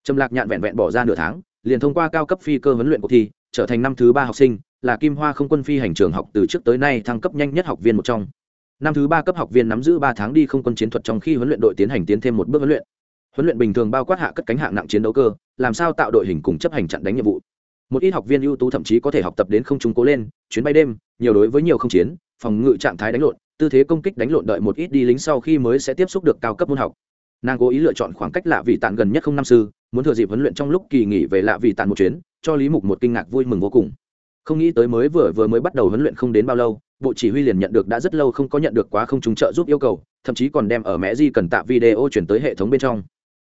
Trầm lạc nhạn vẹn vẹn bỏ ra nửa tháng, liền thông qua cao cấp phi cơ huấn luyện cuộc thi, trở thành năm thứ ba học sinh, là kim hoa không quân phi hành trường học từ trước tới nay thăng cấp nhanh nhất học viên một trong năm thứ ba cấp học viên nắm giữ ba tháng đi không quân chiến thuật trong khi huấn luyện đội tiến hành tiến thêm một bước huấn luyện. Huấn luyện bình thường bao quát hạ cất cánh hạng nặng chiến đấu cơ, làm sao tạo đội hình cùng chấp hành chặn đánh nhiệm vụ. Một ít học viên ưu tú thậm chí có thể học tập đến không trung cố lên, chuyến bay đêm, nhiều đối với nhiều không chiến, phòng ngự trạng thái đánh lộn, tư thế công kích đánh lộn đợi một ít đi lính sau khi mới sẽ tiếp xúc được cao cấp môn học. Nàng cố ý lựa chọn khoảng cách lạ vị tàn gần nhất không năm sư, muốn thừa dịp huấn luyện trong lúc kỳ nghỉ về lạ vị tàn một chuyến, cho lý mục một kinh ngạc vui mừng vô cùng không nghĩ tới mới vừa vừa mới bắt đầu huấn luyện không đến bao lâu, bộ chỉ huy liền nhận được đã rất lâu không có nhận được quá không trùng trợ giúp yêu cầu, thậm chí còn đem ở mẹ di cần tạ video chuyển tới hệ thống bên trong.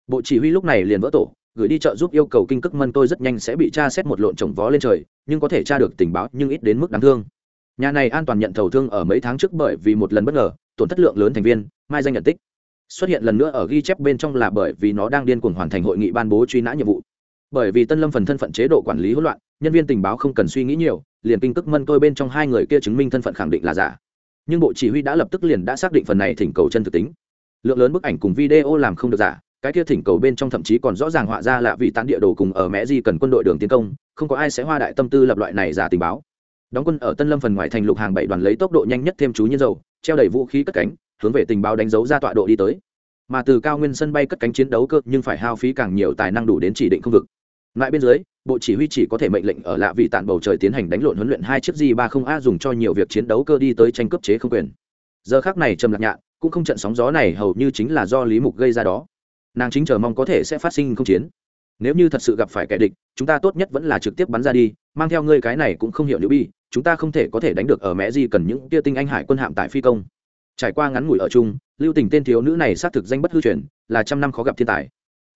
Bộ chỉ huy lúc này liền vỡ tổ, gửi đi trợ giúp yêu cầu kinh cước mân tôi rất nhanh sẽ bị tra xét một lộn trồng vó lên trời, nhưng có thể tra được tình báo nhưng ít đến mức đáng thương. Nhà này an toàn nhận thầu thương ở mấy tháng trước bởi vì một lần bất ngờ, tổn thất lượng lớn thành viên, mai danh nhận tích. Xuất hiện lần nữa ở ghi chép bên trong là bởi vì nó đang điên cuồng hoàn thành hội nghị ban bố truy nã nhiệm vụ bởi vì tân lâm phần thân phận chế độ quản lý hỗn loạn, nhân viên tình báo không cần suy nghĩ nhiều, liền kinh tức mân tôi bên trong hai người kia chứng minh thân phận khẳng định là giả. Nhưng bộ chỉ huy đã lập tức liền đã xác định phần này thỉnh cầu chân thực tính. Lượng lớn bức ảnh cùng video làm không được giả, cái kia thỉnh cầu bên trong thậm chí còn rõ ràng họa ra là vì tán địa đồ cùng ở mẹ di cần quân đội đường tiến công, không có ai sẽ hoa đại tâm tư lập loại này giả tình báo. Đóng quân ở tân lâm phần ngoài thành lục hàng bảy đoàn lấy tốc độ nhanh nhất thêm chú nhiên dầu, treo đầy vũ khí cất cánh, hướng về tình báo đánh dấu ra tọa độ đi tới. Mà từ cao nguyên sân bay cất cánh chiến đấu cơ, nhưng phải hao phí càng nhiều tài năng đủ đến chỉ định không vực lại bên dưới, bộ chỉ huy chỉ có thể mệnh lệnh ở lạ vị tạn bầu trời tiến hành đánh lộn huấn luyện hai chiếc g ba không a dùng cho nhiều việc chiến đấu cơ đi tới tranh cướp chế không quyền. Giờ khác này trầm lạc nhạn cũng không trận sóng gió này hầu như chính là do lý mục gây ra đó. Nàng chính chờ mong có thể sẽ phát sinh không chiến. Nếu như thật sự gặp phải kẻ địch, chúng ta tốt nhất vẫn là trực tiếp bắn ra đi, mang theo ngươi cái này cũng không hiểu nữ bi chúng ta không thể có thể đánh được ở mẹ gì cần những tia tinh anh hải quân hạm tại phi công. Trải qua ngắn ngủi ở chung, lưu tình tên thiếu nữ này xác thực danh bất hư truyền, là trăm năm khó gặp thiên tài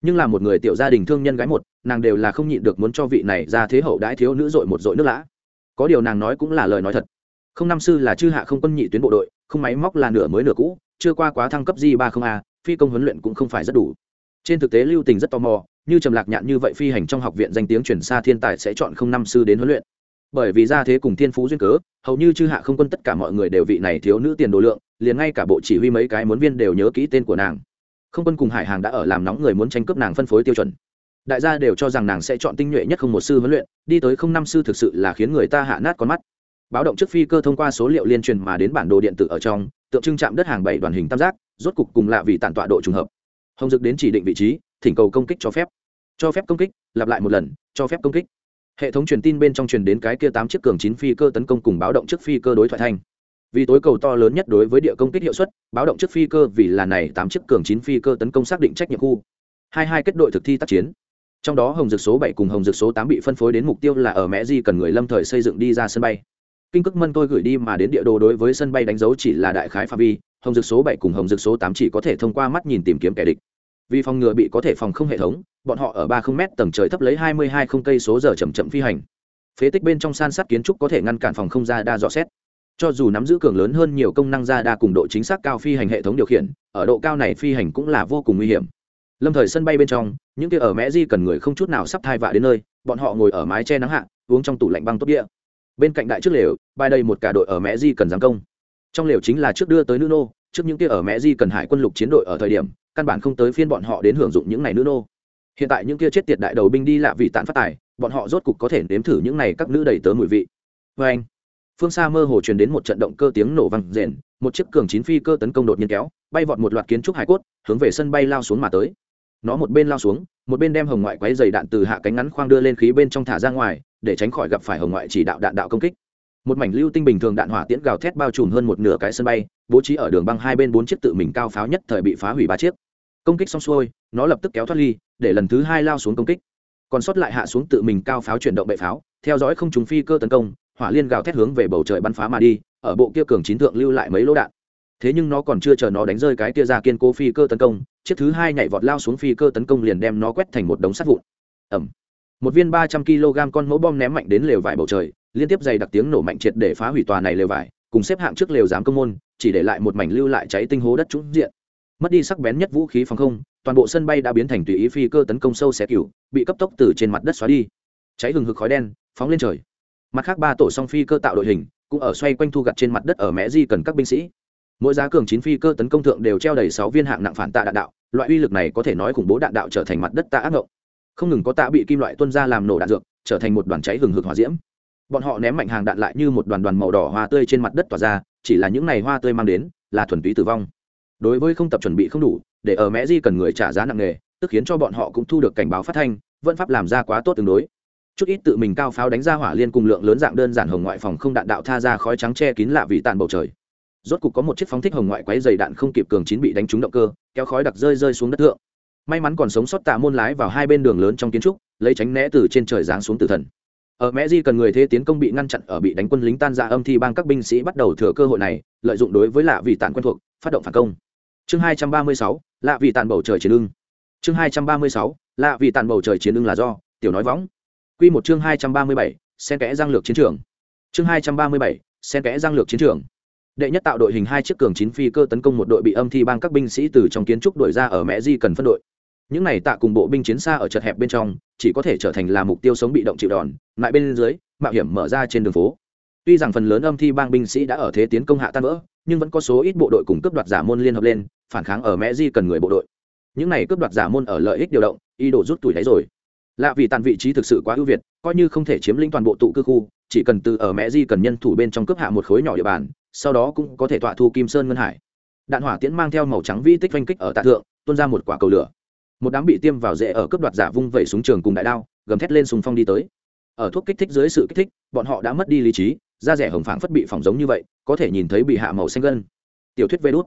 nhưng là một người tiểu gia đình thương nhân gái một, nàng đều là không nhịn được muốn cho vị này ra thế hậu đãi thiếu nữ dội một dội nước lã. Có điều nàng nói cũng là lời nói thật. Không năm sư là chư hạ không quân nhị tuyến bộ đội, không máy móc là nửa mới nửa cũ, chưa qua quá thăng cấp di ba không a, phi công huấn luyện cũng không phải rất đủ. Trên thực tế lưu tình rất tò mò, như trầm lạc nhạn như vậy phi hành trong học viện danh tiếng chuyển xa thiên tài sẽ chọn không năm sư đến huấn luyện. Bởi vì ra thế cùng thiên phú duyên cớ, hầu như chư hạ không quân tất cả mọi người đều vị này thiếu nữ tiền đồ lượng, liền ngay cả bộ chỉ huy mấy cái muốn viên đều nhớ kỹ tên của nàng không quân cùng hải hàng đã ở làm nóng người muốn tranh cướp nàng phân phối tiêu chuẩn. Đại gia đều cho rằng nàng sẽ chọn tinh nhuệ nhất không một sư huấn luyện, đi tới không năm sư thực sự là khiến người ta hạ nát con mắt. Báo động trước phi cơ thông qua số liệu liên truyền mà đến bản đồ điện tử ở trong, tượng trưng chạm đất hàng bảy đoàn hình tam giác, rốt cục cùng lạ vì tản tọa độ trùng hợp. Hồng dực đến chỉ định vị trí, thỉnh cầu công kích cho phép. Cho phép công kích, lặp lại một lần, cho phép công kích. Hệ thống truyền tin bên trong truyền đến cái kia tám chiếc cường chín phi cơ tấn công cùng báo động trước phi cơ đối thoại thanh vì tối cầu to lớn nhất đối với địa công kích hiệu suất, báo động trước phi cơ vì là này tám chiếc cường chín phi cơ tấn công xác định trách nhiệm khu. Hai hai kết đội thực thi tác chiến. Trong đó hồng dược số bảy cùng hồng dược số tám bị phân phối đến mục tiêu là ở mẹ di cần người lâm thời xây dựng đi ra sân bay. Kinh cước mân tôi gửi đi mà đến địa đồ đối với sân bay đánh dấu chỉ là đại khái phạm vi, hồng dược số bảy cùng hồng dược số tám chỉ có thể thông qua mắt nhìn tìm kiếm kẻ địch. Vì phòng ngừa bị có thể phòng không hệ thống, bọn họ ở ba không m tầng trời thấp lấy hai mươi hai không cây số giờ chậm chậm phi hành. Phế tích bên trong san sát kiến trúc có thể ngăn cản phòng không ra đa dọ xét cho dù nắm giữ cường lớn hơn nhiều công năng ra đa cùng độ chính xác cao phi hành hệ thống điều khiển, ở độ cao này phi hành cũng là vô cùng nguy hiểm. Lâm thời sân bay bên trong, những kia ở mẹ di cần người không chút nào sắp thai vạ đến nơi, bọn họ ngồi ở mái che nắng hạ, uống trong tủ lạnh băng tốt địa. Bên cạnh đại trước lều, bài đây một cả đội ở mẹ di cần giáng công. Trong lều chính là trước đưa tới nữ nô, trước những kia ở mẹ di cần hải quân lục chiến đội ở thời điểm, căn bản không tới phiên bọn họ đến hưởng dụng những này nữ nô. Hiện tại những kia chết tiệt đại đầu binh đi lạ vì tản phát tài, bọn họ rốt cục có thể nếm thử những này các nữ đầy tớ mùi vị. Vê anh phương xa mơ hồ truyền đến một trận động cơ tiếng nổ vang rền, một chiếc cường chín phi cơ tấn công đột nhiên kéo, bay vọt một loạt kiến trúc hải cốt, hướng về sân bay lao xuống mà tới. Nó một bên lao xuống, một bên đem hồng ngoại quấy dày đạn từ hạ cánh ngắn khoang đưa lên khí bên trong thả ra ngoài, để tránh khỏi gặp phải hồng ngoại chỉ đạo đạn đạo công kích. Một mảnh lưu tinh bình thường đạn hỏa tiễn gào thét bao trùm hơn một nửa cái sân bay, bố trí ở đường băng hai bên bốn chiếc tự mình cao pháo nhất thời bị phá hủy ba chiếc. Công kích xong xuôi, nó lập tức kéo thoát ly, để lần thứ hai lao xuống công kích. Còn sót lại hạ xuống tự mình cao pháo chuyển động bệ pháo, theo dõi không trúng phi cơ tấn công hỏa liên gào thét hướng về bầu trời bắn phá mà đi, ở bộ kia cường chín thượng lưu lại mấy lỗ đạn. Thế nhưng nó còn chưa chờ nó đánh rơi cái kia ra kiên cố phi cơ tấn công, chiếc thứ hai nhảy vọt lao xuống phi cơ tấn công liền đem nó quét thành một đống sắt vụn. Ẩm một viên ba trăm kg con mẫu bom ném mạnh đến lều vải bầu trời, liên tiếp dày đặc tiếng nổ mạnh triệt để phá hủy tòa này lều vải, cùng xếp hạng trước lều giám công môn, chỉ để lại một mảnh lưu lại cháy tinh hố đất trũng diện. Mất đi sắc bén nhất vũ khí phòng không, toàn bộ sân bay đã biến thành tùy ý phi cơ tấn công sâu xé cửu bị cấp tốc từ trên mặt đất xóa đi. Cháy hừng hực khói đen, phóng lên trời mặt khác ba tổ song phi cơ tạo đội hình, cũng ở xoay quanh thu gặt trên mặt đất ở mẹ di cần các binh sĩ. Mỗi giá cường chín phi cơ tấn công thượng đều treo đầy sáu viên hạng nặng phản tạ đạn đạo, loại uy lực này có thể nói khủng bố đạn đạo trở thành mặt đất tạ ác ngộng. Không ngừng có tạ bị kim loại tuân ra làm nổ đạn dược, trở thành một đoàn cháy hừng hực hỏa diễm. Bọn họ ném mạnh hàng đạn lại như một đoàn đoàn màu đỏ hoa tươi trên mặt đất tỏa ra, chỉ là những này hoa tươi mang đến là thuần túy tử vong. Đối với không tập chuẩn bị không đủ, để ở mẹ di cần người trả giá nặng nề, tức khiến cho bọn họ cũng thu được cảnh báo phát thanh, vẫn pháp làm ra quá tốt tương đối chút ít tự mình cao pháo đánh ra hỏa liên cùng lượng lớn dạng đơn giản hồng ngoại phòng không đạn đạo tha ra khói trắng che kín lạ vì tàn bầu trời. Rốt cục có một chiếc phóng thích hồng ngoại quấy dày đạn không kịp cường chín bị đánh trúng động cơ, kéo khói đặc rơi rơi xuống đất thượng. May mắn còn sống sót tạ môn lái vào hai bên đường lớn trong kiến trúc, lấy tránh né từ trên trời giáng xuống tử thần. Ở mẹ di cần người thế tiến công bị ngăn chặn ở bị đánh quân lính tan ra âm thi bang các binh sĩ bắt đầu thừa cơ hội này, lợi dụng đối với lạ vị tàn quen thuộc, phát động phản công. Chương hai trăm ba mươi sáu, lạ vị tàn bầu trời chiến ưng. Chương hai trăm ba mươi sáu, lạ vị tàn bầu trời chiến ưng là do, tiểu nói võng. Quy một chương hai trăm ba mươi bảy kẽ giang lược chiến trường. Chương hai trăm ba mươi bảy kẽ giang lược chiến trường. Đệ nhất tạo đội hình hai chiếc cường chín phi cơ tấn công một đội bị âm thi bang các binh sĩ từ trong kiến trúc đuổi ra ở mẹ di cần phân đội. Những này tạ cùng bộ binh chiến xa ở chật hẹp bên trong, chỉ có thể trở thành là mục tiêu sống bị động chịu đòn, lại bên dưới, mạo hiểm mở ra trên đường phố. Tuy rằng phần lớn âm thi bang binh sĩ đã ở thế tiến công hạ tan vỡ, nhưng vẫn có số ít bộ đội cùng cướp đoạt giả môn liên hợp lên, phản kháng ở mẹ di cần người bộ đội. Những này cướp đoạt giả môn ở lợi ích điều động, ý đồ rút tuổi đáy rồi lạ vì tàn vị trí thực sự quá ưu việt, coi như không thể chiếm lĩnh toàn bộ tụ cư khu, chỉ cần từ ở mẹ di cần nhân thủ bên trong cướp hạ một khối nhỏ địa bàn, sau đó cũng có thể tọa thu kim sơn ngân hải. Đạn hỏa tiễn mang theo màu trắng vi tích oanh kích ở tạ thượng, tuôn ra một quả cầu lửa. Một đám bị tiêm vào rễ ở cướp đoạt giả vung vẩy súng trường cùng đại đao, gầm thét lên súng phong đi tới. Ở thuốc kích thích dưới sự kích thích, bọn họ đã mất đi lý trí, da rẻ hồng phảng phất bị phỏng giống như vậy, có thể nhìn thấy bị hạ màu xanh gân. Tiểu thuyết vê đốt.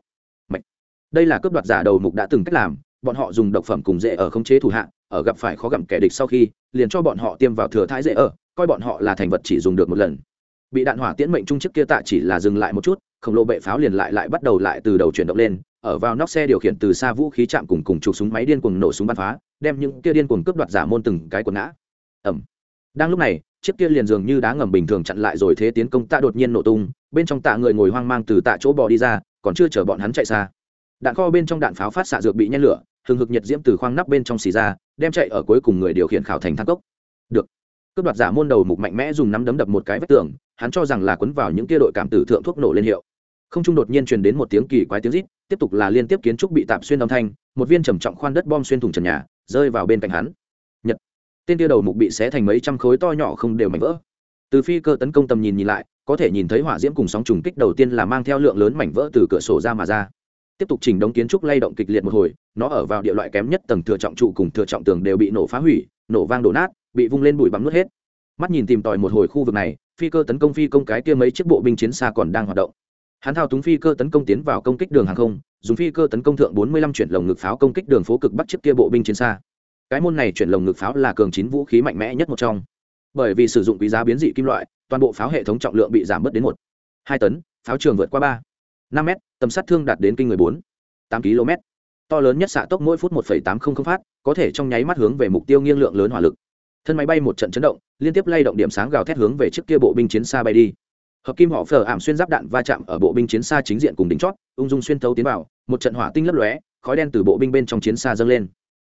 Đây là cướp đoạt giả đầu mục đã từng cách làm, bọn họ dùng độc phẩm cùng rễ ở khống chế thủ hạ ở gặp phải khó gặm kẻ địch sau khi, liền cho bọn họ tiêm vào thừa thái dễ ở, coi bọn họ là thành vật chỉ dùng được một lần. Bị đạn hỏa tiễn mệnh trung chức kia tạ chỉ là dừng lại một chút, khổng lồ bệ pháo liền lại lại bắt đầu lại từ đầu chuyển động lên, ở vào nóc xe điều khiển từ xa vũ khí chạm cùng cùng chụp súng máy điên cuồng nổ súng bắn phá, đem những kia điên cuồng cướp đoạt giả môn từng cái quần ngã. Ẩm đang lúc này, chiếc kia liền dường như đá ngầm bình thường chặn lại rồi thế tiến công tạ đột nhiên nổ tung, bên trong tạ người ngồi hoang mang từ tạ chỗ bò đi ra, còn chưa chờ bọn hắn chạy xa. Đạn kho bên trong đạn pháo phát xạ dược bị nhen lửa hừng hực nhiệt diễm từ khoang nắp bên trong xì ra, đem chạy ở cuối cùng người điều khiển khảo thành thang cốc. Được. Cướp đoạt giả môn đầu mục mạnh mẽ dùng nắm đấm đập một cái vách tường, hắn cho rằng là quấn vào những kia đội cảm tử thượng thuốc nổ lên hiệu. Không trung đột nhiên truyền đến một tiếng kỳ quái tiếng rít, tiếp tục là liên tiếp kiến trúc bị tạm xuyên âm thanh, một viên trầm trọng khoan đất bom xuyên thủng trần nhà, rơi vào bên cạnh hắn. Nhật. Tên tia đầu mục bị xé thành mấy trăm khối to nhỏ không đều mảnh vỡ. Từ phi cơ tấn công tầm nhìn nhìn lại, có thể nhìn thấy hỏa diễm cùng sóng trùng kích đầu tiên là mang theo lượng lớn mảnh vỡ từ cửa sổ ra mà ra tiếp tục chỉnh đống kiến trúc lay động kịch liệt một hồi, nó ở vào địa loại kém nhất tầng thừa trọng trụ cùng thừa trọng tường đều bị nổ phá hủy, nổ vang đổ nát, bị vung lên bụi bắm nuốt hết. Mắt nhìn tìm tòi một hồi khu vực này, phi cơ tấn công phi công cái kia mấy chiếc bộ binh chiến xa còn đang hoạt động. Hắn thao túng phi cơ tấn công tiến vào công kích đường hàng không, dùng phi cơ tấn công thượng 45 chuyển lồng ngực pháo công kích đường phố cực bắc chiếc kia bộ binh chiến xa. Cái môn này chuyển lồng ngực pháo là cường chín vũ khí mạnh mẽ nhất một trong. Bởi vì sử dụng quý giá biến dị kim loại, toàn bộ pháo hệ thống trọng lượng bị giảm bớt đến một, hai tấn, pháo trường vượt qua ba năm m tầm sát thương đạt đến kinh người bốn, tám km. To lớn nhất xạ tốc mỗi phút một tám không không phát, có thể trong nháy mắt hướng về mục tiêu nghiêng lượng lớn hỏa lực. Thân máy bay một trận chấn động, liên tiếp lay động điểm sáng gào thét hướng về trước kia bộ binh chiến xa bay đi. Hợp kim họ phở ảm xuyên giáp đạn va chạm ở bộ binh chiến xa chính diện cùng đỉnh chót, ung dung xuyên thấu tiến vào, một trận hỏa tinh lấp lóe, khói đen từ bộ binh bên trong chiến xa dâng lên.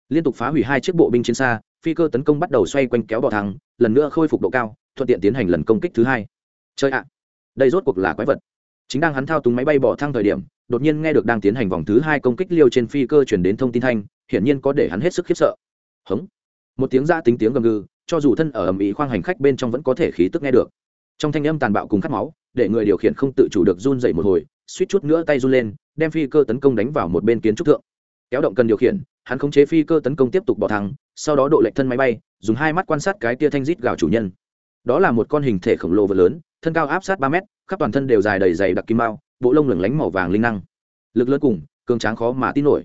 Liên tục phá hủy hai chiếc bộ binh chiến xa, phi cơ tấn công bắt đầu xoay quanh kéo bò thắng lần nữa khôi phục độ cao, thuận tiện tiến hành lần công kích thứ hai. Chơi ạ. Đây rốt cuộc là quái vật chính đang hắn thao túng máy bay bỏ thang thời điểm, đột nhiên nghe được đang tiến hành vòng thứ hai công kích liêu trên phi cơ chuyển đến thông tin thanh, hiển nhiên có để hắn hết sức khiếp sợ. Hống. Một tiếng ra tính tiếng gầm gừ, cho dù thân ở ầm ĩ khoang hành khách bên trong vẫn có thể khí tức nghe được. Trong thanh âm tàn bạo cùng cắt máu, để người điều khiển không tự chủ được run dậy một hồi, suýt chút nữa tay run lên, đem phi cơ tấn công đánh vào một bên kiến trúc thượng. Kéo động cần điều khiển, hắn khống chế phi cơ tấn công tiếp tục bỏ thẳng sau đó độ lệnh thân máy bay, dùng hai mắt quan sát cái tia thanh rít gào chủ nhân. Đó là một con hình thể khổng lồ và lớn, thân cao áp sát ba mét khắp toàn thân đều dài đầy dày đặc kim mao, bộ lông lửng lánh màu vàng linh năng. Lực lớn cùng, cường tráng khó mà tin nổi.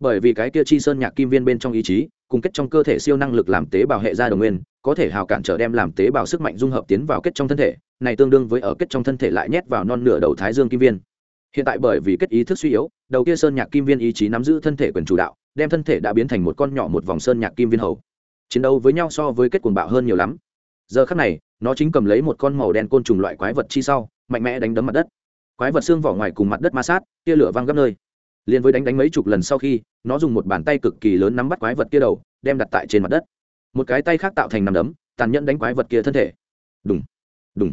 Bởi vì cái kia chi sơn nhạc kim viên bên trong ý chí, cùng kết trong cơ thể siêu năng lực làm tế bào hệ ra đồng nguyên, có thể hào cản trở đem làm tế bào sức mạnh dung hợp tiến vào kết trong thân thể, này tương đương với ở kết trong thân thể lại nhét vào non nửa đầu thái dương kim viên. Hiện tại bởi vì kết ý thức suy yếu, đầu kia sơn nhạc kim viên ý chí nắm giữ thân thể quyền chủ đạo, đem thân thể đã biến thành một con nhỏ một vòng sơn nhạc kim viên hầu. Chiến đấu với nhau so với kết cuồng bạo hơn nhiều lắm. Giờ khắc này nó chính cầm lấy một con màu đen côn trùng loại quái vật chi sau, mạnh mẽ đánh đấm mặt đất. Quái vật xương vỏ ngoài cùng mặt đất ma sát, tia lửa văng gấp nơi. Liền với đánh đánh mấy chục lần sau khi, nó dùng một bàn tay cực kỳ lớn nắm bắt quái vật kia đầu, đem đặt tại trên mặt đất. Một cái tay khác tạo thành nằm đấm, tàn nhẫn đánh quái vật kia thân thể. Đùng đùng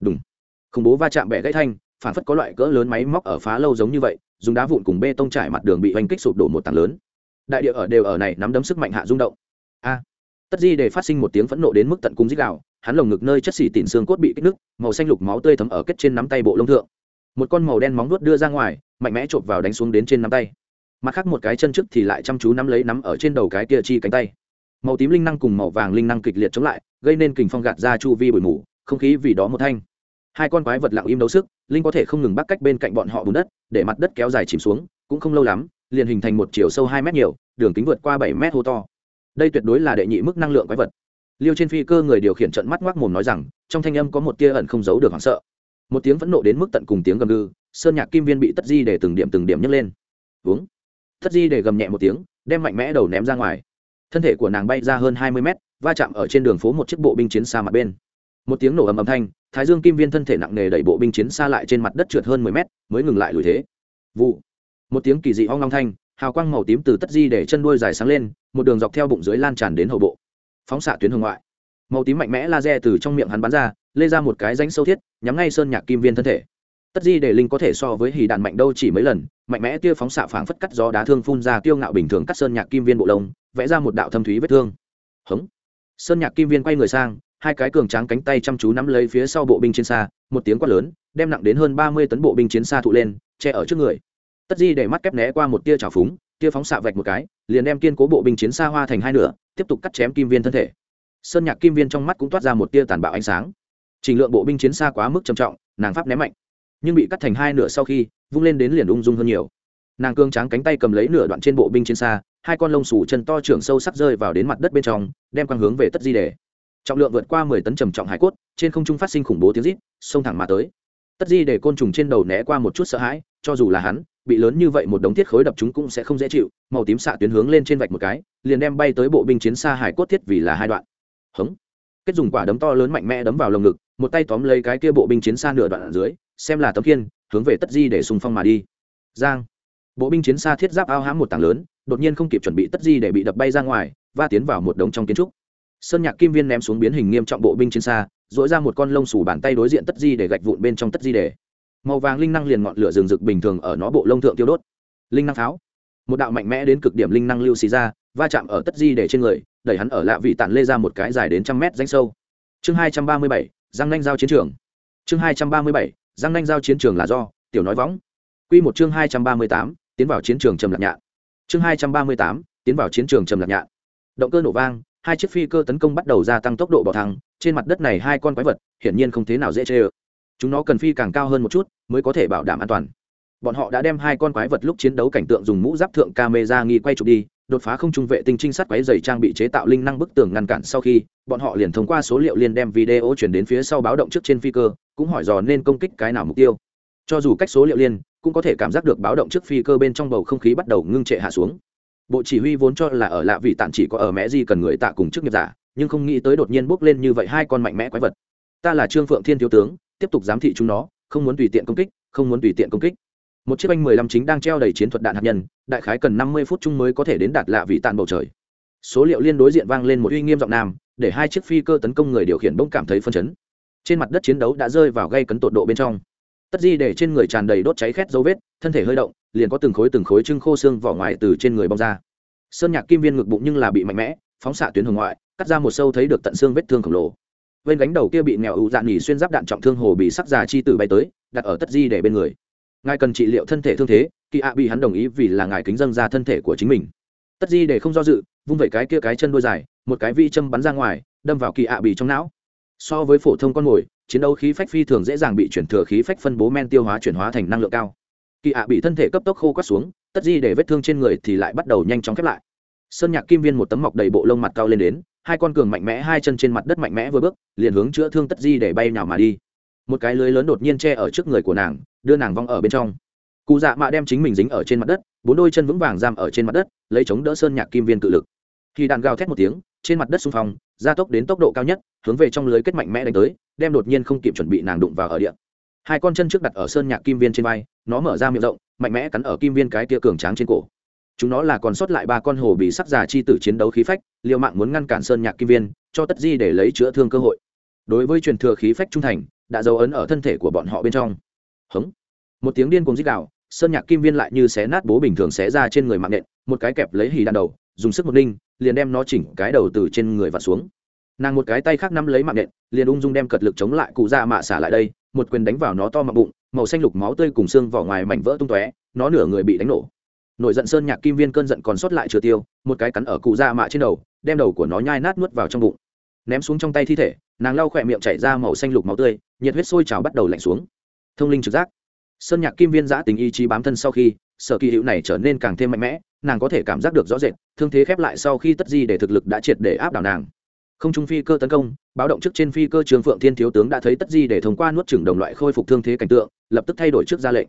đùng. Khủng bố va chạm bẻ gãy thanh, phản phất có loại cỡ lớn máy móc ở phá lâu giống như vậy, dùng đá vụn cùng bê tông trải mặt đường bị oanh kích sụp đổ một tảng lớn. Đại địa ở đều ở này nắm đấm sức mạnh hạ rung động. A. Tất di để phát sinh một tiếng phẫn nộ đến mức tận cung dích đạo hắn lồng ngực nơi chất xỉ tỉn xương cốt bị kích nứt, màu xanh lục máu tươi thấm ở kết trên nắm tay bộ lông thượng. Một con màu đen móng nuốt đưa ra ngoài, mạnh mẽ chộp vào đánh xuống đến trên nắm tay. Mặt khác một cái chân trước thì lại chăm chú nắm lấy nắm ở trên đầu cái kia chi cánh tay. Màu tím linh năng cùng màu vàng linh năng kịch liệt chống lại, gây nên kình phong gạt ra chu vi bụi mù, không khí vì đó một thanh. Hai con quái vật lặng im đấu sức, linh có thể không ngừng bắt cách bên cạnh bọn họ bùn đất, để mặt đất kéo dài chìm xuống, cũng không lâu lắm, liền hình thành một chiều sâu hai mét nhiều, đường kính vượt qua bảy mét hô to. Đây tuyệt đối là đệ nhị mức năng lượng quái vật liêu trên phi cơ người điều khiển trận mắt ngoác mồm nói rằng, trong thanh âm có một tia ẩn không giấu được hoảng sợ. Một tiếng phẫn nộ đến mức tận cùng tiếng gầm gừ, sơn nhạc kim viên bị tất di để từng điểm từng điểm nhấc lên. Uống tất di để gầm nhẹ một tiếng, đem mạnh mẽ đầu ném ra ngoài. Thân thể của nàng bay ra hơn hai mươi mét, va chạm ở trên đường phố một chiếc bộ binh chiến xa mặt bên. Một tiếng nổ ầm ầm thanh, thái dương kim viên thân thể nặng nề đẩy bộ binh chiến xa lại trên mặt đất trượt hơn mười mét, mới ngừng lại lùi thế. Vụ. Một tiếng kỳ dị hoang long thanh, hào quang màu tím từ tất di để chân đuôi dài sáng lên, một đường dọc theo bụng dưới lan tràn đến hậu bộ phóng xạ tuyến hồng ngoại. Màu tím mạnh mẽ laser từ trong miệng hắn bắn ra, lê ra một cái rãnh sâu thiết, nhắm ngay sơn nhạc kim viên thân thể. Tất di để linh có thể so với hì đạn mạnh đâu chỉ mấy lần, mạnh mẽ tia phóng xạ phảng phất cắt gió đá thương phun ra tiêu ngạo bình thường cắt sơn nhạc kim viên bộ lông, vẽ ra một đạo thâm thúy vết thương. Hống. Sơn nhạc kim viên quay người sang, hai cái cường tráng cánh tay chăm chú nắm lấy phía sau bộ binh chiến xa, một tiếng quát lớn, đem nặng đến hơn ba mươi tấn bộ binh chiến xa thụ lên, che ở trước người. Tất di để mắt kép né qua một tia trào phúng tia phóng xạ vạch một cái, liền đem kiên cố bộ binh chiến xa hoa thành hai nửa, tiếp tục cắt chém kim viên thân thể. Sơn nhạc kim viên trong mắt cũng toát ra một tia tàn bạo ánh sáng. Trình lượng bộ binh chiến xa quá mức trầm trọng, nàng pháp ném mạnh, nhưng bị cắt thành hai nửa sau khi, vung lên đến liền ung dung hơn nhiều. Nàng cương tráng cánh tay cầm lấy nửa đoạn trên bộ binh chiến xa, hai con lông sủ chân to trưởng sâu sắc rơi vào đến mặt đất bên trong, đem quang hướng về tất di đề. Trọng lượng vượt qua mười tấn trầm trọng hải cốt, trên không trung phát sinh khủng bố tiếng rít, xông thẳng mà tới. Tất di để côn trùng trên đầu né qua một chút sợ hãi, cho dù là hắn bị lớn như vậy một đống thiết khối đập chúng cũng sẽ không dễ chịu, màu tím xạ tuyến hướng lên trên vạch một cái, liền đem bay tới bộ binh chiến xa hải cốt thiết vì là hai đoạn. Hống. Kết dùng quả đấm to lớn mạnh mẽ đấm vào lồng ngực, một tay tóm lấy cái kia bộ binh chiến xa nửa đoạn ở dưới, xem là tấm kiên hướng về tất di để xung phong mà đi. Giang. Bộ binh chiến xa thiết giáp ao hãm một tảng lớn, đột nhiên không kịp chuẩn bị tất di để bị đập bay ra ngoài và tiến vào một đống trong kiến trúc. Sơn nhạc kim viên ném xuống biến hình nghiêm trọng bộ binh chiến xa dỗi ra một con lông xù bàn tay đối diện tất di để gạch vụn bên trong tất di để màu vàng linh năng liền ngọn lửa rừng rực bình thường ở nó bộ lông thượng tiêu đốt. Linh năng pháo. Một đạo mạnh mẽ đến cực điểm linh năng lưu xì ra, va chạm ở tất di để trên người, đẩy hắn ở lạ vị tản lê ra một cái dài đến trăm mét danh sâu. Chương hai trăm ba mươi bảy, giang nanh giao chiến trường. Chương hai trăm ba mươi bảy, giang nanh giao chiến trường là do, tiểu nói võng. Q một chương hai trăm ba mươi tám, tiến vào chiến trường trầm lạc nhạn. Chương hai trăm ba mươi tám, tiến vào chiến trường trầm lạc nhạn. Động cơ nổ vang, hai chiếc phi cơ tấn công bắt đầu gia tăng tốc độ bỏ thăng trên mặt đất này hai con quái vật, hiển nhiên không thế nào dễ chê ơ chúng nó cần phi càng cao hơn một chút mới có thể bảo đảm an toàn bọn họ đã đem hai con quái vật lúc chiến đấu cảnh tượng dùng mũ giáp thượng camera nghi quay chụp đi đột phá không trung vệ tinh trinh sát quái dày trang bị chế tạo linh năng bức tường ngăn cản sau khi bọn họ liền thông qua số liệu liên đem video chuyển đến phía sau báo động trước trên phi cơ cũng hỏi dò nên công kích cái nào mục tiêu cho dù cách số liệu liên cũng có thể cảm giác được báo động trước phi cơ bên trong bầu không khí bắt đầu ngưng trệ hạ xuống bộ chỉ huy vốn cho là ở lạ vị tản chỉ có ở mẹ gì cần người tạ cùng chức nghiệp giả nhưng không nghĩ tới đột nhiên bốc lên như vậy hai con mạnh mẽ quái vật ta là trương phượng thiên thiếu tướng tiếp tục giám thị chúng nó, không muốn tùy tiện công kích, không muốn tùy tiện công kích. Một chiếc anh mười lăm chính đang treo đầy chiến thuật đạn hạt nhân, đại khái cần năm mươi phút chung mới có thể đến đạt lạ vị tàn bầu trời. Số liệu liên đối diện vang lên một uy nghiêm giọng nam, để hai chiếc phi cơ tấn công người điều khiển bỗng cảm thấy phân chấn. Trên mặt đất chiến đấu đã rơi vào gây cấn tột độ bên trong. Tất di để trên người tràn đầy đốt cháy khét dấu vết, thân thể hơi động, liền có từng khối từng khối trưng khô xương vỏ ngoài từ trên người bong ra. Sơn nhạc kim viên ngực bụng nhưng là bị mạnh mẽ, phóng xạ tuyến hồng ngoại, cắt ra một sâu thấy được tận xương vết thương khổng lồ bên gánh đầu kia bị nghèo ưu dạn nhỉ xuyên giáp đạn trọng thương hồ bị sắc già chi tử bay tới, đặt ở tất di để bên người. Ngài cần trị liệu thân thể thương thế, kỳ ạ bị hắn đồng ý vì là ngài kính dâng ra thân thể của chính mình. Tất di để không do dự, vung vẩy cái kia cái chân đôi dài, một cái vi châm bắn ra ngoài, đâm vào kỳ ạ bị trong não. So với phổ thông con mồi, chiến đấu khí phách phi thường dễ dàng bị chuyển thừa khí phách phân bố men tiêu hóa chuyển hóa thành năng lượng cao. Kỳ ạ bị thân thể cấp tốc khô quát xuống, tất di để vết thương trên người thì lại bắt đầu nhanh chóng khép lại. Sơn nhạc kim viên một tấm mọc đầy bộ lông mặt cao lên đến hai con cường mạnh mẽ, hai chân trên mặt đất mạnh mẽ vừa bước, liền hướng chữa thương tất di để bay nào mà đi. Một cái lưới lớn đột nhiên che ở trước người của nàng, đưa nàng vong ở bên trong. Cụ dạ mạ đem chính mình dính ở trên mặt đất, bốn đôi chân vững vàng giam ở trên mặt đất, lấy chống đỡ sơn nhạc kim viên cự lực. Khi đạn gào thét một tiếng, trên mặt đất xung phong, gia tốc đến tốc độ cao nhất, hướng về trong lưới kết mạnh mẽ đánh tới, đem đột nhiên không kịp chuẩn bị nàng đụng vào ở địa. Hai con chân trước đặt ở sơn nhạc kim viên trên vai, nó mở ra miệng rộng, mạnh mẽ cắn ở kim viên cái tia cường tráng trên cổ chúng nó là còn sót lại ba con hồ bị sắc già chi tử chiến đấu khí phách, liều mạng muốn ngăn cản sơn nhạc kim viên, cho tất di để lấy chữa thương cơ hội. Đối với truyền thừa khí phách trung thành, đã dấu ấn ở thân thể của bọn họ bên trong. Hống. Một tiếng điên cùng dích đạo sơn nhạc kim viên lại như xé nát bố bình thường xé ra trên người mạng nện, một cái kẹp lấy hì đạn đầu, dùng sức một ninh liền đem nó chỉnh cái đầu từ trên người và xuống. Nàng một cái tay khác nắm lấy mạng nện, liền ung dung đem cật lực chống lại cụ ra mạ xả lại đây, một quyền đánh vào nó to mặc bụng, màu xanh lục máu tươi cùng xương vỏ ngoài mảnh vỡ tung tóe, nó nửa người bị đánh nổ nổi giận sơn nhạc kim viên cơn giận còn sót lại chưa tiêu, một cái cắn ở cụ da mạ trên đầu, đem đầu của nó nhai nát nuốt vào trong bụng. Ném xuống trong tay thi thể, nàng lau khỏe miệng chảy ra màu xanh lục máu tươi, nhiệt huyết sôi trào bắt đầu lạnh xuống. Thông linh trực giác. Sơn nhạc kim viên giã tình ý chí bám thân sau khi, sở kỳ hữu này trở nên càng thêm mạnh mẽ, nàng có thể cảm giác được rõ rệt, thương thế khép lại sau khi tất di để thực lực đã triệt để áp đảo nàng. Không trung phi cơ tấn công, báo động trước trên phi cơ trường phượng thiên thiếu tướng đã thấy tất di để thông qua nuốt chửng đồng loại khôi phục thương thế cảnh tượng, lập tức thay đổi trước ra lệnh.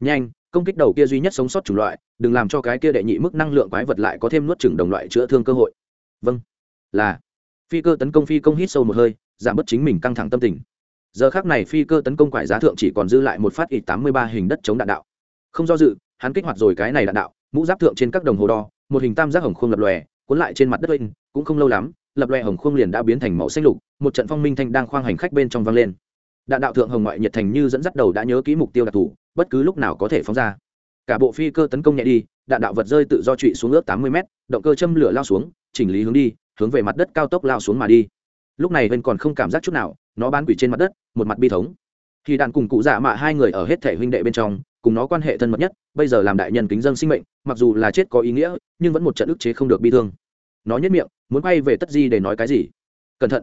Nhanh công kích đầu kia duy nhất sống sót chủng loại, đừng làm cho cái kia đệ nhị mức năng lượng quái vật lại có thêm nuốt chửng đồng loại chữa thương cơ hội. Vâng. Là. Phi cơ tấn công phi công hít sâu một hơi, giảm bớt chính mình căng thẳng tâm tình. Giờ khác này phi cơ tấn công quải giá thượng chỉ còn dư lại một phát ít tám mươi ba hình đất chống đạn đạo. Không do dự, hắn kích hoạt rồi cái này đạn đạo, mũ giáp thượng trên các đồng hồ đo, một hình tam giác hồng khung lập lòe, cuốn lại trên mặt đất lên, cũng không lâu lắm, lập lòe hồng khung liền đã biến thành màu xanh lục, một trận phong minh thanh đang khoang hành khách bên trong vang lên. Đạn đạo thượng hồng ngoại nhiệt thành như dẫn dắt đầu đã nhớ kỹ mục tiêu đặc thù bất cứ lúc nào có thể phóng ra. Cả bộ phi cơ tấn công nhẹ đi, đạn đạo vật rơi tự do trụy xuống ước tám mươi m động cơ châm lửa lao xuống, chỉnh lý hướng đi, hướng về mặt đất cao tốc lao xuống mà đi. Lúc này bên còn không cảm giác chút nào, nó bán quỷ trên mặt đất, một mặt bi thống. Khi đạn cùng cụ dạ mạ hai người ở hết thể huynh đệ bên trong, cùng nó quan hệ thân mật nhất, bây giờ làm đại nhân kính dân sinh mệnh, mặc dù là chết có ý nghĩa, nhưng vẫn một trận ức chế không được bi thương. Nó nhất miệng, muốn quay về tất di để nói cái gì? Cẩn thận,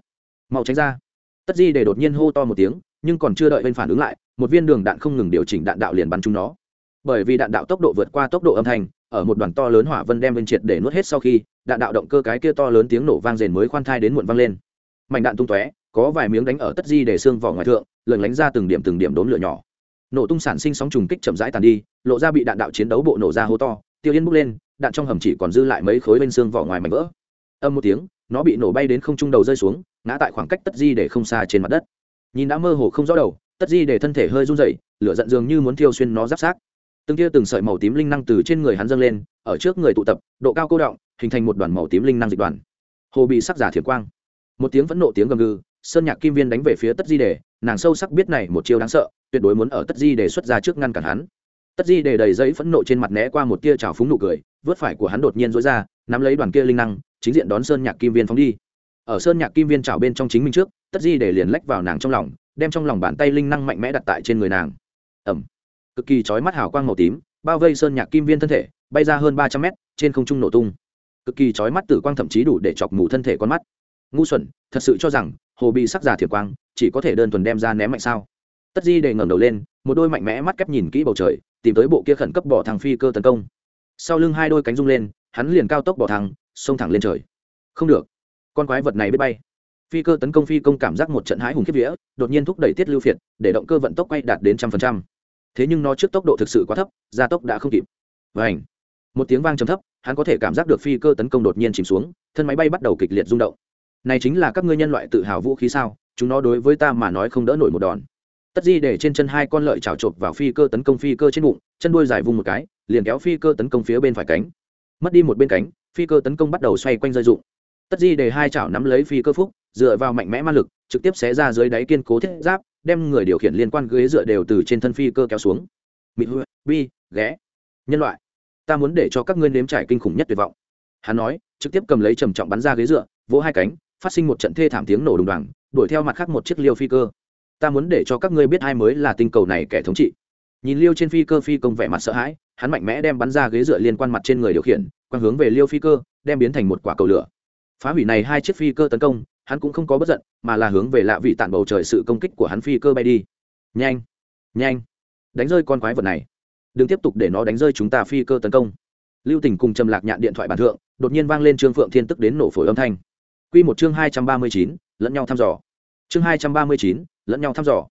mau tránh ra. Tất di để đột nhiên hô to một tiếng, nhưng còn chưa đợi bên phản ứng lại một viên đường đạn không ngừng điều chỉnh đạn đạo liền bắn chúng nó. Bởi vì đạn đạo tốc độ vượt qua tốc độ âm thanh, ở một đoàn to lớn hỏa vân đem bên triệt để nuốt hết sau khi, đạn đạo động cơ cái kia to lớn tiếng nổ vang rền mới khoan thai đến muộn vang lên. Mảnh đạn tung tóe, có vài miếng đánh ở tất di để xương vỏ ngoài thượng, lần lánh ra từng điểm từng điểm đốn lửa nhỏ. Nổ tung sản sinh sóng trùng kích chậm rãi tàn đi, lộ ra bị đạn đạo chiến đấu bộ nổ ra hố to, tiêu yên bốc lên, đạn trong hầm chỉ còn dư lại mấy khối bên xương vỏ ngoài mảnh vỡ. Âm một tiếng, nó bị nổ bay đến không trung đầu rơi xuống, ngã tại khoảng cách tất di để không xa trên mặt đất. Nhìn đã mơ hồ không rõ đầu tất di để thân thể hơi run rẩy, lửa giận dường như muốn thiêu xuyên nó giáp sát từng tia từng sợi màu tím linh năng từ trên người hắn dâng lên, ở trước người tụ tập, độ cao cô động, hình thành một đoàn màu tím linh năng dịch đoàn. Hồ bị sắc giả thiệt quang. Một tiếng vẫn nộ tiếng gầm gừ, sơn nhạc kim viên đánh về phía tất di đề nàng sâu sắc biết này một chiêu đáng sợ, tuyệt đối muốn ở tất di đề xuất ra trước ngăn cản hắn. Tất di đề đầy giấy phẫn nộ trên mặt né qua một tia trào phúng nụ cười, vớt phải của hắn đột nhiên dối ra, nắm lấy đoàn kia linh năng, chính diện đón sơn nhạc kim viên phóng đi. Ở sơn nhạc kim viên trào bên trong chính mình trước, tất di để liền lách vào nàng trong lòng đem trong lòng bàn tay linh năng mạnh mẽ đặt tại trên người nàng. Ẩm. Cực kỳ chói mắt hào quang màu tím, bao vây sơn nhạc kim viên thân thể, bay ra hơn ba trăm mét, trên không trung nổ tung. Cực kỳ chói mắt tử quang thậm chí đủ để chọc mù thân thể con mắt. Ngu xuẩn, thật sự cho rằng, hồ bị sắc giả thiệt quang, chỉ có thể đơn thuần đem ra ném mạnh sao? Tất di để ngẩng đầu lên, một đôi mạnh mẽ mắt kép nhìn kỹ bầu trời, tìm tới bộ kia khẩn cấp bỏ thằng phi cơ tấn công. Sau lưng hai đôi cánh rung lên, hắn liền cao tốc bỏ thằng xông thẳng lên trời. Không được. Con quái vật này biết bay phi cơ tấn công phi công cảm giác một trận hãi hùng kiếp vía, đột nhiên thúc đẩy tiết lưu phiệt, để động cơ vận tốc quay đạt đến trăm phần trăm. Thế nhưng nó trước tốc độ thực sự quá thấp, gia tốc đã không kịp. Vảnh một tiếng vang trầm thấp, hắn có thể cảm giác được phi cơ tấn công đột nhiên chìm xuống, thân máy bay bắt đầu kịch liệt rung động. Này chính là các ngươi nhân loại tự hào vũ khí sao? Chúng nó đối với ta mà nói không đỡ nổi một đòn. Tất di để trên chân hai con lợi chảo chộp vào phi cơ tấn công phi cơ trên bụng, chân đuôi dài vung một cái, liền kéo phi cơ tấn công phía bên phải cánh. Mất đi một bên cánh, phi cơ tấn công bắt đầu xoay quanh rơi dụng tất di để hai chảo nắm lấy phi cơ phúc dựa vào mạnh mẽ ma lực, trực tiếp xé ra dưới đáy kiên cố thiết giáp, đem người điều khiển liên quan ghế dựa đều từ trên thân phi cơ kéo xuống. Mịt hư, bi, ghé. Nhân loại, ta muốn để cho các ngươi nếm trải kinh khủng nhất tuyệt vọng. Hắn nói, trực tiếp cầm lấy trầm trọng bắn ra ghế dựa, vỗ hai cánh, phát sinh một trận thê thảm tiếng nổ đùng đoàng, đuổi theo mặt khác một chiếc liêu phi cơ. Ta muốn để cho các ngươi biết ai mới là tinh cầu này kẻ thống trị. Nhìn liêu trên phi cơ phi công vẻ mặt sợ hãi, hắn mạnh mẽ đem bắn ra ghế dựa liên quan mặt trên người điều khiển quang hướng về liêu phi cơ, đem biến thành một quả cầu lửa. Phá hủy này hai chiếc phi cơ tấn công hắn cũng không có bất giận, mà là hướng về lạ vị tản bầu trời sự công kích của hắn phi cơ bay đi. Nhanh nhanh, đánh rơi con quái vật này. Đừng tiếp tục để nó đánh rơi chúng ta phi cơ tấn công. Lưu tình cùng trầm lạc nhạn điện thoại bàn thượng, đột nhiên vang lên trương phượng thiên tức đến nổ phổi âm thanh. Q một chương hai trăm ba mươi chín, lẫn nhau thăm dò. Chương hai trăm ba mươi chín, lẫn nhau thăm dò.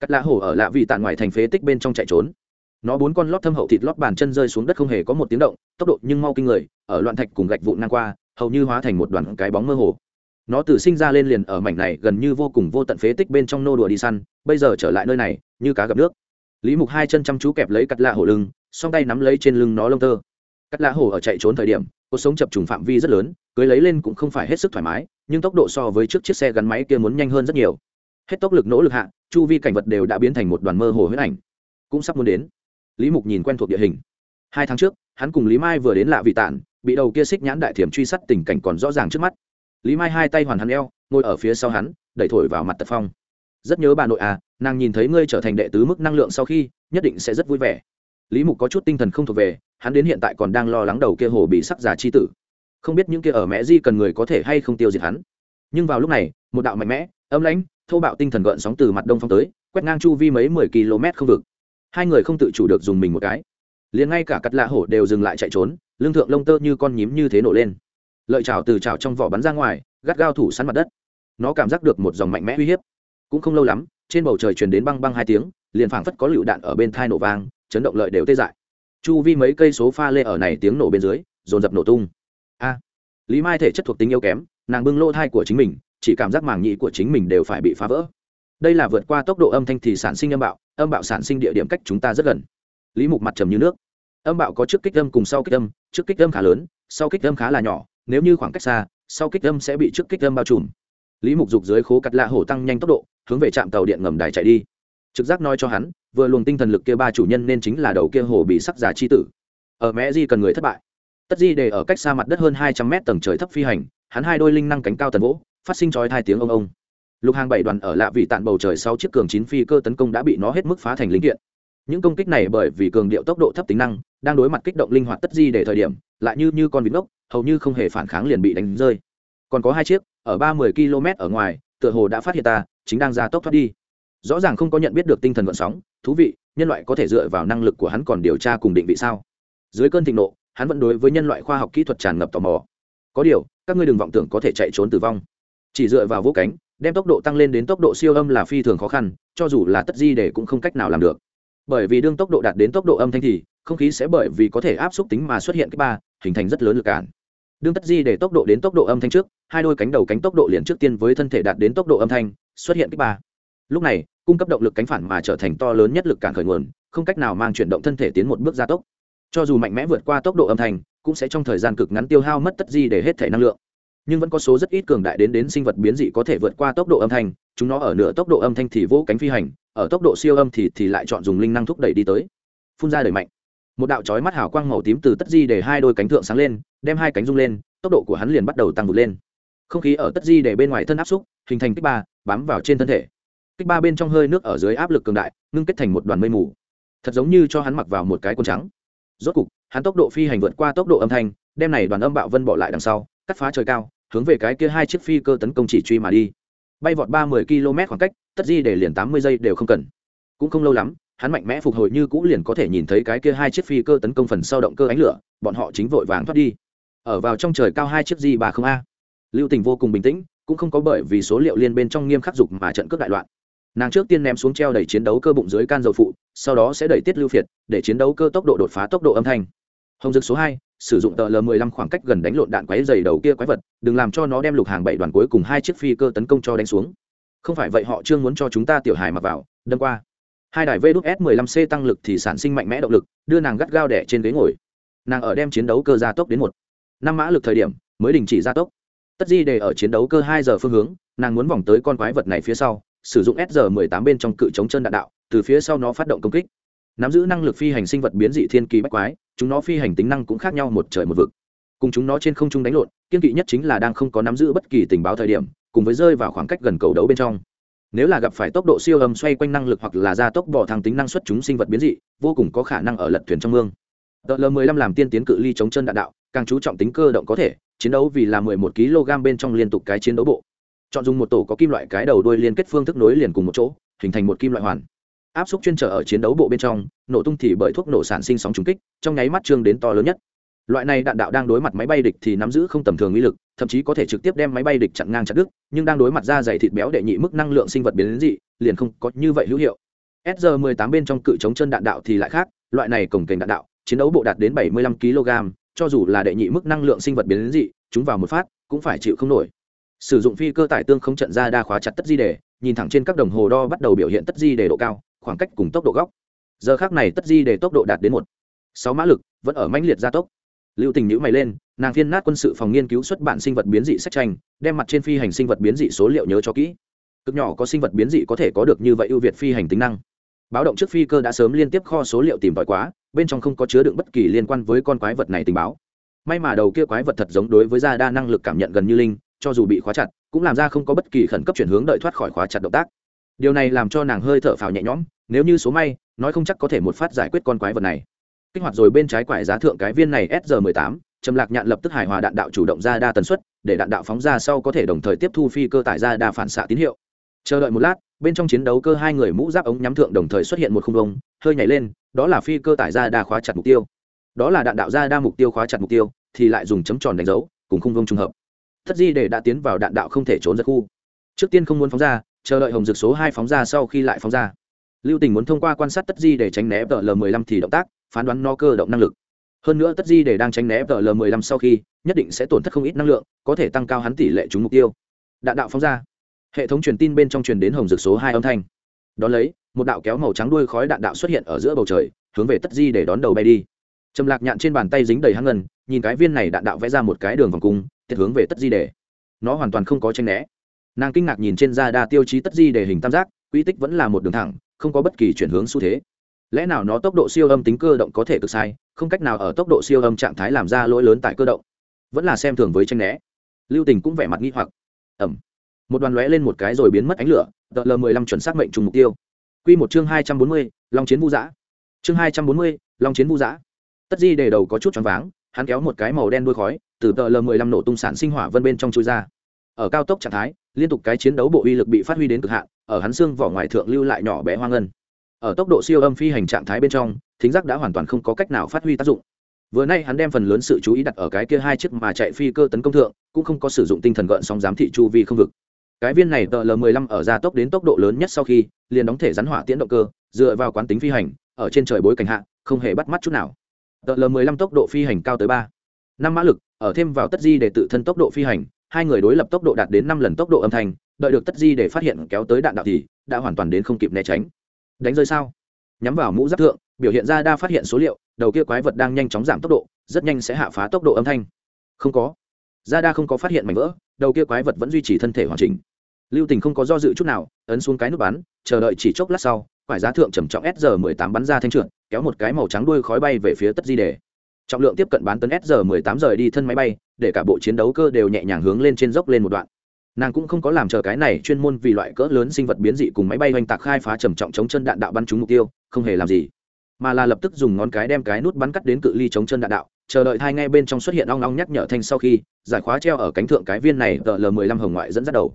Cắt lạ hổ ở lạ vị tản ngoài thành phế tích bên trong chạy trốn. Nó bốn con lót thâm hậu thịt lót bàn chân rơi xuống đất không hề có một tiếng động, tốc độ nhưng mau kinh người, ở loạn thạch cùng gạch vụn ngang qua, hầu như hóa thành một đoàn cái bóng mơ hồ nó từ sinh ra lên liền ở mảnh này gần như vô cùng vô tận phế tích bên trong nô đùa đi săn, bây giờ trở lại nơi này, như cá gặp nước. Lý mục hai chân chăm chú kẹp lấy cắt lạ hổ lưng, song tay nắm lấy trên lưng nó lông tơ. Cắt lạ hổ ở chạy trốn thời điểm, cuộc sống chập trùng phạm vi rất lớn, cưới lấy lên cũng không phải hết sức thoải mái, nhưng tốc độ so với trước chiếc xe gắn máy kia muốn nhanh hơn rất nhiều. Hết tốc lực nỗ lực hạ, chu vi cảnh vật đều đã biến thành một đoàn mơ hồ huyết ảnh. Cũng sắp muốn đến. Lý mục nhìn quen thuộc địa hình. Hai tháng trước, hắn cùng lý mai vừa đến lạ vị tản, bị đầu kia xích nhãn đại thiểm truy sát tình cảnh còn rõ ràng trước mắt lý mai hai tay hoàn hắn eo, ngồi ở phía sau hắn, đẩy thổi vào mặt tật phong. Rất nhớ bà nội à nàng nhìn thấy ngươi trở thành đệ tứ mức năng lượng sau khi, nhất định sẽ rất vui vẻ. Lý mục có chút tinh thần không thuộc về, hắn đến hiện tại còn đang lo lắng đầu kia hồ bị sắc già chi tử. Không biết những kia ở mẹ di cần người có thể hay không tiêu diệt hắn. Nhưng vào lúc này, một đạo mạnh mẽ, âm lãnh, thô bạo tinh thần gợn sóng từ mặt đông phong tới, quét ngang chu vi mấy mười km không vực. Hai người không tự chủ được dùng mình một cái. Liền ngay cả cắt lạ hổ đều dừng lại chạy trốn lương thượng lông tơ như con nhím như thế nổ lên lợi chảo từ chảo trong vỏ bắn ra ngoài, gắt gao thủ sắn mặt đất. Nó cảm giác được một dòng mạnh mẽ uy hiếp. Cũng không lâu lắm, trên bầu trời truyền đến băng băng hai tiếng, liền phảng phất có lựu đạn ở bên thai nổ vang, chấn động lợi đều tê dại. Chu vi mấy cây số pha lê ở này tiếng nổ bên dưới, dồn dập nổ tung. A! Lý mai thể chất thuộc tính yếu kém, nàng bưng lô thai của chính mình, chỉ cảm giác màng nhĩ của chính mình đều phải bị phá vỡ. Đây là vượt qua tốc độ âm thanh thì sản sinh âm bạo âm bạo sản sinh địa điểm cách chúng ta rất gần. Lý mục mặt trầm như nước. Âm bạo có trước kích âm cùng sau kích âm, trước kích âm khá lớn, sau kích âm khá là nhỏ nếu như khoảng cách xa, sau kích âm sẽ bị trước kích âm bao trùm. Lý mục dục dưới khố cắt lạ hổ tăng nhanh tốc độ, hướng về trạm tàu điện ngầm đài chạy đi. Trực giác nói cho hắn, vừa luồng tinh thần lực kia ba chủ nhân nên chính là đầu kia hồ bị sắc giả chi tử. Ở mẹ di cần người thất bại. Tất di để ở cách xa mặt đất hơn hai trăm mét tầng trời thấp phi hành, hắn hai đôi linh năng cánh cao tần vỗ, phát sinh trói hai tiếng ông ông. Lục hàng bảy đoàn ở lạ vị tạn bầu trời sau chiếc cường chín phi cơ tấn công đã bị nó hết mức phá thành linh kiện. Những công kích này bởi vì cường điệu tốc độ thấp tính năng, đang đối mặt kích động linh hoạt tất di để thời điểm lại như như con vịt ngốc hầu như không hề phản kháng liền bị đánh rơi. Còn có hai chiếc, ở ba mươi km ở ngoài, tựa hồ đã phát hiện ta, chính đang ra tốc thoát đi. Rõ ràng không có nhận biết được tinh thần vận sóng, thú vị, nhân loại có thể dựa vào năng lực của hắn còn điều tra cùng định vị sao? Dưới cơn thịnh nộ, hắn vẫn đối với nhân loại khoa học kỹ thuật tràn ngập tò mò. Có điều, các ngươi đừng vọng tưởng có thể chạy trốn tử vong. Chỉ dựa vào vỗ cánh, đem tốc độ tăng lên đến tốc độ siêu âm là phi thường khó khăn, cho dù là tất di để cũng không cách nào làm được bởi vì đương tốc độ đạt đến tốc độ âm thanh thì không khí sẽ bởi vì có thể áp suất tính mà xuất hiện cái ba, hình thành rất lớn lực cản. Đương tất di để tốc độ đến tốc độ âm thanh trước, hai đôi cánh đầu cánh tốc độ liền trước tiên với thân thể đạt đến tốc độ âm thanh, xuất hiện cái ba. Lúc này, cung cấp động lực cánh phản mà trở thành to lớn nhất lực cản khởi nguồn, không cách nào mang chuyển động thân thể tiến một bước gia tốc. Cho dù mạnh mẽ vượt qua tốc độ âm thanh, cũng sẽ trong thời gian cực ngắn tiêu hao mất tất di để hết thể năng lượng. Nhưng vẫn có số rất ít cường đại đến đến sinh vật biến dị có thể vượt qua tốc độ âm thanh, chúng nó ở nửa tốc độ âm thanh thì vỗ cánh phi hành ở tốc độ siêu âm thì thì lại chọn dùng linh năng thúc đẩy đi tới. Phun ra đẩy mạnh. Một đạo chói mắt hào quang màu tím từ tất di để hai đôi cánh thượng sáng lên, đem hai cánh rung lên, tốc độ của hắn liền bắt đầu tăng vụt lên. Không khí ở tất di để bên ngoài thân áp xúc, hình thành kích ba, bám vào trên thân thể. Kích ba bên trong hơi nước ở dưới áp lực cường đại, ngưng kết thành một đoàn mây mù. Thật giống như cho hắn mặc vào một cái quần trắng. Rốt cục, hắn tốc độ phi hành vượt qua tốc độ âm thanh, đem này đoàn âm bạo vân bỏ lại đằng sau, cắt phá trời cao, hướng về cái kia hai chiếc phi cơ tấn công chỉ truy mà đi. Bay vọt ba mươi km khoảng cách tất di để liền tám mươi giây đều không cần. Cũng không lâu lắm, hắn mạnh mẽ phục hồi như cũ liền có thể nhìn thấy cái kia hai chiếc phi cơ tấn công phần sau động cơ ánh lửa, bọn họ chính vội vàng thoát đi. Ở vào trong trời cao hai chiếc di bà không a. Lưu tình vô cùng bình tĩnh, cũng không có bởi vì số liệu liên bên trong nghiêm khắc dục mà trận cướp đại loạn. Nàng trước tiên ném xuống treo đẩy chiến đấu cơ bụng dưới can dầu phụ, sau đó sẽ đẩy tiết lưu phiệt, để chiến đấu cơ tốc độ đột phá tốc độ âm thanh. Hồng dực số hai, sử dụng tờ l 15 khoảng cách gần đánh lộn đạn quái dày đầu kia quái vật, đừng làm cho nó đem lục hàng bảy đoàn cuối cùng hai chiếc phi cơ tấn công cho đánh xuống không phải vậy họ chưa muốn cho chúng ta tiểu hài mặc vào, đâm qua. Hai đài vs 15 c tăng lực thì sản sinh mạnh mẽ động lực, đưa nàng gắt gao đẻ trên ghế ngồi. Nàng ở đem chiến đấu cơ gia tốc đến một. Năm mã lực thời điểm, mới đình chỉ gia tốc. Tất di để ở chiến đấu cơ hai giờ phương hướng, nàng muốn vòng tới con quái vật này phía sau, sử dụng s 18 bên trong cự chống chân đạn đạo, từ phía sau nó phát động công kích. Nắm giữ năng lực phi hành sinh vật biến dị thiên kỳ bách quái, chúng nó phi hành tính năng cũng khác nhau một trời một vực. Cùng chúng nó trên không trung đánh lộn, kiên kỵ nhất chính là đang không có nắm giữ bất kỳ tình báo thời điểm cùng với rơi vào khoảng cách gần cầu đấu bên trong. Nếu là gặp phải tốc độ siêu âm xoay quanh năng lực hoặc là gia tốc bỏ thang tính năng suất chúng sinh vật biến dị, vô cùng có khả năng ở lật thuyền trong mương. Tờ l 15 làm tiên tiến cự ly chống chân đạn đạo, càng chú trọng tính cơ động có thể, chiến đấu vì là 11 kg bên trong liên tục cái chiến đấu bộ. Chọn dùng một tổ có kim loại cái đầu đuôi liên kết phương thức nối liền cùng một chỗ, hình thành một kim loại hoàn. Áp suất chuyên trở ở chiến đấu bộ bên trong, nổ tung thì bởi thuốc nổ sản sinh sóng trùng kích, trong nháy mắt trương đến to lớn nhất. Loại này đạn đạo đang đối mặt máy bay địch thì nắm giữ không tầm thường uy lực thậm chí có thể trực tiếp đem máy bay địch chặn ngang chặt đứt, nhưng đang đối mặt da dày thịt béo đệ nhị mức năng lượng sinh vật biến đến dị, liền không có như vậy hữu hiệu. Sr 18 bên trong cự chống chân đạn đạo thì lại khác, loại này cổng kềnh đạn đạo, chiến đấu bộ đạt đến 75 kg, cho dù là đệ nhị mức năng lượng sinh vật biến đến dị, chúng vào một phát cũng phải chịu không nổi. Sử dụng phi cơ tải tương không trận ra đa khóa chặt tất di đề, nhìn thẳng trên các đồng hồ đo bắt đầu biểu hiện tất di đề độ cao, khoảng cách cùng tốc độ góc. Giờ khác này tất di đề tốc độ đạt đến một. Sáu mã lực, vẫn ở mãnh liệt gia tốc lưu tình nhữ mày lên, nàng phiên nát quân sự phòng nghiên cứu xuất bản sinh vật biến dị sách tranh, đem mặt trên phi hành sinh vật biến dị số liệu nhớ cho kỹ. Cực nhỏ có sinh vật biến dị có thể có được như vậy ưu việt phi hành tính năng. Báo động trước phi cơ đã sớm liên tiếp kho số liệu tìm tòi quá, bên trong không có chứa đựng bất kỳ liên quan với con quái vật này tình báo. May mà đầu kia quái vật thật giống đối với da đa năng lực cảm nhận gần như linh, cho dù bị khóa chặt, cũng làm ra không có bất kỳ khẩn cấp chuyển hướng đợi thoát khỏi khóa chặt động tác. Điều này làm cho nàng hơi thở phào nhẹ nhõm, nếu như số may, nói không chắc có thể một phát giải quyết con quái vật này kích hoạt rồi bên trái quải giá thượng cái viên này sr 18 trầm lạc nhạn lập tức hài hòa đạn đạo chủ động ra đa tần suất, để đạn đạo phóng ra sau có thể đồng thời tiếp thu phi cơ tải ra đa phản xạ tín hiệu. Chờ đợi một lát, bên trong chiến đấu cơ hai người mũ giáp ống nhắm thượng đồng thời xuất hiện một khung vông hơi nhảy lên, đó là phi cơ tải ra đa khóa chặt mục tiêu. Đó là đạn đạo ra đa mục tiêu khóa chặt mục tiêu, thì lại dùng chấm tròn đánh dấu, cùng khung vông trùng hợp. Thất di để đã tiến vào đạn đạo không thể trốn ra khu. Trước tiên không muốn phóng ra, chờ đợi hồng dược số hai phóng ra sau khi lại phóng ra. Lưu tình muốn thông qua quan sát tất di để tránh né tờ l 15 thì động tác phán đoán no cơ động năng lực. Hơn nữa tất di để đang tránh né tờ l 15 sau khi, nhất định sẽ tổn thất không ít năng lượng, có thể tăng cao hắn tỷ lệ trúng mục tiêu. Đạn đạo phóng ra. Hệ thống truyền tin bên trong truyền đến hồng dược số hai âm thanh. Đón lấy, một đạo kéo màu trắng đuôi khói đạn đạo xuất hiện ở giữa bầu trời, hướng về tất di để đón đầu bay đi. Trầm lạc nhạn trên bàn tay dính đầy hang ngân, nhìn cái viên này đạn đạo vẽ ra một cái đường vòng cung tiệt hướng về tất di để. Nó hoàn toàn không có tranh né. Nàng kinh ngạc nhìn trên da đa tiêu chí tất di để hình tam giác, quy tích vẫn là một đường thẳng, không có bất kỳ chuyển hướng xu thế lẽ nào nó tốc độ siêu âm tính cơ động có thể cực sai, không cách nào ở tốc độ siêu âm trạng thái làm ra lỗi lớn tại cơ động? Vẫn là xem thường với tranh né. Lưu tình cũng vẻ mặt nghi hoặc. Ẩm. Một đoàn lóe lên một cái rồi biến mất ánh lửa, tờ l mười lăm chuẩn xác mệnh trùng mục tiêu. Q một chương hai trăm bốn mươi, long chiến vu giã. Chương hai trăm bốn mươi, long chiến vu giã. Tất di để đầu có chút choáng váng, hắn kéo một cái màu đen đuôi khói, từ tờ l mười lăm nổ tung sản sinh hỏa vân bên trong chui ra. Ở cao tốc trạng thái, liên tục cái chiến đấu bộ uy lực bị phát huy đến cực hạn, ở hắn xương vỏ ngoài thượng lưu lại nhỏ bé hoang ngân ở tốc độ siêu âm phi hành trạng thái bên trong, thính giác đã hoàn toàn không có cách nào phát huy tác dụng. Vừa nay hắn đem phần lớn sự chú ý đặt ở cái kia hai chiếc mà chạy phi cơ tấn công thượng, cũng không có sử dụng tinh thần gợn sóng giám thị chu vi không vực. Cái viên này tờ l 15 ở gia tốc đến tốc độ lớn nhất sau khi, liền đóng thể rắn hỏa tiễn động cơ, dựa vào quán tính phi hành, ở trên trời bối cảnh hạ, không hề bắt mắt chút nào. Tờ l 15 tốc độ phi hành cao tới ba, năm mã lực, ở thêm vào tất di để tự thân tốc độ phi hành, hai người đối lập tốc độ đạt đến năm lần tốc độ âm thanh, đợi được tất di để phát hiện kéo tới đạn đạo thì, đã hoàn toàn đến không kịp né tránh đánh rơi sao? Nhắm vào mũ giáp thượng, biểu hiện ra đa phát hiện số liệu, đầu kia quái vật đang nhanh chóng giảm tốc độ, rất nhanh sẽ hạ phá tốc độ âm thanh. Không có. Ra đa không có phát hiện mảnh vỡ, đầu kia quái vật vẫn duy trì thân thể hoàn chỉnh. Lưu tình không có do dự chút nào, ấn xuống cái nút bắn, chờ đợi chỉ chốc lát sau, quải giá thượng trầm trọng s giờ mười tám bắn ra thanh trượt, kéo một cái màu trắng đuôi khói bay về phía tất di đề. Trọng lượng tiếp cận bán tấn s giờ mười tám rời đi thân máy bay, để cả bộ chiến đấu cơ đều nhẹ nhàng hướng lên trên dốc lên một đoạn nàng cũng không có làm chờ cái này chuyên môn vì loại cỡ lớn sinh vật biến dị cùng máy bay oanh tạc khai phá trầm trọng chống chân đạn đạo bắn trúng mục tiêu, không hề làm gì. Mà là lập tức dùng ngón cái đem cái nút bắn cắt đến cự ly chống chân đạn đạo, chờ đợi hai ngay bên trong xuất hiện ong ong nhắc nhở thanh sau khi, giải khóa treo ở cánh thượng cái viên này tờ l mười lăm hồng ngoại dẫn dắt đầu.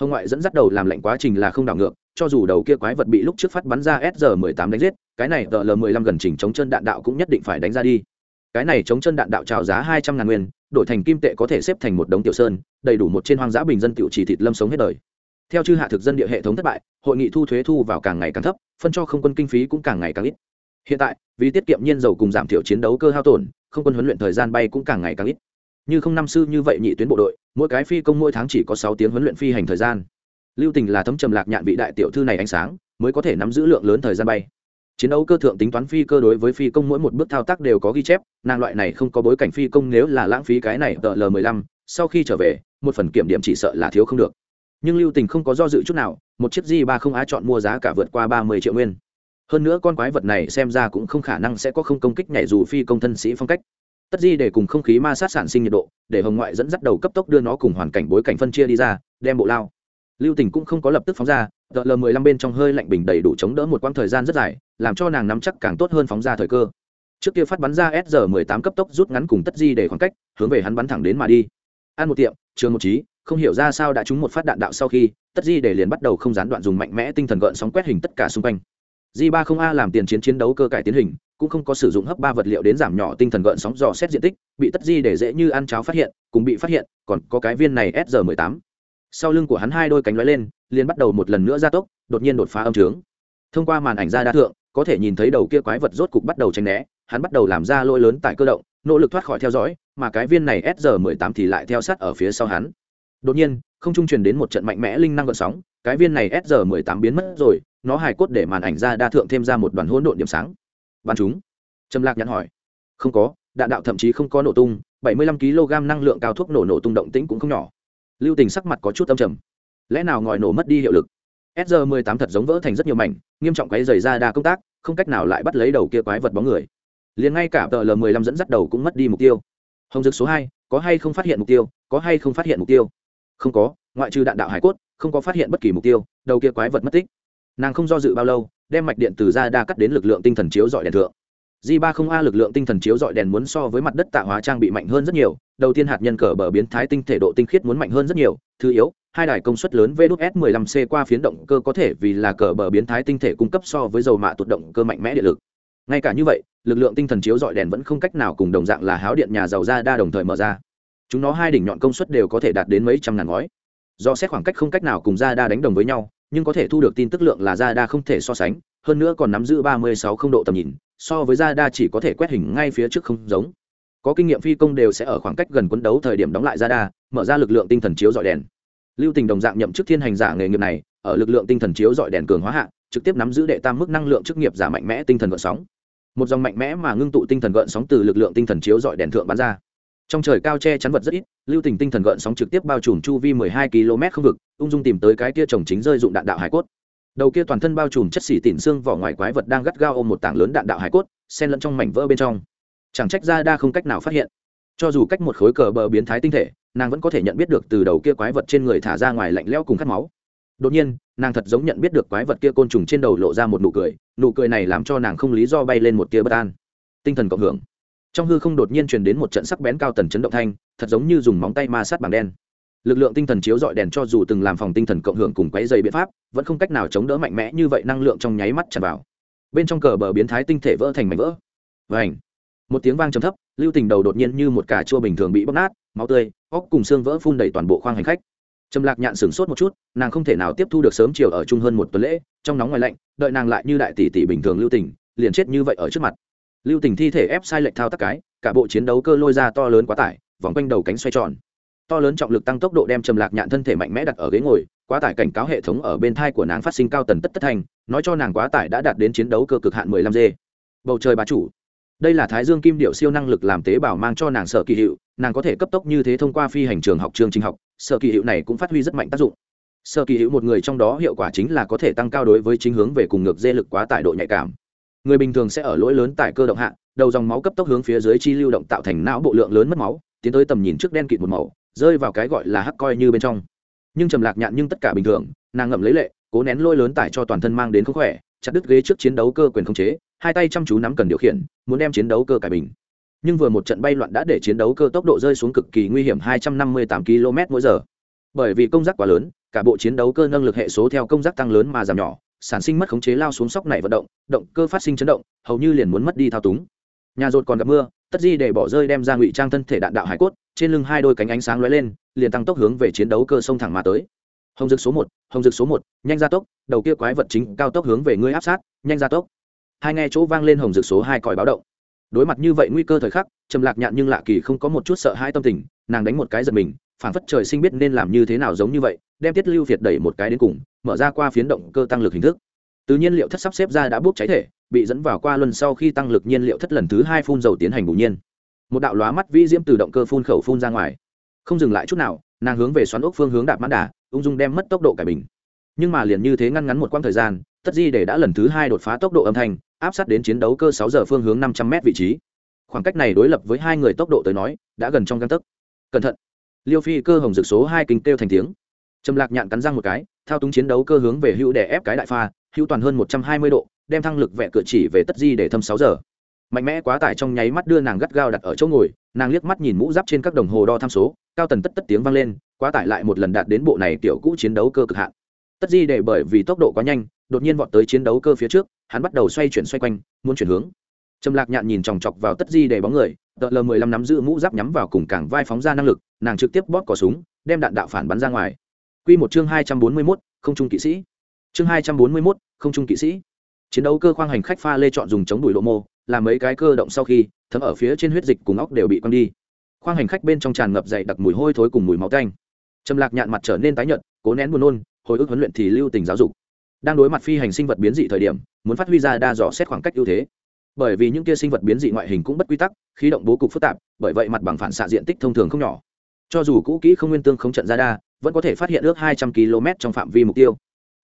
Hồng ngoại dẫn dắt đầu làm lệnh quá trình là không đảo ngược, cho dù đầu kia quái vật bị lúc trước phát bắn ra s mười tám đánh giết, cái này tờ l mười lăm gần chỉnh chống chân đạn đạo cũng nhất định phải đánh ra đi cái này chống chân đạn đạo trào giá hai trăm ngàn nguyên, đổi thành kim tệ có thể xếp thành một đống tiểu sơn, đầy đủ một trên hoang dã bình dân tiểu chỉ thịt lâm sống hết đời. Theo chư hạ thực dân địa hệ thống thất bại, hội nghị thu thuế thu vào càng ngày càng thấp, phân cho không quân kinh phí cũng càng ngày càng ít. Hiện tại, vì tiết kiệm nhiên dầu cùng giảm thiểu chiến đấu cơ hao tổn, không quân huấn luyện thời gian bay cũng càng ngày càng ít. Như không năm sư như vậy nhị tuyến bộ đội, mỗi cái phi công mỗi tháng chỉ có sáu tiếng huấn luyện phi hành thời gian. Lưu tình là thấm trầm lạc nhạn vị đại tiểu thư này ánh sáng, mới có thể nắm giữ lượng lớn thời gian bay chiến đấu cơ thượng tính toán phi cơ đối với phi công mỗi một bước thao tác đều có ghi chép, nàng loại này không có bối cảnh phi công nếu là lãng phí cái này tờ l mười lăm, sau khi trở về, một phần kiểm điểm chỉ sợ là thiếu không được. Nhưng lưu tình không có do dự chút nào, một chiếc g ba không á chọn mua giá cả vượt qua ba mươi triệu nguyên. Hơn nữa con quái vật này xem ra cũng không khả năng sẽ có không công kích nhảy dù phi công thân sĩ phong cách. Tất di để cùng không khí ma sát sản sinh nhiệt độ, để hồng ngoại dẫn dắt đầu cấp tốc đưa nó cùng hoàn cảnh bối cảnh phân chia đi ra, đem bộ lao. Lưu tình cũng không có lập tức phóng ra tờ l mười lăm bên trong hơi lạnh bình đầy đủ chống đỡ một quãng thời gian rất dài, làm cho nàng nắm chắc càng tốt hơn phóng ra thời cơ. Trước kia phát bắn ra s giờ mười tám cấp tốc rút ngắn cùng tất di để khoảng cách, hướng về hắn bắn thẳng đến mà đi. Ăn một tiệm, trường một trí, không hiểu ra sao đã trúng một phát đạn đạo sau khi, tất di để liền bắt đầu không gián đoạn dùng mạnh mẽ tinh thần gợn sóng quét hình tất cả xung quanh. Di ba không a làm tiền chiến chiến đấu cơ cải tiến hình, cũng không có sử dụng hấp ba vật liệu đến giảm nhỏ tinh thần gợn sóng dò xét diện tích, bị tất di để dễ như ăn cháo phát hiện, cùng bị phát hiện, còn có cái viên này s giờ mười tám sau lưng của hắn hai đôi cánh lóe lên, liền bắt đầu một lần nữa gia tốc, đột nhiên đột phá âm trướng. Thông qua màn ảnh ra đa thượng, có thể nhìn thấy đầu kia quái vật rốt cục bắt đầu tranh né, hắn bắt đầu làm ra lôi lớn tại cơ động, nỗ lực thoát khỏi theo dõi, mà cái viên này s mười tám thì lại theo sát ở phía sau hắn. Đột nhiên, không trung truyền đến một trận mạnh mẽ linh năng gợn sóng, cái viên này s mười tám biến mất rồi, nó hài cốt để màn ảnh ra đa thượng thêm ra một đoàn hỗn độn điểm sáng. Bắn chúng. Trầm lạc nhắn hỏi. Không có, đạn đạo thậm chí không có nổ tung, bảy mươi lăm kg năng lượng cao thuốc nổ nổ tung động tĩnh cũng không nhỏ lưu tình sắc mặt có chút âm trầm. Lẽ nào ngòi nổ mất đi hiệu lực? Sg mười tám thật giống vỡ thành rất nhiều mảnh, nghiêm trọng quấy dày ra đa công tác, không cách nào lại bắt lấy đầu kia quái vật bóng người. Liền ngay cả tờ l mười lăm dẫn dắt đầu cũng mất đi mục tiêu. Hồng dực số hai, có hay không phát hiện mục tiêu? Có hay không phát hiện mục tiêu? Không có, ngoại trừ đạn đạo hải cốt, không có phát hiện bất kỳ mục tiêu, đầu kia quái vật mất tích. Nàng không do dự bao lâu, đem mạch điện từ ra đa cắt đến lực lượng tinh thần chiếu dọi đèn thượng. Di ba không a lực lượng tinh thần chiếu dọi đèn muốn so với mặt đất tạ hóa trang bị mạnh hơn rất nhiều, đầu tiên hạt nhân cờ bờ biến thái tinh thể độ tinh khiết muốn mạnh hơn rất nhiều, thứ yếu, hai đài công suất lớn vs 15 c qua phiến động cơ có thể vì là cờ bờ biến thái tinh thể cung cấp so với dầu mạ tụt động cơ mạnh mẽ địa lực. Ngay cả như vậy, lực lượng tinh thần chiếu dọi đèn vẫn không cách nào cùng đồng dạng là háo điện nhà giàu ra đa đồng thời mở ra. Chúng nó hai đỉnh nhọn công suất đều có thể đạt đến mấy trăm ngàn ngói. Do xét khoảng cách không cách nào cùng ra đa đánh đồng với nhau, nhưng có thể thu được tin tức lượng là ra đa không thể so sánh hơn nữa còn nắm giữ ba mươi sáu không độ tầm nhìn, so với radar đa chỉ có thể quét hình ngay phía trước không giống. Có kinh nghiệm phi công đều sẽ ở khoảng cách gần quấn đấu thời điểm đóng lại radar đa mở ra lực lượng tinh thần chiếu dọi đèn. Lưu tình đồng dạng nhậm chức thiên hành giả nghề nghiệp này, ở lực lượng tinh thần chiếu dọi đèn cường hóa hạ, trực tiếp nắm giữ đệ tam mức năng lượng chức nghiệp giả mạnh mẽ tinh thần gợn sóng. Một dòng mạnh mẽ mà ngưng tụ tinh thần gợn sóng từ lực lượng tinh thần chiếu dọi đèn thượng bắn ra. Trong trời cao che chắn vật rất ít, lưu tình tinh thần gợn sóng trực tiếp bao trùm chu vi 12 km không vực, ung dung tìm tới cái kia trồng chính rơi dụng đạn đạo hải cốt đầu kia toàn thân bao trùm chất xỉ tỉn xương vỏ ngoài quái vật đang gắt gao ôm một tảng lớn đạn đạo hải cốt, xen lẫn trong mảnh vỡ bên trong. Chẳng trách ra đa không cách nào phát hiện. Cho dù cách một khối cờ bờ biến thái tinh thể, nàng vẫn có thể nhận biết được từ đầu kia quái vật trên người thả ra ngoài lạnh lẽo cùng khát máu. Đột nhiên, nàng thật giống nhận biết được quái vật kia côn trùng trên đầu lộ ra một nụ cười nụ cười này làm cho nàng không lý do bay lên một tia bất an. Tinh thần cộng hưởng. Trong hư không đột nhiên truyền đến một trận sắc bén cao tần chấn động thanh, thật giống như dùng móng tay ma sát bằng đen lực lượng tinh thần chiếu dọi đèn cho dù từng làm phòng tinh thần cộng hưởng cùng quấy dày biện pháp, vẫn không cách nào chống đỡ mạnh mẽ như vậy năng lượng trong nháy mắt tràn vào. Bên trong cờ bờ biến thái tinh thể vỡ thành mảnh vỡ. Vảnh một tiếng vang trầm thấp, lưu tình đầu đột nhiên như một cà chua bình thường bị bóc nát, máu tươi, óc cùng xương vỡ phun đầy toàn bộ khoang hành khách. Trầm lạc nhạn sửng sốt một chút, nàng không thể nào tiếp thu được sớm chiều ở chung hơn một tuần lễ, trong nóng ngoài lạnh, đợi nàng lại như đại tỷ tỷ bình thường lưu tình, liền chết như vậy ở trước mặt. Lưu tình thi thể ép sai lệnh thao tác cái, cả bộ chiến đấu cơ lôi ra to lớn quá tải, vòng quanh đầu cánh xoay tròn to lớn trọng lực tăng tốc độ đem trầm lạc nhạn thân thể mạnh mẽ đặt ở ghế ngồi, quá tải cảnh cáo hệ thống ở bên thai của nàng phát sinh cao tần tất tất thành, nói cho nàng quá tải đã đạt đến chiến đấu cơ cực hạn 15 g bầu trời bá chủ. Đây là thái dương kim điệu siêu năng lực làm tế bào mang cho nàng sở kỳ hiệu, nàng có thể cấp tốc như thế thông qua phi hành trường học trường trình học, sở kỳ hiệu này cũng phát huy rất mạnh tác dụng. Sở kỳ hiệu một người trong đó hiệu quả chính là có thể tăng cao đối với chính hướng về cùng ngược dê lực quá tải độ nhạy cảm. Người bình thường sẽ ở lỗi lớn tại cơ động hạ, đầu dòng máu cấp tốc hướng phía dưới chi lưu động tạo thành não bộ lượng lớn mất máu, tiến tới tầm nhìn trước đen kịt một màu rơi vào cái gọi là hắc coi như bên trong. Nhưng trầm lạc nhạn nhưng tất cả bình thường, nàng ngậm lấy lệ, cố nén lôi lớn tải cho toàn thân mang đến không khỏe, chặt đứt ghế trước chiến đấu cơ quyền khống chế, hai tay chăm chú nắm cần điều khiển, muốn đem chiến đấu cơ cải bình. Nhưng vừa một trận bay loạn đã để chiến đấu cơ tốc độ rơi xuống cực kỳ nguy hiểm 258 km mỗi giờ. Bởi vì công giác quá lớn, cả bộ chiến đấu cơ nâng lực hệ số theo công giác tăng lớn mà giảm nhỏ, sản sinh mất khống chế lao xuống sóc này vận động động cơ phát sinh chấn động, hầu như liền muốn mất đi thao túng. Nhà rột còn gặp mưa tất di để bỏ rơi đem ra ngụy trang thân thể đạn đạo hải cốt, trên lưng hai đôi cánh ánh sáng lóe lên, liền tăng tốc hướng về chiến đấu cơ sông thẳng mà tới. Hồng dực số một, hồng dực số một, nhanh ra tốc, đầu kia quái vật chính cao tốc hướng về ngươi áp sát, nhanh ra tốc. Hai nghe chỗ vang lên hồng dực số hai còi báo động. Đối mặt như vậy nguy cơ thời khắc, trầm lạc nhạn nhưng lạ kỳ không có một chút sợ hãi tâm tình, nàng đánh một cái giật mình, phản phất trời sinh biết nên làm như thế nào giống như vậy, đem tiết lưu việt đẩy một cái đến cùng, mở ra qua phiến động cơ tăng lực hình thức từ nhiên liệu thất sắp xếp ra đã bốc cháy thể, bị dẫn vào qua luân sau khi tăng lực nhiên liệu thất lần thứ hai phun dầu tiến hành bù nhiên. Một đạo lóa mắt vĩ diễm từ động cơ phun khẩu phun ra ngoài. Không dừng lại chút nào, nàng hướng về xoắn ốc phương hướng đạp mãn đà, ung dung đem mất tốc độ cải bình. Nhưng mà liền như thế ngăn ngắn một quãng thời gian, tất di để đã lần thứ hai đột phá tốc độ âm thanh, áp sát đến chiến đấu cơ sáu giờ phương hướng năm trăm m vị trí. Khoảng cách này đối lập với hai người tốc độ tới nói, đã gần trong găng tấc. Cẩn thận. Liêu phi cơ hồng dược số hai kinh kêu thành tiếng. Trầm lạc nhạn cắn răng một cái, thao túng chiến đấu cơ hướng về hữu để ép cái đại pha hữu toàn hơn một trăm hai mươi độ, đem thăng lực vẹ cựa chỉ về tất di để thâm sáu giờ. Mạnh mẽ quá tải trong nháy mắt đưa nàng gắt gao đặt ở chỗ ngồi, nàng liếc mắt nhìn mũ giáp trên các đồng hồ đo tham số, cao tần tất tất tiếng vang lên, quá tải lại một lần đạt đến bộ này tiểu cũ chiến đấu cơ cực hạn. Tất di để bởi vì tốc độ quá nhanh, đột nhiên vọt tới chiến đấu cơ phía trước, hắn bắt đầu xoay chuyển xoay quanh, muốn chuyển hướng. Trầm lạc nhạn nhìn chòng chọc vào tất di để bóng người, tờ l mười lăm nắm giữ mũ giáp nhắm vào cùng cảng vai phóng ra năng lực, nàng trực tiếp bóp cỏ súng, đem đạn đạo phản bắn ra ngoài. Q một chương hai trăm bốn mươi mốt, không trung kỵ sĩ chương hai trăm bốn mươi mốt, không trung kỵ sĩ. Chiến đấu cơ khoang hành khách pha lê chọn dùng chống đùi lộ mô, làm mấy cái cơ động sau khi, thấm ở phía trên huyết dịch cùng óc đều bị quăng đi. Khoang hành khách bên trong tràn ngập dày đặc mùi hôi thối cùng mùi máu tanh. Trầm lạc nhạn mặt trở nên tái nhợt, cố nén buồn nôn, hồi ức huấn luyện thì lưu tình giáo dục. Đang đối mặt phi hành sinh vật biến dị thời điểm, muốn phát huy ra đa dò xét khoảng cách ưu thế. Bởi vì những kia sinh vật biến dị ngoại hình cũng bất quy tắc, khí động bố cục phức tạp, bởi vậy mặt bằng phản xạ diện tích thông thường không nhỏ. Cho dù cũ kỹ không nguyên tương không trận ra đa, vẫn có thể phát hiện ước hai trăm km trong phạm vi mục tiêu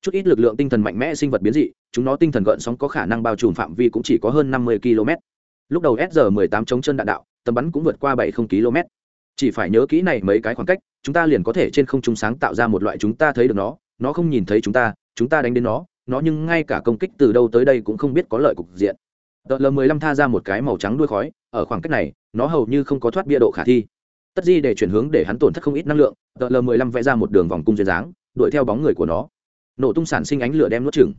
chút ít lực lượng tinh thần mạnh mẽ sinh vật biến dị, chúng nó tinh thần gợn sóng có khả năng bao trùm phạm vi cũng chỉ có hơn năm mươi km. Lúc đầu s giờ tám chống chân đạn đạo tầm bắn cũng vượt qua bảy không km. Chỉ phải nhớ kỹ này mấy cái khoảng cách, chúng ta liền có thể trên không trung sáng tạo ra một loại chúng ta thấy được nó nó không nhìn thấy chúng ta chúng ta đánh đến nó nó nhưng ngay cả công kích từ đâu tới đây cũng không biết có lợi cục diện. Đợt l mười lăm tha ra một cái màu trắng đuôi khói, ở khoảng cách này, nó hầu như không có thoát bia độ khả thi. Tất di để chuyển hướng để hắn tổn thất không ít năng lượng đợt l mười lăm vẽ ra một đường vòng cung duyên dáng, đuổi theo bóng người của nó nổ tung sản sinh ánh lửa đem nuốt chừng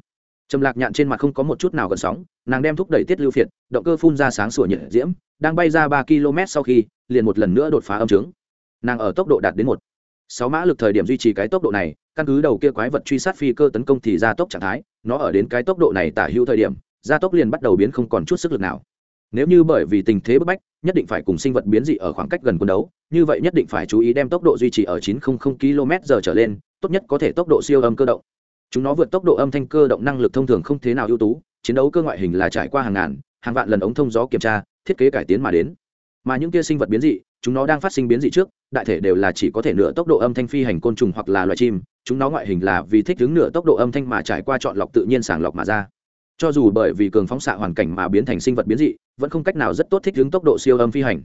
trầm lạc nhạn trên mặt không có một chút nào gần sóng, nàng đem thúc đẩy tiết lưu phiệt, động cơ phun ra sáng sủa nhiệt diễm, đang bay ra ba km sau khi, liền một lần nữa đột phá âm trướng. Nàng ở tốc độ đạt đến một. Sáu mã lực thời điểm duy trì cái tốc độ này, căn cứ đầu kia quái vật truy sát phi cơ tấn công thì gia tốc trạng thái, nó ở đến cái tốc độ này tả hữu thời điểm gia tốc liền bắt đầu biến không còn chút sức lực nào. Nếu như bởi vì tình thế bức bách, nhất định phải cùng sinh vật biến dị ở khoảng cách gần quân đấu, như vậy nhất định phải chú ý đem tốc độ duy trì ở 900 km giờ trở lên, tốt nhất có thể tốc độ siêu âm cơ động chúng nó vượt tốc độ âm thanh cơ động năng lực thông thường không thế nào ưu tú, chiến đấu cơ ngoại hình là trải qua hàng ngàn, hàng vạn lần ống thông gió kiểm tra, thiết kế cải tiến mà đến. Mà những kia sinh vật biến dị, chúng nó đang phát sinh biến dị trước, đại thể đều là chỉ có thể nửa tốc độ âm thanh phi hành côn trùng hoặc là loài chim, chúng nó ngoại hình là vì thích đứng nửa tốc độ âm thanh mà trải qua chọn lọc tự nhiên sàng lọc mà ra. Cho dù bởi vì cường phóng xạ hoàn cảnh mà biến thành sinh vật biến dị, vẫn không cách nào rất tốt thích đứng tốc độ siêu âm phi hành.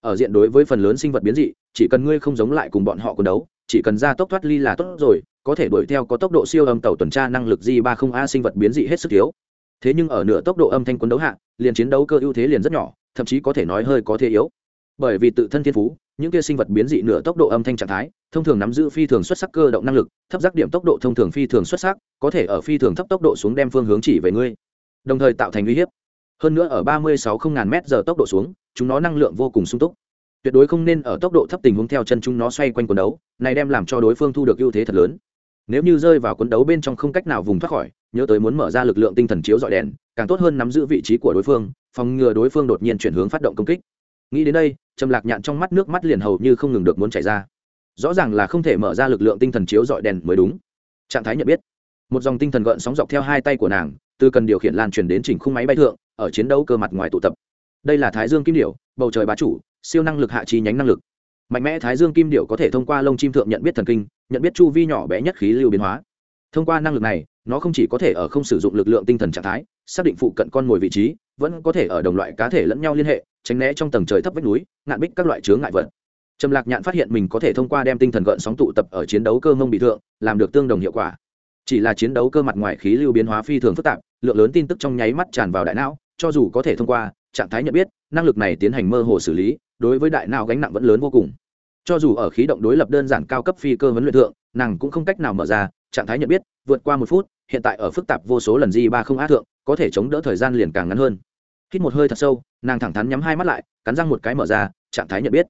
Ở diện đối với phần lớn sinh vật biến dị, chỉ cần ngươi không giống lại cùng bọn họ quân đấu, chỉ cần ra tốc thoát ly là tốt rồi có thể đuổi theo có tốc độ siêu âm tàu tuần tra năng lực g ba không a sinh vật biến dị hết sức thiếu thế nhưng ở nửa tốc độ âm thanh quân đấu hạ, liền chiến đấu cơ ưu thế liền rất nhỏ, thậm chí có thể nói hơi có thế yếu. Bởi vì tự thân thiên phú, những kia sinh vật biến dị nửa tốc độ âm thanh trạng thái, thông thường nắm giữ phi thường xuất sắc cơ động năng lực, thấp giác điểm tốc độ thông thường phi thường xuất sắc, có thể ở phi thường thấp tốc độ xuống đem phương hướng chỉ về ngươi, đồng thời tạo thành uy hiếp. Hơn nữa ở ba mươi sáu không ngàn m giờ tốc độ xuống, chúng nó năng lượng vô cùng sung túc. Tuyệt đối không nên ở tốc độ thấp tình huống theo chân chúng nó xoay quanh quần đấu, này đem làm cho đối phương thu được ưu thế thật lớn nếu như rơi vào quấn đấu bên trong không cách nào vùng thoát khỏi, nhớ tới muốn mở ra lực lượng tinh thần chiếu dọi đèn, càng tốt hơn nắm giữ vị trí của đối phương, phòng ngừa đối phương đột nhiên chuyển hướng phát động công kích. Nghĩ đến đây, trầm lạc nhạn trong mắt nước mắt liền hầu như không ngừng được muốn chảy ra. Rõ ràng là không thể mở ra lực lượng tinh thần chiếu dọi đèn mới đúng. Trạng thái nhận biết. Một dòng tinh thần gợn sóng dọc theo hai tay của nàng, từ cần điều khiển lan truyền đến chỉnh khung máy bay thượng, ở chiến đấu cơ mặt ngoài tụ tập. Đây là thái dương kim điểu, bầu trời bá chủ, siêu năng lực hạ trí nhánh năng lực. Mạnh mẽ thái dương kim điểu có thể thông qua lông chim thượng nhận biết thần kinh nhận biết chu vi nhỏ bé nhất khí lưu biến hóa. Thông qua năng lực này, nó không chỉ có thể ở không sử dụng lực lượng tinh thần trạng thái, xác định phụ cận con mồi vị trí, vẫn có thể ở đồng loại cá thể lẫn nhau liên hệ, tránh né trong tầng trời thấp vách núi, ngạn bích các loại chướng ngại vật. Trầm lạc nhạn phát hiện mình có thể thông qua đem tinh thần gợn sóng tụ tập ở chiến đấu cơ mông bị thượng, làm được tương đồng hiệu quả. Chỉ là chiến đấu cơ mặt ngoài khí lưu biến hóa phi thường phức tạp, lượng lớn tin tức trong nháy mắt tràn vào đại não, cho dù có thể thông qua, trạng thái nhận biết, năng lực này tiến hành mơ hồ xử lý, đối với đại não gánh nặng vẫn lớn vô cùng cho dù ở khí động đối lập đơn giản cao cấp phi cơ huấn luyện thượng, nàng cũng không cách nào mở ra, trạng thái nhận biết, vượt qua một phút, hiện tại ở phức tạp vô số lần di ba không á thượng, có thể chống đỡ thời gian liền càng ngắn hơn. Hít một hơi thật sâu, nàng thẳng thắn nhắm hai mắt lại, cắn răng một cái mở ra, trạng thái nhận biết.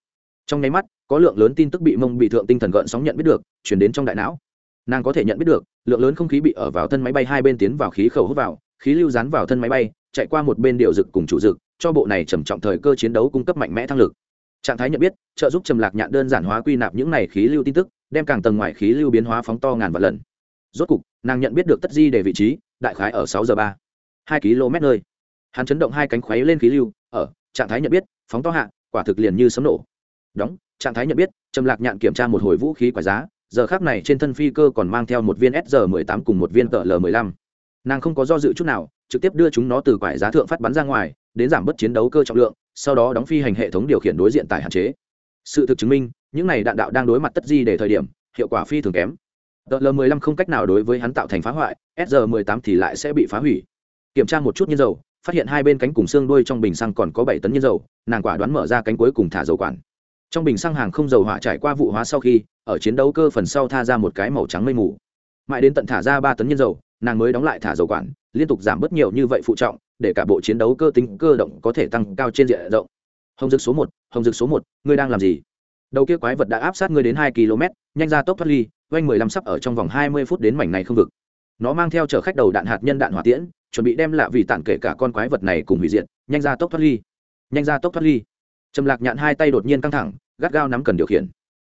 Trong nháy mắt, có lượng lớn tin tức bị mông bị thượng tinh thần gợn sóng nhận biết được, chuyển đến trong đại não. Nàng có thể nhận biết được, lượng lớn không khí bị ở vào thân máy bay hai bên tiến vào khí khẩu hút vào, khí lưu dán vào thân máy bay, chạy qua một bên điều dực cùng chủ dực, cho bộ này trầm trọng thời cơ chiến đấu cung cấp mạnh mẽ thăng lực trạng thái nhận biết, trợ giúp trầm lạc nhạn đơn giản hóa quy nạp những này khí lưu tin tức, đem càng tầng ngoài khí lưu biến hóa phóng to ngàn vạn lần. Rốt cục, nàng nhận biết được tất di để vị trí, đại khái ở sáu giờ ba. Hai km nơi. Hắn chấn động hai cánh khuấy lên khí lưu, ở, trạng thái nhận biết, phóng to hạ, quả thực liền như sấm nổ. Đóng, trạng thái nhận biết, trầm lạc nhạn kiểm tra một hồi vũ khí quả giá, giờ khác này trên thân phi cơ còn mang theo một viên s 18 cùng một viên tl 15 nàng không có do dự chút nào, trực tiếp đưa chúng nó từ quải giá thượng phát bắn ra ngoài, đến giảm bớt chiến đấu cơ trọng lượng sau đó đóng phi hành hệ thống điều khiển đối diện tải hạn chế. Sự thực chứng minh, những này đạn đạo đang đối mặt tất di để thời điểm, hiệu quả phi thường kém. Tl 15 không cách nào đối với hắn tạo thành phá hoại, s 18 thì lại sẽ bị phá hủy. Kiểm tra một chút nhiên dầu, phát hiện hai bên cánh cùng xương đuôi trong bình xăng còn có bảy tấn nhiên dầu, nàng quả đoán mở ra cánh cuối cùng thả dầu quản. Trong bình xăng hàng không dầu hỏa trải qua vụ hóa sau khi, ở chiến đấu cơ phần sau tha ra một cái màu trắng mây mù. Mãi đến tận thả ra ba tấn nhiên dầu, nàng mới đóng lại thả dầu quản, liên tục giảm bớt nhiều như vậy phụ trọng để cả bộ chiến đấu cơ tính cơ động có thể tăng cao trên diện rộng. Hồng dực số một, hồng dực số một, ngươi đang làm gì? Đầu kia quái vật đã áp sát ngươi đến hai km, nhanh ra tốc thoát ly quanh mười lăm sắp ở trong vòng hai mươi phút đến mảnh này không vực. Nó mang theo chở khách đầu đạn hạt nhân đạn hỏa tiễn, chuẩn bị đem lạ vì tản kể cả con quái vật này cùng hủy diệt, nhanh ra tốc thoát ly. Nhanh ra tốc thoát ly. Trầm lạc nhạn hai tay đột nhiên căng thẳng, gắt gao nắm cần điều khiển.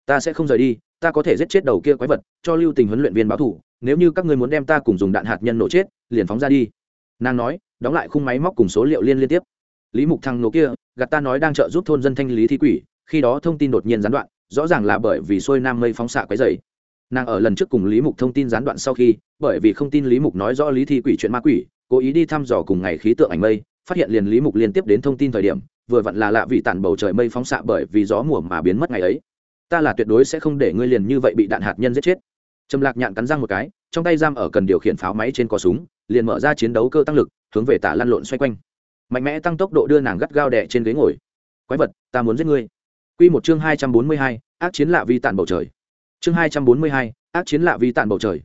Ta sẽ không rời đi, ta có thể giết chết đầu kia quái vật, cho lưu tình huấn luyện viên báo thủ, nếu như các ngươi muốn đem ta cùng dùng đạn hạt nhân nổ chết, liền phóng ra đi. Nàng nói đóng lại khung máy móc cùng số liệu liên liên tiếp. Lý mục thăng nổ kia, gạt ta nói đang trợ giúp thôn dân thanh lý thi quỷ, khi đó thông tin đột nhiên gián đoạn, rõ ràng là bởi vì xuôi nam mây phóng xạ quấy dày nàng ở lần trước cùng lý mục thông tin gián đoạn sau khi, bởi vì không tin lý mục nói rõ lý thi quỷ chuyện ma quỷ, cố ý đi thăm dò cùng ngày khí tượng ảnh mây, phát hiện liền lý mục liên tiếp đến thông tin thời điểm, vừa vặn là lạ vị tản bầu trời mây phóng xạ bởi vì gió mùa mà biến mất ngày ấy. Ta là tuyệt đối sẽ không để ngươi liền như vậy bị đạn hạt nhân giết chết. Trầm lạc nhạn cắn răng một cái, trong tay giam ở cần điều khiển pháo máy trên cò súng, liền mở ra chiến đấu cơ tăng lực hướng về tả lăn lộn xoay quanh. Mạnh mẽ tăng tốc độ đưa nàng gắt gao đẻ trên ghế ngồi. Quái vật, ta muốn giết ngươi. Q một chương hai trăm bốn mươi hai, ác chiến lạ vi tản bầu trời. Chương hai trăm bốn mươi hai, ác chiến lạ vi tản bầu trời.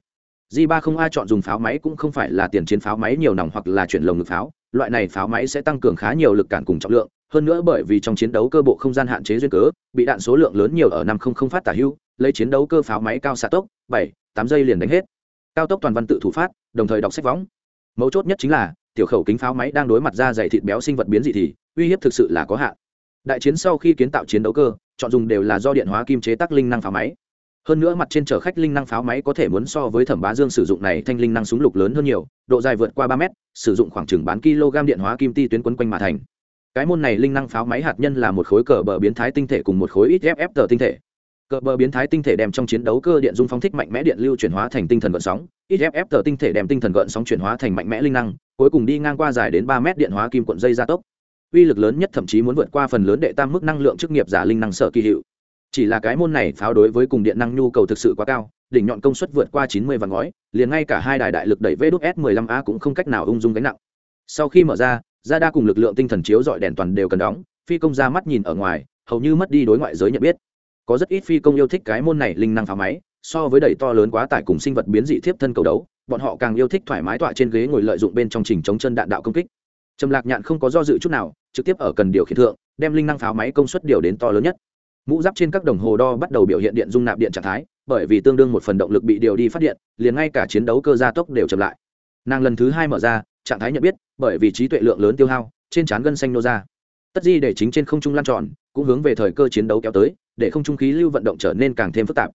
G ba không a chọn dùng pháo máy cũng không phải là tiền chiến pháo máy nhiều nòng hoặc là chuyển lồng ngực pháo. Loại này pháo máy sẽ tăng cường khá nhiều lực cản cùng trọng lượng. Hơn nữa bởi vì trong chiến đấu cơ bộ không gian hạn chế duyên cớ, bị đạn số lượng lớn nhiều ở năm không không phát tả hưu, lấy chiến đấu cơ pháo máy cao xạ tốc, bảy, tám giây liền đánh hết. Cao tốc toàn văn tự thủ phát, đồng thời đọc sách võng. Mấu chốt nhất chính là tiểu khẩu kính pháo máy đang đối mặt ra dày thịt béo sinh vật biến dị thì uy hiếp thực sự là có hạn. Đại chiến sau khi kiến tạo chiến đấu cơ, chọn dùng đều là do điện hóa kim chế tác linh năng pháo máy. Hơn nữa mặt trên chở khách linh năng pháo máy có thể muốn so với thẩm bá dương sử dụng này thanh linh năng súng lục lớn hơn nhiều, độ dài vượt qua ba mét, sử dụng khoảng chừng bán kg điện hóa kim ti tuyến quấn quanh mà thành. Cái môn này linh năng pháo máy hạt nhân là một khối cờ bờ biến thái tinh thể cùng một khối ít ff tờ tinh thể cờ bờ biến thái tinh thể đem trong chiến đấu cơ điện dung phóng thích mạnh mẽ điện lưu chuyển hóa thành tinh thần gợn sóng. Iff tờ tinh thể đem tinh thần gợn sóng chuyển hóa thành mạnh mẽ linh năng, cuối cùng đi ngang qua dài đến ba mét điện hóa kim cuộn dây gia tốc. Uy lực lớn nhất thậm chí muốn vượt qua phần lớn đệ tam mức năng lượng chức nghiệp giả linh năng sở kỳ hiệu. Chỉ là cái môn này pháo đối với cùng điện năng nhu cầu thực sự quá cao, đỉnh nhọn công suất vượt qua chín mươi vạn ngói, liền ngay cả hai đài đại lực đẩy vê đúc s 15 a cũng không cách nào ung dung gánh nặng. Sau khi mở ra ra đa cùng lực lượng tinh thần chiếu dọi đèn toàn đều cần đóng, phi công ra mắt nhìn ở ngoài, hầu như mất đi đối ngoại giới nhận biết có rất ít phi công yêu thích cái môn này linh năng phá máy, so với đẩy to lớn quá tải cùng sinh vật biến dị thiếp thân cầu đấu, bọn họ càng yêu thích thoải mái tọa trên ghế ngồi lợi dụng bên trong trình chống chân đạn đạo công kích. Trầm lạc nhạn không có do dự chút nào, trực tiếp ở cần điều khiển thượng, đem linh năng pháo máy công suất điều đến to lớn nhất. Mũ giáp trên các đồng hồ đo bắt đầu biểu hiện điện dung nạp điện trạng thái, bởi vì tương đương một phần động lực bị điều đi phát điện, liền ngay cả chiến đấu cơ gia tốc đều chậm lại. Nàng lần thứ hai mở ra, trạng thái nhận biết, bởi vì trí tuệ lượng lớn tiêu hao, trên trán gân xanh nô ra. Tất di để chính trên không trung lan tròn, cũng hướng về thời cơ chiến đấu kéo tới để không trung khí lưu vận động trở nên càng thêm phức tạp.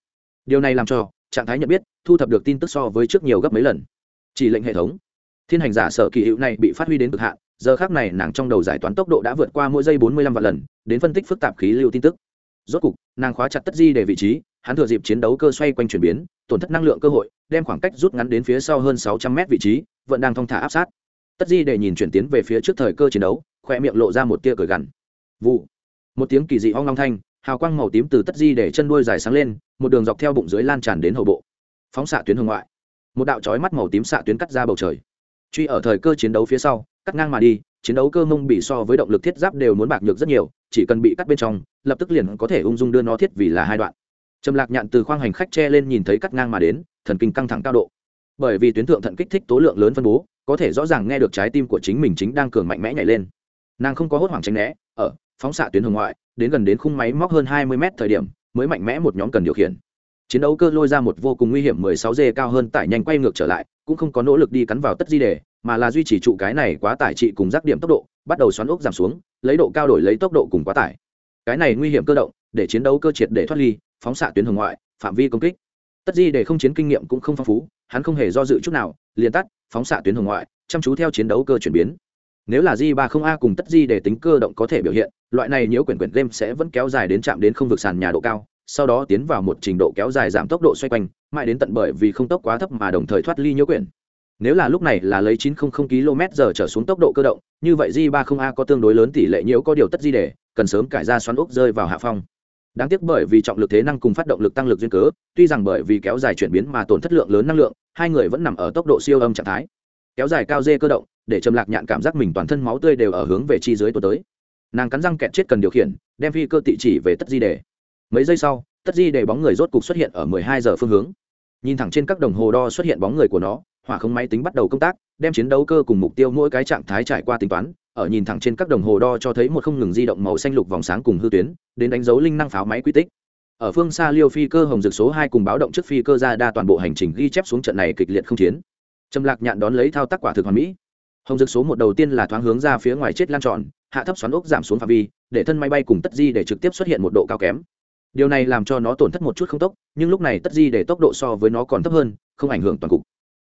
Điều này làm cho trạng thái nhận biết thu thập được tin tức so với trước nhiều gấp mấy lần. Chỉ lệnh hệ thống. Thiên hành giả sở kỳ hiệu này bị phát huy đến cực hạn, giờ khác này nàng trong đầu giải toán tốc độ đã vượt qua mỗi giây bốn mươi lăm vạn lần, đến phân tích phức tạp khí lưu tin tức. Rốt cục, nàng khóa chặt tất di để vị trí, hắn thừa dịp chiến đấu cơ xoay quanh chuyển biến, tổn thất năng lượng cơ hội, đem khoảng cách rút ngắn đến phía sau hơn sáu trăm mét vị trí, vẫn đang thong thả áp sát. Tất di để nhìn chuyển tiến về phía trước thời cơ chiến đấu khoe miệng lộ ra một tia cười gằn. Vụ. Một tiếng kỳ dị hoang long thanh hào quang màu tím từ tất di để chân đuôi dài sáng lên, một đường dọc theo bụng dưới lan tràn đến hậu bộ. Phóng xạ tuyến hồng ngoại. Một đạo chói mắt màu tím xạ tuyến cắt ra bầu trời. Truy ở thời cơ chiến đấu phía sau, cắt ngang mà đi, chiến đấu cơ mông bị so với động lực thiết giáp đều muốn bạc nhược rất nhiều, chỉ cần bị cắt bên trong, lập tức liền có thể ung dung đưa nó thiết vì là hai đoạn. Trầm lạc nhạn từ khoang hành khách che lên nhìn thấy cắt ngang mà đến, thần kinh căng thẳng cao độ. Bởi vì tuyến thượng thận kích thích tố lượng lớn phân bố, có thể rõ ràng nghe được trái tim của chính mình chính đang cường mạnh mẽ nhảy lên. Nàng không có hốt hoảng tránh né, ở phóng xạ tuyến hồng ngoại, đến gần đến khung máy móc hơn hai mươi mét thời điểm, mới mạnh mẽ một nhóm cần điều khiển. Chiến đấu cơ lôi ra một vô cùng nguy hiểm 16 g cao hơn tải nhanh quay ngược trở lại, cũng không có nỗ lực đi cắn vào tất di đề, mà là duy trì trụ cái này quá tải trị cùng giác điểm tốc độ, bắt đầu xoắn ốc giảm xuống, lấy độ cao đổi lấy tốc độ cùng quá tải. Cái này nguy hiểm cơ động, để chiến đấu cơ triệt để thoát ly, phóng xạ tuyến hồng ngoại, phạm vi công kích. Tất di để không chiến kinh nghiệm cũng không phong phú, hắn không hề do dự chút nào, liền tắt, phóng xạ tuyến hồng ngoại, chăm chú theo chiến đấu cơ chuyển biến. Nếu là di ba không a cùng tất di để tính cơ động có thể biểu hiện loại này nếu quyển quyển game sẽ vẫn kéo dài đến chạm đến không vực sàn nhà độ cao, sau đó tiến vào một trình độ kéo dài giảm tốc độ xoay quanh, mãi đến tận bởi vì không tốc quá thấp mà đồng thời thoát ly nhiễu quyển. Nếu là lúc này là lấy 900 km giờ trở xuống tốc độ cơ động, như vậy di 30 a có tương đối lớn tỷ lệ nhiễu có điều tất di để cần sớm cải ra xoắn ốc rơi vào hạ phong. Đáng tiếc bởi vì trọng lực thế năng cùng phát động lực tăng lực duyên cớ, tuy rằng bởi vì kéo dài chuyển biến mà tổn thất lượng lớn năng lượng, hai người vẫn nằm ở tốc độ siêu âm trạng thái. Kéo dài cao dê cơ động, để trầm lạc nhạn cảm giác mình toàn thân máu tươi đều ở hướng về chi dưới tôi tới nàng cắn răng kẹt chết cần điều khiển, đem phi cơ tị chỉ về tất di đề. Mấy giây sau, tất di để bóng người rốt cục xuất hiện ở 12 giờ phương hướng. Nhìn thẳng trên các đồng hồ đo xuất hiện bóng người của nó, hỏa không máy tính bắt đầu công tác, đem chiến đấu cơ cùng mục tiêu mỗi cái trạng thái trải qua tính toán, ở nhìn thẳng trên các đồng hồ đo cho thấy một không ngừng di động màu xanh lục vòng sáng cùng hư tuyến, đến đánh dấu linh năng pháo máy quy tích. Ở phương xa liêu phi cơ hồng dược số hai cùng báo động trước phi cơ ra đa toàn bộ hành trình ghi chép xuống trận này kịch liệt không chiến. Trầm lạc nhạn đón lấy thao tác quả thực hoàn mỹ hồng Dực số một đầu tiên là thoáng hướng ra phía ngoài chết lan tròn, hạ thấp xoắn ốc giảm xuống phạm vi, để thân máy bay cùng tất di để trực tiếp xuất hiện một độ cao kém. Điều này làm cho nó tổn thất một chút không tốc, nhưng lúc này tất di để tốc độ so với nó còn thấp hơn, không ảnh hưởng toàn cục.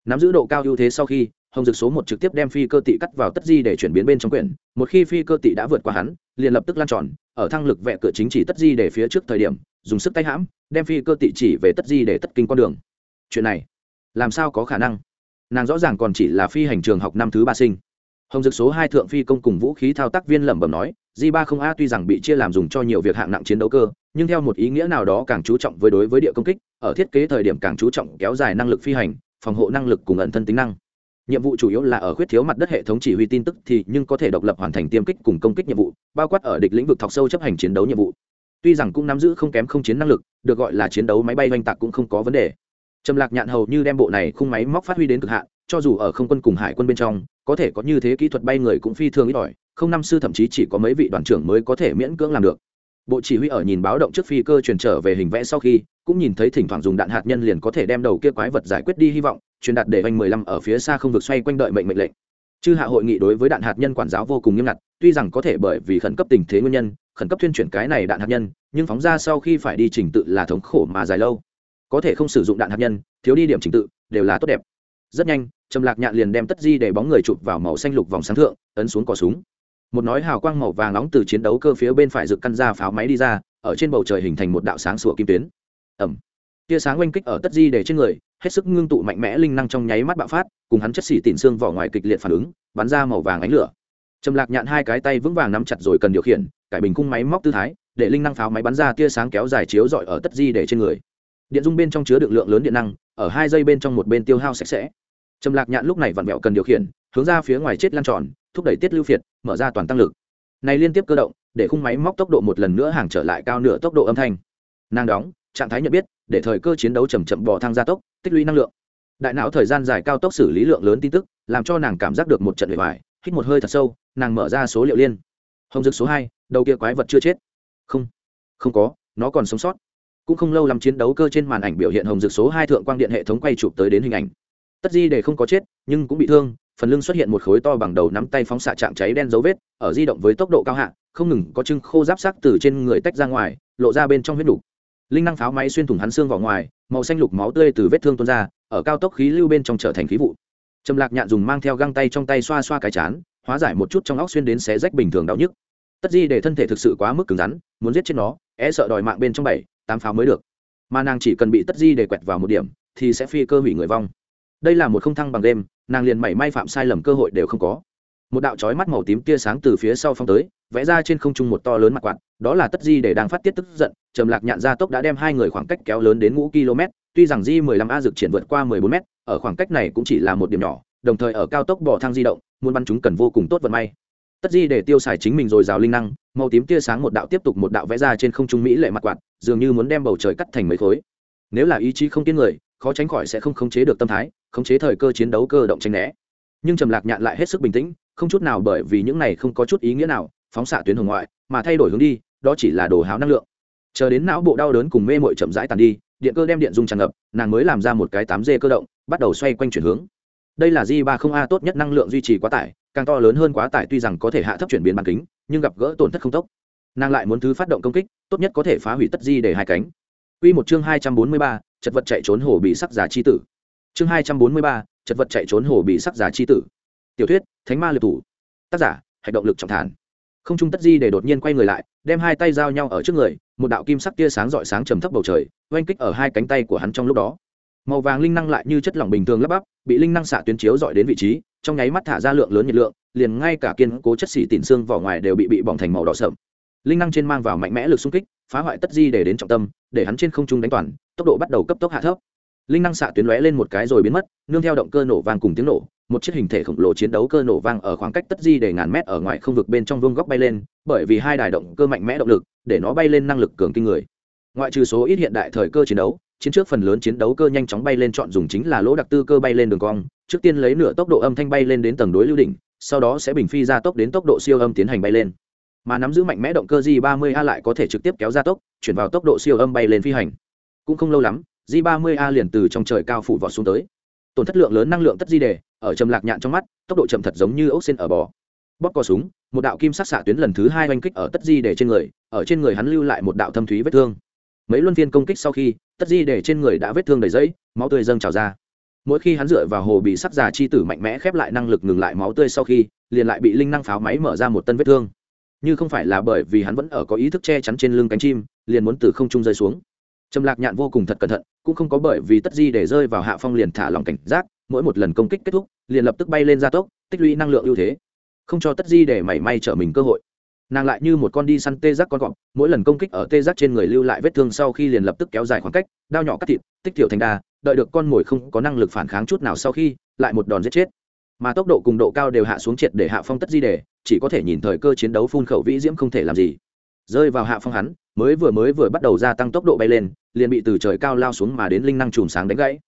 Nắm giữ độ cao ưu thế sau khi, hồng Dực số một trực tiếp đem phi cơ tị cắt vào tất di để chuyển biến bên trong quyển, một khi phi cơ tị đã vượt qua hắn, liền lập tức lan tròn, ở thăng lực vẹ cửa chính chỉ tất di để phía trước thời điểm, dùng sức tay hãm, đem phi cơ tị chỉ về tất di để tất kinh con đường. Chuyện này, làm sao có khả năng? Nàng rõ ràng còn chỉ là phi hành trường học năm thứ ba sinh. Hồng dực số hai thượng phi công cùng vũ khí thao tác viên lẩm bẩm nói g ba không a, tuy rằng bị chia làm dùng cho nhiều việc hạng nặng chiến đấu cơ, nhưng theo một ý nghĩa nào đó càng chú trọng với đối với địa công kích, ở thiết kế thời điểm càng chú trọng kéo dài năng lực phi hành, phòng hộ năng lực cùng ẩn thân tính năng. Nhiệm vụ chủ yếu là ở khuyết thiếu mặt đất hệ thống chỉ huy tin tức thì nhưng có thể độc lập hoàn thành tiêm kích cùng công kích nhiệm vụ, bao quát ở địch lĩnh vực thọc sâu chấp hành chiến đấu nhiệm vụ. Tuy rằng cũng nắm giữ không kém không chiến năng lực, được gọi là chiến đấu máy bay oanh tạc cũng không có vấn đề trầm lạc nhạn hầu như đem bộ này khung máy móc phát huy đến cực hạn, cho dù ở không quân cùng hải quân bên trong, có thể có như thế kỹ thuật bay người cũng phi thường ít ỏi, không năm sư thậm chí chỉ có mấy vị đoàn trưởng mới có thể miễn cưỡng làm được. Bộ chỉ huy ở nhìn báo động trước phi cơ truyền trở về hình vẽ sau khi, cũng nhìn thấy thỉnh thoảng dùng đạn hạt nhân liền có thể đem đầu kia quái vật giải quyết đi hy vọng, truyền đạt để anh mười lăm ở phía xa không vực xoay quanh đợi mệnh mệnh lệnh. Chư hạ hội nghị đối với đạn hạt nhân quản giáo vô cùng nghiêm ngặt, tuy rằng có thể bởi vì khẩn cấp tình thế nguyên nhân, khẩn cấp tuyên chuyển cái này đạn hạt nhân, nhưng phóng ra sau khi phải đi trình tự là thống khổ mà dài lâu có thể không sử dụng đạn hạt nhân, thiếu đi điểm trình tự, đều là tốt đẹp. Rất nhanh, trầm lạc nhạn liền đem tất di để bóng người chụp vào màu xanh lục vòng sáng thượng, ấn xuống cò súng. Một nói hào quang màu vàng nóng từ chiến đấu cơ phía bên phải rực căn ra pháo máy đi ra, ở trên bầu trời hình thành một đạo sáng sủa kim tuyến. Ẩm tia sáng oanh kích ở tất di để trên người, hết sức ngưng tụ mạnh mẽ linh năng trong nháy mắt bạo phát, cùng hắn chất xỉ tỉn xương vỏ ngoài kịch liệt phản ứng, bắn ra màu vàng ánh lửa. Trầm lạc nhạn hai cái tay vững vàng nắm chặt rồi cần điều khiển, cải bình cung máy móc tư thái, để linh năng pháo máy bắn ra tia sáng kéo dài chiếu rọi ở tất di để trên người điện dung bên trong chứa được lượng lớn điện năng, ở hai dây bên trong một bên tiêu hao sạch sẽ. Trầm lạc nhạn lúc này vặn vẹo cần điều khiển, hướng ra phía ngoài chết lan tròn, thúc đẩy tiết lưu phiệt, mở ra toàn tăng lực. Này liên tiếp cơ động, để khung máy móc tốc độ một lần nữa hàng trở lại cao nửa tốc độ âm thanh. Nàng đóng, trạng thái nhận biết, để thời cơ chiến đấu chầm chậm bỏ thang gia tốc, tích lũy năng lượng. Đại não thời gian dài cao tốc xử lý lượng lớn tin tức, làm cho nàng cảm giác được một trận bề bài hít một hơi thật sâu, nàng mở ra số liệu liên. Hồng dực số hai, đầu kia quái vật chưa chết. Không không có, nó còn sống sót cũng không lâu làm chiến đấu cơ trên màn ảnh biểu hiện hồng dược số hai thượng quang điện hệ thống quay chụp tới đến hình ảnh. Tất di để không có chết, nhưng cũng bị thương, phần lưng xuất hiện một khối to bằng đầu nắm tay phóng xạ trạng cháy đen dấu vết, ở di động với tốc độ cao hạ, không ngừng có trưng khô giáp sắc từ trên người tách ra ngoài, lộ ra bên trong huyết đủ. linh năng pháo máy xuyên thủng hắn xương vào ngoài, màu xanh lục máu tươi từ vết thương tuôn ra, ở cao tốc khí lưu bên trong trở thành khí vụ. Trầm lạc nhạn dùng mang theo găng tay trong tay xoa xoa cái chán, hóa giải một chút trong óc xuyên đến xé rách bình thường đau nhức. Tất di để thân thể thực sự quá mức cứng rắn, muốn giết chết nó e sợ đòi mạng bên trong bảy tám pháo mới được. Mà nàng chỉ cần bị tất di để quẹt vào một điểm, thì sẽ phi cơ hủy người vong. Đây là một không thăng bằng đêm, nàng liền mảy may phạm sai lầm cơ hội đều không có. Một đạo chói mắt màu tím tia sáng từ phía sau phong tới, vẽ ra trên không trung một to lớn mặt quạt, đó là tất di để đang phát tiết tức giận, trầm lạc nhạn ra tốc đã đem hai người khoảng cách kéo lớn đến ngũ km, tuy rằng di 15 a dược triển vượt qua 14 m ở khoảng cách này cũng chỉ là một điểm nhỏ, đồng thời ở cao tốc bỏ thang di động, muốn bắn chúng cần vô cùng tốt vận may tất di để tiêu xài chính mình rồi rào linh năng, màu tím tia sáng một đạo tiếp tục một đạo vẽ ra trên không trung mỹ lệ mặt quạt, dường như muốn đem bầu trời cắt thành mấy khối. Nếu là ý chí không kiên người, khó tránh khỏi sẽ không khống chế được tâm thái, khống chế thời cơ chiến đấu cơ động tranh né. Nhưng trầm lạc nhạn lại hết sức bình tĩnh, không chút nào bởi vì những này không có chút ý nghĩa nào, phóng xạ tuyến hồng ngoại, mà thay đổi hướng đi, đó chỉ là đồ háo năng lượng. Chờ đến não bộ đau đớn cùng mê mội chậm rãi tàn đi, điện cơ đem điện dung tràn ngập, nàng mới làm ra một cái tám d cơ động, bắt đầu xoay quanh chuyển hướng. Đây là di ba không a tốt nhất năng lượng duy trì quá tải càng to lớn hơn quá tải tuy rằng có thể hạ thấp chuyển biến bán kính nhưng gặp gỡ tổn thất không tốc nàng lại muốn thứ phát động công kích tốt nhất có thể phá hủy tất di để hai cánh Quy một chương hai trăm bốn mươi ba, chật vật chạy trốn hồ bị sắc giả chi tử. Chương hai trăm bốn mươi ba, chật vật chạy trốn hồ bị sắc giả chi tử. Tiểu thuyết, Thánh ma liệt thủ. Tác giả, hành động lực trọng thản. Không trung tất di để đột nhiên quay người lại, đem hai tay giao nhau ở trước người, một đạo kim sắc tia sáng rọi sáng trầm thấp bầu trời, oanh kích ở hai cánh tay của hắn trong lúc đó. Màu vàng linh năng lại như chất lỏng bình thường lấp bắp, bị linh năng xạ tuyến chiếu dọi đến vị trí, trong nháy mắt thả ra lượng lớn nhiệt lượng, liền ngay cả kiên cố chất xỉ tỉn xương vỏ ngoài đều bị bị bỏng thành màu đỏ sậm. Linh năng trên mang vào mạnh mẽ lực xung kích, phá hoại tất di để đến trọng tâm, để hắn trên không trung đánh toàn, tốc độ bắt đầu cấp tốc hạ thấp. Linh năng xạ tuyến lóe lên một cái rồi biến mất, nương theo động cơ nổ vang cùng tiếng nổ, một chiếc hình thể khổng lồ chiến đấu cơ nổ vang ở khoảng cách tất di để ngàn mét ở ngoài không vực bên trong vuông góc bay lên, bởi vì hai đài động cơ mạnh mẽ động lực, để nó bay lên năng lực cường kinh người. Ngoại trừ số ít hiện đại thời cơ chiến đấu, chiến trước phần lớn chiến đấu cơ nhanh chóng bay lên chọn dùng chính là lỗ đặc tư cơ bay lên đường cong, trước tiên lấy nửa tốc độ âm thanh bay lên đến tầng đối lưu đỉnh, sau đó sẽ bình phi ra tốc đến tốc độ siêu âm tiến hành bay lên. Mà nắm giữ mạnh mẽ động cơ J30A lại có thể trực tiếp kéo ra tốc, chuyển vào tốc độ siêu âm bay lên phi hành. Cũng không lâu lắm, J30A liền từ trong trời cao phủ vọt xuống tới. Tổn thất lượng lớn năng lượng tất di đề, ở trầm lạc nhạn trong mắt, tốc độ chậm thật giống như ốc xên ở bò. Bóp cò súng, một đạo kim sắc xạ tuyến lần thứ hai oanh kích ở tất di đề trên người, ở trên người hắn lưu lại một đạo thâm thúy vết thương. Mấy luân phiên công kích sau khi, tất di để trên người đã vết thương đầy dẫy, máu tươi dâng trào ra. Mỗi khi hắn dựa vào hồ bị sắc già chi tử mạnh mẽ khép lại năng lực ngừng lại máu tươi sau khi liền lại bị linh năng pháo máy mở ra một tân vết thương. Như không phải là bởi vì hắn vẫn ở có ý thức che chắn trên lưng cánh chim liền muốn từ không trung rơi xuống. Trầm lạc nhạn vô cùng thật cẩn thận cũng không có bởi vì tất di để rơi vào hạ phong liền thả lòng cảnh giác mỗi một lần công kích kết thúc liền lập tức bay lên gia tốc tích lũy năng lượng ưu thế. Không cho tất di để mảy may trở mình cơ hội nàng lại như một con đi săn tê giác con cọp, mỗi lần công kích ở tê giác trên người lưu lại vết thương sau khi liền lập tức kéo dài khoảng cách, đao nhỏ cắt thịt, tích tiểu thành đa, đợi được con mồi không có năng lực phản kháng chút nào sau khi, lại một đòn giết chết. Mà tốc độ cùng độ cao đều hạ xuống triệt để hạ phong tất di đề, chỉ có thể nhìn thời cơ chiến đấu phun khẩu vĩ diễm không thể làm gì. Rơi vào hạ phong hắn, mới vừa mới vừa bắt đầu gia tăng tốc độ bay lên, liền bị từ trời cao lao xuống mà đến linh năng chùm sáng đánh gãy.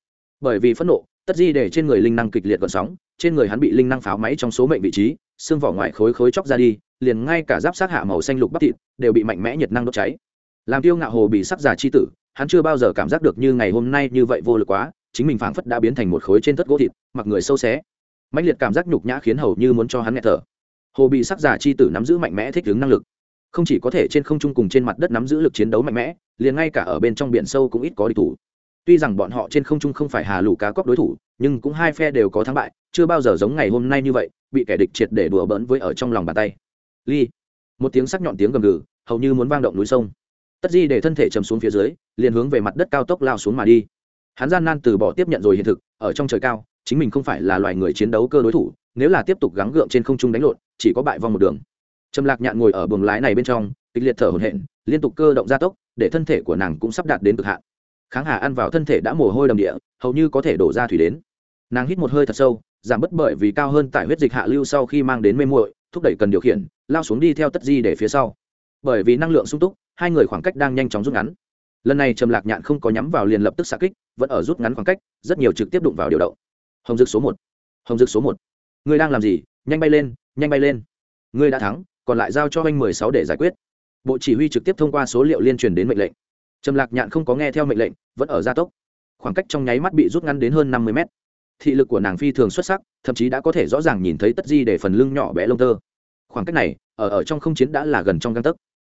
Bởi vì phẫn nộ, tất di để trên người linh năng kịch liệt còn sóng, trên người hắn bị linh năng pháo máy trong số mệnh vị trí xương vỏ ngoài khối khối chóc ra đi, liền ngay cả giáp sát hạ màu xanh lục bắp thịt đều bị mạnh mẽ nhiệt năng đốt cháy. Làm tiêu ngạo hồ bị sắc già chi tử, hắn chưa bao giờ cảm giác được như ngày hôm nay như vậy vô lực quá, chính mình phảng phất đã biến thành một khối trên thất gỗ thịt, mặc người sâu xé. Mạnh liệt cảm giác nhục nhã khiến hầu như muốn cho hắn nghẹt thở. Hồ bị sắc già chi tử nắm giữ mạnh mẽ thích ứng năng lực. Không chỉ có thể trên không trung cùng trên mặt đất nắm giữ lực chiến đấu mạnh mẽ, liền ngay cả ở bên trong biển sâu cũng ít có địch thủ tuy rằng bọn họ trên không trung không phải hà lù cá cóc đối thủ, nhưng cũng hai phe đều có thắng bại, chưa bao giờ giống ngày hôm nay như vậy, bị kẻ địch triệt để đùa bỡn với ở trong lòng bàn tay. Ly. Một tiếng sắc nhọn tiếng gầm gừ, hầu như muốn vang động núi sông. Tất di để thân thể chầm xuống phía dưới, liền hướng về mặt đất cao tốc lao xuống mà đi. Hắn gian nan từ bỏ tiếp nhận rồi hiện thực, ở trong trời cao, chính mình không phải là loài người chiến đấu cơ đối thủ, nếu là tiếp tục gắng gượng trên không trung đánh lộn, chỉ có bại vong một đường. Trầm lạc nhạn ngồi ở buồng lái này bên trong, kịch liệt thở hổn hển, liên tục cơ động gia tốc, để thân thể của nàng cũng sắp đạt đến cực hạn kháng hà ăn vào thân thể đã mồ hôi đầm địa, hầu như có thể đổ ra thủy đến. Nàng hít một hơi thật sâu, giảm bớt bởi vì cao hơn tại huyết dịch hạ lưu sau khi mang đến mê muội, thúc đẩy cần điều khiển, lao xuống đi theo tất di để phía sau. Bởi vì năng lượng sung túc, hai người khoảng cách đang nhanh chóng rút ngắn. Lần này trầm lạc nhạn không có nhắm vào liền lập tức xạ kích, vẫn ở rút ngắn khoảng cách, rất nhiều trực tiếp đụng vào điều động. Hồng dực số một. Hồng dực số một. Ngươi đang làm gì? Nhanh bay lên, nhanh bay lên. Ngươi đã thắng, còn lại giao cho anh mười sáu để giải quyết. Bộ chỉ huy trực tiếp thông qua số liệu liên truyền đến mệnh lệnh trầm lạc nhạn không có nghe theo mệnh lệnh, vẫn ở gia tốc. Khoảng cách trong nháy mắt bị rút ngắn đến hơn năm mươi mét. Thị lực của nàng phi thường xuất sắc, thậm chí đã có thể rõ ràng nhìn thấy tất di để phần lưng nhỏ bé lông tơ. Khoảng cách này, ở ở trong không chiến đã là gần trong găng tấc.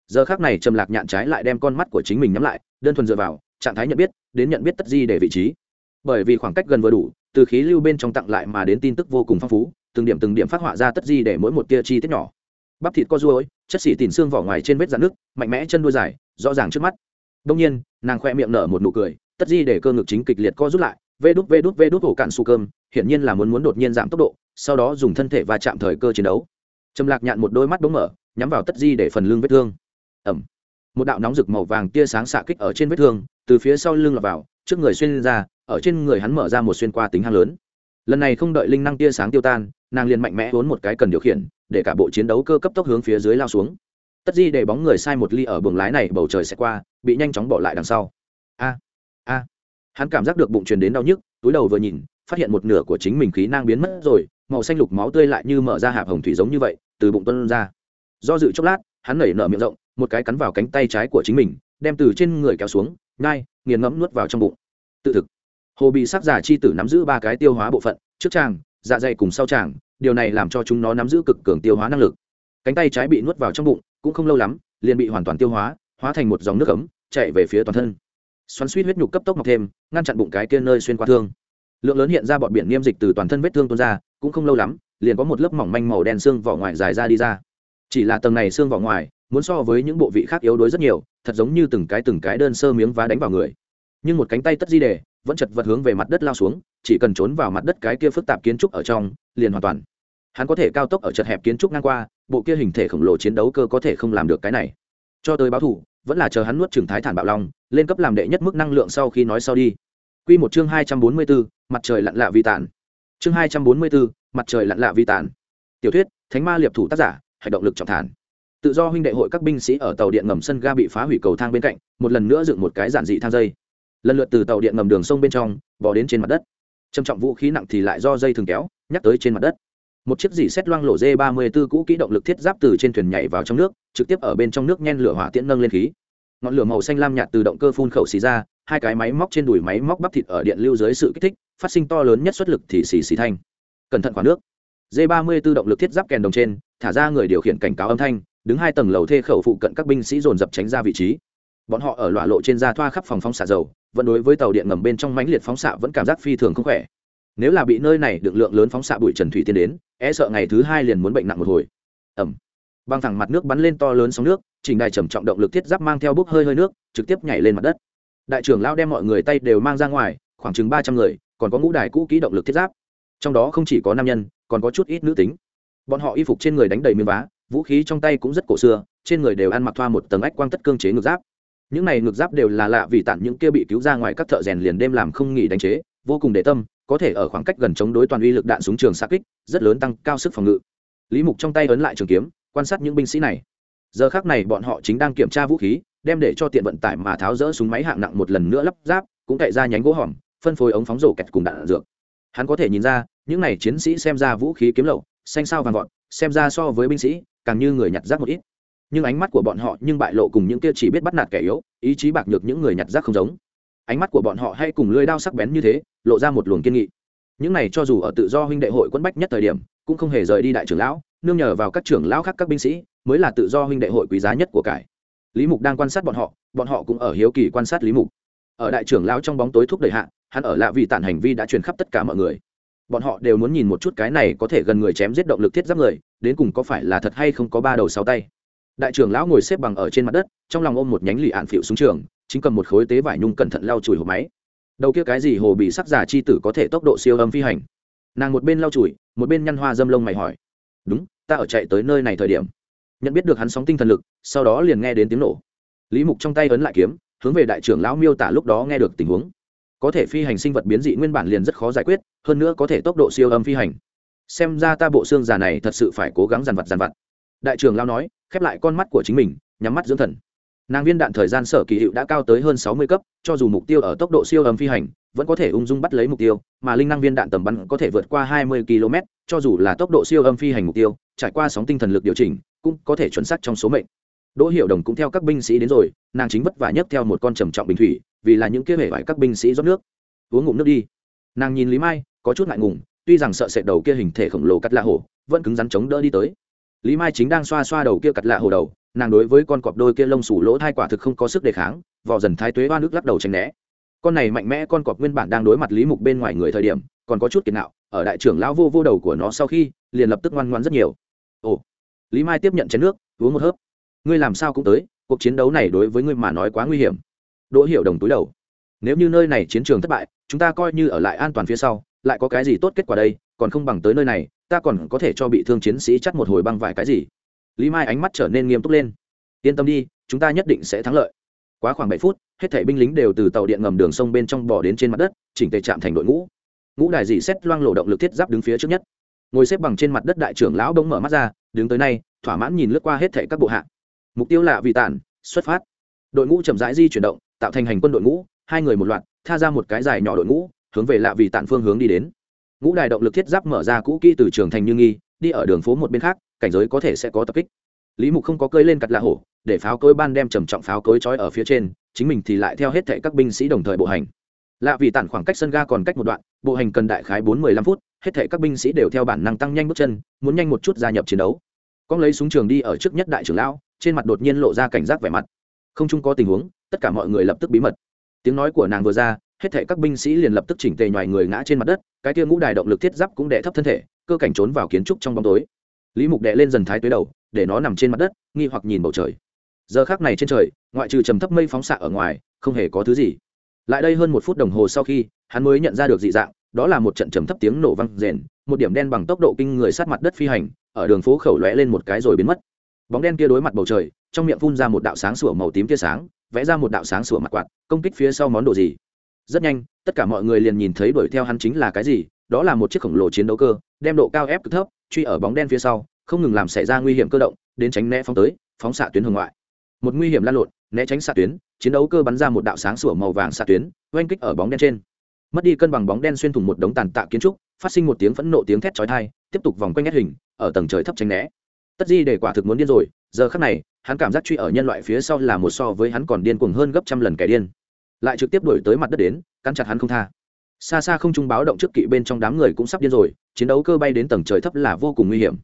Giờ khác này trầm lạc nhạn trái lại đem con mắt của chính mình nhắm lại, đơn thuần dựa vào, trạng thái nhận biết, đến nhận biết tất di để vị trí. Bởi vì khoảng cách gần vừa đủ, từ khí lưu bên trong tặng lại mà đến tin tức vô cùng phong phú, từng điểm từng điểm phát họa ra tất di để mỗi một tia chi tiết nhỏ. Bắp thịt co ruôi chất xỉ tìm xương vỏ ngoài trên vết dạn nước mạnh mẽ chân đuôi dài, rõ ràng trước mắt đông nhiên, nàng khoe miệng nở một nụ cười, tất di để cơ ngực chính kịch liệt co rút lại, vê đút vê đút vê đút ổ cạn su cơm, hiển nhiên là muốn muốn đột nhiên giảm tốc độ, sau đó dùng thân thể và chạm thời cơ chiến đấu. Trầm lạc nhạn một đôi mắt đống mở, nhắm vào tất di để phần lưng vết thương. Ẩm. Một đạo nóng rực màu vàng tia sáng xạ kích ở trên vết thương, từ phía sau lưng lọt vào, trước người xuyên ra, ở trên người hắn mở ra một xuyên qua tính hang lớn. Lần này không đợi linh năng tia sáng tiêu tan, nàng liền mạnh mẽ vốn một cái cần điều khiển, để cả bộ chiến đấu cơ cấp tốc hướng phía dưới lao xuống. Tất di để bóng người sai một ly ở buồng lái này, bầu trời sẽ qua bị nhanh chóng bỏ lại đằng sau. A a. Hắn cảm giác được bụng truyền đến đau nhức, túi đầu vừa nhìn, phát hiện một nửa của chính mình khí năng biến mất rồi, màu xanh lục máu tươi lại như mở ra hạp hồng thủy giống như vậy, từ bụng tuân ra. Do dự chốc lát, hắn nảy nở miệng rộng, một cái cắn vào cánh tay trái của chính mình, đem từ trên người kéo xuống ngai nghiền ngẫm nuốt vào trong bụng. Tự thực. Hồ bị sắc giả chi tử nắm giữ ba cái tiêu hóa bộ phận, trước tràng dạ dày cùng sau tràng, điều này làm cho chúng nó nắm giữ cực cường tiêu hóa năng lực. Cánh tay trái bị nuốt vào trong bụng, cũng không lâu lắm, liền bị hoàn toàn tiêu hóa hóa thành một dòng nước ấm chạy về phía toàn thân. Xoắn suýt huyết nhục cấp tốc mọc thêm, ngăn chặn bụng cái kia nơi xuyên qua thương. Lượng lớn hiện ra bọn biển niêm dịch từ toàn thân vết thương tuôn ra, cũng không lâu lắm, liền có một lớp mỏng manh màu đen xương vỏ ngoài dài ra đi ra. Chỉ là tầng này xương vỏ ngoài, muốn so với những bộ vị khác yếu đuối rất nhiều, thật giống như từng cái từng cái đơn sơ miếng vá đánh vào người. Nhưng một cánh tay tất di đề, vẫn chật vật hướng về mặt đất lao xuống, chỉ cần trốn vào mặt đất cái kia phức tạp kiến trúc ở trong, liền hoàn toàn. Hắn có thể cao tốc ở chật hẹp kiến trúc ngang qua, bộ kia hình thể khổng lồ chiến đấu cơ có thể không làm được cái này. Cho tới báo thủ vẫn là chờ hắn nuốt trừng thái thản bạo long lên cấp làm đệ nhất mức năng lượng sau khi nói sau đi Quy một chương hai trăm bốn mươi bốn mặt trời lặn lạ vi tản. Chương hai trăm bốn mươi bốn mặt trời lặn lạ vi tản. Tiểu thuyết, Thánh ma liệp thủ tác giả, hành động lực trọng thản. Tự do huynh đệ hội các binh sĩ ở tàu điện ngầm sân ga bị phá hủy cầu thang bên cạnh, một lần nữa dựng một cái giản dị thang dây. Lần lượt từ tàu điện ngầm đường sông bên trong, bò đến trên mặt đất. Trầm trọng vũ khí nặng thì lại do dây thường kéo, nhắc tới trên mặt đất một chiếc dỉ xét loang lộ dê ba mươi b ố cũ kỹ động lực thiết giáp từ trên thuyền nhảy vào trong nước, trực tiếp ở bên trong nước nhen lửa hỏa tiễn nâng lên khí. Ngọn lửa màu xanh lam nhạt từ động cơ phun khẩu xì ra, hai cái máy móc trên đùi máy móc bắp thịt ở điện lưu dưới sự kích thích, phát sinh to lớn nhất xuất lực thì xì xì thanh. Cẩn thận khoản nước. D ba mươi b ố động lực thiết giáp kèn đồng trên, thả ra người điều khiển cảnh cáo âm thanh, đứng hai tầng lầu thê khẩu phụ cận các binh sĩ dồn dập tránh ra vị trí. Bọn họ ở lọa lộ trên da thoa khắp phòng phóng xạ dầu, vẫn đối với tàu điện ngầm bên trong mãnh liệt phóng xạ vẫn cảm giác phi thường không khỏe nếu là bị nơi này được lượng lớn phóng xạ bụi trần thủy tiên đến e sợ ngày thứ hai liền muốn bệnh nặng một hồi. Ẩm băng thẳng mặt nước bắn lên to lớn sóng nước, trình đài trầm trọng động lực thiết giáp mang theo bốc hơi hơi nước, trực tiếp nhảy lên mặt đất. Đại trưởng lao đem mọi người tay đều mang ra ngoài, khoảng chừng ba trăm người, còn có ngũ đài cũ kỹ động lực thiết giáp. Trong đó không chỉ có nam nhân, còn có chút ít nữ tính. Bọn họ y phục trên người đánh đầy miếng vá, vũ khí trong tay cũng rất cổ xưa, trên người đều ăn mặc thoa một tầng ách quang tất cương chế ngược giáp. Những này ngược giáp đều là lạ vì tặng những kia bị cứu ra ngoài các thợ rèn liền đêm làm không nghỉ đánh chế, vô cùng để tâm có thể ở khoảng cách gần chống đối toàn uy lực đạn súng trường xa kích rất lớn tăng cao sức phòng ngự. Lý mục trong tay ấn lại trường kiếm, quan sát những binh sĩ này. Giờ khác này bọn họ chính đang kiểm tra vũ khí, đem để cho tiện vận tải mà tháo rỡ súng máy hạng nặng một lần nữa lắp ráp, cũng cậy ra nhánh gỗ hỏng phân phối ống phóng rổ kẹt cùng đạn dược. Hắn có thể nhìn ra, những này chiến sĩ xem ra vũ khí kiếm lậu, xanh sao vàng vọt, xem ra so với binh sĩ, càng như người nhặt rác một ít. Nhưng ánh mắt của bọn họ nhưng bại lộ cùng những kia chỉ biết bắt nạt kẻ yếu, ý chí bạc nhược những người nhặt rác không giống ánh mắt của bọn họ hay cùng lưỡi đao sắc bén như thế, lộ ra một luồng kiên nghị. Những này cho dù ở tự do huynh đệ hội quân bách nhất thời điểm, cũng không hề rời đi đại trưởng lão, nương nhờ vào các trưởng lão khác các binh sĩ, mới là tự do huynh đệ hội quý giá nhất của cải. Lý mục đang quan sát bọn họ bọn họ cũng ở hiếu kỳ quan sát lý mục. Ở đại trưởng lão trong bóng tối thúc đẩy hạ, hắn ở lạ vì tản hành vi đã truyền khắp tất cả mọi người. Bọn họ đều muốn nhìn một chút cái này có thể gần người chém giết động lực thiết giáp người, đến cùng có phải là thật hay không có ba đầu sáu tay. Đại trưởng lão ngồi xếp bằng ở trên mặt đất, trong lòng ôm một nhánh lì ạn phịu xuống trường chính cầm một khối tế vải nhung cẩn thận lau chùi hộp máy. Đầu kia cái gì hồ bị sắc giả chi tử có thể tốc độ siêu âm phi hành? Nàng một bên lau chùi, một bên nhăn hoa dâm lông mày hỏi. Đúng, ta ở chạy tới nơi này thời điểm. Nhận biết được hắn sóng tinh thần lực, sau đó liền nghe đến tiếng nổ. Lý mục trong tay ấn lại kiếm, hướng về đại trưởng lão miêu tả lúc đó nghe được tình huống. Có thể phi hành sinh vật biến dị nguyên bản liền rất khó giải quyết, hơn nữa có thể tốc độ siêu âm phi hành. Xem ra ta bộ xương già này thật sự phải cố gắng dàn vặt dàn vặt. Đại trưởng lão nói, khép lại con mắt của chính mình, nhắm mắt dưỡng thần nàng viên đạn thời gian sở kỳ hiệu đã cao tới hơn sáu mươi cấp, cho dù mục tiêu ở tốc độ siêu âm phi hành, vẫn có thể ung dung bắt lấy mục tiêu, mà linh năng viên đạn tầm bắn có thể vượt qua hai mươi km, cho dù là tốc độ siêu âm phi hành mục tiêu, trải qua sóng tinh thần lực điều chỉnh, cũng có thể chuẩn xác trong số mệnh. Đỗ hiệu đồng cũng theo các binh sĩ đến rồi, nàng chính vất vả nhất theo một con trầm trọng bình thủy, vì là những kia hệ vải các binh sĩ rót nước. Uống ngụm nước đi. Nàng nhìn lý mai, có chút ngại ngùng, tuy rằng sợ sệt đầu kia hình thể khổng lồ cắt lạ hổ, vẫn cứng rắn chống đỡ đi tới. Lý mai chính đang xoa xoa đầu kia cắt lạ hổ đầu nàng đối với con cọp đôi kia lông sủ lỗ thai quả thực không có sức đề kháng, vò dần thái tuế oan nước lắc đầu tránh né. Con này mạnh mẽ con cọp nguyên bản đang đối mặt lý mục bên ngoài người thời điểm, còn có chút kiệt nạo, ở đại trưởng lão vô vô đầu của nó sau khi, liền lập tức ngoan ngoan rất nhiều. Ồ, lý mai tiếp nhận chén nước, uống một hớp. Ngươi làm sao cũng tới, cuộc chiến đấu này đối với ngươi mà nói quá nguy hiểm. Đỗ hiểu đồng túi đầu. Nếu như nơi này chiến trường thất bại, chúng ta coi như ở lại an toàn phía sau, lại có cái gì tốt kết quả đây, còn không bằng tới nơi này, ta còn có thể cho bị thương chiến sĩ chắc một hồi băng vài cái gì lý mai ánh mắt trở nên nghiêm túc lên. Yên tâm đi, chúng ta nhất định sẽ thắng lợi. Quá khoảng bảy phút, hết thảy binh lính đều từ tàu điện ngầm đường sông bên trong bỏ đến trên mặt đất, chỉnh tề chạm thành đội ngũ. Ngũ đài dị xét loang lộ động lực thiết giáp đứng phía trước nhất. Ngồi xếp bằng trên mặt đất đại trưởng lão đông mở mắt ra, đứng tới nay, thỏa mãn nhìn lướt qua hết thảy các bộ hạ. Mục tiêu là vị tản xuất phát. Đội ngũ chậm rãi di chuyển động, tạo thành hành quân đội ngũ, hai người một loạt, tha ra một cái dài nhỏ đội ngũ, hướng về lạ vị tản phương hướng đi đến. Ngũ đài động lực thiết giáp mở ra cũ kỹ từ trường thành như nghi, đi ở đường phố một bên khác cảnh giới có thể sẽ có tập kích. Lý mục không có cơi lên cặt lạ hổ, để pháo cối ban đem trầm trọng pháo cối trói ở phía trên, chính mình thì lại theo hết thệ các binh sĩ đồng thời bộ hành. Lạ vì tản khoảng cách sân ga còn cách một đoạn, bộ hành cần đại khái bốn mươi lăm phút, hết thệ các binh sĩ đều theo bản năng tăng nhanh bước chân, muốn nhanh một chút gia nhập chiến đấu. Con lấy súng trường đi ở trước nhất đại trưởng lão, trên mặt đột nhiên lộ ra cảnh giác vẻ mặt. Không chung có tình huống, tất cả mọi người lập tức bí mật. Tiếng nói của nàng vừa ra, hết thệ các binh sĩ liền lập tức chỉnh tề nhòi người ngã trên mặt đất, cái kia ngũ đài động lực thiết giáp cũng đè thấp thân thể, cơ cảnh trốn vào kiến trúc trong bóng tối lý mục đệ lên dần thái tuế đầu, để nó nằm trên mặt đất, nghi hoặc nhìn bầu trời. Giờ khác này trên trời, ngoại trừ trầm thấp mây phóng xạ ở ngoài, không hề có thứ gì. Lại đây hơn một phút đồng hồ sau khi, hắn mới nhận ra được dị dạng, đó là một trận trầm thấp tiếng nổ vang rền, một điểm đen bằng tốc độ kinh người sát mặt đất phi hành, ở đường phố khẩu lóe lên một cái rồi biến mất. Bóng đen kia đối mặt bầu trời, trong miệng phun ra một đạo sáng sủa màu tím tia sáng, vẽ ra một đạo sáng sủa mặt quạt, công kích phía sau món đồ gì? Rất nhanh, tất cả mọi người liền nhìn thấy đuổi theo hắn chính là cái gì, đó là một chiếc khổng lồ chiến đấu cơ, đem độ cao ép cực thấp truy ở bóng đen phía sau, không ngừng làm xảy ra nguy hiểm cơ động, đến tránh né phóng tới, phóng xạ tuyến hưởng ngoại. Một nguy hiểm lan lộn, né tránh xạ tuyến, chiến đấu cơ bắn ra một đạo sáng sủa màu vàng xạ tuyến, oanh kích ở bóng đen trên. Mất đi cân bằng bóng đen xuyên thủng một đống tàn tạ kiến trúc, phát sinh một tiếng phẫn nộ tiếng thét chói tai, tiếp tục vòng quanh nét hình, ở tầng trời thấp tránh né. Tất di để quả thực muốn điên rồi, giờ khắc này, hắn cảm giác truy ở nhân loại phía sau là một so với hắn còn điên cuồng hơn gấp trăm lần kẻ điên. Lại trực tiếp đuổi tới mặt đất đến, cắn chặt hắn không tha xa xa không trung báo động trước kỵ bên trong đám người cũng sắp điên rồi, chiến đấu cơ bay đến tầng trời thấp là vô cùng nguy hiểm.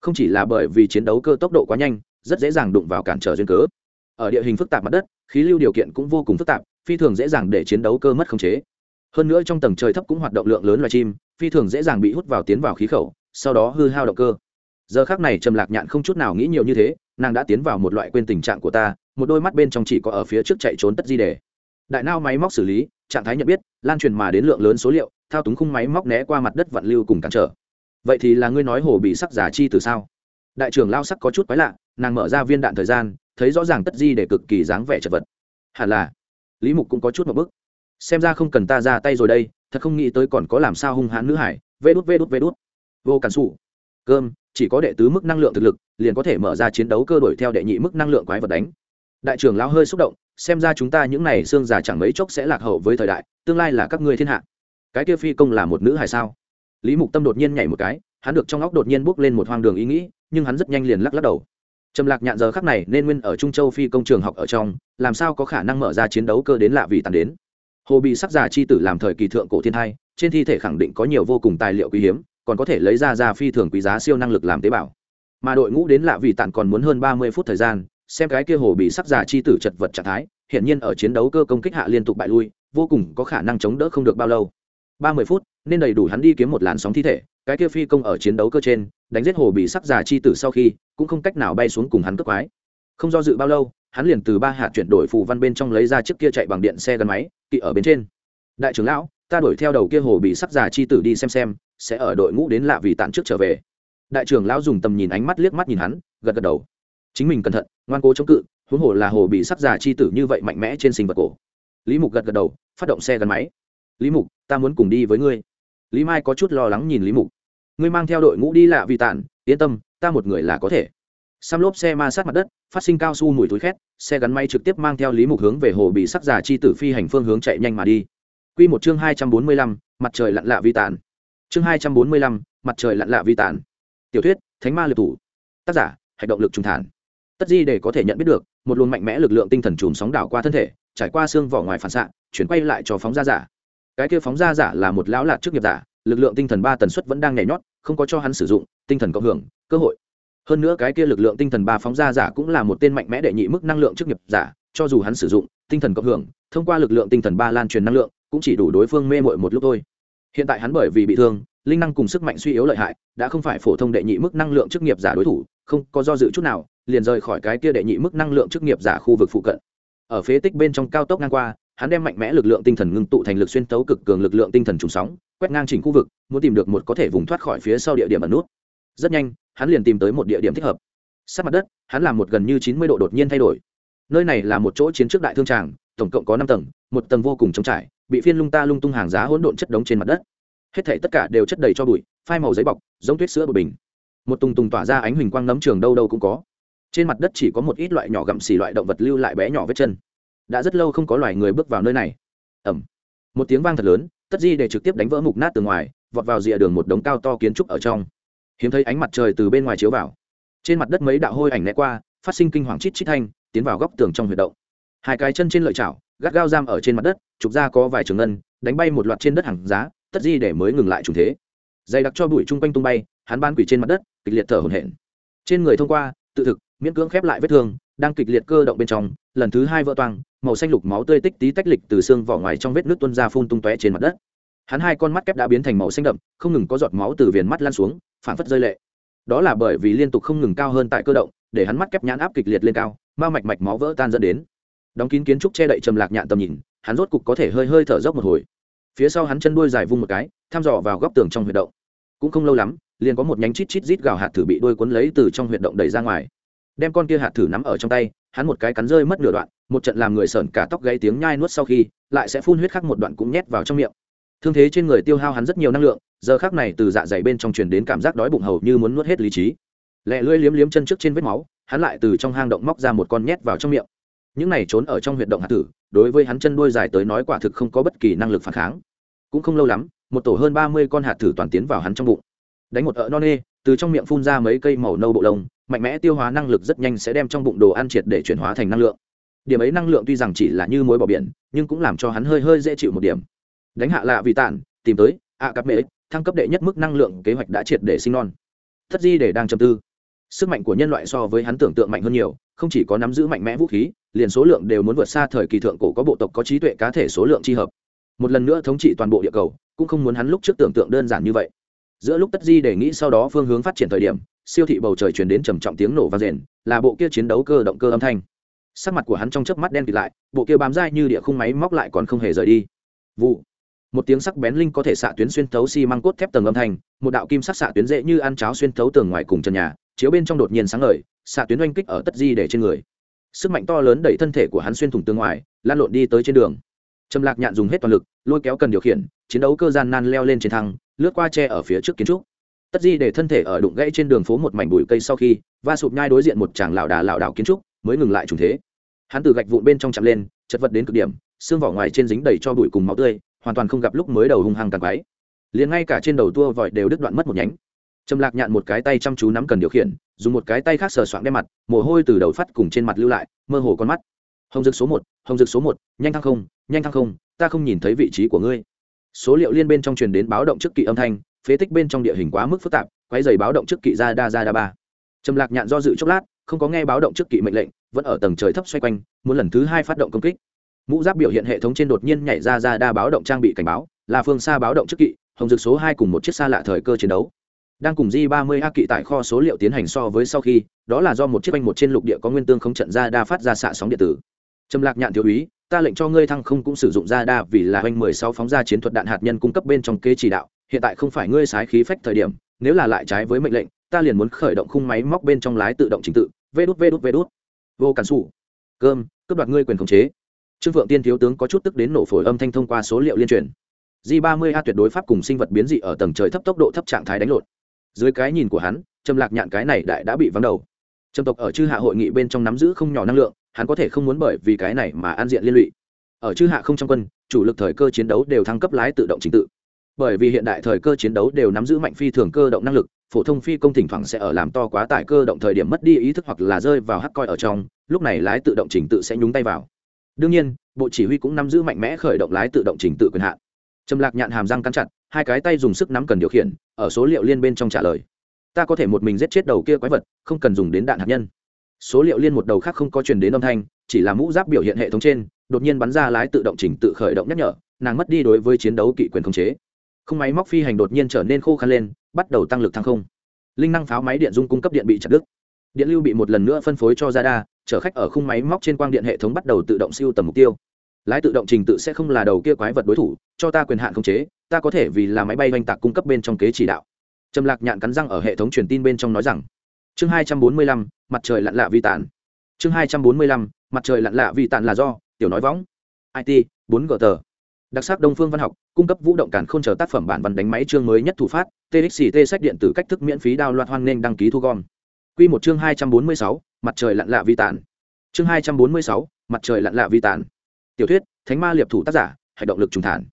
Không chỉ là bởi vì chiến đấu cơ tốc độ quá nhanh, rất dễ dàng đụng vào cản trở duyên cớ. Ở địa hình phức tạp mặt đất, khí lưu điều kiện cũng vô cùng phức tạp, phi thường dễ dàng để chiến đấu cơ mất khống chế. Hơn nữa trong tầng trời thấp cũng hoạt động lượng lớn loài chim, phi thường dễ dàng bị hút vào tiến vào khí khẩu, sau đó hư hao động cơ. Giờ khác này trầm lạc nhạn không chút nào nghĩ nhiều như thế, nàng đã tiến vào một loại quên tình trạng của ta, một đôi mắt bên trong chỉ có ở phía trước chạy trốn tất di đề đại nao máy móc xử lý, trạng thái nhận biết, lan truyền mà đến lượng lớn số liệu, thao túng khung máy móc né qua mặt đất vận lưu cùng cản trở. Vậy thì là ngươi nói hồ bị sắc giả chi từ sao? Đại trưởng lao sắc có chút quái lạ, nàng mở ra viên đạn thời gian, thấy rõ ràng tất di để cực kỳ dáng vẻ chật vật. Hẳn là, lý mục cũng có chút một bức xem ra không cần ta ra tay rồi đây, thật không nghĩ tới còn có làm sao hung hãn nữ hải. Vê đút vê đút vê đút. Vô cản xù cơm, chỉ có đệ tứ mức năng lượng thực lực, liền có thể mở ra chiến đấu cơ đổi theo đệ nhị mức năng lượng quái vật đánh. Đại trưởng lao hơi xúc động xem ra chúng ta những này xương già chẳng mấy chốc sẽ lạc hậu với thời đại, tương lai là các ngươi thiên hạ. Cái kia phi công là một nữ hài sao? Lý mục tâm đột nhiên nhảy một cái, hắn được trong óc đột nhiên bước lên một hoang đường ý nghĩ, nhưng hắn rất nhanh liền lắc lắc đầu. Trầm lạc nhạn giờ khắc này nên nguyên ở trung châu phi công trường học ở trong, làm sao có khả năng mở ra chiến đấu cơ đến lạ vì tàn đến? Hồ bị sắc già chi tử làm thời kỳ thượng cổ thiên hai trên thi thể khẳng định có nhiều vô cùng tài liệu quý hiếm, còn có thể lấy ra ra phi thường quý giá siêu năng lực làm tế bào. Mà đội ngũ đến lạ vì tàn còn muốn hơn ba mươi phút thời gian xem cái kia hồ bị sắc già chi tử chật vật trạng thái hiện nhiên ở chiến đấu cơ công kích hạ liên tục bại lui, vô cùng có khả năng chống đỡ không được bao lâu. Ba mươi phút, nên đầy đủ hắn đi kiếm một làn sóng thi thể, cái kia phi công ở chiến đấu cơ trên, đánh giết hồ bị sắc già chi tử sau khi, cũng không cách nào bay xuống cùng hắn cướp quái. Không do dự bao lâu, hắn liền từ ba hạt chuyển đổi phù văn bên trong lấy ra chiếc kia chạy bằng điện xe gắn máy, kỵ ở bên trên. Đại trưởng lão, ta đuổi theo đầu kia hồ bị sắc già chi tử đi xem xem, sẽ ở đội ngũ đến lạ vì tạm trước trở về. Đại trưởng lão dùng tầm nhìn ánh mắt liếc mắt nhìn hắn, gật gật đầu chính mình cẩn thận, ngoan cố chống cự, huống hồ là hồ bị sắc già chi tử như vậy mạnh mẽ trên sinh vật cổ. Lý mục gật gật đầu, phát động xe gắn máy. Lý mục, ta muốn cùng đi với ngươi. Lý mai có chút lo lắng nhìn lý mục. Ngươi mang theo đội ngũ đi lạ vì tản, yên tâm, ta một người là có thể. Xăm lốp xe ma sát mặt đất, phát sinh cao su mùi túi khét, xe gắn máy trực tiếp mang theo lý mục hướng về hồ bị sắc già chi tử phi hành phương hướng chạy nhanh mà đi. Q một chương hai trăm bốn mươi lăm, mặt trời lặn lạ vi tản. Chương hai trăm bốn mươi lăm, mặt trời lặn lạ vi tản. Tiểu thuyết, thánh ma liệt thủ. Tác giả Hành động lực trung thản tất di để có thể nhận biết được, một luồng mạnh mẽ lực lượng tinh thần chùm sóng đảo qua thân thể, trải qua xương vỏ ngoài phản xạ, chuyển quay lại cho phóng ra giả. Cái kia phóng ra giả là một lão lạt trước nghiệp giả, lực lượng tinh thần ba tần suất vẫn đang nhảy nhót, không có cho hắn sử dụng, tinh thần cộng hưởng, cơ hội. Hơn nữa cái kia lực lượng tinh thần ba phóng ra giả cũng là một tên mạnh mẽ đệ nhị mức năng lượng trước nghiệp giả, cho dù hắn sử dụng, tinh thần cộng hưởng, thông qua lực lượng tinh thần ba lan truyền năng lượng, cũng chỉ đủ đối phương mê mội một lúc thôi. Hiện tại hắn bởi vì bị thương, linh năng cùng sức mạnh suy yếu lợi hại, đã không phải phổ thông đệ nhị mức năng lượng chức nghiệp giả đối thủ, không có do dự chút nào liền rời khỏi cái kia đệ nhị mức năng lượng chức nghiệp giả khu vực phụ cận. Ở phế tích bên trong cao tốc ngang qua, hắn đem mạnh mẽ lực lượng tinh thần ngưng tụ thành lực xuyên tấu cực cường lực lượng tinh thần trùng sóng, quét ngang chỉnh khu vực, muốn tìm được một có thể vùng thoát khỏi phía sau địa điểm ẩn nút. Rất nhanh, hắn liền tìm tới một địa điểm thích hợp. Sát mặt đất, hắn làm một gần như chín mươi độ đột nhiên thay đổi. Nơi này là một chỗ chiến trước đại thương tràng, tổng cộng có năm tầng, một tầng vô cùng trống trải, bị phiên lung ta lung tung hàng giá hỗn độn chất đống trên mặt đất. Hết thể tất cả đều chất đầy cho bụi, phai màu giấy bọc, giống tuyết sữa bột bình. Một tùng tùng tỏa ra ánh huỳnh quang nấm trường đâu đâu cũng có trên mặt đất chỉ có một ít loại nhỏ gặm xỉ loại động vật lưu lại bé nhỏ vết chân. Đã rất lâu không có loài người bước vào nơi này. Ẩm. Một tiếng vang thật lớn, tất di để trực tiếp đánh vỡ mục nát từ ngoài, vọt vào rìa đường một đống cao to kiến trúc ở trong. Hiếm thấy ánh mặt trời từ bên ngoài chiếu vào. Trên mặt đất mấy đạo hôi ảnh né qua, phát sinh kinh hoàng chít chít thanh, tiến vào góc tường trong huyệt động. Hai cái chân trên lợi chảo, gắt gao giam ở trên mặt đất trục ra có vài trường ngân, đánh bay một loạt trên đất hàng giá, tất di để mới ngừng lại trùng thế. Dày đặc cho bụi chung quanh tung bay, hắn ban quỷ trên mặt đất, kịch liệt thở hổn hển. Trên người thông qua, tự thực miễn cưỡng khép lại vết thương, đang kịch liệt cơ động bên trong, lần thứ hai vỡ toang, màu xanh lục máu tươi tích tí tách lịch từ xương vỏ ngoài trong vết nước tuôn ra phun tung tóe trên mặt đất. Hắn hai con mắt kép đã biến thành màu xanh đậm, không ngừng có giọt máu từ viền mắt lan xuống phản phất rơi lệ. Đó là bởi vì liên tục không ngừng cao hơn tại cơ động, để hắn mắt kép nhãn áp kịch liệt lên cao ma mạch mạch máu vỡ tan dẫn đến. Đóng kín kiến trúc che đậy trầm lạc nhạn tầm nhìn, hắn rốt cục có thể hơi hơi thở dốc một hồi. Phía sau hắn chân đuôi dài vung một cái, thăm dò vào góc tường trong huyệt động. Cũng không lâu lắm, liền có một nhánh chít chít rít gào hạt thử bị đuôi cuốn lấy từ trong huyệt động đẩy ra ngoài đem con kia hạt thử nắm ở trong tay, hắn một cái cắn rơi mất nửa đoạn, một trận làm người sởn cả tóc gáy tiếng nhai nuốt sau khi, lại sẽ phun huyết khắc một đoạn cũng nhét vào trong miệng. Thương thế trên người tiêu hao hắn rất nhiều năng lượng, giờ khác này từ dạ dày bên trong truyền đến cảm giác đói bụng hầu như muốn nuốt hết lý trí. Lẹ lưỡi liếm liếm chân trước trên vết máu, hắn lại từ trong hang động móc ra một con nhét vào trong miệng. Những này trốn ở trong huyệt động hạt tử đối với hắn chân đuôi dài tới nói quả thực không có bất kỳ năng lực phản kháng. Cũng không lâu lắm, một tổ hơn ba mươi con hạt tử toàn tiến vào hắn trong bụng đánh một ợ non nê, từ trong miệng phun ra mấy cây màu nâu bộ lông, mạnh mẽ tiêu hóa năng lực rất nhanh sẽ đem trong bụng đồ ăn triệt để chuyển hóa thành năng lượng. Điểm ấy năng lượng tuy rằng chỉ là như muối bỏ biển, nhưng cũng làm cho hắn hơi hơi dễ chịu một điểm. Đánh hạ lạ vì tản, tìm tới, ạ cặp mễ thăng cấp đệ nhất mức năng lượng kế hoạch đã triệt để sinh non. Thất di để đang chầm tư. Sức mạnh của nhân loại so với hắn tưởng tượng mạnh hơn nhiều, không chỉ có nắm giữ mạnh mẽ vũ khí, liền số lượng đều muốn vượt xa thời kỳ thượng cổ có bộ tộc có trí tuệ cá thể số lượng tri hợp. Một lần nữa thống trị toàn bộ địa cầu, cũng không muốn hắn lúc trước tưởng tượng đơn giản như vậy giữa lúc tất di đề nghị sau đó phương hướng phát triển thời điểm, siêu thị bầu trời chuyển đến trầm trọng tiếng nổ vang rền là bộ kia chiến đấu cơ động cơ âm thanh. Sắc mặt của hắn trong chớp mắt đen kịt lại, bộ kia bám dai như địa khung máy móc lại còn không hề rời đi. Vụ. Một tiếng sắc bén linh có thể xạ tuyến xuyên thấu xi măng cốt thép tầng âm thanh, một đạo kim sắc xạ tuyến dễ như ăn cháo xuyên thấu tường ngoài cùng trần nhà, chiếu bên trong đột nhiên sáng ngời, xạ tuyến oanh kích ở tất di để trên người. Sức mạnh to lớn đẩy thân thể của hắn xuyên thủng tường ngoài lan lộn đi tới trên đường. Trầm lạc nhạn dùng hết toàn lực, lôi kéo cần điều khiển, chiến đấu cơ gian nan leo lên trên thăng lướt qua tre ở phía trước kiến trúc. Tất di để thân thể ở đụng gãy trên đường phố một mảnh bụi cây sau khi, va sụp nhai đối diện một chàng lảo đà lảo đảo kiến trúc, mới ngừng lại trùng thế. Hắn từ gạch vụn bên trong chạm lên, chật vật đến cực điểm, xương vỏ ngoài trên dính đầy cho bụi cùng máu tươi, hoàn toàn không gặp lúc mới đầu hung hăng tàn quái. Liền ngay cả trên đầu tua vòi đều đứt đoạn mất một nhánh. Trầm lạc nhạn một cái tay chăm chú nắm cần điều khiển, dùng một cái tay khác sờ soạng đem mặt, mồ hôi từ đầu phát cùng trên mặt lưu lại, mơ hồ con mắt. Hồng dực số một, hồng dực số một, nhanh thăng không, nhanh thăng không, ta không nhìn thấy vị trí của ngươi số liệu liên bên trong truyền đến báo động trước kỵ âm thanh, phế tích bên trong địa hình quá mức phức tạp quay dày báo động trước kỵ ra đa ra đa ba. Trầm lạc nhạn do dự chốc lát, không có nghe báo động trước kỵ mệnh lệnh, vẫn ở tầng trời thấp xoay quanh, muốn lần thứ hai phát động công kích. Mũ giáp biểu hiện hệ thống trên đột nhiên nhảy ra ra đa báo động trang bị cảnh báo, là phương xa báo động trước kỵ, hồng dực số hai cùng một chiếc xa lạ thời cơ chiến đấu. Đang cùng di ba mươi a kỵ tại kho số liệu tiến hành so với sau khi, đó là do một chiếc banh một trên lục địa có nguyên tương không trận ra đa phát ra xạ sóng điện tử. Trầm lạc nhạn thiếu úy ta lệnh cho ngươi thăng không cũng sử dụng ra đa vì là oanh mười sáu phóng ra chiến thuật đạn hạt nhân cung cấp bên trong kế chỉ đạo, hiện tại không phải ngươi sái khí phách thời điểm, nếu là lại trái với mệnh lệnh, ta liền muốn khởi động khung máy móc bên trong lái tự động trình tự, vê đút vê đút vê đút. Vô cản sủ. Cơm, cướp đoạt ngươi quyền khống chế. Trương phượng tiên thiếu tướng có chút tức đến nổ phổi âm thanh thông qua số liệu liên truyền. G ba mươi a tuyệt đối pháp cùng sinh vật biến dị ở tầng trời thấp tốc độ thấp trạng thái đánh lộn. Dưới cái nhìn của hắn trầm lạc nhạn cái này đại đã bị vắng đầu. Trầm tộc ở chư hạ hội nghị bên trong nắm giữ không nhỏ năng lượng hắn có thể không muốn bởi vì cái này mà an diện liên lụy. Ở chư hạ không trong quân, chủ lực thời cơ chiến đấu đều thăng cấp lái tự động trình tự. Bởi vì hiện đại thời cơ chiến đấu đều nắm giữ mạnh phi thường cơ động năng lực, phổ thông phi công thỉnh thoảng sẽ ở làm to quá tải cơ động thời điểm mất đi ý thức hoặc là rơi vào hắc coi ở trong, lúc này lái tự động trình tự sẽ nhúng tay vào. Đương nhiên, bộ chỉ huy cũng nắm giữ mạnh mẽ khởi động lái tự động trình tự quyền hạn. Trầm lạc nhạn hàm răng cắn chặt, hai cái tay dùng sức nắm cần điều khiển, ở số liệu liên bên trong trả lời. Ta có thể một mình giết chết đầu kia quái vật, không cần dùng đến đạn hạt nhân số liệu liên một đầu khác không có truyền đến âm thanh, chỉ là mũ giáp biểu hiện hệ thống trên, đột nhiên bắn ra lái tự động chỉnh tự khởi động nhắc nhở, nàng mất đi đối với chiến đấu kỵ quyền khống chế. Không máy móc phi hành đột nhiên trở nên khô khăn lên, bắt đầu tăng lực thăng không. Linh năng pháo máy điện dung cung cấp điện bị chặt đứt. Điện lưu bị một lần nữa phân phối cho ra đa chở khách ở khung máy móc trên quang điện hệ thống bắt đầu tự động siêu tầm mục tiêu. Lái tự động trình tự sẽ không là đầu kia quái vật đối thủ, cho ta quyền hạn khống chế, ta có thể vì là máy bay oanh tạc cung cấp bên trong kế chỉ đạo. Trầm lạc nhạn cắn răng ở hệ thống truyền tin bên trong nói rằng chương hai trăm bốn mươi lăm, mặt trời lặn lạ vi tản chương hai trăm bốn mươi lăm, mặt trời lặn lạ vi tản là do, tiểu nói võng. It bốn g tờ đặc sắc đông phương văn học, cung cấp vũ động cản không chờ tác phẩm bản văn đánh máy chương mới nhất thủ phát txt sách điện tử cách thức miễn phí đao loạt hoan nghênh đăng ký thu gom. Q một chương hai trăm bốn mươi sáu, mặt trời lặn lạ vi tản chương hai trăm bốn mươi sáu, mặt trời lặn lạ vi tản tiểu thuyết, thánh ma liệp thủ tác giả, hành động lực trùng thản.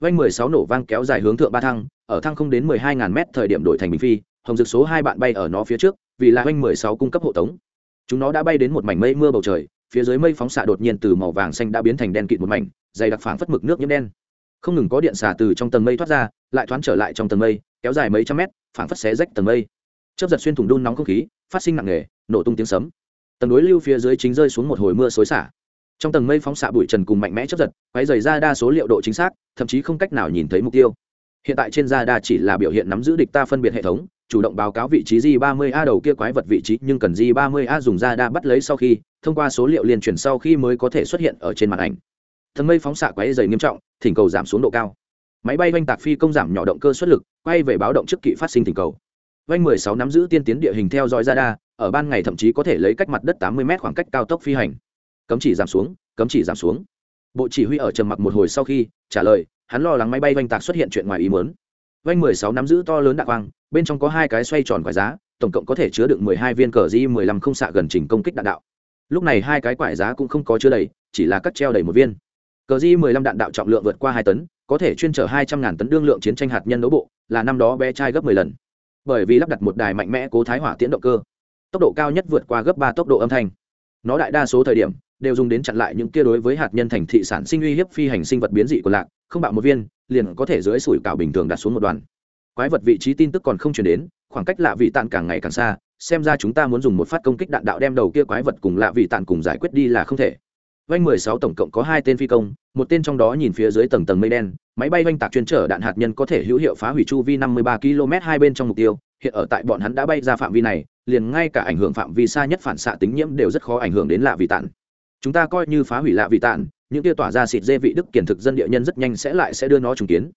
Vanh mười sáu nổ vang kéo dài hướng thượng ba thăng, ở thăng không đến mười hai ngàn mét thời điểm đổi thành bình phi, hồng dực số hai bạn bay ở nó phía trước vì là oanh mười sáu cung cấp hộ tống. Chúng nó đã bay đến một mảnh mây mưa bầu trời, phía dưới mây phóng xạ đột nhiên từ màu vàng xanh đã biến thành đen kịt một mảnh, dày đặc phảng phất mực nước nhiễm đen. Không ngừng có điện xả từ trong tầng mây thoát ra, lại thoáng trở lại trong tầng mây, kéo dài mấy trăm mét, phảng phất xé rách tầng mây. Chớp giật xuyên thủng đun nóng không khí, phát sinh nặng nề, nổ tung tiếng sấm. Tầng đối lưu phía dưới chính rơi xuống một hồi mưa xối xả. Trong tầng mây phóng xạ bụi trần cùng mạnh mẽ chấp giật quay dày ra đa số liệu độ chính xác, thậm chí không cách nào nhìn thấy mục tiêu. Hiện tại trên da chỉ là biểu hiện nắm giữ địch ta phân biệt hệ thống chủ động báo cáo vị trí g 30 a đầu kia quái vật vị trí nhưng cần g 30 a dùng da đa bắt lấy sau khi thông qua số liệu liên chuyển sau khi mới có thể xuất hiện ở trên màn ảnh Thần mây phóng xạ quái dày nghiêm trọng thỉnh cầu giảm xuống độ cao máy bay vành tạc phi công giảm nhỏ động cơ xuất lực quay về báo động trước kỵ phát sinh thỉnh cầu Vành 16 nắm giữ tiên tiến địa hình theo dõi radar, ở ban ngày thậm chí có thể lấy cách mặt đất 80 m khoảng cách cao tốc phi hành. Cấm chỉ giảm xuống, cấm chỉ giảm xuống. Bộ chỉ huy ở trầm mặc một hồi sau khi trả lời, hắn lo lắng máy bay vanh tạc xuất hiện chuyện ngoài ý muốn. Vanh 16 nắm giữ to lớn đạn quang, bên trong có hai cái xoay tròn quải giá, tổng cộng có thể chứa đựng 12 viên cờ di 15 không xạ gần chỉnh công kích đạn đạo. Lúc này hai cái quải giá cũng không có chứa đầy, chỉ là cắt treo đầy một viên. Cờ di 15 đạn đạo trọng lượng vượt qua 2 tấn, có thể chuyên chở 200 ngàn tấn đương lượng chiến tranh hạt nhân đấu bộ, là năm đó bé trai gấp 10 lần bởi vì lắp đặt một đài mạnh mẽ cố thái hỏa tiễn động cơ tốc độ cao nhất vượt qua gấp ba tốc độ âm thanh nó đại đa số thời điểm đều dùng đến chặn lại những kia đối với hạt nhân thành thị sản sinh uy hiếp phi hành sinh vật biến dị của lạc không bạo một viên liền có thể dưới sủi cảo bình thường đặt xuống một đoàn quái vật vị trí tin tức còn không chuyển đến, khoảng cách lạ vị tàn càng ngày càng xa, xem ra chúng ta muốn dùng một phát công kích đạn đạo đem đầu kia quái vật cùng lạ vị tàn cùng giải quyết đi là không thể vanh mười sáu tổng cộng có hai tên phi công, một tên trong đó nhìn phía dưới tầng tầng mây đen, máy bay vanh tạc chuyên trở đạn hạt nhân có thể hữu hiệu phá hủy chu vi năm mươi ba km hai bên trong mục tiêu, hiện ở tại bọn hắn đã bay ra phạm vi này, liền ngay cả ảnh hưởng phạm vi xa nhất phản xạ tính nhiễm đều rất khó ảnh hưởng đến lạ vị tạn. chúng ta coi như phá hủy lạ vị tạn những tia tỏa ra xịt dê vị đức kiển thực dân địa nhân rất nhanh sẽ lại sẽ đưa nó trùng kiến.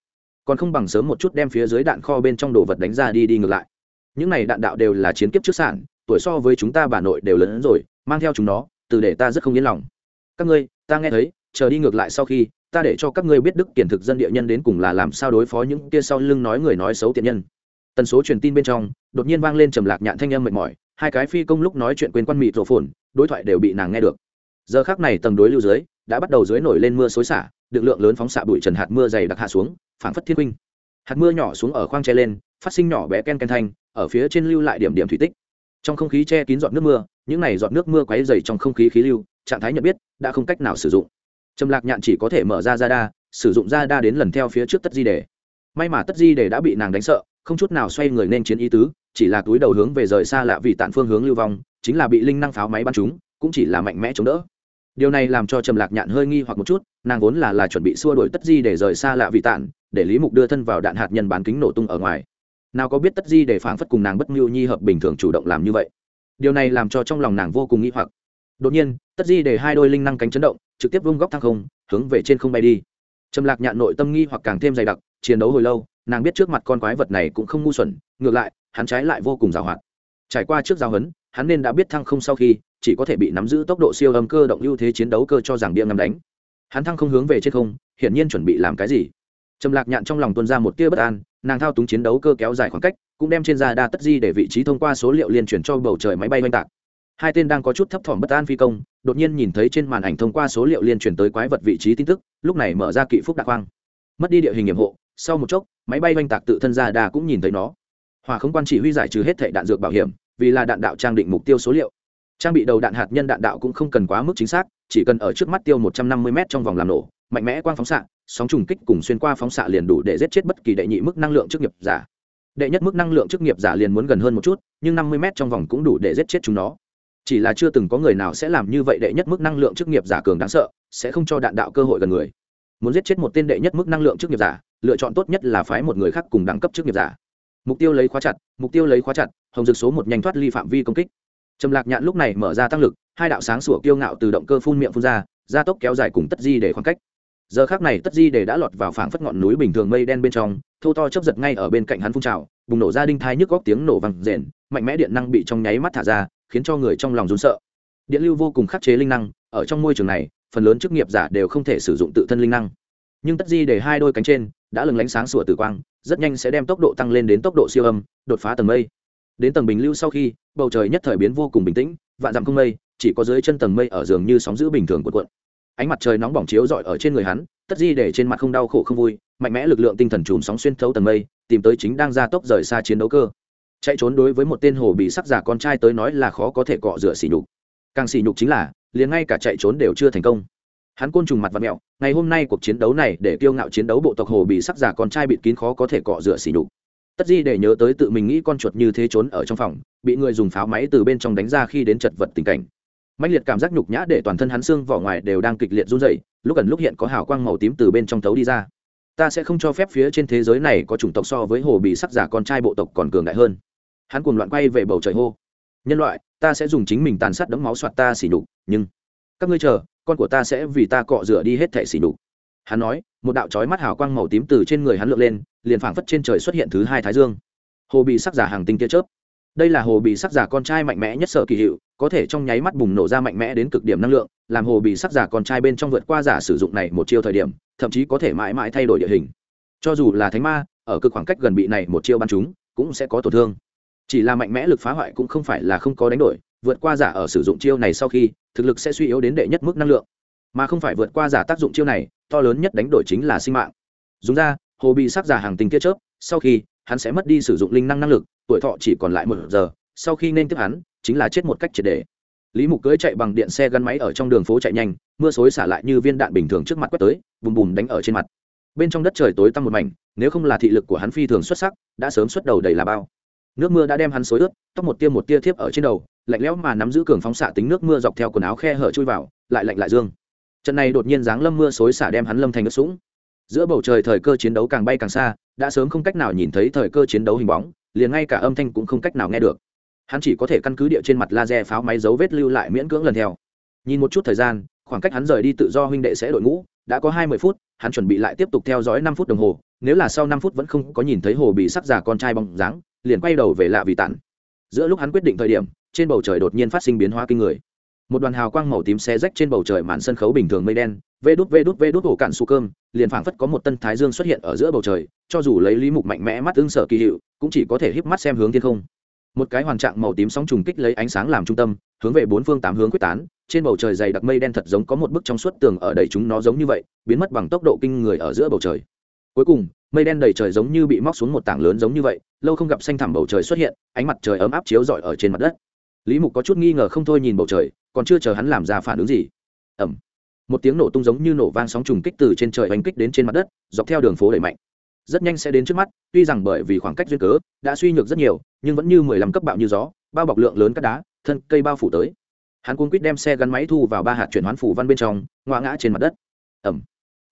Còn không bằng sớm một chút đem phía dưới đạn kho bên trong đồ vật đánh ra đi đi ngược lại. Những này đạn đạo đều là chiến kiếp trước sản, tuổi so với chúng ta bà nội đều lớn hơn rồi, mang theo chúng nó, từ để ta rất không yên lòng. Các ngươi, ta nghe thấy, chờ đi ngược lại sau khi, ta để cho các ngươi biết đức kiển thực dân địa nhân đến cùng là làm sao đối phó những kia sau lưng nói người nói xấu tiện nhân. Tần số truyền tin bên trong, đột nhiên vang lên trầm lạc nhạn thanh âm mệt mỏi, hai cái phi công lúc nói chuyện quên quan mịt rổ phồn, đối thoại đều bị nàng nghe được. Giờ khác này tầng đối lưu dưới đã bắt đầu dưới nổi lên mưa xối xả, được lượng lớn phóng xạ bụi trần hạt mưa dày đặc hạ xuống, phảng phất thiên huynh. Hạt mưa nhỏ xuống ở khoang che lên, phát sinh nhỏ bé ken ken thanh, ở phía trên lưu lại điểm điểm thủy tích. Trong không khí che kín giọt nước mưa, những này giọt nước mưa quấy dày trong không khí khí lưu, trạng thái nhận biết đã không cách nào sử dụng. Trầm lạc nhạn chỉ có thể mở ra ra đa sử dụng ra đa đến lần theo phía trước tất di đề. May mà tất di đề đã bị nàng đánh sợ, không chút nào xoay người nên chiến ý tứ, chỉ là túi đầu hướng về rời xa lạ vì tản phương hướng lưu vong, chính là bị linh năng pháo máy bắn chúng cũng chỉ là mạnh mẽ chống đỡ điều này làm cho trầm lạc nhạn hơi nghi hoặc một chút, nàng vốn là là chuẩn bị xua đổi tất di để rời xa lạ vị tản để lý mục đưa thân vào đạn hạt nhân bán kính nổ tung ở ngoài. Nào có biết tất di để phảng phất cùng nàng bất mưu nhi hợp bình thường chủ động làm như vậy. Điều này làm cho trong lòng nàng vô cùng nghi hoặc. Đột nhiên, tất di để hai đôi linh năng cánh chấn động, trực tiếp vung góc thang không, hướng về trên không bay đi. Trầm lạc nhạn nội tâm nghi hoặc càng thêm dày đặc, chiến đấu hồi lâu, nàng biết trước mặt con quái vật này cũng không ngu xuẩn, ngược lại, hắn trái lại vô cùng giàu hoạt. Trải qua trước giao hấn hắn nên đã biết thăng không sau khi chỉ có thể bị nắm giữ tốc độ siêu âm cơ động ưu thế chiến đấu cơ cho rằng bia ngắm đánh. Hắn thăng không hướng về trên không, hiển nhiên chuẩn bị làm cái gì? Trầm lạc nhạn trong lòng tuân ra một tia bất an, nàng thao túng chiến đấu cơ kéo dài khoảng cách, cũng đem trên da đa tất di để vị trí thông qua số liệu liên chuyển cho bầu trời máy bay oanh tạc. Hai tên đang có chút thấp thỏm bất an phi công, đột nhiên nhìn thấy trên màn ảnh thông qua số liệu liên chuyển tới quái vật vị trí tin tức, lúc này mở ra kỵ phúc đạc quang. Mất đi địa hình nghiệm hộ, sau một chốc, máy bay oanh tạc tự thân ra đà cũng nhìn thấy nó. Hòa không quan chỉ huy giải trừ hết thệ đạn dược bảo hiểm, vì là đạn đạo trang định mục tiêu số liệu trang bị đầu đạn hạt nhân đạn đạo cũng không cần quá mức chính xác, chỉ cần ở trước mắt tiêu một trăm năm mươi m trong vòng làm nổ, mạnh mẽ quang phóng xạ, sóng trùng kích cùng xuyên qua phóng xạ liền đủ để giết chết bất kỳ đệ nhị mức năng lượng chức nghiệp giả. Đệ nhất mức năng lượng chức nghiệp giả liền muốn gần hơn một chút, nhưng năm mươi m trong vòng cũng đủ để giết chết chúng nó. Chỉ là chưa từng có người nào sẽ làm như vậy đệ nhất mức năng lượng chức nghiệp giả cường đáng sợ, sẽ không cho đạn đạo cơ hội gần người. Muốn giết chết một tên đệ nhất mức năng lượng chức nghiệp giả, lựa chọn tốt nhất là phái một người khác cùng đẳng cấp chức nghiệp giả. Mục tiêu lấy khóa chặt, mục tiêu lấy khóa chặt, hồng dược số một nhanh thoát ly phạm vi công kích trầm lạc nhạn lúc này mở ra tăng lực, hai đạo sáng sủa kiêu ngạo từ động cơ phun miệng phun ra, gia tốc kéo dài cùng tất di để khoảng cách. Giờ khác này tất di để đã lọt vào phảng phất ngọn núi bình thường mây đen bên trong, thô to chấp giật ngay ở bên cạnh hắn phun trào, bùng nổ ra đinh thai nhức góc tiếng nổ vang rền, mạnh mẽ điện năng bị trong nháy mắt thả ra, khiến cho người trong lòng rốn sợ. Điện lưu vô cùng khắc chế linh năng, ở trong môi trường này, phần lớn chức nghiệp giả đều không thể sử dụng tự thân linh năng. Nhưng tất di để hai đôi cánh trên, đã lừng lánh sáng sủa tử quang, rất nhanh sẽ đem tốc độ tăng lên đến tốc độ siêu âm, đột phá tầng mây đến tầng bình lưu sau khi, bầu trời nhất thời biến vô cùng bình tĩnh, vạn dặm không mây, chỉ có dưới chân tầng mây ở giường như sóng giữ bình thường của cuộn. Ánh mặt trời nóng bỏng chiếu rọi ở trên người hắn, tất di để trên mặt không đau khổ không vui, mạnh mẽ lực lượng tinh thần chùm sóng xuyên thấu tầng mây, tìm tới chính đang ra tốc rời xa chiến đấu cơ. Chạy trốn đối với một tên hồ bị sắc giả con trai tới nói là khó có thể cọ rửa xỉ nhục. Càng xỉ nhục chính là, liền ngay cả chạy trốn đều chưa thành công. Hắn côn trùng mặt và mẹo ngày hôm nay cuộc chiến đấu này để kiêu ngạo chiến đấu bộ tộc hồ bị sắc giả con trai bịt kín khó có thể cọ rửa xỉ nhục tất di để nhớ tới tự mình nghĩ con chuột như thế trốn ở trong phòng, bị người dùng pháo máy từ bên trong đánh ra khi đến chật vật tình cảnh. Mạnh liệt cảm giác nhục nhã để toàn thân hắn xương vỏ ngoài đều đang kịch liệt run rẩy, lúc gần lúc hiện có hào quang màu tím từ bên trong tấu đi ra. Ta sẽ không cho phép phía trên thế giới này có chủng tộc so với hồ bị sắc giả con trai bộ tộc còn cường đại hơn. Hắn cuồng loạn quay về bầu trời hô. Nhân loại, ta sẽ dùng chính mình tàn sát đấm máu soạt ta xỉ nhục, nhưng các ngươi chờ, con của ta sẽ vì ta cọ rửa đi hết thẻ xỉ nhục hắn nói, một đạo trói mắt hào quang màu tím từ trên người hắn lượn lên, liền phảng phất trên trời xuất hiện thứ hai thái dương. Hồ bị sắc giả hàng tinh tia chớp. Đây là hồ bị sắc giả con trai mạnh mẽ nhất sở kỳ hiệu, có thể trong nháy mắt bùng nổ ra mạnh mẽ đến cực điểm năng lượng, làm hồ bị sắc giả con trai bên trong vượt qua giả sử dụng này một chiêu thời điểm, thậm chí có thể mãi mãi thay đổi địa hình. Cho dù là thánh ma, ở cực khoảng cách gần bị này một chiêu bắn chúng cũng sẽ có tổn thương. Chỉ là mạnh mẽ lực phá hoại cũng không phải là không có đánh đổi, vượt qua giả ở sử dụng chiêu này sau khi, thực lực sẽ suy yếu đến đệ nhất mức năng lượng. Mà không phải vượt qua giả tác dụng chiêu này to lớn nhất đánh đổi chính là sinh mạng. Dùng ra, hồ bị sắc giả hàng tình tia chớp, sau khi, hắn sẽ mất đi sử dụng linh năng năng lực, tuổi thọ chỉ còn lại một giờ, sau khi nên tiếp hắn, chính là chết một cách triệt đề. Lý mục cưỡi chạy bằng điện xe gắn máy ở trong đường phố chạy nhanh, mưa xối xả lại như viên đạn bình thường trước mặt quét tới, bùm bùm đánh ở trên mặt. Bên trong đất trời tối tăm một mảnh, nếu không là thị lực của hắn phi thường xuất sắc, đã sớm xuất đầu đầy là bao. Nước mưa đã đem hắn xối ướt, tóc một tia một tia thiếp ở trên đầu, lạnh lẽo mà nắm giữ cường phóng xạ tính nước mưa dọc theo quần áo khe hở chui vào, lại lạnh lại dương trận này đột nhiên giáng lâm mưa xối xả đem hắn lâm thành ướt sũng. Giữa bầu trời thời cơ chiến đấu càng bay càng xa, đã sớm không cách nào nhìn thấy thời cơ chiến đấu hình bóng, liền ngay cả âm thanh cũng không cách nào nghe được. Hắn chỉ có thể căn cứ địa trên mặt laser pháo máy dấu vết lưu lại miễn cưỡng lần theo. Nhìn một chút thời gian, khoảng cách hắn rời đi tự do huynh đệ sẽ đội ngũ, đã có hai mươi phút, hắn chuẩn bị lại tiếp tục theo dõi năm phút đồng hồ, nếu là sau năm phút vẫn không có nhìn thấy hồ bị sắc già con trai bóng dáng, liền quay đầu về lạ vì tản. Giữa lúc hắn quyết định thời điểm, trên bầu trời đột nhiên phát sinh biến hóa kinh người một đoàn hào quang màu tím xe rách trên bầu trời màn sân khấu bình thường mây đen, vê đút vê đút vê đút ổ cạn su cơm, liền phảng phất có một tân thái dương xuất hiện ở giữa bầu trời, cho dù lấy lý mục mạnh mẽ mắt ưng sở kỳ hiệu, cũng chỉ có thể híp mắt xem hướng thiên không. Một cái hoàn trạng màu tím sóng trùng kích lấy ánh sáng làm trung tâm, hướng về bốn phương tám hướng quyết tán, trên bầu trời dày đặc mây đen thật giống có một bức trong suốt tường ở đầy chúng nó giống như vậy, biến mất bằng tốc độ kinh người ở giữa bầu trời. Cuối cùng, mây đen đầy trời giống như bị móc xuống một tảng lớn giống như vậy, lâu không gặp xanh thẳm bầu trời xuất hiện, ánh mặt trời ấm áp chiếu rọi ở trên mặt đất lý mục có chút nghi ngờ không thôi nhìn bầu trời, còn chưa chờ hắn làm ra phản ứng gì. Ẩm một tiếng nổ tung giống như nổ vang sóng trùng kích từ trên trời oanh kích đến trên mặt đất, dọc theo đường phố đẩy mạnh. Rất nhanh sẽ đến trước mắt, tuy rằng bởi vì khoảng cách duyên cớ, đã suy nhược rất nhiều, nhưng vẫn như mười lăm cấp bạo như gió, bao bọc lượng lớn cắt đá, thân cây bao phủ tới. Hắn cuốn quýt đem xe gắn máy thu vào ba hạt chuyển hoán phủ văn bên trong ngoa ngã trên mặt đất. Ẩm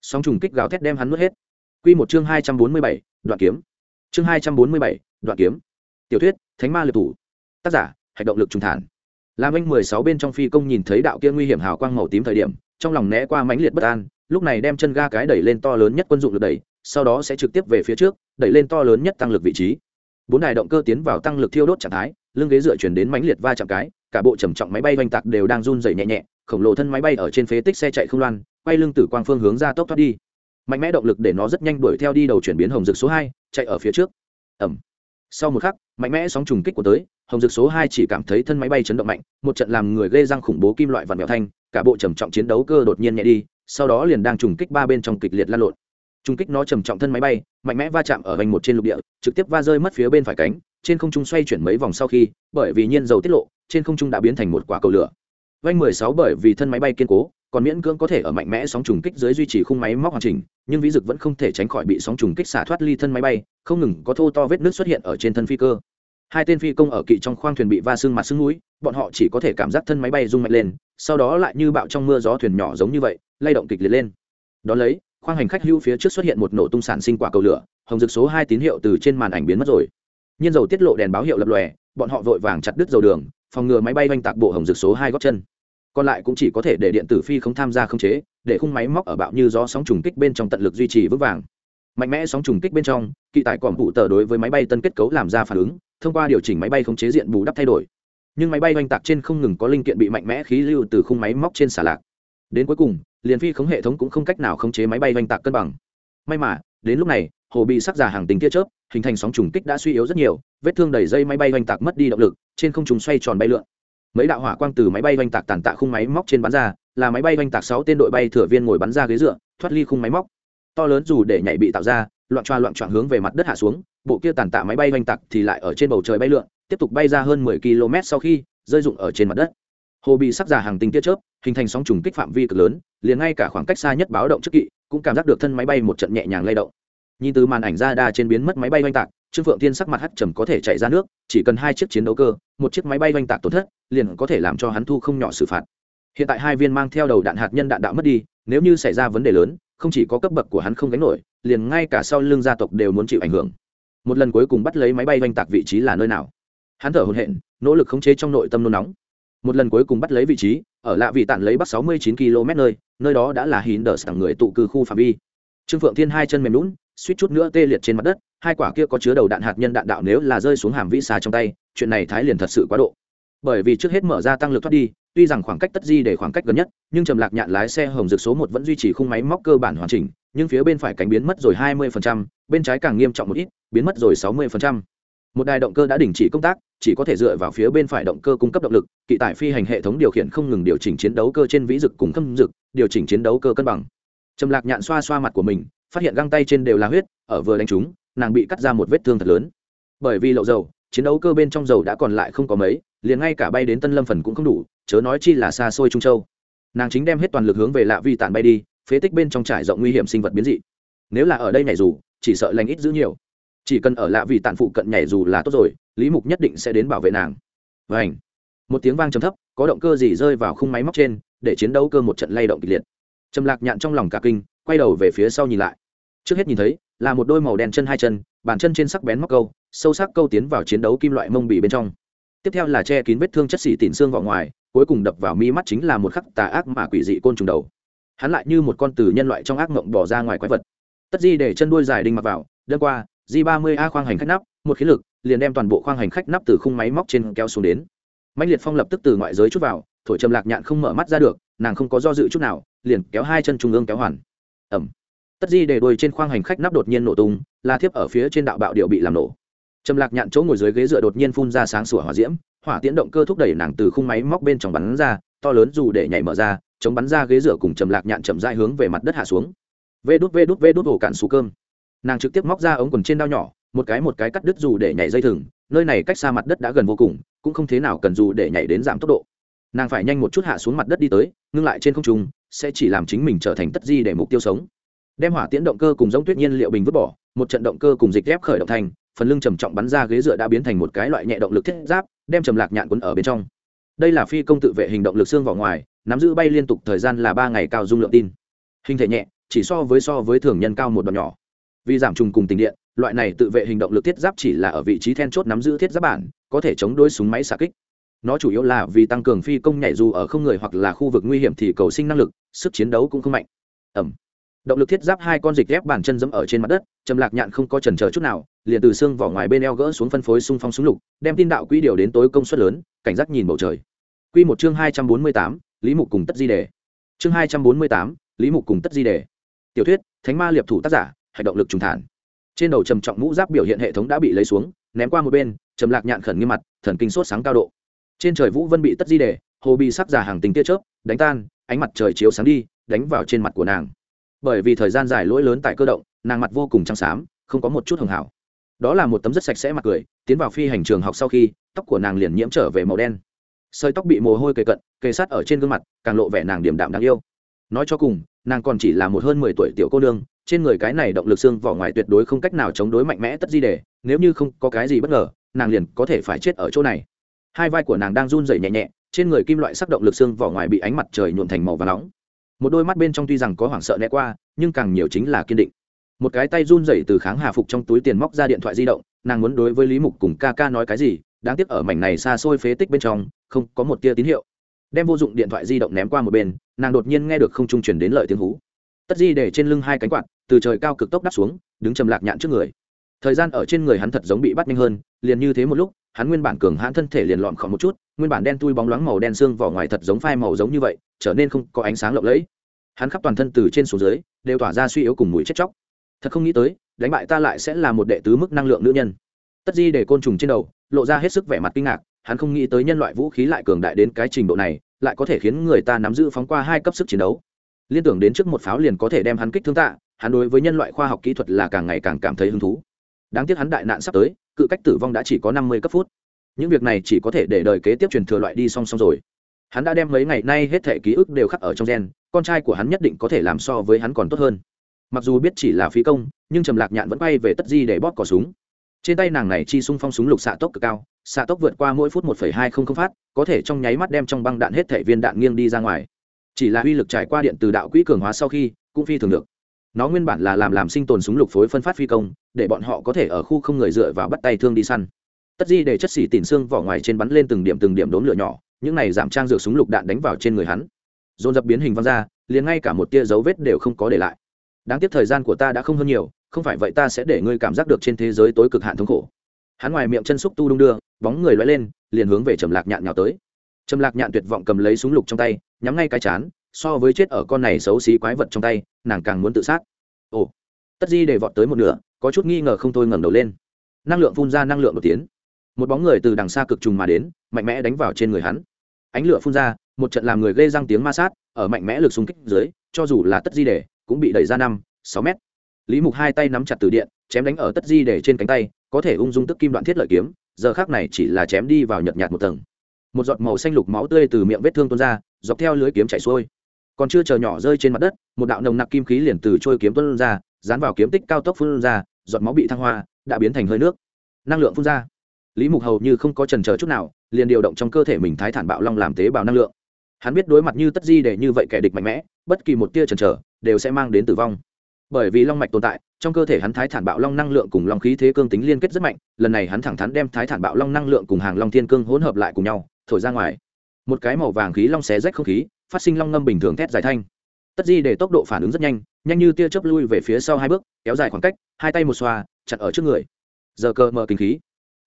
sóng trùng kích gào thét đem hắn nuốt hết. Q một chương hai trăm bốn mươi bảy, đoạn kiếm. Chương hai trăm bốn mươi bảy, đoạn kiếm. Tiểu thuyết, thánh ma liệt thủ. Tác giả hành động lực trung thản. Làm anh mười sáu bên trong phi công nhìn thấy đạo kia nguy hiểm hào quang màu tím thời điểm, trong lòng né qua mãnh liệt bất an, lúc này đem chân ga cái đẩy lên to lớn nhất quân dụng lực đẩy, sau đó sẽ trực tiếp về phía trước, đẩy lên to lớn nhất tăng lực vị trí. Bốn đài động cơ tiến vào tăng lực thiêu đốt trạng thái, lưng ghế dựa chuyển đến mãnh liệt va chạm cái, cả bộ trầm trọng máy bay vành tạc đều đang run rẩy nhẹ nhẹ, khổng lồ thân máy bay ở trên phế tích xe chạy không loan, quay lưng tử quang phương hướng ra tốc thoát đi. Mạnh mẽ động lực để nó rất nhanh đuổi theo đi đầu chuyển biến hồng rực số hai, chạy ở phía trước. Ẩm sau một khắc, mạnh mẽ sóng trùng kích của tới, hồng dực số hai chỉ cảm thấy thân máy bay chấn động mạnh, một trận làm người gây răng khủng bố kim loại vằn mèo thanh, cả bộ trầm trọng chiến đấu cơ đột nhiên nhẹ đi, sau đó liền đang trùng kích ba bên trong kịch liệt lan lộn. Trùng kích nó trầm trọng thân máy bay, mạnh mẽ va chạm ở vành một trên lục địa, trực tiếp va rơi mất phía bên phải cánh, trên không trung xoay chuyển mấy vòng sau khi, bởi vì nhiên dầu tiết lộ, trên không trung đã biến thành một quả cầu lửa vanh 16 bởi vì thân máy bay kiên cố, còn miễn cưỡng có thể ở mạnh mẽ sóng trùng kích dưới duy trì khung máy móc hoàn chỉnh, nhưng vĩ dực vẫn không thể tránh khỏi bị sóng trùng kích xả thoát ly thân máy bay, không ngừng có thô to vết nước xuất hiện ở trên thân phi cơ. Hai tên phi công ở kỵ trong khoang thuyền bị va xương mặt xương núi, bọn họ chỉ có thể cảm giác thân máy bay rung mạnh lên, sau đó lại như bạo trong mưa gió thuyền nhỏ giống như vậy, lay động kịch liệt lên. Đón lấy, khoang hành khách hưu phía trước xuất hiện một nổ tung sản sinh quả cầu lửa, hồng dực số hai tín hiệu từ trên màn ảnh biến mất rồi. Nhiên dầu tiết lộ đèn báo hiệu lập lòe, bọn họ vội vàng chặt đứt dầu đường phòng ngừa máy bay oanh tạc bộ hồng dược số hai gót chân. Còn lại cũng chỉ có thể để điện tử phi không tham gia khống chế, để khung máy móc ở bạo như gió sóng trùng kích bên trong tận lực duy trì vững vàng. Mạnh mẽ sóng trùng kích bên trong, kỵ tải còm phụ tờ đối với máy bay tân kết cấu làm ra phản ứng, thông qua điều chỉnh máy bay khống chế diện bù đắp thay đổi. Nhưng máy bay oanh tạc trên không ngừng có linh kiện bị mạnh mẽ khí lưu từ khung máy móc trên xả lạc. Đến cuối cùng, liền phi khống hệ thống cũng không cách nào khống chế máy bay oanh tạc cân bằng. May mà, đến lúc này, hồ bị sắc giả hàng tính tia chớp, hình thành sóng trùng kích đã suy yếu rất nhiều, vết thương đẩy dây máy bay oanh tạc mất đi động lực trên không trung xoay tròn bay lượn. Mấy đạo hỏa quang từ máy bay oanh tạc tàn tạ khung máy móc trên bắn ra, là máy bay oanh tạc sáu tên đội bay thừa viên ngồi bắn ra ghế dựa, thoát ly khung máy móc. To lớn dù để nhảy bị tạo ra, loạn choa loạn choạng hướng về mặt đất hạ xuống, bộ kia tàn tạ máy bay oanh tạc thì lại ở trên bầu trời bay lượn, tiếp tục bay ra hơn 10 km sau khi rơi rụng ở trên mặt đất. Hồ bị sắc giả hàng tinh tiết chớp, hình thành sóng trùng kích phạm vi cực lớn, liền ngay cả khoảng cách xa nhất báo động trước kỵ, cũng cảm giác được thân máy bay một trận nhẹ nhàng lay động. Nhìn từ màn ảnh ra đa trên biến mất máy bay oanh tạc trương phượng tiên sắc mặt hắt trầm có thể chạy ra nước, chỉ cần hai chiếc chiến đấu cơ, một chiếc máy bay oanh tạc tổn thất, liền có thể làm cho hắn thu không nhỏ xử phạt. Hiện tại hai viên mang theo đầu đạn hạt nhân đạn đạo mất đi, nếu như xảy ra vấn đề lớn, không chỉ có cấp bậc của hắn không gánh nổi, liền ngay cả sau lưng gia tộc đều muốn chịu ảnh hưởng. Một lần cuối cùng bắt lấy máy bay oanh tạc vị trí là nơi nào? Hắn thở hồn hện nỗ lực khống chế trong nội tâm nôn nóng. Một lần cuối cùng bắt lấy vị trí, ở lạ vị tản lấy bắc sáu mươi chín km nơi nơi đó đã là hín đờ sẵn người tụ cư khu phạm vi. Trương phượng thiên hai chân mềm lún suýt chút nữa tê liệt trên mặt đất hai quả kia có chứa đầu đạn hạt nhân đạn đạo nếu là rơi xuống hàm vĩ xà trong tay chuyện này thái liền thật sự quá độ bởi vì trước hết mở ra tăng lực thoát đi tuy rằng khoảng cách tất di để khoảng cách gần nhất nhưng trầm lạc nhạn lái xe hồng dược số một vẫn duy trì khung máy móc cơ bản hoàn chỉnh nhưng phía bên phải cánh biến mất rồi 20%, bên trái càng nghiêm trọng một ít biến mất rồi 60%. một đài động cơ đã đình chỉ công tác chỉ có thể dựa vào phía bên phải động cơ cung cấp động lực kỵ tải phi hành hệ thống điều khiển không ngừng điều chỉnh chiến đấu cơ trên vĩ dực cùng khâm dực điều chỉnh chiến đấu cơ cân bằng trầm lạc nhạn xoa xoa mặt của mình phát hiện găng tay trên đều là huyết, ở vừa đánh trúng nàng bị cắt ra một vết thương thật lớn. Bởi vì lậu dầu, chiến đấu cơ bên trong dầu đã còn lại không có mấy, liền ngay cả bay đến tân lâm phần cũng không đủ, chớ nói chi là xa xôi trung châu. Nàng chính đem hết toàn lực hướng về lạ vi tản bay đi, phế tích bên trong trải rộng nguy hiểm sinh vật biến dị. Nếu là ở đây nhảy dù, chỉ sợ lành ít giữ nhiều. Chỉ cần ở lạ vì tản phụ cận nhảy dù là tốt rồi, lý mục nhất định sẽ đến bảo vệ nàng. Vảnh một tiếng vang trầm thấp, có động cơ gì rơi vào khung máy móc trên, để chiến đấu cơ một trận lay động kịch liệt. Trầm lạc nhạn trong lòng cả kinh quay đầu về phía sau nhìn lại. Trước hết nhìn thấy, là một đôi màu đen chân hai chân, bàn chân trên sắc bén móc câu, sâu sắc câu tiến vào chiến đấu kim loại mông bị bên trong. Tiếp theo là che kín vết thương chất xỉ tỉn xương vào ngoài, cuối cùng đập vào mi mắt chính là một khắc tà ác mà quỷ dị côn trùng đầu. Hắn lại như một con từ nhân loại trong ác mộng bỏ ra ngoài quái vật. Tất di để chân đuôi dài đinh mặc vào đơn qua, di ba mươi a khoang hành khách nắp, một khí lực, liền đem toàn bộ khoang hành khách nắp từ khung máy móc trên kéo xuống đến. Mạnh liệt phong lập tức từ ngoại giới chút vào, thổi trầm lạc nhạn không mở mắt ra được, nàng không có do dự chút nào, liền kéo hai chân trung ương kéo hoàn ẩm. Tất di để đuôi trên khoang hành khách nắp đột nhiên nổ tung la thiếp ở phía trên đạo bạo điệu bị làm nổ. Trầm lạc nhạn chỗ ngồi dưới ghế dựa đột nhiên phun ra sáng sủa hỏa diễm, hỏa tiễn động cơ thúc đẩy nàng từ khung máy móc bên trong bắn ra, to lớn dù để nhảy mở ra, chống bắn ra ghế dựa cùng trầm lạc nhạn chậm dai hướng về mặt đất hạ xuống. Vê đút vê đút vê đút ổ cạn xù cơm. Nàng trực tiếp móc ra ống quần trên đao nhỏ, một cái một cái cắt đứt dù để nhảy dây thừng, nơi này cách xa mặt đất đã gần vô cùng, cũng không thế nào cần dù để nhảy đến giảm tốc độ. Nàng phải nhanh một chút hạ xuống mặt đất đi tới, ngưng lại trên không trung sẽ chỉ làm chính mình trở thành tất di để mục tiêu sống. Đem hỏa tiễn động cơ cùng giống tuyết nhiên liệu bình vứt bỏ, một trận động cơ cùng dịch ghép khởi động thành, phần lưng trầm trọng bắn ra ghế dựa đã biến thành một cái loại nhẹ động lực thiết giáp, đem trầm lạc nhạn quấn ở bên trong. Đây là phi công tự vệ hình động lực xương vào ngoài, nắm giữ bay liên tục thời gian là ba ngày cao dung lượng tin. Hình thể nhẹ, chỉ so với so với thường nhân cao một đoạn nhỏ. Vì giảm trùng cùng tình điện, loại này tự vệ hình động lực thiết giáp chỉ là ở vị trí then chốt nắm giữ thiết giáp bản, có thể chống đối súng máy xạ kích nó chủ yếu là vì tăng cường phi công nhảy dù ở không người hoặc là khu vực nguy hiểm thì cầu sinh năng lực, sức chiến đấu cũng không mạnh. Ẩm. Động lực thiết giáp hai con dịch ghép bàn chân dẫm ở trên mặt đất, trầm lạc nhạn không có trần chờ chút nào, liền từ xương vỏ ngoài bên eo gỡ xuống phân phối xung phong súng lục, đem tin đạo quỹ điều đến tối công suất lớn, cảnh giác nhìn bầu trời. Q một chương hai trăm bốn mươi tám, lý mục cùng tất di đề. Chương hai trăm bốn mươi tám, lý mục cùng tất di đề. Tiểu thuyết, thánh ma liệp thủ tác giả hành động lực trùng thản. Trên đầu trầm trọng mũ giáp biểu hiện hệ thống đã bị lấy xuống, ném qua một bên, trầm lạc nhạn khẩn nghiêm mặt, thần kinh sốt sáng cao độ trên trời vũ vân bị tất di đề, hồ bị sắc giả hàng tình tia chớp, đánh tan, ánh mặt trời chiếu sáng đi, đánh vào trên mặt của nàng. Bởi vì thời gian dài lỗi lớn tại cơ động, nàng mặt vô cùng trắng xám, không có một chút hưởng hảo. Đó là một tấm rất sạch sẽ mặt cười, tiến vào phi hành trường học sau khi, tóc của nàng liền nhiễm trở về màu đen. Sợi tóc bị mồ hôi kề cận, kề sát ở trên gương mặt, càng lộ vẻ nàng điểm đạm đáng yêu. Nói cho cùng, nàng còn chỉ là một hơn mười tuổi tiểu cô nương, trên người cái này động lực xương vỏ ngoài tuyệt đối không cách nào chống đối mạnh mẽ tất di đề, nếu như không có cái gì bất ngờ, nàng liền có thể phải chết ở chỗ này hai vai của nàng đang run rẩy nhẹ nhẹ, trên người kim loại sắc động lực xương vỏ ngoài bị ánh mặt trời nhuộn thành màu và nóng. Một đôi mắt bên trong tuy rằng có hoảng sợ né qua, nhưng càng nhiều chính là kiên định. Một cái tay run rẩy từ kháng hà phục trong túi tiền móc ra điện thoại di động, nàng muốn đối với lý mục cùng ca ca nói cái gì, đáng tiếc ở mảnh này xa xôi phế tích bên trong, không có một tia tín hiệu. Đem vô dụng điện thoại di động ném qua một bên, nàng đột nhiên nghe được không trung chuyển đến lợi tiếng hú. Tất di để trên lưng hai cánh quạt, từ trời cao cực tốc đắp xuống, đứng trầm lạc nhạn trước người thời gian ở trên người hắn thật giống bị bắt nhanh hơn, liền như thế một lúc, hắn nguyên bản cường hãn thân thể liền lọn khỏi một chút, nguyên bản đen tui bóng loáng màu đen xương vỏ ngoài thật giống phai màu giống như vậy, trở nên không có ánh sáng lộng lẫy. Hắn khắp toàn thân từ trên xuống dưới, đều tỏa ra suy yếu cùng mùi chết chóc. Thật không nghĩ tới, đánh bại ta lại sẽ là một đệ tứ mức năng lượng nữ nhân. Tất di để côn trùng trên đầu, lộ ra hết sức vẻ mặt kinh ngạc, hắn không nghĩ tới nhân loại vũ khí lại cường đại đến cái trình độ này, lại có thể khiến người ta nắm giữ phóng qua hai cấp sức chiến đấu. Liên tưởng đến trước một pháo liền có thể đem hắn kích thương tạ, hắn đối với nhân loại khoa học kỹ thuật là càng ngày càng cảm thấy hứng thú đáng tiếc hắn đại nạn sắp tới, cự cách tử vong đã chỉ có năm mươi cấp phút. Những việc này chỉ có thể để đời kế tiếp truyền thừa loại đi song song rồi. Hắn đã đem mấy ngày nay hết thể ký ức đều khắc ở trong gen, con trai của hắn nhất định có thể làm so với hắn còn tốt hơn. Mặc dù biết chỉ là phí công, nhưng trầm lạc nhạn vẫn quay về tất di để bóp cỏ súng. Trên tay nàng này chi xung phong súng lục xạ tốc cực cao, xạ tốc vượt qua mỗi phút một hai không không phát, có thể trong nháy mắt đem trong băng đạn hết thể viên đạn nghiêng đi ra ngoài. Chỉ là uy lực trải qua điện từ đạo quỹ cường hóa sau khi, cũng phi thường được nó nguyên bản là làm làm sinh tồn súng lục phối phân phát phi công, để bọn họ có thể ở khu không người dựa vào bắt tay thương đi săn. Tất di để chất xỉ tỉn xương vỏ ngoài trên bắn lên từng điểm từng điểm đốm lửa nhỏ, những này giảm trang dược súng lục đạn đánh vào trên người hắn. Dồn dập biến hình văng ra, liền ngay cả một tia dấu vết đều không có để lại. Đáng tiếc thời gian của ta đã không hơn nhiều, không phải vậy ta sẽ để ngươi cảm giác được trên thế giới tối cực hạn thống khổ. Hắn ngoài miệng chân xúc tu đung đưa, bóng người loay lên, liền hướng về trầm lạc nhạn nhào tới. Trầm lạc nhạn tuyệt vọng cầm lấy súng lục trong tay, nhắm ngay cái chán so với chết ở con này xấu xí quái vật trong tay nàng càng muốn tự sát. Ồ tất di để vọt tới một nửa có chút nghi ngờ không thôi ngẩng đầu lên. Năng lượng phun ra năng lượng một tiếng, một bóng người từ đằng xa cực trùng mà đến mạnh mẽ đánh vào trên người hắn. Ánh lửa phun ra một trận làm người gây răng tiếng ma sát ở mạnh mẽ lực xung kích dưới cho dù là tất di để cũng bị đẩy ra năm sáu mét. Lý mục hai tay nắm chặt từ điện chém đánh ở tất di để trên cánh tay có thể ung dung tức kim đoạn thiết lợi kiếm giờ khác này chỉ là chém đi vào nhợt nhạt một tầng. Một giọt màu xanh lục máu tươi từ miệng vết thương tuôn ra dọc theo lưới kiếm chảy xuôi còn chưa chờ nhỏ rơi trên mặt đất, một đạo nồng nặc kim khí liền từ trôi kiếm tuôn ra, dán vào kiếm tích cao tốc phun ra, giọt máu bị thăng hoa, đã biến thành hơi nước. Năng lượng phun ra. Lý mục hầu như không có trần chờ chút nào, liền điều động trong cơ thể mình thái thản bạo long làm tế bào năng lượng. Hắn biết đối mặt như tất di để như vậy kẻ địch mạnh mẽ, bất kỳ một tia trần trở đều sẽ mang đến tử vong. Bởi vì long mạch tồn tại, trong cơ thể hắn thái thản bạo long năng lượng cùng long khí thế cương tính liên kết rất mạnh, lần này hắn thẳng thắn đem thái thản bạo long năng lượng cùng hàng long thiên cương hỗn hợp lại cùng nhau, thổi ra ngoài. Một cái màu vàng khí long xé rách không khí phát sinh long ngâm bình thường thét dài thanh. Tất di để tốc độ phản ứng rất nhanh nhanh như tia chớp lui về phía sau hai bước, kéo dài khoảng cách, hai tay một xoa, chặt ở trước người. Giờ cơ mở kinh khí.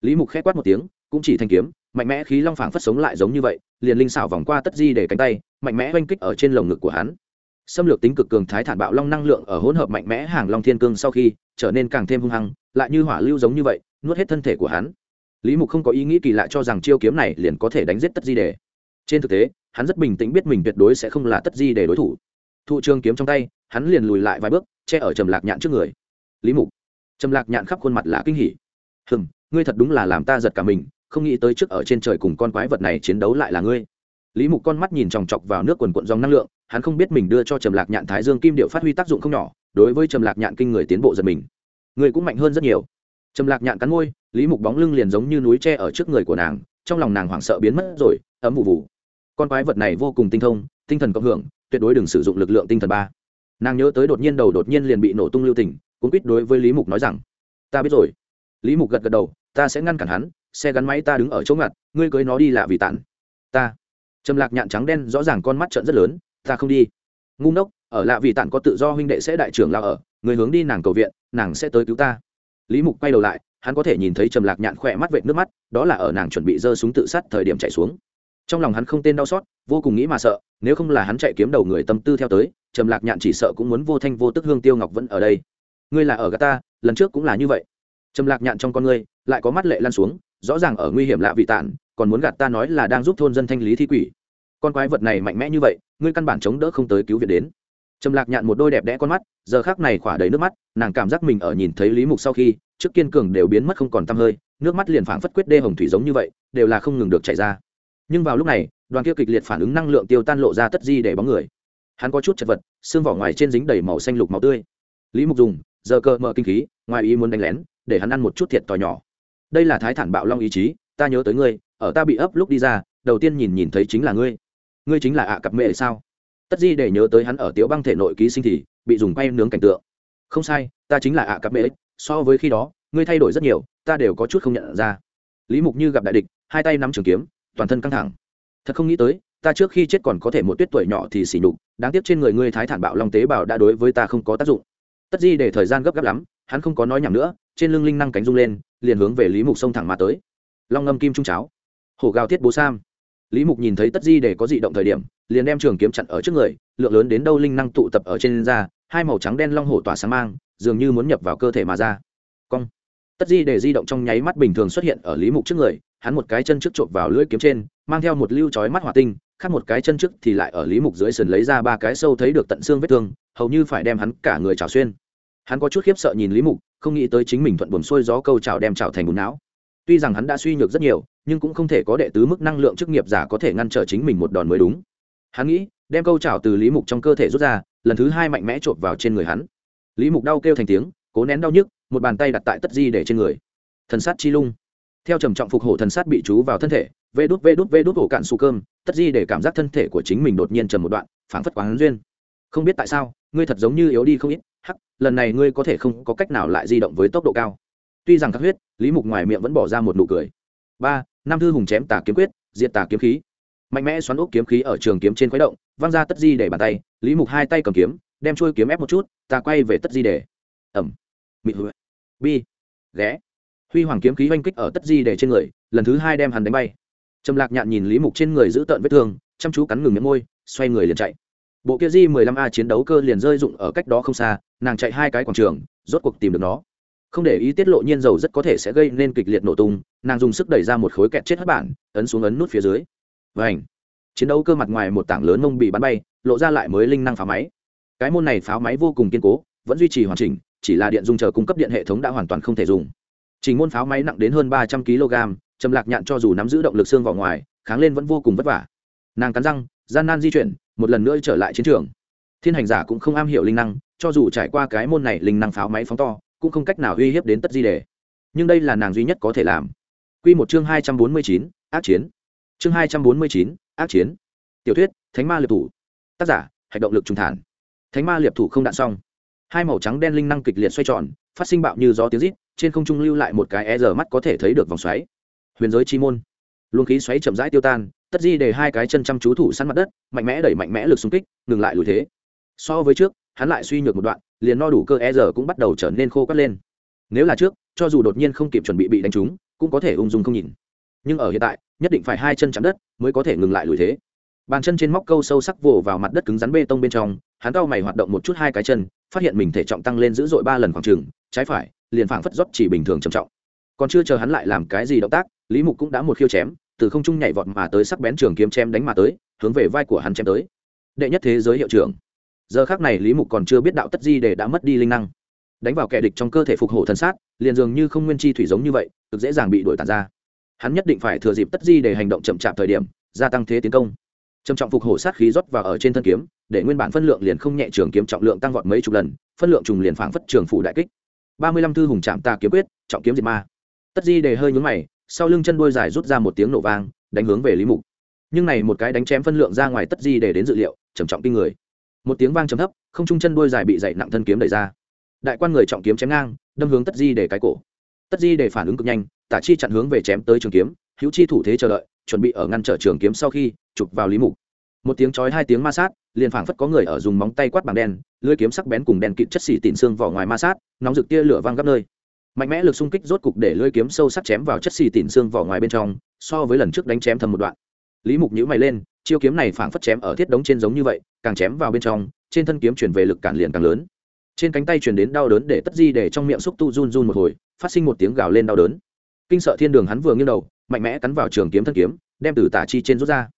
Lý mục khét quát một tiếng, cũng chỉ thanh kiếm, mạnh mẽ khí long phảng phất sống lại giống như vậy, liền linh xảo vòng qua tất di để cánh tay, mạnh mẽ oanh kích ở trên lồng ngực của hắn. Xâm lược tính cực cường thái thản bạo long năng lượng ở hỗn hợp mạnh mẽ hàng long thiên cương sau khi, trở nên càng thêm hung hăng, lại như hỏa lưu giống như vậy, nuốt hết thân thể của hắn. Lý mục không có ý nghĩ kỳ lạ cho rằng chiêu kiếm này liền có thể đánh giết tất di đề trên thực tế hắn rất bình tĩnh biết mình tuyệt đối sẽ không là tất di để đối thủ. Thụ trường kiếm trong tay, hắn liền lùi lại vài bước, che ở trầm lạc nhạn trước người. Lý mục, trầm lạc nhạn khắp khuôn mặt là kinh hỉ. Hừng ngươi thật đúng là làm ta giật cả mình, không nghĩ tới trước ở trên trời cùng con quái vật này chiến đấu lại là ngươi. Lý mục con mắt nhìn chòng chọc vào nước quần quận dòng năng lượng, hắn không biết mình đưa cho trầm lạc nhạn thái dương kim điệu phát huy tác dụng không nhỏ, đối với trầm lạc nhạn kinh người tiến bộ giật mình. Người cũng mạnh hơn rất nhiều. Trầm lạc nhạn cắn môi, lý mục bóng lưng liền giống như núi tre ở trước người của nàng, trong lòng nàng hoảng sợ biến mất rồi, ấm vụ vụ con quái vật này vô cùng tinh thông, tinh thần cộng hưởng, tuyệt đối đừng sử dụng lực lượng tinh thần ba. Nàng nhớ tới đột nhiên đầu đột nhiên liền bị nổ tung lưu tình cũng quýt đối với lý mục nói rằng, ta biết rồi. Lý mục gật gật đầu, ta sẽ ngăn cản hắn, xe gắn máy ta đứng ở chỗ ngặt, ngươi cưới nó đi lạ vì tản. Ta. Trầm lạc nhạn trắng đen rõ ràng con mắt trận rất lớn, ta không đi. Ngu ngốc, ở lạ vì tản có tự do huynh đệ sẽ đại trưởng lao ở người hướng đi nàng cầu viện, nàng sẽ tới cứu ta. Lý mục quay đầu lại, hắn có thể nhìn thấy trầm lạc nhạn khỏe mắt vệt nước mắt, đó là ở nàng chuẩn bị giơ súng tự sát thời điểm chạy xuống trong lòng hắn không tên đau xót, vô cùng nghĩ mà sợ, nếu không là hắn chạy kiếm đầu người tâm tư theo tới, trầm lạc nhạn chỉ sợ cũng muốn vô thanh vô tức hương tiêu ngọc vẫn ở đây. Ngươi là ở gà ta, lần trước cũng là như vậy. Trầm lạc nhạn trong con ngươi lại có mắt lệ lan xuống, rõ ràng ở nguy hiểm lạ vị tản, còn muốn gạt ta nói là đang giúp thôn dân thanh lý thi quỷ. Con quái vật này mạnh mẽ như vậy, ngươi căn bản chống đỡ không tới cứu viện đến. Trầm lạc nhạn một đôi đẹp đẽ con mắt, giờ khác này khỏa đầy nước mắt, nàng cảm giác mình ở nhìn thấy lý mục sau khi, trước kiên cường đều biến mất không còn t hơi, nước mắt liền phảng phất quyết đê hồng thủy giống như vậy, đều là không ngừng được chảy ra nhưng vào lúc này, đoàn kia kịch liệt phản ứng năng lượng tiêu tan lộ ra tất di để bóng người. Hắn có chút chật vật, xương vỏ ngoài trên dính đầy màu xanh lục máu tươi. Lý mục dùng giờ cờ mở kinh khí, ngoài ý muốn đánh lén, để hắn ăn một chút thiệt t nhỏ. Đây là thái thản bạo long ý chí, ta nhớ tới ngươi, ở ta bị ấp lúc đi ra, đầu tiên nhìn nhìn thấy chính là ngươi. Ngươi chính là ạ cặp mẹ sao? Tất di để nhớ tới hắn ở tiểu băng thể nội ký sinh thì, bị dùng quay nướng cảnh tượng. Không sai, ta chính là ạ cặp mẹ so với khi đó, ngươi thay đổi rất nhiều, ta đều có chút không nhận ra. Lý mục như gặp đại địch, hai tay nắm trường kiếm toàn thân căng thẳng. Thật không nghĩ tới, ta trước khi chết còn có thể một tuyết tuổi nhỏ thì xỉ nhục, đáng tiếc trên người ngươi thái thản bạo long tế bào đã đối với ta không có tác dụng. Tất di để thời gian gấp gáp lắm, hắn không có nói nhảm nữa, trên lưng linh năng cánh rung lên, liền hướng về lý mục sông thẳng mà tới. Long ngâm kim trung cháo. Hổ gào thiết bố sam. Lý mục nhìn thấy tất di để có dị động thời điểm, liền đem trường kiếm chặn ở trước người, lượng lớn đến đâu linh năng tụ tập ở trên da, hai màu trắng đen long hổ tỏa sáng mang, dường như muốn nhập vào cơ thể mà ra. Cong tất di để di động trong nháy mắt bình thường xuất hiện ở lý mục trước người, hắn một cái chân trước trộm vào lưỡi kiếm trên, mang theo một lưu chói mắt hỏa tinh, khác một cái chân trước thì lại ở lý mục dưới sườn lấy ra ba cái sâu thấy được tận xương vết thương, hầu như phải đem hắn cả người trào xuyên. Hắn có chút khiếp sợ nhìn lý mục, không nghĩ tới chính mình thuận buồm xuôi gió câu trào đem trào thành bùn não. Tuy rằng hắn đã suy nhược rất nhiều, nhưng cũng không thể có đệ tứ mức năng lượng chức nghiệp giả có thể ngăn trở chính mình một đòn mới đúng. Hắn nghĩ, đem câu trào từ lý mục trong cơ thể rút ra, lần thứ hai mạnh mẽ chộp vào trên người hắn. Lý mục đau kêu thành tiếng, cố nén đau nhức một bàn tay đặt tại tất di để trên người. Thần sát chi lung. Theo trầm trọng phục hổ thần sát bị chú vào thân thể, vê đút vê đút vê đút hổ cạn xù cơm, tất di để cảm giác thân thể của chính mình đột nhiên trầm một đoạn, phảng phất quán duyên. Không biết tại sao, ngươi thật giống như yếu đi không ít, hắc, lần này ngươi có thể không có cách nào lại di động với tốc độ cao. Tuy rằng khắc huyết, lý mục ngoài miệng vẫn bỏ ra một nụ cười. Ba, nam thư hùng chém tà kiếm quyết, diệt tà kiếm khí. Mạnh mẽ xoắn ốc kiếm khí ở trường kiếm trên khuấy động, văng ra tất di để bàn tay, lý mục hai tay cầm kiếm, đem trôi kiếm ép một chút, ta quay về tất di để. Ẩm. Mịt hụi bi, ghé. Huy hoàng kiếm khí oanh kích ở tất di để trên người, lần thứ hai đem hắn đánh bay. Trầm lạc nhạn nhìn lý mục trên người giữ tợn vết thương, chăm chú cắn ngừng miệng môi, xoay người liền chạy. Bộ kia di 15 a chiến đấu cơ liền rơi dụng ở cách đó không xa, nàng chạy hai cái quảng trường, rốt cuộc tìm được nó. Không để ý tiết lộ nhiên dầu rất có thể sẽ gây nên kịch liệt nổ tung, nàng dùng sức đẩy ra một khối kẹt chết hất bản, ấn xuống ấn nút phía dưới. Vảnh chiến đấu cơ mặt ngoài một tảng lớn mông bị bắn bay, lộ ra lại mới linh năng pháo máy. Cái môn này pháo máy vô cùng kiên cố vẫn duy trì hoàn chỉnh, chỉ là điện dung chờ cung cấp điện hệ thống đã hoàn toàn không thể dùng. Trình môn pháo máy nặng đến hơn ba trăm kg, trầm lạc nhạn cho dù nắm giữ động lực xương vào ngoài, kháng lên vẫn vô cùng vất vả. Nàng cắn răng, gian nan di chuyển, một lần nữa trở lại chiến trường. Thiên hành giả cũng không am hiểu linh năng, cho dù trải qua cái môn này linh năng pháo máy phóng to, cũng không cách nào uy hiếp đến tất di đề. Nhưng đây là nàng duy nhất có thể làm. Q một chương hai trăm bốn mươi chín, ác chiến. Chương hai trăm bốn mươi chín, ác chiến. Tiểu thuyết, thánh ma liệt thủ. Tác giả hành động lực trung thản. Thánh ma liệt thủ không đạn xong hai màu trắng đen linh năng kịch liệt xoay tròn, phát sinh bạo như gió tiếng rít, trên không trung lưu lại một cái e giờ mắt có thể thấy được vòng xoáy. Huyền giới chi môn. Luồng khí xoáy chậm rãi tiêu tan, tất di để hai cái chân chăm chú thủ săn mặt đất, mạnh mẽ đẩy mạnh mẽ lực xung kích, ngừng lại lùi thế. So với trước, hắn lại suy nhược một đoạn, liền no đủ cơ e giờ cũng bắt đầu trở nên khô cắt lên. Nếu là trước, cho dù đột nhiên không kịp chuẩn bị bị đánh trúng, cũng có thể ung dung không nhìn. Nhưng ở hiện tại, nhất định phải hai chân chạm đất mới có thể ngừng lại lùi thế. Bàn chân trên móc câu sâu sắc vồ vào mặt đất cứng rắn bê tông bên trong, hắn cao mày hoạt động một chút hai cái chân phát hiện mình thể trọng tăng lên dữ dội ba lần khoảng trừng trái phải, liền phảng phất rót chỉ bình thường trầm trọng. Còn chưa chờ hắn lại làm cái gì động tác, lý mục cũng đã một khiêu chém, từ không trung nhảy vọt mà tới sắc bén trường kiếm chém đánh mà tới, hướng về vai của hắn chém tới. Đệ nhất thế giới hiệu trưởng. Giờ khác này lý mục còn chưa biết đạo tất di để đã mất đi linh năng. Đánh vào kẻ địch trong cơ thể phục hộ thần sát, liền dường như không nguyên chi thủy giống như vậy, cực dễ dàng bị đuổi tàn ra. Hắn nhất định phải thừa dịp tất di để hành động chậm chạp thời điểm, gia tăng thế tiến công. Trầm trọng phục hộ sát khí rót vào ở trên thân kiếm để nguyên bản phân lượng liền không nhẹ trường kiếm trọng lượng tăng vọt mấy chục lần, phân lượng trùng liền phảng phất trường phủ đại kích. Ba mươi lăm thư hùng chạm tà kiếm quyết, trọng kiếm diệt ma. Tất di để hơi nhúng mày, sau lưng chân đuôi dài rút ra một tiếng nổ vang, đánh hướng về lý mục. Nhưng này một cái đánh chém phân lượng ra ngoài tất di để đến dự liệu, trầm trọng kinh người. Một tiếng vang trầm thấp, không trung chân đuôi dài bị dậy nặng thân kiếm đẩy ra. Đại quan người trọng kiếm chém ngang, đâm hướng tất di để cái cổ. Tất di để phản ứng cực nhanh, tả chi chặn hướng về chém tới trường kiếm, hữu chi thủ thế chờ đợi, chuẩn bị ở ngăn trở trường kiếm sau khi chụp vào lý mục một tiếng chói hai tiếng ma sát, liền phảng phất có người ở dùng móng tay quát bằng đen lưỡi kiếm sắc bén cùng đèn kịt chất xỉ tịn xương vỏ ngoài ma sát, nóng rực tia lửa văng gấp nơi. Mạnh mẽ lực xung kích rốt cục để lưỡi kiếm sâu sắc chém vào chất xì tịn xương vỏ ngoài bên trong, so với lần trước đánh chém thầm một đoạn. Lý mục nhíu mày lên, chiêu kiếm này phảng phất chém ở thiết đống trên giống như vậy, càng chém vào bên trong, trên thân kiếm chuyển về lực cản liền càng lớn. Trên cánh tay chuyển đến đau đớn để tất di để trong miệng xúc tu run run một hồi, phát sinh một tiếng gào lên đau đớn. Kinh sợ thiên đường hắn vừa nghiêng đầu, mạnh mẽ cắn vào trường kiếm thân kiếm, đem từ tả chi trên rút ra.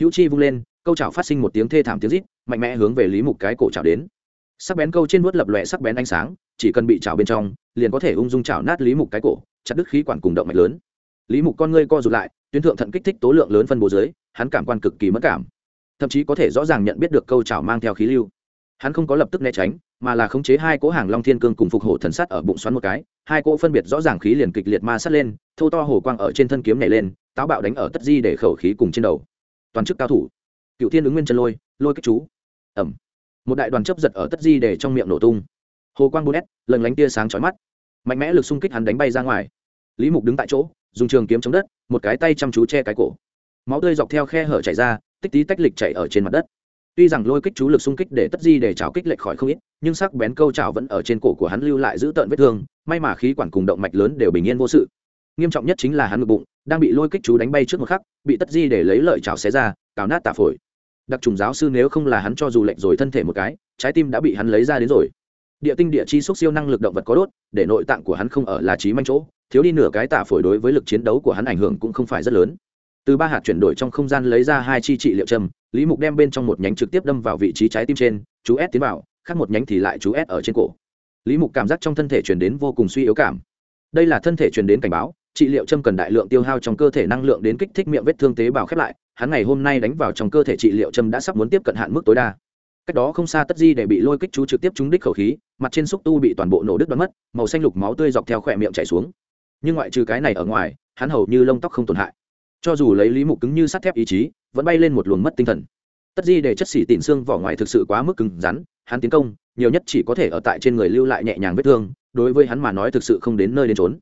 Hữu chi vung lên câu chảo phát sinh một tiếng thê thảm tiếng rít, mạnh mẽ hướng về lý mục cái cổ chảo đến. Sắc bén câu trên vuốt lập lòe sắc bén ánh sáng, chỉ cần bị chảo bên trong, liền có thể ung dung chảo nát lý mục cái cổ, chặt đứt khí quản cùng động mạch lớn. Lý mục con ngươi co rụt lại, tuyến thượng thận kích thích tố lượng lớn phân bố dưới, hắn cảm quan cực kỳ mất cảm. Thậm chí có thể rõ ràng nhận biết được câu chảo mang theo khí lưu. Hắn không có lập tức né tránh, mà là khống chế hai cỗ hàng long thiên cương cùng phục hổ thần sắt ở bụng xoắn một cái, hai cỗ phân biệt rõ ràng khí liền kịch liệt ma sắt lên, thô to hổ quang ở trên thân kiếm nhảy lên, táo bạo đánh ở tất di để khẩu khí cùng trên đầu. Toàn chức cao thủ cựu thiên ứng nguyên chân lôi lôi kích chú. Ẩm một đại đoàn chấp giật ở tất di để trong miệng nổ tung. Hồ quang bốn s lần lánh tia sáng chói mắt. Mạnh mẽ lực xung kích hắn đánh bay ra ngoài. Lý mục đứng tại chỗ, dùng trường kiếm chống đất, một cái tay chăm chú che cái cổ. Máu tươi dọc theo khe hở chảy ra, tích tí tách lịch chảy ở trên mặt đất. Tuy rằng lôi kích chú lực xung kích để tất di để chảo kích lệch khỏi không ít, nhưng sắc bén câu chảo vẫn ở trên cổ của hắn lưu lại giữ tợn vết thương, may mà khí quản cùng động mạch lớn đều bình yên vô sự. Nghiêm trọng nhất chính là hắn ngực bụng, đang bị lôi kích chú đánh bay trước một khắc, bị tất di để lấy lợi chảo xé ra, cào nát tả phổi đặc trùng giáo sư nếu không là hắn cho dù lệnh rồi thân thể một cái, trái tim đã bị hắn lấy ra đến rồi. Địa tinh địa chi xúc siêu năng lực động vật có đốt, để nội tạng của hắn không ở là trí manh chỗ, thiếu đi nửa cái tả phổi đối với lực chiến đấu của hắn ảnh hưởng cũng không phải rất lớn. Từ ba hạt chuyển đổi trong không gian lấy ra hai chi trị liệu châm, lý mục đem bên trong một nhánh trực tiếp đâm vào vị trí trái tim trên, chú s tiến vào, khác một nhánh thì lại chú s ở trên cổ. Lý mục cảm giác trong thân thể chuyển đến vô cùng suy yếu cảm. Đây là thân thể chuyển đến cảnh báo, trị liệu châm cần đại lượng tiêu hao trong cơ thể năng lượng đến kích thích miệng vết thương tế bào khép lại hắn ngày hôm nay đánh vào trong cơ thể trị liệu châm đã sắp muốn tiếp cận hạn mức tối đa. Cách đó không xa tất di để bị lôi kích chú trực tiếp trúng đích khẩu khí, mặt trên xúc tu bị toàn bộ nổ đứt đoán mất, màu xanh lục máu tươi dọc theo khỏe miệng chảy xuống. Nhưng ngoại trừ cái này ở ngoài, hắn hầu như lông tóc không tổn hại. Cho dù lấy lý mục cứng như sắt thép ý chí, vẫn bay lên một luồng mất tinh thần. Tất di để chất xỉ tịn xương vỏ ngoài thực sự quá mức cứng rắn, hắn tiến công, nhiều nhất chỉ có thể ở tại trên người lưu lại nhẹ nhàng vết thương, đối với hắn mà nói thực sự không đến nơi đến trốn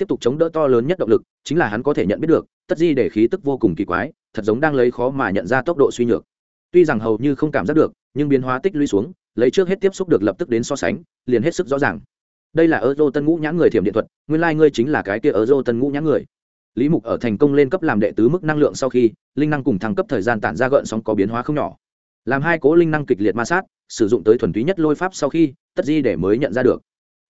tiếp tục chống đỡ to lớn nhất động lực, chính là hắn có thể nhận biết được, tất di để khí tức vô cùng kỳ quái thật giống đang lấy khó mà nhận ra tốc độ suy nhược. Tuy rằng hầu như không cảm giác được, nhưng biến hóa tích lũy xuống, lấy trước hết tiếp xúc được lập tức đến so sánh, liền hết sức rõ ràng. Đây là euro tân ngũ nhãn người thiểm điện thuật, nguyên lai、like、ngươi chính là cái kia euro tân ngũ nhãn người. Lý mục ở thành công lên cấp làm đệ tứ mức năng lượng sau khi, linh năng cùng thăng cấp thời gian tản ra gợn sóng có biến hóa không nhỏ. Làm hai cố linh năng kịch liệt ma sát, sử dụng tới thuần túy nhất lôi pháp sau khi, tất di để mới nhận ra được.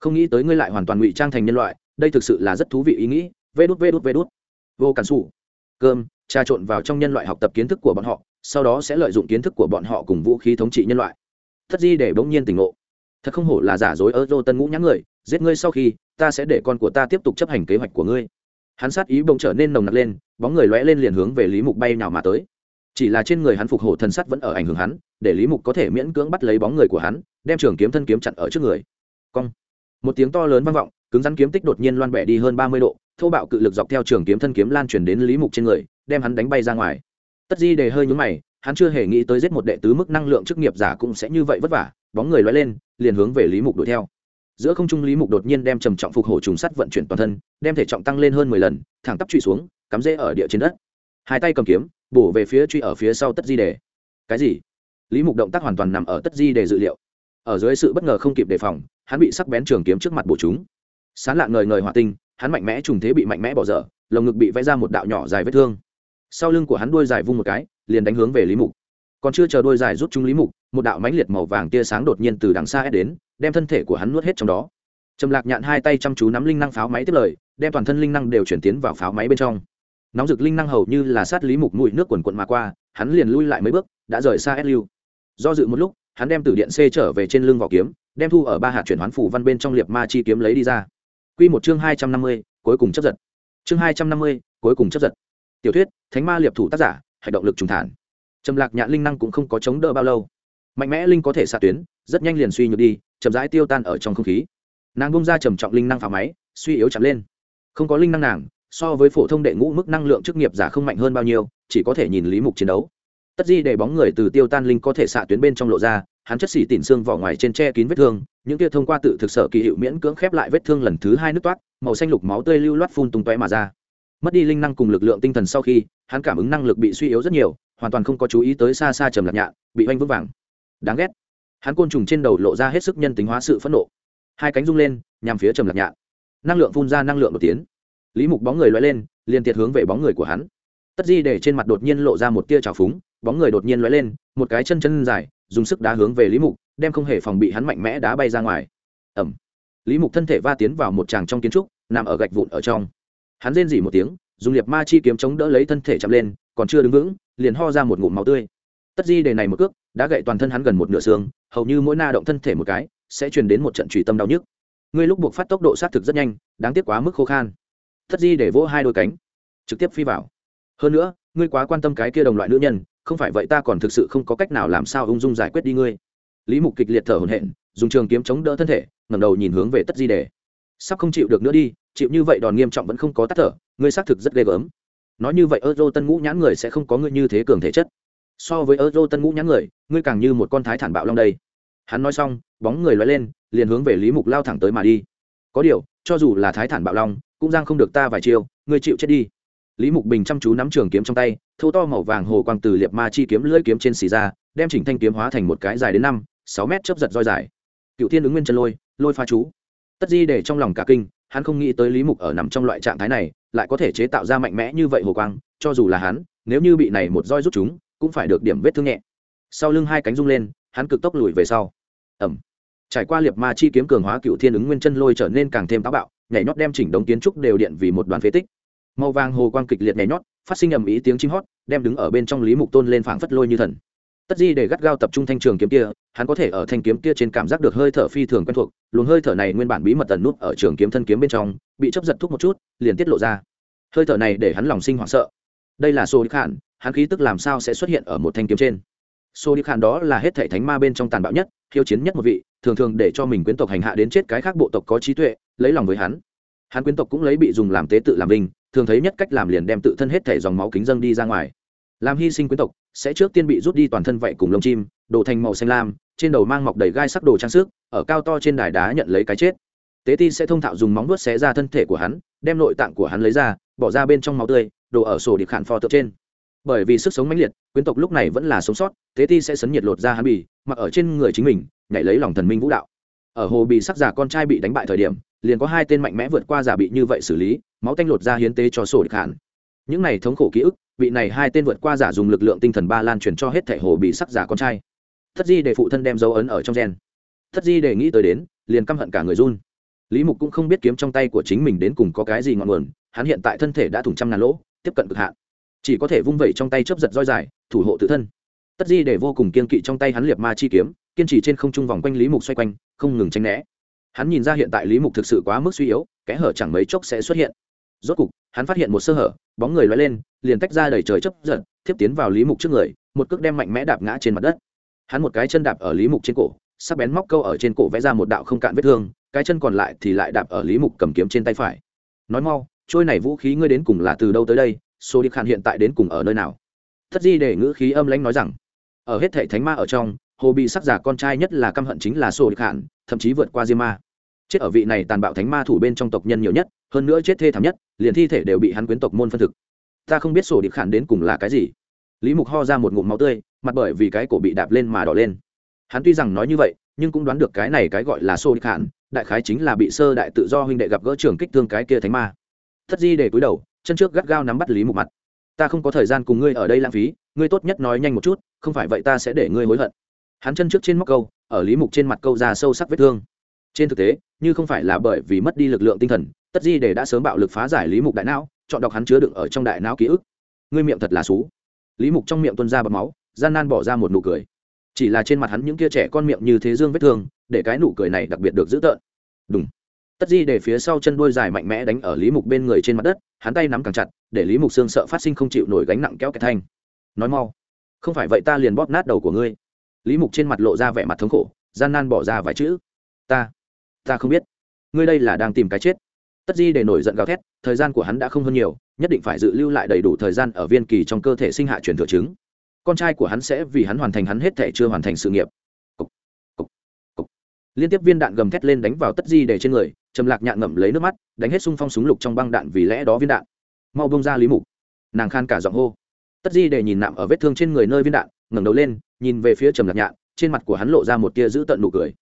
Không nghĩ tới ngươi lại hoàn toàn ngụy trang thành nhân loại, đây thực sự là rất thú vị ý nghĩ. Vê đút vê đút vê đút. Vô cản xù cơm, trà trộn vào trong nhân loại học tập kiến thức của bọn họ, sau đó sẽ lợi dụng kiến thức của bọn họ cùng vũ khí thống trị nhân loại. Thất di để bỗng nhiên tỉnh ngộ. Thật không hổ là giả dối ơ dô tân ngũ nhãn người, giết ngươi sau khi, ta sẽ để con của ta tiếp tục chấp hành kế hoạch của ngươi. Hắn sát ý bỗng trở nên nồng nặc lên, bóng người lóe lên liền hướng về lý mục bay nào mà tới. Chỉ là trên người hắn phục hổ thần sắt vẫn ở ảnh hưởng hắn, để lý mục có thể miễn cưỡng bắt lấy bóng người của hắn, đem trường kiếm thân kiếm chặn ở trước người. Cong. Một tiếng to lớn vang vọng cứng rắn kiếm tích đột nhiên loan bẻ đi hơn ba mươi độ, thô bạo cự lực dọc theo trường kiếm thân kiếm lan truyền đến lý mục trên người, đem hắn đánh bay ra ngoài. Tất di đề hơi nhúng mày, hắn chưa hề nghĩ tới giết một đệ tứ mức năng lượng chức nghiệp giả cũng sẽ như vậy vất vả, bóng người loay lên, liền hướng về lý mục đuổi theo. Giữa không trung lý mục đột nhiên đem trầm trọng phục hồi trùng sắt vận chuyển toàn thân, đem thể trọng tăng lên hơn mười lần, thẳng tắp truy xuống, cắm rễ ở địa trên đất. Hai tay cầm kiếm, bổ về phía truy ở phía sau tất di đề. Cái gì? Lý mục động tác hoàn toàn nằm ở tất di đề dự liệu. Ở dưới sự bất ngờ không kịp đề phòng, hắn bị sắc bén trường kiếm trước mặt bổ chúng sán lạng ngời ngời hỏa tinh, hắn mạnh mẽ trùng thế bị mạnh mẽ bỏ dở, lồng ngực bị vẽ ra một đạo nhỏ dài vết thương. Sau lưng của hắn đuôi dài vung một cái, liền đánh hướng về lý mục. Còn chưa chờ đuôi dài rút chúng lý mục, một đạo mãnh liệt màu vàng tia sáng đột nhiên từ đằng xa ép đến, đem thân thể của hắn nuốt hết trong đó. Trầm lạc nhạn hai tay chăm chú nắm linh năng pháo máy tiếp lời, đem toàn thân linh năng đều chuyển tiến vào pháo máy bên trong. Nóng rực linh năng hầu như là sát lý mục mũi nước quần quận mà qua, hắn liền lui lại mấy bước, đã rời xa ép lưu. Do dự một lúc, hắn đem từ điện c trở về trên lưng vỏ kiếm, đem thu ở ba hạt chuyển hoán phủ văn bên trong liệt ma chi kiếm lấy đi ra. Quy một chương hai trăm năm mươi, cuối cùng chấp giật. Chương hai trăm năm mươi, cuối cùng chấp giật. Tiểu thuyết, thánh ma liệp thủ tác giả, hành động lực trùng thản. Trầm lạc nhạn linh năng cũng không có chống đỡ bao lâu. Mạnh mẽ linh có thể xạ tuyến, rất nhanh liền suy nhược đi, chậm rãi tiêu tan ở trong không khí. Nàng bung ra trầm trọng linh năng phá máy, suy yếu chậm lên. Không có linh năng nàng, so với phổ thông đệ ngũ mức năng lượng chức nghiệp giả không mạnh hơn bao nhiêu, chỉ có thể nhìn lý mục chiến đấu. Tất di để bóng người từ tiêu tan linh có thể xạ tuyến bên trong lộ ra hắn chất xỉ tỉn xương vỏ ngoài trên che kín vết thương, những kia thông qua tự thực sở kỳ hiệu miễn cưỡng khép lại vết thương lần thứ hai nước toát, màu xanh lục máu tươi lưu loát phun tung tóe mà ra. Mất đi linh năng cùng lực lượng tinh thần sau khi, hắn cảm ứng năng lực bị suy yếu rất nhiều, hoàn toàn không có chú ý tới xa xa trầm lạc nhạn, bị oanh vững vàng. Đáng ghét. Hắn côn trùng trên đầu lộ ra hết sức nhân tính hóa sự phẫn nộ. Hai cánh rung lên, nhằm phía trầm lạc nhạn. Năng lượng phun ra năng lượng một tiếng. lý mục bóng người loay lên liền tiệt hướng về bóng người của hắn. Tất di để trên mặt đột nhiên lộ ra một tia trào phúng, bóng người đột nhiên loay lên, một cái chân chân dài dùng sức đá hướng về lý mục, đem không hề phòng bị hắn mạnh mẽ đá bay ra ngoài. Ẩm lý mục thân thể va tiến vào một tràng trong kiến trúc, nằm ở gạch vụn ở trong. Hắn rên dỉ một tiếng, dùng liệt ma chi kiếm chống đỡ lấy thân thể chậm lên, còn chưa đứng vững, liền ho ra một ngụm máu tươi. Tất di đề này một cước, đã gậy toàn thân hắn gần một nửa xương, hầu như mỗi na động thân thể một cái, sẽ truyền đến một trận trùy tâm đau nhức. Ngươi lúc buộc phát tốc độ sát thực rất nhanh, đáng tiếc quá mức khô khan. Tất di để vỗ hai đôi cánh, trực tiếp phi vào. Hơn nữa, ngươi quá quan tâm cái kia đồng loại nữ nhân không phải vậy ta còn thực sự không có cách nào làm sao ung dung giải quyết đi ngươi. Lý mục kịch liệt thở hổn hển, dùng trường kiếm chống đỡ thân thể, ngẩng đầu nhìn hướng về tất di đề. Sắp không chịu được nữa đi, chịu như vậy đòn nghiêm trọng vẫn không có tắt thở, ngươi xác thực rất ghê gớm. Nói như vậy euro tân ngũ nhãn người sẽ không có ngươi như thế cường thể chất. So với euro tân ngũ nhãn người, ngươi càng như một con thái thản bạo long đây. Hắn nói xong, bóng người loay lên, liền hướng về lý mục lao thẳng tới mà đi. Có điều, cho dù là thái thản bạo long, cũng giang không được ta vài chiều ngươi chịu chết đi lý mục bình chăm chú nắm trường kiếm trong tay thâu to màu vàng hồ quang từ liệt ma chi kiếm lưỡi kiếm trên xì ra, đem chỉnh thanh kiếm hóa thành một cái dài đến năm, sáu mét chấp giật roi dài. Cựu thiên ứng nguyên chân lôi lôi pha chú. Tất di để trong lòng cả kinh, hắn không nghĩ tới lý mục ở nằm trong loại trạng thái này, lại có thể chế tạo ra mạnh mẽ như vậy hồ quang, cho dù là hắn, nếu như bị này một roi rút chúng, cũng phải được điểm vết thương nhẹ. Sau lưng hai cánh rung lên, hắn cực tốc lùi về sau. Ẩm trải qua liệt ma chi kiếm cường hóa cựu thiên ứng nguyên chân lôi trở nên càng thêm táo bạo, nhảy nhót đem chỉnh đống kiến trúc đều điện vì một đoàn phế tích màu vàng hồ quang kịch liệt nhảy nhót, phát sinh ầm ý tiếng chim hót, đem đứng ở bên trong lý mục tôn lên phảng phất lôi như thần. Tất di để gắt gao tập trung thanh trường kiếm kia, hắn có thể ở thanh kiếm kia trên cảm giác được hơi thở phi thường quen thuộc, luồng hơi thở này nguyên bản bí mật tần nút ở trường kiếm thân kiếm bên trong, bị chấp giật thúc một chút, liền tiết lộ ra. Hơi thở này để hắn lòng sinh hoảng sợ. Đây là sô đi khản, hắn khí tức làm sao sẽ xuất hiện ở một thanh kiếm trên? Sô đi khản đó là hết thể thánh ma bên trong tàn bạo nhất, khiêu chiến nhất một vị, thường thường để cho mình quyến tộc hành hạ đến chết cái khác bộ tộc có trí tuệ, lấy lòng với hắn. Hắn quyến tộc cũng lấy bị dùng làm tế tự làm linh thường thấy nhất cách làm liền đem tự thân hết thể dòng máu kính dâng đi ra ngoài. Làm hy sinh quyến tộc, sẽ trước tiên bị rút đi toàn thân vậy cùng lông chim, đổ thành màu xanh lam, trên đầu mang mọc đầy gai sắc đồ trang sức, ở cao to trên đài đá nhận lấy cái chết. Tế ti sẽ thông thạo dùng móng vuốt xé ra thân thể của hắn, đem nội tạng của hắn lấy ra, bỏ ra bên trong máu tươi, đổ ở sổ điệp khản pho tượng trên. Bởi vì sức sống mãnh liệt, quyến tộc lúc này vẫn là sống sót, tế ti sẽ sấn nhiệt lột ra hắn bì, mặc ở trên người chính mình, nhảy lấy lòng thần minh vũ đạo. Ở hồ bị sắc giả con trai bị đánh bại thời điểm, liền có hai tên mạnh mẽ vượt qua giả bị như vậy xử lý máu tanh lột ra hiến tế cho sổ địch hàn những này thống khổ ký ức, vị này hai tên vượt qua giả dùng lực lượng tinh thần ba lan truyền cho hết thể hồ bị sắc giả con trai. Thất di để phụ thân đem dấu ấn ở trong gen. Thất di để nghĩ tới đến, liền căm hận cả người run. Lý mục cũng không biết kiếm trong tay của chính mình đến cùng có cái gì ngọn nguồn, hắn hiện tại thân thể đã thủng trăm ngàn lỗ, tiếp cận cực hạn. Chỉ có thể vung vẩy trong tay chấp giật roi dài, thủ hộ tự thân. Tất di để vô cùng kiên kỵ trong tay hắn liệt ma chi kiếm, kiên trì trên không trung vòng quanh lý mục xoay quanh, không ngừng tranh né. Hắn nhìn ra hiện tại lý mục thực sự quá mức suy yếu, kẽ hở chẳng mấy chốc sẽ xuất hiện rốt cục, hắn phát hiện một sơ hở, bóng người loay lên, liền tách ra đầy trời chấp giật tiếp tiến vào lý mục trước người, một cước đem mạnh mẽ đạp ngã trên mặt đất. Hắn một cái chân đạp ở lý mục trên cổ, sắc bén móc câu ở trên cổ vẽ ra một đạo không cạn vết thương, cái chân còn lại thì lại đạp ở lý mục cầm kiếm trên tay phải. Nói mau, trôi này vũ khí ngươi đến cùng là từ đâu tới đây số đi khản hiện tại đến cùng ở nơi nào? Thất di để ngữ khí âm lãnh nói rằng, ở hết thệ thánh ma ở trong, hồ bị sắc giả con trai nhất là căm hận chính là sổ đi khản thậm chí vượt qua diêm ma. Chết ở vị này tàn bạo thánh ma thủ bên trong tộc nhân nhiều nhất hơn nữa chết thê thảm nhất, liền thi thể đều bị hắn quyến tộc môn phân thực. Ta không biết sổ điệp khản đến cùng là cái gì. Lý mục ho ra một ngụm máu tươi, mặt bởi vì cái cổ bị đạp lên mà đỏ lên. Hắn tuy rằng nói như vậy, nhưng cũng đoán được cái này cái gọi là sổ điệp khản, đại khái chính là bị sơ đại tự do huynh đệ gặp gỡ trường kích thương cái kia thánh ma. Thất di để cúi đầu, chân trước gắt gao nắm bắt lý mục mặt. Ta không có thời gian cùng ngươi ở đây lãng phí, ngươi tốt nhất nói nhanh một chút, không phải vậy ta sẽ để ngươi hối hận. Hắn chân trước trên móc câu, ở lý mục trên mặt câu ra sâu sắc vết thương trên thực tế, như không phải là bởi vì mất đi lực lượng tinh thần, tất di để đã sớm bạo lực phá giải lý mục đại não, chọn đọc hắn chứa đựng ở trong đại não ký ức. Ngươi miệng thật là xú. Lý mục trong miệng tuân ra bọt máu, gian nan bỏ ra một nụ cười. Chỉ là trên mặt hắn những kia trẻ con miệng như thế dương vết thương, để cái nụ cười này đặc biệt được giữ tợn. Đúng tất di để phía sau chân đuôi dài mạnh mẽ đánh ở lý mục bên người trên mặt đất, hắn tay nắm càng chặt, để lý mục xương sợ phát sinh không chịu nổi gánh nặng kéo cái thanh. Nói mau. Không phải vậy ta liền bóp nát đầu của ngươi. Lý mục trên mặt lộ ra vẻ mặt thống khổ, gian nan bỏ ra vài chữ. Ta ta không biết. Ngươi đây là đang tìm cái chết. Tất di để nổi giận gào thét thời gian của hắn đã không hơn nhiều nhất định phải dự lưu lại đầy đủ thời gian ở viên kỳ trong cơ thể sinh hạ truyền thừa chứng. Con trai của hắn sẽ vì hắn hoàn thành hắn hết thể chưa hoàn thành sự nghiệp. Cục, cục, cục. liên tiếp viên đạn gầm thét lên đánh vào tất di để trên người trầm lạc nhạn ngậm lấy nước mắt đánh hết xung phong súng lục trong băng đạn vì lẽ đó viên đạn. Mau bông ra lý mục. Nàng khan cả giọng hô. Tất di để nhìn nạm ở vết thương trên người nơi viên đạn ngẩng đầu lên nhìn về phía trầm lạc nhạn trên mặt của hắn lộ ra một tia giữ tận nụ cười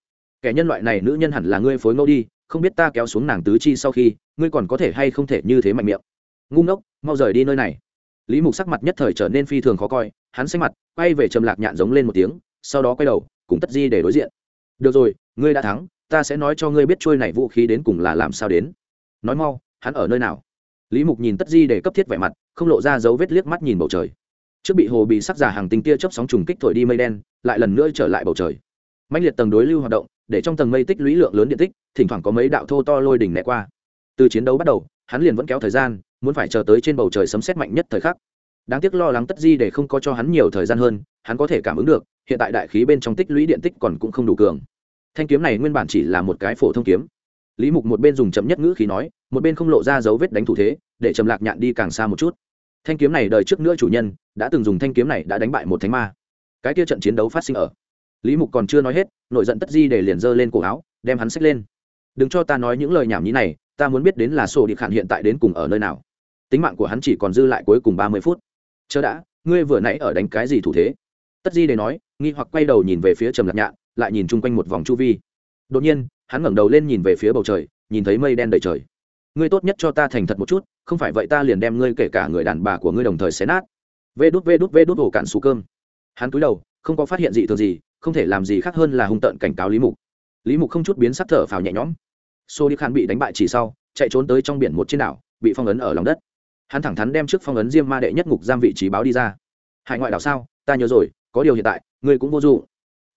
kẻ nhân loại này nữ nhân hẳn là ngươi phối ngẫu đi, không biết ta kéo xuống nàng tứ chi sau khi, ngươi còn có thể hay không thể như thế mạnh miệng. Ngu ngốc, mau rời đi nơi này. Lý mục sắc mặt nhất thời trở nên phi thường khó coi, hắn xanh mặt, quay về trầm lạc nhạn giống lên một tiếng, sau đó quay đầu, cùng tất di để đối diện. Được rồi, ngươi đã thắng, ta sẽ nói cho ngươi biết trôi này vũ khí đến cùng là làm sao đến. Nói mau, hắn ở nơi nào? Lý mục nhìn tất di để cấp thiết vẻ mặt, không lộ ra dấu vết liếc mắt nhìn bầu trời. Trước bị hồ bị sắc giả hàng tinh tia chớp sóng trùng kích thổi đi mây đen, lại lần nữa trở lại bầu trời. Mạnh liệt tầng đối lưu hoạt động để trong tầng mây tích lũy lượng lớn điện tích, thỉnh thoảng có mấy đạo thô to lôi đỉnh nẹ qua. Từ chiến đấu bắt đầu, hắn liền vẫn kéo thời gian, muốn phải chờ tới trên bầu trời sấm xét mạnh nhất thời khắc. Đáng tiếc lo lắng tất di để không có cho hắn nhiều thời gian hơn, hắn có thể cảm ứng được, hiện tại đại khí bên trong tích lũy điện tích còn cũng không đủ cường. Thanh kiếm này nguyên bản chỉ là một cái phổ thông kiếm. Lý mục một bên dùng chậm nhất ngữ khí nói, một bên không lộ ra dấu vết đánh thủ thế, để trầm lạc nhạn đi càng xa một chút. Thanh kiếm này đời trước nữa chủ nhân, đã từng dùng thanh kiếm này đã đánh bại một thánh ma. Cái kia trận chiến đấu phát sinh ở lý mục còn chưa nói hết, nội giận tất di để liền giơ lên cổ áo, đem hắn xách lên. Đừng cho ta nói những lời nhảm nhí này, ta muốn biết đến là sổ đi khản hiện tại đến cùng ở nơi nào. Tính mạng của hắn chỉ còn dư lại cuối cùng ba mươi phút. Chớ đã, ngươi vừa nãy ở đánh cái gì thủ thế? Tất di để nói, nghi hoặc quay đầu nhìn về phía trầm lạc nhạn, lại nhìn chung quanh một vòng chu vi. Đột nhiên, hắn ngẩng đầu lên nhìn về phía bầu trời, nhìn thấy mây đen đầy trời. Ngươi tốt nhất cho ta thành thật một chút, không phải vậy ta liền đem ngươi kể cả người đàn bà của ngươi đồng thời xé nát. Vê đút vê đút vê đút, ổ cạn xù cơm. Hắn cúi đầu, không có phát hiện gì thường gì không thể làm gì khác hơn là hung tợn cảnh cáo lý mục. Lý mục không chút biến sắc thở phào nhẹ nhõm. Xô đi khan bị đánh bại chỉ sau, chạy trốn tới trong biển một trên đảo, bị phong ấn ở lòng đất. Hắn thẳng thắn đem trước phong ấn diêm ma đệ nhất ngục giam vị trí báo đi ra. Hải ngoại đảo sao? Ta nhớ rồi, có điều hiện tại, ngươi cũng vô dụng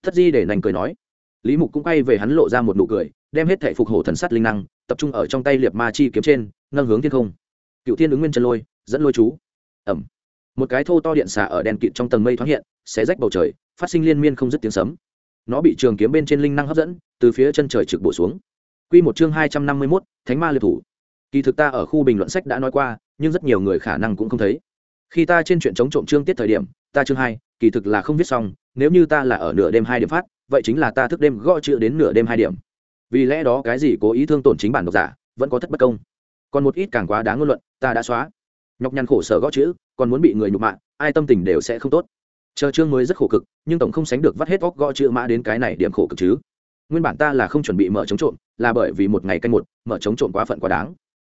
thất di để nành cười nói. Lý mục cũng quay về hắn lộ ra một nụ cười, đem hết thẻ phục hổ thần sắt linh năng, tập trung ở trong tay liệt ma chi kiếm trên, nâng hướng thiên không. Cựu thiên ứng nguyên chân lôi, dẫn lôi chú. Ẩm một cái thô to điện xả ở đèn kịt trong tầng mây thoáng hiện sẽ rách bầu trời, phát sinh liên miên không dứt tiếng sấm. Nó bị trường kiếm bên trên linh năng hấp dẫn, từ phía chân trời trực bổ xuống. Q một chương hai trăm năm mươi mốt, thánh ma liệt thủ. Kỳ thực ta ở khu bình luận sách đã nói qua, nhưng rất nhiều người khả năng cũng không thấy. Khi ta trên chuyện chống trộm chương tiết thời điểm, ta chương hai, kỳ thực là không viết xong, nếu như ta là ở nửa đêm hai điểm phát, vậy chính là ta thức đêm gõ chữ đến nửa đêm hai điểm. Vì lẽ đó cái gì cố ý thương tổn chính bản độc giả, vẫn có thất bất công. Còn một ít càng quá đáng ngôn luận, ta đã xóa nhọc nhằn khổ sở gõ chữ, còn muốn bị người nhục mạ, ai tâm tình đều sẽ không tốt. Chờ chương mới rất khổ cực, nhưng tổng không sánh được vắt hết óc gõ chữ mã đến cái này điểm khổ cực chứ. Nguyên bản ta là không chuẩn bị mở chống trộm, là bởi vì một ngày canh một, mở chống trộm quá phận quá đáng.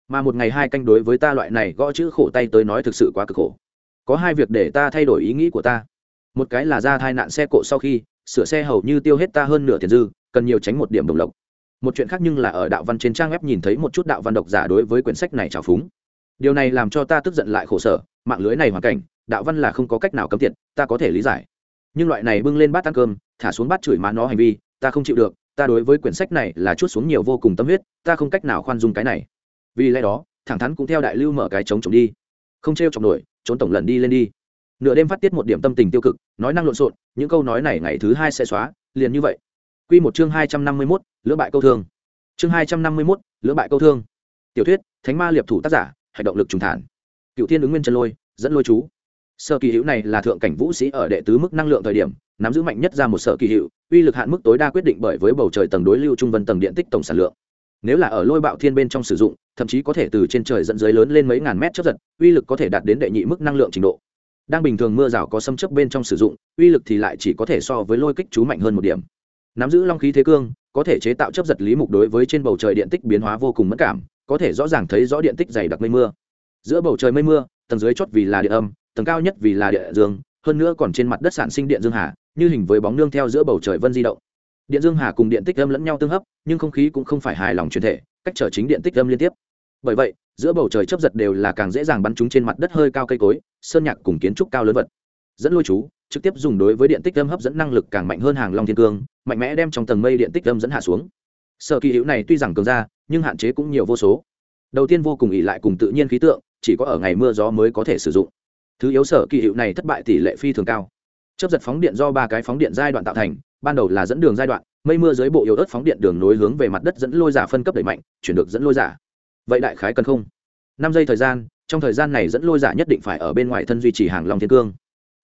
Mà một ngày hai canh đối với ta loại này gõ chữ khổ tay tới nói thực sự quá cực khổ. Có hai việc để ta thay đổi ý nghĩ của ta. Một cái là ra thai nạn xe cộ sau khi, sửa xe hầu như tiêu hết ta hơn nửa tiền dư, cần nhiều tránh một điểm đồng lộc. Một chuyện khác nhưng là ở đạo văn trên trang web nhìn thấy một chút đạo văn độc giả đối với quyển sách này trào phúng điều này làm cho ta tức giận lại khổ sở, mạng lưới này hoàn cảnh, đạo văn là không có cách nào cấm tiệt, ta có thể lý giải. Nhưng loại này bưng lên bát ăn cơm, thả xuống bát chửi má nó hành vi, ta không chịu được, ta đối với quyển sách này là chút xuống nhiều vô cùng tâm huyết, ta không cách nào khoan dung cái này. Vì lẽ đó, thẳng thắn cũng theo đại lưu mở cái chống trộm đi. Không t r e o chọc nổi, trốn tổng lần đi lên đi. Nửa đêm phát tiết một điểm tâm tình tiêu cực, nói năng lộn xộn, những câu nói này ngày thứ hai sẽ xóa, liền như vậy. Q một chương hai trăm năm mươi mốt lưỡng bại câu thương. Chương hai trăm năm mươi mốt lưỡng bại câu thương. Tiểu thuyết, thánh ma liệp thủ tác giả hành động lực trùng thản. Cựu thiên ứng nguyên chân lôi, dẫn lôi chú. Sở kỳ hữu này là thượng cảnh vũ sĩ ở đệ tứ mức năng lượng thời điểm, nắm giữ mạnh nhất ra một sở kỳ hữu, uy lực hạn mức tối đa quyết định bởi với bầu trời tầng đối lưu trung vân tầng điện tích tổng sản lượng. Nếu là ở lôi bạo thiên bên trong sử dụng, thậm chí có thể từ trên trời dẫn dưới lớn lên mấy ngàn mét chấp giật, uy lực có thể đạt đến đệ nhị mức năng lượng trình độ. Đang bình thường mưa rào có xâm chấp bên trong sử dụng, uy lực thì lại chỉ có thể so với lôi kích chú mạnh hơn một điểm. Nắm giữ long khí thế cương, có thể chế tạo chấp giật lý mục đối với trên bầu trời điện tích biến hóa vô cùng mất cảm có thể rõ ràng thấy rõ điện tích dày đặc mây mưa. Giữa bầu trời mây mưa, tầng dưới chót vì là địa âm, tầng cao nhất vì là địa dương, hơn nữa còn trên mặt đất sản sinh điện dương hà, như hình với bóng nương theo giữa bầu trời vân di động. Điện dương hà cùng điện tích âm lẫn nhau tương hấp, nhưng không khí cũng không phải hài lòng truyền thể, cách trở chính điện tích âm liên tiếp. Bởi vậy, giữa bầu trời chấp giật đều là càng dễ dàng bắn chúng trên mặt đất hơi cao cây cối, sơn nhạc cùng kiến trúc cao lớn vật. Dẫn lôi chú, trực tiếp dùng đối với điện tích âm hấp dẫn năng lực càng mạnh hơn hàng long thiên cương, mạnh mẽ đem trong tầng mây điện tích âm dẫn hạ xuống sở kỳ hữu này tuy rằng cường ra nhưng hạn chế cũng nhiều vô số. Đầu tiên vô cùng ỉ lại cùng tự nhiên khí tượng, chỉ có ở ngày mưa gió mới có thể sử dụng. Thứ yếu sở kỳ hiệu này thất bại tỷ lệ phi thường cao. Chấp giật phóng điện do ba cái phóng điện giai đoạn tạo thành, ban đầu là dẫn đường giai đoạn, mây mưa dưới bộ yếu ớt phóng điện đường nối hướng về mặt đất dẫn lôi giả phân cấp đẩy mạnh, chuyển được dẫn lôi giả. Vậy đại khái cần không? Năm giây thời gian, trong thời gian này dẫn lôi giả nhất định phải ở bên ngoài thân duy trì hàng long thiên cương.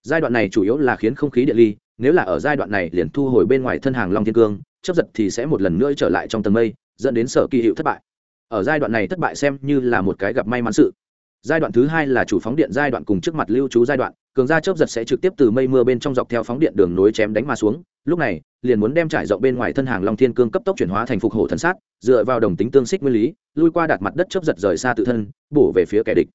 Giai đoạn này chủ yếu là khiến không khí điện ly nếu là ở giai đoạn này liền thu hồi bên ngoài thân hàng long thiên cương, chấp giật thì sẽ một lần nữa trở lại trong tầng mây, dẫn đến sở kỳ hiệu thất bại. Ở giai đoạn này thất bại xem như là một cái gặp may mắn sự. Giai đoạn thứ hai là chủ phóng điện giai đoạn cùng trước mặt lưu trú giai đoạn, cường gia chớp giật sẽ trực tiếp từ mây mưa bên trong dọc theo phóng điện đường nối chém đánh mà xuống, lúc này, liền muốn đem trải rộng bên ngoài thân hàng long thiên cương cấp tốc chuyển hóa thành phục hổ thần sát, dựa vào đồng tính tương xích nguyên lý, lui qua đạt mặt đất chớp giật rời xa tự thân, bổ về phía kẻ địch.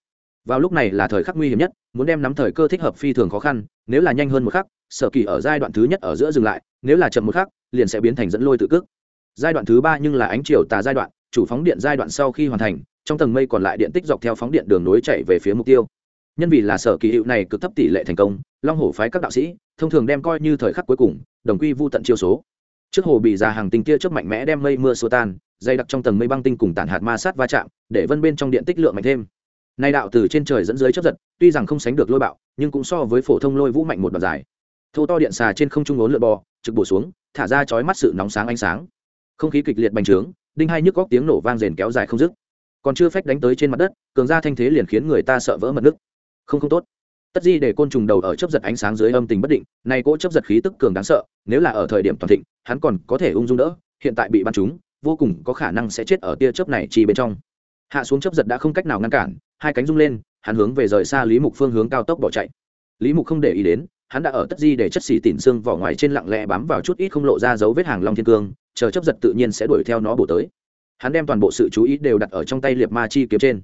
Vào lúc này là thời khắc nguy hiểm nhất, muốn đem nắm thời cơ thích hợp phi thường khó khăn, nếu là nhanh hơn một khắc sở kỳ ở giai đoạn thứ nhất ở giữa dừng lại, nếu là chậm một khắc, liền sẽ biến thành dẫn lôi tự cước. Giai đoạn thứ ba nhưng là ánh chiều tà giai đoạn, chủ phóng điện giai đoạn sau khi hoàn thành, trong tầng mây còn lại điện tích dọc theo phóng điện đường nối chạy về phía mục tiêu. Nhân vì là sở kỳ hiệu này cực thấp tỷ lệ thành công, long hổ phái các đạo sĩ, thông thường đem coi như thời khắc cuối cùng, đồng quy vô tận chiêu số. Trước hồ bị già hàng tinh kia trước mạnh mẽ đem mây mưa xua tan, dày đặc trong tầng mây băng tinh cùng tản hạt ma sát va chạm, để vân bên trong điện tích lượng mạnh thêm. Nay đạo từ trên trời dẫn dưới chấp giật, tuy rằng không sánh được lôi bạo, nhưng cũng so với phổ thông lôi vũ mạnh một đoạn dài thô to điện xà trên không trung ốn lượn bò, trực bổ xuống, thả ra chói mắt sự nóng sáng ánh sáng. Không khí kịch liệt bành trướng, đinh hai nhức góc tiếng nổ vang rền kéo dài không dứt. Còn chưa phách đánh tới trên mặt đất, cường ra thanh thế liền khiến người ta sợ vỡ mật nước. Không không tốt. Tất di để côn trùng đầu ở chấp giật ánh sáng dưới âm tình bất định, nay cỗ chấp giật khí tức cường đáng sợ, nếu là ở thời điểm toàn thịnh, hắn còn có thể ung dung đỡ, hiện tại bị bắn chúng vô cùng có khả năng sẽ chết ở tia chớp này chỉ bên trong. Hạ xuống chấp giật đã không cách nào ngăn cản, hai cánh rung lên, hắn hướng về rời xa lý mục phương hướng cao tốc bỏ chạy. Lý mục không để ý đến hắn đã ở tất di để chất xỉ tỉn xương vỏ ngoài trên lặng lẽ bám vào chút ít không lộ ra dấu vết hàng long thiên cương, chờ chấp giật tự nhiên sẽ đuổi theo nó bổ tới. Hắn đem toàn bộ sự chú ý đều đặt ở trong tay liệt ma chi kiếm trên.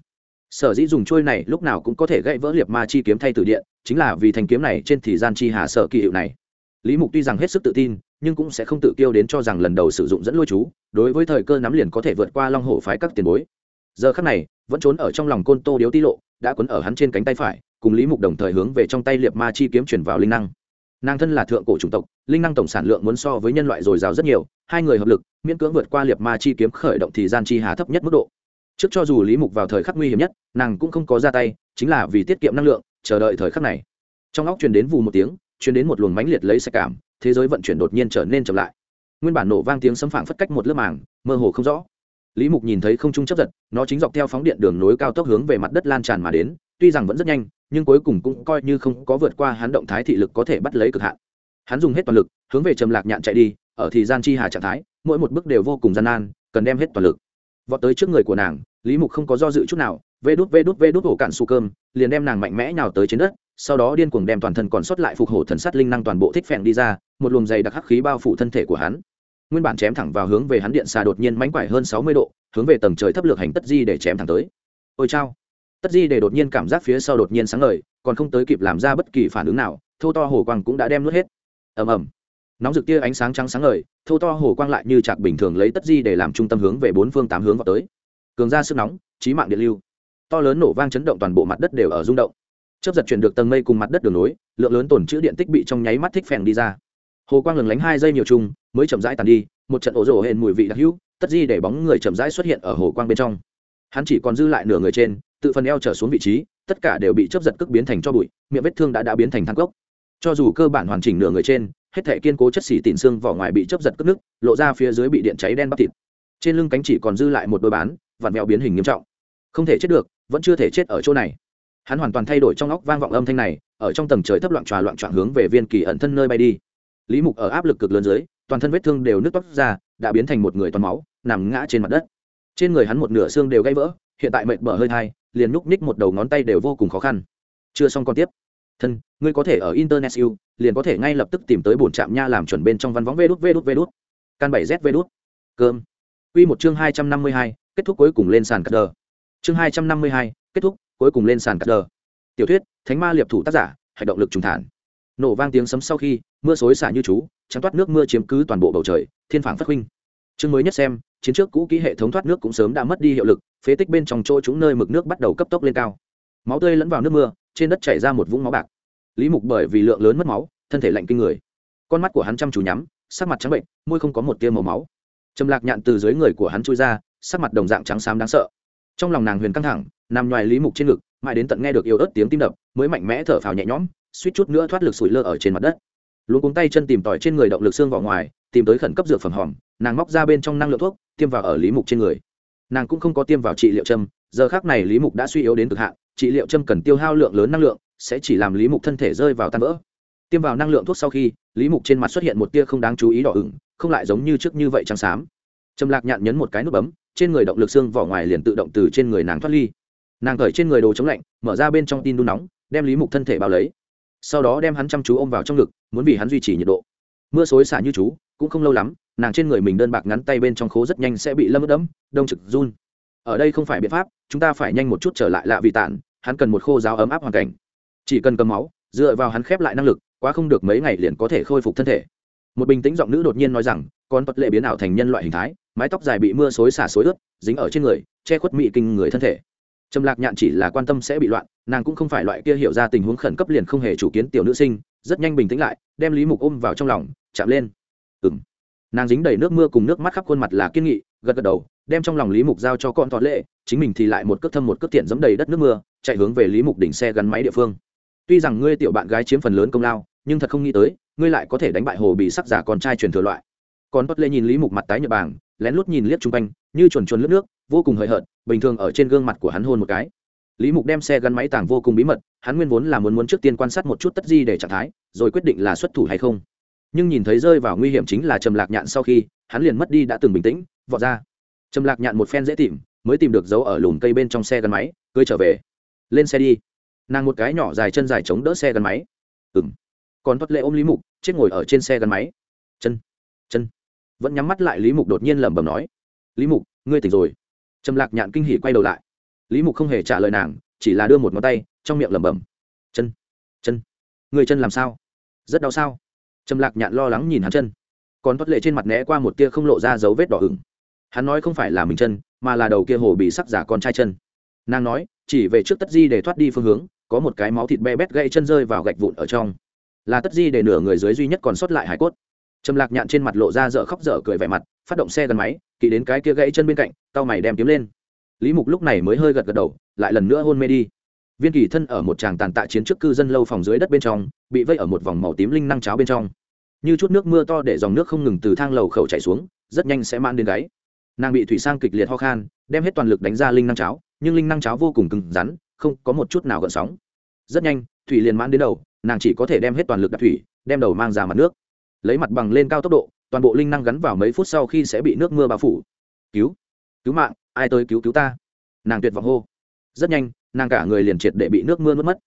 Sở dĩ dùng trôi này lúc nào cũng có thể gãy vỡ liệt ma chi kiếm thay từ điện, chính là vì thanh kiếm này trên thì gian chi hà sở kỳ hiệu này. Lý mục tuy rằng hết sức tự tin, nhưng cũng sẽ không tự kiêu đến cho rằng lần đầu sử dụng dẫn lôi chú, đối với thời cơ nắm liền có thể vượt qua long hổ phái các tiền bối. Giờ khắc này, vẫn trốn ở trong lòng côn tô điếu ti lộ đã quấn ở hắn trên cánh tay phải, cùng lý mục đồng thời hướng về trong tay liệt ma chi kiếm chuyển vào linh năng. Nàng thân là thượng cổ chủng tộc, linh năng tổng sản lượng muốn so với nhân loại dồi dào rất nhiều, hai người hợp lực, miễn cưỡng vượt qua liệt ma chi kiếm khởi động thì gian chi hà thấp nhất mức độ. Trước cho dù lý mục vào thời khắc nguy hiểm nhất, nàng cũng không có ra tay, chính là vì tiết kiệm năng lượng, chờ đợi thời khắc này. Trong óc truyền đến vù một tiếng, truyền đến một luồng mãnh liệt lấy sạch cảm, thế giới vận chuyển đột nhiên trở nên chậm lại. Nguyên bản nổ vang tiếng sấm phảng phất cách một lớp màng, mơ hồ không rõ lý mục nhìn thấy không trung chấp giật, nó chính dọc theo phóng điện đường nối cao tốc hướng về mặt đất lan tràn mà đến, tuy rằng vẫn rất nhanh, nhưng cuối cùng cũng coi như không có vượt qua hắn động thái thị lực có thể bắt lấy cực hạn. Hắn dùng hết toàn lực, hướng về trầm lạc nhạn chạy đi, ở thì gian chi hà trạng thái, mỗi một bước đều vô cùng gian nan, cần đem hết toàn lực. Vọt tới trước người của nàng, lý mục không có do dự chút nào, vê đút vê đút vê đút hổ cạn su cơm, liền đem nàng mạnh mẽ nào tới trên đất, sau đó điên cuồng đem toàn thân còn sót lại phục hổ thần sắt linh năng toàn bộ thích phèn đi ra, một luồng dày đặc hắc khí bao phủ thân thể của hắn nguyên bản chém thẳng vào hướng về hắn điện xà đột nhiên mánh quải hơn sáu mươi độ, hướng về tầng trời thấp lược hành tất di để chém thẳng tới. Ôi chao. Tất di để đột nhiên cảm giác phía sau đột nhiên sáng ngời, còn không tới kịp làm ra bất kỳ phản ứng nào, thô to hồ quang cũng đã đem nuốt hết. Ầm ầm. Nóng rực tia ánh sáng trắng sáng ngời, thô to hồ quang lại như chạc bình thường lấy tất di để làm trung tâm hướng về bốn phương tám hướng vào tới. Cường ra sức nóng trí mạng điện lưu. To lớn nổ vang chấn động toàn bộ mặt đất đều ở rung động. Chớp giật chuyển được tầng mây cùng mặt đất đường nối, lượng lớn tổn chữ điện tích bị trong nháy mắt thích phèn đi ra. Hồ quang lừng lánh hai giây nhiều chung mới chậm rãi tàn đi, một trận ổ rổ hên mùi vị đặc hữu, tất di để bóng người chậm rãi xuất hiện ở hồ quang bên trong. Hắn chỉ còn dư lại nửa người trên, tự phần eo trở xuống vị trí, tất cả đều bị chớp giật cước biến thành cho bụi, miệng vết thương đã đã biến thành thang cốc. Cho dù cơ bản hoàn chỉnh nửa người trên, hết thể kiên cố chất xỉ tỉn xương vỏ ngoài bị chớp giật cất nước, lộ ra phía dưới bị điện cháy đen bắp thịt. Trên lưng cánh chỉ còn dư lại một đôi bán, vặn mèo biến hình nghiêm trọng. Không thể chết được, vẫn chưa thể chết ở chỗ này. Hắn hoàn toàn thay đổi trong óc vang vọng âm thanh này, ở trong tầng trời thấp loạn tròa loạn trọn hướng về viên kỳ ẩn thân nơi bay đi. Lý mục ở áp lực cực lớn dưới toàn thân vết thương đều nứt toát ra, đã biến thành một người toàn máu, nằm ngã trên mặt đất. Trên người hắn một nửa xương đều gãy vỡ, hiện tại mệt bở hơi thai, liền núp ních một đầu ngón tay đều vô cùng khó khăn. Chưa xong còn tiếp. Thân, ngươi có thể ở internet siêu liền có thể ngay lập tức tìm tới bổn trạm nha làm chuẩn bên trong văn võng vê đút vê đút vê đút. Can bảy z vê đút. Cơm. Quy một chương hai trăm năm mươi hai, kết thúc cuối cùng lên sàn cắt đờ chương hai trăm năm mươi hai, kết thúc cuối cùng lên sàn cắt đờ tiểu thuyết, thánh ma liệp thủ tác giả hành động lực trùng thản nổ vang tiếng sấm sau khi, mưa xối xả như chú, trắng toát nước mưa chiếm cứ toàn bộ bầu trời, thiên phản phát huynh. Chương mới nhất xem, chiến trước cũ kỹ hệ thống thoát nước cũng sớm đã mất đi hiệu lực, phế tích bên trong chỗ chúng nơi mực nước bắt đầu cấp tốc lên cao. Máu tươi lẫn vào nước mưa, trên đất chảy ra một vũng máu bạc. Lý mục bởi vì lượng lớn mất máu, thân thể lạnh kinh người. Con mắt của hắn chăm chú nhắm, sắc mặt trắng bệnh, môi không có một tia màu máu. Trầm lạc nhạn từ dưới người của hắn chui ra, sắc mặt đồng dạng trắng xám đáng sợ. Trong lòng nàng huyền căng thẳng, nằm ngoài lý mục trên ngực, mãi đến tận nghe được yêu ớt tiếng tim đập, mới mạnh mẽ thở phào nhẹ nhõm suýt chút nữa thoát lực sủi lơ ở trên mặt đất. Luôn cuống tay chân tìm tỏi trên người động lực xương vào ngoài, tìm tới khẩn cấp dược phẩm hòm, nàng móc ra bên trong năng lượng thuốc, tiêm vào ở lý mục trên người. Nàng cũng không có tiêm vào trị liệu châm, giờ khác này lý mục đã suy yếu đến cực hạn, trị liệu châm cần tiêu hao lượng lớn năng lượng, sẽ chỉ làm lý mục thân thể rơi vào tan vỡ. Tiêm vào năng lượng thuốc sau khi, lý mục trên mặt xuất hiện một tia không đáng chú ý đỏ ửng, không lại giống như trước như vậy trắng xám. Trầm lạc nhạn nhấn một cái nút bấm, trên người động lực xương vỏ ngoài liền tự động từ trên người nàng thoát ly. Nàng cởi trên người đồ chống lạnh, mở ra bên trong tin đun nóng, đem lý mục thân thể bao lấy sau đó đem hắn chăm chú ôm vào trong ngực, muốn vì hắn duy trì nhiệt độ. Mưa xối xả như chú, cũng không lâu lắm, nàng trên người mình đơn bạc ngắn tay bên trong khố rất nhanh sẽ bị lâm ướt đẫm, đông trực run. Ở đây không phải biện pháp, chúng ta phải nhanh một chút trở lại lạ vị tản, hắn cần một khô giáo ấm áp hoàn cảnh. Chỉ cần cầm máu, dựa vào hắn khép lại năng lực, quá không được mấy ngày liền có thể khôi phục thân thể. Một bình tĩnh giọng nữ đột nhiên nói rằng, con tuật lệ biến ảo thành nhân loại hình thái, mái tóc dài bị mưa xối xả xối ướt, dính ở trên người, che khuất mị kinh người thân thể trầm lạc nhạn chỉ là quan tâm sẽ bị loạn nàng cũng không phải loại kia hiểu ra tình huống khẩn cấp liền không hề chủ kiến tiểu nữ sinh rất nhanh bình tĩnh lại đem lý mục ôm vào trong lòng chạm lên. Ừng nàng dính đầy nước mưa cùng nước mắt khắp khuôn mặt là kiên nghị gật gật đầu đem trong lòng lý mục giao cho con toàn lệ chính mình thì lại một cước thâm một cước tiện dẫm đầy đất nước mưa chạy hướng về lý mục đỉnh xe gắn máy địa phương. Tuy rằng ngươi tiểu bạn gái chiếm phần lớn công lao nhưng thật không nghĩ tới ngươi lại có thể đánh bại hồ bị sắc giả con trai truyền thừa loại. Còn bất lệ nhìn lý mục mặt tái nhợt bảng, lén lút nhìn liếc chung quanh như chuồn chuồn lướt nước vô cùng hời hợt, bình thường ở trên gương mặt của hắn hôn một cái. Lý mục đem xe gắn máy tàng vô cùng bí mật, hắn nguyên vốn là muốn muốn trước tiên quan sát một chút tất di để trạng thái, rồi quyết định là xuất thủ hay không. Nhưng nhìn thấy rơi vào nguy hiểm chính là trầm lạc nhạn sau khi, hắn liền mất đi đã từng bình tĩnh, vọt ra. Trầm lạc nhạn một phen dễ tìm, mới tìm được dấu ở lùm cây bên trong xe gắn máy, cưới trở về. Lên xe đi. Nàng một cái nhỏ dài chân dài chống đỡ xe gắn máy. Ừng còn tuất lệ ôm lý mục, chết ngồi ở trên xe gắn máy. Chân. Chân. Vẫn nhắm mắt lại, lý mục đột nhiên lẩm bẩm nói. Lý mục, ngươi tỉnh rồi trầm lạc nhạn kinh hỉ quay đầu lại. Lý mục không hề trả lời nàng, chỉ là đưa một ngón tay, trong miệng lẩm bẩm, chân chân, người chân làm sao? Rất đau sao? Trầm lạc nhạn lo lắng nhìn hắn chân. Còn thoát lệ trên mặt né qua một tia không lộ ra dấu vết đỏ ửng. Hắn nói không phải là mình chân, mà là đầu kia hồ bị sắc giả con trai chân. Nàng nói, chỉ về trước tất di để thoát đi phương hướng, có một cái máu thịt be bét gãy chân rơi vào gạch vụn ở trong. Là tất di để nửa người dưới duy nhất còn sót lại hải cốt trầm lạc nhạn trên mặt lộ ra dở khóc dở cười vẻ mặt, phát động xe gắn máy kỵ đến cái kia gãy chân bên cạnh tao mày đem kiếm lên. Lý mục lúc này mới hơi gật gật đầu, lại lần nữa hôn mê đi. Viên kỳ thân ở một tràng tàn tạ chiến trước cư dân lâu phòng dưới đất bên trong, bị vây ở một vòng màu tím linh năng cháo bên trong. Như chút nước mưa to để dòng nước không ngừng từ thang lầu khẩu chảy xuống, rất nhanh sẽ man đến gáy. Nàng bị thủy sang kịch liệt ho khan, đem hết toàn lực đánh ra linh năng cháo, nhưng linh năng cháo vô cùng cứng rắn, không có một chút nào gợn sóng. Rất nhanh, thủy liền mãn đến đầu, nàng chỉ có thể đem hết toàn lực đặt thủy, đem đầu mang ra mặt nước lấy mặt bằng lên cao tốc độ, toàn bộ linh năng gắn vào mấy phút sau khi sẽ bị nước mưa bao phủ. Cứu cứu mạng, ai tới cứu cứu ta? Nàng tuyệt vọng hô. Rất nhanh, nàng cả người liền triệt để bị nước mưa nuốt mất.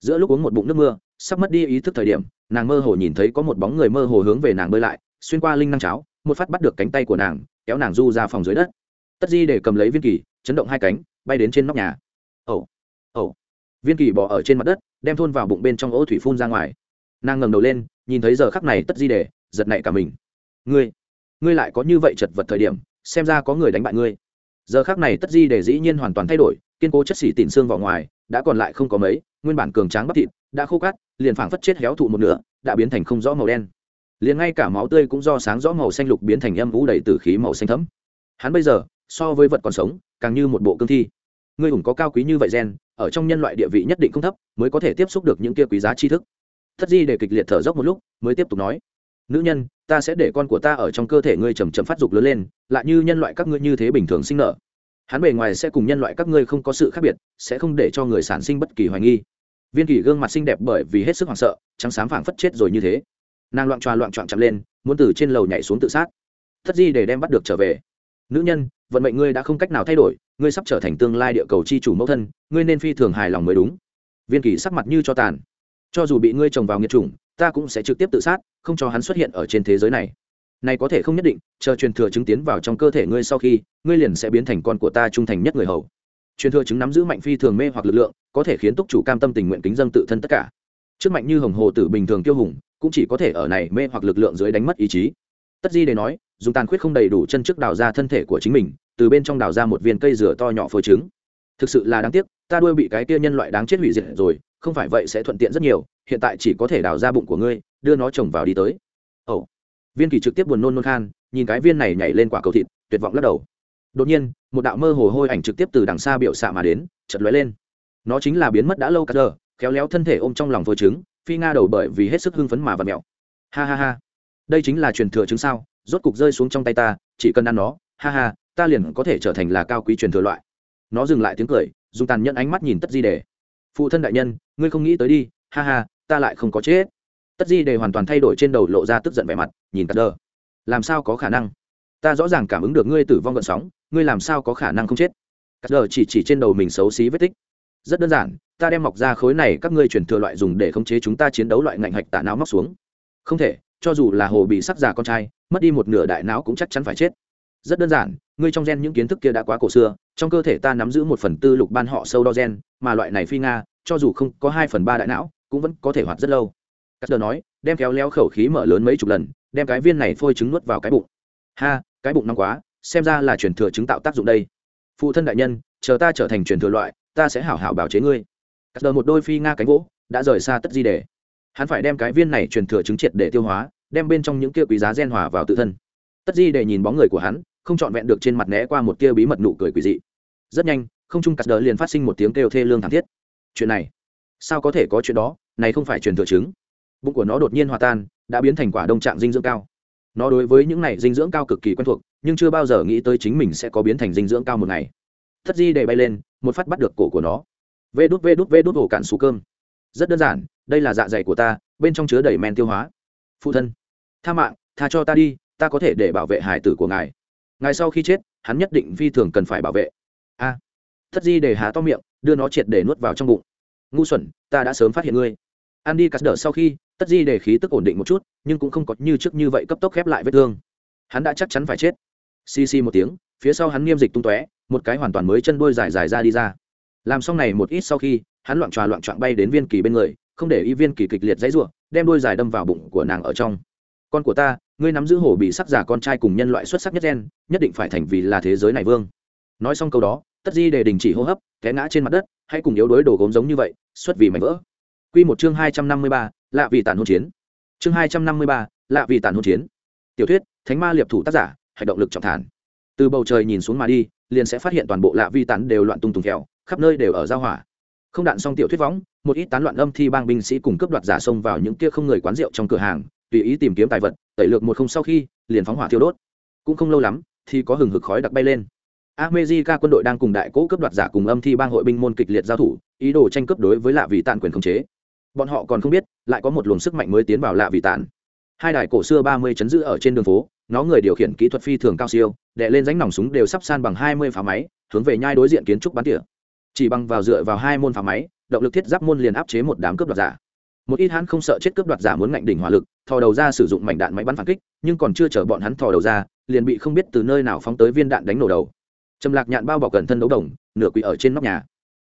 Giữa lúc uống một bụng nước mưa, sắp mất đi ý thức thời điểm, nàng mơ hồ nhìn thấy có một bóng người mơ hồ hướng về nàng bơi lại, xuyên qua linh năng cháo, một phát bắt được cánh tay của nàng, kéo nàng du ra phòng dưới đất. Tất di để cầm lấy viên kỳ, chấn động hai cánh, bay đến trên nóc nhà. Ẩu ẩu viên kỳ bỏ ở trên mặt đất, đem thôn vào bụng bên trong ô thủy phun ra ngoài. Nàng ngẩng đầu lên nhìn thấy giờ khắc này tất di đề, giật nảy cả mình. Ngươi ngươi lại có như vậy chật vật thời điểm, xem ra có người đánh bại ngươi. Giờ khác này tất di để dĩ nhiên hoàn toàn thay đổi, kiên cố chất xỉ tỉn xương vào ngoài, đã còn lại không có mấy, nguyên bản cường tráng bắp thịt, đã khô cát, liền phảng phất chết héo thụ một nửa, đã biến thành không rõ màu đen. Liền ngay cả máu tươi cũng do sáng rõ màu xanh lục biến thành âm vũ đầy từ khí màu xanh thấm hắn bây giờ, so với vật còn sống, càng như một bộ cương thi. Ngươi hùng có cao quý như vậy gen, ở trong nhân loại địa vị nhất định không thấp, mới có thể tiếp xúc được những kia quý giá tri thức thất di để kịch liệt thở dốc một lúc, mới tiếp tục nói, nữ nhân, ta sẽ để con của ta ở trong cơ thể ngươi chầm chầm phát dục lớn lên, lại như nhân loại các ngươi như thế bình thường sinh nở. Hắn bề ngoài sẽ cùng nhân loại các ngươi không có sự khác biệt, sẽ không để cho người sản sinh bất kỳ hoài nghi. Viên kỳ gương mặt xinh đẹp bởi vì hết sức hoảng sợ, trắng xám phảng phất chết rồi như thế. Nàng loạn tròa loạn trọn chậm lên, muốn từ trên lầu nhảy xuống tự sát. Thất di để đem bắt được trở về. Nữ nhân, vận mệnh ngươi đã không cách nào thay đổi, ngươi sắp trở thành tương lai địa cầu chi chủ mẫu thân, ngươi nên phi thường hài lòng mới đúng. Viên kỳ sắc mặt như cho tàn cho dù bị ngươi trồng vào nghiệt chủng, ta cũng sẽ trực tiếp tự sát, không cho hắn xuất hiện ở trên thế giới này. Này có thể không nhất định, chờ truyền thừa chứng tiến vào trong cơ thể ngươi sau khi, ngươi liền sẽ biến thành con của ta trung thành nhất người hầu. Truyền thừa chứng nắm giữ mạnh phi thường mê hoặc lực lượng, có thể khiến túc chủ cam tâm tình nguyện kính dân tự thân tất cả. Trước mạnh như hồng hồ tử bình thường tiêu hùng, cũng chỉ có thể ở này mê hoặc lực lượng dưới đánh mất ý chí. Tất di để nói, dùng tàn khuyết không đầy đủ chân trước đào ra thân thể của chính mình, từ bên trong đào ra một viên cây dừa to nhỏ phơi trứng. Thực sự là đáng tiếc, ta đuôi bị cái kia nhân loại đáng chết hủy diệt rồi không phải vậy sẽ thuận tiện rất nhiều, hiện tại chỉ có thể đào ra bụng của ngươi, đưa nó trồng vào đi tới. Ẩu、oh. viên kỳ trực tiếp buồn nôn nôn khan, nhìn cái viên này nhảy lên quả cầu thịt, tuyệt vọng lắc đầu. Đột nhiên, một đạo mơ hồ hôi ảnh trực tiếp từ đằng xa biểu xạ mà đến chật lóe lên. Nó chính là biến mất đã lâu cắt đờ khéo léo thân thể ôm trong lòng phơi trứng, phi nga đầu bởi vì hết sức hưng phấn mà và mẹo ha ha ha. Đây chính là truyền thừa trứng sao, rốt cục rơi xuống trong tay ta, chỉ cần ăn nó, ha ha, ta liền có thể trở thành là cao quý truyền thừa loại. Nó dừng lại tiếng cười, dùng tàn nhẫn ánh mắt nhìn tất di đề phụ thân đại nhân, ngươi không nghĩ tới đi, ha ha, ta lại không có chết. Tất di đề hoàn toàn thay đổi trên đầu lộ ra tức giận vẻ mặt, nhìn cắt đờ làm sao có khả năng? Ta rõ ràng cảm ứng được ngươi tử vong gợn sóng, ngươi làm sao có khả năng không chết? Cắt đờ chỉ chỉ trên đầu mình xấu xí vết tích. Rất đơn giản, ta đem mọc ra khối này các ngươi chuyển thừa loại dùng để khống chế chúng ta chiến đấu loại ngạnh hạch tạ não móc xuống. Không thể, cho dù là hồ bị sắc già con trai, mất đi một nửa đại não cũng chắc chắn phải chết rất đơn giản, ngươi trong gen những kiến thức kia đã quá cổ xưa, trong cơ thể ta nắm giữ một phần tư lục ban họ sâu đo gen, mà loại này phi nga, cho dù không có hai phần ba đại não, cũng vẫn có thể hoạt rất lâu. Cắt đờ nói, đem kéo leo khẩu khí mở lớn mấy chục lần, đem cái viên này phôi trứng nuốt vào cái bụng. Ha, cái bụng nóng quá, xem ra là truyền thừa chứng tạo tác dụng đây. Phụ thân đại nhân, chờ ta trở thành truyền thừa loại, ta sẽ hảo hảo bảo chế ngươi. Cắt đờ một đôi phi nga cánh gỗ đã rời xa tất di đề. Hắn phải đem cái viên này truyền thừa chứng triệt để tiêu hóa, đem bên trong những kia quý giá gen hòa vào tự thân. Tất di để nhìn bóng người của hắn không trọn vẹn được trên mặt né qua một kia bí mật nụ cười quỷ dị. Rất nhanh, không trung cắt đờ liền phát sinh một tiếng kêu thê lương thảm thiết. Chuyện này, sao có thể có chuyện đó? Này không phải truyền thừa chứng. Bụng của nó đột nhiên hòa tan, đã biến thành quả đông trạng dinh dưỡng cao. Nó đối với những này dinh dưỡng cao cực kỳ quen thuộc, nhưng chưa bao giờ nghĩ tới chính mình sẽ có biến thành dinh dưỡng cao một ngày. Thất di để bay lên, một phát bắt được cổ của nó. Vê đút vê đút vê đút ổ cạn xù cơm. Rất đơn giản, đây là dạ dày của ta, bên trong chứa đầy men tiêu hóa. Phụ thân, tha mạng, tha cho ta đi, ta có thể để bảo vệ hải tử của ngài ngay sau khi chết, hắn nhất định phi thường cần phải bảo vệ. A. Thất di để há to miệng, đưa nó triệt để nuốt vào trong bụng. Ngu xuẩn, ta đã sớm phát hiện ngươi. Ăn đi cắt đỡ sau khi tất di để khí tức ổn định một chút, nhưng cũng không có như trước như vậy cấp tốc khép lại vết thương. Hắn đã chắc chắn phải chết. Xì xì một tiếng, phía sau hắn nghiêm dịch tung tóe, một cái hoàn toàn mới chân đôi dài dài ra đi ra. Làm xong này một ít sau khi, hắn loạn tròa loạn trọn bay đến viên kỳ bên người, không để y viên kỳ kịch liệt dãy ruộng đem đôi dài đâm vào bụng của nàng ở trong con của ta ngươi nắm giữ hổ bị sắc giả con trai cùng nhân loại xuất sắc nhất gen nhất định phải thành vì là thế giới này vương nói xong câu đó tất di để đình chỉ hô hấp té ngã trên mặt đất hãy cùng yếu đối đồ gốm giống như vậy xuất vì mảnh vỡ Quy một chương hai trăm năm mươi ba, lạ vì tàn hôn chiến. Chương hai trăm năm mươi ba, lạ vì tàn hôn chiến. Tiểu thuyết, Thánh ma liệp thủ tác giả, hành động lực trọng thản. Từ bầu trời nhìn xuống mà đi, liền sẽ phát hiện toàn bộ lạ vi tán đều loạn tung tung theo, khắp nơi đều ở giao hỏa. Không đạn xong tiểu thuyết võng, một ít tán loạn âm thi bang binh sĩ cùng cướp đoạt giả xông vào những kia không người quán rượu trong cửa hàng, tùy ý tìm kiếm tài vật, tẩy lược một không sau khi, liền phóng hỏa thiêu đốt. Cũng không lâu lắm, thì có hừng hực khói đặc bay lên. America quân đội đang cùng đại cố cướp đoạt giả cùng âm thi bang hội binh môn kịch liệt giao thủ, ý đồ tranh cướp đối với lạ vị tàn quyền khống chế bọn họ còn không biết lại có một luồng sức mạnh mới tiến vào lạ vị tàn hai đài cổ xưa ba mươi chấn giữ ở trên đường phố nó người điều khiển kỹ thuật phi thường cao siêu đệ lên ránh nòng súng đều sắp san bằng hai mươi pháo máy hướng về nhai đối diện kiến trúc bắn tỉa chỉ bằng vào dựa vào hai môn pháo máy động lực thiết giáp môn liền áp chế một đám cướp đoạt giả một ít hắn không sợ chết cướp đoạt giả muốn ngạnh đỉnh hỏa lực, thò đầu ra sử dụng mảnh đạn máy bắn phản kích, nhưng còn chưa chở bọn hắn thò đầu ra, liền bị không biết từ nơi nào phóng tới viên đạn đánh nổ đầu. Trầm lạc nhạn bao bọc gần thân đấu đồng, nửa quỷ ở trên nóc nhà.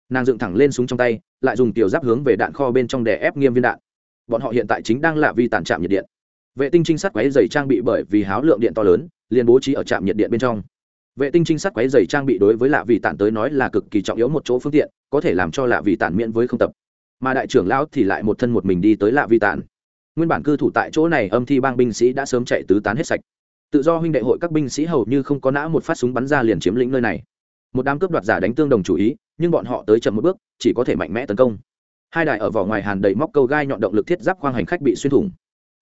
Nàng dựng thẳng lên súng trong tay, lại dùng tiểu giáp hướng về đạn kho bên trong đè ép nghiêm viên đạn. Bọn họ hiện tại chính đang là vi tàn trạm nhiệt điện. Vệ tinh trinh sát quáy dày trang bị bởi vì háo lượng điện to lớn, liền bố trí ở trạm nhiệt điện bên trong. Vệ tinh trinh sát quáy dày trang bị đối với lạ vị tản tới nói là cực kỳ trọng yếu một chỗ phương tiện, có thể làm cho lạ vị tản miễn với không tập mà đại trưởng lão thì lại một thân một mình đi tới lạ vi tản. Nguyên bản cư thủ tại chỗ này âm thi bang binh sĩ đã sớm chạy tứ tán hết sạch. Tự do huynh đệ hội các binh sĩ hầu như không có nã một phát súng bắn ra liền chiếm lĩnh nơi này. Một đám cướp đoạt giả đánh tương đồng chủ ý, nhưng bọn họ tới chậm một bước, chỉ có thể mạnh mẽ tấn công. Hai đài ở vỏ ngoài hàn đầy móc câu gai nhọn động lực thiết giáp khoang hành khách bị xuyên thủng.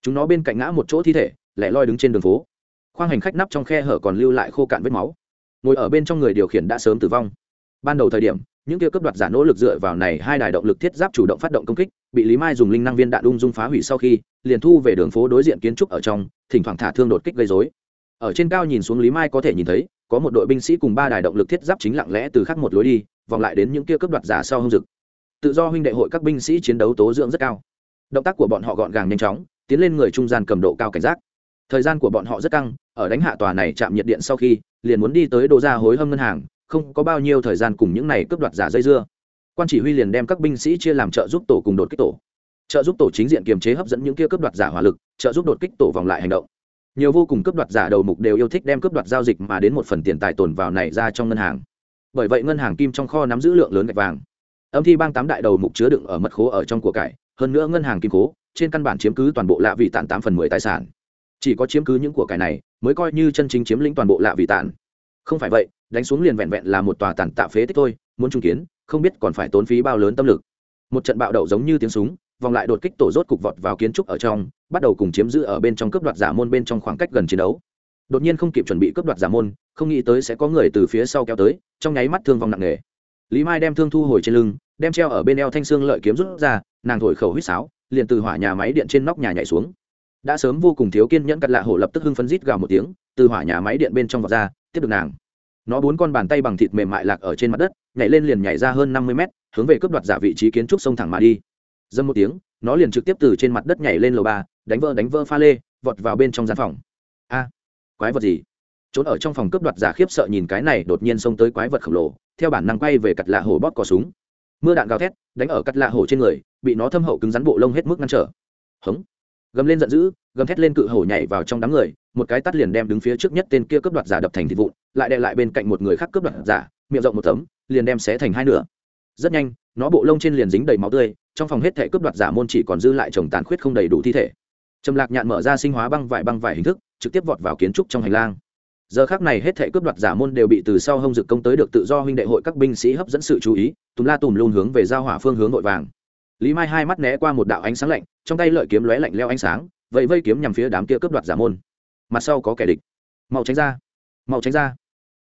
Chúng nó bên cạnh ngã một chỗ thi thể, lẻ loi đứng trên đường phố. Khoang hành khách nắp trong khe hở còn lưu lại khô cạn vết máu. Ngồi ở bên trong người điều khiển đã sớm tử vong ban đầu thời điểm, những kia cấp đoạt giả nỗ lực dựa vào này hai đài động lực thiết giáp chủ động phát động công kích, bị lý mai dùng linh năng viên đạn ung dung phá hủy sau khi, liền thu về đường phố đối diện kiến trúc ở trong, thỉnh thoảng thả thương đột kích gây dối ở trên cao nhìn xuống lý mai có thể nhìn thấy, có một đội binh sĩ cùng ba đài động lực thiết giáp chính lặng lẽ từ khắc một lối đi, vòng lại đến những kia cấp đoạt giả sau hông rực tự do huynh đệ hội các binh sĩ chiến đấu tố dưỡng rất cao. Động tác của bọn họ gọn gàng nhanh chóng, tiến lên người trung gian cầm độ cao cảnh giác. Thời gian của bọn họ rất căng, ở đánh hạ tòa này chạm nhiệt điện sau khi, liền muốn đi tới đồ ra hối hâm ngân hàng không có bao nhiêu thời gian cùng những này cướp đoạt giả dây dưa. Quan chỉ huy liền đem các binh sĩ chia làm trợ giúp tổ cùng đột kích tổ. Trợ giúp tổ chính diện kiềm chế hấp dẫn những kia cướp đoạt giả hỏa lực, trợ giúp đột kích tổ vòng lại hành động. Nhiều vô cùng cướp đoạt giả đầu mục đều yêu thích đem cướp đoạt giao dịch mà đến một phần tiền tài tồn vào này ra trong ngân hàng. Bởi vậy ngân hàng kim trong kho nắm giữ lượng lớn gạch vàng. Âm thi bang tám đại đầu mục chứa đựng ở mật khố ở trong của cải, hơn nữa ngân hàng kim cố, trên căn bản chiếm cứ toàn bộ lạ vị tạn tám phần mười tài sản. Chỉ có chiếm cứ những của cải này, mới coi như chân chính chiếm lĩnh toàn bộ lạ vị tạn. không phải vậy đánh xuống liền vẹn vẹn là một tòa tàn tạ phế tích thôi, muốn trung kiến, không biết còn phải tốn phí bao lớn tâm lực. Một trận bạo đậu giống như tiếng súng, vòng lại đột kích tổ rốt cục vọt vào kiến trúc ở trong, bắt đầu cùng chiếm giữ ở bên trong cướp đoạt giả môn bên trong khoảng cách gần chiến đấu. Đột nhiên không kịp chuẩn bị cướp đoạt giả môn, không nghĩ tới sẽ có người từ phía sau kéo tới, trong nháy mắt thương vong nặng nề. Lý mai đem thương thu hồi trên lưng, đem treo ở bên eo thanh xương lợi kiếm rút ra, nàng thổi khẩu huýt sáo, liền từ hỏa nhà máy điện trên nóc nhà nhảy xuống. Đã sớm vô cùng thiếu kiên nhẫn cắt lạ hổ lập tức hưng phấn rít gào một tiếng, từ hỏa nhà máy điện bên trong vọt ra, tiếp được nàng nó bốn con bàn tay bằng thịt mềm mại lạc ở trên mặt đất, nhảy lên liền nhảy ra hơn năm mươi mét, hướng về cướp đoạt giả vị trí kiến trúc sông thẳng mà đi. Dâm một tiếng, nó liền trực tiếp từ trên mặt đất nhảy lên lầu ba, đánh vỡ đánh vỡ pha lê, vọt vào bên trong gian phòng. A, quái vật gì? Trốn ở trong phòng cướp đoạt giả khiếp sợ nhìn cái này đột nhiên xông tới quái vật khổng lồ, theo bản năng quay về cặt lạ hổ bóp cò súng. Mưa đạn gào thét, đánh ở cắt lạ hổ trên người, bị nó thâm hậu cứng rắn bộ lông hết mức ngăn trở. Hống. Gầm lên giận dữ, gầm thét lên cự hổ nhảy vào trong đám người một cái tắt liền đem đứng phía trước nhất tên kia cướp đoạt giả đập thành thịt vụn, lại đè lại bên cạnh một người khác cướp đoạt giả, miệng rộng một tấm, liền đem xé thành hai nửa. Rất nhanh, nó bộ lông trên liền dính đầy máu tươi, trong phòng hết thể cướp đoạt giả môn chỉ còn dư lại chồng tàn khuyết không đầy đủ thi thể. Trầm lạc nhạn mở ra sinh hóa băng vải băng vải hình thức, trực tiếp vọt vào kiến trúc trong hành lang. Giờ khác này hết thể cướp đoạt giả môn đều bị từ sau hông dực công tới được tự do huynh đệ hội các binh sĩ hấp dẫn sự chú ý, tùm la tùm luôn hướng về giao hỏa phương hướng nội vàng. Lý mai hai mắt né qua một đạo ánh sáng lạnh, trong tay lợi kiếm lóe lạnh leo ánh sáng vậy vây kiếm nhằm phía đám kia cướp đoạt giả môn mặt sau có kẻ địch. Mau tránh ra. Mau tránh ra.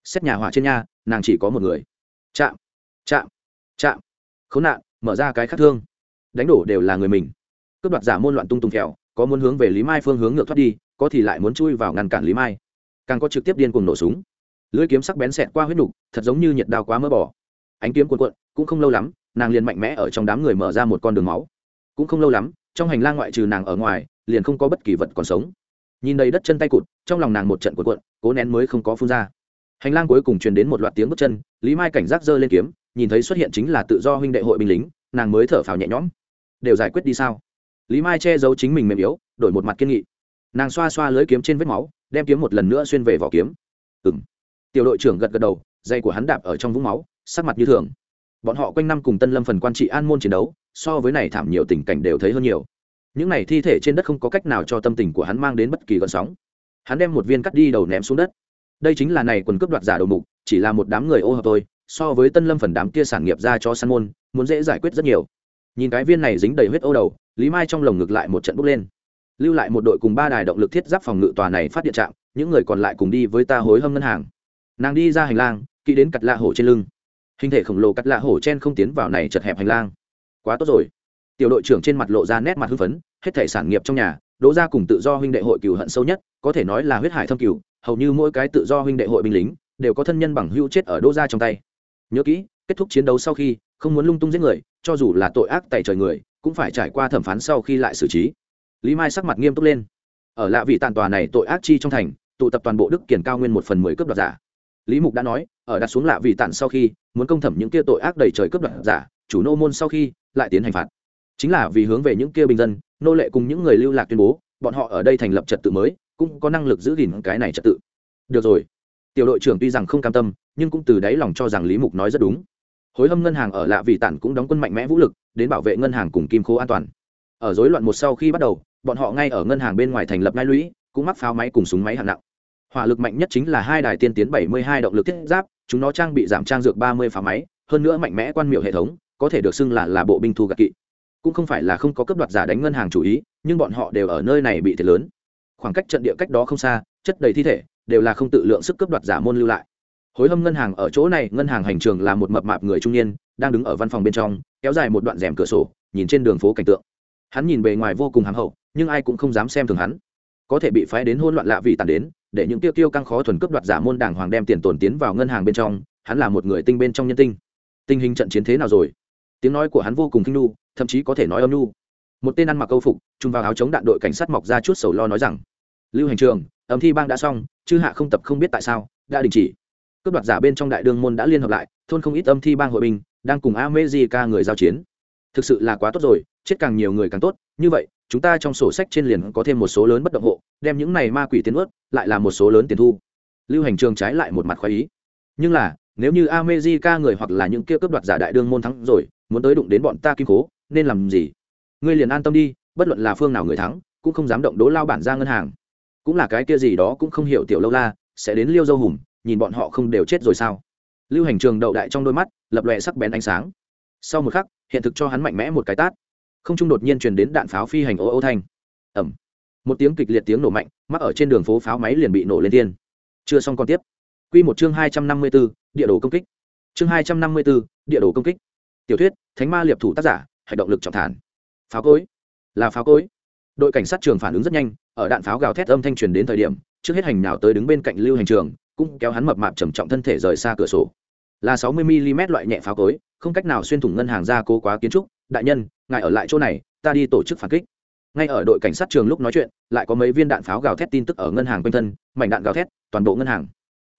Xét nhà hỏa trên nhà, nàng chỉ có một người. Chạm chạm chạm. Khốn nạn, mở ra cái khắc thương. Đánh đổ đều là người mình. Cướp đoạt giả môn loạn tung tung kẹo, có muốn hướng về lý mai phương hướng ngược thoát đi, có thì lại muốn chui vào ngăn cản lý mai. Càng có trực tiếp điên cuồng nổ súng. Lưỡi kiếm sắc bén xẹt qua huyết nục, thật giống như nhiệt đao quá mỡ bỏ ánh kiếm cuộn cuộn, cũng không lâu lắm, nàng liền mạnh mẽ ở trong đám người mở ra một con đường máu. Cũng không lâu lắm, trong hành lang ngoại trừ nàng ở ngoài, liền không có bất kỳ vật còn sống nhìn đầy đất chân tay cụt, trong lòng nàng một trận cuộn cuộn, cố nén mới không có phun ra. Hành lang cuối cùng truyền đến một loạt tiếng bước chân, lý mai cảnh giác giơ lên kiếm, nhìn thấy xuất hiện chính là tự do huynh đệ hội binh lính, nàng mới thở phào nhẹ nhõm. Đều giải quyết đi sao? Lý mai che giấu chính mình mềm yếu, đổi một mặt kiên nghị. Nàng xoa xoa lưới kiếm trên vết máu, đem kiếm một lần nữa xuyên về vỏ kiếm. Ừng tiểu đội trưởng gật gật đầu, dây của hắn đạp ở trong vũng máu, sắc mặt như thường. Bọn họ quanh năm cùng tân lâm phần quan trị an môn chiến đấu, so với này thảm nhiều tình cảnh đều thấy hơn nhiều những này thi thể trên đất không có cách nào cho tâm tình của hắn mang đến bất kỳ gợn sóng. Hắn đem một viên cắt đi đầu ném xuống đất. Đây chính là này quần cướp đoạt giả đầu mục, chỉ là một đám người ô hợp thôi. so với tân lâm phần đám kia sản nghiệp ra cho săn môn, muốn dễ giải quyết rất nhiều. Nhìn cái viên này dính đầy huyết ô đầu, lý mai trong lồng ngực lại một trận bốc lên. Lưu lại một đội cùng ba đài động lực thiết giáp phòng ngự tòa này phát điện trạm, những người còn lại cùng đi với ta hối hâm ngân hàng. Nàng đi ra hành lang kỹ đến cặt lạ hổ trên lưng. Hình thể khổng lồ cắt lạ hổ chen không tiến vào này chật hẹp hành lang. Quá tốt rồi tiểu đội trưởng trên mặt lộ ra nét mặt hưng phấn, hết thể sản nghiệp trong nhà, đỗ Gia cùng tự do huynh đệ hội cựu hận sâu nhất, có thể nói là huyết hải thâm cựu hầu như mỗi cái tự do huynh đệ hội binh lính, đều có thân nhân bằng hưu chết ở đỗ Gia trong tay. Nhớ kỹ, kết thúc chiến đấu sau khi, không muốn lung tung giết người, cho dù là tội ác tại trời người, cũng phải trải qua thẩm phán sau khi lại xử trí. Lý mai sắc mặt nghiêm túc lên. Ở lạ vị tàn tòa này tội ác chi trong thành, tụ tập toàn bộ đức kiển cao nguyên một phần mười cướp đoạt giả. Lý mục đã nói, ở đặt xuống lạ vị tàn sau khi, muốn công thẩm những kia tội ác đầy trời cướp đoạt giả, chủ nô môn sau khi, lại tiến hành phạt chính là vì hướng về những kia bình dân, nô lệ cùng những người lưu lạc tuyên bố, bọn họ ở đây thành lập trật tự mới, cũng có năng lực giữ gìn cái này trật tự. Được rồi. Tiểu đội trưởng tuy rằng không cam tâm, nhưng cũng từ đáy lòng cho rằng lý mục nói rất đúng. Hối hâm ngân hàng ở lạ vị tản cũng đóng quân mạnh mẽ vũ lực, đến bảo vệ ngân hàng cùng kim khố an toàn. Ở rối loạn một sau khi bắt đầu, bọn họ ngay ở ngân hàng bên ngoài thành lập ngai lũy, cũng mắc pháo máy cùng súng máy hạng nặng. Hỏa lực mạnh nhất chính là hai đài tiên tiến 72 động lực thiết giáp, chúng nó trang bị giảm trang dược 30 pháo máy, hơn nữa mạnh mẽ quan miệu hệ thống, có thể được xưng là là bộ binh thu gạt kỵ cũng không phải là không có cấp đoạt giả đánh ngân hàng chủ ý, nhưng bọn họ đều ở nơi này bị thiệt lớn. Khoảng cách trận địa cách đó không xa, chất đầy thi thể, đều là không tự lượng sức cấp đoạt giả môn lưu lại. Hối hâm ngân hàng ở chỗ này, ngân hàng hành trường là một mập mạp người trung niên, đang đứng ở văn phòng bên trong, kéo dài một đoạn rèm cửa sổ, nhìn trên đường phố cảnh tượng. Hắn nhìn bề ngoài vô cùng hàm hậu, nhưng ai cũng không dám xem thường hắn. Có thể bị phái đến hôn loạn lạ vì tàn đến, để những tiêu tiêu căng khó thuần cấp đoạt giả môn đảng hoàng đem tiền tồn tiến vào ngân hàng bên trong, hắn là một người tinh bên trong nhân tinh. Tình hình trận chiến thế nào rồi? Tiếng nói của hắn vô cùng kinh nu thậm chí có thể nói âm nu một tên ăn mặc câu phục chung vào áo chống đạn đội cảnh sát mọc ra chút sầu lo nói rằng, lưu hành trường ấm thi bang đã xong, chư hạ không tập không biết tại sao, đã đình chỉ. Cướp đoạt giả bên trong đại đương môn đã liên hợp lại, thôn không ít âm thi bang hội binh, đang cùng amejica người giao chiến. Thực sự là quá tốt rồi, chết càng nhiều người càng tốt, như vậy, chúng ta trong sổ sách trên liền có thêm một số lớn bất động hộ, đem những này ma quỷ tiến ướt, lại là một số lớn tiền thu. Lưu hành trường trái lại một mặt khoái ý. Nhưng là, nếu như amejica người hoặc là những kia cướp đoạt giả đại đương môn thắng rồi muốn tới đụng đến bọn ta kim cố nên làm gì? Ngươi liền an tâm đi, bất luận là phương nào người thắng, cũng không dám động đố lao bản ra ngân hàng. Cũng là cái kia gì đó cũng không hiểu tiểu lâu la, sẽ đến liêu dâu hùm, nhìn bọn họ không đều chết rồi sao? Lưu hành trường đậu đại trong đôi mắt, lập lòe sắc bén ánh sáng. Sau một khắc, hiện thực cho hắn mạnh mẽ một cái tát. Không trung đột nhiên truyền đến đạn pháo phi hành ô ô thanh. Ẩm một tiếng kịch liệt tiếng nổ mạnh, mắc ở trên đường phố pháo máy liền bị nổ lên thiên chưa xong còn tiếp. Q một chương hai trăm năm mươi b ố địa đồ công kích. Chương hai trăm năm mươi b ố địa đồ công kích tiểu thuyết, thánh ma liệp thủ tác giả hành động lực trọng thản. Pháo cối. Là pháo cối. Đội cảnh sát trường phản ứng rất nhanh, ở đạn pháo gào thét âm thanh truyền đến thời điểm, trước hết hành nào tới đứng bên cạnh lưu hành trường, cũng kéo hắn mập mạp trầm trọng thân thể rời xa cửa sổ. Là sáu mươi mm loại nhẹ pháo cối, không cách nào xuyên thủng ngân hàng ra cố quá kiến trúc. Đại nhân, ngài ở lại chỗ này, ta đi tổ chức phản kích. Ngay ở đội cảnh sát trường lúc nói chuyện, lại có mấy viên đạn pháo gào thét tin tức ở ngân hàng quanh thân, mảnh đạn gào thét, toàn bộ ngân hàng.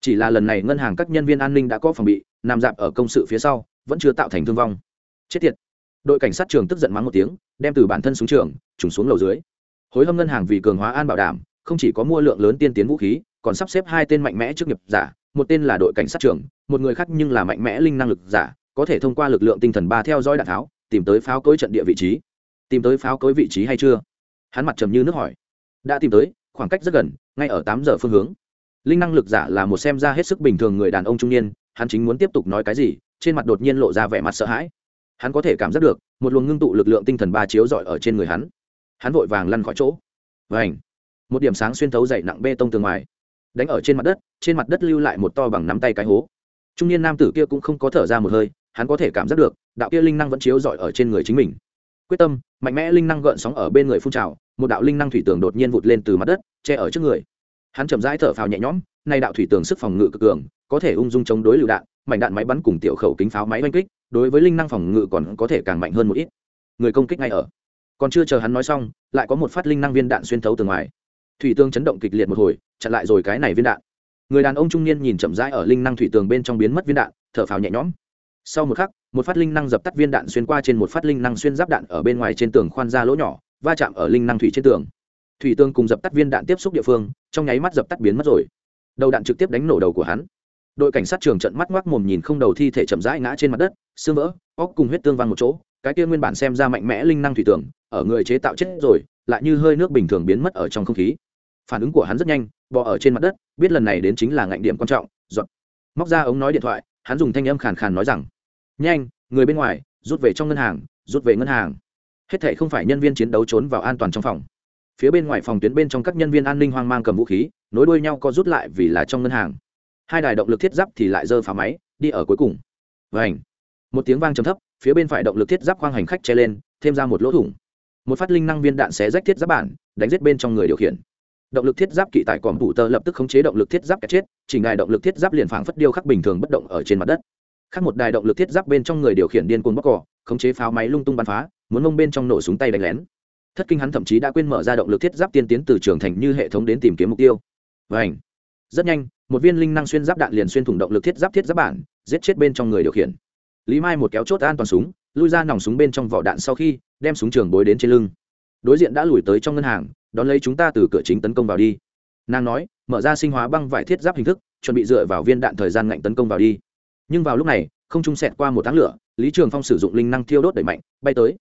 Chỉ là lần này ngân hàng các nhân viên an ninh đã có phòng bị, nằm dạp ở công sự phía sau vẫn chưa tạo thành thương vong. Chết tiệt. Đội cảnh sát trường tức giận mắng một tiếng, đem từ bản thân xuống trường, trùng xuống lầu dưới. Hối hâm ngân hàng vì cường hóa an bảo đảm, không chỉ có mua lượng lớn tiên tiến vũ khí, còn sắp xếp hai tên mạnh mẽ trước nghiệp giả, một tên là đội cảnh sát trưởng, một người khác nhưng là mạnh mẽ linh năng lực giả, có thể thông qua lực lượng tinh thần ba theo dõi đạn tháo, tìm tới pháo cối trận địa vị trí. Tìm tới pháo cối vị trí hay chưa? Hắn mặt trầm như nước hỏi. Đã tìm tới, khoảng cách rất gần, ngay ở tám giờ phương hướng. Linh năng lực giả là một xem ra hết sức bình thường người đàn ông trung niên, hắn chính muốn tiếp tục nói cái gì trên mặt đột nhiên lộ ra vẻ mặt sợ hãi. Hắn có thể cảm giác được, một luồng ngưng tụ lực lượng tinh thần ba chiếu rọi ở trên người hắn. Hắn vội vàng lăn khỏi chỗ. Vảnh một điểm sáng xuyên thấu dày nặng bê tông tường ngoài. Đánh ở trên mặt đất, trên mặt đất lưu lại một to bằng nắm tay cái hố. Trung niên nam tử kia cũng không có thở ra một hơi, hắn có thể cảm giác được, đạo kia linh năng vẫn chiếu rọi ở trên người chính mình. Quyết tâm, mạnh mẽ linh năng gợn sóng ở bên người phun trào, một đạo linh năng thủy tường đột nhiên vụt lên từ mặt đất, che ở trước người. Hắn chậm rãi thở phào nhẹ nhõm nay đạo thủy tường sức phòng ngự cực cường, có thể ung dung chống đối lựu đạn mảnh đạn máy bắn cùng tiểu khẩu kính pháo máy oanh kích, đối với linh năng phòng ngự còn có thể càng mạnh hơn một ít. Người công kích ngay ở. Còn chưa chờ hắn nói xong, lại có một phát linh năng viên đạn xuyên thấu từ ngoài. Thủy tường chấn động kịch liệt một hồi, chặn lại rồi cái này viên đạn. Người đàn ông trung niên nhìn chậm rãi ở linh năng thủy tường bên trong biến mất viên đạn, thở phào nhẹ nhõm. Sau một khắc, một phát linh năng dập tắt viên đạn xuyên qua trên một phát linh năng xuyên giáp đạn ở bên ngoài trên tường khoan ra lỗ nhỏ, va chạm ở linh năng thủy trên tường. Thủy tường cùng dập tắt viên đạn tiếp xúc địa phương, trong nháy mắt dập tắt biến mất rồi. Đầu đạn trực tiếp đánh nổ đầu của hắn đội cảnh sát trường trận mắt ngoác mồm nhìn không đầu thi thể chậm rãi ngã trên mặt đất, xương vỡ, óc cùng huyết tương văng một chỗ, cái kia nguyên bản xem ra mạnh mẽ linh năng thủy tường ở người chế tạo chết rồi, lại như hơi nước bình thường biến mất ở trong không khí. Phản ứng của hắn rất nhanh, bò ở trên mặt đất, biết lần này đến chính là ngạnh điểm quan trọng dọn móc ra ống nói điện thoại, hắn dùng thanh âm khàn khàn nói rằng, nhanh, người bên ngoài, rút về trong ngân hàng, rút về ngân hàng. Hết thể không phải nhân viên chiến đấu trốn vào an toàn trong phòng. Phía bên ngoài phòng tuyến bên trong các nhân viên an ninh hoang mang cầm vũ khí, nối đuôi nhau co rút lại vì là trong ngân hàng hai đài động lực thiết giáp thì lại giơ phá máy, đi ở cuối cùng. Và ảnh một tiếng vang trầm thấp, phía bên phải động lực thiết giáp khoang hành khách che lên, thêm ra một lỗ thủng. Một phát linh năng viên đạn xé rách thiết giáp bản, đánh giết bên trong người điều khiển. Động lực thiết giáp kỵ tại còm thủ tơ lập tức khống chế động lực thiết giáp kẹt chết, chỉnh đài động lực thiết giáp liền phảng phất điêu khắc bình thường bất động ở trên mặt đất. Khác một đài động lực thiết giáp bên trong người điều khiển điên cuồng bóc cỏ, khống chế pháo máy lung tung bắn phá, muốn mông bên trong nổ súng tay đánh lén. Thất kinh hắn thậm chí đã quên mở ra động lực thiết giáp tiên tiến từ trường thành như hệ thống đến tìm kiếm mục tiêu. Và ảnh rất nhanh một viên linh năng xuyên giáp đạn liền xuyên thủng động lực thiết giáp thiết giáp bản, giết chết bên trong người điều khiển. Lý mai một kéo chốt an toàn súng, lui ra nòng súng bên trong vỏ đạn sau khi, đem súng trường bối đến trên lưng. Đối diện đã lùi tới trong ngân hàng, đón lấy chúng ta từ cửa chính tấn công vào đi. Nàng nói, mở ra sinh hóa băng vải thiết giáp hình thức, chuẩn bị dựa vào viên đạn thời gian ngạnh tấn công vào đi. Nhưng vào lúc này, không trung sẹt qua một tháng lửa, lý trường phong sử dụng linh năng thiêu đốt đẩy mạnh, bay tới.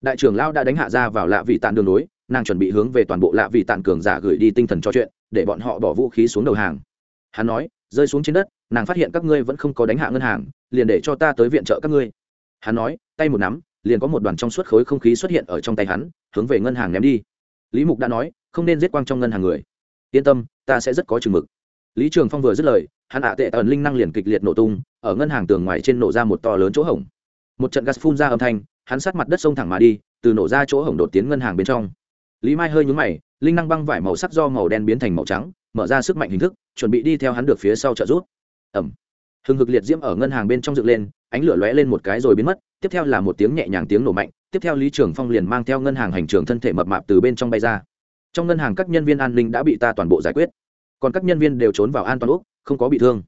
Đại trưởng lao đã đánh hạ ra vào lạ vị tàn đường nối, nàng chuẩn bị hướng về toàn bộ lạ vị tàn cường giả gửi đi tinh thần cho chuyện, để bọn họ bỏ vũ khí xuống đầu hàng hắn nói, rơi xuống trên đất, nàng phát hiện các ngươi vẫn không có đánh hạ ngân hàng, liền để cho ta tới viện trợ các ngươi. Hắn nói, tay một nắm, liền có một đoàn trong suốt khối không khí xuất hiện ở trong tay hắn, hướng về ngân hàng ném đi. Lý mục đã nói, không nên giết quang trong ngân hàng người. Yên tâm, ta sẽ rất có chừng mực. Lý trường phong vừa dứt lời, hắn hạ tệ tần linh năng liền kịch liệt nổ tung, ở ngân hàng tường ngoài trên nổ ra một to lớn chỗ hổng. Một trận gas phun ra âm thanh, hắn sát mặt đất sông thẳng mà đi, từ nổ ra chỗ hổng đột tiến ngân hàng bên trong lý mai hơi nhúng mày, linh năng băng vải màu sắc do màu đen biến thành màu trắng, mở ra sức mạnh hình thức, chuẩn bị đi theo hắn được phía sau trợ rút ẩm hừng hực liệt diễm ở ngân hàng bên trong dựng lên, ánh lửa lóe lên một cái rồi biến mất, tiếp theo là một tiếng nhẹ nhàng tiếng nổ mạnh, tiếp theo lý trường phong liền mang theo ngân hàng hành trường thân thể mập mạp từ bên trong bay ra. Trong ngân hàng các nhân viên an ninh đã bị ta toàn bộ giải quyết. Còn các nhân viên đều trốn vào an toàn úc không có bị thương.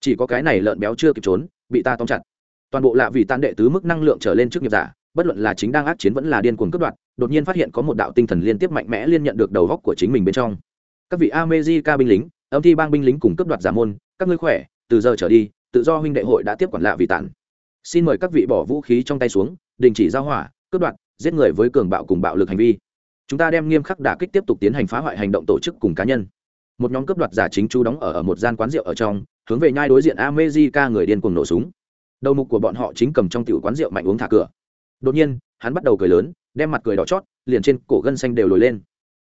Chỉ có cái này lợn béo chưa kịp trốn, bị ta tóm chặt. Toàn bộ lạ vì tan đệ tứ mức năng lượng trở lên trước nghiệp giả bất luận là chính đang ác chiến vẫn là điên cuồng cướp đoạt đột nhiên phát hiện có một đạo tinh thần liên tiếp mạnh mẽ liên nhận được đầu góc của chính mình bên trong. Các vị amejica binh lính âm thi bang binh lính cùng cướp đoạt giả môn các ngươi khỏe từ giờ trở đi tự do huynh đệ hội đã tiếp quản lạ vì tản. Xin mời các vị bỏ vũ khí trong tay xuống đình chỉ giao hỏa cướp đoạt giết người với cường bạo cùng bạo lực hành vi. Chúng ta đem nghiêm khắc đả kích tiếp tục tiến hành phá hoại hành động tổ chức cùng cá nhân. Một nhóm cướp đoạt giả chính chú đóng ở, ở một gian quán rượu ở trong hướng về nhai đối diện amejica người điên cuồng nổ súng. Đầu mục của bọn họ chính cầm trong tiểu quán rượu mạnh uống thả cửa đột nhiên, hắn bắt đầu cười lớn, đem mặt cười đỏ chót, liền trên cổ gân xanh đều lồi lên.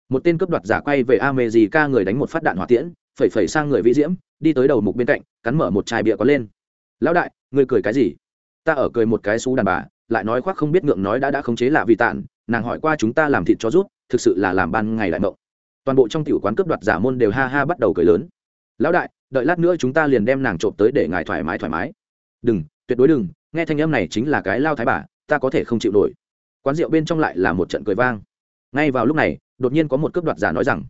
Một tên cướp đoạt giả quay về amejica người đánh một phát đạn hỏa tiễn, phẩy phẩy sang người vĩ diễm, đi tới đầu mục bên cạnh, cắn mở một chai bia có lên. Lão đại người cười cái gì? Ta ở cười một cái xú đàn bà, lại nói khoác không biết ngượng nói đã đã khống chế lạ vì tản nàng hỏi qua chúng ta làm thịt cho rút thực sự là làm ban ngày lại mộng. Toàn bộ trong tiểu quán cướp đoạt giả môn đều ha ha bắt đầu cười lớn. Lão đại, đợi lát nữa chúng ta liền đem nàng trộm tới để ngài thoải mái thoải mái. Đừng, tuyệt đối đừng, nghe thanh âm này chính là cái lao thái bà ta có thể không chịu nổi. Quán rượu bên trong lại là một trận cười vang. Ngay vào lúc này, đột nhiên có một cướp đoạt giả nói rằng,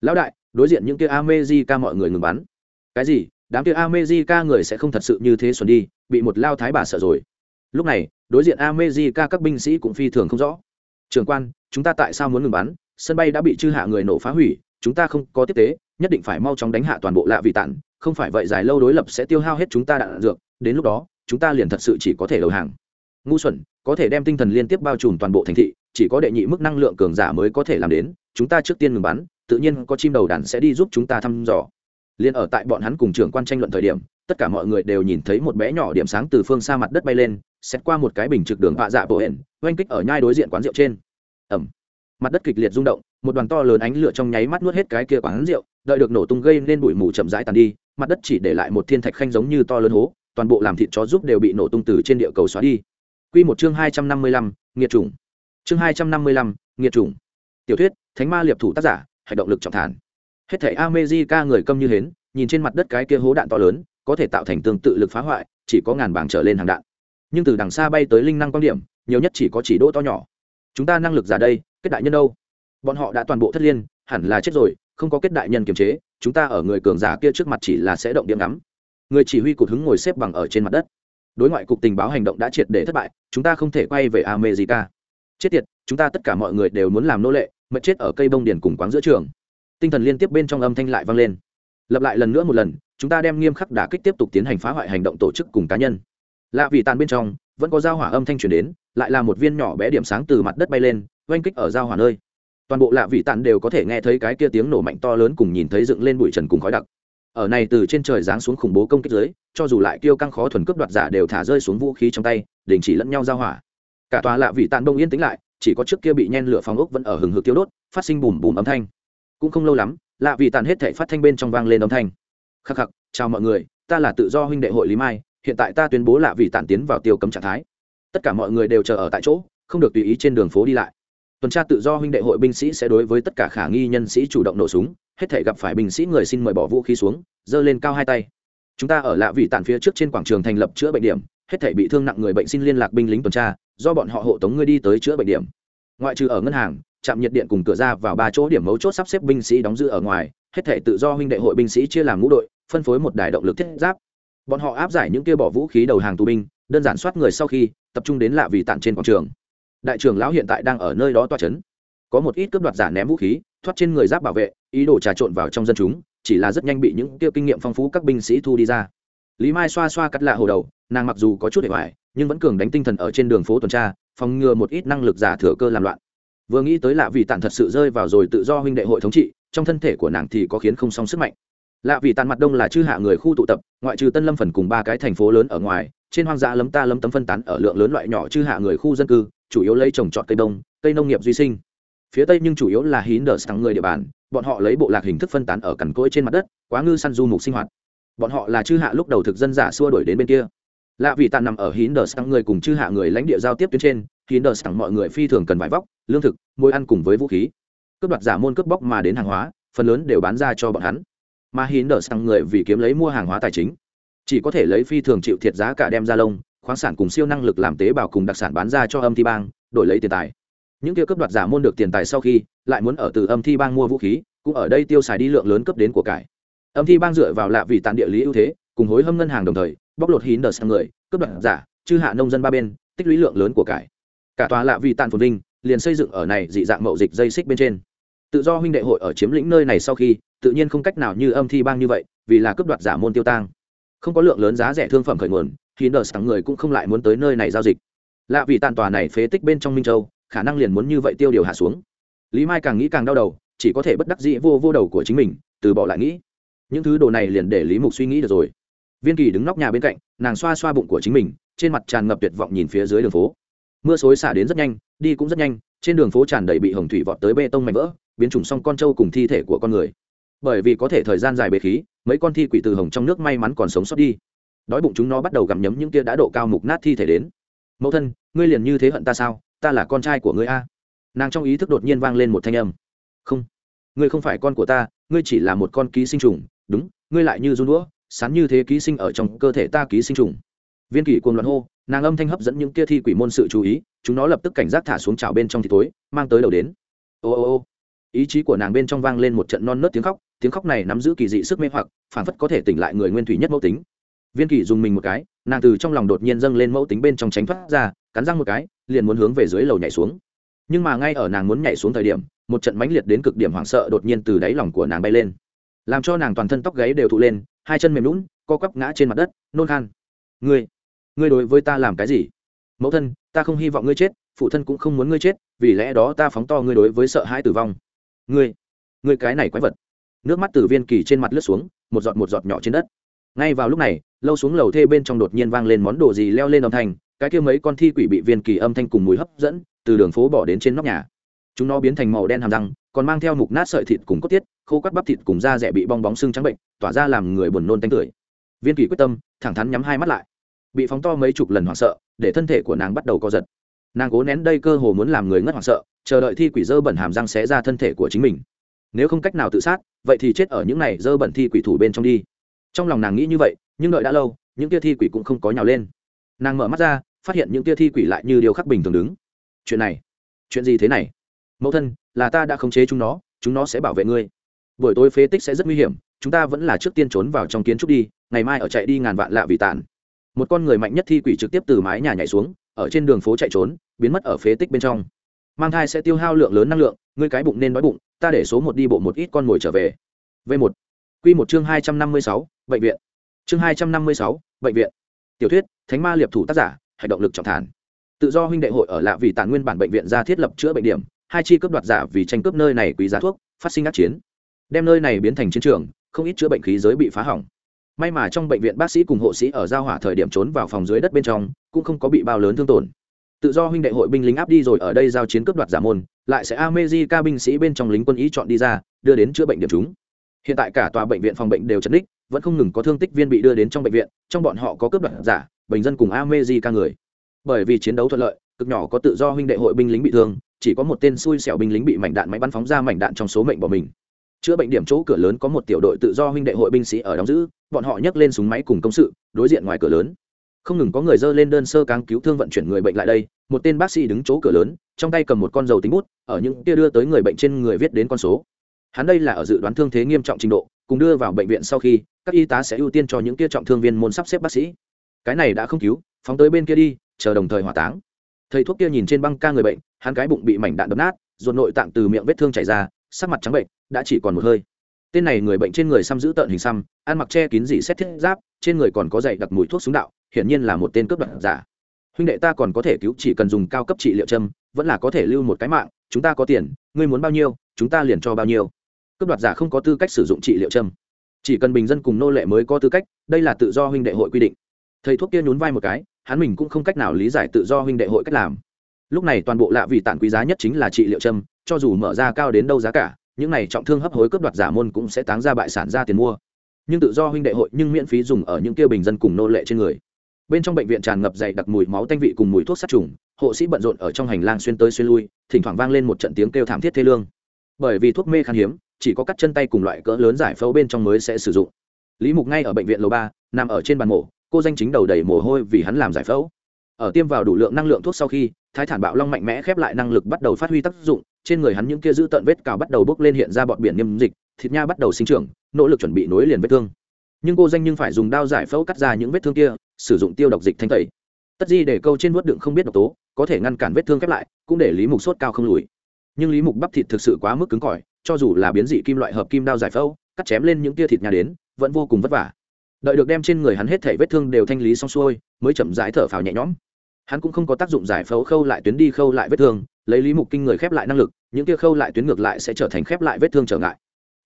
lão đại, đối diện những kia amejica mọi người ngừng bắn. Cái gì? Đám kia amejica người sẽ không thật sự như thế xuân đi, bị một lao thái bà sợ rồi. Lúc này, đối diện amejica các binh sĩ cũng phi thường không rõ. Trường quan, chúng ta tại sao muốn ngừng bắn? Sân bay đã bị chư hạ người nổ phá hủy, chúng ta không có tiếp tế, nhất định phải mau chóng đánh hạ toàn bộ lạ vị tản không phải vậy dài lâu đối lập sẽ tiêu hao hết chúng ta đạn dược, đến lúc đó, chúng ta liền thật sự chỉ có thể đầu hàng. Ngu xuẩn có thể đem tinh thần liên tiếp bao trùm toàn bộ thành thị, chỉ có đệ nhị mức năng lượng cường giả mới có thể làm đến, chúng ta trước tiên ngừng bắn, tự nhiên có chim đầu đàn sẽ đi giúp chúng ta thăm dò. Liền ở tại bọn hắn cùng trưởng quan tranh luận thời điểm, tất cả mọi người đều nhìn thấy một bé nhỏ điểm sáng từ phương xa mặt đất bay lên, xét qua một cái bình trực đường vạ dạ bộ hển, oanh kích ở nhai đối diện quán rượu trên. Ẩm mặt đất kịch liệt rung động, một đoàn to lớn ánh lửa trong nháy mắt nuốt hết cái kia quán rượu, đợi được nổ tung gây nên bụi mù chậm rãi tàn đi, mặt đất chỉ để lại một thiên thạch khanh giống như to lớn hố, toàn bộ làm thịt chó giúp đều bị nổ tung từ trên địa cầu xóa đi. Quy một chương hai trăm năm mươi lăm, nghiệt chủng. Chương hai trăm năm mươi lăm, nghiệt chủng. Tiểu thuyết, Thánh ma liệp thủ tác giả, hành động lực trọng thản. Hết thảy America người câm như hến, nhìn trên mặt đất cái kia hố đạn to lớn, có thể tạo thành tương tự lực phá hoại, chỉ có ngàn bảng trở lên hàng đạn. Nhưng từ đằng xa bay tới linh năng quan điểm, nhiều nhất chỉ có chỉ đỗ to nhỏ. Chúng ta năng lực giả đây, kết đại nhân đâu? Bọn họ đã toàn bộ thất liên, hẳn là chết rồi, không có kết đại nhân kiềm chế, chúng ta ở người cường giả kia trước mặt chỉ là sẽ động điểm ngắm. Người chỉ huy cụt hứng ngồi xếp bằng ở trên mặt đất đối ngoại cục tình báo hành động đã triệt để thất bại, chúng ta không thể quay về america. Chết tiệt, chúng ta tất cả mọi người đều muốn làm nô lệ mất chết ở cây bông điền cùng quán giữa trường. Tinh thần liên tiếp bên trong âm thanh lại vang lên. Lặp lại lần nữa một lần, chúng ta đem nghiêm khắc đả kích tiếp tục tiến hành phá hoại hành động tổ chức cùng cá nhân. Lạ vì tàn bên trong, vẫn có giao hỏa âm thanh chuyển đến, lại là một viên nhỏ bé điểm sáng từ mặt đất bay lên, oanh kích ở giao hỏa nơi. Toàn bộ lạ vị tàn đều có thể nghe thấy cái kia tiếng nổ mạnh to lớn cùng nhìn thấy dựng lên bụi trần cùng khói đặc ở này từ trên trời giáng xuống khủng bố công kích dưới cho dù lại kêu căng khó thuần cướp đoạt giả đều thả rơi xuống vũ khí trong tay, đình chỉ lẫn nhau giao hỏa. Cả tòa lạ vị tàn đông yên tĩnh lại, chỉ có trước kia bị nhen lửa phòng ốc vẫn ở hừng hực tiêu đốt, phát sinh bùm bùm âm thanh. Cũng không lâu lắm, lạ vị tàn hết thể phát thanh bên trong vang lên âm thanh. Khắc khắc, chào mọi người, ta là tự do huynh đệ hội lý mai, hiện tại ta tuyên bố lạ vị tàn tiến vào tiêu cấm trạng thái. Tất cả mọi người đều chờ ở tại chỗ, không được tùy ý trên đường phố đi lại. Tuần tra tự do huynh đệ hội binh sĩ sẽ đối với tất cả khả nghi nhân sĩ chủ động nổ súng hết thể gặp phải binh sĩ người xin mời bỏ vũ khí xuống, giơ lên cao hai tay. Chúng ta ở lạ vị tản phía trước trên quảng trường thành lập chữa bệnh điểm, hết thể bị thương nặng người bệnh xin liên lạc binh lính tuần tra, do bọn họ hộ tống ngươi đi tới chữa bệnh điểm. Ngoại trừ ở ngân hàng, trạm nhiệt điện cùng cửa ra vào ba chỗ điểm mấu chốt sắp xếp binh sĩ đóng giữ ở ngoài, hết thể tự do huynh đệ hội binh sĩ chia làm ngũ đội, phân phối một đài động lực thiết giáp. Bọn họ áp giải những kia bỏ vũ khí đầu hàng tù binh, đơn giản soát người sau khi, tập trung đến lạ vị tản trên quảng trường. Đại trưởng lão hiện tại đang ở nơi đó toa chấn. Có một ít cướp đoạt giả ném vũ khí thoát trên người giáp bảo vệ, ý đồ trà trộn vào trong dân chúng, chỉ là rất nhanh bị những tiêu kinh nghiệm phong phú các binh sĩ thu đi ra. Lý mai xoa xoa cắt lạ hồ đầu, nàng mặc dù có chút để hoại nhưng vẫn cường đánh tinh thần ở trên đường phố tuần tra, phòng ngừa một ít năng lực giả thừa cơ làm loạn. Vừa nghĩ tới lạ vì tàn thật sự rơi vào rồi tự do huynh đệ hội thống trị, trong thân thể của nàng thì có khiến không song sức mạnh. Lạ vì tàn mặt đông là chư hạ người khu tụ tập, ngoại trừ tân lâm phần cùng ba cái thành phố lớn ở ngoài, trên hoang dã lấm ta lấm tấm phân tán ở lượng lớn loại nhỏ chư hạ người khu dân cư, chủ yếu lấy trồng trọt cây đông, cây nông nghiệp duy sinh phía tây nhưng chủ yếu là hín đờ sáng người địa bàn, bọn họ lấy bộ lạc hình thức phân tán ở cằn cỗi trên mặt đất, quá ngư săn du mục sinh hoạt. Bọn họ là chư hạ lúc đầu thực dân giả xua đuổi đến bên kia. Lạ vì tàn nằm ở hín đờ sáng người cùng chư hạ người lãnh địa giao tiếp tuyến trên hín đờ sáng mọi người phi thường cần vải vóc, lương thực, môi ăn cùng với vũ khí. Cướp đoạt giả môn cướp bóc mà đến hàng hóa, phần lớn đều bán ra cho bọn hắn. Mà hín đờ sáng người vì kiếm lấy mua hàng hóa tài chính, chỉ có thể lấy phi thường chịu thiệt giá cả đem ra lông, khoáng sản cùng siêu năng lực làm tế bào cùng đặc sản bán ra cho âm thi bang, đổi lấy tiền tài những kia cướp đoạt giả môn được tiền tài sau khi, lại muốn ở từ âm thi bang mua vũ khí, cũng ở đây tiêu xài đi lượng lớn cấp đến của cải. Âm thi bang dựa vào lạ vì tàn địa lý ưu thế, cùng hối hâm ngân hàng đồng thời, bóc lột hín đờ sang người, cướp đoạt giả, chư hạ nông dân ba bên, tích lũy lượng lớn của cải. Cả tòa lạ vì tàn phồn vinh, liền xây dựng ở này dị dạng mậu dịch dây xích bên trên. Tự do huynh đệ hội ở chiếm lĩnh nơi này sau khi, tự nhiên không cách nào như âm thi bang như vậy, vì là cướp đoạt giả môn tiêu tang. Không có lượng lớn giá rẻ thương phẩm khởi nguồn, hín đờ sang người cũng không lại muốn tới nơi này giao dịch. Lạ vì tàn tòa này phế tích bên trong minh châu khả năng liền muốn như vậy tiêu điều hạ xuống. Lý mai càng nghĩ càng đau đầu, chỉ có thể bất đắc dĩ vô vô đầu của chính mình, từ bỏ lại nghĩ. Những thứ đồ này liền để lý mục suy nghĩ được rồi. Viên kỳ đứng nóc nhà bên cạnh, nàng xoa xoa bụng của chính mình, trên mặt tràn ngập tuyệt vọng nhìn phía dưới đường phố. Mưa xối xả đến rất nhanh, đi cũng rất nhanh, trên đường phố tràn đầy bị hồng thủy vọt tới bê tông mảnh vỡ, biến chủng xong con trâu cùng thi thể của con người. Bởi vì có thể thời gian dài bế khí, mấy con thi quỷ từ hồng trong nước may mắn còn sống sót đi. Đói bụng chúng nó bắt đầu gặm nhấm những kia đã độ cao mục nát thi thể đến. Mẫu thân, ngươi liền như thế hận ta sao? Ta là con trai của ngươi a. Nàng trong ý thức đột nhiên vang lên một thanh âm. Không, ngươi không phải con của ta, ngươi chỉ là một con ký sinh trùng. Đúng, ngươi lại như run đũa, sán như thế ký sinh ở trong cơ thể ta ký sinh trùng. Viên kỷ cuồng loạn hô, nàng âm thanh hấp dẫn những kia thi quỷ môn sự chú ý, chúng nó lập tức cảnh giác thả xuống chảo bên trong thì tối mang tới đầu đến. Ô ô ô, ý chí của nàng bên trong vang lên một trận non nớt tiếng khóc tiếng khóc này nắm giữ kỳ dị sức mê hoặc, phản phất có thể tỉnh lại người nguyên thủy nhất mẫu tính. Viên kỷ dùng mình một cái, nàng từ trong lòng đột nhiên dâng lên mẫu tính bên trong tránh thoát ra, cắn răng một cái liền muốn hướng về dưới lầu nhảy xuống. Nhưng mà ngay ở nàng muốn nhảy xuống thời điểm, một trận mãnh liệt đến cực điểm hoảng sợ đột nhiên từ đáy lòng của nàng bay lên. Làm cho nàng toàn thân tóc gáy đều thụ lên, hai chân mềm lún co quắp ngã trên mặt đất, nôn khan. Ngươi ngươi đối với ta làm cái gì? Mẫu thân, ta không hy vọng ngươi chết, phụ thân cũng không muốn ngươi chết, vì lẽ đó ta phóng to ngươi đối với sợ hãi tử vong. Ngươi ngươi cái này quái vật. Nước mắt từ viên kỳ trên mặt lướt xuống, một giọt một giọt nhỏ trên đất. Ngay vào lúc này, lâu xuống lầu thê bên trong đột nhiên vang lên món đồ gì leo lên âm thanh cái kia mấy con thi quỷ bị viên kỳ âm thanh cùng mùi hấp dẫn, từ đường phố bỏ đến trên nóc nhà. Chúng nó biến thành màu đen hàm răng, còn mang theo mục nát sợi thịt cùng cốt tiết, khô cắt bắp thịt cùng da rẻ bị bong bóng xương trắng bệnh, tỏa ra làm người buồn nôn tanh tưởi. Viên kỳ quyết tâm, thẳng thắn nhắm hai mắt lại. Bị phóng to mấy chục lần hoảng sợ, để thân thể của nàng bắt đầu co giật. Nàng cố nén đây cơ hồ muốn làm người ngất hoảng sợ, chờ đợi thi quỷ dơ bẩn hàm răng xé ra thân thể của chính mình. Nếu không cách nào tự sát, vậy thì chết ở những này dơ bẩn thi quỷ thủ bên trong đi. Trong lòng nàng nghĩ như vậy, nhưng đợi đã lâu, những kia thi quỷ cũng không có nhào lên. Nàng mở mắt ra phát hiện những tia thi quỷ lại như điều khắc bình thường đứng. Chuyện này, chuyện gì thế này? Mẫu thân, là ta đã khống chế chúng nó chúng nó sẽ bảo vệ ngươi. Buổi tối phế tích sẽ rất nguy hiểm, chúng ta vẫn là trước tiên trốn vào trong kiến trúc đi, ngày mai ở chạy đi ngàn vạn lạ vì tàn. Một con người mạnh nhất thi quỷ trực tiếp từ mái nhà nhảy xuống, ở trên đường phố chạy trốn, biến mất ở phế tích bên trong. Mang thai sẽ tiêu hao lượng lớn năng lượng, ngươi cái bụng nên đói bụng, ta để số một đi bộ một ít con ngồi trở về. V một. Q một chương hai trăm năm mươi sáu, bệnh viện. Chương hai trăm năm mươi sáu, bệnh viện. Tiểu thuyết, thánh ma liệp thủ tác giả hành động lực trọng thản. Tự do huynh đệ hội ở lạ vì tàn nguyên bản bệnh viện ra thiết lập chữa bệnh điểm, hai chi cướp đoạt giả vì tranh cướp nơi này quý giá thuốc, phát sinh ác chiến. Đem nơi này biến thành chiến trường, không ít chữa bệnh khí giới bị phá hỏng. May mà trong bệnh viện bác sĩ cùng hộ sĩ ở giao hỏa thời điểm trốn vào phòng dưới đất bên trong, cũng không có bị bao lớn thương tổn. Tự do huynh đệ hội binh lính áp đi rồi ở đây giao chiến cướp đoạt giả môn, lại sẽ amezi ca binh sĩ bên trong lính quân ý chọn đi ra, đưa đến chữa bệnh điểm chúng. Hiện tại cả tòa bệnh viện phòng bệnh đều chấn đích vẫn không ngừng có thương tích viên bị đưa đến trong bệnh viện, trong bọn họ có cướp đoạt giả bình dân cùng ameji ca người. Bởi vì chiến đấu thuận lợi, cực nhỏ có tự do huynh đệ hội binh lính bị thương, chỉ có một tên xui xẻo binh lính bị mảnh đạn máy bắn phóng ra mảnh đạn trong số mệnh của mình. Chữa bệnh điểm chỗ cửa lớn có một tiểu đội tự do huynh đệ hội binh sĩ ở đóng giữ, bọn họ nhấc lên súng máy cùng công sự, đối diện ngoài cửa lớn. Không ngừng có người dơ lên đơn sơ cáng cứu thương vận chuyển người bệnh lại đây, một tên bác sĩ đứng chỗ cửa lớn, trong tay cầm một con dầu tính bút, ở những kia đưa tới người bệnh trên người viết đến con số. Hắn đây là ở dự đoán thương thế nghiêm trọng trình độ, cùng đưa vào bệnh viện sau khi, các y tá sẽ ưu tiên cho những kia trọng thương viên môn sắp xếp bác sĩ cái này đã không cứu, phóng tới bên kia đi, chờ đồng thời hỏa táng. Thầy thuốc kia nhìn trên băng ca người bệnh, hắn cái bụng bị mảnh đạn đập nát, ruột nội tạng từ miệng vết thương chảy ra, sắc mặt trắng bệnh, đã chỉ còn một hơi. Tên này người bệnh trên người xăm giữ tợn hình xăm, ăn mặc che kín dị xét thiết giáp, trên người còn có dày đặc mùi thuốc súng đạo, hiển nhiên là một tên cướp đoạt giả. Huynh đệ ta còn có thể cứu, chỉ cần dùng cao cấp trị liệu châm, vẫn là có thể lưu một cái mạng, chúng ta có tiền, ngươi muốn bao nhiêu, chúng ta liền cho bao nhiêu. Cướp đoạt giả không có tư cách sử dụng trị liệu châm. Chỉ cần bình dân cùng nô lệ mới có tư cách, đây là tự do huynh đệ hội quy định thầy thuốc kia nhún vai một cái, hắn mình cũng không cách nào lý giải tự do huynh đệ hội cách làm. Lúc này toàn bộ lạ vì tản quý giá nhất chính là trị liệu châm, cho dù mở ra cao đến đâu giá cả, những này trọng thương hấp hối cướp đoạt giả môn cũng sẽ táng ra bại sản ra tiền mua. Nhưng tự do huynh đệ hội nhưng miễn phí dùng ở những kia bình dân cùng nô lệ trên người. Bên trong bệnh viện tràn ngập dày đặc mùi máu tanh vị cùng mùi thuốc sát trùng, hộ sĩ bận rộn ở trong hành lang xuyên tới xuyên lui, thỉnh thoảng vang lên một trận tiếng kêu thảm thiết thê lương. Bởi vì thuốc mê khan hiếm, chỉ có cắt chân tay cùng loại cỡ lớn giải phẫu bên trong mới sẽ sử dụng. Lý mục ngay ở bệnh viện lầu ba, nằm ở trên bàn mổ cô danh chính đầu đầy mồ hôi vì hắn làm giải phẫu. Ở tiêm vào đủ lượng năng lượng thuốc sau khi, thái thản bạo long mạnh mẽ khép lại năng lực bắt đầu phát huy tác dụng, trên người hắn những kia giữ tận vết cào bắt đầu bốc lên hiện ra bọn biển niêm dịch, thịt nha bắt đầu sinh trưởng, nỗ lực chuẩn bị nối liền vết thương. Nhưng cô danh nhưng phải dùng đao giải phẫu cắt ra những vết thương kia, sử dụng tiêu độc dịch thanh tẩy. Tất di để câu trên vuốt đựng không biết độc tố, có thể ngăn cản vết thương khép lại, cũng để lý mục sốt cao không lùi. Nhưng lý mục bắp thịt thực sự quá mức cứng cỏi, cho dù là biến dị kim loại hợp kim đao giải phẫu, cắt chém lên những tia thịt nhà đến, vẫn vô cùng vất vả đợi được đem trên người hắn hết thể vết thương đều thanh lý xong xuôi, mới chậm rãi thở phào nhẹ nhõm. Hắn cũng không có tác dụng giải phẫu khâu lại tuyến đi khâu lại vết thương, lấy lý mục kinh người khép lại năng lực, những kia khâu lại tuyến ngược lại sẽ trở thành khép lại vết thương trở ngại.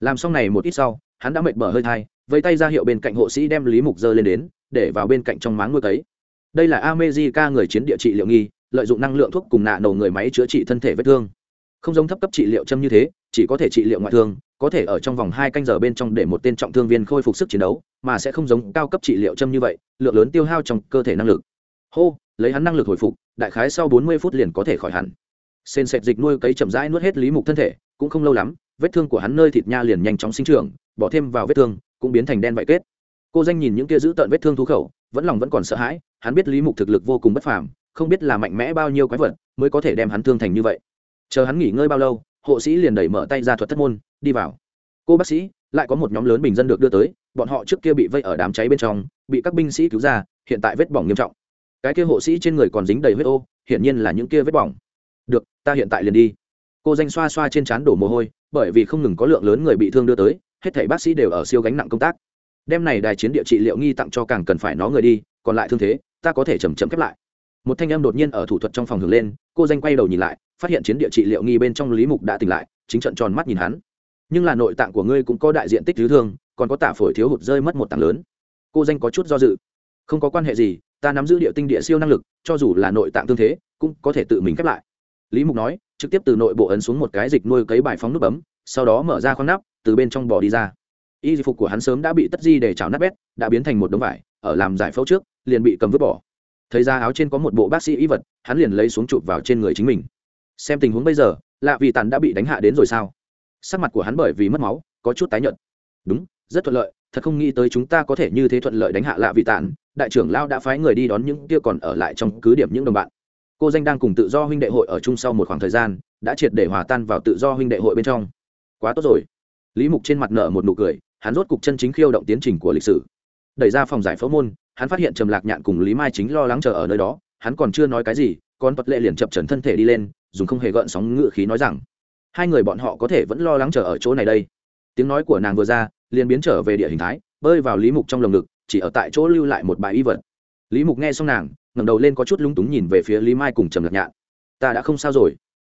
Làm xong này một ít sau, hắn đã mệt mở hơi thai, vẫy tay ra hiệu bên cạnh hộ sĩ đem lý mục dơ lên đến, để vào bên cạnh trong máng nuôi cấy. Đây là amejica người chiến địa trị liệu nghi, lợi dụng năng lượng thuốc cùng nạ nổ người máy chữa trị thân thể vết thương. Không giống thấp cấp trị liệu châm như thế chỉ có thể trị liệu ngoại thương, có thể ở trong vòng hai canh giờ bên trong để một tên trọng thương viên khôi phục sức chiến đấu, mà sẽ không giống cao cấp trị liệu châm như vậy, lượng lớn tiêu hao trong cơ thể năng lực. Hô, lấy hắn năng lực hồi phục, đại khái sau bốn mươi phút liền có thể khỏi hẳn. Sên sệt dịch nuôi cấy chậm rãi nuốt hết lý mục thân thể, cũng không lâu lắm, vết thương của hắn nơi thịt nha liền nhanh chóng sinh trưởng, bỏ thêm vào vết thương, cũng biến thành đen vải kết. Cô danh nhìn những kia giữ tợn vết thương thú khẩu, vẫn lòng vẫn còn sợ hãi, hắn biết lý mục thực lực vô cùng bất phàm, không biết là mạnh mẽ bao nhiêu quái vật mới có thể đem hắn thương thành như vậy. Chờ hắn nghỉ ngơi bao lâu hộ sĩ liền đẩy mở tay ra thuật thất môn, đi vào. Cô bác sĩ, lại có một nhóm lớn bình dân được đưa tới, bọn họ trước kia bị vây ở đám cháy bên trong, bị các binh sĩ cứu ra, hiện tại vết bỏng nghiêm trọng. Cái kia hộ sĩ trên người còn dính đầy huyết ô, hiển nhiên là những kia vết bỏng. Được, ta hiện tại liền đi. Cô danh xoa xoa trên trán đổ mồ hôi, bởi vì không ngừng có lượng lớn người bị thương đưa tới, hết thảy bác sĩ đều ở siêu gánh nặng công tác. Đem này đài chiến địa trị liệu nghi tặng cho càng cần phải nó người đi, còn lại thương thế, ta có thể chầm chậm khép lại một thanh âm đột nhiên ở thủ thuật trong phòng hưởng lên, cô danh quay đầu nhìn lại, phát hiện chiến địa trị liệu nghi bên trong lý mục đã tỉnh lại, chính trận tròn mắt nhìn hắn. Nhưng là nội tạng của ngươi cũng có đại diện tích thứ thương, còn có tả phổi thiếu hụt rơi mất một tảng lớn. Cô danh có chút do dự. Không có quan hệ gì, ta nắm giữ địa tinh địa siêu năng lực, cho dù là nội tạng tương thế, cũng có thể tự mình khép lại. Lý mục nói, trực tiếp từ nội bộ ấn xuống một cái dịch nuôi cấy bài phóng nút bấm, sau đó mở ra khoang nắp, từ bên trong bò đi ra. Y phục của hắn sớm đã bị tất di để chảo nát bét, đã biến thành một đống vải, ở làm giải phẫu trước, liền bị cầm vứt bỏ thấy ra áo trên có một bộ bác sĩ y vật, hắn liền lấy xuống chụp vào trên người chính mình. Xem tình huống bây giờ, lạ vì tàn đã bị đánh hạ đến rồi sao? Sắc mặt của hắn bởi vì mất máu, có chút tái nhợt. Đúng, rất thuận lợi, thật không nghĩ tới chúng ta có thể như thế thuận lợi đánh hạ lạ vị tàn đại trưởng lao đã phái người đi đón những kia còn ở lại trong cứ điểm những đồng bạn. Cô danh đang cùng tự do huynh đệ hội ở chung sau một khoảng thời gian, đã triệt để hòa tan vào tự do huynh đệ hội bên trong. Quá tốt rồi. Lý mục trên mặt nợ một nụ cười, hắn rốt cục chân chính khiêu động tiến trình của lịch sử đẩy ra phòng giải phẫu môn, hắn phát hiện trầm lạc nhạn cùng lý mai chính lo lắng chờ ở nơi đó, hắn còn chưa nói cái gì, con vật lệ liền chập trần thân thể đi lên, dùng không hề gợn sóng ngự khí nói rằng, hai người bọn họ có thể vẫn lo lắng chờ ở chỗ này đây. Tiếng nói của nàng vừa ra, liền biến trở về địa hình thái, bơi vào lý mục trong lồng ngực, chỉ ở tại chỗ lưu lại một bài y vật. Lý mục nghe xong nàng, ngẩng đầu lên có chút lung túng nhìn về phía lý mai cùng trầm lạc nhạn. Ta đã không sao rồi.